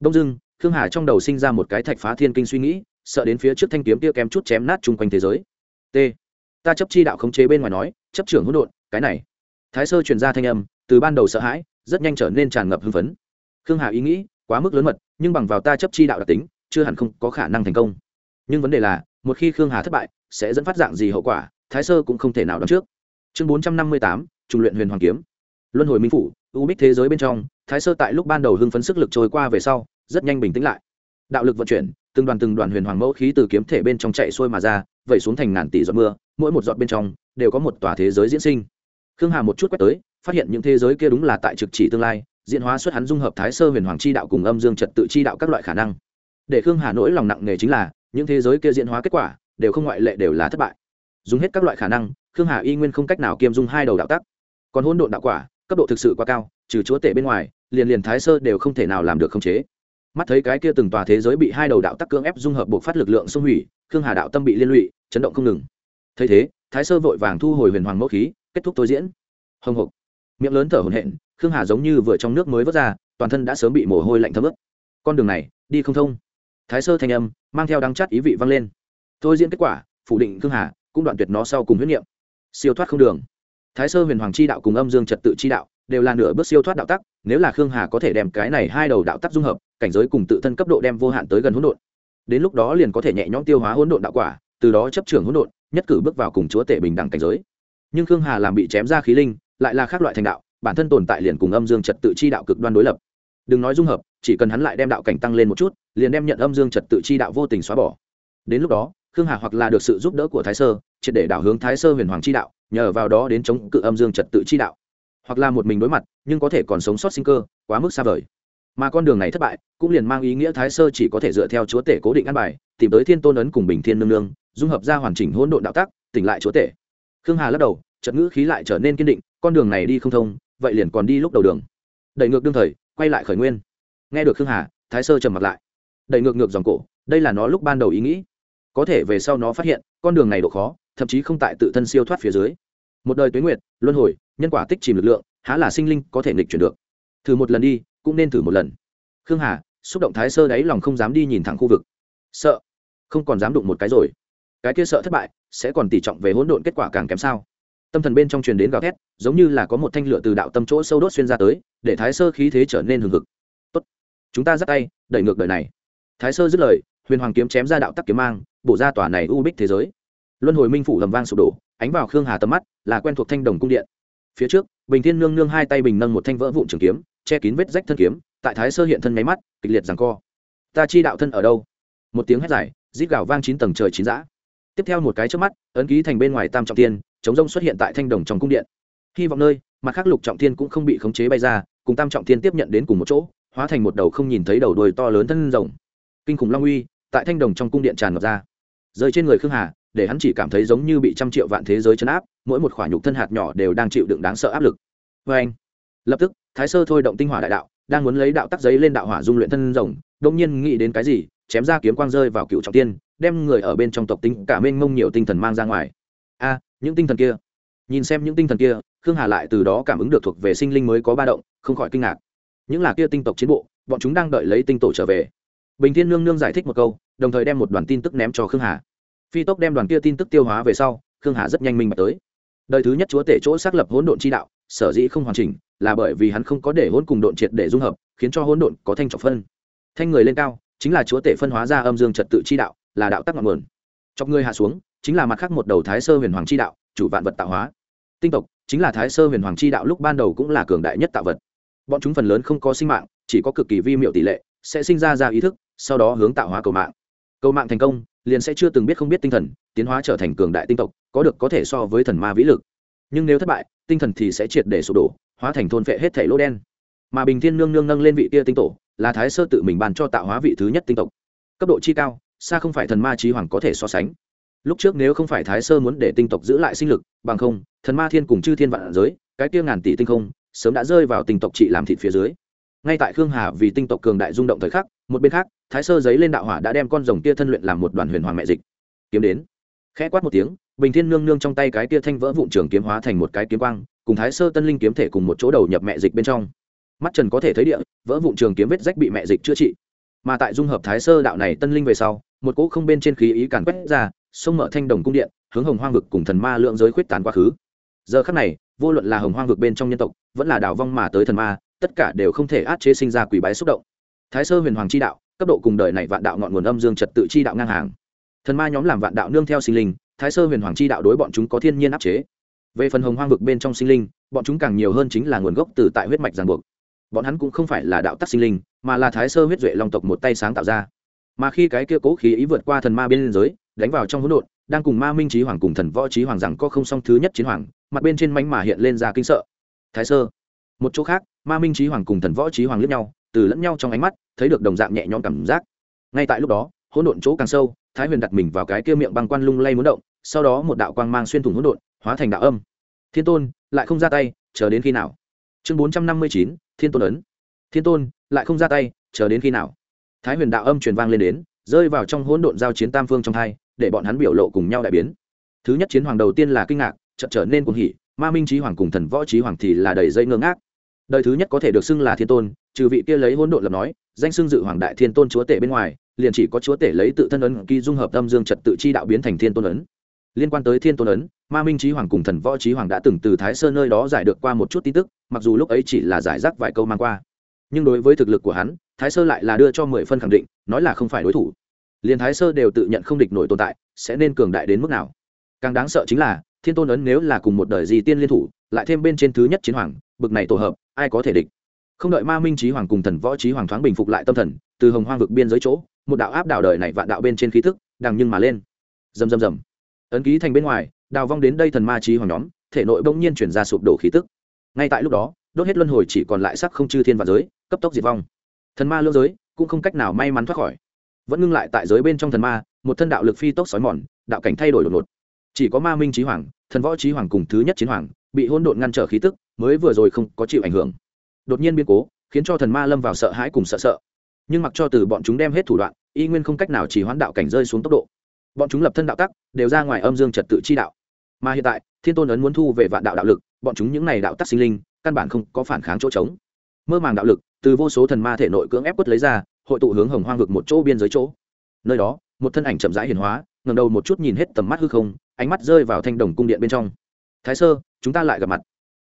Đông dưng khương hà trong đầu sinh ra một cái thạch phá thiên kinh suy nghĩ, sợ đến phía trước thanh kiếm kia kém chút chém nát chung quanh thế giới. T. Ta chấp chi đạo khống chế bên ngoài nói, chấp trưởng hỗn độn, cái này. Thái sơ truyền ra thanh âm, từ ban đầu sợ hãi, rất nhanh trở nên tràn ngập hưng phấn. Khương hà ý nghĩ, quá mức lớn mật, nhưng bằng vào ta chấp chi đạo đặc tính, chưa hẳn không có khả năng thành công. Nhưng vấn đề là, một khi khương hà thất bại, sẽ dẫn phát dạng gì hậu quả, thái sơ cũng không thể nào đoán trước. Chương bốn trăm năm mươi tám trung luyện huyền hoàng kiếm. Luân hồi minh phủ, u bích thế giới bên trong, thái sơ tại lúc ban đầu hưng phấn sức lực trôi qua về sau rất nhanh bình tĩnh lại. Đạo lực vận chuyển, từng đoàn từng đoàn huyền hoàng mẫu khí từ kiếm thể bên trong chạy xuôi mà ra, vẩy xuống thành ngàn tỷ giọt mưa, mỗi một giọt bên trong đều có một tòa thế giới diễn sinh. Khương hà một chút quét tới, phát hiện những thế giới kia đúng là tại trực chỉ tương lai, diễn hóa xuất hắn dung hợp thái sơ huyền hoàng chi đạo cùng âm dương trật tự chi đạo các loại khả năng. Để khương hà nỗi lòng nặng nề chính là, những thế giới kia diễn hóa kết quả đều không ngoại lệ đều là thất bại. Dùng hết các loại khả năng, khương hà y nguyên không cách nào kiêm dung hai đầu đạo tắc. Còn hôn độn đạo quả, cấp độ thực sự quá cao, trừ chúa tể bên ngoài, liền liền thái sơ đều không thể nào làm được khống chế mắt thấy cái kia từng tòa thế giới bị hai đầu đạo tắc cưỡng ép dung hợp buộc phát lực lượng xung hủy, khương hà đạo tâm bị liên lụy, chấn động không ngừng. Thấy thế, thái sơ vội vàng thu hồi huyền hoàng mẫu khí, kết thúc tôi diễn. Hồng hộc. Miệng lớn thở hổn hển, khương hà giống như vừa trong nước mới vớt ra, toàn thân đã sớm bị mồ hôi lạnh thấm ướt. Con đường này, đi không thông. Thái sơ thanh âm, mang theo đắng chắt ý vị vang lên. Tôi diễn kết quả, phủ định khương hà cũng đoạn tuyệt nó sau cùng huyết nghiệm siêu thoát không đường. Thái sơ huyền hoàng chi đạo cùng âm dương trật tự chi đạo đều là nửa bước siêu thoát đạo tắc, nếu là khương hà có thể đem cái này hai đầu đạo tắc dung hợp cảnh giới cùng tự thân cấp độ đem vô hạn tới gần hỗn độn. Đến lúc đó liền có thể nhẹ nhõm tiêu hóa hỗn độn đạo quả, từ đó chấp trưởng hỗn độn, nhất cử bước vào cùng chúa tể bình đẳng cảnh giới. Nhưng khương hà làm bị chém ra khí linh, lại là khác loại thành đạo, bản thân tồn tại liền cùng âm dương trật tự chi đạo cực đoan đối lập. Đừng nói dung hợp, chỉ cần hắn lại đem đạo cảnh tăng lên một chút, liền đem nhận âm dương trật tự chi đạo vô tình xóa bỏ. Đến lúc đó, khương hà hoặc là được sự giúp đỡ của thái sơ, triệt để đảo hướng thái sơ huyền hoàng chi đạo, nhờ vào đó đến chống cự âm dương trật tự chi đạo. Hoặc là một mình đối mặt, nhưng có thể còn sống sót sinh cơ, quá mức xa vời mà con đường này thất bại, cũng liền mang ý nghĩa thái sơ chỉ có thể dựa theo chúa tể cố định ăn bài, tìm tới thiên tôn ấn cùng bình thiên nương nương, dung hợp ra hoàn chỉnh hỗn độn đạo tắc, tỉnh lại chúa tể. Khương hà lắc đầu trận ngữ khí lại trở nên kiên định, con đường này đi không thông, vậy liền còn đi lúc đầu đường. Đẩy ngược đương thời, quay lại khởi nguyên. Nghe được khương hà, thái sơ trầm mặt lại. Đẩy ngược ngược dòng cổ, đây là nó lúc ban đầu ý nghĩ. Có thể về sau nó phát hiện, con đường này độ khó, thậm chí không tại tự thân siêu thoát phía dưới. Một đời tuế nguyệt, luân hồi, nhân quả tích chìm lực lượng, há là sinh linh có thể nghịch chuyển được. Thử một lần đi cũng nên thử một lần. Khương hà, xúc động thái sơ đáy lòng không dám đi nhìn thẳng khu vực. Sợ? Không còn dám đụng một cái rồi. Cái kia sợ thất bại, sẽ còn tỉ trọng về hỗn độn kết quả càng kém sao? Tâm thần bên trong truyền đến gào thét, giống như là có một thanh lửa từ đạo tâm chỗ sâu đốt xuyên ra tới, để thái sơ khí thế trở nên hừng hực. Tốt, chúng ta dắt tay, đẩy ngược đời này. Thái sơ dứt lời, huyền hoàng kiếm chém ra đạo tắc kiếm mang, bổ ra tòa này u bích thế giới. Luân hồi minh phủ lầm vang sụp đổ, ánh vào khương hà tầm mắt, là quen thuộc thanh đồng cung điện. Phía trước, bình thiên nương nương hai tay bình nâng một thanh vỡ vụn trường kiếm che kín vết rách thân kiếm, tại thái sơ hiện thân máy mắt, kịch liệt rằng co. Ta chi đạo thân ở đâu? Một tiếng hét dài, rít gào vang chín tầng trời chín dã. Tiếp theo một cái trước mắt, ấn ký thành bên ngoài tam trọng tiên, chống rông xuất hiện tại thanh đồng trong cung điện. Hy vọng nơi, mặt khác lục trọng tiên cũng không bị khống chế bay ra, cùng tam trọng tiên tiếp nhận đến cùng một chỗ, hóa thành một đầu không nhìn thấy đầu đuôi to lớn thân rồng. Kinh khủng long uy, tại thanh đồng trong cung điện tràn ngập ra. Rơi trên người khương hà, để hắn chỉ cảm thấy giống như bị trăm triệu vạn thế giới chấn áp, mỗi một khoả nhục thân hạt nhỏ đều đang chịu đựng đáng sợ áp lực. Vê anh, lập tức thái sơ thôi động tinh hỏa đại đạo, đang muốn lấy đạo tắc giấy lên đạo hỏa dung luyện thân rồng đông nhiên nghĩ đến cái gì, chém ra kiếm quang rơi vào cựu trọng tiên, đem người ở bên trong tộc tính cả mênh mông nhiều tinh thần mang ra ngoài. A, những tinh thần kia. Nhìn xem những tinh thần kia, khương hà lại từ đó cảm ứng được thuộc về sinh linh mới có ba động, không khỏi kinh ngạc. Những là kia tinh tộc chiến bộ, bọn chúng đang đợi lấy tinh tổ trở về. Bình thiên nương nương giải thích một câu, đồng thời đem một đoàn tin tức ném cho khương hà. Phi tốc đem đoàn kia tin tức tiêu hóa về sau, khương hà rất nhanh minh bạch tới. Đời thứ nhất chúa tể chỗ xác lập hỗn độn chi đạo sở dĩ không hoàn chỉnh là bởi vì hắn không có để hỗn cùng độn triệt để dung hợp, khiến cho hỗn độn có thanh trọc phân. Thanh người lên cao, chính là chúa tể phân hóa ra âm dương trật tự chi đạo, là đạo tắc ngọn nguồn. Chọc người hạ xuống, chính là mặt khác một đầu thái sơ huyền hoàng chi đạo, chủ vạn vật tạo hóa. Tinh tộc, chính là thái sơ huyền hoàng chi đạo lúc ban đầu cũng là cường đại nhất tạo vật. Bọn chúng phần lớn không có sinh mạng, chỉ có cực kỳ vi miệu tỷ lệ, sẽ sinh ra ra ý thức, sau đó hướng tạo hóa cầu mạng. Cầu mạng thành công, liền sẽ chưa từng biết không biết tinh thần, tiến hóa trở thành cường đại tinh tộc, có được có thể so với thần ma vĩ lực. Nhưng nếu thất bại tinh thần thì sẽ triệt để sụp đổ, hóa thành thôn phệ hết thể lỗ đen. Mà bình thiên nương nương nâng lên vị kia tinh tổ, là thái sơ tự mình bàn cho tạo hóa vị thứ nhất tinh tộc. Cấp độ chi cao, xa không phải thần ma trí hoàng có thể so sánh. Lúc trước nếu không phải thái sơ muốn để tinh tộc giữ lại sinh lực, bằng không, thần ma thiên cùng chư thiên vạn giới, cái kia ngàn tỷ tinh không, sớm đã rơi vào tinh tộc trị làm thịt phía dưới. Ngay tại khương hà vì tinh tộc cường đại rung động thời khắc, một bên khác, thái sơ giấy lên đạo hỏa đã đem con rồng kia thân luyện làm một đoàn huyền hoàng mẹ dịch. Kiếm đến khẽ quát một tiếng, bình thiên nương nương trong tay cái kia thanh vỡ vụn trường kiếm hóa thành một cái kiếm quang, cùng thái sơ tân linh kiếm thể cùng một chỗ đầu nhập mẹ dịch bên trong. Mắt trần có thể thấy địa, vỡ vụn trường kiếm vết rách bị mẹ dịch chữa trị. Mà tại dung hợp thái sơ đạo này tân linh về sau, một cỗ không bên trên khí ý càn quét ra, sông mở thanh đồng cung điện, hướng hồng hoang vực cùng thần ma lượng giới khuyết tán quá khứ. Giờ khắc này, vô luận là hồng hoang vực bên trong nhân tộc, vẫn là đào vong mà tới thần ma, tất cả đều không thể át chế sinh ra quỷ bái xúc động. Thái sơ huyền hoàng chi đạo, cấp độ cùng đời này vạn đạo ngọn nguồn âm dương trật tự chi đạo ngang hàng thần ma nhóm làm vạn đạo nương theo sinh linh, thái sơ huyền hoàng chi đạo đối bọn chúng có thiên nhiên áp chế. Về phần hồng hoang vực bên trong sinh linh, bọn chúng càng nhiều hơn chính là nguồn gốc từ tại huyết mạch ràng buộc. Bọn hắn cũng không phải là đạo tắc sinh linh, mà là thái sơ huyết duệ long tộc một tay sáng tạo ra. Mà khi cái kia cố khí ý vượt qua thần ma biên giới, đánh vào trong hỗn độn, đang cùng ma minh trí hoàng cùng thần võ trí hoàng rằng có không song thứ nhất chiến hoàng, mặt bên trên mánh mà hiện lên ra kinh sợ. Thái sơ. Một chỗ khác, ma minh trí hoàng cùng thần võ trí hoàng lướt nhau, từ lẫn nhau trong ánh mắt, thấy được đồng dạng nhẹ nhõm cảm giác. Ngay tại lúc đó, hỗn độn chỗ càng sâu thái huyền đặt mình vào cái kia miệng băng quan lung lay muốn động, sau đó một đạo quang mang xuyên thủng hỗn độn, hóa thành đạo âm. Thiên tôn, lại không ra tay, chờ đến khi nào? Chương bốn trăm năm mươi chín, thiên tôn ấn. Thiên tôn, lại không ra tay, chờ đến khi nào? Thái huyền đạo âm truyền vang lên đến, rơi vào trong hỗn độn giao chiến tam phương trong hai, để bọn hắn biểu lộ cùng nhau đại biến. Thứ nhất chiến hoàng đầu tiên là kinh ngạc, chợt trở nên cuồng hỉ, ma minh trí hoàng cùng thần võ trí hoàng thì là đầy dây ngơ ngác. Đời thứ nhất có thể được xưng là thiên tôn, trừ vị kia lấy hỗn độn lập nói, danh xưng dự hoàng đại thiên tôn chúa tể bên ngoài liền chỉ có chúa tể lấy tự thân ấn ký dung hợp âm dương trật tự chi đạo biến thành thiên tôn ấn. Liên quan tới thiên tôn ấn, ma minh trí hoàng cùng thần võ trí hoàng đã từng từ thái sơn nơi đó giải được qua một chút tin tức, mặc dù lúc ấy chỉ là giải rác vài câu mang qua. Nhưng đối với thực lực của hắn, thái sơ lại là đưa cho mười phân khẳng định, nói là không phải đối thủ. Liền thái sơ đều tự nhận không địch nổi tồn tại, sẽ nên cường đại đến mức nào? Càng đáng sợ chính là, thiên tôn ấn nếu là cùng một đời di tiên liên thủ, lại thêm bên trên thứ nhất chiến hoàng, bực này tổ hợp, ai có thể địch? Không đợi ma minh trí hoàng cùng thần võ trí hoàng thoáng bình phục lại tâm thần, từ hồng hoang vực biên giới chỗ một đạo áp đảo đời này vạn đạo bên trên khí thức, đằng nhưng mà lên. Rầm rầm rầm. Ấn ký thành bên ngoài, đào vong đến đây thần ma trí hoàng nhóm, thể nội bỗng nhiên chuyển ra sụp đổ khí tức. Ngay tại lúc đó, đốt hết luân hồi chỉ còn lại sắc không chư thiên và giới, cấp tốc diệt vong. Thần ma lưỡng giới cũng không cách nào may mắn thoát khỏi. Vẫn ngưng lại tại giới bên trong thần ma, một thân đạo lực phi tốc sói mòn, đạo cảnh thay đổi đột ngột. Chỉ có ma minh trí hoàng, thần võ trí hoàng cùng thứ nhất chiến hoàng, bị hỗn độn ngăn trở khí tức, mới vừa rồi không có chịu ảnh hưởng. Đột nhiên biến cố, khiến cho thần ma lâm vào sợ hãi cùng sợ sợ nhưng mặc cho từ bọn chúng đem hết thủ đoạn, y nguyên không cách nào chỉ hoãn đạo cảnh rơi xuống tốc độ. Bọn chúng lập thân đạo tắc, đều ra ngoài âm dương trật tự chi đạo. Mà hiện tại, thiên tôn ấn muốn thu về vạn đạo đạo lực, bọn chúng những này đạo tắc sinh linh, căn bản không có phản kháng chỗ trống. Mơ màng đạo lực, từ vô số thần ma thể nội cưỡng ép quất lấy ra, hội tụ hướng hồng hoang vực một chỗ biên giới chỗ. Nơi đó, một thân ảnh chậm rãi hiền hóa ngầm đầu một chút nhìn hết tầm mắt hư không, ánh mắt rơi vào thanh đồng cung điện bên trong. Thái sơ, chúng ta lại gặp mặt.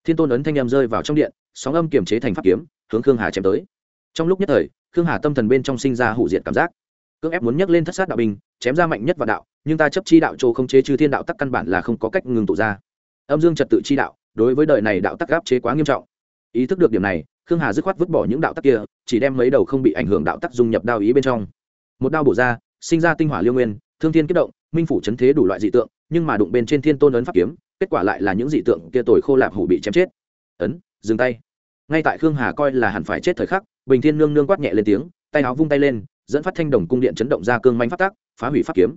Thiên tôn ấn thanh em rơi vào trong điện, sóng âm kiềm chế thành pháp kiếm, hướng khương hà chém tới. Trong lúc nhất thời khương hà tâm thần bên trong sinh ra hủ diệt cảm giác. Cưỡng ép muốn nhấc lên thất sát đạo binh, chém ra mạnh nhất vào đạo, nhưng ta chấp chi đạo châu không chế chư thiên đạo tắc căn bản là không có cách ngừng tụ ra. Âm dương trật tự chi đạo, đối với đời này đạo tắc gáp chế quá nghiêm trọng. Ý thức được điểm này, khương hà dứt khoát vứt bỏ những đạo tắc kia, chỉ đem mấy đầu không bị ảnh hưởng đạo tắc dung nhập đao ý bên trong. Một đao bổ ra, sinh ra tinh hỏa liêu nguyên, thương thiên kết động, minh phủ chấn thế đủ loại dị tượng, nhưng mà đụng bên trên thiên tôn ấn pháp kiếm, kết quả lại là những dị tượng kia tồi khô lạp hủ bị chém chết. Ấn, dừng tay. Ngay tại khương hà coi là hẳn phải chết thời khắc bình thiên nương nương quát nhẹ lên tiếng, tay áo vung tay lên, dẫn phát thanh đồng cung điện chấn động ra cương manh phát tác phá hủy pháp kiếm.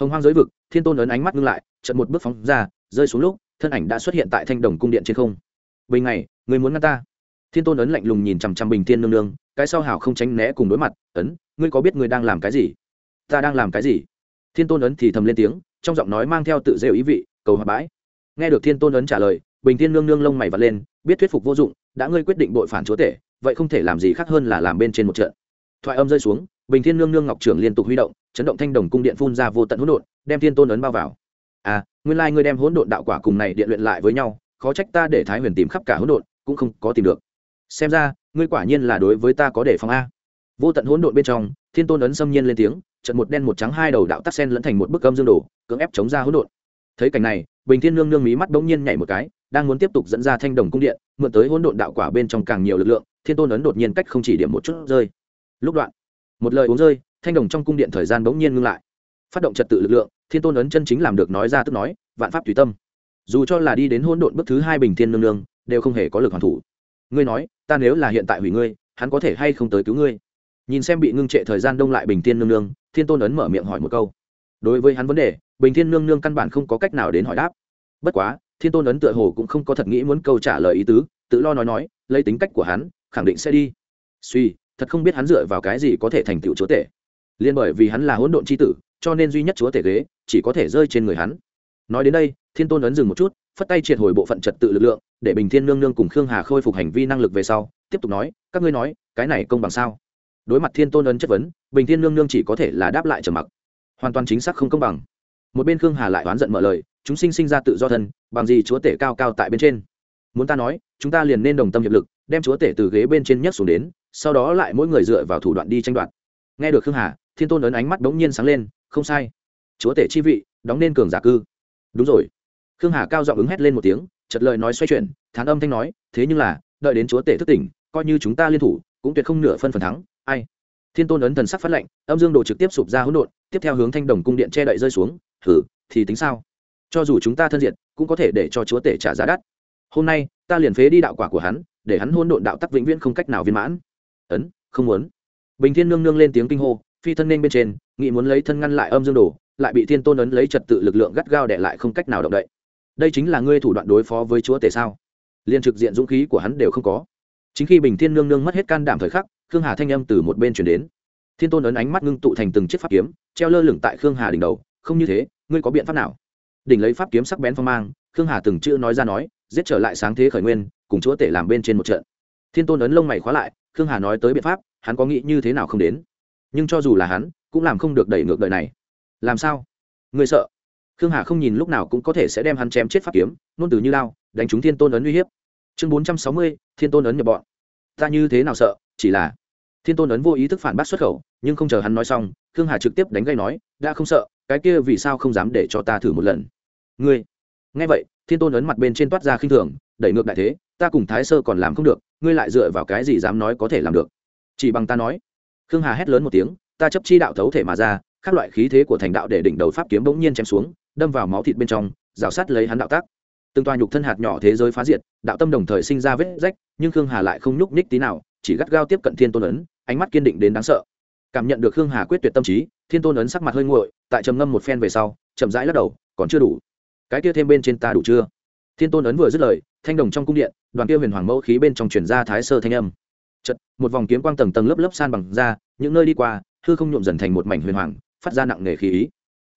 Hồng hoang giới vực, thiên tôn ấn ánh mắt ngưng lại trận một bước phóng ra, rơi xuống lúc, thân ảnh đã xuất hiện tại thanh đồng cung điện trên không. Bình này người muốn ngăn ta? Thiên tôn ấn lạnh lùng nhìn chằm chằm bình thiên nương nương, cái sau hảo không tránh né cùng đối mặt, ấn, ngươi có biết ngươi đang làm cái gì? Ta đang làm cái gì? Thiên tôn ấn thì thầm lên tiếng, trong giọng nói mang theo tự rêu ý vị, cầu hòa bãi nghe được thiên tôn ấn trả lời, bình thiên nương nương lông mày vật lên, biết thuyết phục vô dụng, đã ngươi quyết định bội phản chúa tể vậy không thể làm gì khác hơn là làm bên trên một trận. Thoại âm rơi xuống, bình thiên nương nương ngọc trưởng liên tục huy động, chấn động thanh đồng cung điện phun ra vô tận hỗn độn, đem thiên tôn ấn bao vào. À nguyên lai ngươi đem hỗn độn đạo quả cùng này điện luyện lại với nhau, khó trách ta để thái huyền tìm khắp cả hỗn độn, cũng không có tìm được. Xem ra, ngươi quả nhiên là đối với ta có đề phòng a. Vô tận hỗn độn bên trong, thiên tôn ấn xâm nhiên lên tiếng, trận một đen một trắng hai đầu đạo tắc sen lẫn thành một bức âm dương đồ, cưỡng ép chống ra hỗn độn. Thấy cảnh này, bình thiên nương nương mí mắt bỗng nhiên nhảy một cái, đang muốn tiếp tục dẫn ra thanh đồng cung điện, mượn tới hỗn độn đạo quả bên trong càng nhiều lực lượng thiên tôn ấn đột nhiên cách không chỉ điểm một chút rơi. Lúc đoạn, một lời uống rơi, thanh đồng trong cung điện thời gian bỗng nhiên ngưng lại. Phát động trật tự lực lượng, thiên tôn ấn chân chính làm được nói ra tức nói, vạn pháp tùy tâm. Dù cho là đi đến hôn độn bước thứ hai bình thiên nương nương, đều không hề có lực hoàn thủ. Ngươi nói, ta nếu là hiện tại hủy ngươi, hắn có thể hay không tới cứu ngươi? Nhìn xem bị ngưng trệ thời gian đông lại bình thiên nương nương, thiên tôn ấn mở miệng hỏi một câu. Đối với hắn vấn đề, bình thiên nương nương căn bản không có cách nào đến hỏi đáp. Bất quá, thiên tôn ấn tựa hồ cũng không có thật nghĩ muốn câu trả lời ý tứ, tự lo nói nói, lấy tính cách của hắn khẳng định sẽ đi. Suy, thật không biết hắn dựa vào cái gì có thể thành tựu chúa tể. Liên bởi vì hắn là hỗn độn c h i tử, cho nên duy nhất chúa tể ghế chỉ có thể rơi trên người hắn. Nói đến đây, thiên tôn ấn dừng một chút, phất tay triệt hồi bộ phận trật tự lực lượng, để bình thiên nương nương cùng khương hà khôi phục hành vi năng lực về sau, tiếp tục nói, các ngươi nói, cái này công bằng sao? Đối mặt thiên tôn ấn chất vấn, bình thiên nương nương chỉ có thể là đáp lại trầm mặc. Hoàn toàn chính xác không công bằng. Một bên khương hà lại oán giận mở lời, chúng sinh sinh ra tự do thân, bằng gì chúa tể cao cao tại bên trên? Muốn ta nói, chúng ta liền nên đồng tâm hiệp lực đem chúa tể từ ghế bên trên nhấc xuống đến, sau đó lại mỗi người dựa vào thủ đoạn đi tranh đoạt. Nghe được khương hà, thiên tôn ấn ánh mắt đống nhiên sáng lên, không sai. Chúa tể chi vị, đóng nên cường giả cư. Đúng rồi. Khương hà cao giọng ứng hét lên một tiếng chật lời nói xoay chuyển, thán âm thanh nói, thế nhưng là, đợi đến chúa tể thức tỉnh, coi như chúng ta liên thủ, cũng tuyệt không nửa phân phần thắng. Ai? Thiên tôn ấn thần sắc phát lệnh, âm dương đồ trực tiếp sụp ra hỗn độn, tiếp theo hướng thanh đồng cung điện che đậy rơi xuống. Thử thì tính sao? Cho dù chúng ta thân diện, cũng có thể để cho chúa tể trả giá đắt. Hôm nay, ta liền phế đi đạo quả của hắn để hắn hôn độn đạo tắc vĩnh viễn không cách nào viên mãn. Ấn, không muốn. Bình thiên nương nương lên tiếng kinh hô, phi thân nên bên trên nghị muốn lấy thân ngăn lại âm dương đồ, lại bị thiên tôn ấn lấy trật tự lực lượng gắt gao để lại không cách nào động đậy. Đây chính là ngươi thủ đoạn đối phó với chúa tể sao? Liên trực diện dũng khí của hắn đều không có. Chính khi bình thiên nương nương mất hết can đảm thời khắc, khương hà thanh âm từ một bên chuyển đến. Thiên tôn ấn ánh mắt ngưng tụ thành từng chiếc pháp kiếm, treo lơ lửng tại khương hà đỉnh đầu, không như thế, ngươi có biện pháp nào? Đỉnh lấy pháp kiếm sắc bén phong mang, khương hà từng chữ nói ra nói, giết trở lại sáng thế khởi nguyên cùng chúa tể làm bên trên một trận. Thiên tôn ấn lông mày khóa lại, khương hà nói tới biện pháp, hắn có nghĩ như thế nào không đến. Nhưng cho dù là hắn, cũng làm không được đẩy ngược đời này. Làm sao? Người sợ. Khương hà không nhìn lúc nào cũng có thể sẽ đem hắn chém chết pháp kiếm, nôn từ như lao, đánh trúng thiên tôn ấn uy hiếp. Chương bốn trăm sáu mươi, thiên tôn ấn nhập bọn. Ta như thế nào sợ, chỉ là thiên tôn ấn vô ý thức phản bác xuất khẩu, nhưng không chờ hắn nói xong, khương hà trực tiếp đánh gây nói, đã không sợ, cái kia vì sao không dám để cho ta thử một lần? Ngươi. Nghe vậy, thiên tôn ấn mặt bên trên toát ra khinh thường, đẩy ngược đại thế ta cùng thái sơ còn làm không được, ngươi lại dựa vào cái gì dám nói có thể làm được? Chỉ bằng ta nói. Khương hà hét lớn một tiếng, ta chấp chi đạo thấu thể mà ra, các loại khí thế của thành đạo để đỉnh đầu pháp kiếm bỗng nhiên chém xuống, đâm vào máu thịt bên trong, rào sát lấy hắn đạo tác. Từng toa nhục thân hạt nhỏ thế giới phá diệt, đạo tâm đồng thời sinh ra vết rách, nhưng khương hà lại không nhúc nhích tí nào, chỉ gắt gao tiếp cận thiên tôn ấn, ánh mắt kiên định đến đáng sợ. Cảm nhận được khương hà quyết tuyệt tâm trí, thiên tôn ấn sắc mặt hơi nguội, tại trầm ngâm một phen về sau, chậm rãi lắc đầu, còn chưa đủ. Cái kia thêm bên trên ta đủ chưa? Thiên tôn ấn vừa dứt lời, thanh đồng trong cung điện, đoàn kia huyền hoàng mẫu khí bên trong truyền ra thái sơ thanh âm. Chật một vòng kiếm quang tầng tầng lớp lớp san bằng ra, những nơi đi qua, hư không nhuộm dần thành một mảnh huyền hoàng, phát ra nặng nề khí ý.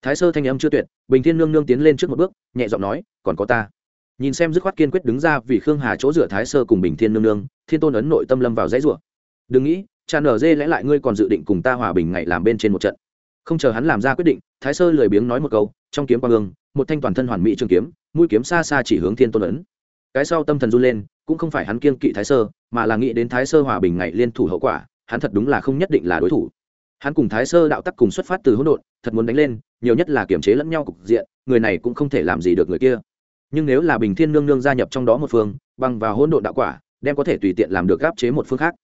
Thái sơ thanh âm chưa tuyệt, bình thiên nương nương tiến lên trước một bước, nhẹ giọng nói, còn có ta. Nhìn xem dứt khoát kiên quyết đứng ra vì khương hà chỗ dựa thái sơ cùng bình thiên nương nương, thiên tôn ấn nội tâm lâm vào dãy rủa. Đừng nghĩ, cha nở dê lẽ lại ngươi còn dự định cùng ta hòa bình ngày làm bên trên một trận không chờ hắn làm ra quyết định, thái sơ lười biếng nói một câu, trong kiếm quang ương, một thanh toàn thân hoàn mỹ trường kiếm, mũi kiếm xa xa chỉ hướng thiên tôn ấn. Cái sau tâm thần run lên, cũng không phải hắn kiên kỵ thái sơ, mà là nghĩ đến thái sơ hòa bình ngày liên thủ hậu quả, hắn thật đúng là không nhất định là đối thủ. Hắn cùng thái sơ đạo tắc cùng xuất phát từ hỗn độn, thật muốn đánh lên, nhiều nhất là kiểm chế lẫn nhau cục diện, người này cũng không thể làm gì được người kia. Nhưng nếu là bình thiên nương nương gia nhập trong đó một phương, bằng vào hỗn độn đạo quả, đem có thể tùy tiện làm được gáp chế một phương khác.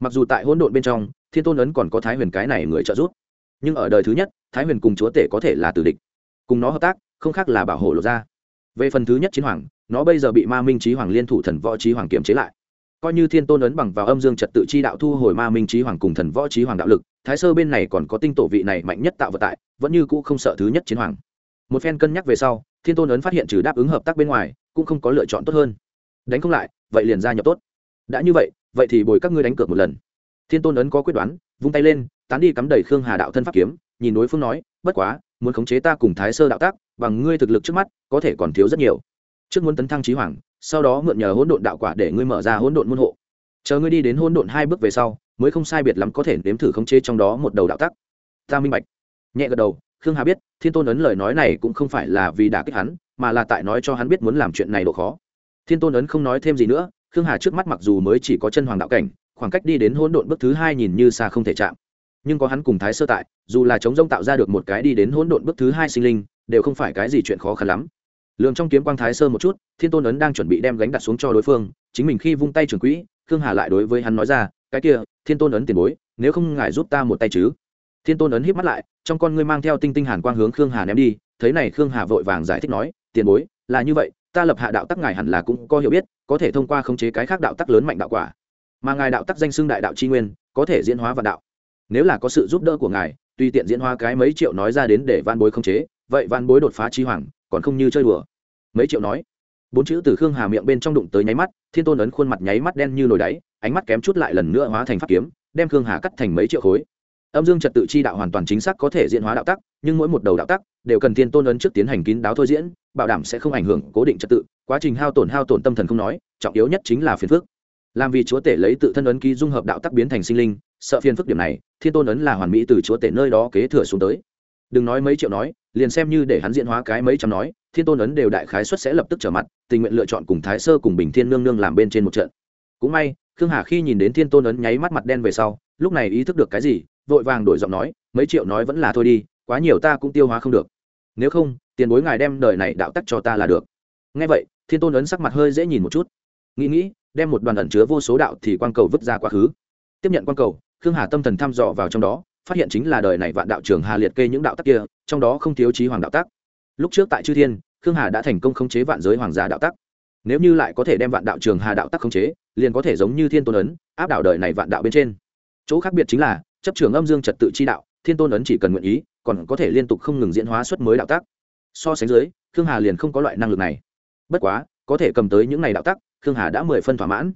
Mặc dù tại hỗn độn bên trong, thiên tôn ấn còn có thái huyền cái này người trợ giúp nhưng ở đời thứ nhất, thái huyền cùng chúa tể có thể là tử địch. Cùng nó hợp tác, không khác là bảo hộ lộ ra về phần thứ nhất chiến hoàng, nó bây giờ bị ma minh trí hoàng liên thủ thần võ trí hoàng kiểm chế lại. Coi như thiên tôn ấn bằng vào âm dương trật tự chi đạo thu hồi ma minh trí hoàng cùng thần võ trí hoàng đạo lực, thái sơ bên này còn có tinh tổ vị này mạnh nhất tạo vật tại, vẫn như cũ không sợ thứ nhất chiến hoàng. Một phen cân nhắc về sau, thiên tôn ấn phát hiện trừ đáp ứng hợp tác bên ngoài, cũng không có lựa chọn tốt hơn. Đánh không lại, vậy liền gia nhập tốt. Đã như vậy vậy thì bồi các ngươi đánh cược một lần. Thiên tôn ấn có quyết đoán vung tay lên, tán đi cắm đầy khương hà đạo thân pháp kiếm, nhìn đối phương nói, bất quá, muốn khống chế ta cùng thái sơ đạo tác, bằng ngươi thực lực trước mắt, có thể còn thiếu rất nhiều. Trước muốn tấn thăng trí hoàng, sau đó mượn nhờ hỗn độn đạo quả để ngươi mở ra hỗn độn môn hộ. Chờ ngươi đi đến hỗn độn hai bước về sau, mới không sai biệt lắm có thể nếm thử khống chế trong đó một đầu đạo tắc ta minh bạch. Nhẹ gật đầu, khương hà biết, thiên tôn ấn lời nói này cũng không phải là vì đả kích hắn, mà là tại nói cho hắn biết muốn làm chuyện này độ khó. Thiên tôn ấn không nói thêm gì nữa, khương hà trước mắt mặc dù mới chỉ có chân hoàng đạo cảnh khoảng cách đi đến hỗn độn bước thứ hai nhìn như xa không thể chạm. Nhưng có hắn cùng thái sơ tại, dù là chống rông tạo ra được một cái đi đến hỗn độn bước thứ hai sinh linh, đều không phải cái gì chuyện khó khăn lắm. Lường trong kiếm quang thái sơ một chút, thiên tôn ấn đang chuẩn bị đem gánh đặt xuống cho đối phương, chính mình khi vung tay trường quỹ, khương hà lại đối với hắn nói ra, cái kia, thiên tôn ấn tiền bối, nếu không ngại giúp ta một tay chứ? Thiên tôn ấn híp mắt lại, trong con ngươi mang theo tinh tinh hàn quang hướng khương hà ném đi, thấy này khương hà vội vàng giải thích nói, tiền bối, là như vậy, ta lập hạ đạo tắc ngài hẳn là cũng có hiểu biết, có thể thông qua khống chế cái khác đạo tắc lớn mạnh đạo quả mà ngài đạo tắc danh xưng đại đạo tri nguyên, có thể diễn hóa vạn đạo. Nếu là có sự giúp đỡ của ngài, tùy tiện diễn hóa cái mấy triệu nói ra đến để van bối khống chế, vậy van bối đột phá chi hoàng, còn không như chơi đùa. Mấy triệu nói. Bốn chữ từ khương hà miệng bên trong đụng tới nháy mắt, thiên tôn ấn khuôn mặt nháy mắt đen như nồi đáy, ánh mắt kém chút lại lần nữa hóa thành pháp kiếm, đem khương hà cắt thành mấy triệu khối. Âm dương trật tự chi đạo hoàn toàn chính xác có thể diễn hóa đạo tắc, nhưng mỗi một đầu đạo tắc đều cần thiên tôn ấn trước tiến hành kín đáo thôi diễn, bảo đảm sẽ không ảnh hưởng cố định trật tự. Quá trình hao tổn hao tổn tâm thần không nói, trọng yếu nhất chính là phiền phức làm vì chúa tể lấy tự thân ấn ký dung hợp đạo tắc biến thành sinh linh, sợ phiền phức điểm này, thiên tôn ấn là hoàn mỹ từ chúa tể nơi đó kế thừa xuống tới. Đừng nói mấy triệu nói, liền xem như để hắn diễn hóa cái mấy trăm nói, thiên tôn ấn đều đại khái xuất sẽ lập tức trở mặt, tình nguyện lựa chọn cùng thái sơ cùng bình thiên nương nương làm bên trên một trận. Cũng may, khương hà khi nhìn đến thiên tôn ấn nháy mắt mặt đen về sau, lúc này ý thức được cái gì, vội vàng đổi giọng nói, mấy triệu nói vẫn là thôi đi, quá nhiều ta cũng tiêu hóa không được. Nếu không, tiền bối ngài đem đời này đạo tắc cho ta là được. Ngay vậy, thiên tôn ấn sắc mặt hơi dễ nhìn một chút nghĩ nghĩ, đem một đoàn ẩn chứa vô số đạo thì quang cầu vứt ra quá khứ. Tiếp nhận quang cầu, khương hà tâm thần thăm dò vào trong đó, phát hiện chính là đời này vạn đạo trưởng hà liệt kê những đạo tắc kia, trong đó không thiếu trí hoàng đạo tắc. Lúc trước tại chư thiên, khương hà đã thành công khống chế vạn giới hoàng gia đạo tắc. Nếu như lại có thể đem vạn đạo trường hà đạo tắc khống chế, liền có thể giống như thiên tôn ấn, áp đảo đời này vạn đạo bên trên. Chỗ khác biệt chính là, chấp trường âm dương trật tự chi đạo, thiên tôn ấn chỉ cần nguyện ý, còn có thể liên tục không ngừng diễn hóa xuất mới đạo tắc. So sánh dưới, khương hà liền không có loại năng lực này. Bất quá, có thể cầm tới những này đạo tắc khương hà đã mười phân thỏa mãn.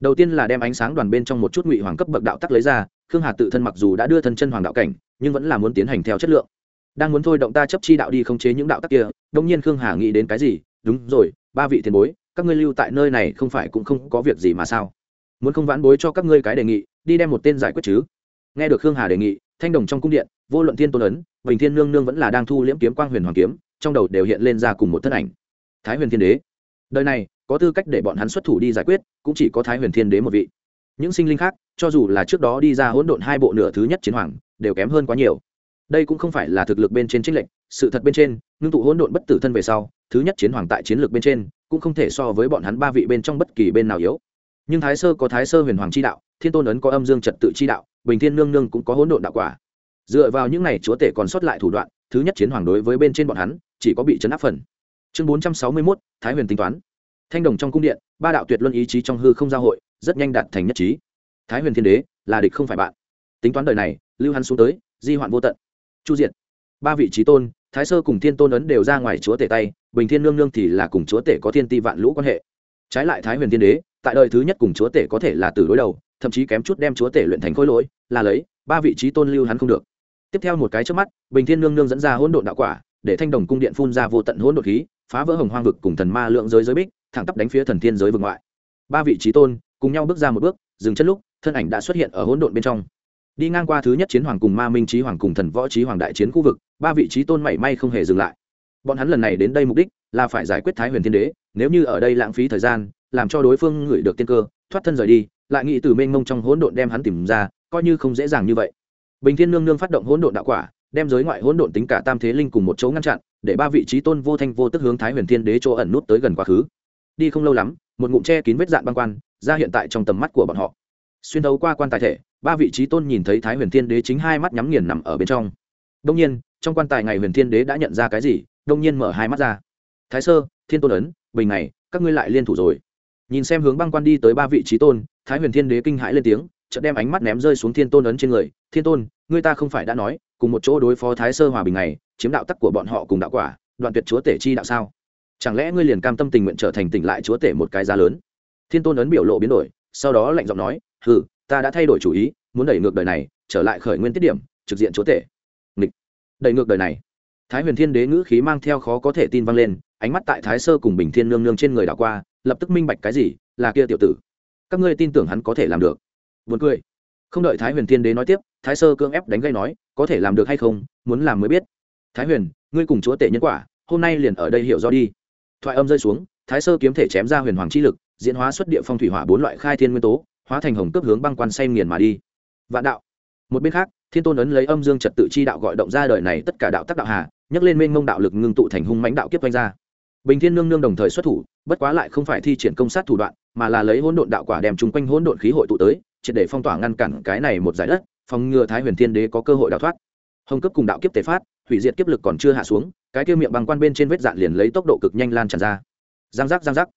Đầu tiên là đem ánh sáng đoàn bên trong một chút ngụy hoàng cấp bậc đạo tắc lấy ra, khương hà tự thân mặc dù đã đưa thân chân hoàng đạo cảnh, nhưng vẫn là muốn tiến hành theo chất lượng. Đang muốn thôi động ta chấp chi đạo đi khống chế những đạo tắc kia đông nhiên khương hà nghĩ đến cái gì? Đúng rồi, ba vị tiền bối, các ngươi lưu tại nơi này không phải cũng không có việc gì mà sao? Muốn không vãn bối cho các ngươi cái đề nghị, đi đem một tên giải quyết chứ? Nghe được khương hà đề nghị, thanh đồng trong cung điện, vô luận thiên tôn ấn, bình thiên nương nương vẫn là đang thu liễm kiếm quang huyền hoàng kiếm, trong đầu đều hiện lên ra cùng một thân ảnh. Thái huyền thiên đế. Đời này có tư cách để bọn hắn xuất thủ đi giải quyết, cũng chỉ có thái huyền thiên đế một vị. Những sinh linh khác, cho dù là trước đó đi ra hỗn độn hai bộ nửa thứ nhất chiến hoàng, đều kém hơn quá nhiều. Đây cũng không phải là thực lực bên trên trích lệnh sự thật bên trên, ngưng tụ hỗn độn bất tử thân về sau, thứ nhất chiến hoàng tại chiến lược bên trên, cũng không thể so với bọn hắn ba vị bên trong bất kỳ bên nào yếu. Nhưng thái sơ có thái sơ huyền hoàng chi đạo, thiên tôn ấn có âm dương trật tự chi đạo, bình thiên nương nương cũng có hỗn độn đạo quả. Dựa vào những này, chúa tể còn sót lại thủ đoạn, thứ nhất chiến hoàng đối với bên trên bọn hắn, chỉ có bị chấn áp phần. Chương bốn trăm sáu mươi mốt, thái huyền tính toán thanh đồng trong cung điện, ba đạo tuyệt luân ý chí trong hư không giao hội, rất nhanh đạt thành nhất trí. Thái huyền thiên đế, là địch không phải bạn. Tính toán đời này, lưu hắn xuống tới, di hoạn vô tận. Chu diệt. Ba vị trí tôn, thái sơ cùng thiên tôn ấn đều ra ngoài chúa tể tay, bình thiên nương nương thì là cùng chúa tể có thiên ti vạn lũ quan hệ. Trái lại thái huyền thiên đế, tại đời thứ nhất cùng chúa tể có thể là từ đối đầu, thậm chí kém chút đem chúa tể luyện thành khối lỗi, là lấy, ba vị trí tôn lưu hắn không được. Tiếp theo một cái trước mắt, bình thiên nương nương dẫn ra hỗn độn đạo quả, để thanh đồng cung điện phun ra vô tận hỗn độn khí, phá vỡ hồng hoang vực cùng thần ma lượng giới giới bích thẳng tắp đánh phía thần thiên giới vực ngoại. Ba vị trí tôn cùng nhau bước ra một bước, dừng chân lúc, thân ảnh đã xuất hiện ở hỗn độn bên trong. Đi ngang qua thứ nhất chiến hoàng cùng ma minh trí hoàng cùng thần võ trí hoàng đại chiến khu vực, ba vị trí tôn mảy may không hề dừng lại. Bọn hắn lần này đến đây mục đích là phải giải quyết thái huyền thiên đế, nếu như ở đây lãng phí thời gian, làm cho đối phương ngửi được tiên cơ, thoát thân rời đi, lại nghĩ từ mênh mông trong hỗn độn đem hắn tìm ra, coi như không dễ dàng như vậy. Bình thiên nương nương phát động hỗn độn đạo quả, đem giới ngoại hỗn độn tính cả tam thế linh cùng một chỗ ngăn chặn, để ba vị trí tôn vô thanh vô tức hướng thái huyền thiên đế chỗ ẩn nút tới gần quá khứ đi không lâu lắm, một ngụm che kín vết dạn băng quan ra hiện tại trong tầm mắt của bọn họ. Xuyên đấu qua quan tài thể, ba vị trí tôn nhìn thấy thái huyền thiên đế chính hai mắt nhắm nghiền nằm ở bên trong. Đông nhiên, trong quan tài ngày huyền thiên đế đã nhận ra cái gì đông nhiên mở hai mắt ra. Thái sơ, thiên tôn ấn, bình này, các ngươi lại liên thủ rồi. Nhìn xem hướng băng quan đi tới ba vị trí tôn, thái huyền thiên đế kinh hãi lên tiếng, chợt đem ánh mắt ném rơi xuống thiên tôn ấn trên người. Thiên tôn, ngươi ta không phải đã nói, cùng một chỗ đối phó thái sơ hòa bình này, chiếm đạo tắc của bọn họ cùng đạo quả, đoạn tuyệt chúa tể chi đạo sao? Chẳng lẽ ngươi liền cam tâm tình nguyện trở thành tỉnh lại chúa tể một cái giá lớn? Thiên tôn ấn biểu lộ biến đổi, sau đó lạnh giọng nói, hừ, ta đã thay đổi chủ ý, muốn đẩy ngược đời này, trở lại khởi nguyên tiết điểm, trực diện chúa tể. Nghịch. Đẩy ngược đời này. Thái huyền thiên đế ngữ khí mang theo khó có thể tin vang lên, ánh mắt tại thái sơ cùng bình thiên nương nương trên người đảo qua, lập tức minh bạch cái gì, là kia tiểu tử. Các ngươi tin tưởng hắn có thể làm được. Buồn cười. Không đợi thái huyền thiên đế nói tiếp, thái sơ cưỡng ép đánh gây nói, có thể làm được hay không, muốn làm mới biết. Thái huyền, ngươi cùng chúa tể nhân quả, hôm nay liền ở đây hiểu do đi thoại âm rơi xuống, thái sơ kiếm thể chém ra huyền hoàng chi lực, diễn hóa xuất địa phong thủy hỏa bốn loại khai thiên nguyên tố, hóa thành hồng cấp hướng băng quan say nghiền mà đi. Vạn đạo. Một bên khác, thiên tôn ấn lấy âm dương trật tự chi đạo gọi động ra đời này tất cả đạo tác đạo hà, nhấc lên mênh mông đạo lực ngưng tụ thành hung mãnh đạo kiếp quanh ra. Bình thiên nương nương đồng thời xuất thủ, bất quá lại không phải thi triển công sát thủ đoạn, mà là lấy hỗn độn đạo quả đem chung quanh hỗn độn khí hội tụ tới, triệt để phong tỏa ngăn cản cái này một giải đất, phòng ngừa thái huyền thiên đế có cơ hội đào thoát. Hồng cấp cùng đạo kiếp tế phát hủy diệt kiếp lực còn chưa hạ xuống, cái kia miệng băng quan bên trên vết dạn liền lấy tốc độ cực nhanh lan tràn ra. Giang giác giang giác.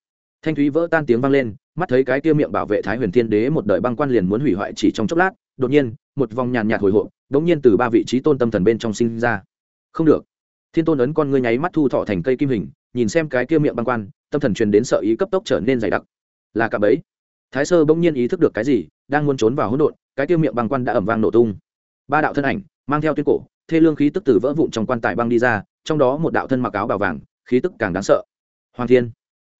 Thanh thúy vỡ tan tiếng vang lên, mắt thấy cái kia miệng bảo vệ thái huyền thiên đế một đời băng quan liền muốn hủy hoại chỉ trong chốc lát, đột nhiên, một vòng nhàn nhạt hồi hộp đống nhiên từ ba vị trí tôn tâm thần bên trong sinh ra. Không được. Thiên tôn ấn con ngươi nháy mắt thu thọ thành cây kim hình, nhìn xem cái kia miệng băng quan, tâm thần truyền đến sợ ý cấp tốc trở nên dày đặc. Là cả bấy thái sơ bỗng nhiên ý thức được cái gì, đang muốn trốn vào hỗn độn, cái kia miệng băng quan đã ẩm vang nổ tung. Ba đạo thân ảnh, mang theo tuyết cổ thê lương khí tức từ vỡ vụn trong quan tài băng đi ra, trong đó một đạo thân mặc áo bào vàng, khí tức càng đáng sợ. Hoàng thiên,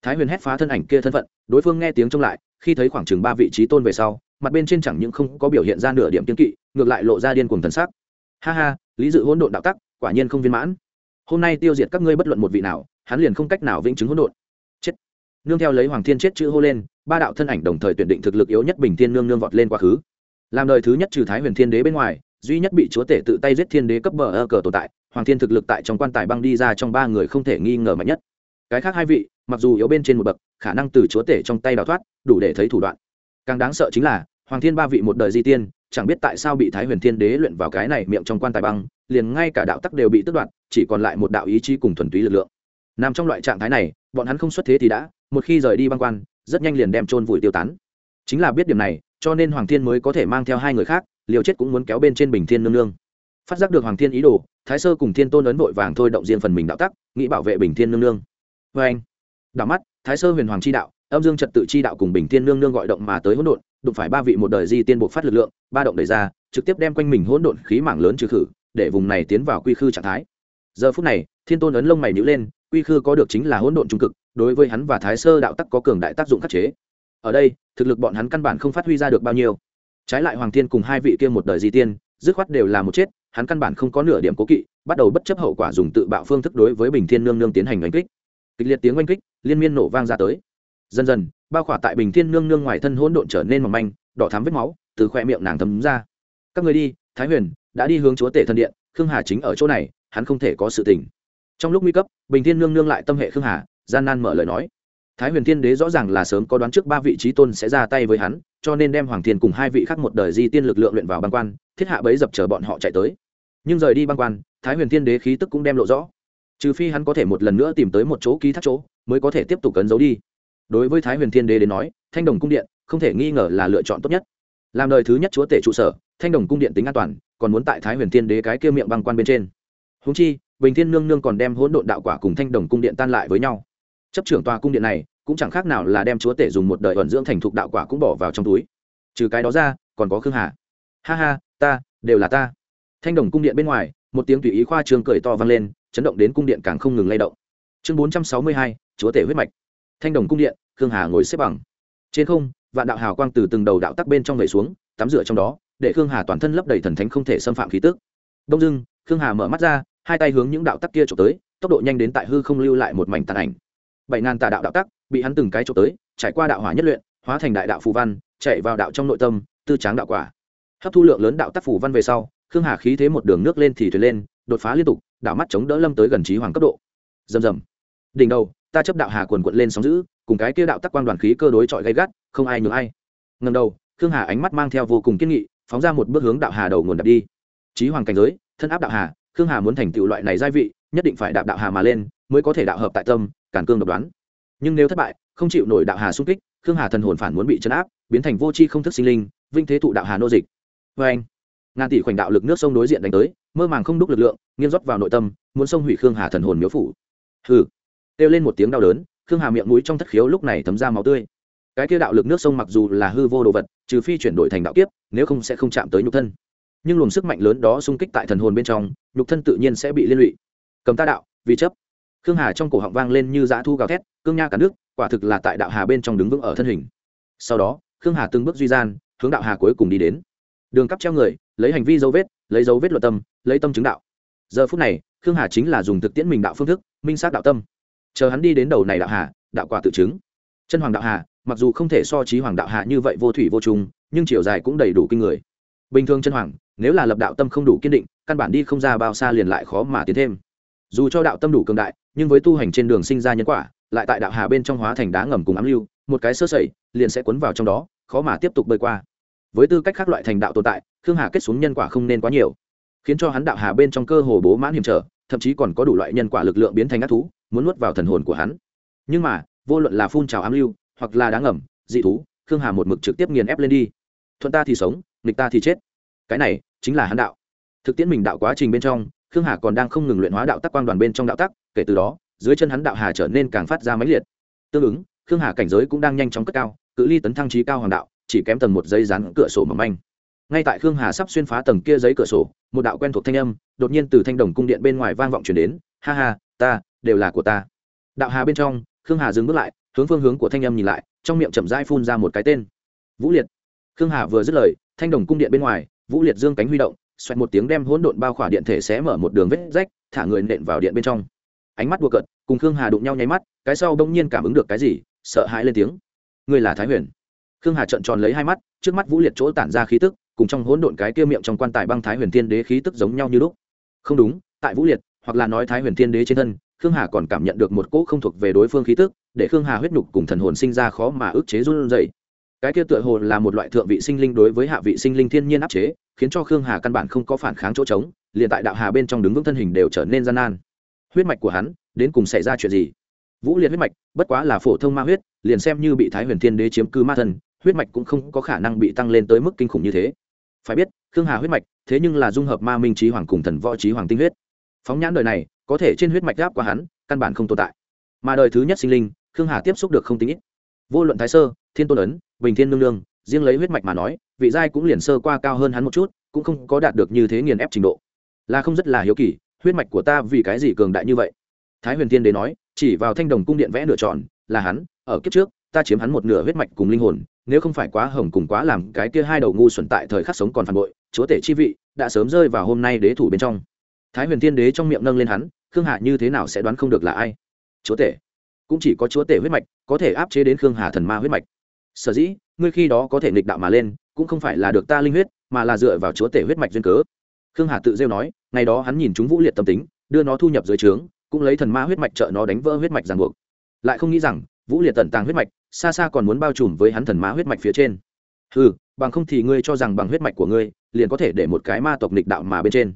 thái huyền hét phá thân ảnh kia thân phận, đối phương nghe tiếng trông lại, khi thấy khoảng chừng ba vị trí tôn về sau, mặt bên trên chẳng những không có biểu hiện ra nửa điểm kiên kỵ, ngược lại lộ ra điên cùng thần sắc. Ha ha, lý dự hỗn độn đạo tắc, quả nhiên không viên mãn. Hôm nay tiêu diệt các ngươi bất luận một vị nào, hắn liền không cách nào vĩnh chứng hỗn độn. Chết. Nương theo lấy hoàng thiên chết chữ hô lên, ba đạo thân ảnh đồng thời tuyển định thực lực yếu nhất bình thiên nương nương vọt lên quá khứ. Làm đời thứ nhất trừ thái huyền thiên đế bên ngoài duy nhất bị chúa tể tự tay giết thiên đế cấp bờ ơ cờ tồn tại, hoàng thiên thực lực tại trong quan tài băng đi ra trong ba người không thể nghi ngờ mạnh nhất. Cái khác hai vị, mặc dù yếu bên trên một bậc, khả năng từ chúa tể trong tay đào thoát, đủ để thấy thủ đoạn. Càng đáng sợ chính là, hoàng thiên ba vị một đời di tiên, chẳng biết tại sao bị thái huyền thiên đế luyện vào cái này miệng trong quan tài băng, liền ngay cả đạo tắc đều bị tước đoạt, chỉ còn lại một đạo ý chí cùng thuần túy lực lượng. Nằm trong loại trạng thái này, bọn hắn không xuất thế thì đã, một khi rời đi băng quan, rất nhanh liền đem trôn vùi tiêu tán. Chính là biết điểm này, cho nên hoàng thiên mới có thể mang theo hai người khác liều chết cũng muốn kéo bên trên bình thiên nương nương. Phát giác được hoàng thiên ý đồ, thái sơ cùng thiên tôn ấn vội vàng thôi động riêng phần mình đạo tắc, nghĩ bảo vệ bình thiên nương nương. Vê anh, đảo mắt, thái sơ huyền hoàng chi đạo, âm dương trật tự chi đạo cùng bình thiên nương nương gọi động mà tới hỗn độn, đụng phải ba vị một đời di tiên buộc phát lực lượng, ba động đẩy ra, trực tiếp đem quanh mình hỗn độn khí mảng lớn trừ khử, để vùng này tiến vào quy khư trạng thái. Giờ phút này, thiên tôn ấn lông mày nhữ lên, quy khư có được chính là hỗn độn trung cực, đối với hắn và thái sơ đạo tắc có cường đại tác dụng khắc chế. Ở đây, thực lực bọn hắn căn bản không phát huy ra được bao nhiêu trái lại hoàng thiên cùng hai vị kia một đời di tiên, dứt khoát đều là một chết, hắn căn bản không có nửa điểm cố kỵ, bắt đầu bất chấp hậu quả dùng tự bạo phương thức đối với bình thiên nương nương tiến hành oanh kích. Kịch liệt tiếng oanh kích, liên miên nổ vang ra tới. Dần dần, bao khỏa tại bình thiên nương nương ngoài thân hỗn độn trở nên mỏng manh, đỏ thắm vết máu từ khoe miệng nàng thấm ra. Các người đi, thái huyền đã đi hướng chúa tể thân điện, khương hà chính ở chỗ này, hắn không thể có sự tình. Trong lúc nguy cấp, bình thiên nương nương lại tâm hệ khương hà, gian nan mở lời nói thái huyền thiên đế rõ ràng là sớm có đoán trước ba vị trí tôn sẽ ra tay với hắn, cho nên đem hoàng thiên cùng hai vị khác một đời di tiên lực lượng luyện vào băng quan, thiết hạ bấy dập chờ bọn họ chạy tới. Nhưng rời đi băng quan, thái huyền thiên đế khí tức cũng đem lộ rõ. Trừ phi hắn có thể một lần nữa tìm tới một chỗ ký thác chỗ, mới có thể tiếp tục cấn giấu đi. Đối với thái huyền thiên đế đến nói, thanh đồng cung điện không thể nghi ngờ là lựa chọn tốt nhất. Làm đời thứ nhất chúa tể trụ sở, thanh đồng cung điện tính an toàn, còn muốn tại thái huyền thiên đế cái kia miệng băng quan bên trên. Húng chi, bình thiên nương nương còn đem hỗn độn đạo quả cùng thanh đồng cung điện tan lại với nhau chấp trưởng tòa cung điện này, cũng chẳng khác nào là đem chúa tể dùng một đời ẩn dưỡng thành thục đạo quả cũng bỏ vào trong túi. Trừ cái đó ra, còn có khương hà. Ha ha, ta, đều là ta. Thanh đồng cung điện bên ngoài, một tiếng tùy ý khoa trương cười to vang lên, chấn động đến cung điện càng không ngừng lay động. Chương bốn trăm sáu mươi hai, chúa tể huyết mạch. Thanh đồng cung điện, khương hà ngồi xếp bằng. Trên không, vạn đạo hào quang từ từng đầu đạo tắc bên trong vẩy xuống, tắm rửa trong đó, để khương hà toàn thân lấp đầy thần thánh không thể xâm phạm khí tức. Đông dưng khương hà mở mắt ra, hai tay hướng những đạo tắc kia trộm tới, tốc độ nhanh đến tại hư không lưu lại một mảnh tàn ảnh bảy ngàn tà đạo đạo tắc, bị hắn từng cái trộm tới, trải qua đạo hỏa nhất luyện, hóa thành đại đạo phù văn, chạy vào đạo trong nội tâm, tư tráng đạo quả. Hấp thu lượng lớn đạo tác phù văn về sau, khương hà khí thế một đường nước lên thì thuyền lên, đột phá liên tục, đạo mắt chống đỡ lâm tới gần trí hoàng cấp độ. Rầm rầm. Đỉnh đầu, ta chấp đạo hà quần quận lên sóng giữ cùng cái kia đạo tắc quan đoàn khí cơ đối chọi gay gắt, không ai nhường ai. Ngầm đầu, khương hà ánh mắt mang theo vô cùng kiên nghị, phóng ra một bước hướng đạo hà đầu nguồn đập đi. Trí hoàng cảnh giới, thân áp đạo hà, khương hà muốn thành tựu loại này gia vị, nhất định phải đạp đạo hà mà lên mới có thể đạo hợp tại tâm cản cương độc đoán. Nhưng nếu thất bại, không chịu nổi đạo hà sung kích, khương hà thần hồn phản muốn bị chấn áp, biến thành vô tri không thức sinh linh, vinh thế thụ đạo hà nô dịch. Vê anh, ngàn tỷ khoảnh đạo lực nước sông đối diện đánh tới, mơ màng không đúc lực lượng, nghiêng rót vào nội tâm, muốn xông hủy khương hà thần hồn miếu phủ. Hừ, kêu lên một tiếng đau đớn, khương hà miệng mũi trong thất khiếu lúc này thấm ra máu tươi. Cái kia đạo lực nước sông mặc dù là hư vô đồ vật, trừ phi chuyển đổi thành đạo kiếp, nếu không sẽ không chạm tới nhục thân. Nhưng luồng sức mạnh lớn đó xung kích tại thần hồn bên trong, nhục thân tự nhiên sẽ bị liên lụy. Cầm ta đạo, vì chấp khương hà trong cổ họng vang lên như dã thu gào thét, cương nha cả nước, quả thực là tại đạo hà bên trong đứng vững ở thân hình. Sau đó, khương hà từng bước duy gian, hướng đạo hà cuối cùng đi đến. Đường cắp treo người, lấy hành vi dấu vết, lấy dấu vết luật tâm, lấy tâm chứng đạo. Giờ phút này, khương hà chính là dùng thực tiễn mình đạo phương thức, minh sát đạo tâm. Chờ hắn đi đến đầu này đạo hà, đạo quả tự chứng. Chân hoàng đạo hà, mặc dù không thể so trí hoàng đạo hà như vậy vô thủy vô trùng, nhưng chiều dài cũng đầy đủ kinh người. Bình thường chân hoàng, nếu là lập đạo tâm không đủ kiên định, căn bản đi không ra bao xa liền lại khó mà tiến thêm dù cho đạo tâm đủ cường đại, nhưng với tu hành trên đường sinh ra nhân quả, lại tại đạo hà bên trong hóa thành đá ngầm cùng ám lưu, một cái sơ sẩy, liền sẽ cuốn vào trong đó, khó mà tiếp tục bơi qua. Với tư cách khác loại thành đạo tồn tại, khương hà kết xuống nhân quả không nên quá nhiều, khiến cho hắn đạo hà bên trong cơ hồ bố mãn hiểm trở, thậm chí còn có đủ loại nhân quả lực lượng biến thành ác thú, muốn nuốt vào thần hồn của hắn. Nhưng mà, vô luận là phun trào ám lưu, hoặc là đá ngầm, dị thú, khương hà một mực trực tiếp nghiền ép lên đi. Thuận ta thì sống, nghịch ta thì chết. Cái này chính là hắn đạo. Thực tiễn mình đạo quá trình bên trong khương hà còn đang không ngừng luyện hóa đạo tắc quang đoàn bên trong đạo tắc, kể từ đó, dưới chân hắn đạo hà trở nên càng phát ra mãnh liệt. Tương ứng, khương hà cảnh giới cũng đang nhanh chóng cất cao, cự ly tấn thăng trí cao hoàng đạo, chỉ kém tầng một giấy rán cửa sổ mỏng manh. Ngay tại khương hà sắp xuyên phá tầng kia giấy cửa sổ, một đạo quen thuộc thanh âm đột nhiên từ thanh đồng cung điện bên ngoài vang vọng chuyển đến, ha ha, ta, đều là của ta. Đạo hà bên trong, khương hà dừng bước lại, hướng phương hướng của thanh âm nhìn lại, trong miệng chậm rãi phun ra một cái tên. Vũ liệt. Khương hà vừa dứt lời, thanh đồng cung điện bên ngoài, vũ liệt dương cánh huy động xoẹt một tiếng đem hỗn độn bao khỏa điện thể xé mở một đường vết rách, thả người nện vào điện bên trong. Ánh mắt đùa cợt, cùng khương hà đụng nhau nháy mắt, cái sau bỗng nhiên cảm ứng được cái gì, sợ hãi lên tiếng. Ngươi là thái huyền. Khương hà trợn tròn lấy hai mắt, trước mắt vũ liệt chỗ tản ra khí tức, cùng trong hỗn độn cái kia miệng trong quan tài băng thái huyền thiên đế khí tức giống nhau như lúc. Không đúng, tại vũ liệt, hoặc là nói thái huyền thiên đế trên thân, khương hà còn cảm nhận được một cỗ không thuộc về đối phương khí tức, để khương hà huyết nhục cùng thần hồn sinh ra khó mà ức chế run dậy cái kia tựa hồ là một loại thượng vị sinh linh đối với hạ vị sinh linh thiên nhiên áp chế khiến cho khương hà căn bản không có phản kháng chỗ trống, liền tại đạo hà bên trong đứng vững thân hình đều trở nên gian nan. Huyết mạch của hắn, đến cùng xảy ra chuyện gì? Vũ liệt huyết mạch, bất quá là phổ thông ma huyết, liền xem như bị thái huyền thiên đế chiếm cư ma thân, huyết mạch cũng không có khả năng bị tăng lên tới mức kinh khủng như thế. Phải biết, khương hà huyết mạch, thế nhưng là dung hợp ma minh trí hoàng cùng thần võ trí hoàng tinh huyết. Phóng nhãn đời này, có thể trên huyết mạch gáp qua hắn, căn bản không tồn tại. Mà đời thứ nhất sinh linh, khương hà tiếp xúc được không tính ít. Vô luận thái sơ, thiên tôn ấn, bình thiên nương nương, riêng lấy huyết mạch mà nói vị giai cũng liền sơ qua cao hơn hắn một chút, cũng không có đạt được như thế nghiền ép trình độ. Là không rất là hiếu kỳ, huyết mạch của ta vì cái gì cường đại như vậy? Thái huyền tiên đế nói, chỉ vào thanh đồng cung điện vẽ nửa tròn, là hắn, ở kiếp trước, ta chiếm hắn một nửa huyết mạch cùng linh hồn, nếu không phải quá hồng cùng quá làm cái kia hai đầu ngu xuẩn tại thời khắc sống còn phản bội, chúa tể chi vị đã sớm rơi vào hôm nay đế thủ bên trong. Thái huyền tiên đế trong miệng nâng lên hắn, khương hạ như thế nào sẽ đoán không được là ai? Chúa tể. Cũng chỉ có chúa tể huyết mạch có thể áp chế đến khương hà thần ma huyết mạch. Sở dĩ ngươi khi đó có thể nghịch đạo mà lên, cũng không phải là được ta linh huyết, mà là dựa vào chúa tể huyết mạch duyên cớ. Khương hà tự rêu nói, ngày đó hắn nhìn chúng vũ liệt tâm tính, đưa nó thu nhập dưới trướng, cũng lấy thần ma huyết mạch trợ nó đánh vỡ huyết mạch ràng buộc. Lại không nghĩ rằng, vũ liệt tận tàng huyết mạch, xa xa còn muốn bao trùm với hắn thần ma huyết mạch phía trên. Ừ bằng không thì ngươi cho rằng bằng huyết mạch của ngươi, liền có thể để một cái ma tộc nghịch đạo mà bên trên.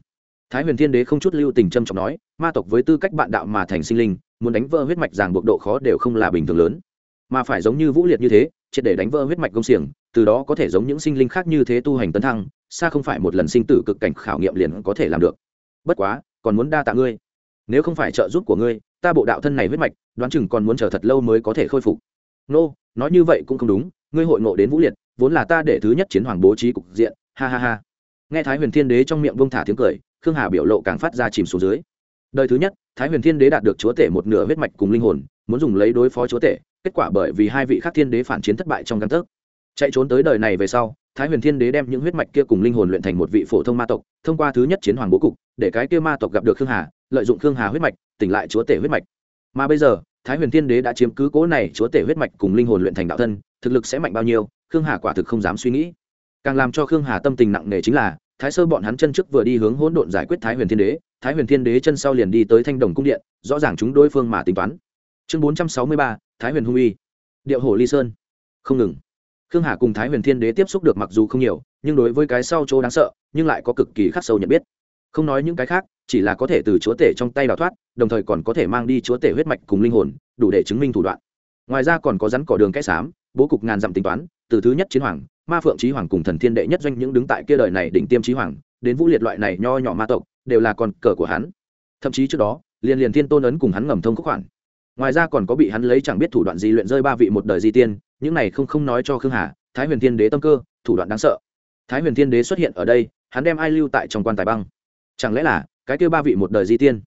Thái huyền thiên đế không chút lưu tình trâm trọng nói, ma tộc với tư cách bạn đạo mà thành sinh linh, muốn đánh vỡ huyết mạch ràng buộc độ khó đều không là bình thường lớn. Mà phải giống như vũ liệt như thế triệt để đánh vỡ huyết mạch công xiềng, từ đó có thể giống những sinh linh khác như thế tu hành tấn thăng, xa không phải một lần sinh tử cực cảnh khảo nghiệm liền có thể làm được. Bất quá, còn muốn đa tạ ngươi. Nếu không phải trợ giúp của ngươi, ta bộ đạo thân này huyết mạch, đoán chừng còn muốn chờ thật lâu mới có thể khôi phục. Nô, nói như vậy cũng không đúng, ngươi hội ngộ đến vũ liệt, vốn là ta để thứ nhất chiến hoàng bố trí cục diện, ha ha ha. Nghe thái huyền thiên đế trong miệng vông thả tiếng cười, khương hà biểu lộ càng phát ra chìm xuống dưới. Đời thứ nhất, thái huyền thiên đế đạt được chúa tể một nửa huyết mạch cùng linh hồn, muốn dùng lấy đối phó chúa tể kết quả bởi vì hai vị khác thiên đế phản chiến thất bại trong căn tấc. Chạy trốn tới đời này về sau, thái huyền thiên đế đem những huyết mạch kia cùng linh hồn luyện thành một vị phổ thông ma tộc, thông qua thứ nhất chiến hoàng bố cục, để cái kia ma tộc gặp được khương hà, lợi dụng khương hà huyết mạch, tỉnh lại chúa tể huyết mạch. Mà bây giờ, thái huyền thiên đế đã chiếm cứ cố này chúa tể huyết mạch cùng linh hồn luyện thành đạo thân, thực lực sẽ mạnh bao nhiêu, khương hà quả thực không dám suy nghĩ. Càng làm cho khương hà tâm tình nặng nề chính là, thái sơ bọn hắn chân trước vừa đi hướng hỗn độn giải quyết thái huyền thiên đế, thái huyền thiên đế chân sau liền đi tới thanh đồng cung điện, rõ ràng chúng đối phương mà tính toán chương bốn trăm sáu mươi ba, thái huyền hung uy điệu hồ ly sơn. Không ngừng. Khương hà cùng thái huyền thiên đế tiếp xúc được mặc dù không nhiều, nhưng đối với cái sau chỗ đáng sợ, nhưng lại có cực kỳ khắc sâu nhận biết. Không nói những cái khác, chỉ là có thể từ chúa tể trong tay đào thoát, đồng thời còn có thể mang đi chúa tể huyết mạch cùng linh hồn, đủ để chứng minh thủ đoạn. Ngoài ra còn có rắn cỏ đường kẽ xám, bố cục ngàn dặm tính toán, từ thứ nhất chiến hoàng, ma phượng trí hoàng cùng thần thiên đệ nhất doanh những đứng tại kia đời này đỉnh tiêm trí hoàng, đến vũ liệt loại này nho nhỏ ma tộc, đều là con cờ của hắn. Thậm chí trước đó liền liền thiên tôn ấn cùng hắn ngầm thông khúc khoản ngoài ra còn có bị hắn lấy chẳng biết thủ đoạn gì luyện rơi ba vị một đời di tiên, những này không không nói cho khương hà, thái huyền thiên đế tâm cơ, thủ đoạn đáng sợ. Thái huyền thiên đế xuất hiện ở đây, hắn đem ai lưu tại trong quan tài băng? Chẳng lẽ là cái kia ba vị một đời di tiên?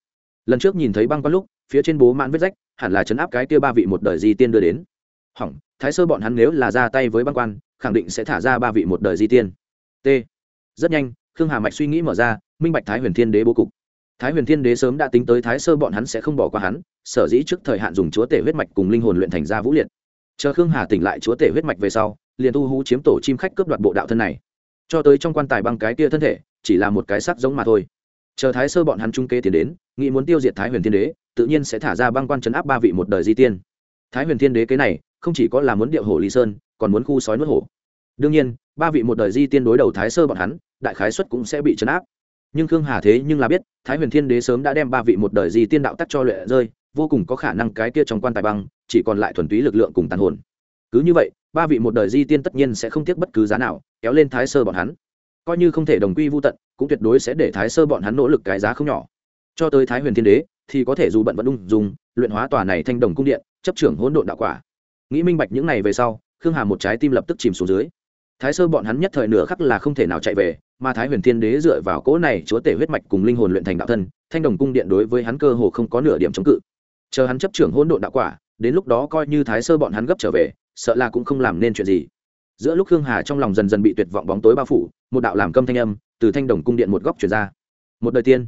Lần trước nhìn thấy băng quan lúc, phía trên bố mãn vết rách, hẳn là chấn áp cái kia ba vị một đời di tiên đưa đến. Hỏng, thái sơ bọn hắn nếu là ra tay với băng quan, khẳng định sẽ thả ra ba vị một đời di tiên. T. Rất nhanh, khương hà mạch suy nghĩ mở ra, minh bạch thái huyền thiên đế bố cục thái huyền thiên đế sớm đã tính tới thái sơ bọn hắn sẽ không bỏ qua hắn, sở dĩ trước thời hạn dùng chúa tể huyết mạch cùng linh hồn luyện thành ra vũ liệt. Chờ khương hà tỉnh lại chúa tể huyết mạch về sau, liền tu hú chiếm tổ chim khách cướp đoạt bộ đạo thân này. Cho tới trong quan tài băng cái kia thân thể, chỉ là một cái sắc giống mà thôi. Chờ thái sơ bọn hắn trung kế tiến đến, nghĩ muốn tiêu diệt thái huyền thiên đế, tự nhiên sẽ thả ra băng quan chấn áp ba vị một đời di tiên. Thái huyền thiên đế kế này, không chỉ có là muốn điệu hổ lý sơn, còn muốn khu sói nuốt hổ. Đương nhiên, ba vị một đời di tiên đối đầu thái sơ bọn hắn, đại khái xuất cũng sẽ bị chấn áp nhưng khương hà thế nhưng là biết, thái huyền thiên đế sớm đã đem ba vị một đời di tiên đạo tắc cho lệ rơi, vô cùng có khả năng cái kia trong quan tài băng, chỉ còn lại thuần túy lực lượng cùng tàn hồn. Cứ như vậy, ba vị một đời di tiên tất nhiên sẽ không tiếc bất cứ giá nào, kéo lên thái sơ bọn hắn. Coi như không thể đồng quy vô tận, cũng tuyệt đối sẽ để thái sơ bọn hắn nỗ lực cái giá không nhỏ. Cho tới thái huyền thiên đế, thì có thể dù bận vẫn ung dùng luyện hóa tòa này thanh đồng cung điện, chấp trưởng hỗn độn đạo quả. Nghĩ minh bạch những này về sau, khương hà một trái tim lập tức chìm xuống dưới. Thái sơ bọn hắn nhất thời nửa khắc là không thể nào chạy về mà thái huyền thiên đế dựa vào cỗ này chúa tể huyết mạch cùng linh hồn luyện thành đạo thân, thanh đồng cung điện đối với hắn cơ hồ không có nửa điểm chống cự. Chờ hắn chấp trưởng hỗn độn đạo quả, đến lúc đó coi như thái sơ bọn hắn gấp trở về, sợ là cũng không làm nên chuyện gì. Giữa lúc khương hà trong lòng dần dần bị tuyệt vọng bóng tối bao phủ, một đạo làm câm thanh âm từ thanh đồng cung điện một góc chuyển ra. Một đời tiên,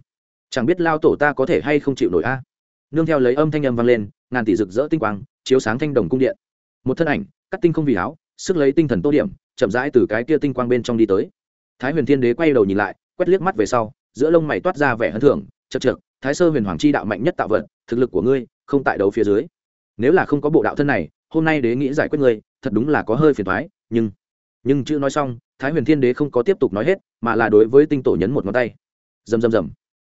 chẳng biết lao tổ ta có thể hay không chịu nổi a? Nương theo lấy âm thanh âm vang lên, ngàn tỷ rực rỡ tinh quang chiếu sáng thanh đồng cung điện. Một thân ảnh, cắt tinh không vì áo, sức lấy tinh thần tô điểm, chậm rãi từ cái kia tinh quang bên trong đi tới thái huyền thiên đế quay đầu nhìn lại, quét liếc mắt về sau, giữa lông mày toát ra vẻ hân thưởng, chật chật thái sơ huyền hoàng chi đạo mạnh nhất tạo vật, thực lực của ngươi không tại đấu phía dưới. Nếu là không có bộ đạo thân này, hôm nay đế nghĩ giải quyết ngươi, thật đúng là có hơi phiền thoái nhưng nhưng chữ nói xong, thái huyền thiên đế không có tiếp tục nói hết, mà là đối với tinh tổ nhấn một ngón tay. Rầm rầm rầm.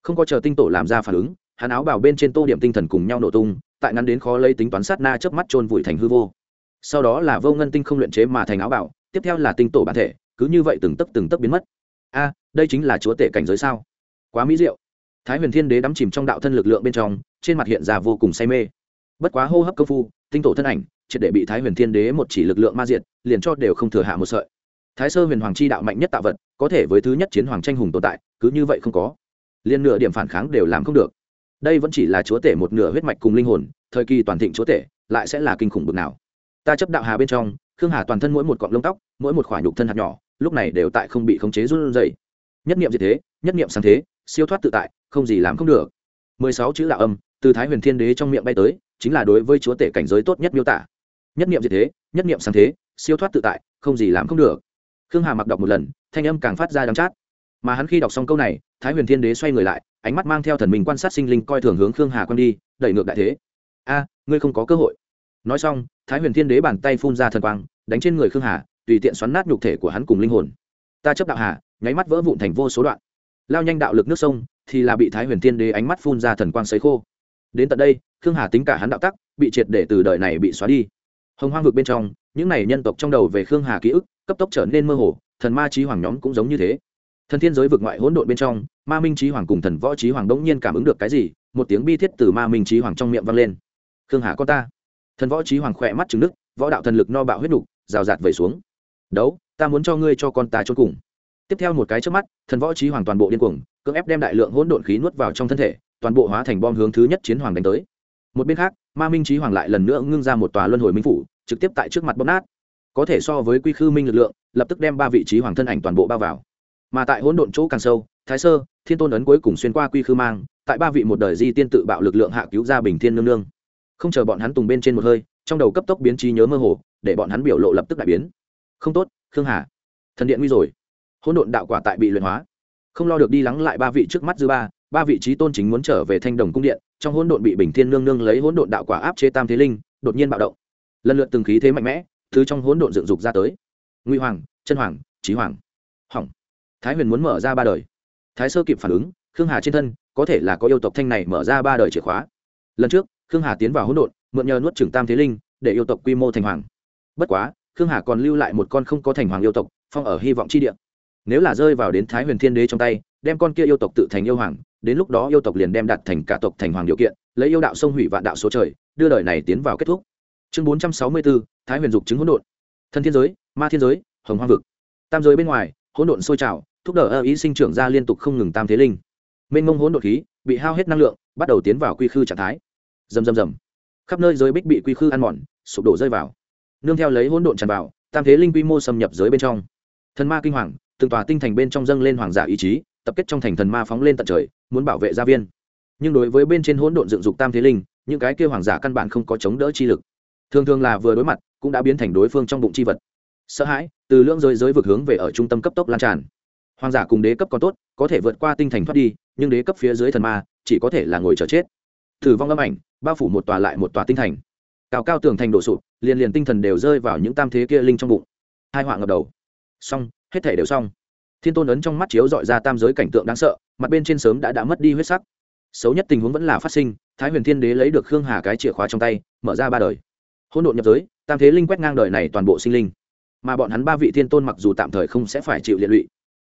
Không có chờ tinh tổ làm ra phản ứng, hắn áo bảo bên trên tô điểm tinh thần cùng nhau nổ tung, tại ngắn đến khó lấy tính toán sát na chớp mắt trôn vùi thành hư vô. Sau đó là vô ngân tinh không luyện chế mà thành áo bảo tiếp theo là tinh tổ bản thể cứ như vậy từng tấc từng tấc biến mất. A à, đây chính là chúa tể cảnh giới sao? Quá mỹ diệu. Thái huyền thiên đế đắm chìm trong đạo thân lực lượng bên trong, trên mặt hiện ra vô cùng say mê. Bất quá hô hấp công phu, tinh tổ thân ảnh, triệt để bị thái huyền thiên đế một chỉ lực lượng ma diệt, liền cho đều không thừa hạ một sợi. Thái sơ huyền hoàng chi đạo mạnh nhất tạo vật, có thể với thứ nhất chiến hoàng tranh hùng tồn tại, cứ như vậy không có. Liên nửa điểm phản kháng đều làm không được. Đây vẫn chỉ là chúa tể một nửa huyết mạch cùng linh hồn, thời kỳ toàn thịnh chúa tể, lại sẽ là kinh khủng bực nào. Ta chấp đạo hà bên trong, khương hà toàn thân mỗi một cọng lông tóc, mỗi một khoả nhục thân hạt nhỏ lúc này đều tại không bị khống chế run rẩy. Nhất niệm gì thế, nhất niệm sáng thế, siêu thoát tự tại, không gì làm không được. Mười sáu chữ đạo âm từ thái huyền thiên đế trong miệng bay tới, chính là đối với chúa tể cảnh giới tốt nhất miêu tả. Nhất niệm gì thế, nhất niệm sáng thế, siêu thoát tự tại, không gì làm không được. Khương hà mặc đọc một lần, thanh âm càng phát ra đắng chát. Mà hắn khi đọc xong câu này, thái huyền thiên đế xoay người lại, ánh mắt mang theo thần mình quan sát sinh linh coi thường hướng khương hà quan đi, đẩy ngược đại thế. A, ngươi không có cơ hội. Nói xong, thái huyền thiên đế bàn tay phun ra thần quang, đánh trên người khương hà tùy tiện xoắn nát nhục thể của hắn cùng linh hồn. Ta chấp đạo hà, nháy mắt vỡ vụn thành vô số đoạn. Lao nhanh đạo lực nước sông, thì là bị thái huyền thiên đế ánh mắt phun ra thần quang sấy khô. Đến tận đây, khương hà tính cả hắn đạo tắc, bị triệt để từ đời này bị xóa đi. Hồng hoang vực bên trong, những n à y nhân tộc trong đầu về khương hà ký ức, cấp tốc trở nên mơ hồ, thần ma trí hoàng nhóm cũng giống như thế. Thần thiên giới vực ngoại hỗn độn bên trong, ma minh trí hoàng cùng thần võ trí hoàng đống nhiên cảm ứng được cái gì, một tiếng bi thiết từ ma minh trí hoàng trong miệng vang lên. Khương hà con ta. Thần võ trí hoàng khỏe mắt trứng nước võ đạo thần lực no bạo huyết nục, rào rạt vẩy xuống đấu, ta muốn cho ngươi cho con ta trốn cùng. Tiếp theo một cái trước mắt, thần võ trí hoàng toàn bộ điên cuồng, cưỡng ép đem đại lượng hỗn độn khí nuốt vào trong thân thể, toàn bộ hóa thành bom hướng thứ nhất chiến hoàng đánh tới. Một bên khác, ma minh trí hoàng lại lần nữa ngưng ra một tòa luân hồi minh phủ, trực tiếp tại trước mặt bóp nát. Có thể so với quy khư minh lực lượng, lập tức đem ba vị trí hoàng thân ảnh toàn bộ bao vào. Mà tại hỗn độn chỗ càng sâu, thái sơ, thiên tôn ấn cuối cùng xuyên qua quy khư mang, tại ba vị một đời di tiên tự bạo lực lượng hạ cứu ra bình thiên nương nương. Không chờ bọn hắn tùng bên trên một hơi, trong đầu cấp tốc biến trí nhớ mơ hồ, để bọn hắn biểu lộ lập tức đại biến không tốt, khương hà. Thần điện nguy rồi. Hỗn độn đạo quả tại bị luyện hóa. Không lo được đi lắng lại ba vị trước mắt dư ba ba vị trí tôn chính muốn trở về thanh đồng cung điện, trong hỗn độn bị bình thiên nương nương lấy hỗn độn đạo quả áp chế tam thế linh, đột nhiên bạo động. Lần lượt từng khí thế mạnh mẽ, thứ trong hỗn độn dựng dục ra tới. Nguy hoàng, chân hoàng trí hoàng. Hỏng. Thái huyền muốn mở ra ba đời. Thái sơ kịp phản ứng, khương hà trên thân, có thể là có yêu tộc thanh này mở ra ba đời chìa khóa. Lần trước, khương hà tiến vào hỗn độn, mượn nhờ nuốt trừng tam thế linh, để yêu tộc quy mô thành hoàng. Bất quá khương hà còn lưu lại một con không có thành hoàng yêu tộc, phong ở hy vọng chi địa. Nếu là rơi vào đến thái huyền thiên đế trong tay, đem con kia yêu tộc tự thành yêu hoàng, đến lúc đó yêu tộc liền đem đặt thành cả tộc thành hoàng điều kiện, lấy yêu đạo sông hủy vạn đạo số trời, đưa đời này tiến vào kết thúc. Chương bốn trăm sáu mươi bốn thái huyền dục chứng hỗn độn. Thân thiên giới, ma thiên giới, hồng hoang vực. Tam giới bên ngoài, hỗn độn sôi trào, thúc đẩy ơ ý sinh trưởng ra liên tục không ngừng tam thế linh. Mênh mông hỗn độn khí, bị hao hết năng lượng, bắt đầu tiến vào quy khư trạng thái. Rầm rầm rầm. Khắp nơi giới bích bị quy khư ăn mòn, sụp đổ rơi vào nương theo lấy hỗn độn tràn vào, tam thế linh quy mô xâm nhập giới bên trong. Thần ma kinh hoàng, từng tòa tinh thành bên trong dâng lên hoàng giả ý chí, tập kết trong thành thần ma phóng lên tận trời, muốn bảo vệ gia viên. Nhưng đối với bên trên hỗn độn dựng dục tam thế linh, những cái kia hoàng giả căn bản không có chống đỡ chi lực. Thường thường là vừa đối mặt, cũng đã biến thành đối phương trong bụng chi vật. Sợ hãi, từ lưỡng giới giới vực hướng về ở trung tâm cấp tốc lan tràn. Hoàng giả cùng đế cấp còn tốt, có thể vượt qua tinh thành thoát đi, nhưng đế cấp phía dưới thần ma, chỉ có thể là ngồi chờ chết. Thử vong âm ảnh, bao phủ một tòa lại một tòa tinh thành. Cao cao tường thành đổ sụp liền liền tinh thần đều rơi vào những tam thế kia linh trong bụng. Hai họa ngập đầu. Xong, hết thể đều xong. Thiên tôn ấn trong mắt chiếu dọi ra tam giới cảnh tượng đáng sợ, mặt bên trên sớm đã đã mất đi huyết sắc. Xấu nhất tình huống vẫn là phát sinh, thái huyền thiên đế lấy được khương hà cái chìa khóa trong tay, mở ra ba đời. Hỗn độn nhập giới, tam thế linh quét ngang đời này toàn bộ sinh linh. Mà bọn hắn ba vị thiên tôn mặc dù tạm thời không sẽ phải chịu liệt lụy,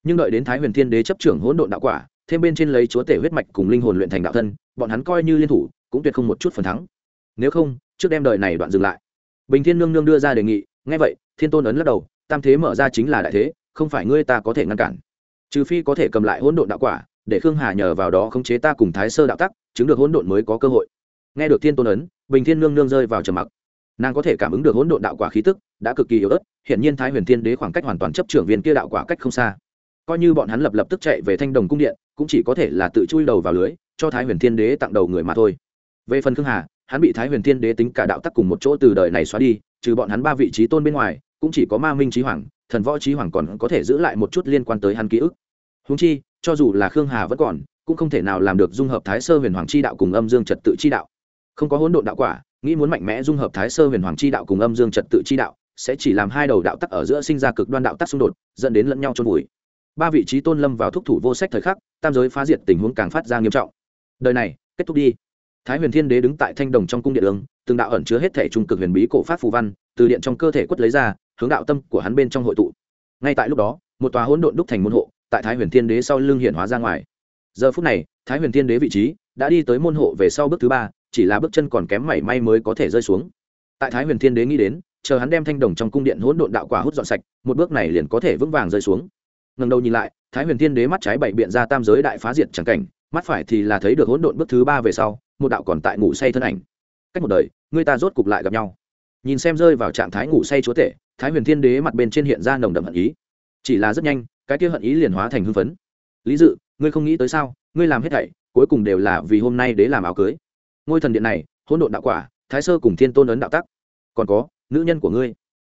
nhưng đợi đến thái huyền thiên đế chấp trưởng hỗn độn đạo quả, thêm bên trên lấy chúa tể huyết mạch cùng linh hồn luyện thành đạo thân, bọn hắn coi như liên thủ, cũng tuyệt không một chút phần thắng. Nếu không, trước đem đời này đoạn dừng lại bình thiên nương nương đưa ra đề nghị ngay vậy, thiên tôn ấn lắc đầu, tam thế mở ra chính là đại thế, không phải ngươi ta có thể ngăn cản. Trừ phi có thể cầm lại hỗn độn đạo quả, để khương hà nhờ vào đó khống chế ta cùng thái sơ đạo tắc, chứng được hỗn độn mới có cơ hội. Nghe được thiên tôn ấn, bình thiên nương nương rơi vào trầm mặc. Nàng có thể cảm ứng được hỗn độn đạo quả khí tức, đã cực kỳ yếu ớt hiện nhiên thái huyền thiên đế khoảng cách hoàn toàn chấp trưởng viên kia đạo quả cách không xa. Coi như bọn hắn lập lập tức chạy về thanh đồng cung điện, cũng chỉ có thể là tự chui đầu vào lưới, cho thái huyền thiên đế tặng đầu người mà thôi. Về phần khương hà hắn bị thái huyền thiên đế tính cả đạo tắc cùng một chỗ từ đời này xóa đi, trừ bọn hắn ba vị trí tôn bên ngoài, cũng chỉ có ma minh trí hoàng, thần võ trí hoàng còn có thể giữ lại một chút liên quan tới hắn ký ức. Húng chi, cho dù là khương hà vẫn còn, cũng không thể nào làm được dung hợp thái sơ huyền hoàng chi đạo cùng âm dương trật tự chi đạo. Không có hỗn độn đạo quả, nghĩ muốn mạnh mẽ dung hợp thái sơ huyền hoàng chi đạo cùng âm dương trật tự chi đạo, sẽ chỉ làm hai đầu đạo tắc ở giữa sinh ra cực đoan đạo tắc xung đột, dẫn đến lẫn nhau trôn vùi. Ba vị trí tôn lâm vào thúc thủ vô sách thời khắc, tam giới phá diệt tình huống càng phát ra nghiêm trọng. Đời này, kết thúc đi thái huyền thiên đế đứng tại thanh đồng trong cung điện đường từng đạo ẩn chứa hết thể trung cực huyền bí cổ pháp phù văn, từ điện trong cơ thể quất lấy ra, hướng đạo tâm của hắn bên trong hội tụ. Ngay tại lúc đó, một tòa hỗn độn đúc thành môn hộ, tại thái huyền thiên đế sau lưng hiện hóa ra ngoài. Giờ phút này, thái huyền thiên đế vị trí đã đi tới môn hộ về sau bước thứ ba, chỉ là bước chân còn kém mảy may mới có thể rơi xuống. Tại thái huyền thiên đế nghĩ đến, chờ hắn đem thanh đồng trong cung điện hỗn độn đạo quả hút dọn sạch, một bước này liền có thể vững vàng rơi xuống. Ngần đầu nhìn lại, thái huyền thiên đế mắt trái bảy biện ra tam giới đại phá diệt chẳng cảnh, mắt phải thì là thấy được hỗn độn bước thứ ba về sau một đạo còn tại ngủ say thân ảnh. Cách một đời, người ta rốt cục lại gặp nhau. Nhìn xem rơi vào trạng thái ngủ say chúa tể, thái huyền thiên đế mặt bên trên hiện ra nồng đậm hận ý. Chỉ là rất nhanh, cái kia hận ý liền hóa thành hưng phấn. Lý dự, ngươi không nghĩ tới sao? Ngươi làm hết thảy, cuối cùng đều là vì hôm nay đế làm áo cưới. Ngôi thần điện này, hỗn độn đạo quả, thái sơ cùng thiên tôn ấn đạo tắc. Còn có, nữ nhân của ngươi.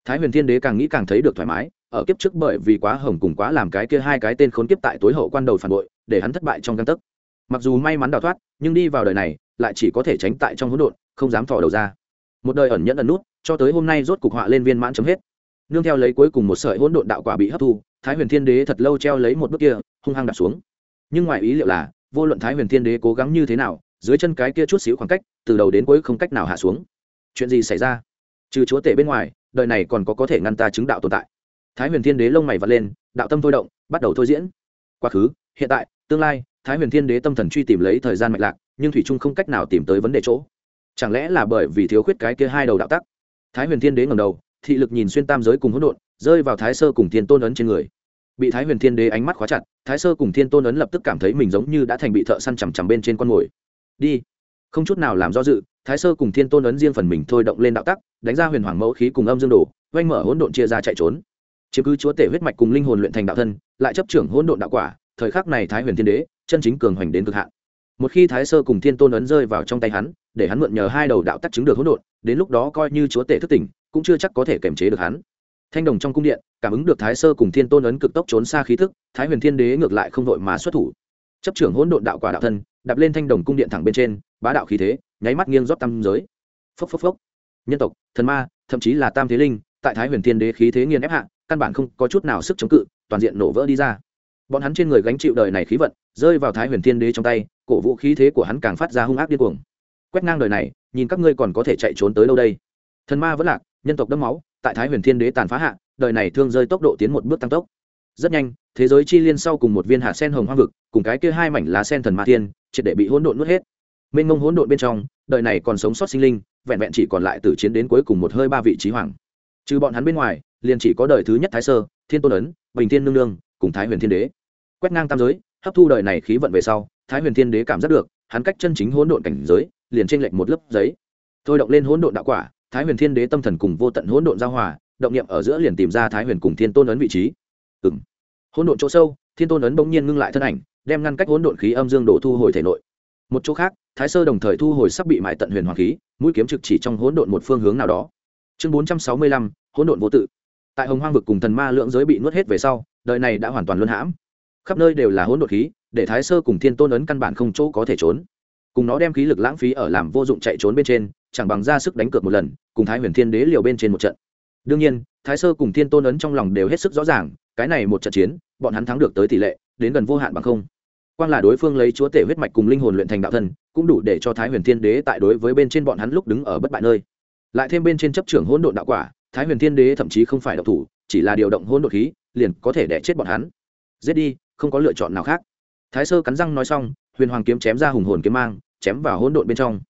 Thái huyền thiên đế càng nghĩ càng thấy được thoải mái, ở kiếp trước bởi vì quá hồng cùng quá làm cái kia hai cái tên khốn kiếp tại tối hậu quan đầu phản bội, để hắn thất bại trong căn tấc. Mặc dù may mắn đào thoát, nhưng đi vào đời này lại chỉ có thể tránh tại trong hỗn độn, không dám thò đầu ra. Một đời ẩn nhẫn ẩn nút, cho tới hôm nay rốt cục họa lên viên mãn chấm hết. Nương theo lấy cuối cùng một sợi hỗn độn đạo quả bị hấp thu, thái huyền thiên đế thật lâu treo lấy một bước kia, hung hăng đặt xuống. Nhưng ngoài ý liệu là, vô luận thái huyền thiên đế cố gắng như thế nào, dưới chân cái kia chút xíu khoảng cách, từ đầu đến cuối không cách nào hạ xuống. Chuyện gì xảy ra? Trừ chúa tể bên ngoài, đời này còn có có thể ngăn ta chứng đạo tồn tại. Thái huyền thiên đế lông mày vật lên, đạo tâm thôi động, bắt đầu thôi diễn. Quá khứ, hiện tại, tương lai, thái huyền thiên đế tâm thần truy tìm lấy thời gian mạch lạc nhưng thủy trung không cách nào tìm tới vấn đề chỗ. Chẳng lẽ là bởi vì thiếu khuyết cái kia hai đầu đạo tắc? Thái huyền thiên đế ngầm đầu, thị lực nhìn xuyên tam giới cùng hỗn độn, rơi vào thái sơ cùng thiên tôn ấn trên người. Bị thái huyền thiên đế ánh mắt khóa chặt, thái sơ cùng thiên tôn ấn lập tức cảm thấy mình giống như đã thành bị thợ săn chằm chằm bên trên con mồi. Đi. Không chút nào làm do dự, thái sơ cùng thiên tôn ấn riêng phần mình thôi động lên đạo tắc, đánh ra huyền hoàng mẫu khí cùng âm dương đồ oanh mở hỗn độn chia ra chạy trốn. Chiếm cứ chúa tể huyết mạch cùng linh hồn luyện thành đạo thân, lại chấp trưởng hỗn độn đạo quả, thời khắc này thái huyền thiên đế, chân chính cường hoành đến cực hạn một khi thái sơ cùng thiên tôn ấn rơi vào trong tay hắn, để hắn mượn nhờ hai đầu đạo tắc chứng được hỗn độn, đến lúc đó coi như chúa tể thức tỉnh, cũng chưa chắc có thể kiềm chế được hắn. Thanh đồng trong cung điện, cảm ứng được thái sơ cùng thiên tôn ấn cực tốc trốn xa khí thức, thái huyền thiên đế ngược lại không đội mà xuất thủ. Chấp trưởng hỗn độn đạo quả đạo thân, đạp lên thanh đồng cung điện thẳng bên trên, bá đạo khí thế, nháy mắt nghiêng rót tam giới. Phốc phốc phốc. Nhân tộc, thần ma, thậm chí là tam thế linh, tại thái huyền thiên đế khí thế nghiền ép hạ, căn bản không có chút nào sức chống cự, toàn diện nổ vỡ đi ra. Bọn hắn trên người gánh chịu đời này khí vận, rơi vào thái huyền thiên đế trong tay cổ vũ khí thế của hắn càng phát ra hung ác điên cuồng. Quét ngang đời này, nhìn các ngươi còn có thể chạy trốn tới đâu đây? Thần ma vẫn lạc, nhân tộc đẫm máu, tại thái huyền thiên đế tàn phá hạ, đời này thương rơi tốc độ tiến một bước tăng tốc. Rất nhanh, thế giới chi liên sau cùng một viên hạ sen hồng hoang vực, cùng cái kia hai mảnh lá sen thần ma thiên, triệt để bị hỗn độn nuốt hết. Mênh mông hỗn độn bên trong, đời này còn sống sót sinh linh, vẹn vẹn chỉ còn lại từ chiến đến cuối cùng một hơi ba vị trí hoàng. Trừ bọn hắn bên ngoài, liền chỉ có đời thứ nhất thái sơ, thiên tôn ấn, bình thiên nương nương, cùng thái huyền thiên đế. Quét ngang tam giới, hấp thu đời này khí vận về sau thái huyền thiên đế cảm giác được, hắn cách chân chính hỗn độn cảnh giới, liền trên lệnh một lớp giấy. Thôi động lên hỗn độn đạo quả, thái huyền thiên đế tâm thần cùng vô tận hỗn độn giao hòa, động niệm ở giữa liền tìm ra thái huyền cùng thiên tôn ấn vị trí. Ừng hỗn độn chỗ sâu, thiên tôn ấn bỗng nhiên ngưng lại thân ảnh, đem ngăn cách hỗn độn khí âm dương đổ thu hồi thể nội. Một chỗ khác, thái sơ đồng thời thu hồi sắp bị mại tận huyền hoàng khí, mũi kiếm trực chỉ trong hỗn độn một phương hướng nào đó. Chương bốn trăm sáu mươi lăm, hỗn độn vô tự. Tại hồng hoang vực cùng thần ma lượng giới bị nuốt hết về sau, đời này đã hoàn toàn luân hãm. Khắp nơi đều là hỗn độn khí để thái sơ cùng thiên tôn ấn căn bản không chỗ có thể trốn. Cùng nó đem khí lực lãng phí ở làm vô dụng chạy trốn bên trên, chẳng bằng ra sức đánh cược một lần, cùng thái huyền thiên đế liều bên trên một trận. Đương nhiên, thái sơ cùng thiên tôn ấn trong lòng đều hết sức rõ ràng, cái này một trận chiến, bọn hắn thắng được tới tỷ lệ, đến gần vô hạn bằng không. Quan là đối phương lấy chúa tể huyết mạch cùng linh hồn luyện thành đạo thân, cũng đủ để cho thái huyền thiên đế tại đối với bên trên bọn hắn lúc đứng ở bất bại nơi. Lại thêm bên trên chấp trưởng hỗn độn đạo quả, thái huyền thiên đế thậm chí không phải độc thủ, chỉ là điều động hỗn độn khí, liền có thể đẻ chết bọn hắn. Giết đi, không có lựa chọn nào khác thái sơ cắn răng nói xong, huyền hoàng kiếm chém ra hùng hồn kiếm mang, chém vào hỗn độn bên trong.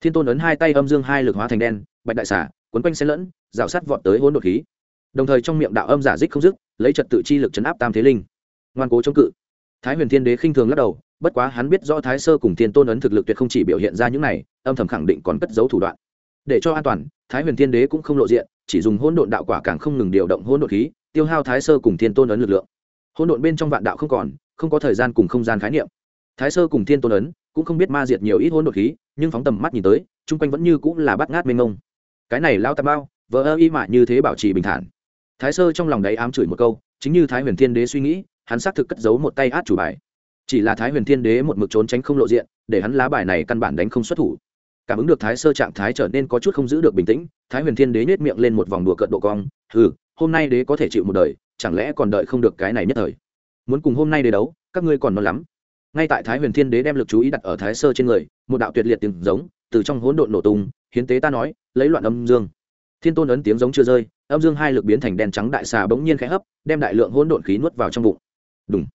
Thiên tôn ấn hai tay âm dương hai lực hóa thành đen, bạch đại xả quấn quanh xen lẫn, rào sát vọt tới hỗn độn khí. Đồng thời trong miệng đạo âm giả dích không dứt, lấy trật tự chi lực chấn áp tam thế linh. Ngoan cố chống cự. Thái huyền thiên đế khinh thường lắc đầu, bất quá hắn biết rõ thái sơ cùng thiên tôn ấn thực lực tuyệt không chỉ biểu hiện ra những này, âm thầm khẳng định còn cất giấu thủ đoạn. Để cho an toàn, thái huyền thiên đế cũng không lộ diện, chỉ dùng hỗn độn đạo quả càng không ngừng điều động hỗn độn khí, tiêu hao thái sơ cùng thiên tôn ấn lực lượng. Hỗn độn bên trong vạn đạo không còn không có thời gian cùng không gian khái niệm. Thái sơ cùng thiên tôn ấn cũng không biết ma diệt nhiều ít hỗn độn khí, nhưng phóng tầm mắt nhìn tới, chung quanh vẫn như cũng là bắt ngát mênh ngông cái này lao tà bao vỡ ơ y mạ như thế bảo trì bình thản. Thái sơ trong lòng đấy ám chửi một câu, chính như thái huyền thiên đế suy nghĩ, hắn xác thực cất giấu một tay át chủ bài. Chỉ là thái huyền thiên đế một mực trốn tránh không lộ diện, để hắn lá bài này căn bản đánh không xuất thủ. Cảm ứng được thái sơ trạng thái trở nên có chút không giữ được bình tĩnh, thái huyền thiên đế nhét miệng lên một vòng đùa cợt độ cong ừ hôm nay đế có thể chịu một đời, chẳng lẽ còn đợi không được cái này nhất thời? Muốn cùng hôm nay để đấu, các ngươi còn non lắm. Ngay tại thái huyền thiên đế đem lực chú ý đặt ở thái sơ trên người, một đạo tuyệt liệt tiếng giống từ trong hỗn độn nổ tung, hiến tế ta nói, lấy loạn âm dương. Thiên tôn ấn tiếng giống chưa rơi, âm dương hai lực biến thành đen trắng đại xà bỗng nhiên khẽ hấp, đem đại lượng hỗn độn khí nuốt vào trong bụng. Đúng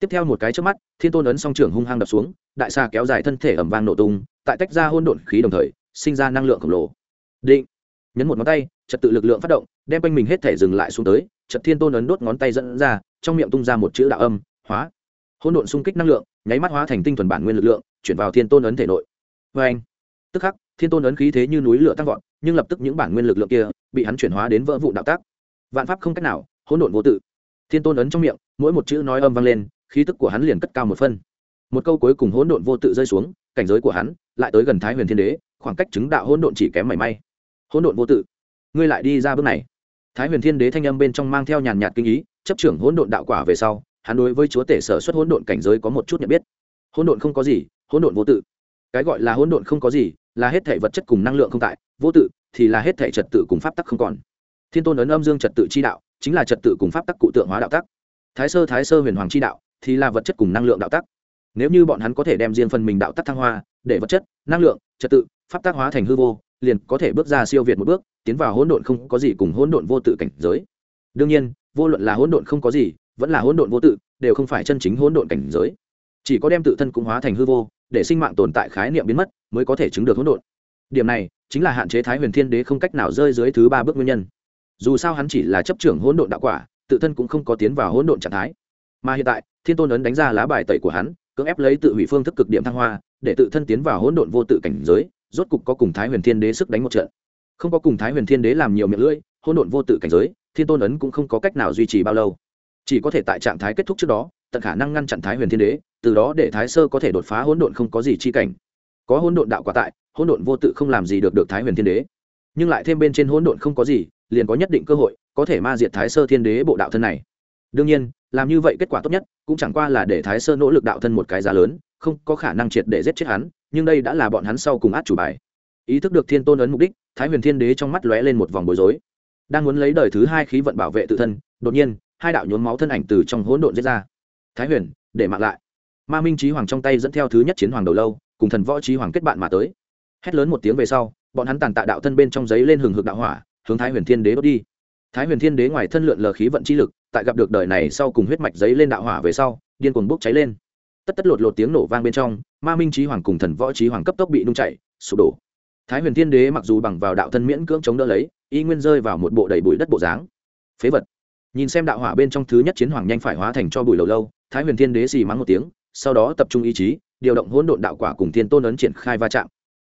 tiếp theo một cái trước mắt, thiên tôn ấn song trưởng hung hăng đập xuống, đại xà kéo dài thân thể ẩm vang nổ tung, tại tách ra hỗn độn khí đồng thời, sinh ra năng lượng khổng lồ. Định. Nhấn một ngón tay, trật tự lực lượng phát động, đem quanh mình hết thể dừng lại xuống tới trật thiên tôn ấn đốt ngón tay dẫn ra, trong miệng tung ra một chữ đạo âm, hóa. Hỗn độn xung kích năng lượng, nháy mắt hóa thành tinh thuần bản nguyên lực lượng, chuyển vào thiên tôn ấn thể nội. Vê anh, tức khắc, thiên tôn ấn khí thế như núi lửa tăng vọt, nhưng lập tức những bản nguyên lực lượng kia bị hắn chuyển hóa đến vỡ vụ đạo tác. Vạn pháp không cách nào, hỗn độn vô tự. Thiên tôn ấn trong miệng, mỗi một chữ nói âm vang lên, khí tức của hắn liền cất cao một phân. Một câu cuối cùng hỗn độn vô tự rơi xuống, cảnh giới của hắn lại tới gần thái huyền thiên đế, khoảng cách chứng đạo hỗn độn chỉ kém mảy may. Hỗn độn vô tự, ngươi lại đi ra bước này thái huyền thiên đế thanh âm bên trong mang theo nhàn nhạt kinh ý, chấp trưởng hỗn độn đạo quả về sau, hắn đối với chúa tể sở xuất hỗn độn cảnh giới có một chút nhận biết. Hỗn độn không có gì, hỗn độn vô tự. Cái gọi là hỗn độn không có gì, là hết thể vật chất cùng năng lượng không tại, vô tự thì là hết thể trật tự cùng pháp tắc không còn. Thiên tôn ấn âm dương trật tự chi đạo, chính là trật tự cùng pháp tắc cụ tượng hóa đạo tắc. Thái sơ thái sơ huyền hoàng chi đạo, thì là vật chất cùng năng lượng đạo tắc. Nếu như bọn hắn có thể đem riêng phần mình đạo tắc thăng hoa, để vật chất, năng lượng, trật tự, pháp tác hóa thành hư vô liền có thể bước ra siêu việt một bước, tiến vào hỗn độn không có gì cùng hỗn độn vô tự cảnh giới. Đương nhiên, vô luận là hỗn độn không có gì, vẫn là hỗn độn vô tự, đều không phải chân chính hỗn độn cảnh giới. Chỉ có đem tự thân cũng hóa thành hư vô, để sinh mạng tồn tại khái niệm biến mất, mới có thể chứng được hỗn độn. Điểm này, chính là hạn chế thái huyền thiên đế không cách nào rơi dưới thứ ba bước nguyên nhân. Dù sao hắn chỉ là chấp trưởng hỗn độn đạo quả, tự thân cũng không có tiến vào hỗn độn trạng thái. Mà hiện tại, thiên tôn ấn đánh ra lá bài tẩy của hắn, cưỡng ép lấy tự hủy phương thức cực điểm thăng hoa, để tự thân tiến vào hỗn độn vô tự cảnh giới rốt cục có cùng thái huyền thiên đế sức đánh một trận. Không có cùng thái huyền thiên đế làm nhiều miệng lưỡi, hỗn độn vô tự cảnh giới, thiên tôn ấn cũng không có cách nào duy trì bao lâu. Chỉ có thể tại trạng thái kết thúc trước đó, tận khả năng ngăn chặn thái huyền thiên đế, từ đó để thái sơ có thể đột phá hỗn độn không có gì chi cảnh. Có hỗn độn đạo quả tại, hỗn độn vô tự không làm gì được được thái huyền thiên đế. Nhưng lại thêm bên trên hỗn độn không có gì, liền có nhất định cơ hội, có thể ma diệt thái sơ thiên đế bộ đạo thân này. Đương nhiên, làm như vậy kết quả tốt nhất, cũng chẳng qua là để thái sơ nỗ lực đạo thân một cái giá lớn, không có khả năng triệt để giết chết hắn nhưng đây đã là bọn hắn sau cùng át chủ bài. Ý thức được thiên tôn ấn mục đích, thái huyền thiên đế trong mắt lóe lên một vòng bối rối. Đang muốn lấy đời thứ hai khí vận bảo vệ tự thân, đột nhiên, hai đạo nhốn máu thân ảnh từ trong hỗn độn diễn ra. Thái huyền, để mạng lại. Ma minh trí hoàng trong tay dẫn theo thứ nhất chiến hoàng đầu lâu, cùng thần võ trí hoàng kết bạn mà tới. Hét lớn một tiếng về sau, bọn hắn tàn tạ đạo thân bên trong giấy lên hừng hực đạo hỏa, hướng thái huyền thiên đế đốt đi. Thái huyền thiên đế ngoài thân lượn lờ khí vận chi lực, tại gặp được đời này sau cùng huyết mạch giấy lên đạo hỏa về sau, điên cuồng bốc cháy lên tất tất lột lột tiếng nổ vang bên trong, ma minh trí hoàng cùng thần võ trí hoàng cấp tốc bị nung chạy sụp đổ. Thái huyền thiên đế mặc dù bằng vào đạo thân miễn cưỡng chống đỡ lấy, y nguyên rơi vào một bộ đầy bụi đất bộ dáng. Phế vật. Nhìn xem đạo hỏa bên trong thứ nhất chiến hoàng nhanh phải hóa thành cho bụi lâu lâu, thái huyền thiên đế xì mắng một tiếng, sau đó tập trung ý chí, điều động hỗn độn đạo quả cùng thiên tôn ấn triển khai va chạm.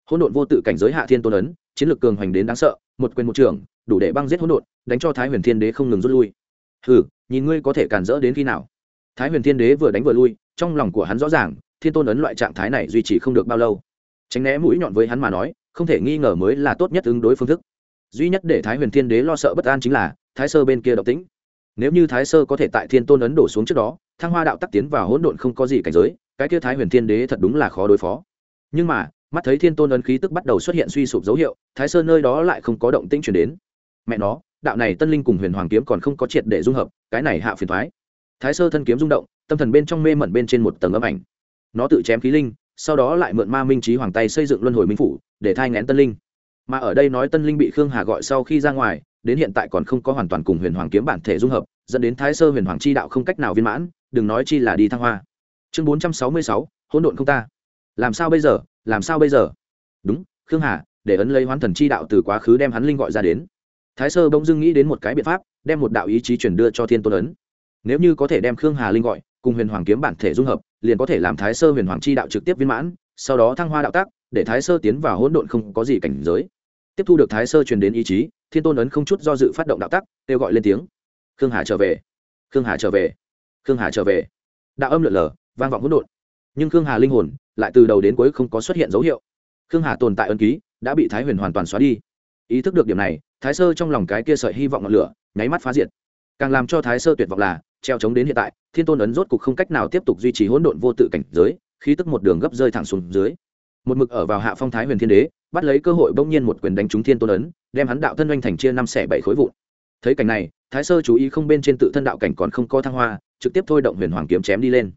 Hỗn độn vô tự cảnh giới hạ thiên tôn ấn, chiến lược cường hoành đến đáng sợ, một quyền một trường, đủ để băng giết hỗn độn, đánh cho thái huyền thiên đế không ngừng rút lui. Hừ, nhìn ngươi có thể cản rỡ đến khi nào? Thái huyền thiên đế vừa đánh vừa lui trong lòng của hắn rõ ràng, thiên tôn ấn loại trạng thái này duy trì không được bao lâu. Tránh né mũi nhọn với hắn mà nói, không thể nghi ngờ mới là tốt nhất ứng đối phương thức. Duy nhất để thái huyền thiên đế lo sợ bất an chính là, thái sơ bên kia độc tĩnh. Nếu như thái sơ có thể tại thiên tôn ấn đổ xuống trước đó, thăng hoa đạo tắc tiến vào hỗn độn không có gì cảnh giới, cái kia thái huyền thiên đế thật đúng là khó đối phó. Nhưng mà, mắt thấy thiên tôn ấn khí tức bắt đầu xuất hiện suy sụp dấu hiệu, thái sơ nơi đó lại không có động tĩnh chuyển đến. Mẹ nó, đạo này tân linh cùng huyền hoàng kiếm còn không có triệt để dung hợp, cái này hạ phiền thoái thái sơ thân kiếm rung động tâm thần bên trong mê mẩn bên trên một tầng âm ảnh. Nó tự chém khí linh, sau đó lại mượn ma minh trí hoàng tay xây dựng luân hồi minh phủ, để thai ngén tân linh. Mà ở đây nói tân linh bị khương hà gọi sau khi ra ngoài, đến hiện tại còn không có hoàn toàn cùng huyền hoàng kiếm bản thể dung hợp, dẫn đến thái sơ huyền hoàng chi đạo không cách nào viên mãn, đừng nói chi là đi thăng hoa. Chương bốn trăm sáu mươi sáu, hỗn độn không ta. Làm sao bây giờ, làm sao bây giờ? Đúng, khương hà, để ấn lấy hoán thần chi đạo từ quá khứ đem hắn linh gọi ra đến. Thái sơ bỗng dưng nghĩ đến một cái biện pháp, đem một đạo ý chí chuyển đưa cho thiên tôn ấn. Nếu như có thể đem khương hà linh gọi cùng huyền hoàng kiếm bản thể dung hợp, liền có thể làm thái sơ huyền hoàng chi đạo trực tiếp viên mãn, sau đó thăng hoa đạo tác, để thái sơ tiến vào hỗn độn không có gì cảnh giới. Tiếp thu được thái sơ truyền đến ý chí, thiên tôn ấn không chút do dự phát động đạo tác, kêu gọi lên tiếng. Khương hà trở về, khương hà trở về, khương hà trở về. Đạo âm lượn lờ, vang vọng hỗn độn. Nhưng khương hà linh hồn lại từ đầu đến cuối không có xuất hiện dấu hiệu. Khương hà tồn tại ân ký đã bị thái huyền hoàn toàn xóa đi. Ý thức được điểm này, thái sơ trong lòng cái kia sợi hy vọng ngọn lửa nháy mắt phá diệt. Càng làm cho thái sơ tuyệt vọng là treo chống đến hiện tại, thiên tôn ấn rốt cục không cách nào tiếp tục duy trì hỗn độn vô tự cảnh giới, khí tức một đường gấp rơi thẳng xuống dưới. Một mực ở vào hạ phong thái huyền thiên đế, bắt lấy cơ hội bỗng nhiên một quyền đánh trúng thiên tôn ấn, đem hắn đạo thân oanh thành chia năm xẻ bảy khối vụn. Thấy cảnh này, thái sơ chú ý không bên trên tự thân đạo cảnh còn không có thăng hoa, trực tiếp thôi động huyền hoàng kiếm chém đi lên.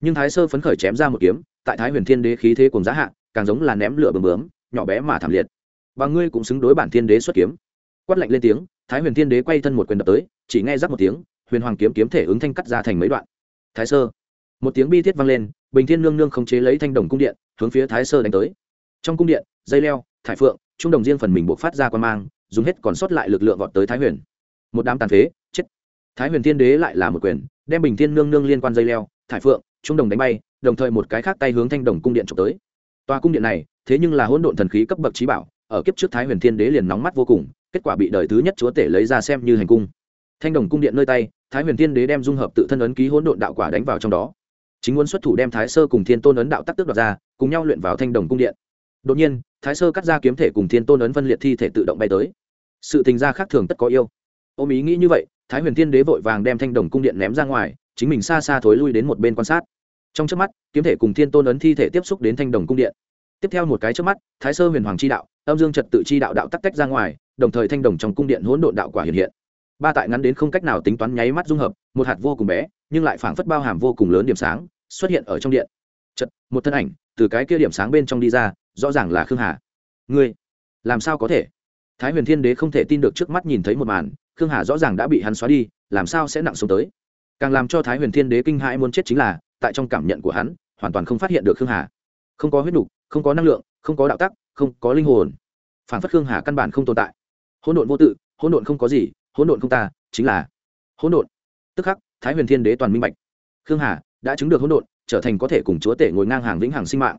Nhưng thái sơ phấn khởi chém ra một kiếm, tại thái huyền thiên đế khí thế cùng giá hạ, càng giống là ném lửa bơm bướm, nhỏ bé mà thảm liệt. Và ngươi cũng xứng đối bản thiên đế xuất kiếm. Quát lạnh lên tiếng, thái huyền thiên đế quay thân một quyền đập tới, chỉ nghe rắc một tiếng huyền hoàng kiếm kiếm thể ứng thanh cắt ra thành mấy đoạn. Thái sơ. Một tiếng bi thiết vang lên, bình thiên nương nương khống chế lấy thanh đồng cung điện, hướng phía thái sơ đánh tới. Trong cung điện, dây leo, thải phượng, trung đồng riêng phần mình buộc phát ra quan mang, dùng hết còn sót lại lực lượng vọt tới thái huyền. Một đám tàn phế, chết. Thái huyền thiên đế lại là một quyền, đem bình thiên nương nương liên quan dây leo, thải phượng, trung đồng đánh bay, đồng thời một cái khác tay hướng thanh đồng cung điện trộm tới. Tòa cung điện này, thế nhưng là hỗn độn thần khí cấp bậc trí bảo, ở kiếp trước thái huyền thiên đế liền nóng mắt vô cùng, kết quả bị đời thứ nhất chúa tể lấy ra xem như hành cung. Thanh đồng cung điện nơi tay thái huyền thiên đế đem dung hợp tự thân ấn ký hỗn độn đạo quả đánh vào trong đó. Chính muốn xuất thủ đem thái sơ cùng thiên tôn ấn đạo tắc tước đoạt ra, cùng nhau luyện vào thanh đồng cung điện. Đột nhiên, thái sơ cắt ra kiếm thể cùng thiên tôn ấn phân liệt thi thể tự động bay tới. Sự tình gia khác thường tất có yêu. Ôm ý nghĩ như vậy, thái huyền thiên đế vội vàng đem thanh đồng cung điện ném ra ngoài, chính mình xa xa thối lui đến một bên quan sát. Trong trước mắt, kiếm thể cùng thiên tôn ấn thi thể tiếp xúc đến thanh đồng cung điện. Tiếp theo một cái trước mắt, thái sơ huyền hoàng chi đạo, âm dương trật tự chi đạo đạo tắc tách ra ngoài, đồng thời thanh đồng trong cung điện hỗn độn đạo quả hiện hiện ba tại ngắn đến không cách nào tính toán nháy mắt dung hợp một hạt vô cùng bé nhưng lại phảng phất bao hàm vô cùng lớn điểm sáng xuất hiện ở trong điện. Chật một thân ảnh từ cái kia điểm sáng bên trong đi ra rõ ràng là khương hà. Ngươi làm sao có thể? Thái huyền thiên đế không thể tin được trước mắt nhìn thấy một màn khương hà rõ ràng đã bị hắn xóa đi làm sao sẽ nặng xuống tới? Càng làm cho thái huyền thiên đế kinh hãi muốn chết chính là tại trong cảm nhận của hắn hoàn toàn không phát hiện được khương hà. Không có huyết đủ, không có năng lượng không có đạo tắc không có linh hồn. Phản phất khương hà căn bản không tồn tại. Hỗn độn vô tự hỗn độn không có gì hỗn độn không ta, chính là hỗn độn. Tức khắc, thái huyền thiên đế toàn minh bạch. Khương hà đã chứng được hỗn độn, trở thành có thể cùng chúa tể ngồi ngang hàng vĩnh hằng sinh mạng.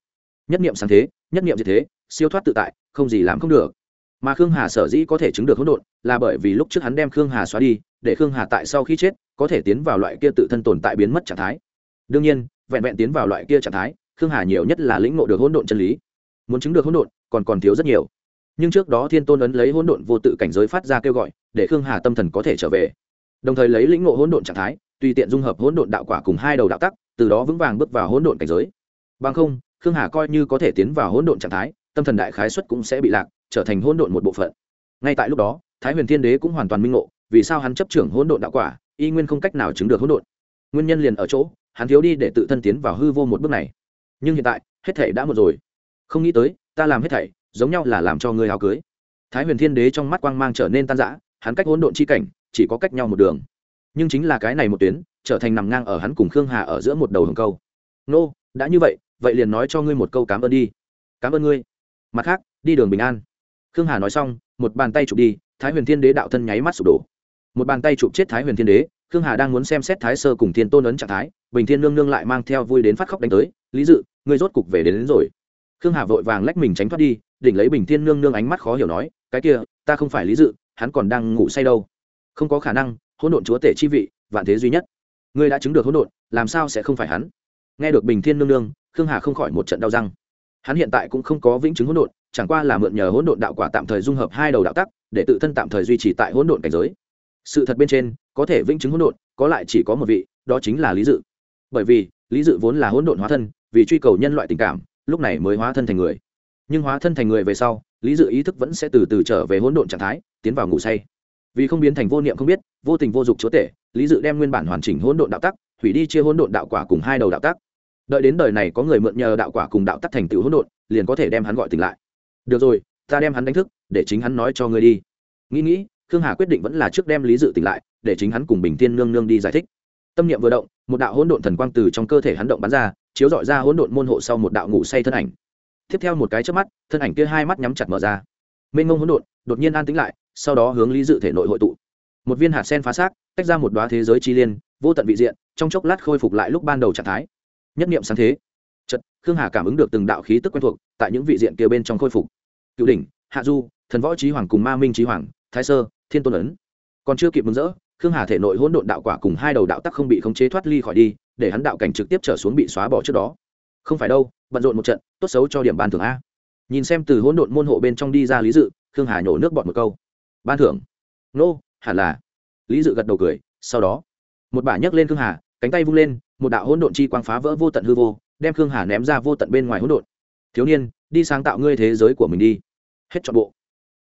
Nhất niệm sáng thế, nhất niệm diệt thế, siêu thoát tự tại, không gì làm không được. Mà khương hà sở dĩ có thể chứng được hỗn độn là bởi vì lúc trước hắn đem khương hà xóa đi, để khương hà tại sau khi chết, có thể tiến vào loại kia tự thân tồn tại biến mất trạng thái. Đương nhiên, vẹn vẹn tiến vào loại kia trạng thái, khương hà nhiều nhất là lĩnh ngộ được hỗn độn chân lý. Muốn chứng được hỗn độn, còn còn thiếu rất nhiều nhưng trước đó thiên tôn ấn lấy hỗn độn vô tự cảnh giới phát ra kêu gọi, để khương hà tâm thần có thể trở về. Đồng thời lấy lĩnh ngộ hỗn độn trạng thái, tùy tiện dung hợp hỗn độn đạo quả cùng hai đầu đạo tắc, từ đó vững vàng bước vào hỗn độn cảnh giới. Bằng không, khương hà coi như có thể tiến vào hỗn độn trạng thái, tâm thần đại khái xuất cũng sẽ bị lạc, trở thành hỗn độn một bộ phận. Ngay tại lúc đó, thái huyền thiên đế cũng hoàn toàn minh ngộ, vì sao hắn chấp trưởng hỗn độn đạo quả, y nguyên không cách nào chứng được hỗn độn. Nguyên nhân liền ở chỗ, hắn thiếu đi để tự thân tiến vào hư vô một bước này. Nhưng hiện tại, hết thể đã một rồi. Không nghĩ tới, ta làm hết thảy giống nhau là làm cho ngươi áo cưới. Thái huyền thiên đế trong mắt quang mang trở nên tan rã hắn cách hỗn độn chi cảnh chỉ có cách nhau một đường. Nhưng chính là cái này một tuyến trở thành nằm ngang ở hắn cùng khương hà ở giữa một đầu hồng câu. Nô đã như vậy vậy liền nói cho ngươi một câu cảm ơn đi. Cảm ơn ngươi. Mặt khác đi đường bình an. Khương hà nói xong một bàn tay chụp đi thái huyền thiên đế đạo thân nháy mắt sụp đổ. Một bàn tay chụp chết thái huyền thiên đế khương hà đang muốn xem xét thái sơ cùng thiên tôn ấn trạng thái bình thiên nương nương lại mang theo vui đến phát khóc đánh tới lý dự ngươi rốt cục về đến, đến rồi. Khương hà vội vàng lách mình tránh thoát đi đỉnh lấy bình thiên nương nương ánh mắt khó hiểu nói, cái kia, ta không phải lý dự, hắn còn đang ngủ say đâu. Không có khả năng, hỗn độn chúa tể chi vị, vạn thế duy nhất. Ngươi đã chứng được hỗn độn, làm sao sẽ không phải hắn? Nghe được bình thiên nương nương, khương hà không khỏi một trận đau răng. Hắn hiện tại cũng không có vĩnh chứng hỗn độn, chẳng qua là mượn nhờ hỗn độn đạo quả tạm thời dung hợp hai đầu đạo tắc, để tự thân tạm thời duy trì tại hỗn độn cảnh giới. Sự thật bên trên, có thể vĩnh chứng hỗn độn, có lại chỉ có một vị, đó chính là lý dự. Bởi vì, lý dự vốn là hỗn độn hóa thân, vì truy cầu nhân loại tình cảm, lúc này mới hóa thân thành người nhưng hóa thân thành người về sau, lý dự ý thức vẫn sẽ từ từ trở về hỗn độn trạng thái, tiến vào ngủ say. Vì không biến thành vô niệm không biết, vô tình vô dụng chúa tể, lý dự đem nguyên bản hoàn chỉnh hỗn độn đạo tắc, hủy đi chia hỗn độn đạo quả cùng hai đầu đạo tắc. Đợi đến đời này có người mượn nhờ đạo quả cùng đạo tắc thành tựu hỗn độn, liền có thể đem hắn gọi tỉnh lại. Được rồi, ta đem hắn đánh thức, để chính hắn nói cho ngươi đi. Nghĩ nghĩ, khương hà quyết định vẫn là trước đem lý dự tỉnh lại, để chính hắn cùng bình tiên nương nương đi giải thích. Tâm niệm vừa động, một đạo hỗn độn thần quang từ trong cơ thể hắn động bắn ra, chiếu dọi ra hỗn độn môn hộ sau một đạo ngủ say thân ảnh tiếp theo một cái trước mắt, thân ảnh kia hai mắt nhắm chặt mở ra. Mênh ngông hỗn độn, đột nhiên an tĩnh lại, sau đó hướng lý dự thể nội hội tụ. Một viên hạt sen phá xác, tách ra một đoá thế giới chi liên, vô tận vị diện, trong chốc lát khôi phục lại lúc ban đầu trạng thái. Nhất niệm sáng thế. Chật khương hà cảm ứng được từng đạo khí tức quen thuộc, tại những vị diện kia bên trong khôi phục. Cựu đỉnh, hạ du, thần võ trí hoàng cùng ma minh trí hoàng, thái sơ, thiên tôn ấn. Còn chưa kịp mừng rỡ, khương hà thể nội hỗn độn đạo quả cùng hai đầu đạo tắc không bị khống chế thoát ly khỏi đi, để hắn đạo cảnh trực tiếp trở xuống bị xóa bỏ trước đó không phải đâu, bận rộn một trận, tốt xấu cho điểm ban thưởng a. Nhìn xem từ hỗn độn môn hộ bên trong đi ra lý dự, khương hà nhổ nước bọt một câu. Ban thưởng? Nô, hẳn là. Lý dự gật đầu cười, sau đó, một bà nhấc lên khương hà, cánh tay vung lên, một đạo hỗn độn chi quang phá vỡ vô tận hư vô, đem khương hà ném ra vô tận bên ngoài hỗn độn. Thiếu niên, đi sáng tạo ngươi thế giới của mình đi. Hết trọn bộ.